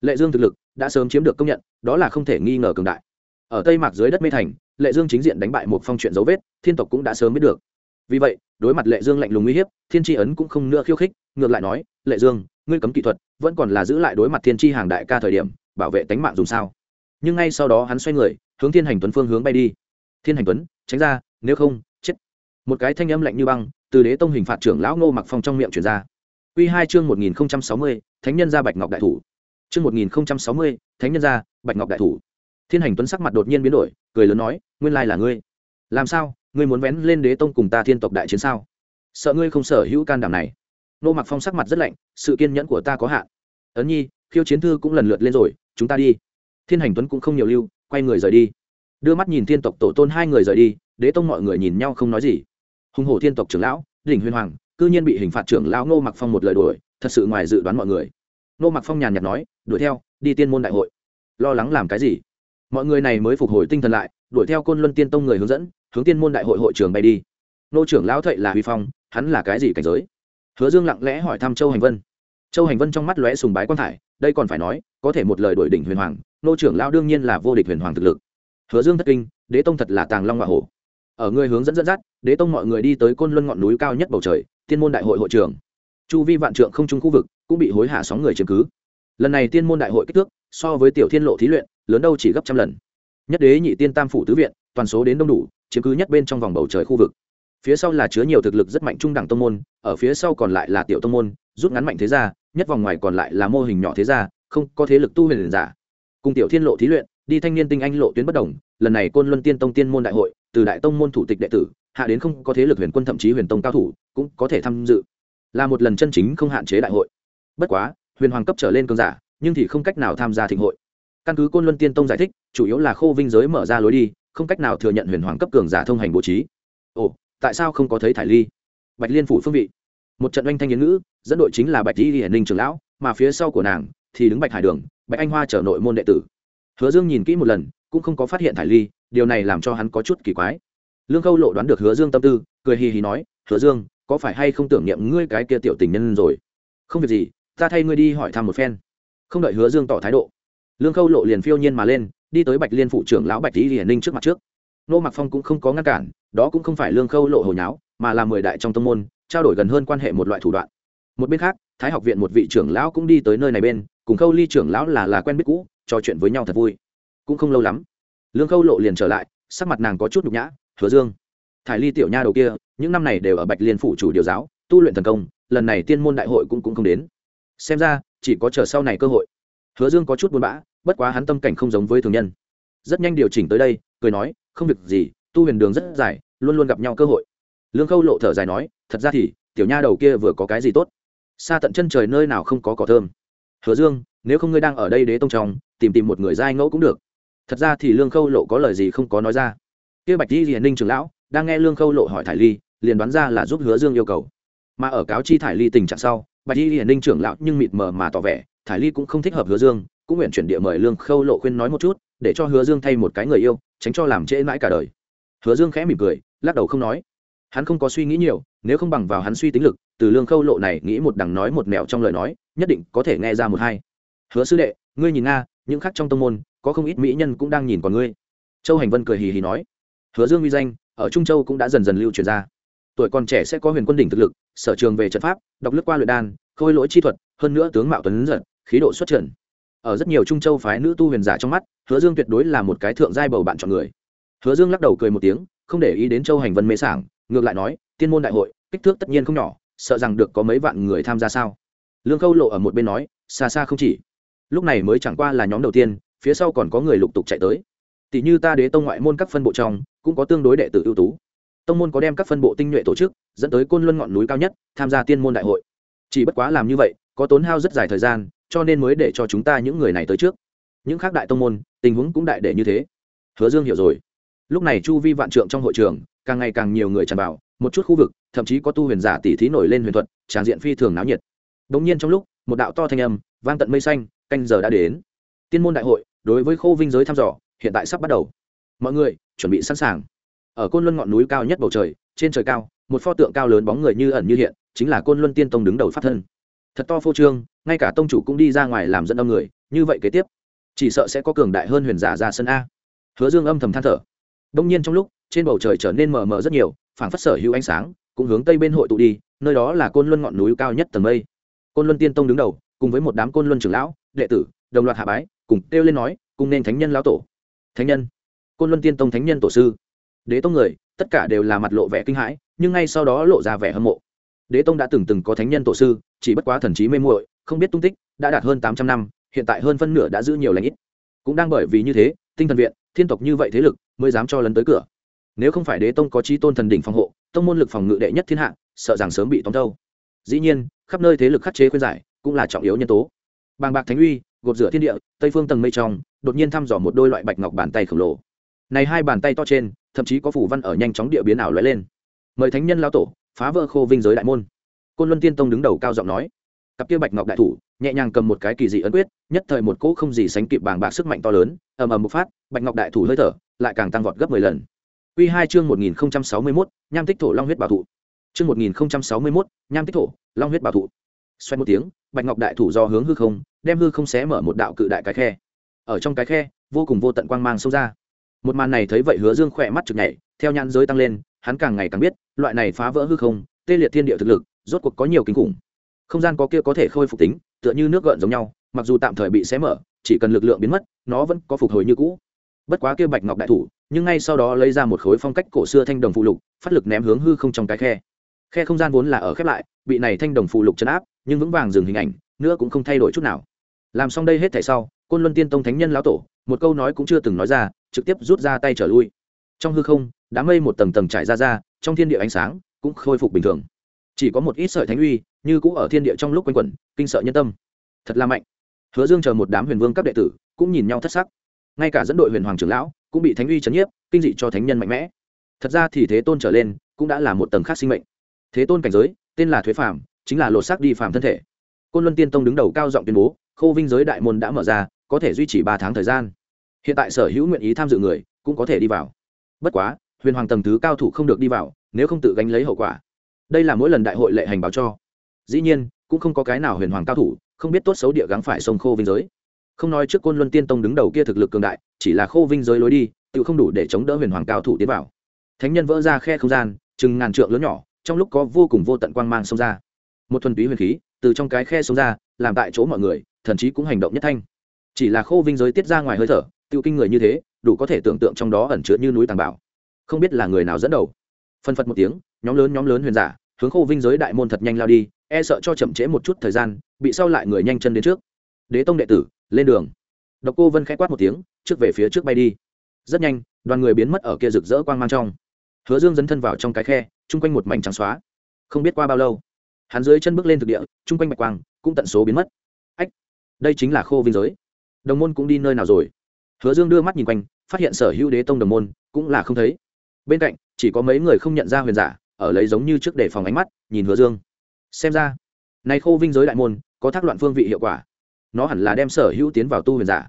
Lệ dương thực lực đã sớm chiếm được công nhận, đó là không thể nghi ngờ cường đại. Ở tây mạc dưới đất mê thành, lệ dương chính diện đánh bại một phong chuyện dấu vết, thiên tộc cũng đã sớm biết được. Vì vậy, đối mặt lệ dương lạnh lùng uy hiếp, thiên tri ấn cũng không nữa khiêu khích, ngược lại nói, lệ dương ngươi cấm kỹ thuật, vẫn còn là giữ lại đối mặt thiên tri hàng đại ca thời điểm, bảo vệ tánh mạng dùng sao? Nhưng ngay sau đó hắn xoay người, hướng thiên hành tuấn phương hướng bay đi. Thiên hành tuấn, tránh ra, nếu không, chết. Một cái thanh âm lạnh như băng, từ đế tông hình phạt trưởng lão ngô mặc phong trong miệng truyền ra. Q hai chương một nghìn sáu mươi, thánh nhân gia bạch ngọc đại thủ. Chương một nghìn sáu mươi, thánh nhân gia bạch ngọc đại thủ. Thiên hành tuấn sắc mặt đột nhiên biến đổi, cười lớn nói, nguyên lai là ngươi. Làm sao? Ngươi muốn vén lên đế tông cùng ta thiên tộc đại chiến sao? Sợ ngươi không sở hữu can đảm này nô mặc phong sắc mặt rất lạnh, sự kiên nhẫn của ta có hạn. Ấn nhi, khiêu chiến thư cũng lần lượt lên rồi, chúng ta đi. Thiên hành tuấn cũng không nhiều lưu, quay người rời đi. Đưa mắt nhìn thiên tộc tổ tôn hai người rời đi, đế tông mọi người nhìn nhau không nói gì. Hùng hổ thiên tộc trưởng lão, đỉnh huyền hoàng, cư nhiên bị hình phạt trưởng lão nô mặc phong một lời đuổi, thật sự ngoài dự đoán mọi người. Nô mặc phong nhàn nhạt nói, đuổi theo, đi tiên môn đại hội. Lo lắng làm cái gì? Mọi người này mới phục hồi tinh thần lại, đuổi theo côn luân tiên tông người hướng dẫn, hướng tiên môn đại hội hội trường bay đi. Nô trưởng lão thậy là huy phong, hắn là cái gì cảnh giới? Hứa dương lặng lẽ hỏi thăm châu hành vân. Châu hành vân trong mắt lóe sùng bái quan thải, đây còn phải nói, có thể một lời đổi đỉnh huyền hoàng, nô trưởng lão đương nhiên là vô địch huyền hoàng thực lực. Hứa dương thất kinh, đế tông thật là tàng long hoa hổ. Ở người hướng dẫn dẫn dắt, đế tông mọi người đi tới côn luân ngọn núi cao nhất bầu trời, tiên môn đại hội hội trường chu vi vạn trượng không trung khu vực, cũng bị hối hả sóng người chiếm cứ. Lần này tiên môn đại hội kích thước, so với tiểu thiên lộ thí luyện, lớn đâu chỉ gấp trăm lần. Nhất đế nhị tiên tam phủ tứ viện, toàn số đến đông đủ, chiếm cứ nhất bên trong vòng bầu trời khu vực phía sau là chứa nhiều thực lực rất mạnh trung đẳng tông môn, ở phía sau còn lại là tiểu tông môn, rút ngắn mạnh thế gia, nhất vòng ngoài còn lại là mô hình nhỏ thế gia, không có thế lực tu huyền giả. Cùng tiểu thiên lộ thí luyện, đi thanh niên tinh anh lộ tuyến bất đồng, lần này côn luân tiên tông tiên môn đại hội, từ đại tông môn thủ tịch đệ tử, hạ đến không có thế lực huyền quân thậm chí huyền tông cao thủ, cũng có thể tham dự. Là một lần chân chính không hạn chế đại hội. Bất quá, huyền hoàng cấp trở lên cường giả, nhưng thì không cách nào tham gia thịnh hội. Căn cứ côn luân tiên tông giải thích, chủ yếu là khô vinh giới mở ra lối đi, không cách nào thừa nhận huyền hoàng cấp cường giả thông hành bố trí. Ồ tại sao không có thấy thải ly? Bạch liên phủ phương vị. Một trận oanh thanh yến ngữ, dẫn đội chính là bạch di hiển ninh trường lão, mà phía sau của nàng thì đứng bạch hải đường, bạch anh hoa trở nội môn đệ tử. Hứa dương nhìn kỹ một lần, cũng không có phát hiện thải ly, điều này làm cho hắn có chút kỳ quái. Lương khâu lộ đoán được hứa dương tâm tư, cười hì hì nói, hứa dương, có phải hay không tưởng niệm ngươi cái kia tiểu tình nhân rồi? Không việc gì, ta thay ngươi đi hỏi thăm một phen. Không đợi hứa dương tỏ thái độ, lương khâu lộ liền phiêu nhiên mà lên, đi tới bạch liên phụ trưởng lão bạch lý hiển ninh trước mặt trước nô mặc phong cũng không có ngăn cản, đó cũng không phải lương khâu lộ hồi nháo, mà là mười đại trong tông môn, trao đổi gần hơn quan hệ một loại thủ đoạn. Một bên khác, thái học viện một vị trưởng lão cũng đi tới nơi này bên, cùng khâu ly trưởng lão là là quen biết cũ, trò chuyện với nhau thật vui. Cũng không lâu lắm, lương khâu lộ liền trở lại, sắc mặt nàng có chút nhục nhã, hứa dương, thải ly tiểu nha đầu kia, những năm này đều ở bạch liên phủ chủ điều giáo, tu luyện thần công, lần này tiên môn đại hội cũng cũng không đến. Xem ra, chỉ có chờ sau này cơ hội. Hứa dương có chút buồn bã, bất quá hắn tâm cảnh không giống với thường nhân. Rất nhanh điều chỉnh tới đây, cười nói không việc gì, tu huyền đường rất dài, luôn luôn gặp nhau cơ hội. Lương khâu lộ thở dài nói, thật ra thì, tiểu nha đầu kia vừa có cái gì tốt? Xa tận chân trời nơi nào không có cỏ thơm? Hứa dương, nếu không ngươi đang ở đây đế tông trong, tìm tìm một người giai ngẫu cũng được. Thật ra thì lương khâu lộ có lời gì không có nói ra. Kia bạch di hiền ninh trưởng lão, đang nghe lương khâu lộ hỏi thải ly, liền đoán ra là giúp hứa dương yêu cầu. Mà ở cáo chi thải ly tình trạng sau, bạch di hiền ninh trưởng lão nhưng mịt mờ mà tỏ vẻ, thải ly cũng không thích hợp hứa dương, cũng nguyện chuyển địa mời lương khâu lộ khuyên nói một chút để cho hứa dương thay một cái người yêu, tránh cho làm trễ mãi cả đời. Hứa dương khẽ mỉm cười, lắc đầu không nói. Hắn không có suy nghĩ nhiều, nếu không bằng vào hắn suy tính lực, từ lương khâu lộ này nghĩ một đằng nói một mẹo trong lời nói, nhất định có thể nghe ra một hai. Hứa sư đệ, ngươi nhìn nga, những khác trong tông môn, có không ít mỹ nhân cũng đang nhìn còn ngươi. Châu hành vân cười hì hì nói. Hứa dương uy danh, ở trung châu cũng đã dần dần lưu truyền ra. Tuổi còn trẻ sẽ có huyền quân đỉnh thực lực, sở trường về trận pháp, đọc lướt qua luyện đan, khôi lỗi chi thuật, hơn nữa tướng mạo tuấn giật, khí độ xuất trần ở rất nhiều trung châu phái nữ tu huyền giả trong mắt, hứa dương tuyệt đối là một cái thượng giai bầu bạn chọn người. Hứa dương lắc đầu cười một tiếng, không để ý đến châu hành vân mê sảng, ngược lại nói, tiên môn đại hội, kích thước tất nhiên không nhỏ, sợ rằng được có mấy vạn người tham gia sao? Lương khâu lộ ở một bên nói, xa xa không chỉ. Lúc này mới chẳng qua là nhóm đầu tiên, phía sau còn có người lục tục chạy tới. Tỷ như ta đế tông ngoại môn các phân bộ trong, cũng có tương đối đệ tử ưu tú. Tông môn có đem các phân bộ tinh nhuệ tổ chức, dẫn tới côn luân ngọn núi cao nhất, tham gia tiên môn đại hội. Chỉ bất quá làm như vậy, có tốn hao rất dài thời gian cho nên mới để cho chúng ta những người này tới trước. Những khác đại tông môn, tình huống cũng đại để như thế. Hứa dương hiểu rồi. Lúc này chu vi vạn trượng trong hội trường, càng ngày càng nhiều người tràn vào, một chút khu vực, thậm chí có tu huyền giả tỷ thí nổi lên huyền thuật, tràn diện phi thường náo nhiệt. Đ ỗ n g nhiên trong lúc, một đạo to thanh âm, vang tận mây xanh, canh giờ đã đến. Tiên môn đại hội, đối với khô vinh giới thăm dò, hiện tại sắp bắt đầu. Mọi người, chuẩn bị sẵn sàng. Ở côn luân ngọn núi cao nhất bầu trời, trên trời cao, một pho tượng cao lớn bóng người như ẩn như hiện, chính là côn luân tiên tông đứng đầu phát thân thật to phô trương, ngay cả tông chủ cũng đi ra ngoài làm dẫn âm người, như vậy kế tiếp, chỉ sợ sẽ có cường đại hơn huyền giả ra sân a. Hứa dương âm thầm than thở. Đông nhiên trong lúc, trên bầu trời trở nên mờ mờ rất nhiều, phảng phất sở hữu ánh sáng, cũng hướng tây bên hội tụ đi, nơi đó là côn luân ngọn núi cao nhất tầng mây. Côn luân tiên tông đứng đầu, cùng với một đám côn luân trưởng lão, đệ tử, đồng loạt hạ bái, cùng kêu lên nói, cùng nên thánh nhân lão tổ. Thánh nhân. Côn luân tiên tông thánh nhân tổ sư. Đế tông người, tất cả đều là mặt lộ vẻ kinh hãi, nhưng ngay sau đó lộ ra vẻ hâm mộ. Đế tông đã từng từng có thánh nhân tổ sư chỉ bất quá thần trí mê muội, không biết tung tích, đã đạt hơn tám trăm năm, hiện tại hơn phân nửa đã giữ nhiều lãnh ít. Cũng đang bởi vì như thế, tinh thần viện, thiên tộc như vậy thế lực, mới dám cho lấn tới cửa. Nếu không phải đế tông có trí tôn thần đỉnh phòng hộ, tông môn lực phòng ngự đệ nhất thiên hạ, sợ rằng sớm bị tóm thâu dĩ nhiên, khắp nơi thế lực khắc chế khuyên giải, cũng là trọng yếu nhân tố. Bàng bạc thánh uy, gột rửa thiên địa, tây phương tầng mây trong, đột nhiên thăm dò một đôi loại bạch ngọc bàn tay khổng lồ. Này hai bàn tay to trên, thậm chí có phủ văn ở nhanh chóng địa biến ảo lóe lên. Mời thánh nhân lao tổ, phá vỡ khô vinh giới đại môn côn luân tiên tông đứng đầu cao giọng nói cặp kia bạch ngọc đại thủ nhẹ nhàng cầm một cái kỳ dị ấn quyết nhất thời một cỗ không gì sánh kịp bàng bạc sức mạnh to lớn ầm ầm một phát bạch ngọc đại thủ hơi thở lại càng tăng vọt gấp mười lần Quy hai chương một nghìn sáu mươi 1061, nham tích thổ long huyết bảo thụ. Chương một nghìn sáu mươi 1061, nham tích thổ, long huyết bảo thụ. Xoay một tiếng, bạch ngọc đại thủ do hướng hư không, đem hư không xé mở một đạo cự đại cái khe. Ở trong cái khe, vô cùng vô tận quang mang xông ra. Một màn này thấy vậy Hứa Dương khỏe mắt chực nhảy, theo nhãn giới tăng lên, hắn càng ngày càng biết, loại này phá vỡ hư không, tê liệt thiên địa thực lực, rốt cuộc có nhiều kinh khủng. Không gian có kia có thể khôi phục tính, tựa như nước gợn giống nhau, mặc dù tạm thời bị xé mở, chỉ cần lực lượng biến mất, nó vẫn có phục hồi như cũ. Bất quá kia bạch ngọc đại thủ, nhưng ngay sau đó lấy ra một khối phong cách cổ xưa thanh đồng phụ lục, phát lực ném hướng hư không trong cái khe. Khe không gian vốn là ở khép lại, bị này thanh đồng phụ lục chấn áp, nhưng vững vàng dừng hình ảnh, nữa cũng không thay đổi chút nào. Làm xong đây hết thảy sau, côn luân tiên tông thánh nhân lão tổ, một câu nói cũng chưa từng nói ra, trực tiếp rút ra tay trở lui. Trong hư không, đám mây một tầng tầng trải ra ra, trong thiên địa ánh sáng cũng khôi phục bình thường chỉ có một ít sợi thánh uy, như cũ ở thiên địa trong lúc quanh quẩn, kinh sợ nhân tâm. Thật là mạnh. Hứa dương chờ một đám huyền vương cấp đệ tử, cũng nhìn nhau thất sắc. Ngay cả dẫn đội huyền hoàng trưởng lão, cũng bị thánh uy chấn nhiếp, kinh dị cho thánh nhân mạnh mẽ. Thật ra thì thế tôn trở lên, cũng đã là một tầng khác sinh mệnh. Thế tôn cảnh giới, tên là thuế phàm, chính là lột xác đi phàm thân thể. Côn luân tiên tông đứng đầu cao giọng tuyên bố khô vinh giới đại môn đã mở ra, có thể duy trì ba tháng thời gian. Hiện tại sở hữu nguyện ý tham dự người, cũng có thể đi vào. Bất quá, huyền hoàng tầng thứ cao thủ không được đi vào, nếu không tự gánh lấy hậu quả đây là mỗi lần đại hội lệ hành báo cho. Dĩ nhiên, cũng không có cái nào huyền hoàng cao thủ, không biết tốt xấu địa gắng phải sông khô vinh giới. Không nói trước côn luân tiên tông đứng đầu kia thực lực cường đại, chỉ là khô vinh giới lối đi, tự không đủ để chống đỡ huyền hoàng cao thủ tiến vào. Thánh nhân vỡ ra khe không gian, chừng ngàn trượng lớn nhỏ, trong lúc có vô cùng vô tận quang mang xông ra. Một thuần túy huyền khí, từ trong cái khe xông ra, làm tại chỗ mọi người, thần chí cũng hành động nhất thanh. Chỉ là khô vinh giới tiết ra ngoài hơi thở tiêu kinh người như thế, đủ có thể tưởng tượng trong đó ẩn chứa như núi tàng bảo không biết là người nào dẫn đầu. Phân phật một tiếng, nhóm lớn nhóm lớn huyền giả hướng khô vinh giới đại môn thật nhanh lao đi e sợ cho chậm trễ một chút thời gian, bị sau lại người nhanh chân đến trước. Đế tông đệ tử, lên đường. Độc cô vân k h ẽ quát một tiếng, trước về phía trước bay đi. Rất nhanh, đoàn người biến mất ở kia rực rỡ quang mang trong. Hứa dương dấn thân vào trong cái khe, chung quanh một mảnh trắng xóa. Không biết qua bao lâu, hắn dưới chân bước lên thực địa, chung quanh bạch quang cũng tận số biến mất. Ách, đây chính là khô vinh giới. Đồng môn cũng đi nơi nào rồi? Hứa dương đưa mắt nhìn quanh, phát hiện sở hữu đế tông đồng môn cũng là không thấy. Bên cạnh, chỉ có mấy người không nhận ra huyền giả ở lấy giống như trước để phòng ánh mắt, nhìn hứa dương. Xem ra, này khô vinh giới đại môn, có thác loạn phương vị hiệu quả. Nó hẳn là đem sở hữu tiến vào tu huyền giả.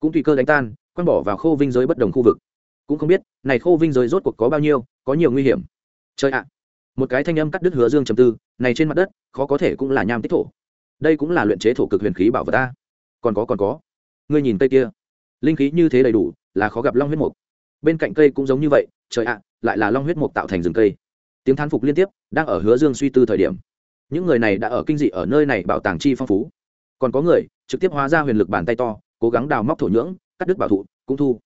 Cũng tùy cơ đánh tan, quăng bỏ vào khô vinh giới bất đồng khu vực. Cũng không biết, này khô vinh giới rốt cuộc có bao nhiêu, có nhiều nguy hiểm. Chơi ạ! Một cái thanh âm cắt đứt hứa dương trầm tư, này trên mặt đất, khó có thể cũng là nham tích thổ. Đây cũng là luyện chế thổ cực huyền khí bảo vật ta. Còn có còn có. Ngươi nhìn cây kia. Linh khí như thế đầy đủ, là khó gặp long huyết mục. Bên cạnh cây cũng giống như vậy, trời ạ, lại là long huyết mục tạo thành rừng cây tiếng thán phục liên tiếp, đang ở hứa dương suy tư thời điểm. Những người này đã ở kinh dị ở nơi này bảo tàng chi phong phú. Còn có người, trực tiếp hóa ra huyền lực bàn tay to, cố gắng đào móc thổ nhưỡng, cắt đứt bảo thụ, cũng thu.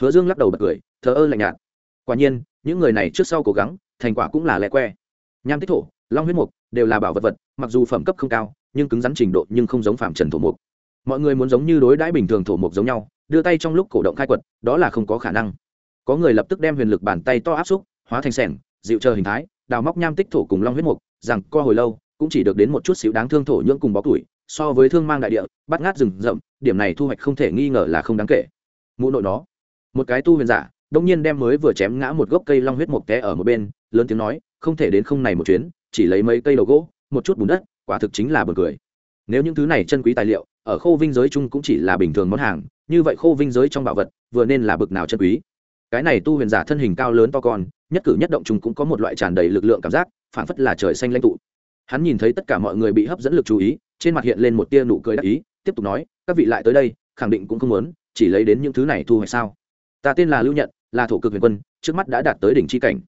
Hứa dương lắc đầu bật cười, thờ ơ lạnh nhạt. Quả nhiên, những người này trước sau cố gắng, thành quả cũng là lẹ que. Nham tích thổ, long huyết mục đều là bảo vật vật, mặc dù phẩm cấp không cao, nhưng cứng rắn trình độ nhưng không giống phạm trần thổ mục. Mọi người muốn giống như đối đãi bình thường thổ mục giống nhau, đưa tay trong lúc cổ động khai quật, đó là không có khả năng. Có người lập tức đem huyền lực bàn tay to áp xúc, hóa thành sẻng dịu chờ hình thái, đào móc nham tích thổ cùng long huyết mục, rằng co hồi lâu, cũng chỉ được đến một chút xíu đáng thương thổ nhưỡng cùng bó tuổi so với thương mang đại địa, bắt ngát rừng rậm, điểm này thu hoạch không thể nghi ngờ là không đáng kể. Mụ nội nó, một cái tu huyền giả, đông nhiên đem mới vừa chém ngã một gốc cây long huyết mục té ở một bên, lớn tiếng nói, không thể đến không này một chuyến, chỉ lấy mấy cây đầu gỗ, một chút bùn đất, quả thực chính là bờ cười. Nếu những thứ này chân quý tài liệu, ở khô vinh giới chung cũng chỉ là bình thường món hàng, như vậy khô vinh giới trong bảo vật, vừa nên là bực nào chân quý. Cái này tu huyền giả thân hình cao lớn to con nhất cử nhất động chúng cũng có một loại tràn đầy lực lượng cảm giác phản phất là trời xanh lãnh tụ. Hắn nhìn thấy tất cả mọi người bị hấp dẫn lực chú ý, trên mặt hiện lên một tia nụ cười đắc ý, tiếp tục nói, các vị lại tới đây, khẳng định cũng không muốn chỉ lấy đến những thứ này thu hoạch sao? Ta tên là lưu nhận, là thổ cực huyền quân, trước mắt đã đạt tới đỉnh c h i cảnh.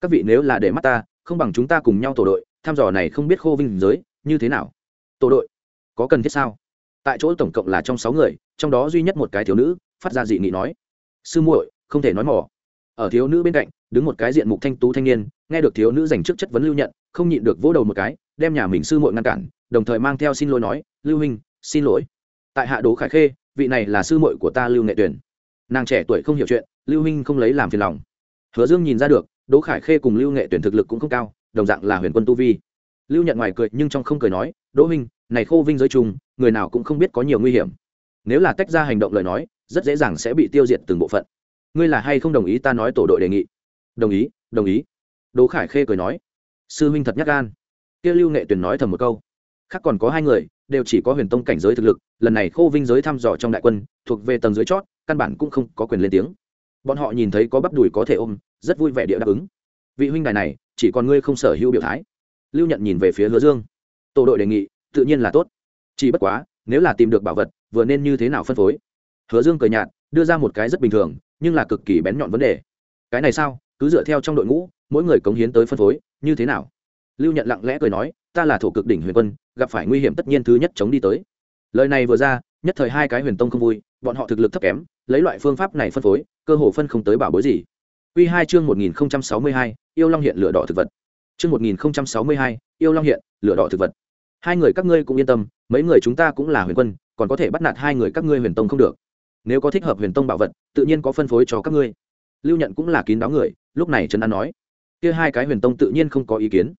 Các vị nếu là để mắt ta, không bằng chúng ta cùng nhau tổ đội thăm dò này không biết khô vinh giới, như thế nào? Tổ đội, có cần thiết sao? Tại chỗ tổng cộng là trong sáu người, trong đó duy nhất một cái thiếu nữ, phát ra dị nghị nói, sư muội, không thể nói mỏ ở thiếu nữ bên cạnh đứng một cái diện mục thanh tú thanh niên, nghe được thiếu nữ dành trước chất vấn lưu nhận, không nhịn được vỗ đầu một cái, đem nhà mình sư muội ngăn cản, đồng thời mang theo xin lỗi nói, lưu huynh, xin lỗi. Tại hạ đố khải khê, vị này là sư muội của ta lưu nghệ tuyển nàng trẻ tuổi không hiểu chuyện, lưu huynh không lấy làm phiền lòng. Hứa dương nhìn ra được đỗ khải khê cùng lưu nghệ tuyển thực lực cũng không cao, đồng dạng là huyền quân tu vi. Lưu nhận ngoài cười nhưng trong không cười nói đỗ minh này khô vinh giới trùng, người nào cũng không biết có nhiều nguy hiểm. Nếu là tách ra hành động lời nói, rất dễ dàng sẽ bị tiêu diệt từng bộ phận. Ngươi là hay không đồng ý ta nói tổ đội đề nghị? Đồng ý đồng ý. Đỗ khải khê cười nói, sư huynh thật nhắc gan. Kia lưu nghệ tuyền nói thầm một câu, khác còn có hai người, đều chỉ có huyền tông cảnh giới thực lực, lần này khô vinh giới thăm dò trong đại quân, thuộc về tầng dưới chót, căn bản cũng không có quyền lên tiếng. Bọn họ nhìn thấy có bắp đùi có thể ôm, rất vui vẻ địa đáp ứng. Vị huynh đài này, chỉ còn ngươi không sở hữu biểu thái. Lưu nhận nhìn về phía hứa dương. Tổ đội đề nghị, tự nhiên là tốt. Chỉ bất quá, nếu là tìm được bảo vật, vừa nên như thế nào phân phối? Hứa dương cười nhạt, đưa ra một cái rất bình thường, nhưng là cực kỳ bén nhọn vấn đề. Cái này sao? Cứ dựa theo trong đội ngũ, mỗi người cống hiến tới phân phối, như thế nào? Lưu nhận lặng lẽ cười nói, ta là thổ cực đỉnh huyền quân, gặp phải nguy hiểm tất nhiên thứ nhất chống đi tới. Lời này vừa ra, nhất thời hai cái huyền tông không vui, bọn họ thực lực thấp kém, lấy loại phương pháp này phân phối, cơ hồ phân không tới bảo bối gì. Quy hai chương một nghìn sáu mươi hai, yêu long hiện lửa đỏ thực vật. Chương một nghìn sáu mươi hai, yêu long hiện lửa đỏ thực vật. Hai người các ngươi cũng yên tâm, mấy người chúng ta cũng là huyền quân, còn có thể bắt nạt hai người các ngươi huyền tông không được. Nếu có thích hợp huyền tông bảo vật, tự nhiên có phân phối cho các ngươi lưu nhận cũng là kín đáo người, lúc này trần an nói, kia hai cái huyền tông tự nhiên không có ý kiến.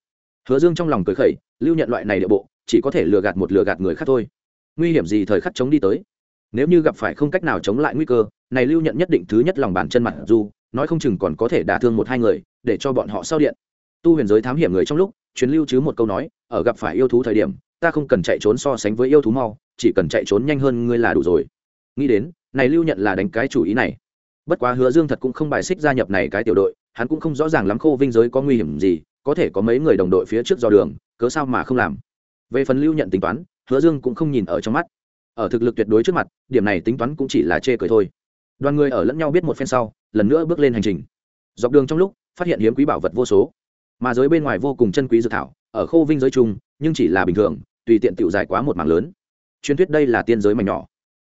Hứa dương trong lòng cười khẩy, lưu nhận loại này địa bộ, chỉ có thể lừa gạt một lừa gạt người khác thôi. Nguy hiểm gì thời khắc chống đi tới? Nếu như gặp phải không cách nào chống lại nguy cơ, này lưu nhận nhất định thứ nhất lòng bàn chân mặt dù, nói không chừng còn có thể đả thương một hai người, để cho bọn họ sau điện. Tu huyền giới thám hiểm người trong lúc chuyến lưu chứ một câu nói, ở gặp phải yêu thú thời điểm, ta không cần chạy trốn so sánh với yêu thú mau, chỉ cần chạy trốn nhanh hơn ngươi là đủ rồi. Nghĩ đến, này lưu nhận là đánh cái chủ ý này bất quá hứa dương thật cũng không bài xích gia nhập này cái tiểu đội, hắn cũng không rõ ràng lắm khô vinh giới có nguy hiểm gì, có thể có mấy người đồng đội phía trước dò đường, cớ sao mà không làm. Về phần lưu nhận tính toán, hứa dương cũng không nhìn ở trong mắt. Ở thực lực tuyệt đối trước mặt, điểm này tính toán cũng chỉ là chê cười thôi. Đoàn người ở lẫn nhau biết một phen sau, lần nữa bước lên hành trình. Dọc đường trong lúc, phát hiện hiếm quý bảo vật vô số. Mà giới bên ngoài vô cùng chân quý dự thảo, ở khô vinh giới chung, nhưng chỉ là bình thường, tùy tiện tự dài quá một mảng lớn. Truyền thuyết đây là tiên giới mảnh nhỏ.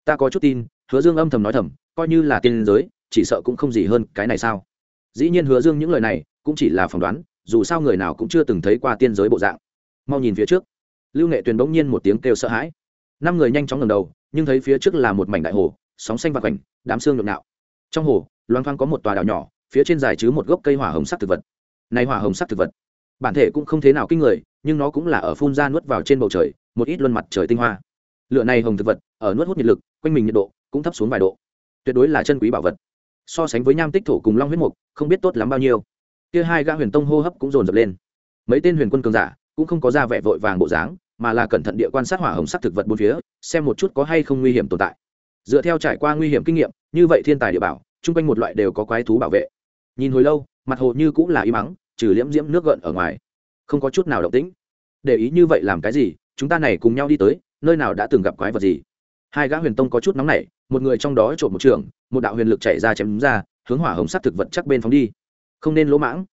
Ta có chút tin, hứa dương âm thầm nói thầm, coi như là tiên giới chỉ sợ cũng không gì hơn cái này sao? Dĩ nhiên hứa dương những lời này cũng chỉ là phỏng đoán, dù sao người nào cũng chưa từng thấy qua tiên giới bộ dạng. Mau nhìn phía trước. Lưu nghệ tuyền bỗng nhiên một tiếng kêu sợ hãi. Năm người nhanh chóng ngầm đầu, nhưng thấy phía trước là một mảnh đại hồ, sóng xanh và khoảnh đám xương nhộn nạo trong hồ, loang thoang có một tòa đảo nhỏ, phía trên dài chứ một gốc cây hỏa hồng sắc thực vật. Này hỏa hồng sắc thực vật, bản thể cũng không thế nào kinh người, nhưng nó cũng là ở phun ra nuốt vào trên bầu trời, một ít luân mặt trời tinh hoa. Lựa này hồng thực vật, ở nuốt hút nhiệt lực, quanh mình nhiệt độ cũng thấp xuống vài độ. Tuyệt đối là chân quý bảo vật so sánh với nham tích thổ cùng long huyết mục, không biết tốt lắm bao nhiêu. Kia hai gã huyền tông hô hấp cũng dồn dập lên. Mấy tên huyền quân cường giả cũng không có ra vẻ vội vàng bộ dáng, mà là cẩn thận địa quan sát hỏa hồng sắc thực vật bốn phía, xem một chút có hay không nguy hiểm tồn tại. Dựa theo trải qua nguy hiểm kinh nghiệm, như vậy thiên tài địa bảo, chung quanh một loại đều có quái thú bảo vệ. Nhìn hồi lâu, mặt hồ như cũng là y mắng trừ liễm diễm nước gợn ở ngoài. Không có chút nào động tĩnh. Để ý như vậy làm cái gì, chúng ta này cùng nhau đi tới, nơi nào đã từng gặp quái vật gì? Hai gã huyền tông có chút nóng nảy, một người trong đó trộm một trường, một đạo huyền lực chạy ra chém ra, hướng hỏa hồng sắc thực vật chắc bên phóng đi. Không nên lỗ mãng.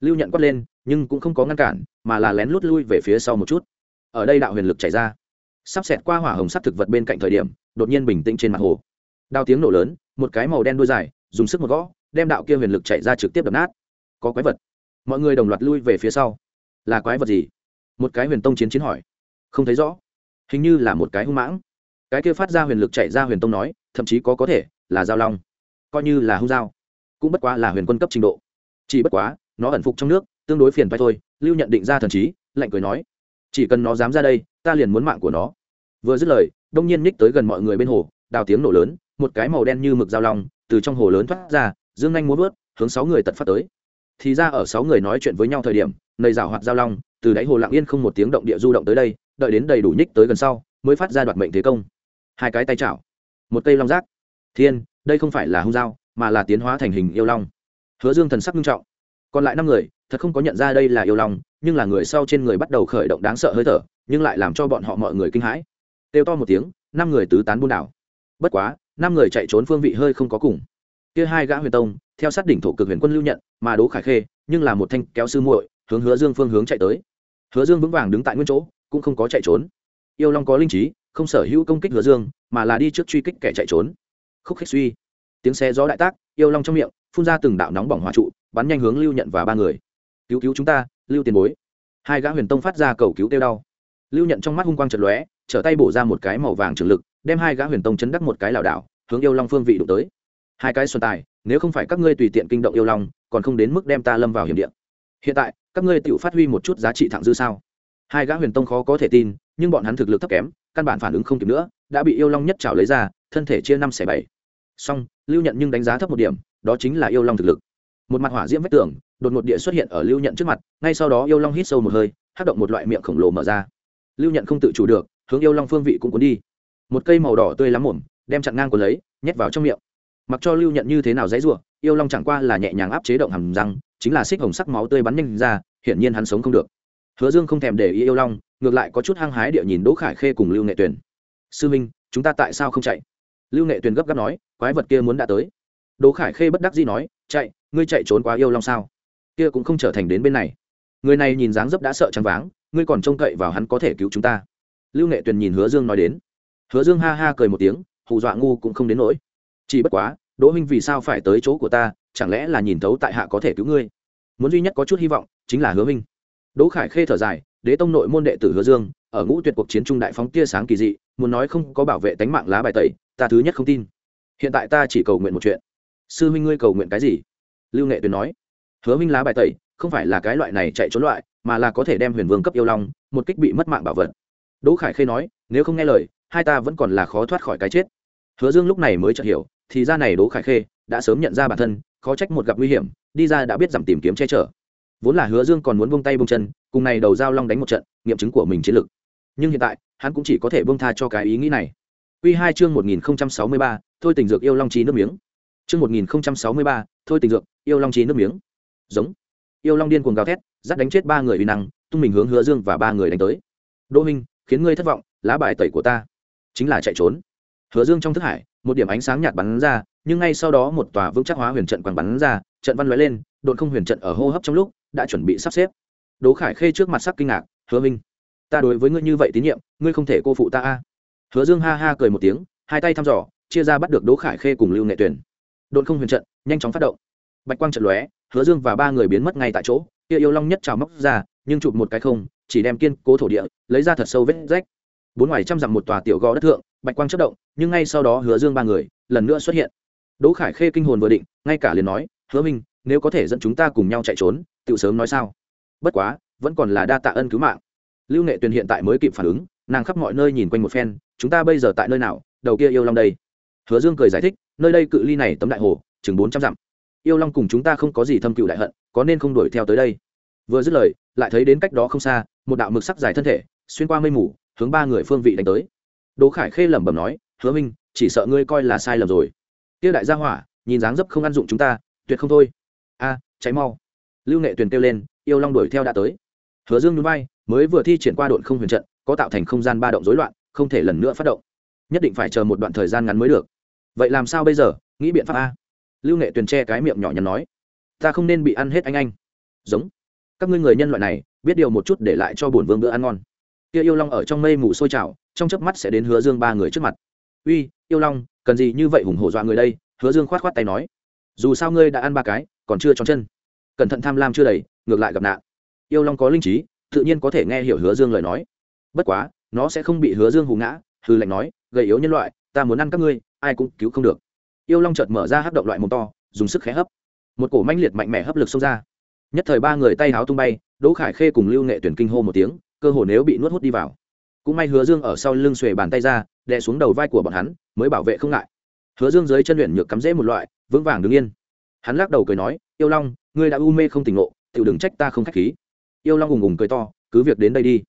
Lưu nhận quát lên, nhưng cũng không có ngăn cản, mà là lén lút lui về phía sau một chút. Ở đây đạo huyền lực chảy ra. Sắp xẹt qua hỏa hồng sắc thực vật bên cạnh thời điểm, đột nhiên bình tĩnh trên mặt hồ. Đao tiếng nổ lớn, một cái màu đen đuôi dài, dùng sức một gõ, đem đạo kia huyền lực chạy ra trực tiếp đập nát. Có quái vật. Mọi người đồng loạt lui về phía sau. Là quái vật gì? Một cái huyền tông chiến chiến hỏi. Không thấy rõ. Hình như là một cái hung mãng cái kia phát ra huyền lực chạy ra huyền tông nói, thậm chí có có thể là giao long, coi như là hung dao, cũng bất quá là huyền quân cấp trình độ. Chỉ bất quá, nó ẩn phục trong nước, tương đối phiền phái thôi, lưu nhận định ra thần trí, lạnh cười nói, chỉ cần nó dám ra đây, ta liền muốn mạng của nó. Vừa dứt lời, đông nhiên ních tới gần mọi người bên hồ, đào tiếng nổ lớn, một cái màu đen như mực dao long từ trong hồ lớn thoát ra, dương nhanh muốn vớt, hướng sáu người tật phát tới. Thì ra ở sáu người nói chuyện với nhau thời điểm, nầy rào hoạt dao long, từ đáy hồ lặng yên không một tiếng động địa du động tới đây, đợi đến đầy đủ nhích tới gần sau, mới phát ra đoạt mệnh thế công hai cái tay chảo, một cây long rác thiên, đây không phải là hung dao, mà là tiến hóa thành hình yêu long. Hứa dương thần sắc nghiêm trọng. Còn lại năm người, thật không có nhận ra đây là yêu long, nhưng là người sau trên người bắt đầu khởi động đáng sợ hơi thở, nhưng lại làm cho bọn họ mọi người kinh hãi. Kêu to một tiếng, năm người tứ tán buôn đảo. Bất quá, năm người chạy trốn phương vị hơi không có cùng. Kia hai gã huyền tông, theo sát đỉnh thổ cực huyền quân lưu nhận, mà đố khải khê, nhưng là một thanh kéo sư muội, hướng hứa dương phương hướng chạy tới. Hứa dương vững vàng đứng tại nguyên chỗ, cũng không có chạy trốn. Yêu long có linh trí không sở hữu công kích hứa dương, mà là đi trước truy kích kẻ chạy trốn. Khúc khích suy. Tiếng xe gió đại tác, yêu long trong miệng, phun ra từng đạo nóng bỏng hỏa trụ, bắn nhanh hướng lưu nhận và ba người. Cứu cứu chúng ta, lưu tiền bối. Hai gã huyền tông phát ra cầu cứu tiêu đau. Lưu nhận trong mắt hung quang chật lóe, trở tay bổ ra một cái màu vàng trường lực, đem hai gã huyền tông chấn đắc một cái lảo đảo, hướng yêu long phương vị đụng tới. Hai cái xuân tài, nếu không phải các ngươi tùy tiện kinh động yêu long, còn không đến mức đem ta lâm vào hiểm điện hiện tại, các ngươi tự phát huy một chút giá trị thẳng dư sao? Hai gã huyền tông khó có thể tin, nhưng bọn hắn thực lực thấp kém căn bản phản ứng không kịp nữa, đã bị yêu long nhất trào lấy ra, thân thể chia năm xẻ bảy. Song lưu nhận nhưng đánh giá thấp một điểm, đó chính là yêu long thực lực. Một mặt hỏa diễm vách tường, đột ngột địa xuất hiện ở lưu nhận trước mặt, ngay sau đó yêu long hít sâu một hơi hát động một loại miệng khổng lồ mở ra. Lưu nhận không tự chủ được, hướng yêu long phương vị cũng cuốn đi. Một cây màu đỏ tươi lắm mồm, đem chặn ngang của lấy, nhét vào trong miệng. Mặc cho lưu nhận như thế nào dãy ruộng yêu long chẳng qua là nhẹ nhàng áp chế động hầm răng, chính là xích hồng sắc máu tươi bắn nhanh ra, hiển nhiên hắn sống không được. Hứa dương không thèm để ý yêu long ngược lại có chút hăng hái địa nhìn đỗ khải khê cùng lưu nghệ tuyền. Sư minh, chúng ta tại sao không chạy? Lưu nghệ tuyền gấp gáp nói, quái vật kia muốn đã tới. Đỗ khải khê bất đắc dĩ nói, chạy, ngươi chạy trốn quá yêu long sao? Kia cũng không trở thành đến bên này. Người này nhìn dáng dấp đã sợ trắng váng, ngươi còn trông cậy vào hắn có thể cứu chúng ta. Lưu nghệ tuyền nhìn hứa dương nói đến. Hứa dương ha ha cười một tiếng, hù dọa ngu cũng không đến nỗi. Chỉ bất quá, đỗ minh vì sao phải tới chỗ của ta, chẳng lẽ là nhìn thấu tại hạ có thể cứu ngươi? Muốn duy nhất có chút hy vọng, chính là hứa minh. Đỗ khải khê thở dài đế tông nội môn đệ tử hứa dương, ở ngũ tuyệt cuộc chiến trung đại phóng tia sáng kỳ dị, muốn nói không có bảo vệ tánh mạng lá bài tẩy, ta thứ nhất không tin. Hiện tại ta chỉ cầu nguyện một chuyện. Sư huynh ngươi cầu nguyện cái gì? Lưu nghệ tuyền nói. Hứa minh lá bài tẩy, không phải là cái loại này chạy trốn loại, mà là có thể đem huyền vương cấp yêu long, một kích bị mất mạng bảo vật. Đỗ khải khê nói, nếu không nghe lời, hai ta vẫn còn là khó thoát khỏi cái chết. Hứa dương lúc này mới chợt hiểu, thì ra này đỗ khải khê đã sớm nhận ra bản thân, khó trách một gặp nguy hiểm, đi ra đã biết giảm tìm kiếm che chở vốn là hứa dương còn muốn bông tay bông chân, cùng này đầu giao long đánh một trận, nghiệm chứng của mình chiến lực nhưng hiện tại, hắn cũng chỉ có thể bông tha cho cái ý nghĩ này. Quy hai chương một nghìn sáu mươi ba, thôi tình dược yêu long chi nước miếng. Chương một nghìn sáu mươi ba, thôi tình dược yêu long chi nước miếng. Giống. Yêu long điên cuồng gào thét, dắt đánh chết ba người uy năng, tung mình hướng hứa dương và ba người đánh tới. Đỗ minh, khiến ngươi thất vọng, lá bài tẩy của ta. Chính là chạy trốn. Hứa dương trong thức hải, một điểm ánh sáng nhạt bắn ra, nhưng ngay sau đó một tòa vững chắc hóa huyền trận quàng bắn ra, trận văn lóe lên đột không huyền trận ở hô hấp trong lúc đã chuẩn bị sắp xếp. Đỗ khải khê trước mặt sắc kinh ngạc, hứa minh, ta đối với ngươi như vậy tín nhiệm, ngươi không thể cô phụ ta a? Hứa dương ha ha cười một tiếng, hai tay thăm dò, chia ra bắt được đỗ khải khê cùng lưu nghệ tuyển đột không huyền trận nhanh chóng phát động. Bạch quang trận lóe, hứa dương và ba người biến mất ngay tại chỗ, kia yêu long nhất trào móc ra, nhưng chụp một cái không, chỉ đem kiên cố thổ địa, lấy ra thật sâu vết rách. Bốn ngoài trăm dặm một tòa tiểu gò đất thượng, bạch quang chất động, nhưng ngay sau đó hứa dương ba người lần nữa xuất hiện. Đỗ khải khê kinh hồn vừa định, ngay cả liền nói, hứa minh nếu có thể dẫn chúng ta cùng nhau chạy trốn tự sớm nói sao? Bất quá, vẫn còn là đa tạ ân cứu mạng. Lưu nghệ tuyền hiện tại mới kịp phản ứng, nàng khắp mọi nơi nhìn quanh một phen, chúng ta bây giờ tại nơi nào? Đầu kia yêu long đây. Hứa dương cười giải thích, nơi đây cự ly này tấm đại hồ, chừng bốn trăm dặm. Yêu long cùng chúng ta không có gì thâm cựu đại hận, có nên không đuổi theo tới đây? Vừa dứt lời, lại thấy đến cách đó không xa, một đạo mực sắc dài thân thể, xuyên qua mây mù, hướng ba người phương vị đánh tới. Đỗ khải khê lẩm bẩm nói, hứa minh, chỉ sợ ngươi coi là sai lầm rồi. Tiêu đại gia hỏa, nhìn dáng dấp không ăn dụng chúng ta, tuyệt không thôi a, cháy mau. Lưu nghệ tuyền kêu lên, yêu long đuổi theo đã tới. Hứa dương núi bay, mới vừa thi triển qua đội không huyền trận, có tạo thành không gian ba động rối loạn, không thể lần nữa phát động. Nhất định phải chờ một đoạn thời gian ngắn mới được. Vậy làm sao bây giờ? Nghĩ biện pháp a. Lưu nghệ tuyền che cái miệng nhỏ nhắn nói, ta không nên bị ăn hết anh anh. Giống. Các ngươi người nhân loại này, biết điều một chút để lại cho bổn vương bữa ăn ngon. Kia yêu long ở trong mây mù sôi trào, trong chớp mắt sẽ đến hứa dương ba người trước mặt. Uy, yêu long, cần gì như vậy hùng hổ dọa người đây? Hứa dương khoát khoát tay nói, dù sao ngươi đã ăn ba cái còn chưa tròn chân. Cẩn thận tham lam chưa đầy, ngược lại gặp nạn. Yêu long có linh trí, tự nhiên có thể nghe hiểu hứa dương lời nói. Bất quá, nó sẽ không bị hứa dương hù ngã hư lệnh nói, gầy yếu nhân loại, ta muốn ăn các ngươi, ai cũng cứu không được. Yêu long chợt mở ra hấp động loại mồm to, dùng sức khé hấp. Một cổ manh liệt mạnh mẽ hấp lực xông ra. Nhất thời ba người tay háo tung bay, đỗ khải khê cùng lưu nghệ tuyển kinh hô một tiếng, cơ hồ nếu bị nuốt hút đi vào. Cũng may hứa dương ở sau lưng xuề bàn tay ra, đè xuống đầu vai của bọn hắn, mới bảo vệ không ngại. Hứa dương dưới chân luyện nhược cắm rễ một loại, vững vàng đứng yên hắn lắc đầu cười nói, yêu long, ngươi đã u mê không tỉnh ngộ tự đừng trách ta không khách khí. Yêu long ùng ùng cười to, cứ việc đến đây đi.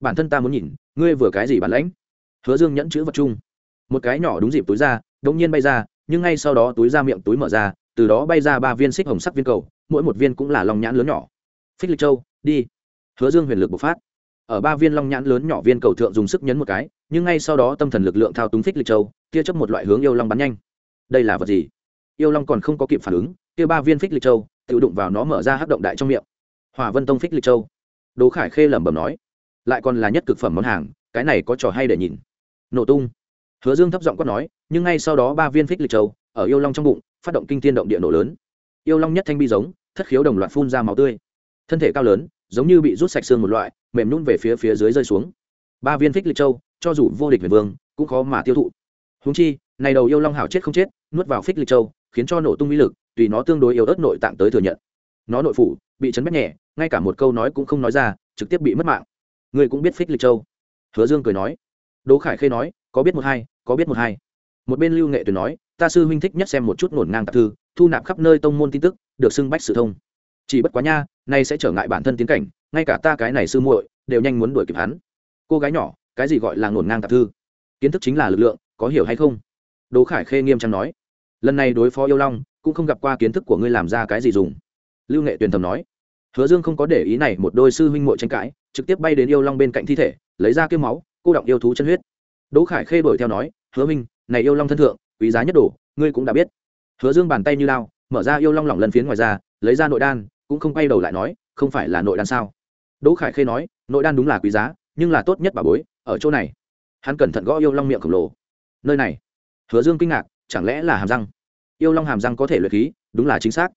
Bản thân ta muốn nhìn, ngươi vừa cái gì bản lãnh? Hứa dương nhẫn chữ vật chung. Một cái nhỏ đúng dịp túi ra, đống nhiên bay ra, nhưng ngay sau đó túi ra miệng túi mở ra, từ đó bay ra ba viên xích hồng sắc viên cầu, mỗi một viên cũng là lòng nhãn lớn nhỏ. Phích lịch châu, đi. Hứa dương huyền lực bộc phát. Ở ba viên long nhãn lớn nhỏ viên cầu thượng dùng sức nhấn một cái, nhưng ngay sau đó tâm thần lực lượng thao túng phích lịch châu, tia chấp một loại hướng yêu long bắn nhanh. Đây là vật gì? Yêu long còn không có kịp phản ứng kia ba viên phích lịch châu, tự đụng vào nó mở ra hắc động đại trong miệng. Hòa vân tông phích lịch châu. Đỗ khải khê lẩm bẩm nói, lại còn là nhất cực phẩm món hàng, cái này có trò hay để nhìn. Nổ tung. Hứa dương thấp giọng quát nói, nhưng ngay sau đó ba viên phích lịch châu, ở yêu long trong bụng, phát động kinh tiên động địa nổ lớn. Yêu long nhất thanh bi giống, thất khiếu đồng loạt phun ra máu tươi. Thân thể cao lớn, giống như bị rút sạch xương một loại, mềm nhún về phía phía dưới rơi xuống. Ba viên phích lịch châu, cho dù vô địch huyền vương, cũng khó mà tiêu thụ. Húng chi, này đầu yêu long hảo chết không chết, nuốt vào phích lịch châu, khiến cho nổ tung uy lực tùy nó tương đối yếu ớt nội tạng tới thừa nhận. Nó nội phủ, bị chấn bét nhẹ, ngay cả một câu nói cũng không nói ra, trực tiếp bị mất mạng. Ngươi cũng biết phích lịch châu. Hứa dương cười nói. Đỗ khải khê nói, có biết một hai, có biết một hai. Một bên lưu nghệ tuyền nói, ta sư huynh thích nhất xem một chút ngổn ngang tạp thư, thu nạp khắp nơi tông môn tin tức, được xưng bách sự thông. Chỉ bất quá nha, nay sẽ trở ngại bản thân tiến cảnh, ngay cả ta cái này sư muội, đều nhanh muốn đuổi kịp hắn. Cô gái nhỏ, cái gì gọi là ngổn ngang tạp thư? Kiến thức chính là lực lượng, có hiểu hay không? Đỗ khải khê nghiêm trang nói. Lần này đối phó yêu long cũng không gặp qua kiến thức của ngươi làm ra cái gì dùng. Lưu nghệ tuyền thầm nói. Hứa dương không có để ý này, một đôi sư huynh muội tranh cãi, trực tiếp bay đến yêu long bên cạnh thi thể, lấy ra kiếm máu, cô động yêu thú chân huyết. Đỗ khải khê đổi theo nói, hứa minh, này yêu long thân thượng, quý giá nhất đồ, ngươi cũng đã biết. Hứa dương bàn tay như lao, mở ra yêu long lỏng lần phiến ngoài ra, lấy ra nội đan, cũng không quay đầu lại nói, không phải là nội đan sao? Đỗ khải khê nói, nội đan đúng là quý giá, nhưng là tốt nhất bà bối, ở chỗ này. Hắn cẩn thận gõ yêu long miệng khổng lồ. Nơi này. Hứa dương kinh ngạc, chẳng lẽ là hàm răng? Yêu long hàm răng có thể luyện khí, đúng là chính xác.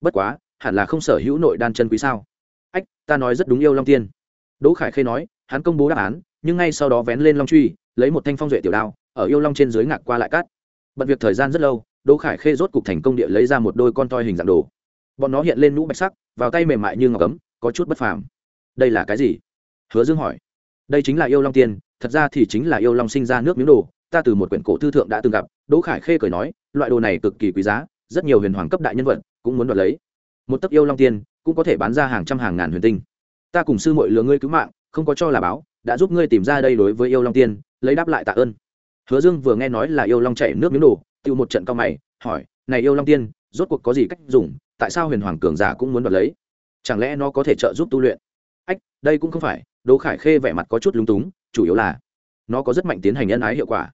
Bất quá, hẳn là không sở hữu nội đan chân quý sao? Ách, ta nói rất đúng yêu long tiên. Đỗ khải khê nói, hắn công bố đáp án, nhưng ngay sau đó vén lên long truy, lấy một thanh phong duệ tiểu đao, ở yêu long trên dưới ngạc qua lại cát bận việc thời gian rất lâu, đỗ khải khê rốt cục thành công địa lấy ra một đôi con toi hình dạng đồ. Bọn nó hiện lên nũ bạch sắc, vào tay mềm mại như ngọc ấm, có chút bất phàm. Đây là cái gì? Hứa dương hỏi. Đây chính là yêu long tiên, thật ra thì chính là yêu long sinh ra nước miếng đồ, ta từ một quyển cổ thư thượng đã từng gặp, đỗ khải khê cười nói loại đồ này cực kỳ quý giá, rất nhiều huyền hoàng cấp đại nhân vật cũng muốn đoạt lấy. Một tấc yêu long tiên cũng có thể bán ra hàng trăm hàng ngàn huyền tinh. Ta cùng sư mội lừa ngươi cứu mạng, không có cho là báo, đã giúp ngươi tìm ra đây đối với yêu long tiên, lấy đáp lại tạ ơn. Hứa dương vừa nghe nói là yêu long chảy nước miếng đồ tiêu một trận cao mày, hỏi, này yêu long tiên, rốt cuộc có gì cách dùng, tại sao huyền hoàng cường giả cũng muốn đoạt lấy? Chẳng lẽ nó có thể trợ giúp tu luyện? Ách, đây cũng không phải, đỗ khải khê vẻ mặt có chút lúng túng, chủ yếu là nó có rất mạnh tiến hành nhân ái hiệu quả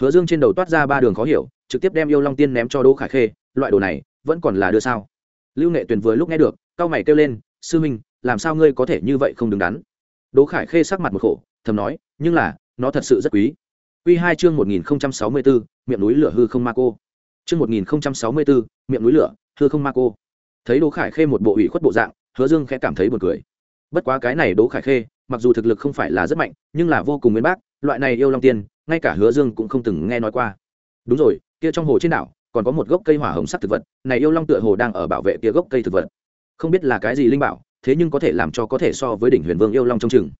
hứa dương trên đầu toát ra ba đường khó hiểu, trực tiếp đem yêu long tiên ném cho đỗ khải khê, loại đồ này vẫn còn là đưa sao? Lưu nghệ tuyền vừa lúc nghe được, cao mày kêu lên, sư minh, làm sao ngươi có thể như vậy không đứng đắn? Đỗ khải khê sắc mặt một khổ, thầm nói, nhưng là, nó thật sự rất quý. Quy hai chương một nghìn sáu mươi bốn, miệng núi lửa hư không ma cô. Chương một nghìn sáu mươi bốn, miệng núi lửa hư không ma cô. Thấy đỗ khải khê một bộ ủy khuất bộ dạng, hứa dương khẽ cảm thấy buồn cười. Bất quá cái này đỗ khải khê, mặc dù thực lực không phải là rất mạnh, nhưng là vô cùng nguyên bác, loại này yêu long tiên ngay cả hứa dương cũng không từng nghe nói qua. Đúng rồi, kia trong hồ trên đảo, còn có một gốc cây hỏa hồng sắc thực vật, này yêu long tựa hồ đang ở bảo vệ kia gốc cây thực vật. Không biết là cái gì linh bảo, thế nhưng có thể làm cho có thể so với đỉnh huyền vương yêu long trong chừng.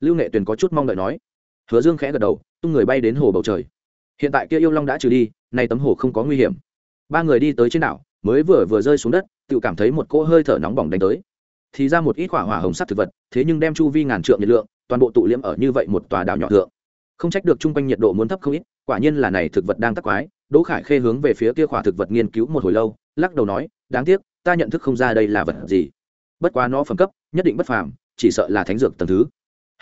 Lưu nghệ tuyền có chút mong đợi nói. Hứa dương khẽ gật đầu, tung người bay đến hồ bầu trời. Hiện tại kia yêu long đã trừ đi, nay tấm hồ không có nguy hiểm. Ba người đi tới trên đảo, mới vừa vừa rơi xuống đất, tự cảm thấy một cỗ hơi thở nóng bỏng đánh tới. Thì ra một ít hỏa hỏa hồng sắc thực vật, thế nhưng đem chu vi ngàn trượng nhiệt lượng, toàn bộ tụ liễm ở như vậy một tòa đảo nhỏ thượng không trách được chung quanh nhiệt độ muốn thấp không ít, quả nhiên là này thực vật đang tắc quái. Đỗ khải khê hướng về phía kia khỏa thực vật nghiên cứu một hồi lâu, lắc đầu nói, đáng tiếc, ta nhận thức không ra đây là vật gì. Bất quá nó phẩm cấp, nhất định bất phàm, chỉ sợ là thánh dược tầng thứ.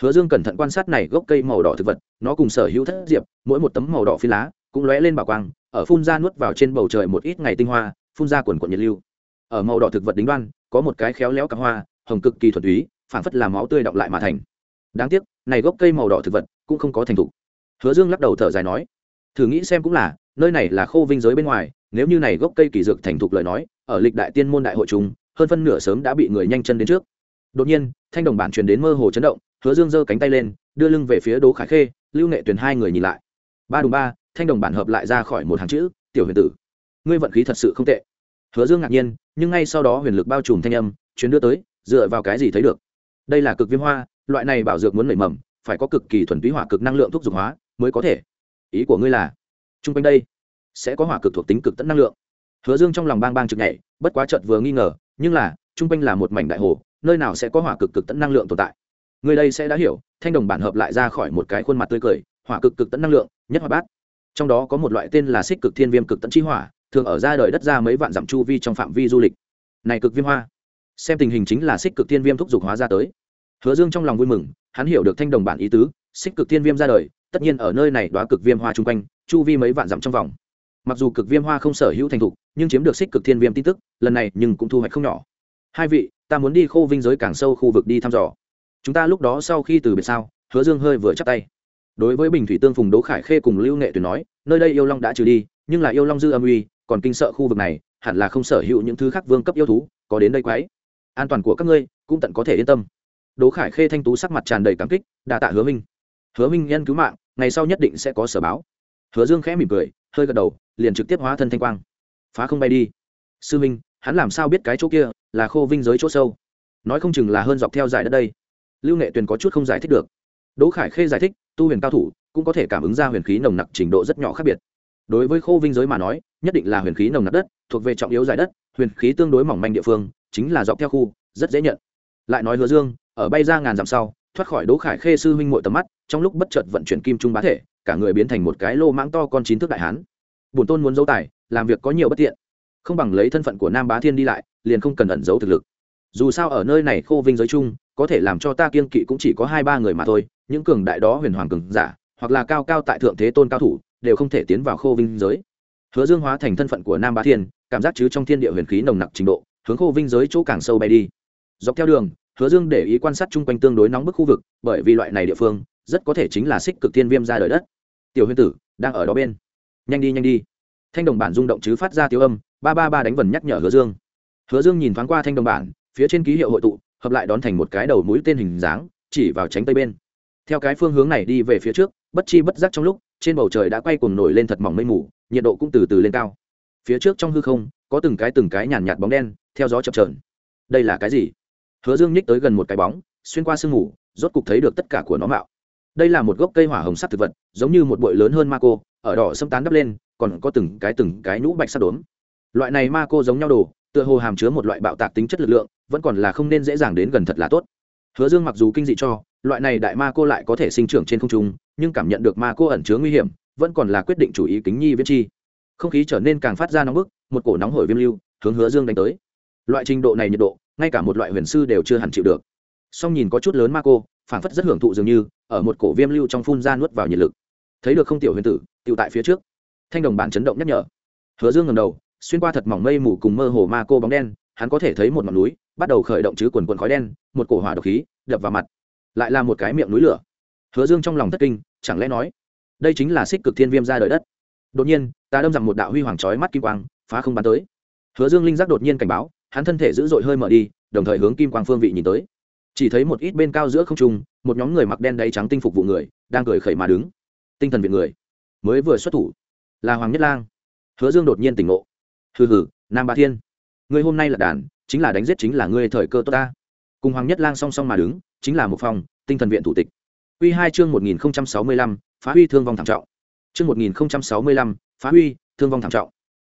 Hứa dương cẩn thận quan sát này gốc cây màu đỏ thực vật, nó cùng sở hữu thất diệp, mỗi một tấm màu đỏ phi lá, cũng lóe lên bảo quang, ở phun ra nuốt vào trên bầu trời một ít ngày tinh hoa, phun ra quần quần nhiệt lưu. Ở màu đỏ thực vật đính đoan, có một cái khéo léo cả hoa, hồng cực kỳ thuần túy phản phất làm máu tươi đọng lại mà thành. Đáng tiếc, này gốc cây màu đỏ thực vật cũng không có thành thục. Hứa dương lắc đầu thở dài nói, thử nghĩ xem cũng là, nơi này là khô vinh giới bên ngoài, nếu như này gốc cây kỳ dược thành thục lời nói, ở lịch đại tiên môn đại hội chúng hơn phân nửa sớm đã bị người nhanh chân đến trước. Đột nhiên, thanh đồng bản truyền đến mơ hồ chấn động, hứa dương giơ cánh tay lên, đưa lưng về phía đỗ khải khê, lưu nghệ tuyền hai người nhìn lại. Ba đùng ba, thanh đồng bản hợp lại ra khỏi một hàng chữ, tiểu huyền tử, ngươi vận khí thật sự không tệ. Hứa dương ngạc nhiên, nhưng ngay sau đó huyền lực bao trùm thanh âm chuyến đưa tới, dựa vào cái gì thấy được? Đây là cực viêm hoa, loại này bảo dược muốn nảy mầm phải có cực kỳ thuần túy hỏa cực năng lượng thuốc dục hóa mới có thể. Ý của ngươi là, chung quanh đây sẽ có hỏa cực thuộc tính cực tận năng lượng. Hứa dương trong lòng bang bang trực nhảy, bất quá chợt vừa nghi ngờ, nhưng là, chung quanh là một mảnh đại hồ, nơi nào sẽ có hỏa cực cực tận năng lượng tồn tại? Người đây sẽ đã hiểu, thanh đồng bản hợp lại ra khỏi một cái khuôn mặt tươi cười, hỏa cực cực tận năng lượng, nhất hỏa bát. Trong đó có một loại tên là xích cực thiên viêm cực tận chi hỏa, thường ở ra đời đất ra mấy vạn dặm chu vi trong phạm vi du lịch. Này cực viêm hoa, xem tình hình chính là xích cực thiên viêm thúc giục hóa ra tới hứa dương trong lòng vui mừng, hắn hiểu được thanh đồng bản ý tứ, xích cực thiên viêm ra đời, tất nhiên ở nơi này đoá cực viêm hoa chung quanh, chu vi mấy vạn dặm trong vòng. Mặc dù cực viêm hoa không sở hữu thành thục, nhưng chiếm được xích cực thiên viêm tin tức, lần này nhưng cũng thu hoạch không nhỏ. Hai vị, ta muốn đi khô vinh giới càng sâu khu vực đi thăm dò. Chúng ta lúc đó sau khi từ biệt sao, hứa dương hơi vừa chắc tay. Đối với bình thủy tương phùng đỗ khải khê cùng lưu nghệ tuyển nói, nơi đây yêu long đã trừ đi, nhưng là yêu long dư âm uy, còn kinh sợ khu vực này, hẳn là không sở hữu những thứ khác vương cấp yêu thú, có đến đây quái. An toàn của các ngươi cũng tận có thể yên tâm đỗ khải khê thanh tú sắc mặt tràn đầy cảm kích đà tạ hứa minh. Hứa minh nhân cứu mạng, ngày sau nhất định sẽ có sở báo. Hứa dương khẽ mỉm cười, hơi gật đầu, liền trực tiếp hóa thân thanh quang. Phá không bay đi. Sư minh, hắn làm sao biết cái chỗ kia là khô vinh giới chỗ sâu? Nói không chừng là hơn dọc theo dải đất đây. Lưu nghệ tuyền có chút không giải thích được. Đỗ khải khê giải thích, tu huyền cao thủ cũng có thể cảm ứng ra huyền khí nồng nặc trình độ rất nhỏ khác biệt. Đối với khô vinh giới mà nói, nhất định là huyền khí nồng nặc đất, thuộc về trọng yếu giải đất, huyền khí tương đối mỏng manh địa phương, chính là dọc theo khu, rất dễ nhận. Lại nói hứa dương ở bay ra ngàn dặm sau, thoát khỏi đỗ khải khê sư huynh mội tầm mắt, trong lúc bất chợt vận chuyển kim trung bá thể, cả người biến thành một cái lô mãng to con chín thước đại hán. Bổn tôn muốn giấu tài, làm việc có nhiều bất tiện. Không bằng lấy thân phận của nam bá thiên đi lại, liền không cần ẩn giấu thực lực. Dù sao ở nơi này khô vinh giới chung, có thể làm cho ta kiên kỵ cũng chỉ có hai ba người mà thôi, những cường đại đó huyền hoàng cường giả, hoặc là cao cao tại thượng thế tôn cao thủ, đều không thể tiến vào khô vinh giới. Hứa dương hóa thành thân phận của nam bá thiên, cảm giác chứ trong thiên địa huyền khí nồng nặc trình độ, hướng khô vinh giới chỗ càng sâu bay đi. Dọc theo đường hứa dương để ý quan sát chung quanh tương đối nóng bức khu vực, bởi vì loại này địa phương, rất có thể chính là xích cực thiên viêm ra đời đất. Tiểu huyền tử, đang ở đó bên. Nhanh đi nhanh đi. Thanh đồng bản rung động chứ phát ra tiếng âm, ba ba ba đánh vần nhắc nhở hứa dương. Hứa dương nhìn thoáng qua thanh đồng bản, phía trên ký hiệu hội tụ, hợp lại đón thành một cái đầu mũi tên hình dáng, chỉ vào tránh tây bên. Theo cái phương hướng này đi về phía trước, bất chi bất giác trong lúc, trên bầu trời đã quay cuồng nổi lên thật mỏng mây mù, nhiệt độ cũng từ từ lên cao. Phía trước trong hư không, có từng cái từng cái nhàn nhạt bóng đen, theo gió chập trờn đây là cái gì? Hứa dương nhích tới gần một cái bóng, xuyên qua sương mù, rốt cục thấy được tất cả của nó mạo. Đây là một gốc cây hỏa hồng sắc thực vật, giống như một bụi lớn hơn ma cô, ở đỏ xâm tán đắp lên, còn có từng cái từng cái nhũ bạch sắc đốm. Loại này ma cô giống nhau đồ, tựa hồ hàm chứa một loại bạo tạc tính chất lực lượng, vẫn còn là không nên dễ dàng đến gần thật là tốt. Hứa dương mặc dù kinh dị cho, loại này đại ma cô lại có thể sinh trưởng trên không trung, nhưng cảm nhận được ma cô ẩn chứa nguy hiểm, vẫn còn là quyết định chủ ý kính nhi viết chi. Không khí trở nên càng phát ra nóng bức, một cổ nóng hổi viêm lưu hướng hứa dương đánh tới loại trình độ này nhiệt độ, ngay cả một loại huyền sư đều chưa hẳn chịu được. Song nhìn có chút lớn ma cô, phảng phất rất hưởng thụ dường như, ở một cổ viêm lưu trong phun ra nuốt vào nhiệt lực. Thấy được không tiểu huyền tử tựu tại phía trước. Thanh đồng bản chấn động nhắc nhở. Hứa dương ngầm đầu, xuyên qua thật mỏng mây mù cùng mơ hồ ma cô bóng đen, hắn có thể thấy một ngọn núi, bắt đầu khởi động chứ quần quần khói đen, một cổ hỏa độc khí, đập vào mặt. Lại là một cái miệng núi lửa. Hứa dương trong lòng thất kinh, chẳng lẽ nói, đây chính là xích cực thiên viêm ra đời đất. Đột nhiên ta đâm rằng một đạo huy hoàng chói mắt kim quang, phá không bắn tới. Hứa dương linh giác đột nhiên cảnh báo hắn thân thể dữ dội hơi mở đi, đồng thời hướng kim quang phương vị nhìn tới. Chỉ thấy một ít bên cao giữa không trung, một nhóm người mặc đen đáy trắng tinh phục vụ người, đang cười khẩy mà đứng. Tinh thần viện người. Mới vừa xuất thủ, là hoàng nhất lang. Hứa dương đột nhiên tỉnh ngộ. Hừ hừ, nam ba thiên người hôm nay là đàn, chính là đánh giết chính là ngươi thời cơ tốt ta. Cùng hoàng nhất lang song song mà đứng, chính là một phòng, tinh thần viện thủ tịch. Quy hai chương một nghìn sáu mươi lăm, phá huy thương vong thảm trọng. Chương một nghìn sáu mươi lăm, phá huy, thương vong thảm trọng.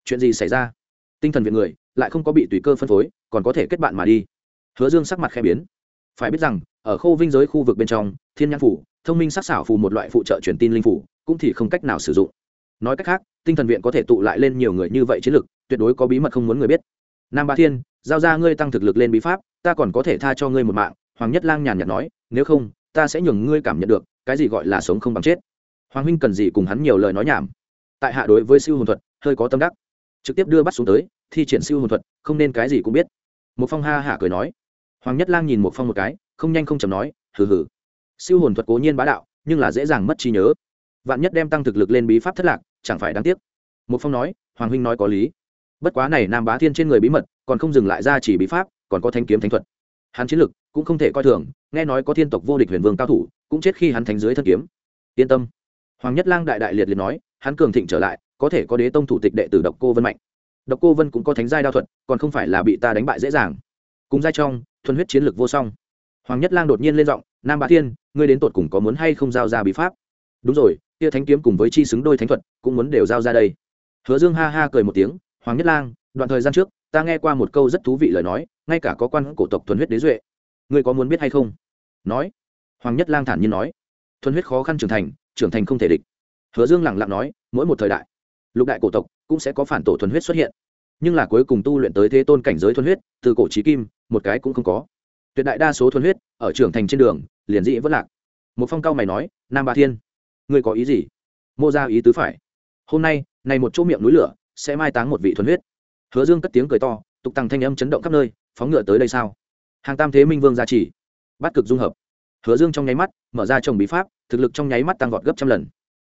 Chuyện gì xảy ra? Tinh thần viện người, lại không có bị tùy cơ phân phối, còn có thể kết bạn mà đi. Hứa dương sắc mặt khẽ biến. Phải biết rằng, ở khô vinh giới khu vực bên trong, thiên nhãn phủ, thông minh sắc xảo phù một loại phụ trợ truyền tin linh phủ, cũng thì không cách nào sử dụng. Nói cách khác, tinh thần viện có thể tụ lại lên nhiều người như vậy chiến lực, tuyệt đối có bí mật không muốn người biết. Nam ba thiên, giao ra ngươi tăng thực lực lên bí pháp, ta còn có thể tha cho ngươi một mạng, hoàng nhất lang nhàn nhạt nói, nếu không, ta sẽ nhường ngươi cảm nhận được, cái gì gọi là sống không bằng chết. Hoàng huynh cần gì cùng hắn nhiều lời nói nhảm. Tại hạ đối với siêu hồn thuật, hơi có tâm đắc trực tiếp đưa bắt xuống tới, thi triển siêu hồn thuật, không nên cái gì cũng biết. Một phong ha hả cười nói. Hoàng nhất lang nhìn một phong một cái, không nhanh không chầm nói, hừ hừ. Siêu hồn thuật cố nhiên bá đạo, nhưng là dễ dàng mất trí nhớ. Vạn nhất đem tăng thực lực lên bí pháp thất lạc, chẳng phải đáng tiếc. Một phong nói, hoàng huynh nói có lý. Bất quá này nam bá thiên trên người bí mật, còn không dừng lại ra chỉ bí pháp, còn có thanh kiếm thánh thuật. Hắn chiến lực cũng không thể coi thường, nghe nói có thiên tộc vô địch huyền vương cao thủ, cũng chết khi hắn thánh dưới thân kiếm. Yên tâm. Hoàng nhất lang đại đại liệt liệt nói, hắn cường thịnh trở lại có thể có đế tông thủ tịch đệ tử độc cô vân mạnh. Độc cô vân cũng có thánh giai đao thuật, còn không phải là bị ta đánh bại dễ dàng. Cùng giai trong, thuần huyết chiến lược vô song. Hoàng nhất lang đột nhiên lên giọng, nam bá thiên, ngươi đến tột cùng có muốn hay không giao ra bí pháp? Đúng rồi kia thánh kiếm cùng với chi xứng đôi thánh thuật cũng muốn đều giao ra đây. Hứa dương ha ha cười một tiếng, hoàng nhất lang, đoạn thời gian trước, ta nghe qua một câu rất thú vị lời nói, ngay cả có quan cổ tộc thuần huyết đế duệ, ngươi có muốn biết hay không? Nói, hoàng nhất lang thản nhiên nói, thuần huyết khó khăn trưởng thành trưởng thành không thể địch. Hứa dương lẳng lặng nói, mỗi một thời đại lục đại cổ tộc cũng sẽ có phản tổ thuần huyết xuất hiện. Nhưng là cuối cùng tu luyện tới thế tôn cảnh giới thuần huyết, từ cổ trí kim, một cái cũng không có. Tuyệt đại đa số thuần huyết ở trưởng thành trên đường, liền dĩ vẫn lạc. Một phong cao mày nói, nam ba thiên, ngươi có ý gì? Mô ra ý tứ phải. Hôm nay, này một chỗ miệng núi lửa sẽ mai táng một vị thuần huyết. Hứa dương cất tiếng cười to, tục tăng thanh âm chấn động khắp nơi, phóng ngựa tới đây sao? Hàng tam thế minh vương gia trì bắt cực dung hợp. Hứa dương trong nháy mắt mở ra trồng bí pháp, thực lực trong nháy mắt tăng vọt gấp trăm lần.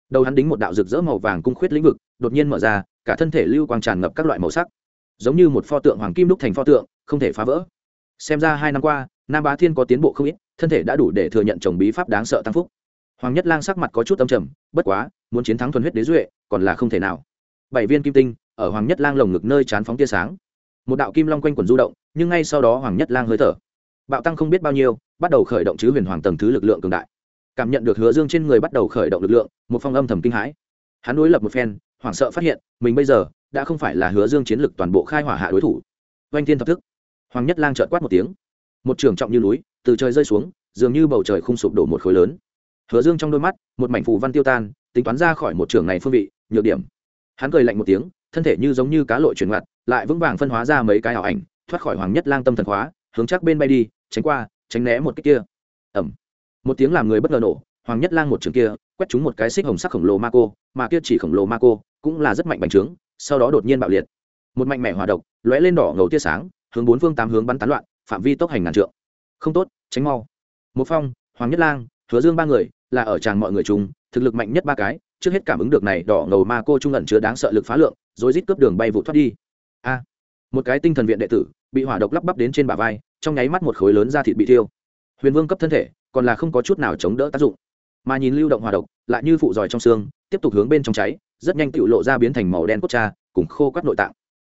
Đầu hắn đính một đạo rực rỡ màu vàng cung khuyết lĩnh vực đột nhiên mở ra, cả thân thể lưu quang tràn ngập các loại màu sắc. Giống như một pho tượng hoàng kim đúc thành pho tượng, không thể phá vỡ. Xem ra hai năm qua, nam bá thiên có tiến bộ không ít, thân thể đã đủ để thừa nhận trồng bí pháp đáng sợ tăng phúc. Hoàng nhất lang sắc mặt có chút âm trầm, bất quá, muốn chiến thắng thuần huyết đế duệ, còn là không thể nào. Bảy viên kim tinh, ở hoàng nhất lang lồng ngực nơi chán phóng tia sáng. Một đạo kim long quanh quần du động, nhưng ngay sau đó hoàng nhất lang hơi thở. Bạo tăng không biết bao nhiêu, bắt đầu khởi động chứ huyền hoàng tầng thứ lực lượng cường đại. Cảm nhận được hứa dương trên người bắt đầu khởi động lực lượng, một phong âm thầm kinh hãi. Hắn đối lập một phen hoảng sợ phát hiện, mình bây giờ đã không phải là hứa dương chiến lực toàn bộ khai hỏa hạ đối thủ. Oanh thiên thập thức. Hoàng nhất lang trợn quát một tiếng. Một trường trọng như núi, từ trời rơi xuống, dường như bầu trời không sụp đổ một khối lớn. Hứa dương trong đôi mắt, một mảnh phù văn tiêu tan, tính toán ra khỏi một trường này phương vị, nhược điểm. Hắn cười lạnh một tiếng, thân thể như giống như cá lội chuyển ngoặt, lại vững vàng phân hóa ra mấy cái ảo ảnh, thoát khỏi hoàng nhất lang tâm thần hóa hướng chắc bên bay đi, tránh qua, tránh né một cái kia. Ẩm một tiếng làm người bất ngờ nổ, hoàng nhất lang một trường kia, quét trúng một cái xích hồng sắc khổng lồ ma cô, mà kia chỉ khổng lồ ma cô cũng là rất mạnh bành trướng, sau đó đột nhiên bạo liệt. Một mạnh mẽ hòa độc lóe lên đỏ ngầu tia sáng, hướng bốn phương tám hướng bắn tán loạn, phạm vi tốc hành ngàn trượng. Không tốt, tránh mau. Một phong, hoàng nhất lang, hứa dương ba người, là ở tràng mọi người chung, thực lực mạnh nhất ba cái, trước hết cảm ứng được này đỏ ngầu ma cô trung ẩn chứa đáng sợ lực phá lượng, rồi rít cướp đường bay vụ thoát đi. A. Một cái tinh thần viện đệ tử, bị hỏa độc lắp bắp đến trên bả vai, trong nháy mắt một khối lớn da thịt bị thiêu. Huyền vương cấp thân thể, còn là không có chút nào chống đỡ tác dụng. Mà nhìn lưu động hỏa độc, lại như phụ giỏi trong xương, tiếp tục hướng bên trong cháy rất nhanh tự lộ ra biến thành màu đen cốt cha, cùng khô quắt nội tạng.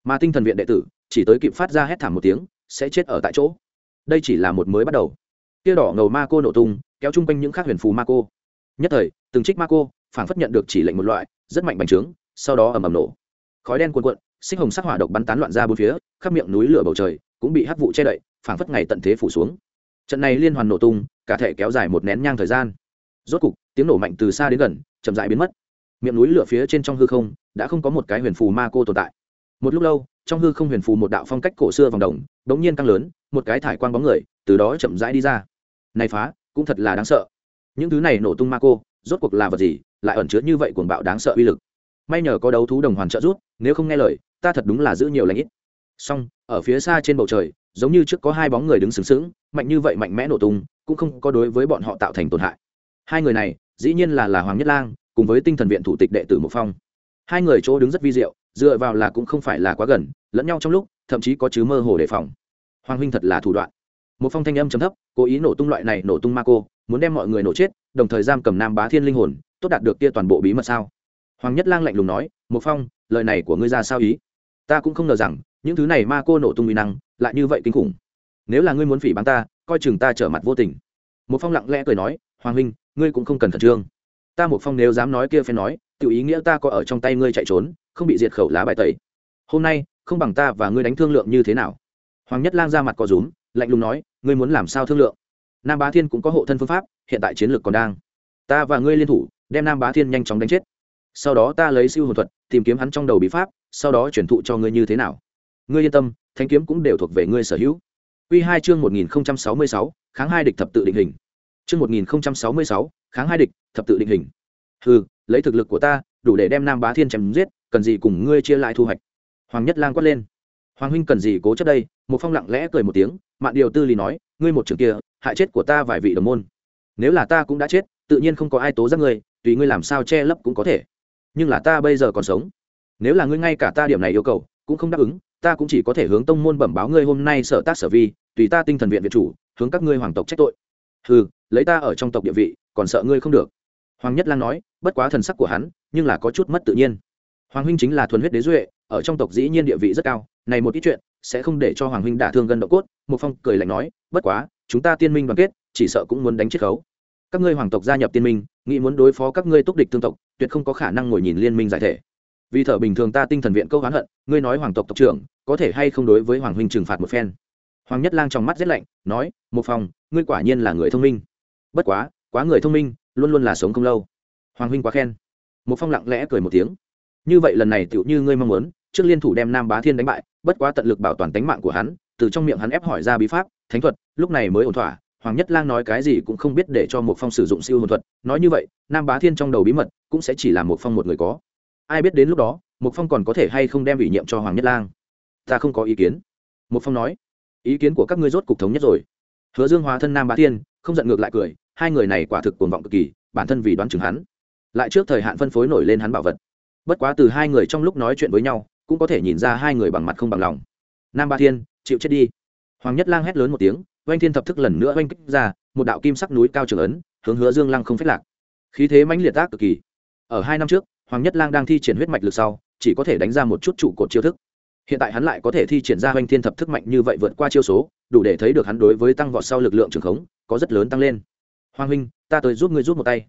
Mà tinh thần viện đệ tử, chỉ tới kịp phát ra hét thảm một tiếng, sẽ chết ở tại chỗ. Đây chỉ là một mới bắt đầu. Tia đỏ ngầu ma cô nổ tung, kéo chung quanh những khác huyền phù ma cô. Nhất thời, từng trích ma cô phản phất nhận được chỉ lệnh một loại, rất mạnh bành trướng, sau đó ầm ầm nổ. Khói đen cuồn cuộn, xích hồng sắc hỏa độc bắn tán loạn ra bốn phía, khắp miệng núi lửa bầu trời, cũng bị hắc vụ che đậy phản phất ngày tận thế phủ xuống. Trận này liên hoàn nổ tung, cả thể kéo dài một nén nhang thời gian. Rốt cục, tiếng nổ mạnh từ xa đến gần, chậm dại biến mất miệng núi lửa phía trên trong hư không đã không có một cái huyền phù ma cô tồn tại. Một lúc lâu, trong hư không huyền phù một đạo phong cách cổ xưa vòng đồng, đống nhiên tăng lớn, một cái thải quang bóng người từ đó chậm rãi đi ra. Này phá, cũng thật là đáng sợ. Những thứ này nổ tung ma cô, rốt cuộc là vật gì, lại ẩn chứa như vậy cuồng bạo đáng sợ uy lực? May nhờ có đấu thú đồng hoàn trợ rút nếu không nghe lời, ta thật đúng là giữ nhiều lãnh ít. Song, ở phía xa trên bầu trời, giống như trước có hai bóng người đứng sừng sững, mạnh như vậy mạnh mẽ nổ tung, cũng không có đối với bọn họ tạo thành tổn hại. Hai người này, dĩ nhiên là là hoàng nhất lang cùng với tinh thần viện thủ tịch đệ tử một phong. Hai người chỗ đứng rất vi diệu, dựa vào là cũng không phải là quá gần, lẫn nhau trong lúc, thậm chí có chứ mơ hồ đề phòng. Hoàng huynh thật là thủ đoạn. Một phong thanh âm chấm thấp, cố ý nổ tung loại này nổ tung ma cô, muốn đem mọi người nổ chết, đồng thời giam cầm nam bá thiên linh hồn, tốt đạt được kia toàn bộ bí mật sao? Hoàng nhất lang lạnh lùng nói một phong, lời này của ngươi ra sao ý? Ta cũng không ngờ rằng, những thứ này ma cô nổ tung uy năng, lại như vậy kinh khủng. Nếu là ngươi muốn phỉ bắn ta, coi chừng ta trở mặt vô tình. Một phong lặng lẽ cười nói, hoàng huynh, ngươi cũng không cần khẩn trương ta một phong nếu dám nói kia phải nói tự ý nghĩa ta có ở trong tay ngươi chạy trốn không bị diệt khẩu lá bài tẩy. Hôm nay không bằng ta và ngươi đánh thương lượng như thế nào? Hoàng nhất lang ra mặt có rúm lạnh lùng nói ngươi muốn làm sao thương lượng? Nam bá thiên cũng có hộ thân phương pháp hiện tại chiến lược còn đang. Ta và ngươi liên thủ đem nam bá thiên nhanh chóng đánh chết. Sau đó ta lấy siêu hồn thuật tìm kiếm hắn trong đầu bí pháp sau đó chuyển thụ cho ngươi như thế nào? Ngươi yên tâm thanh kiếm cũng đều thuộc về ngươi sở hữu. Quy hai chương 1066, kháng hai địch thập tự định hình. Chương 1066, kháng hai địch, thập tự định hình. Hừ, lấy thực lực của ta, đủ để đem nam bá thiên chém giết, cần gì cùng ngươi chia lại thu hoạch? Hoàng nhất lang quát lên. Hoàng huynh cần gì cố chấp đây? Một phong lặng lẽ cười một tiếng, mạn điều tư lý nói, ngươi một trường kia, hại chết của ta vài vị đồng môn. Nếu là ta cũng đã chết, tự nhiên không có ai tố giác ngươi, tùy ngươi làm sao che lấp cũng có thể. Nhưng là ta bây giờ còn sống. Nếu là ngươi ngay cả ta điểm này yêu cầu, cũng không đáp ứng, ta cũng chỉ có thể hướng tông môn bẩm báo ngươi hôm nay sở tác sở vi, tùy ta tinh thần viện viện chủ, hướng các ngươi hoàng tộc trách tội. Hừ, lấy ta ở trong tộc địa vị còn sợ ngươi không được. Hoàng nhất lang nói, bất quá thần sắc của hắn, nhưng là có chút mất tự nhiên. Hoàng huynh chính là thuần huyết đế duệ, ở trong tộc dĩ nhiên địa vị rất cao, này một ít chuyện, sẽ không để cho hoàng huynh đả thương gần độ cốt một phong cười lạnh nói, bất quá, chúng ta tiên minh đoàn kết, chỉ sợ cũng muốn đánh chiết khấu. Các ngươi hoàng tộc gia nhập tiên minh, nghĩ muốn đối phó các ngươi túc địch thương tộc, tuyệt không có khả năng ngồi nhìn liên minh giải thể. Vì thở bình thường ta tinh thần viện câu hán hận, ngươi nói hoàng tộc tộc trưởng, có thể hay không đối với hoàng huynh trừng phạt một phen? Hoàng nhất lang trong mắt rét lạnh, nói một phòng ngươi quả nhiên là người thông minh. Bất quá quá người thông minh, luôn luôn là sống không lâu. Hoàng huynh quá khen. Một phong lặng lẽ cười một tiếng. Như vậy lần này tựu như ngươi mong muốn, trước liên thủ đem nam bá thiên đánh bại, bất quá tận lực bảo toàn tính mạng của hắn, từ trong miệng hắn ép hỏi ra bí pháp, thánh thuật, lúc này mới ổn thỏa. Hoàng nhất lang nói cái gì cũng không biết để cho một phong sử dụng siêu hồn thuật. Nói như vậy, nam bá thiên trong đầu bí mật cũng sẽ chỉ là một phong một người có. Ai biết đến lúc đó một phong còn có thể hay không đem ủy nhiệm cho hoàng nhất lang? Ta không có ý kiến. Một phong nói, ý kiến của các ngươi rốt cục thống nhất rồi. Hứa dương hóa thân nam bá thiên, không giận ngược lại cười hai người này quả thực cuồng vọng cực kỳ, bản thân vì đoán chừng hắn, lại trước thời hạn phân phối nổi lên hắn bảo vật. Bất quá từ hai người trong lúc nói chuyện với nhau, cũng có thể nhìn ra hai người bằng mặt không bằng lòng. Nam ba thiên, chịu chết đi. Hoàng nhất lang hét lớn một tiếng, oanh thiên thập thức lần nữa oanh kích ra, một đạo kim sắc núi cao trường ấn, hướng hứa dương lăng không phết lạc. Khí thế mãnh liệt tác cực kỳ. Ở hai năm trước, hoàng nhất lang đang thi triển huyết mạch lực sau, chỉ có thể đánh ra một chút trụ cột chiêu thức. Hiện tại hắn lại có thể thi triển ra oanh thiên thập thức mạnh như vậy vượt qua chiêu số, đủ để thấy được hắn đối với tăng vọt sau lực lượng trường khống, có rất lớn tăng lên hoàng huynh, ta tới giúp ngươi giúp một tay.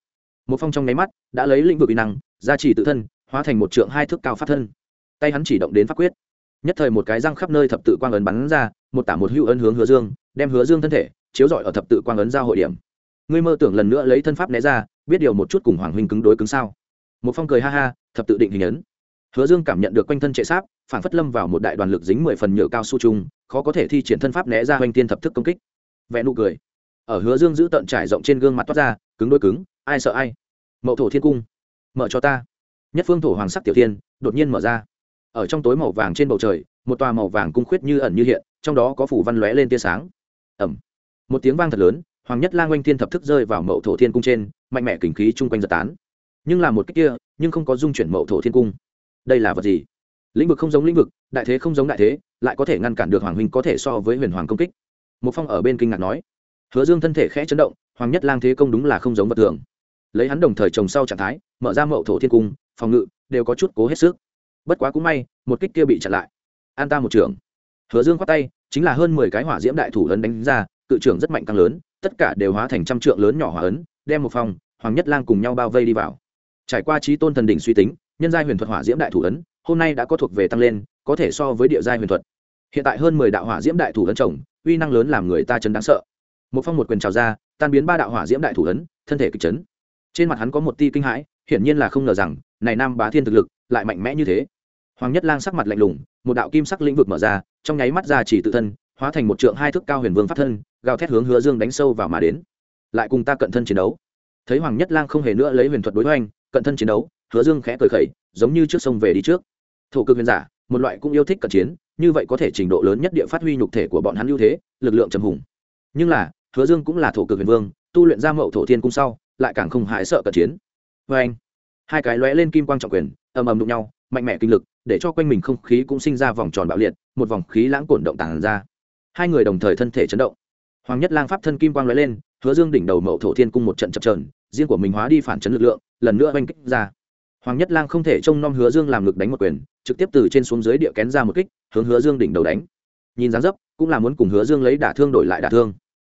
Một phong trong nháy mắt, đã lấy lĩnh vực uy năng, gia trì tự thân, hóa thành một trượng hai thước cao phát thân. Tay hắn chỉ động đến pháp quyết. Nhất thời một cái răng khắp nơi thập tự quang ấn bắn ra, một tả một hữu ấn hướng hứa dương, đem hứa dương thân thể chiếu rọi ở thập tự quang ấn giao hội điểm. Ngươi mơ tưởng lần nữa lấy thân pháp né ra, biết điều một chút cùng hoàng huynh cứng đối cứng sao? Một phong cười ha ha, thập tự định hình ấn. Hứa dương cảm nhận được quanh thân trệ sáp phản phất lâm vào một đại đoàn lực dính mười phần nhựa cao su trung, khó có thể thi triển thân pháp né ra hoành tiên thập thức công kích. Vẽ nụ cười ở hứa dương giữ tận trải rộng trên gương mặt toát ra, cứng đôi cứng, ai sợ ai? Mậu thổ thiên cung, mở cho ta. Nhất phương thổ hoàng sắc tiểu thiên, đột nhiên mở ra. Ở trong tối màu vàng trên bầu trời, một tòa màu vàng cung khuyết như ẩn như hiện, trong đó có phủ văn lóe lên tia sáng. Ẩm một tiếng vang thật lớn, hoàng nhất lang oanh thiên thập thức rơi vào mậu thổ thiên cung trên, mạnh mẽ kình khí chung quanh giật tán. Nhưng là một cách kia, nhưng không có dung chuyển mậu thổ thiên cung. Đây là vật gì? Lĩnh vực không giống lĩnh vực, đại thế không giống đại thế, lại có thể ngăn cản được hoàng huynh có thể so với huyền hoàng công kích. Một phong ở bên kinh ngạc nói hứa dương thân thể khẽ chấn động, hoàng nhất lang thế công đúng là không giống vật thường. Lấy hắn đồng thời trồng sau trạng thái, mở ra mậu thổ thiên cung, phòng ngự đều có chút cố hết sức. Bất quá cũng may, một kích kia bị chặn lại. An ta một trưởng. Hứa dương khoát tay, chính là hơn mười cái hỏa diễm đại thủ lớn đánh ra, cự trưởng rất mạnh càng lớn, tất cả đều hóa thành trăm trượng lớn nhỏ hỏa ấn, đem một phòng, hoàng nhất lang cùng nhau bao vây đi vào. Trải qua trí tôn thần đỉnh suy tính, nhân giai huyền thuật hỏa diễm đại thủ ấn, hôm nay đã có thuộc về tăng lên, có thể so với địa giai huyền thuật. Hiện tại hơn mười đạo hỏa diễm đại thủ ấn trồng, uy năng lớn làm người ta chấn đáng sợ một phong một quyền trào ra, tan biến ba đạo hỏa diễm đại thủ ấn, thân thể kịch chấn. Trên mặt hắn có một ti kinh hãi, hiển nhiên là không ngờ rằng, này nam bá thiên thực lực lại mạnh mẽ như thế. Hoàng nhất lang sắc mặt lạnh lùng, một đạo kim sắc lĩnh vực mở ra, trong nháy mắt ra chỉ tự thân, hóa thành một trượng hai thước cao huyền vương pháp thân, gào thét hướng hứa dương đánh sâu vào mà đến. Lại cùng ta cận thân chiến đấu. Thấy hoàng nhất lang không hề nữa lấy huyền thuật đối hoành, cận thân chiến đấu, hứa dương khẽ cười khẩy, giống như trước sông về đi trước. Thổ cực huyền giả, một loại cũng yêu thích cận chiến, như vậy có thể trình độ lớn nhất địa phát huy nhục thể của bọn hắn ưu thế, lực lượng trầm hùng. Nhưng là hứa dương cũng là thổ cực huyền vương, tu luyện ra mậu thổ thiên cung sau, lại càng không hại sợ cận chiến. Vê anh, hai cái lóe lên kim quang trọng quyền, ầm ầm đụng nhau, mạnh mẽ kinh lực, để cho quanh mình không khí cũng sinh ra vòng tròn bạo liệt, một vòng khí lãng cổn động tàn ra. Hai người đồng thời thân thể chấn động. Hoàng nhất lang pháp thân kim quang lóe lên, hứa dương đỉnh đầu mậu thổ thiên cung một trận chập trờn riêng của mình hóa đi phản chấn lực lượng, lần nữa oanh kích ra. Hoàng nhất lang không thể trông nom hứa dương làm lực đánh một quyền, trực tiếp từ trên xuống dưới địa kén ra một kích, hướng hứa dương đỉnh đầu đánh. Nhìn dáng dấp, cũng là muốn cùng hứa dương lấy đả thương đổi lại đả thương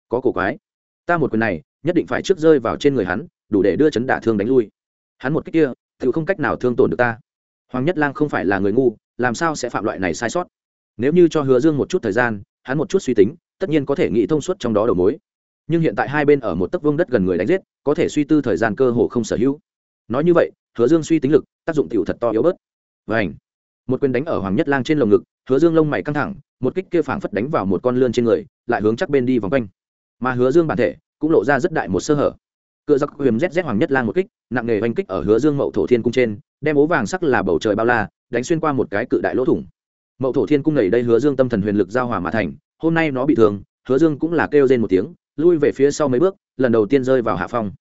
có cổ quái. Ta một quyền này, nhất định phải trước rơi vào trên người hắn, đủ để đưa chấn đả thương đánh lui. Hắn một cách kia tự không cách nào thương tổn được ta. Hoàng nhất lang không phải là người ngu, làm sao sẽ phạm loại này sai sót? Nếu như cho hứa dương một chút thời gian, hắn một chút suy tính, tất nhiên có thể nghĩ thông suốt trong đó đầu mối. Nhưng hiện tại hai bên ở một tấc vương đất gần người đánh giết, có thể suy tư thời gian cơ hồ không sở hữu. Nói như vậy, hứa dương suy tính lực, tác dụng tiểu thật to yếu bớt. Vảnh một quyền đánh ở hoàng nhất lang trên lồng ngực, hứa dương lông mày căng thẳng, một kích kia phảng phất đánh vào một con lươn trên người, lại hướng chắc bên đi vòng quanh mà hứa dương bản thể cũng lộ ra rất đại một sơ hở cựa giặc huyền rét rét hoàng nhất lang một kích nặng nề oanh kích ở hứa dương mậu thổ thiên cung trên đem ố vàng sắc là bầu trời bao la đánh xuyên qua một cái cự đại lỗ thủng mậu thổ thiên cung này đây hứa dương tâm thần huyền lực giao hòa mà thành hôm nay nó bị thương hứa dương cũng là kêu rên một tiếng lui về phía sau mấy bước lần đầu tiên rơi vào hạ phong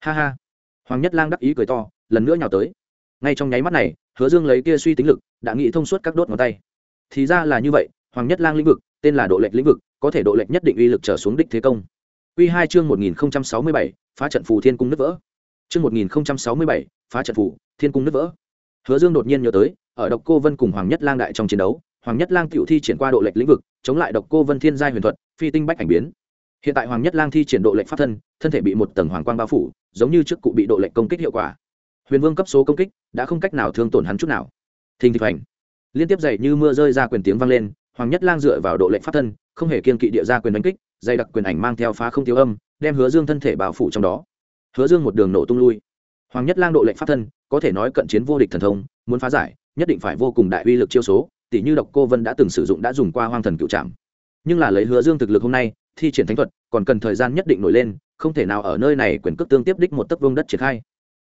ha ha hoàng nhất lang đắc ý cười to lần nữa nhào tới ngay trong nháy mắt này hứa dương lấy kia suy tính lực đã nghĩ thông suốt các đốt ngón tay thì ra là như vậy hoàng nhất lang lĩnh vực tên là độ lệch lĩnh vực có thể độ lệch nhất định uy lực trở xuống đích thế công Quy 2 chương 1067, phá trận phù thiên cung nứt vỡ. Chương 1067, phá trận phù, thiên cung nứt vỡ. Hứa Dương đột nhiên nhớ tới, ở Độc Cô Vân cùng Hoàng Nhất Lang đại trong chiến đấu, Hoàng Nhất Lang tiểu thi triển qua độ lệch lĩnh vực, chống lại Độc Cô Vân thiên giai huyền thuật, phi tinh bách ảnh biến. Hiện tại Hoàng Nhất Lang thi triển độ lệch pháp thân, thân thể bị một tầng hoàng quang bao phủ, giống như trước cụ bị độ lệch công kích hiệu quả. Huyền Vương cấp số công kích, đã không cách nào thương tổn hắn chút nào. Thình thịch hành. Liên tiếp dày như mưa rơi ra quyền tiếng vang lên, Hoàng Nhất Lang dựa vào độ lệch pháp thân, không hề kiên kỵ địa ra quyền đánh kích, dày đặc quyền ảnh mang theo phá không tiêu âm đem hứa dương thân thể bao phủ trong đó. Hứa dương một đường nổ tung lui. Hoàng nhất lang độ lệnh pháp thân có thể nói cận chiến vô địch thần thông muốn phá giải nhất định phải vô cùng đại uy lực chiêu số tỷ như độc cô vân đã từng sử dụng đã dùng qua hoang thần cựu trạm nhưng là lấy hứa dương thực lực hôm nay thi triển thánh thuật còn cần thời gian nhất định nổi lên không thể nào ở nơi này quyền cước tương tiếp đích một tấc vương đất triển khai.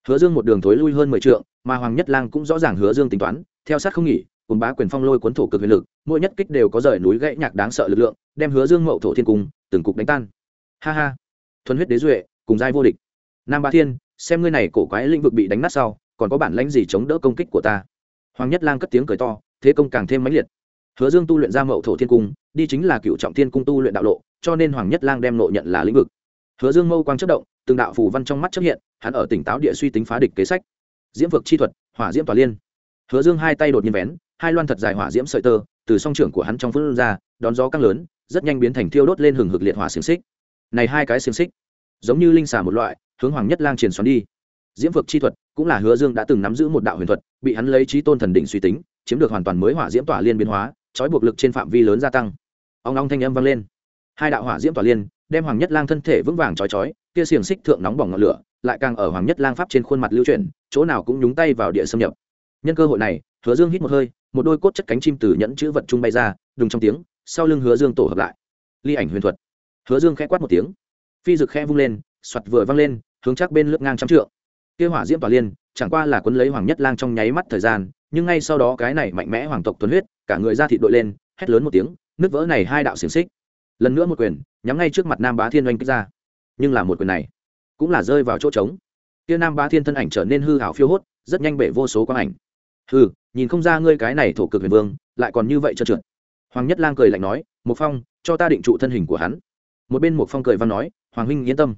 Hứa dương một đường thối lui hơn mười trượng mà hoàng nhất lang cũng rõ ràng hứa dương tính toán theo sát không nghỉ cùng bá quyền phong lôi cuốn thổ cực huyền lực, mỗi nhất kích đều có rời núi gãy nhạc đáng sợ lực lượng, đem hứa dương mậu thổ thiên cung, từng cục đánh tan. Ha ha. Thuần huyết đế duệ, cùng giai vô địch. Nam ba thiên, xem ngươi này cổ quái lĩnh vực bị đánh nát sau, còn có bản lãnh gì chống đỡ công kích của ta? Hoàng nhất lang cất tiếng cười to, thế công càng thêm mãnh liệt. Hứa dương tu luyện ra mậu thổ thiên cung, đi chính là cựu trọng thiên cung tu luyện đạo lộ, cho nên hoàng nhất lang đem nộ nhận là lĩnh vực. Hứa dương mâu quang chất động, từng đạo phù văn trong mắt chấp hiện, hắn ở tỉnh táo địa suy tính phá địch kế sách. Diễm vực chi thuật, hỏa diễm tòa liên. Hứa dương hai tay đột nhiên vén hai loan thật dài hỏa diễm sợi tơ, từ song trưởng của hắn trong phút ra, đón gió căng lớn, rất nhanh biến thành thiêu đốt lên hừng hực liệt hỏa xiềng xích. Này hai cái xiềng xích, giống như linh xà một loại, hướng hoàng nhất lang triển xoắn đi. Diễm vực chi thuật cũng là hứa dương đã từng nắm giữ một đạo huyền thuật, bị hắn lấy trí tôn thần đỉnh suy tính, chiếm được hoàn toàn mới hỏa diễm tỏa liên biến hóa, trói buộc lực trên phạm vi lớn gia tăng. Ông long thanh âm vang lên. Hai đạo hỏa diễm tỏa liên, đem hoàng nhất lang thân thể vững vàng chói chói kia xiềng xích thượng nóng bỏng ngọn lửa, lại càng ở hoàng nhất lang pháp trên khuôn mặt lưu chuyển, chỗ nào cũng nhúng tay vào địa xâm nhập. Nhân cơ hội này, hứa dương hít một hơi một đôi cốt chất cánh chim từ nhẫn chữ vật trung bay ra, đùng trong tiếng, sau lưng hứa dương tổ hợp lại. Ly ảnh huyền thuật. Hứa dương khẽ quát một tiếng. Phi rực khẽ vung lên, soạt vừa văng lên, hướng chắc bên lướt ngang trăm trượng. Kia hỏa diễm tỏa liên, chẳng qua là quấn lấy hoàng nhất lang trong nháy mắt thời gian, nhưng ngay sau đó cái này mạnh mẽ hoàng tộc tuấn huyết, cả người ra thịt đội lên, hét lớn một tiếng, nứt vỡ này hai đạo xiềng xích. Lần nữa một quyền, nhắm ngay trước mặt nam bá thiên oanh kích ra. Nhưng là một quyền này, cũng là rơi vào chỗ trống. Kia nam bá thiên thân ảnh trở nên hư hảo phiêu hốt, rất nhanh bể vô số quang ảnh. Hư nhìn không ra ngươi cái này thổ cực huyền vương lại còn như vậy trơn trượt. Hoàng nhất lang cười lạnh nói một phong cho ta định trụ thân hình của hắn. Một bên một phong cười văn nói hoàng huynh yên tâm.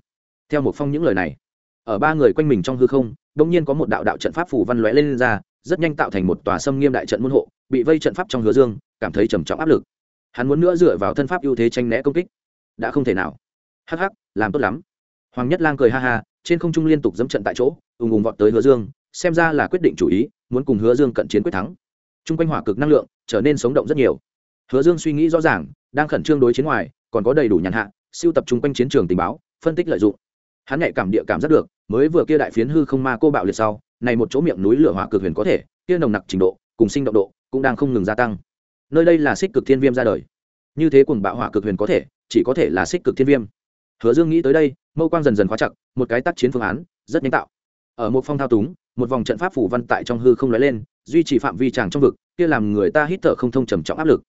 Theo một phong những lời này ở ba người quanh mình trong hư không đông nhiên có một đạo đạo trận pháp phủ văn lóe lên, lên ra rất nhanh tạo thành một tòa sâm nghiêm đại trận môn hộ bị vây trận pháp trong hứa dương cảm thấy trầm trọng áp lực. Hắn muốn nữa dựa vào thân pháp ưu thế tranh né công kích. Đã không thể nào. Hắc hắc làm tốt lắm. Hoàng nhất lang cười ha ha trên không trung liên tục dẫm trận tại chỗ ùng ùng vọt tới hứa dương xem ra là quyết định chủ ý, muốn cùng hứa dương cận chiến quyết thắng. T r u n g quanh hỏa cực năng lượng trở nên sống động rất nhiều. Hứa dương suy nghĩ rõ ràng, đang khẩn trương đối chiến ngoài, còn có đầy đủ nhàn hạ, siêu tập trung quanh chiến trường tình báo, phân tích lợi dụng. Hắn nhạy cảm địa cảm giác được, mới vừa kia đại phiến hư không ma cô bạo liệt sau, này một chỗ miệng núi lửa hỏa cực huyền có thể, kia nồng nặc trình độ, cùng sinh động độ, cũng đang không ngừng gia tăng. Nơi đây là xích cực thiên viêm ra đời. Như thế cùng bạo hỏa cực huyền có thể, chỉ có thể là xích cực thiên viêm. Hứa dương nghĩ tới đây, mâu quang dần dần khóa chặt, một cái tác chiến phương án, rất nhanh tạo. Ở một phong thao túng một vòng trận pháp phủ văn tại trong hư không lóe lên, duy trì phạm vi tràng trong vực, kia làm người ta hít thở không thông trầm trọng áp lực.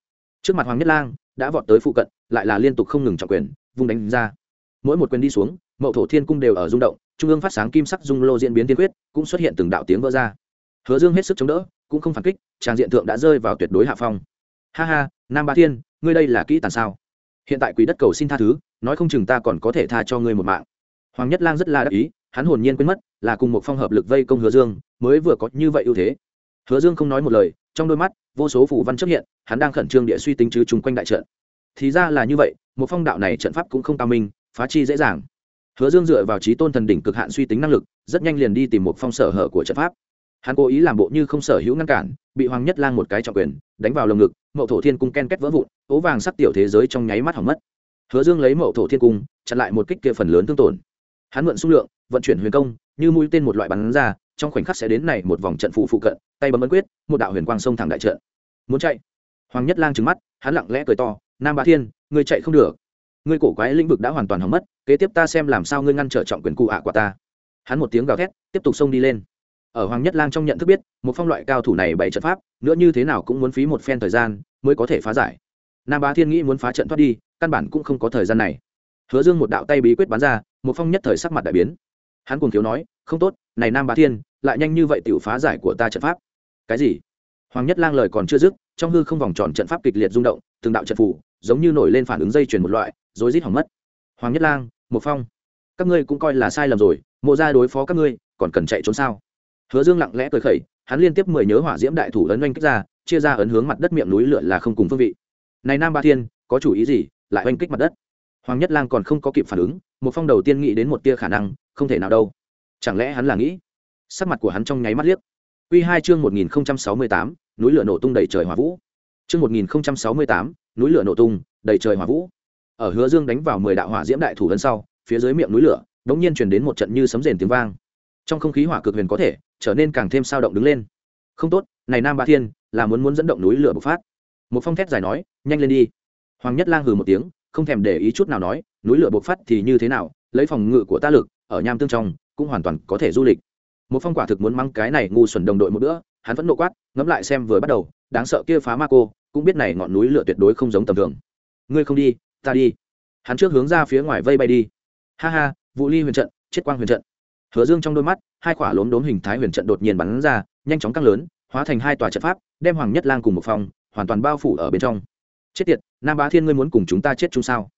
Trước mặt hoàng nhất lang đã vọt tới phụ cận, lại là liên tục không ngừng trọng quyền, vung đánh ra. Mỗi một quyền đi xuống, mậu thổ thiên cung đều ở rung động, trung ương phát sáng kim sắc dung lô diễn biến tiên quyết, cũng xuất hiện từng đạo tiếng vỡ ra. Hứa dương hết sức chống đỡ, cũng không phản kích tràng diện thượng đã rơi vào tuyệt đối hạ phong. Ha ha, nam ba thiên, ngươi đây là kỹ tàn sao? Hiện tại quý đất cầu xin tha thứ, nói không chừng ta còn có thể tha cho ngươi một mạng. Hoàng nhất lang rất là đắc ý hắn hồn nhiên quên mất là cùng một phong hợp lực vây công hứa dương, mới vừa có như vậy ưu thế. Hứa dương không nói một lời, trong đôi mắt, vô số phủ văn xuất hiện, hắn đang khẩn trương địa suy tính chứ chung quanh đại trận. Thì ra là như vậy, một phong đạo này trận pháp cũng không cao minh, phá chi dễ dàng. Hứa dương dựa vào trí tôn thần đỉnh cực hạn suy tính năng lực, rất nhanh liền đi tìm một phong sở hở của trận pháp. Hắn cố ý làm bộ như không sở hữu ngăn cản, bị hoàng nhất lang một cái trọng quyền, đánh vào lồng ngực, mậu thổ thiên cung ken két vỡ vụn, ố vàng sắc tiểu thế giới trong nháy mắt hỏng mất. Hứa dương lấy mậu thổ thiên cung, chặn lại một kích kia phần lớn thương tổn. Hắn mượn xung lượng vận chuyển huyền công, như mũi tên một loại bắn ra, trong khoảnh khắc sẽ đến này một vòng trận phụ phụ cận, tay bấm ấn quyết, một đạo huyền quang sông thẳng đại trận. Muốn chạy? Hoàng nhất lang trừng mắt, hắn lặng lẽ cười to, nam bá thiên, ngươi chạy không được. Ngươi cổ quái lĩnh vực đã hoàn toàn hỏng mất, kế tiếp ta xem làm sao ngươi ngăn trở trọng quyền cụ ạ à của ta. Hắn một tiếng gào thét, tiếp tục xông đi lên. Ở hoàng nhất lang trong nhận thức biết, một phong loại cao thủ này bảy trận pháp, nữa như thế nào cũng muốn phí một phen thời gian mới có thể phá giải. Nam bá thiên nghĩ muốn phá trận thoát đi, căn bản cũng không có thời gian này. Hứa dương một đạo tay bí quyết bắn ra, một phong nhất thời sắc mặt đại biến hắn cùng thiếu nói, không tốt, này nam bá thiên, lại nhanh như vậy tự phá giải của ta trận pháp. Cái gì? Hoàng nhất lang lời còn chưa dứt, trong hư không vòng tròn trận pháp kịch liệt rung động, từng đạo trận phủ, giống như nổi lên phản ứng dây chuyển một loại rồi rít hỏng mất. Hoàng nhất lang một phong, các ngươi cũng coi là sai lầm rồi, mộ ra đối phó các ngươi, còn cần chạy trốn sao? Hứa dương lặng lẽ cười khẩy, hắn liên tiếp mười nhớ hỏa diễm đại thủ ấn oanh kích ra, chia ra ấn hướng mặt đất miệng núi lửa là không cùng phương vị. Này nam ba thiên, có chủ ý gì, lại oanh kích mặt đất? Hoàng nhất lang còn không có kịp phản ứng một phong đầu tiên nghĩ đến một tia khả năng không thể nào đâu. Chẳng lẽ hắn là nghĩ? Sắc mặt của hắn trong nháy mắt liếc. Quy hai chương một nghìn sáu mươi tám, núi lửa nổ tung đầy trời hỏa vũ. Chương một nghìn sáu mươi tám, núi lửa nổ tung đầy trời hỏa vũ. Ở hứa dương đánh vào mười đạo hỏa diễm đại thủ ấn sau, phía dưới miệng núi lửa đống nhiên truyền đến một trận như sấm rền tiếng vang. Trong không khí hỏa cực huyền có thể trở nên càng thêm sao động đứng lên. Không tốt, này nam ba thiên là muốn muốn dẫn động núi lửa bộc phát. Một phong thét dài nói, nhanh lên đi. Hoàng nhất lang hừ một tiếng, không thèm để ý chút nào nói, núi lửa bộc phát thì như thế nào? Lấy phòng ngự của ta lực ở nham tương trong, cũng hoàn toàn có thể du lịch. Một phong quả thực muốn mang cái này ngu xuẩn đồng đội một bữa, hắn vẫn nộ quát, ngẫm lại xem vừa bắt đầu, đáng sợ kia phá ma cô, cũng biết này ngọn núi lửa tuyệt đối không giống tầm thường. Ngươi không đi, ta đi. Hắn trước hướng ra phía ngoài vây bay đi. Ha ha vụ ly huyền trận chết quang huyền trận. Hứa dương trong đôi mắt, hai quả lốm đốm hình thái huyền trận đột nhiên bắn ra, nhanh chóng căng lớn, hóa thành hai tòa trận pháp, đem hoàng nhất lang cùng một phòng, hoàn toàn bao phủ ở bên trong. Chết tiệt, nam bá thiên ngươi muốn cùng chúng ta chết chung sao?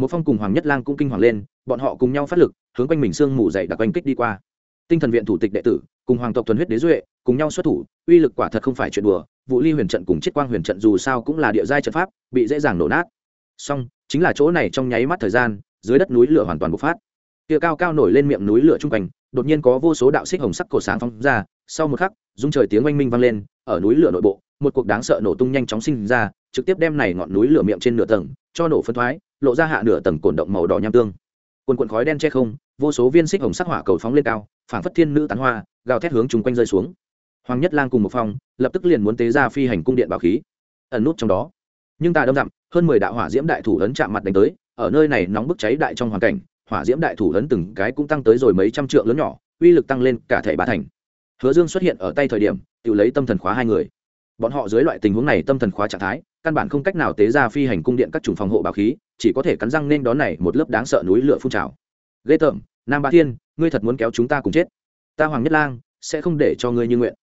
Một phong cùng hoàng nhất lang cũng kinh hoàng lên, bọn họ cùng nhau phát lực, hướng quanh mình sương mù dậy đặc oanh kích đi qua. Tinh thần viện thủ tịch đệ tử, cùng hoàng tộc thuần huyết đế duệ, cùng nhau xuất thủ, uy lực quả thật không phải chuyện đùa vụ ly huyền trận cùng chiết quang huyền trận dù sao cũng là địa giai trận pháp, bị dễ dàng nổ nát. Song, chính là chỗ này trong nháy mắt thời gian, dưới đất núi lửa hoàn toàn bộc phát. Kia cao cao nổi lên miệng núi lửa trung quanh, đột nhiên có vô số đạo xích hồng sắc cổ sáng phóng ra, sau một khắc dung trời tiếng oanh minh vang lên, ở núi lửa nội bộ một cuộc đáng sợ nổ tung nhanh chóng sinh ra, trực tiếp đem này ngọn núi lửa miệng trên nửa tầng, cho nổ phân thoái, lộ ra hạ nửa tầng cồn động màu đỏ nham tương. Quần quần khói đen che không, vô số viên xích hồng sắc hỏa cầu phóng lên cao, phảng phất thiên nữ tán hoa, gào thét hướng chung quanh rơi xuống. Hoàng nhất lang cùng một phong, lập tức liền muốn tế ra phi hành cung điện bảo khí, ẩn nút trong đó. Nhưng ta đâm dặm hơn mười đạo hỏa diễm đại thủ ấn chạm mặt đánh tới, ở nơi này nóng bức cháy đại trong hoàn cảnh, hỏa diễm đại thủ ấn từng cái cũng tăng tới rồi mấy trăm trượng lớn nhỏ, uy lực tăng lên cả thể bá thành. Hứa dương xuất hiện ở tay thời điểm, tự lấy tâm thần khóa hai người bọn họ dưới loại tình huống này tâm thần khóa trạng thái, căn bản không cách nào tế ra phi hành cung điện các chủng phòng hộ bảo khí, chỉ có thể cắn răng nên đón này một lớp đáng sợ núi lửa phun trào. Ghê tởm, nam bá thiên, ngươi thật muốn kéo chúng ta cùng chết. Ta hoàng nhất lang sẽ không để cho ngươi như nguyện.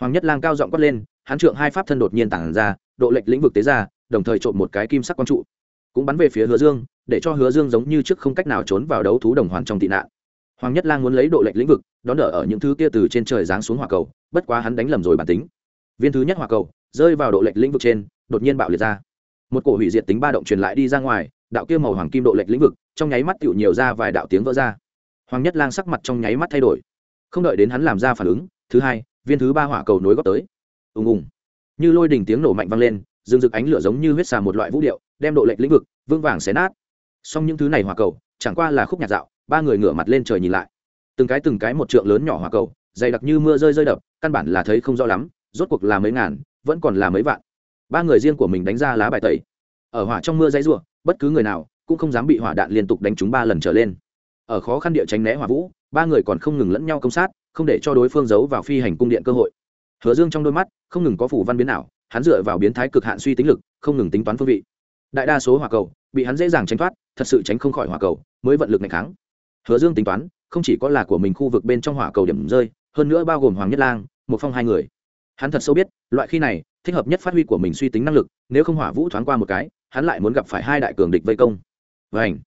Hoàng nhất lang cao giọng quát lên hán trượng hai pháp thân đột nhiên tản ra, độ lệch lĩnh vực tế ra, đồng thời trộm một cái kim sắc quang trụ. Cũng bắn về phía hứa dương, để cho hứa dương giống như trước không cách nào trốn vào đấu thú đồng hoàn trong tị nạn. Hoàng nhất lang muốn lấy độ lệch lĩnh vực, đón đỡ ở những thứ kia từ trên trời giáng xuống hỏa cầu, bất quá hắn đánh lầm rồi bản tính viên thứ nhất hỏa cầu, rơi vào độ lệch lĩnh vực trên, đột nhiên bạo liệt ra. Một cổ hủy diệt tính ba động truyền lại đi ra ngoài, đạo kia màu hoàng kim độ lệch lĩnh vực, trong nháy mắt tựu nhiều ra vài đạo tiếng vỡ ra. Hoàng nhất lang sắc mặt trong nháy mắt thay đổi. Không đợi đến hắn làm ra phản ứng, thứ hai, viên thứ ba hỏa cầu nối góp tới. Ùng ùng. Như lôi đình tiếng nổ mạnh vang lên, dương rực ánh lửa giống như huyết xà một loại vũ điệu, đem độ lệch lĩnh vực, vương vàng xé nát. Song những thứ này hỏa cầu, chẳng qua là khúc nhạc dạo, ba người ngửa mặt lên trời nhìn lại. Từng cái từng cái một trượng lớn nhỏ hỏa cầu, dày đặc như mưa rơi rơi đập, căn bản là thấy không rõ lắm rốt cuộc là mấy ngàn, vẫn còn là mấy vạn. Ba người riêng của mình đánh ra lá bài tẩy. Ở hỏa trong mưa dãy rủa, bất cứ người nào cũng không dám bị hỏa đạn liên tục đánh trúng ba lần trở lên. Ở khó khăn địa tránh né hỏa vũ, ba người còn không ngừng lẫn nhau công sát, không để cho đối phương giấu vào phi hành cung điện cơ hội. Hứa dương trong đôi mắt, không ngừng có phủ văn biến ảo, hắn dựa vào biến thái cực hạn suy tính lực, không ngừng tính toán phương vị. Đại đa số hỏa cầu, bị hắn dễ dàng tránh thoát, thật sự tránh không khỏi hỏa cầu, mới vận lực ngày kháng. Hứa dương tính toán, không chỉ có là của mình khu vực bên trong hỏa cầu điểm rơi, hơn nữa bao gồm hoàng nhất lang một phong hai người hắn thật sâu biết, loại khi này, thích hợp nhất phát huy của mình suy tính năng lực, nếu không hỏa vũ thoáng qua một cái, hắn lại muốn gặp phải hai đại cường địch vây công. Vảnh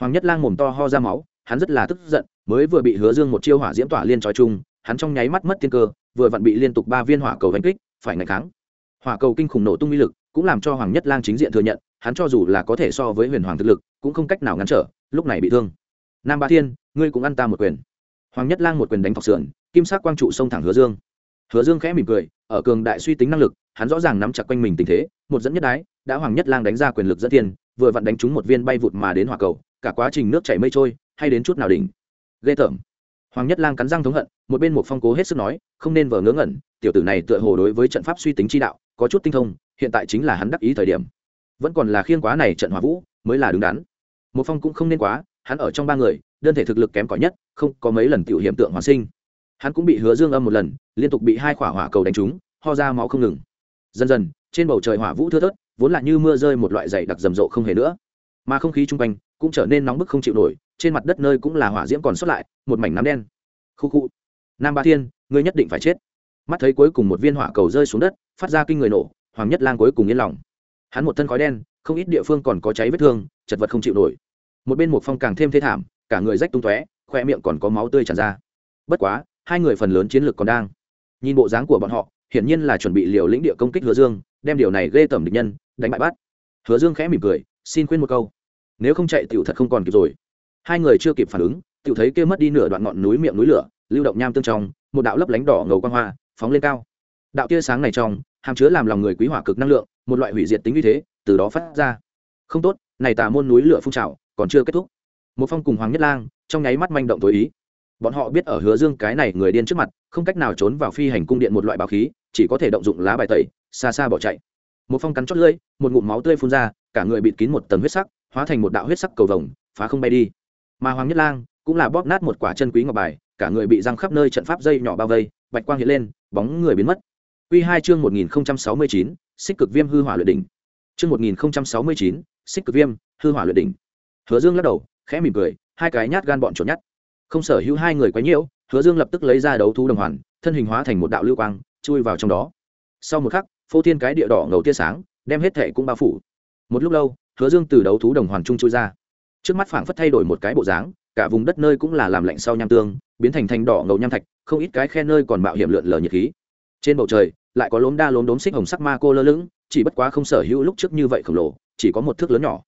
hoàng nhất lang mồm to ho ra máu, hắn rất là tức giận, mới vừa bị hứa dương một chiêu hỏa diễm tỏa liên trói chung, hắn trong nháy mắt mất tiên cơ, vừa vặn bị liên tục ba viên hỏa cầu đánh kích, phải ngày kháng. Hỏa cầu kinh khủng nổ tung uy lực, cũng làm cho hoàng nhất lang chính diện thừa nhận, hắn cho dù là có thể so với huyền hoàng thực lực, cũng không cách nào ngăn trở, lúc này bị thương. Nam ba thiên, ngươi cũng ăn ta một quyền. Hoàng nhất lang một quyền đánh thọc sườn, kim sắc quang trụ xông thẳng hứa dương hứa dương khẽ mỉm cười, ở cường đại suy tính năng lực, hắn rõ ràng nắm chặt quanh mình tình thế, một dẫn nhất đái, đã hoàng nhất lang đánh ra quyền lực dẫn tiền, vừa vặn đánh trúng một viên bay vụt mà đến hỏa cầu, cả quá trình nước chảy mây trôi, hay đến chút nào đỉnh. Ghê tởm. Hoàng nhất lang cắn răng thống hận, một bên một phong cố hết sức nói, không nên vờ ngớ ngẩn, tiểu tử này tựa hồ đối với trận pháp suy tính chi đạo, có chút tinh thông, hiện tại chính là hắn đắc ý thời điểm. Vẫn còn là khiên quá này trận hỏa vũ, mới là đứng đắn. Một phong cũng không nên quá, hắn ở trong ba người, đơn thể thực lực kém cỏi nhất, không có mấy lần tiểu hiểm tượng hoàn sinh hắn cũng bị hứa dương âm một lần, liên tục bị hai quả hỏa cầu đánh trúng, ho ra máu không ngừng. Dần dần, trên bầu trời hỏa vũ thưa thớt, vốn là như mưa rơi một loại dày đặc rầm rộ không hề nữa. Mà không khí chung quanh cũng trở nên nóng bức không chịu nổi, trên mặt đất nơi cũng là hỏa diễm còn sót lại, một mảnh nám đen. Khu khu. Nam ba thiên, ngươi nhất định phải chết. Mắt thấy cuối cùng một viên hỏa cầu rơi xuống đất, phát ra kinh người nổ, hoàng nhất lang cuối cùng yên lòng. Hắn một thân khói đen, không ít địa phương còn có cháy vết thương, chật vật không chịu nổi. Một bên một phong càng thêm thê thảm, cả người rách tung tóe, khoe miệng còn có máu tươi tràn ra. Bất quá hai người phần lớn chiến lược còn đang. Nhìn bộ dáng của bọn họ, hiển nhiên là chuẩn bị liều lĩnh địa công kích hứa dương, đem điều này ghê tởm địch nhân, đánh bại bắt. Hứa dương khẽ mỉm cười, xin khuyên một câu. Nếu không chạy, tiểu thật không còn kịp rồi. Hai người chưa kịp phản ứng, tiểu thấy kia mất đi nửa đoạn ngọn núi miệng núi lửa, lưu động nham tương trong, một đạo lấp lánh đỏ ngầu quang hoa, phóng lên cao. Đạo tia sáng này trong, hàm chứa làm lòng người quý hỏa cực năng lượng, một loại hủy diệt tính uy thế, từ đó phát ra. Không tốt, này tà môn núi lửa phun trào, còn chưa kết thúc. Một phong cùng hoàng nhất lang, trong nháy mắt manh động tối ý bọn họ biết ở hứa dương cái này người điên trước mặt, không cách nào trốn vào phi hành cung điện một loại bảo khí, chỉ có thể động dụng lá bài tẩy, xa xa bỏ chạy. Một phong cắn chót lưỡi, một ngụm máu tươi phun ra, cả người bịt kín một tầng huyết sắc, hóa thành một đạo huyết sắc cầu vồng, phá không bay đi. Mà hoàng nhất lang cũng là bóp nát một quả chân quý ngọc bài, cả người bị răng khắp nơi trận pháp dây nhỏ bao vây, bạch quang hiện lên, bóng người biến mất. Quy hai chương một nghìn sáu mươi chín, xích cực viêm hư hỏa luyện đỉnh. Chương một nghìn sáu mươi chín, xích cực viêm hư hỏa luyện đỉnh. Hứa dương lắc đầu, khẽ mỉm cười, hai cái nhát gan bọn trốn nhát không sở hữu hai người quấy nhiễu, hứa dương lập tức lấy ra đấu thú đồng hoàn, thân hình hóa thành một đạo lưu quang, chui vào trong đó. Sau một khắc, phô thiên cái địa đỏ ngầu tia sáng, đem hết thệ cũng bao phủ. Một lúc lâu, hứa dương từ đấu thú đồng hoàn trung chui ra. Trước mắt phảng phất thay đổi một cái bộ dáng, cả vùng đất nơi cũng là làm lạnh sau nham tương, biến thành thành đỏ ngầu nham thạch, không ít cái khe nơi còn mạo hiểm lượn lờ nhiệt khí. Trên bầu trời, lại có lốm đa lốm đốm xích hồng sắc ma cô lơ lửng, chỉ bất quá không sở hữu lúc trước như vậy khổng lồ, chỉ có một thước lớn nhỏ.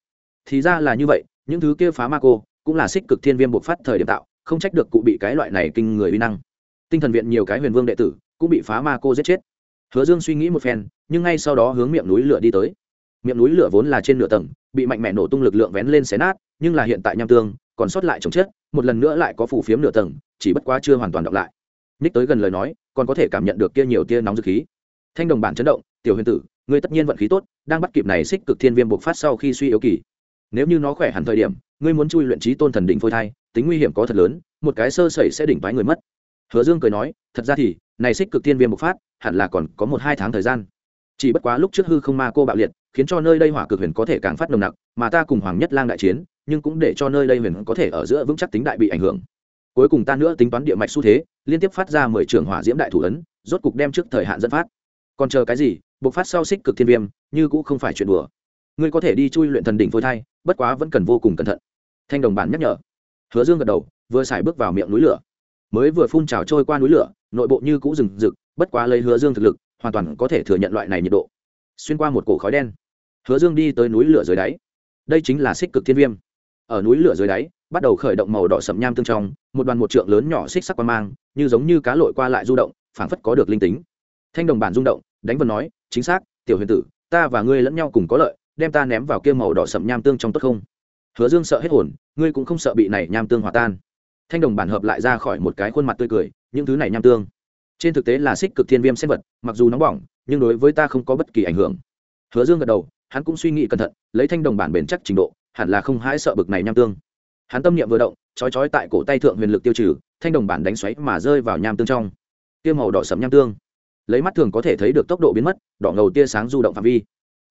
Thì ra là như vậy, những thứ kia phá ma cô, cũng là xích cực thiên viêm bộc phát thời điểm tạo không trách được cụ bị cái loại này kinh người uy năng. Tinh thần viện nhiều cái huyền vương đệ tử cũng bị phá ma cô giết chết. Hứa dương suy nghĩ một phen, nhưng ngay sau đó hướng miệng núi lửa đi tới. Miệng núi lửa vốn là trên nửa tầng, bị mạnh mẽ nổ tung lực lượng vén lên xé nát, nhưng là hiện tại nham tương còn sót lại trồng chết, một lần nữa lại có phủ phiếm nửa tầng, chỉ bất quá chưa hoàn toàn đọc lại. Ních tới gần lời nói, còn có thể cảm nhận được kia nhiều tia nóng dư khí. Thanh đồng bản chấn động, tiểu huyền tử, ngươi tất nhiên vận khí tốt, đang bắt kịp này xích cực thiên viêm bộc phát sau khi suy yếu kỳ. Nếu như nó khỏe hẳn thời điểm, ngươi muốn chui luyện trí tôn thần đỉnh phôi thai tính nguy hiểm có thật lớn, một cái sơ sẩy sẽ đỉnh vái người mất. Hứa dương cười nói, thật ra thì, này xích cực thiên viêm bộc phát, hẳn là còn có một hai tháng thời gian. Chỉ bất quá lúc trước hư không ma cô bạo liệt, khiến cho nơi đây hỏa cực huyền có thể càng phát nồng nặc, mà ta cùng hoàng nhất lang đại chiến, nhưng cũng để cho nơi đây huyền có thể ở giữa vững chắc tính đại bị ảnh hưởng. Cuối cùng ta nữa tính toán địa mạch xu thế, liên tiếp phát ra mười trường hỏa diễm đại thủ ấn, rốt cục đem trước thời hạn dẫn phát. Còn chờ cái gì, bộc phát sau xích cực thiên viêm, như cũng không phải chuyện đùa. Ngươi có thể đi chui luyện thần đỉnh phôi thai, bất quá vẫn cần vô cùng cẩn thận. Thanh đồng bản nhắc nhở hứa dương gật đầu, vừa xài bước vào miệng núi lửa. Mới vừa phun trào trôi qua núi lửa, nội bộ như cũ rừng rực, bất quá lấy hứa dương thực lực, hoàn toàn có thể thừa nhận loại này nhiệt độ. Xuyên qua một cổ khói đen, hứa dương đi tới núi lửa dưới đáy. Đây chính là xích cực thiên viêm. Ở núi lửa dưới đáy, bắt đầu khởi động màu đỏ sậm nham tương trong, một đoàn một trượng lớn nhỏ xích sắc quan mang, như giống như cá lội qua lại du động, phảng phất có được linh tính. Thanh đồng bản rung động, đánh vần nói, chính xác, tiểu huyền tử, ta và ngươi lẫn nhau cùng có lợi, đem ta ném vào kia màu đỏ sậm nham tương trong tốt không? Hứa dương sợ hết hồn, ngươi cũng không sợ bị này nham tương hòa tan. Thanh đồng bản hợp lại ra khỏi một cái khuôn mặt tươi cười, những thứ này nham tương. Trên thực tế là xích cực thiên viêm sinh vật, mặc dù nóng bỏng, nhưng đối với ta không có bất kỳ ảnh hưởng. Hứa dương gật đầu, hắn cũng suy nghĩ cẩn thận, lấy thanh đồng bản bền chắc trình độ, hẳn là không hãi sợ bực này nham tương. Hắn tâm niệm vừa động, chói chói tại cổ tay thượng huyền lực tiêu trừ, thanh đồng bản đánh xoáy mà rơi vào nham tương trong. Tiêu màu đỏ sẫm nham tương. Lấy mắt thường có thể thấy được tốc độ biến mất, đỏ ngầu tia sáng du động phạm vi.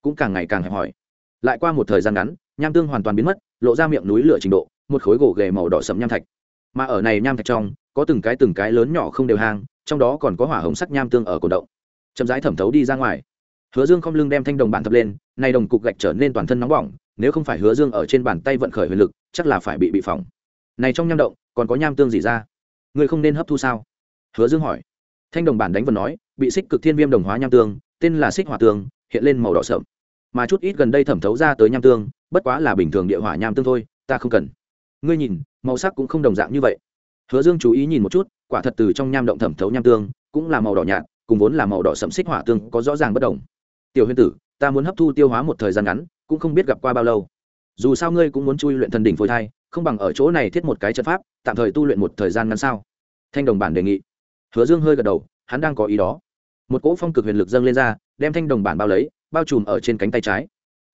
Cũng càng ngày càng hẹp hòi lại qua một thời gian ngắn, nham tương hoàn toàn biến mất, lộ ra miệng núi lửa trình độ, một khối gỗ ghề màu đỏ sẫm nham thạch. Mà ở này nham thạch trong, có từng cái từng cái lớn nhỏ không đều hang, trong đó còn có hỏa hồng sắc nham tương ở cổ động. Chậm rãi thẩm thấu đi ra ngoài. Hứa dương không lưng đem thanh đồng bản thập lên nay đồng cục gạch trở nên toàn thân nóng bỏng, nếu không phải hứa dương ở trên bàn tay vận khởi huyền lực, chắc là phải bị bị phỏng. Này trong nham động, còn có nham tương gì ra? Ngươi không nên hấp thu sao? Hứa dương hỏi. Thanh đồng bản đánh vần nói, bị xích cực thiên viêm đồng hóa nham tương, tên là xích hỏa tương, hiện lên màu đỏ sợm mà chút ít gần đây thẩm thấu ra tới nham tương, bất quá là bình thường địa hỏa nham tương thôi, ta không cần. Ngươi nhìn, màu sắc cũng không đồng dạng như vậy. Hứa dương chú ý nhìn một chút, quả thật từ trong nham động thẩm thấu nham tương, cũng là màu đỏ nhạt, cùng vốn là màu đỏ sẫm xích hỏa tương có rõ ràng bất đồng. Tiểu huyền tử, ta muốn hấp thu tiêu hóa một thời gian ngắn, cũng không biết gặp qua bao lâu. Dù sao ngươi cũng muốn chui luyện thần đỉnh phôi thai, không bằng ở chỗ này thiết một cái trận pháp, tạm thời tu luyện một thời gian ngắn sao? Thanh đồng bản đề nghị. Hứa dương hơi gật đầu, hắn đang có ý đó. Một cỗ phong cực huyền lực dâng lên ra, đem thanh đồng bản bao lấy bao trùm ở trên cánh tay trái.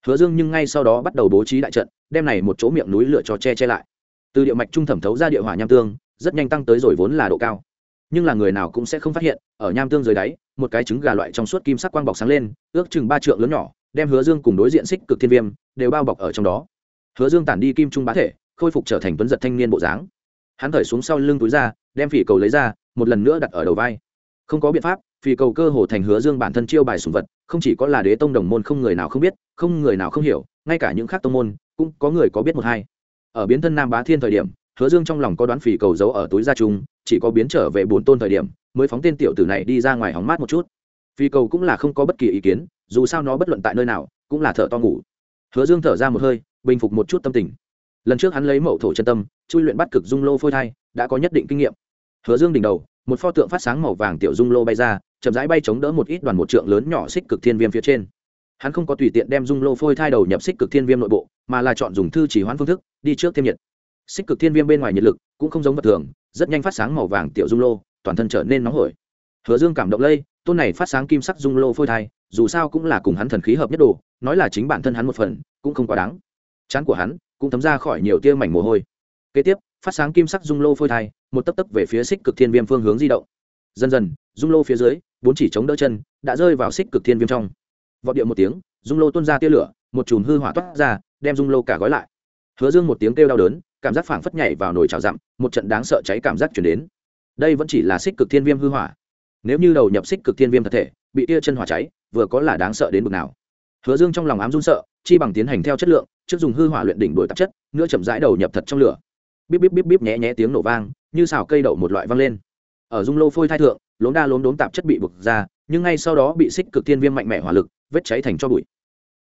Hứa dương nhưng ngay sau đó bắt đầu bố trí đại trận, đem này một chỗ miệng núi lửa cho che che lại. Từ địa mạch trung thẩm thấu ra địa hỏa nham tương, rất nhanh tăng tới rồi vốn là độ cao. Nhưng là người nào cũng sẽ không phát hiện, ở nham tương dưới đáy, một cái trứng gà loại trong suốt kim sắc quang bọc sáng lên, ước chừng ba trượng lớn nhỏ, đem hứa dương cùng đối diện xích cực thiên viêm đều bao bọc ở trong đó. Hứa dương tản đi kim trung bá thể, khôi phục trở thành tuấn giật thanh niên bộ dáng. Hắn thởi xuống sau lưng túi ra, đem phỉ cầu lấy ra, một lần nữa đặt ở đầu vai. Không có biện pháp phỉ cầu cơ hồ thành hứa dương bản thân chiêu bài sùng vật, không chỉ có là đế tông đồng môn không người nào không biết, không người nào không hiểu, ngay cả những khác tông môn, cũng có người có biết một hai. Ở biến thân nam bá thiên thời điểm, hứa dương trong lòng có đoán phỉ cầu giấu ở túi gia trung, chỉ có biến trở về bốn tôn thời điểm, mới phóng tên tiểu tử này đi ra ngoài hóng mát một chút. Phi cầu cũng là không có bất kỳ ý kiến, dù sao nó bất luận tại nơi nào, cũng là thở to ngủ. Hứa dương thở ra một hơi, bình phục một chút tâm tình. Lần trước hắn lấy mẫu thổ chân tâm, chui luyện bắt cực dung lô phôi thai, đã có nhất định kinh nghiệm. Hứa dương đỉnh đầu, một pho tượng phát sáng màu vàng tiểu dung lô bay ra chậm rãi bay chống đỡ một ít đoàn một trượng lớn nhỏ xích cực thiên viêm phía trên. Hắn không có tùy tiện đem dung lô phôi thai đầu nhập xích cực thiên viêm nội bộ, mà là chọn dùng thư chỉ hoãn phương thức, đi trước thêm nhiệt. Xích cực thiên viêm bên ngoài nhiệt lực cũng không giống vật thường, rất nhanh phát sáng màu vàng tiểu dung lô, toàn thân trở nên nóng hổi. Hứa dương cảm động lây, tôn này phát sáng kim sắc dung lô phôi thai, dù sao cũng là cùng hắn thần khí hợp nhất đồ, nói là chính bản thân hắn một phần, cũng không quá đáng. Chán của hắn cũng thấm ra khỏi nhiều tia mảnh mồ hôi. Kế tiếp, phát sáng kim sắc dung lô phôi thai, một tấp tấp về phía xích cực thiên viêm phương hướng di động dần dần, dung lô phía dưới, bốn chỉ chống đỡ chân đã rơi vào xích cực thiên viêm trong. Vọt điệu một tiếng, dung lô tuôn ra tia lửa, một chùm hư hỏa toát ra, đem dung lô cả gói lại. Hứa dương một tiếng kêu đau đớn, cảm giác phảng phất nhảy vào nồi chảo dặm, một trận đáng sợ cháy cảm giác chuyển đến. Đây vẫn chỉ là xích cực thiên viêm hư hỏa. Nếu như đầu nhập xích cực thiên viêm thật thể, bị tia chân hỏa cháy, vừa có là đáng sợ đến bực nào. Hứa dương trong lòng ám run sợ, chi bằng tiến hành theo chất lượng, trước dùng hư hỏa luyện đỉnh đổi tạp chất, nữa chậm rãi đầu nhập thật trong lửa. Bíp bíp bíp bíp nhẹ nhẹ tiếng nổ vang, như xào cây đậu một loại vang lên ở dung lô phôi thai thượng, lốm đa lốm đốm tạp chất bị bực ra, nhưng ngay sau đó bị xích cực thiên viêm mạnh mẽ hỏa lực, vết cháy thành cho bụi.